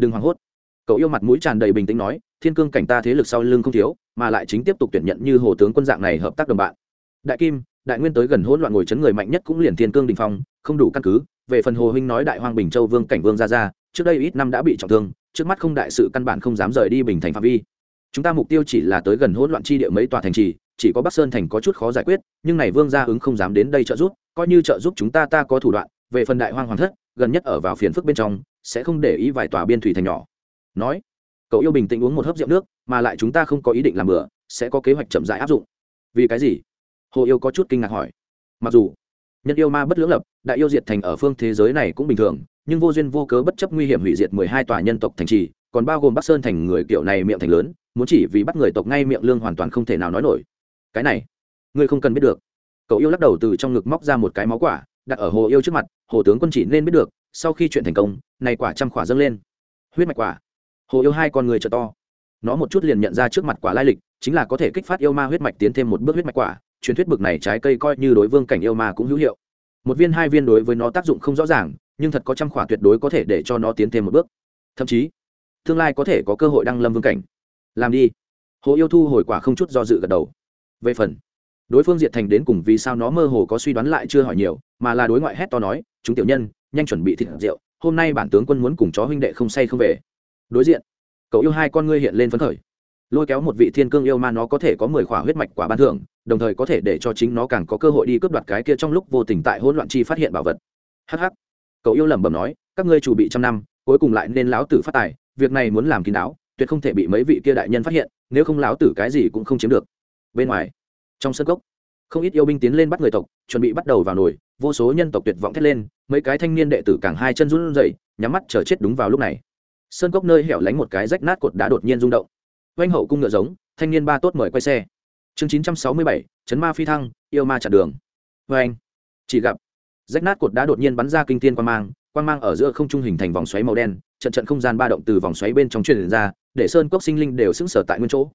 Đừng hoảng hốt cậu yêu mặt mũi tràn đầy bình tĩnh nói, thiên cương cảnh ta thế lực sau lưng không thiếu, mà lại chính tiếp tục tuyển nhận như hồ tướng quân dạng này hợp tác đồng bạn. Đại kim, đại nguyên tới gần hỗn loạn ngồi chấn người mạnh nhất cũng liền thiên cương đình phong, không đủ căn cứ. Về phần hồ huynh nói đại hoang bình châu vương cảnh vương ra ra trước đây ít năm đã bị trọng thương, trước mắt không đại sự căn bản không dám rời đi bình thành phạm vi. Chúng ta mục tiêu chỉ là tới gần hỗn loạn chi địa mấy tòa thành trì, chỉ có bắc sơn thành có chút khó giải quyết, nhưng này vương gia ứng không dám đến đây trợ giúp, coi như trợ giúp chúng ta ta có thủ đoạn. Về phần đại hoang hoàng thất, gần nhất ở vào phiền phức bên trong, sẽ không để ý vài tòa biên thủy thành nhỏ nói, cậu yêu bình tĩnh uống một hớp rượu nước, mà lại chúng ta không có ý định làm bữa sẽ có kế hoạch chậm rãi áp dụng. Vì cái gì? Hồ yêu có chút kinh ngạc hỏi. Mặc dù nhân yêu ma bất lưỡng lập, đại yêu diệt thành ở phương thế giới này cũng bình thường, nhưng vô duyên vô cớ bất chấp nguy hiểm hủy diệt mười hai tòa nhân tộc thành trì, còn bao gồm bắc sơn thành người kiểu này miệng thành lớn, muốn chỉ vì bắt người tộc ngay miệng lương hoàn toàn không thể nào nói nổi. Cái này, ngươi không cần biết được. Cậu yêu lắc đầu từ trong ngực móc ra một cái máu quả, đặt ở hồ yêu trước mặt, hồ tướng quân chỉ nên biết được, sau khi chuyện thành công, này quả trăm quả dâng lên. Huyết mạch quả hồ yêu hai con người trợ to. Nó một chút liền nhận ra trước mặt quả lai lịch, chính là có thể kích phát yêu ma huyết mạch tiến thêm một bước huyết mạch quả. Truyền thuyết bực này trái cây coi như đối vương cảnh yêu ma cũng hữu hiệu. Một viên hai viên đối với nó tác dụng không rõ ràng, nhưng thật có trăm khỏa tuyệt đối có thể để cho nó tiến thêm một bước. Thậm chí, tương lai có thể có cơ hội đăng lâm vương cảnh. Làm đi. Hồ yêu thu hồi quả không chút do dự gật đầu. Về phần, đối phương diệt thành đến cùng vì sao nó mơ hồ có suy đoán lại chưa hỏi nhiều, mà là đối ngoại hét to nói, chúng tiểu nhân, nhanh chuẩn bị thịt rượu, hôm nay bản tướng quân muốn cùng chó huynh đệ không say không về đối diện, cậu yêu hai con ngươi hiện lên phấn khởi. Lôi kéo một vị thiên cương yêu ma nó có thể có mười khỏa huyết mạch quả ban thưởng, đồng thời có thể để cho chính nó càng có cơ hội đi cướp đoạt cái kia trong lúc vô tình tại hỗn loạn chi phát hiện bảo vật. Hh cậu yêu lẩm bẩm nói, các ngươi chủ bị trăm năm, cuối cùng lại nên lão tử phát tài, việc này muốn làm kín đáo, tuyệt không thể bị mấy vị kia đại nhân phát hiện, nếu không lão tử cái gì cũng không chiếm được. Bên ngoài, trong sân gốc không ít yêu binh tiến lên bắt người tộc, chuẩn bị bắt đầu vào nồi, vô số nhân tộc tuyệt vọng thét lên, mấy cái thanh niên đệ tử càng hai chân run rẩy, nhắm mắt chờ chết đúng vào lúc này sơn cốc nơi hẻo lánh một cái rách nát cột đá đột nhiên rung động. Oanh hậu cung ngựa giống, thanh niên ba tốt mời quay xe. Chương chín trăm sáu mươi bảy, chấn ma phi thăng, yêu ma chặn đường. Oanh, chỉ gặp rách nát cột đá đột nhiên bắn ra kinh tiên quan mang quan mang ở giữa không trung hình thành vòng xoáy màu đen, trận trận không gian ba động từ vòng xoáy bên trong truyền ra, để sơn cốc sinh linh đều sững sờ tại nguyên chỗ.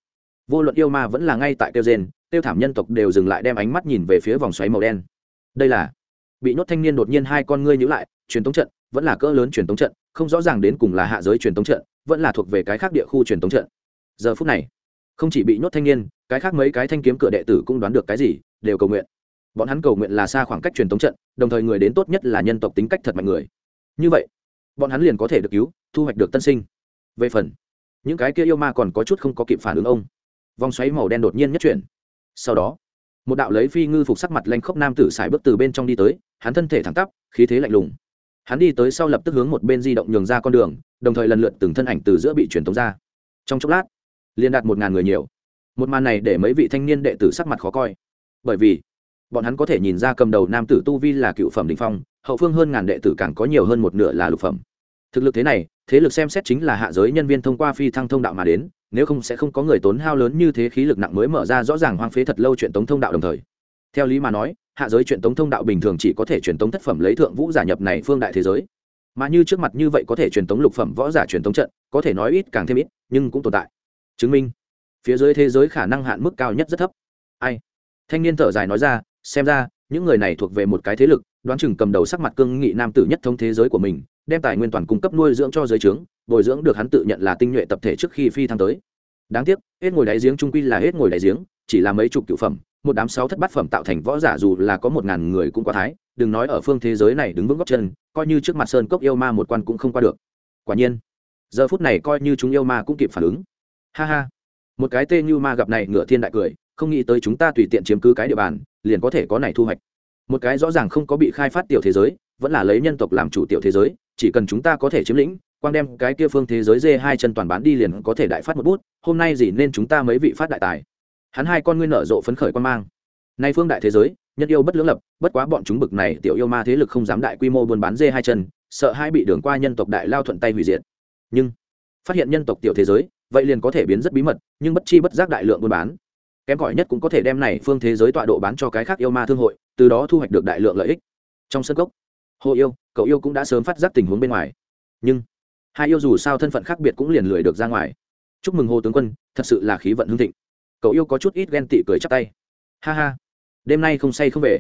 Vô luận yêu ma vẫn là ngay tại tiêu rên tiêu thảm nhân tộc đều dừng lại đem ánh mắt nhìn về phía vòng xoáy màu đen. Đây là bị nhốt thanh niên đột nhiên hai con ngươi nhữ lại, truyền tống trận, vẫn là cỡ lớn truyền tống trận không rõ ràng đến cùng là hạ giới truyền tống trận, vẫn là thuộc về cái khác địa khu truyền tống trận. Giờ phút này, không chỉ bị nhốt thanh niên, cái khác mấy cái thanh kiếm cửa đệ tử cũng đoán được cái gì, đều cầu nguyện. Bọn hắn cầu nguyện là xa khoảng cách truyền tống trận, đồng thời người đến tốt nhất là nhân tộc tính cách thật mạnh người. Như vậy, bọn hắn liền có thể được cứu, thu hoạch được tân sinh. Về phần, những cái kia yêu ma còn có chút không có kịp phản ứng ông. Vòng xoáy màu đen đột nhiên nhất chuyển. Sau đó, một đạo lấy phi ngư phục sắc mặt lanh khốc nam tử xài bước từ bên trong đi tới, hắn thân thể thẳng tắp, khí thế lạnh lùng hắn đi tới sau lập tức hướng một bên di động nhường ra con đường, đồng thời lần lượt từng thân ảnh từ giữa bị truyền tống ra. Trong chốc lát, liên đạt một ngàn người nhiều. Một màn này để mấy vị thanh niên đệ tử sắc mặt khó coi. Bởi vì, bọn hắn có thể nhìn ra cầm đầu nam tử tu vi là cựu phẩm đình phong, hậu phương hơn ngàn đệ tử càng có nhiều hơn một nửa là lục phẩm. Thực lực thế này, thế lực xem xét chính là hạ giới nhân viên thông qua phi thăng thông đạo mà đến, nếu không sẽ không có người tốn hao lớn như thế khí lực nặng mới mở ra rõ ràng hoang phế thật lâu chuyện tống thông đạo đồng thời theo lý mà nói, hạ giới chuyện tống thông đạo bình thường chỉ có thể truyền tống thất phẩm lấy thượng vũ giả nhập này phương đại thế giới. Mà như trước mặt như vậy có thể truyền tống lục phẩm võ giả truyền tống trận, có thể nói ít càng thêm ít, nhưng cũng tồn tại. Chứng minh, phía dưới thế giới khả năng hạn mức cao nhất rất thấp. Ai? Thanh niên thở dài nói ra, xem ra, những người này thuộc về một cái thế lực, đoán chừng cầm đầu sắc mặt cương nghị nam tử nhất thông thế giới của mình, đem tài nguyên toàn cung cấp nuôi dưỡng cho giới trướng, bồi dưỡng được hắn tự nhận là tinh nhuệ tập thể trước khi phi thăng tới. Đáng tiếc, hết ngồi đáy giếng trung quy là hết ngồi đáy giếng, chỉ là mấy chục cựu phẩm một đám sáu thất bát phẩm tạo thành võ giả dù là có một ngàn người cũng quá thái, đừng nói ở phương thế giới này đứng vững góc chân, coi như trước mặt sơn cốc yêu ma một quan cũng không qua được. Quả nhiên, giờ phút này coi như chúng yêu ma cũng kịp phản ứng. Ha ha, một cái tên như ma gặp này ngựa thiên đại cười, không nghĩ tới chúng ta tùy tiện chiếm cứ cái địa bàn, liền có thể có này thu hoạch. Một cái rõ ràng không có bị khai phát tiểu thế giới, vẫn là lấy nhân tộc làm chủ tiểu thế giới, chỉ cần chúng ta có thể chiếm lĩnh, quang đem cái kia phương thế giới dê hai chân toàn bán đi liền có thể đại phát một bút, hôm nay gì nên chúng ta mấy vị phát đại tài hắn hai con ngươi nở rộ phấn khởi quan mang. Nay phương đại thế giới, nhân yêu bất lưỡng lập, bất quá bọn chúng bực này tiểu yêu ma thế lực không dám đại quy mô buôn bán dê hai chân, sợ hai bị đường qua nhân tộc đại lao thuận tay hủy diệt. Nhưng, phát hiện nhân tộc tiểu thế giới, vậy liền có thể biến rất bí mật, nhưng bất chi bất giác đại lượng buôn bán. Kém cỏi nhất cũng có thể đem này phương thế giới tọa độ bán cho cái khác yêu ma thương hội, từ đó thu hoạch được đại lượng lợi ích. Trong sân cốc, hồ yêu, cậu yêu cũng đã sớm phát giác tình huống bên ngoài. Nhưng, hai yêu dù sao thân phận khác biệt cũng liền lười được ra ngoài. Chúc mừng hồ tướng quân, thật sự là khí vận hương thịnh cậu yêu có chút ít ghen tị cười chắp tay. Ha ha, đêm nay không say không về.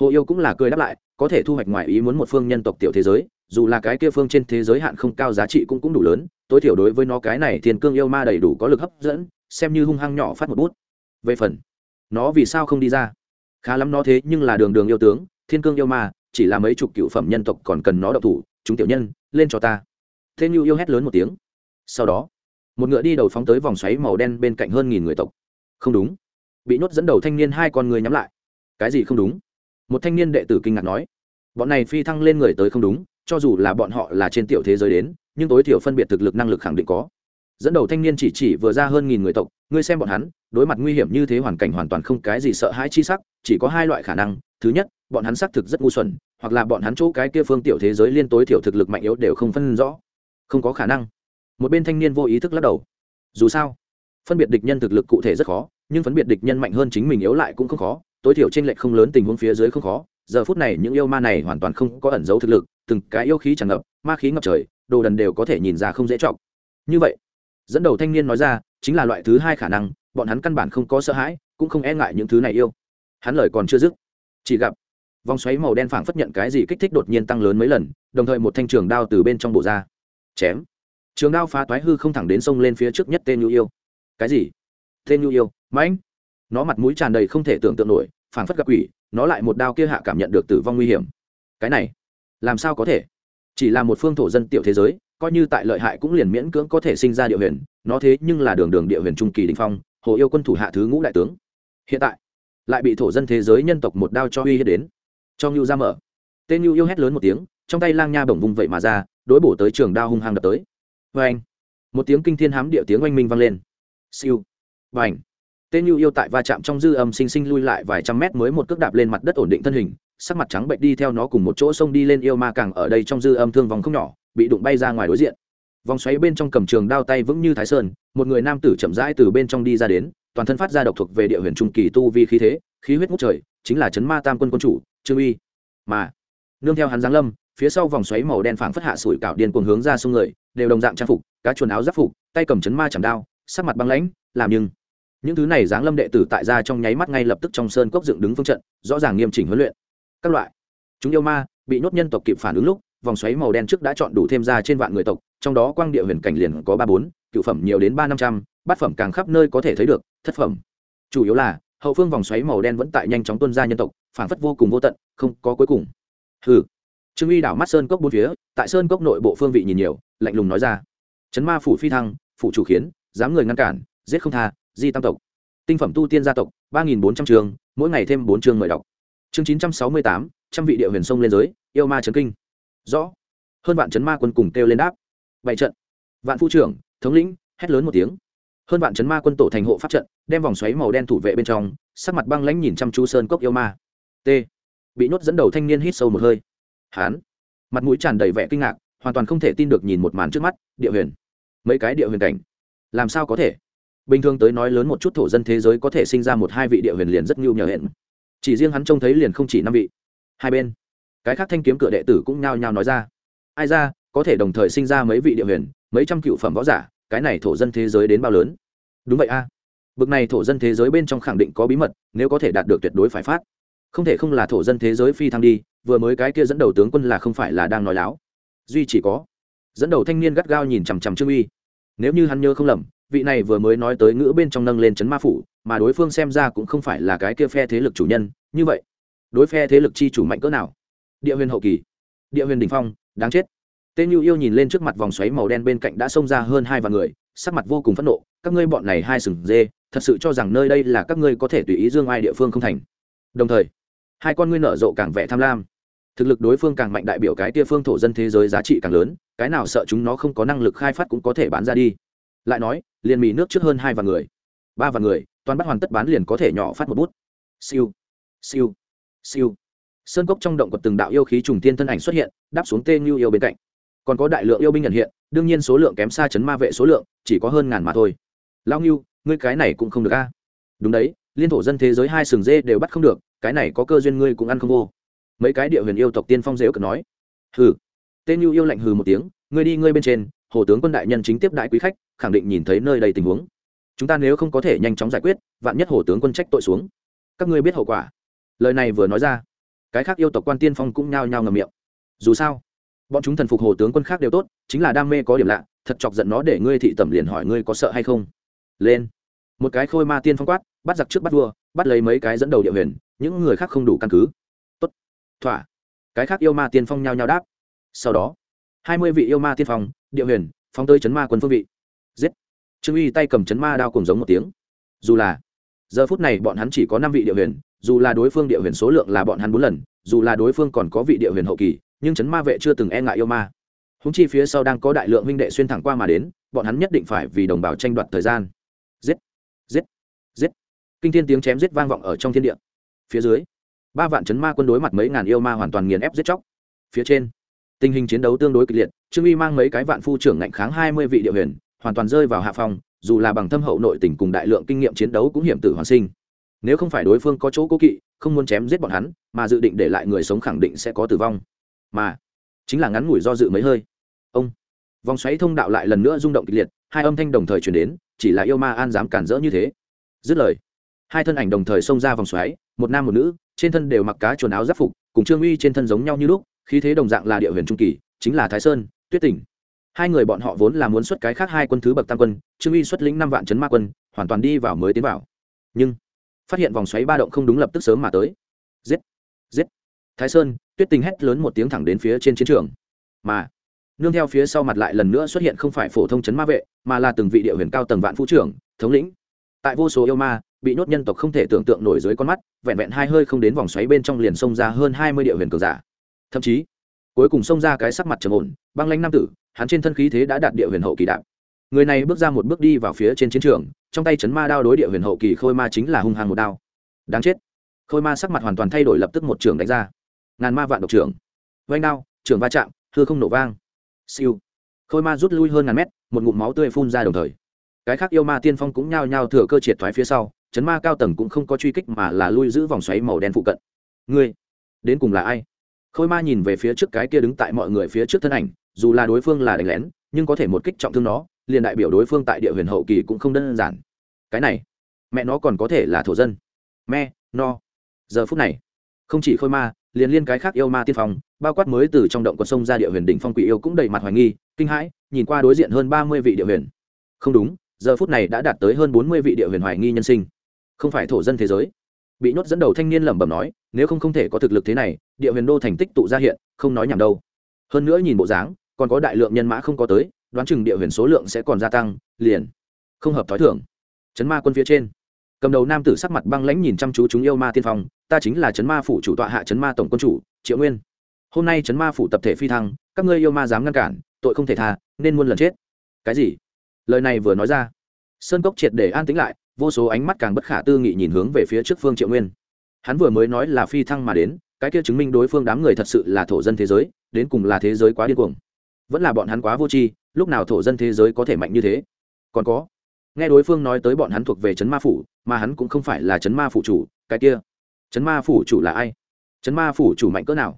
Hồ yêu cũng là cười đáp lại, có thể thu hoạch ngoài ý muốn một phương nhân tộc tiểu thế giới, dù là cái kia phương trên thế giới hạn không cao giá trị cũng cũng đủ lớn, tối thiểu đối với nó cái này thiên cương yêu ma đầy đủ có lực hấp dẫn, xem như hung hăng nhỏ phát một bút. Về phần, nó vì sao không đi ra? Khá lắm nó thế nhưng là đường đường yêu tướng, thiên cương yêu ma, chỉ là mấy chục cựu phẩm nhân tộc còn cần nó độc thủ, chúng tiểu nhân, lên cho ta. Thế như yêu hét lớn một tiếng. Sau đó, một ngựa đi đầu phóng tới vòng xoáy màu đen bên cạnh hơn nghìn người tộc không đúng. Bị nhốt dẫn đầu thanh niên hai con người nhắm lại. Cái gì không đúng? Một thanh niên đệ tử kinh ngạc nói. Bọn này phi thăng lên người tới không đúng, cho dù là bọn họ là trên tiểu thế giới đến, nhưng tối thiểu phân biệt thực lực năng lực khẳng định có. Dẫn đầu thanh niên chỉ chỉ vừa ra hơn nghìn người tộc, ngươi xem bọn hắn, đối mặt nguy hiểm như thế hoàn cảnh hoàn toàn không cái gì sợ hãi chi sắc, chỉ có hai loại khả năng. Thứ nhất, bọn hắn xác thực rất ngu xuẩn, hoặc là bọn hắn chỗ cái kia phương tiểu thế giới liên tối thiểu thực lực mạnh yếu đều không phân rõ. Không có khả năng. Một bên thanh niên vô ý thức lắc đầu. Dù sao phân biệt địch nhân thực lực cụ thể rất khó, nhưng phân biệt địch nhân mạnh hơn chính mình yếu lại cũng không khó, tối thiểu trên lệch không lớn tình huống phía dưới không khó. Giờ phút này những yêu ma này hoàn toàn không có ẩn dấu thực lực, từng cái yêu khí tràn ngập, ma khí ngập trời, đồ đần đều có thể nhìn ra không dễ chọc. Như vậy, dẫn đầu thanh niên nói ra, chính là loại thứ hai khả năng, bọn hắn căn bản không có sợ hãi, cũng không e ngại những thứ này yêu. Hắn lời còn chưa dứt, chỉ gặp vòng xoáy màu đen phảng phất nhận cái gì kích thích đột nhiên tăng lớn mấy lần, đồng thời một thanh trường đao từ bên trong bộ ra. Chém. Trường đao phá toái hư không thẳng đến sông lên phía trước nhất tên nhu yêu cái gì? Tên nhu yêu mãnh nó mặt mũi tràn đầy không thể tưởng tượng nổi, phảng phất gặp quỷ, nó lại một đao kia hạ cảm nhận được tử vong nguy hiểm. Cái này, làm sao có thể? Chỉ là một phương thổ dân tiểu thế giới, coi như tại lợi hại cũng liền miễn cưỡng có thể sinh ra địa huyền, nó thế nhưng là đường đường địa huyền trung kỳ đình phong, hồ yêu quân thủ hạ thứ ngũ đại tướng. Hiện tại, lại bị thổ dân thế giới nhân tộc một đao cho uy hiếp đến. Cho ngưu ra mở. Tên ngưu yêu hét lớn một tiếng, trong tay lang nha bổng vung vậy mà ra, đối bổ tới trường đao hung hăng đập tới. Vê anh một tiếng kinh thiên hám địa tiếng oanh minh vang lên siêu. Bành, tên ngưu yêu tại va chạm trong dư âm sinh sinh lui lại vài trăm mét mới một cước đạp lên mặt đất ổn định thân hình sắc mặt trắng bệnh đi theo nó cùng một chỗ sông đi lên yêu ma càng ở đây trong dư âm thương vòng không nhỏ bị đụng bay ra ngoài đối diện. Vòng xoáy bên trong cầm trường đao tay vững như thái sơn một người nam tử chậm rãi từ bên trong đi ra đến toàn thân phát ra độc thuộc về địa huyền trung kỳ tu vi khí thế khí huyết ngút trời chính là chấn ma tam quân quân chủ trương uy. Mà nương theo hắn giáng lâm phía sau vòng xoáy màu đen phảng phất hạ sủi cảo điên cuồng hướng ra sông người đều đồng dạng trang phục cá chuồn áo giáp phục tay cầm chấn ma chạm đao sắc mặt băng lãnh, làm nhưng. Những thứ này giáng lâm đệ tử tại ra trong nháy mắt ngay lập tức trong sơn cốc dựng đứng phương trận, rõ ràng nghiêm chỉnh huấn luyện. Các loại. Chúng yêu ma bị nhốt nhân tộc kịp phản ứng lúc, vòng xoáy màu đen trước đã chọn đủ thêm ra trên vạn người tộc, trong đó quang địa huyền cảnh liền có ba bốn, cựu phẩm nhiều đến ba năm trăm, bát phẩm càng khắp nơi có thể thấy được, thất phẩm. Chủ yếu là, hậu phương vòng xoáy màu đen vẫn tại nhanh chóng tuân ra nhân tộc, phản phất vô cùng vô tận, không có cuối cùng. Hừ. Trương uy đảo mắt sơn cốc bốn phía, tại sơn cốc nội bộ phương vị nhìn nhiều, lạnh lùng nói ra. Chấn ma phủ phi thăng, phủ chủ khiến dám người ngăn cản, giết không tha, di tam tộc. Tinh phẩm tu tiên gia tộc, ba nghìn bốn trăm trường, mỗi ngày thêm bốn chương mời đọc. Chương chín trăm sáu mươi tám, trăm vị địa huyền sông lên giới, yêu ma trấn kinh. Rõ. Hơn vạn trấn ma quân cùng kêu lên đáp. Bảy trận. Vạn phu trưởng, thống lĩnh, hét lớn một tiếng. Hơn vạn trấn ma quân tổ thành hộ pháp trận, đem vòng xoáy màu đen thủ vệ bên trong, sắc mặt băng lãnh nhìn chăm chú sơn cốc yêu ma. T. Bị nhốt dẫn đầu thanh niên hít sâu một hơi. Hán. Mặt mũi tràn đầy vẻ kinh ngạc, hoàn toàn không thể tin được nhìn một màn trước mắt, địa huyền. Mấy cái địa huyền cảnh làm sao có thể? Bình thường tới nói lớn một chút thổ dân thế giới có thể sinh ra một hai vị địa huyền liền rất nhu nhờ hẹn. Chỉ riêng hắn trông thấy liền không chỉ năm vị. Hai bên. Cái khác thanh kiếm cửa đệ tử cũng nhao nhao nói ra. Ai ra, có thể đồng thời sinh ra mấy vị địa huyền, mấy trăm cựu phẩm võ giả, cái này thổ dân thế giới đến bao lớn? Đúng vậy a. À. bực này thổ dân thế giới bên trong khẳng định có bí mật, nếu có thể đạt được tuyệt đối phải phát. Không thể không là thổ dân thế giới phi thăng đi, vừa mới cái kia dẫn đầu tướng quân là không phải là đang nói láo. Duy chỉ có. Dẫn đầu thanh niên gắt gao nhìn chằm chằm trương uy nếu như hắn nhớ không lầm, vị này vừa mới nói tới ngữ bên trong nâng lên chấn ma phủ, mà đối phương xem ra cũng không phải là cái kia phe thế lực chủ nhân, như vậy, đối phe thế lực chi chủ mạnh cỡ nào? Địa huyền hậu kỳ, địa huyền đình phong, đáng chết. Tên nhu yêu nhìn lên trước mặt vòng xoáy màu đen bên cạnh đã xông ra hơn hai vạn người, sắc mặt vô cùng phẫn nộ, các ngươi bọn này hai sừng dê, thật sự cho rằng nơi đây là các ngươi có thể tùy ý dương ai địa phương không thành. Đồng thời, hai con ngươi nở rộ càng vẻ tham lam thực lực đối phương càng mạnh đại biểu cái tia phương thổ dân thế giới giá trị càng lớn, cái nào sợ chúng nó không có năng lực khai phát cũng có thể bán ra đi. Lại nói, liền mì nước trước hơn hai vạn người. Ba vạn người, toàn bắt hoàn tất bán liền có thể nhỏ phát một bút. Siêu. Siêu. Siêu. Sơn cốc trong động của từng đạo yêu khí trùng tiên thân ảnh xuất hiện, đáp xuống tên như yêu bên cạnh. Còn có đại lượng yêu binh nhận hiện, đương nhiên số lượng kém xa chấn ma vệ số lượng, chỉ có hơn ngàn mà thôi. Lao ngưu, ngươi cái này cũng không được a. Đúng đấy, liên thổ dân thế giới hai sừng dê đều bắt không được, cái này có cơ duyên ngươi cũng ăn không vô mấy cái địa huyền yêu tộc tiên phong dễ cực nói. Hừ. Tên nhu yêu lạnh hừ một tiếng, ngươi đi ngươi bên trên, hồ tướng quân đại nhân chính tiếp đại quý khách, khẳng định nhìn thấy nơi đây tình huống. Chúng ta nếu không có thể nhanh chóng giải quyết, vạn nhất hồ tướng quân trách tội xuống. Các ngươi biết hậu quả. Lời này vừa nói ra, cái khác yêu tộc quan tiên phong cũng nhao nhao ngầm miệng. Dù sao, bọn chúng thần phục hồ tướng quân khác đều tốt, chính là đam mê có điểm lạ, thật chọc giận nó để ngươi thị tẩm liền hỏi ngươi có sợ hay không. Lên. Một cái khôi ma tiên phong quát, bắt giặc trước bắt vua, bắt lấy mấy cái dẫn đầu địa huyền, những người khác không đủ căn cứ thỏa. Cái khác yêu ma tiên phong nhao nhao đáp. Sau đó, hai mươi vị yêu ma tiên phong, địa huyền phong tới chấn ma quân phương vị. Giết. Trương uy tay cầm chấn ma đao cùng giống một tiếng. Dù là, giờ phút này bọn hắn chỉ có năm vị địa huyền, dù là đối phương địa huyền số lượng là bọn hắn bốn lần, dù là đối phương còn có vị địa huyền hậu kỳ, nhưng chấn ma vệ chưa từng e ngại yêu ma. Húng chi phía sau đang có đại lượng huynh đệ xuyên thẳng qua mà đến, bọn hắn nhất định phải vì đồng bào tranh đoạt thời gian. Giết. Giết. Giết. Kinh thiên tiếng chém giết vang vọng ở trong thiên địa. Phía dưới ba vạn chấn ma quân đối mặt mấy ngàn yêu ma hoàn toàn nghiền ép giết chóc. Phía trên, tình hình chiến đấu tương đối kịch liệt, trương uy mang mấy cái vạn phu trưởng ngạnh kháng hai mươi vị địa huyền, hoàn toàn rơi vào hạ phòng dù là bằng thâm hậu nội tình cùng đại lượng kinh nghiệm chiến đấu cũng hiểm tử hoàn sinh. Nếu không phải đối phương có chỗ cố kỵ, không muốn chém giết bọn hắn, mà dự định để lại người sống khẳng định sẽ có tử vong. Mà, chính là ngắn ngủi do dự mấy hơi. Ông, vòng xoáy thông đạo lại lần nữa rung động kịch liệt, hai âm thanh đồng thời chuyển đến, chỉ là yêu ma an dám cản rỡ như thế. Dứt lời, hai thân ảnh đồng thời xông ra vòng xoáy, một nam một nữ trên thân đều mặc cá chuồn áo giáp phục, cùng trương uy trên thân giống nhau như lúc, khí thế đồng dạng là địa huyền trung kỳ, chính là thái sơn, tuyết tỉnh. Hai người bọn họ vốn là muốn xuất cái khác hai quân thứ bậc tam quân, trương uy xuất lĩnh năm vạn chấn ma quân, hoàn toàn đi vào mới tiến vào. Nhưng, phát hiện vòng xoáy ba động không đúng lập tức sớm mà tới. Giết! Giết! Thái sơn, tuyết tình hét lớn một tiếng thẳng đến phía trên chiến trường. Mà, nương theo phía sau mặt lại lần nữa xuất hiện không phải phổ thông chấn ma vệ, mà là từng vị địa huyền cao tầng vạn phú trưởng, thống lĩnh. Tại vô số yêu ma bị nhốt nhân tộc không thể tưởng tượng nổi dưới con mắt, vẹn vẹn hai hơi không đến vòng xoáy bên trong liền xông ra hơn hai mươi địa huyền cường giả. Thậm chí, cuối cùng xông ra cái sắc mặt trầm ổn, băng lanh nam tử, hắn trên thân khí thế đã đạt địa huyền hậu kỳ đạp người này bước ra một bước đi vào phía trên chiến trường, trong tay chấn ma đao đối địa huyền hậu kỳ khôi ma chính là hung hăng một đao. Đáng chết. Khôi ma sắc mặt hoàn toàn thay đổi lập tức một trường đánh ra. Ngàn ma vạn độc trưởng. Vanh đao trường va chạm thưa không nổ vang. Siêu. Khôi ma rút lui hơn ngàn mét, một ngụm máu tươi phun ra đồng thời. Cái khác yêu ma tiên phong cũng nhao nhao thừa cơ triệt thoái phía sau chấn ma cao tầng cũng không có truy kích mà là lui giữ vòng xoáy màu đen phụ cận. Ngươi, đến cùng là ai? Khôi ma nhìn về phía trước cái kia đứng tại mọi người phía trước thân ảnh, dù là đối phương là đánh lén, nhưng có thể một kích trọng thương nó, liền đại biểu đối phương tại địa huyền hậu kỳ cũng không đơn giản. Cái này, mẹ nó còn có thể là thổ dân. Me, no. Giờ phút này, không chỉ khôi ma, liền liên cái khác yêu ma tiên phong, bao quát mới từ trong động con sông ra địa huyền đỉnh phong quỷ yêu cũng đầy mặt hoài nghi, kinh hãi, nhìn qua đối diện hơn ba mươi vị địa huyền. Không đúng, giờ phút này đã đạt tới hơn bốn mươi vị địa huyền hoài nghi nhân sinh không phải thổ dân thế giới. Bị nhốt dẫn đầu thanh niên lẩm bẩm nói, nếu không không thể có thực lực thế này, địa huyền đô thành tích tụ ra hiện, không nói nhảm đâu. Hơn nữa nhìn bộ dáng, còn có đại lượng nhân mã không có tới, đoán chừng địa huyền số lượng sẽ còn gia tăng, liền không hợp thói thưởng chấn ma quân phía trên, cầm đầu nam tử sắc mặt băng lãnh nhìn chăm chú chúng yêu ma tiên phong, ta chính là chấn ma phủ chủ tọa hạ chấn ma tổng quân chủ, triệu nguyên. Hôm nay chấn ma phủ tập thể phi thăng, các ngươi yêu ma dám ngăn cản, tội không thể tha, nên muôn lần chết. Cái gì? Lời này vừa nói ra, sơn cốc triệt để an tĩnh lại vô số ánh mắt càng bất khả tư nghị nhìn hướng về phía trước phương triệu nguyên. Hắn vừa mới nói là phi thăng mà đến, cái kia chứng minh đối phương đám người thật sự là thổ dân thế giới, đến cùng là thế giới quá điên cuồng. Vẫn là bọn hắn quá vô tri, lúc nào thổ dân thế giới có thể mạnh như thế? Còn có, nghe đối phương nói tới bọn hắn thuộc về trấn ma phủ, mà hắn cũng không phải là trấn ma phủ chủ, cái kia trấn ma phủ chủ là ai? Trấn ma phủ chủ mạnh cỡ nào?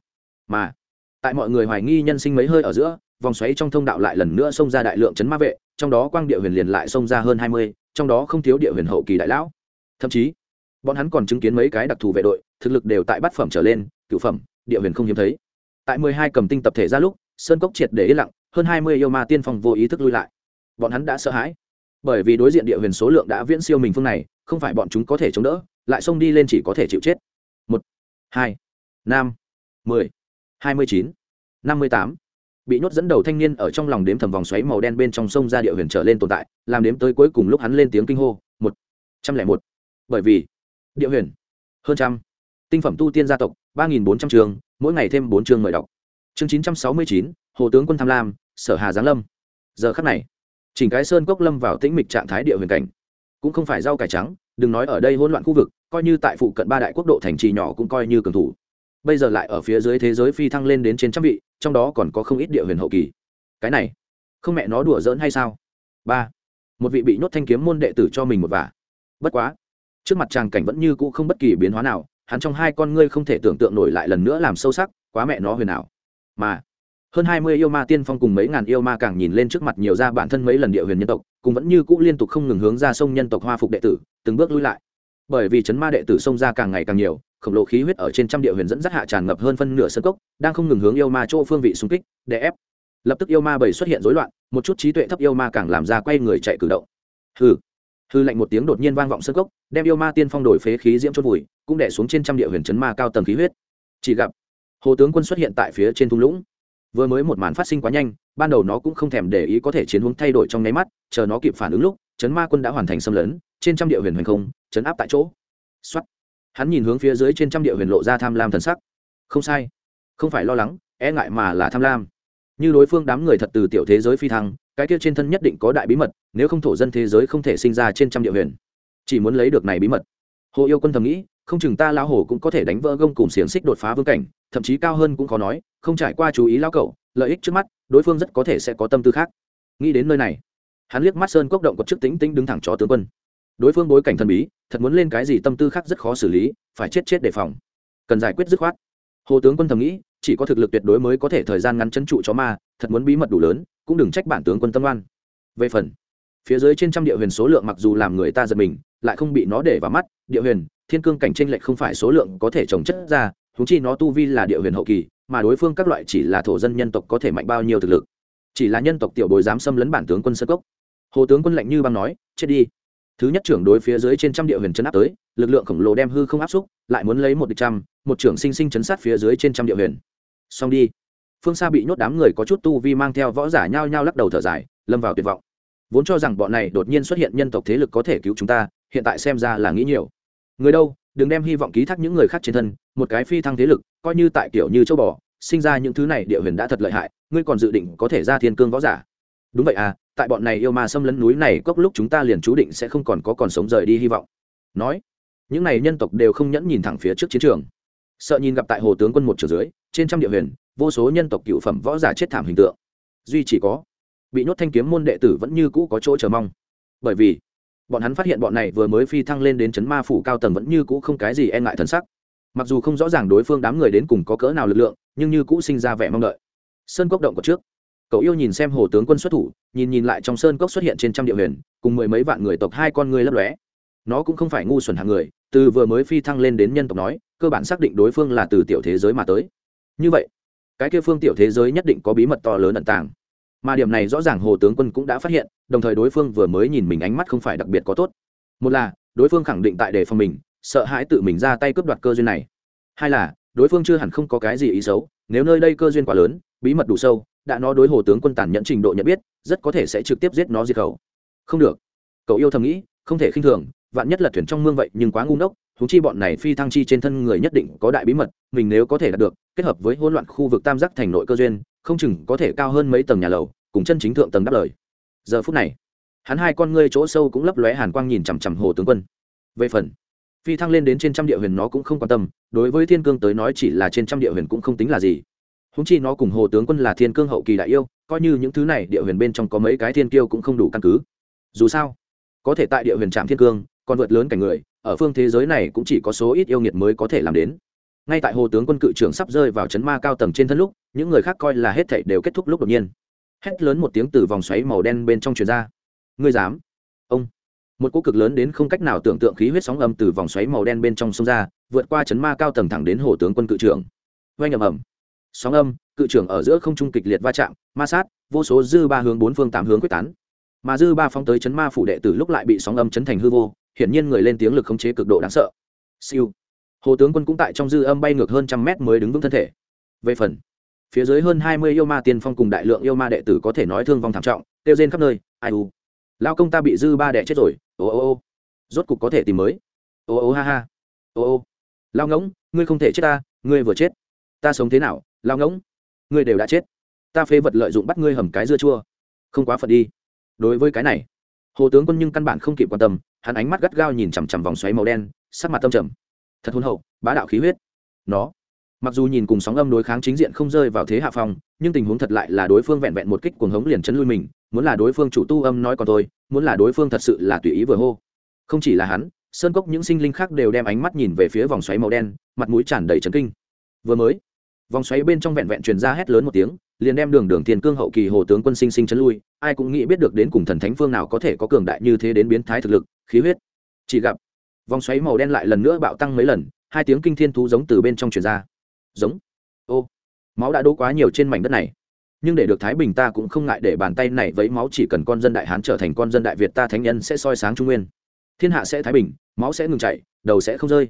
Mà, tại mọi người hoài nghi nhân sinh mấy hơi ở giữa, vòng xoáy trong thông đạo lại lần nữa xông ra đại lượng trấn ma vệ, trong đó quang địa huyền liền lại xông ra hơn hai mươi trong đó không thiếu địa huyền hậu kỳ đại lão. Thậm chí, bọn hắn còn chứng kiến mấy cái đặc thù vệ đội, thực lực đều tại bát phẩm trở lên cựu phẩm, địa huyền không hiếm thấy. Tại mười hai cầm tinh tập thể ra lúc, sơn cốc triệt để yên lặng, hơn hai mươi yêu ma tiên phong vô ý thức lui lại. Bọn hắn đã sợ hãi. Bởi vì đối diện địa huyền số lượng đã viễn siêu mình phương này, không phải bọn chúng có thể chống đỡ, lại xông đi lên chỉ có thể chịu chết. Một, hai, năm, mười, hai mươi chín, năm mươi tám bị nhốt dẫn đầu thanh niên ở trong lòng đếm thầm vòng xoáy màu đen bên trong sông ra địa huyền trở lên tồn tại, làm đếm tới cuối cùng lúc hắn lên tiếng kinh hô, một trăm lẻ một. Bởi vì, địa huyền, hơn trăm. Tinh phẩm tu tiên gia tộc, ba nghìn bốn trăm trường, mỗi ngày thêm bốn chương mời đọc. Chương chín trăm sáu mươi chín, hồ tướng quân tham lam, sở hà giáng lâm. Giờ khắc này chỉnh cái sơn cốc lâm vào tĩnh mịch trạng thái địa huyền cảnh. Cũng không phải rau cải trắng, đừng nói ở đây hỗn loạn khu vực, coi như tại phụ cận ba đại quốc độ thành trì nhỏ cũng coi như cường thủ bây giờ lại ở phía dưới thế giới phi thăng lên đến trên trăm vị, trong đó còn có không ít địa huyền hậu kỳ. Cái này, không mẹ nó đùa giỡn hay sao? Ba, một vị bị nhốt thanh kiếm môn đệ tử cho mình một vả. Bất quá, trước mặt tràng cảnh vẫn như cũ không bất kỳ biến hóa nào, hắn trong hai con ngươi không thể tưởng tượng nổi lại lần nữa làm sâu sắc, quá mẹ nó huyền ảo. Mà, hơn hai mươi yêu ma tiên phong cùng mấy ngàn yêu ma càng nhìn lên trước mặt nhiều ra bản thân mấy lần địa huyền nhân tộc cùng vẫn như cũ liên tục không ngừng hướng ra sông nhân tộc hoa phục đệ tử, từng bước lui lại. Bởi vì chấn ma đệ tử sông ra càng ngày càng nhiều khổng lồ khí huyết ở trên trăm địa huyền dẫn dắt hạ tràn ngập hơn phân nửa sân cốc, đang không ngừng hướng yêu ma chỗ phương vị xung kích để ép. Lập tức yêu ma bảy xuất hiện rối loạn, một chút trí tuệ thấp yêu ma càng làm ra quay người chạy cử động. Hư hư lạnh một tiếng đột nhiên vang vọng sân cốc, đem yêu ma tiên phong đổi phế khí diễm chốt vùi, cũng đẻ xuống trên trăm địa huyền chấn ma cao tầng khí huyết. Chỉ gặp, hồ tướng quân xuất hiện tại phía trên thung lũng. Vừa mới một màn phát sinh quá nhanh, ban đầu nó cũng không thèm để ý có thể chiến hướng thay đổi trong nháy mắt, chờ nó kịp phản ứng lúc, chấn ma quân đã hoàn thành xâm lấn, trên trăm địa huyền huyền không, chấn áp tại chỗ. Xuất hắn nhìn hướng phía dưới trên trăm địa huyền lộ ra tham lam thần sắc. Không sai. Không phải lo lắng e ngại mà là tham lam. Như đối phương đám người thật từ tiểu thế giới phi thăng, cái kia trên thân nhất định có đại bí mật, nếu không thổ dân thế giới không thể sinh ra trên trăm địa huyền. Chỉ muốn lấy được này bí mật. Hồ yêu quân thầm nghĩ, không chừng ta lão hồ cũng có thể đánh vỡ gông cùng xiềng xích đột phá vương cảnh, thậm chí cao hơn cũng khó nói, không trải qua chú ý lão cậu, lợi ích trước mắt, đối phương rất có thể sẽ có tâm tư khác. Nghĩ đến nơi này, hắn liếc mắt sơn cốc động có chức tính tính đứng thẳng chó tướng quân đối phương bối cảnh thần bí, thật muốn lên cái gì tâm tư khác rất khó xử lý, phải chết chết đề phòng. Cần giải quyết dứt khoát. Hồ tướng quân thầm nghĩ, chỉ có thực lực tuyệt đối mới có thể thời gian ngắn chân trụ chó ma, thật muốn bí mật đủ lớn, cũng đừng trách bản tướng quân tâm oan. Về phần, phía dưới trên trăm địa huyền số lượng mặc dù làm người ta giật mình, lại không bị nó để vào mắt, địa huyền, thiên cương cảnh tranh lệch không phải số lượng có thể trồng chất ra thúng chi nó tu vi là địa huyền hậu kỳ, mà đối phương các loại chỉ là thổ dân nhân tộc có thể mạnh bao nhiêu thực lực. Chỉ là nhân tộc tiểu bồi dám xâm lấn bản tướng quân sơ cốc. Hồ tướng quân lạnh như băng nói, chết đi thứ nhất trưởng đối phía dưới trên trăm địa huyền chấn áp tới, lực lượng khổng lồ đem hư không áp xúc, lại muốn lấy một địch trăm, một trưởng sinh sinh chấn sát phía dưới trên trăm địa huyền. Xong đi. Phương xa bị nhốt đám người có chút tu vi mang theo võ giả nhao nhao lắc đầu thở dài, lâm vào tuyệt vọng. Vốn cho rằng bọn này đột nhiên xuất hiện nhân tộc thế lực có thể cứu chúng ta, hiện tại xem ra là nghĩ nhiều. Người đâu, đừng đem hy vọng ký thác những người khác trên thân, một cái phi thăng thế lực, coi như tại kiểu như châu bò, sinh ra những thứ này địa huyền đã thật lợi hại, ngươi còn dự định có thể ra thiên cương võ giả đúng vậy à tại bọn này yêu ma xâm lấn núi này cốc lúc chúng ta liền chú định sẽ không còn có còn sống rời đi hy vọng. Nói, những này nhân tộc đều không nhẫn nhìn thẳng phía trước chiến trường. Sợ nhìn gặp tại hồ tướng quân một trở dưới, trên trăm địa huyền, vô số nhân tộc cựu phẩm võ giả chết thảm hình tượng. Duy chỉ có, bị nhốt thanh kiếm môn đệ tử vẫn như cũ có chỗ chờ mong. Bởi vì, bọn hắn phát hiện bọn này vừa mới phi thăng lên đến chấn ma phủ cao tầng vẫn như cũ không cái gì e ngại thần sắc. Mặc dù không rõ ràng đối phương đám người đến cùng có cỡ nào lực lượng, nhưng như cũ sinh ra vẻ mong đợi. Sơn cốc động có trước cậu yêu nhìn xem hồ tướng quân xuất thủ, nhìn nhìn lại trong sơn cốc xuất hiện trên trăm địa huyền, cùng mười mấy vạn người tộc hai con người lấp lóe. Nó cũng không phải ngu xuẩn hàng người, từ vừa mới phi thăng lên đến nhân tộc nói, cơ bản xác định đối phương là từ tiểu thế giới mà tới. Như vậy, cái kia phương tiểu thế giới nhất định có bí mật to lớn ẩn tàng. Mà điểm này rõ ràng hồ tướng quân cũng đã phát hiện, đồng thời đối phương vừa mới nhìn mình ánh mắt không phải đặc biệt có tốt. Một là, đối phương khẳng định tại đề phòng mình, sợ hãi tự mình ra tay cướp đoạt cơ duyên này. Hai là, đối phương chưa hẳn không có cái gì ý xấu, nếu nơi đây cơ duyên quá lớn, bí mật đủ sâu đã nó đối hồ tướng quân tàn nhẫn trình độ nhận biết, rất có thể sẽ trực tiếp giết nó diệt khẩu. Không được. Cậu yêu thầm nghĩ, không thể khinh thường, vạn nhất là thuyền trong mương vậy, nhưng quá ngu ngốc thú chi bọn này phi thăng chi trên thân người nhất định có đại bí mật, mình nếu có thể đạt được, kết hợp với hỗn loạn khu vực tam giác thành nội cơ duyên, không chừng có thể cao hơn mấy tầng nhà lầu, cùng chân chính thượng tầng đáp lời. Giờ phút này, hắn hai con ngươi chỗ sâu cũng lấp lóe hàn quang nhìn chằm chằm hồ tướng quân. Về phần, phi thăng lên đến trên trăm địa huyền nó cũng không quan tâm, đối với thiên cương tới nói chỉ là trên trăm địa huyền cũng không tính là gì húng chi nó cùng hồ tướng quân là thiên cương hậu kỳ đại yêu, coi như những thứ này địa huyền bên trong có mấy cái thiên kiêu cũng không đủ căn cứ. Dù sao, có thể tại địa huyền trạm thiên cương, còn vượt lớn cảnh người, ở phương thế giới này cũng chỉ có số ít yêu nghiệt mới có thể làm đến. Ngay tại hồ tướng quân cự trưởng sắp rơi vào chấn ma cao tầng trên thân lúc, những người khác coi là hết thảy đều kết thúc lúc đột nhiên. Hét lớn một tiếng từ vòng xoáy màu đen bên trong truyền ra. Ngươi dám? Ông. Một cỗ cực lớn đến không cách nào tưởng tượng khí huyết sóng âm từ vòng xoáy màu đen bên trong sông ra, vượt qua chấn ma cao tầng thẳng đến hồ tướng quân cự trưởng. Vay ầm ầm sóng âm, cự trưởng ở giữa không trung kịch liệt va chạm, ma sát, vô số dư ba hướng bốn phương tám hướng quyết tán. Mà dư ba phóng tới chấn ma phủ đệ tử lúc lại bị sóng âm chấn thành hư vô, hiển nhiên người lên tiếng lực khống chế cực độ đáng sợ. Siêu. Hồ tướng quân cũng tại trong dư âm bay ngược hơn trăm mét mới đứng vững thân thể. Về phần, phía dưới hơn hai mươi yêu ma tiên phong cùng đại lượng yêu ma đệ tử có thể nói thương vong thảm trọng tiêu rên khắp nơi, ai u. Lao công ta bị dư ba đệ chết rồi, ô ô ô. Rốt cục có thể tìm mới. Ô ô ha ha. Ô ô. Lao ngỗng, ngươi không thể chết ta, ngươi vừa chết. Ta sống thế nào lao ngỗng, ngươi đều đã chết. Ta phê vật lợi dụng bắt ngươi hầm cái dưa chua. Không quá phật đi. Đối với cái này, hồ tướng quân nhưng căn bản không kịp quan tâm, hắn ánh mắt gắt gao nhìn chằm chằm vòng xoáy màu đen, sắc mặt tâm trầm. Thật hôn hậu, bá đạo khí huyết. Nó, mặc dù nhìn cùng sóng âm đối kháng chính diện không rơi vào thế hạ phong, nhưng tình huống thật lại là đối phương vẹn vẹn một kích cuồng hống liền chân lui mình, muốn là đối phương chủ tu âm nói còn tôi muốn là đối phương thật sự là tùy ý vừa hô. Không chỉ là hắn, sơn cốc những sinh linh khác đều đem ánh mắt nhìn về phía vòng xoáy màu đen, mặt mũi tràn đầy trấn kinh. Vừa mới vòng xoáy bên trong vẹn vẹn truyền ra hét lớn một tiếng, liền đem đường đường thiên cương hậu kỳ hồ tướng quân sinh sinh chấn lui, ai cũng nghĩ biết được đến cùng thần thánh phương nào có thể có cường đại như thế đến biến thái thực lực, khí huyết. Chỉ gặp, vòng xoáy màu đen lại lần nữa bạo tăng mấy lần, hai tiếng kinh thiên thú giống từ bên trong truyền ra. Giống. Ô, máu đã đỗ quá nhiều trên mảnh đất này. Nhưng để được thái bình ta cũng không ngại để bàn tay này vấy máu chỉ cần con dân đại hán trở thành con dân đại việt ta thánh nhân sẽ soi sáng trung nguyên. Thiên hạ sẽ thái bình, máu sẽ ngừng chảy, đầu sẽ không rơi.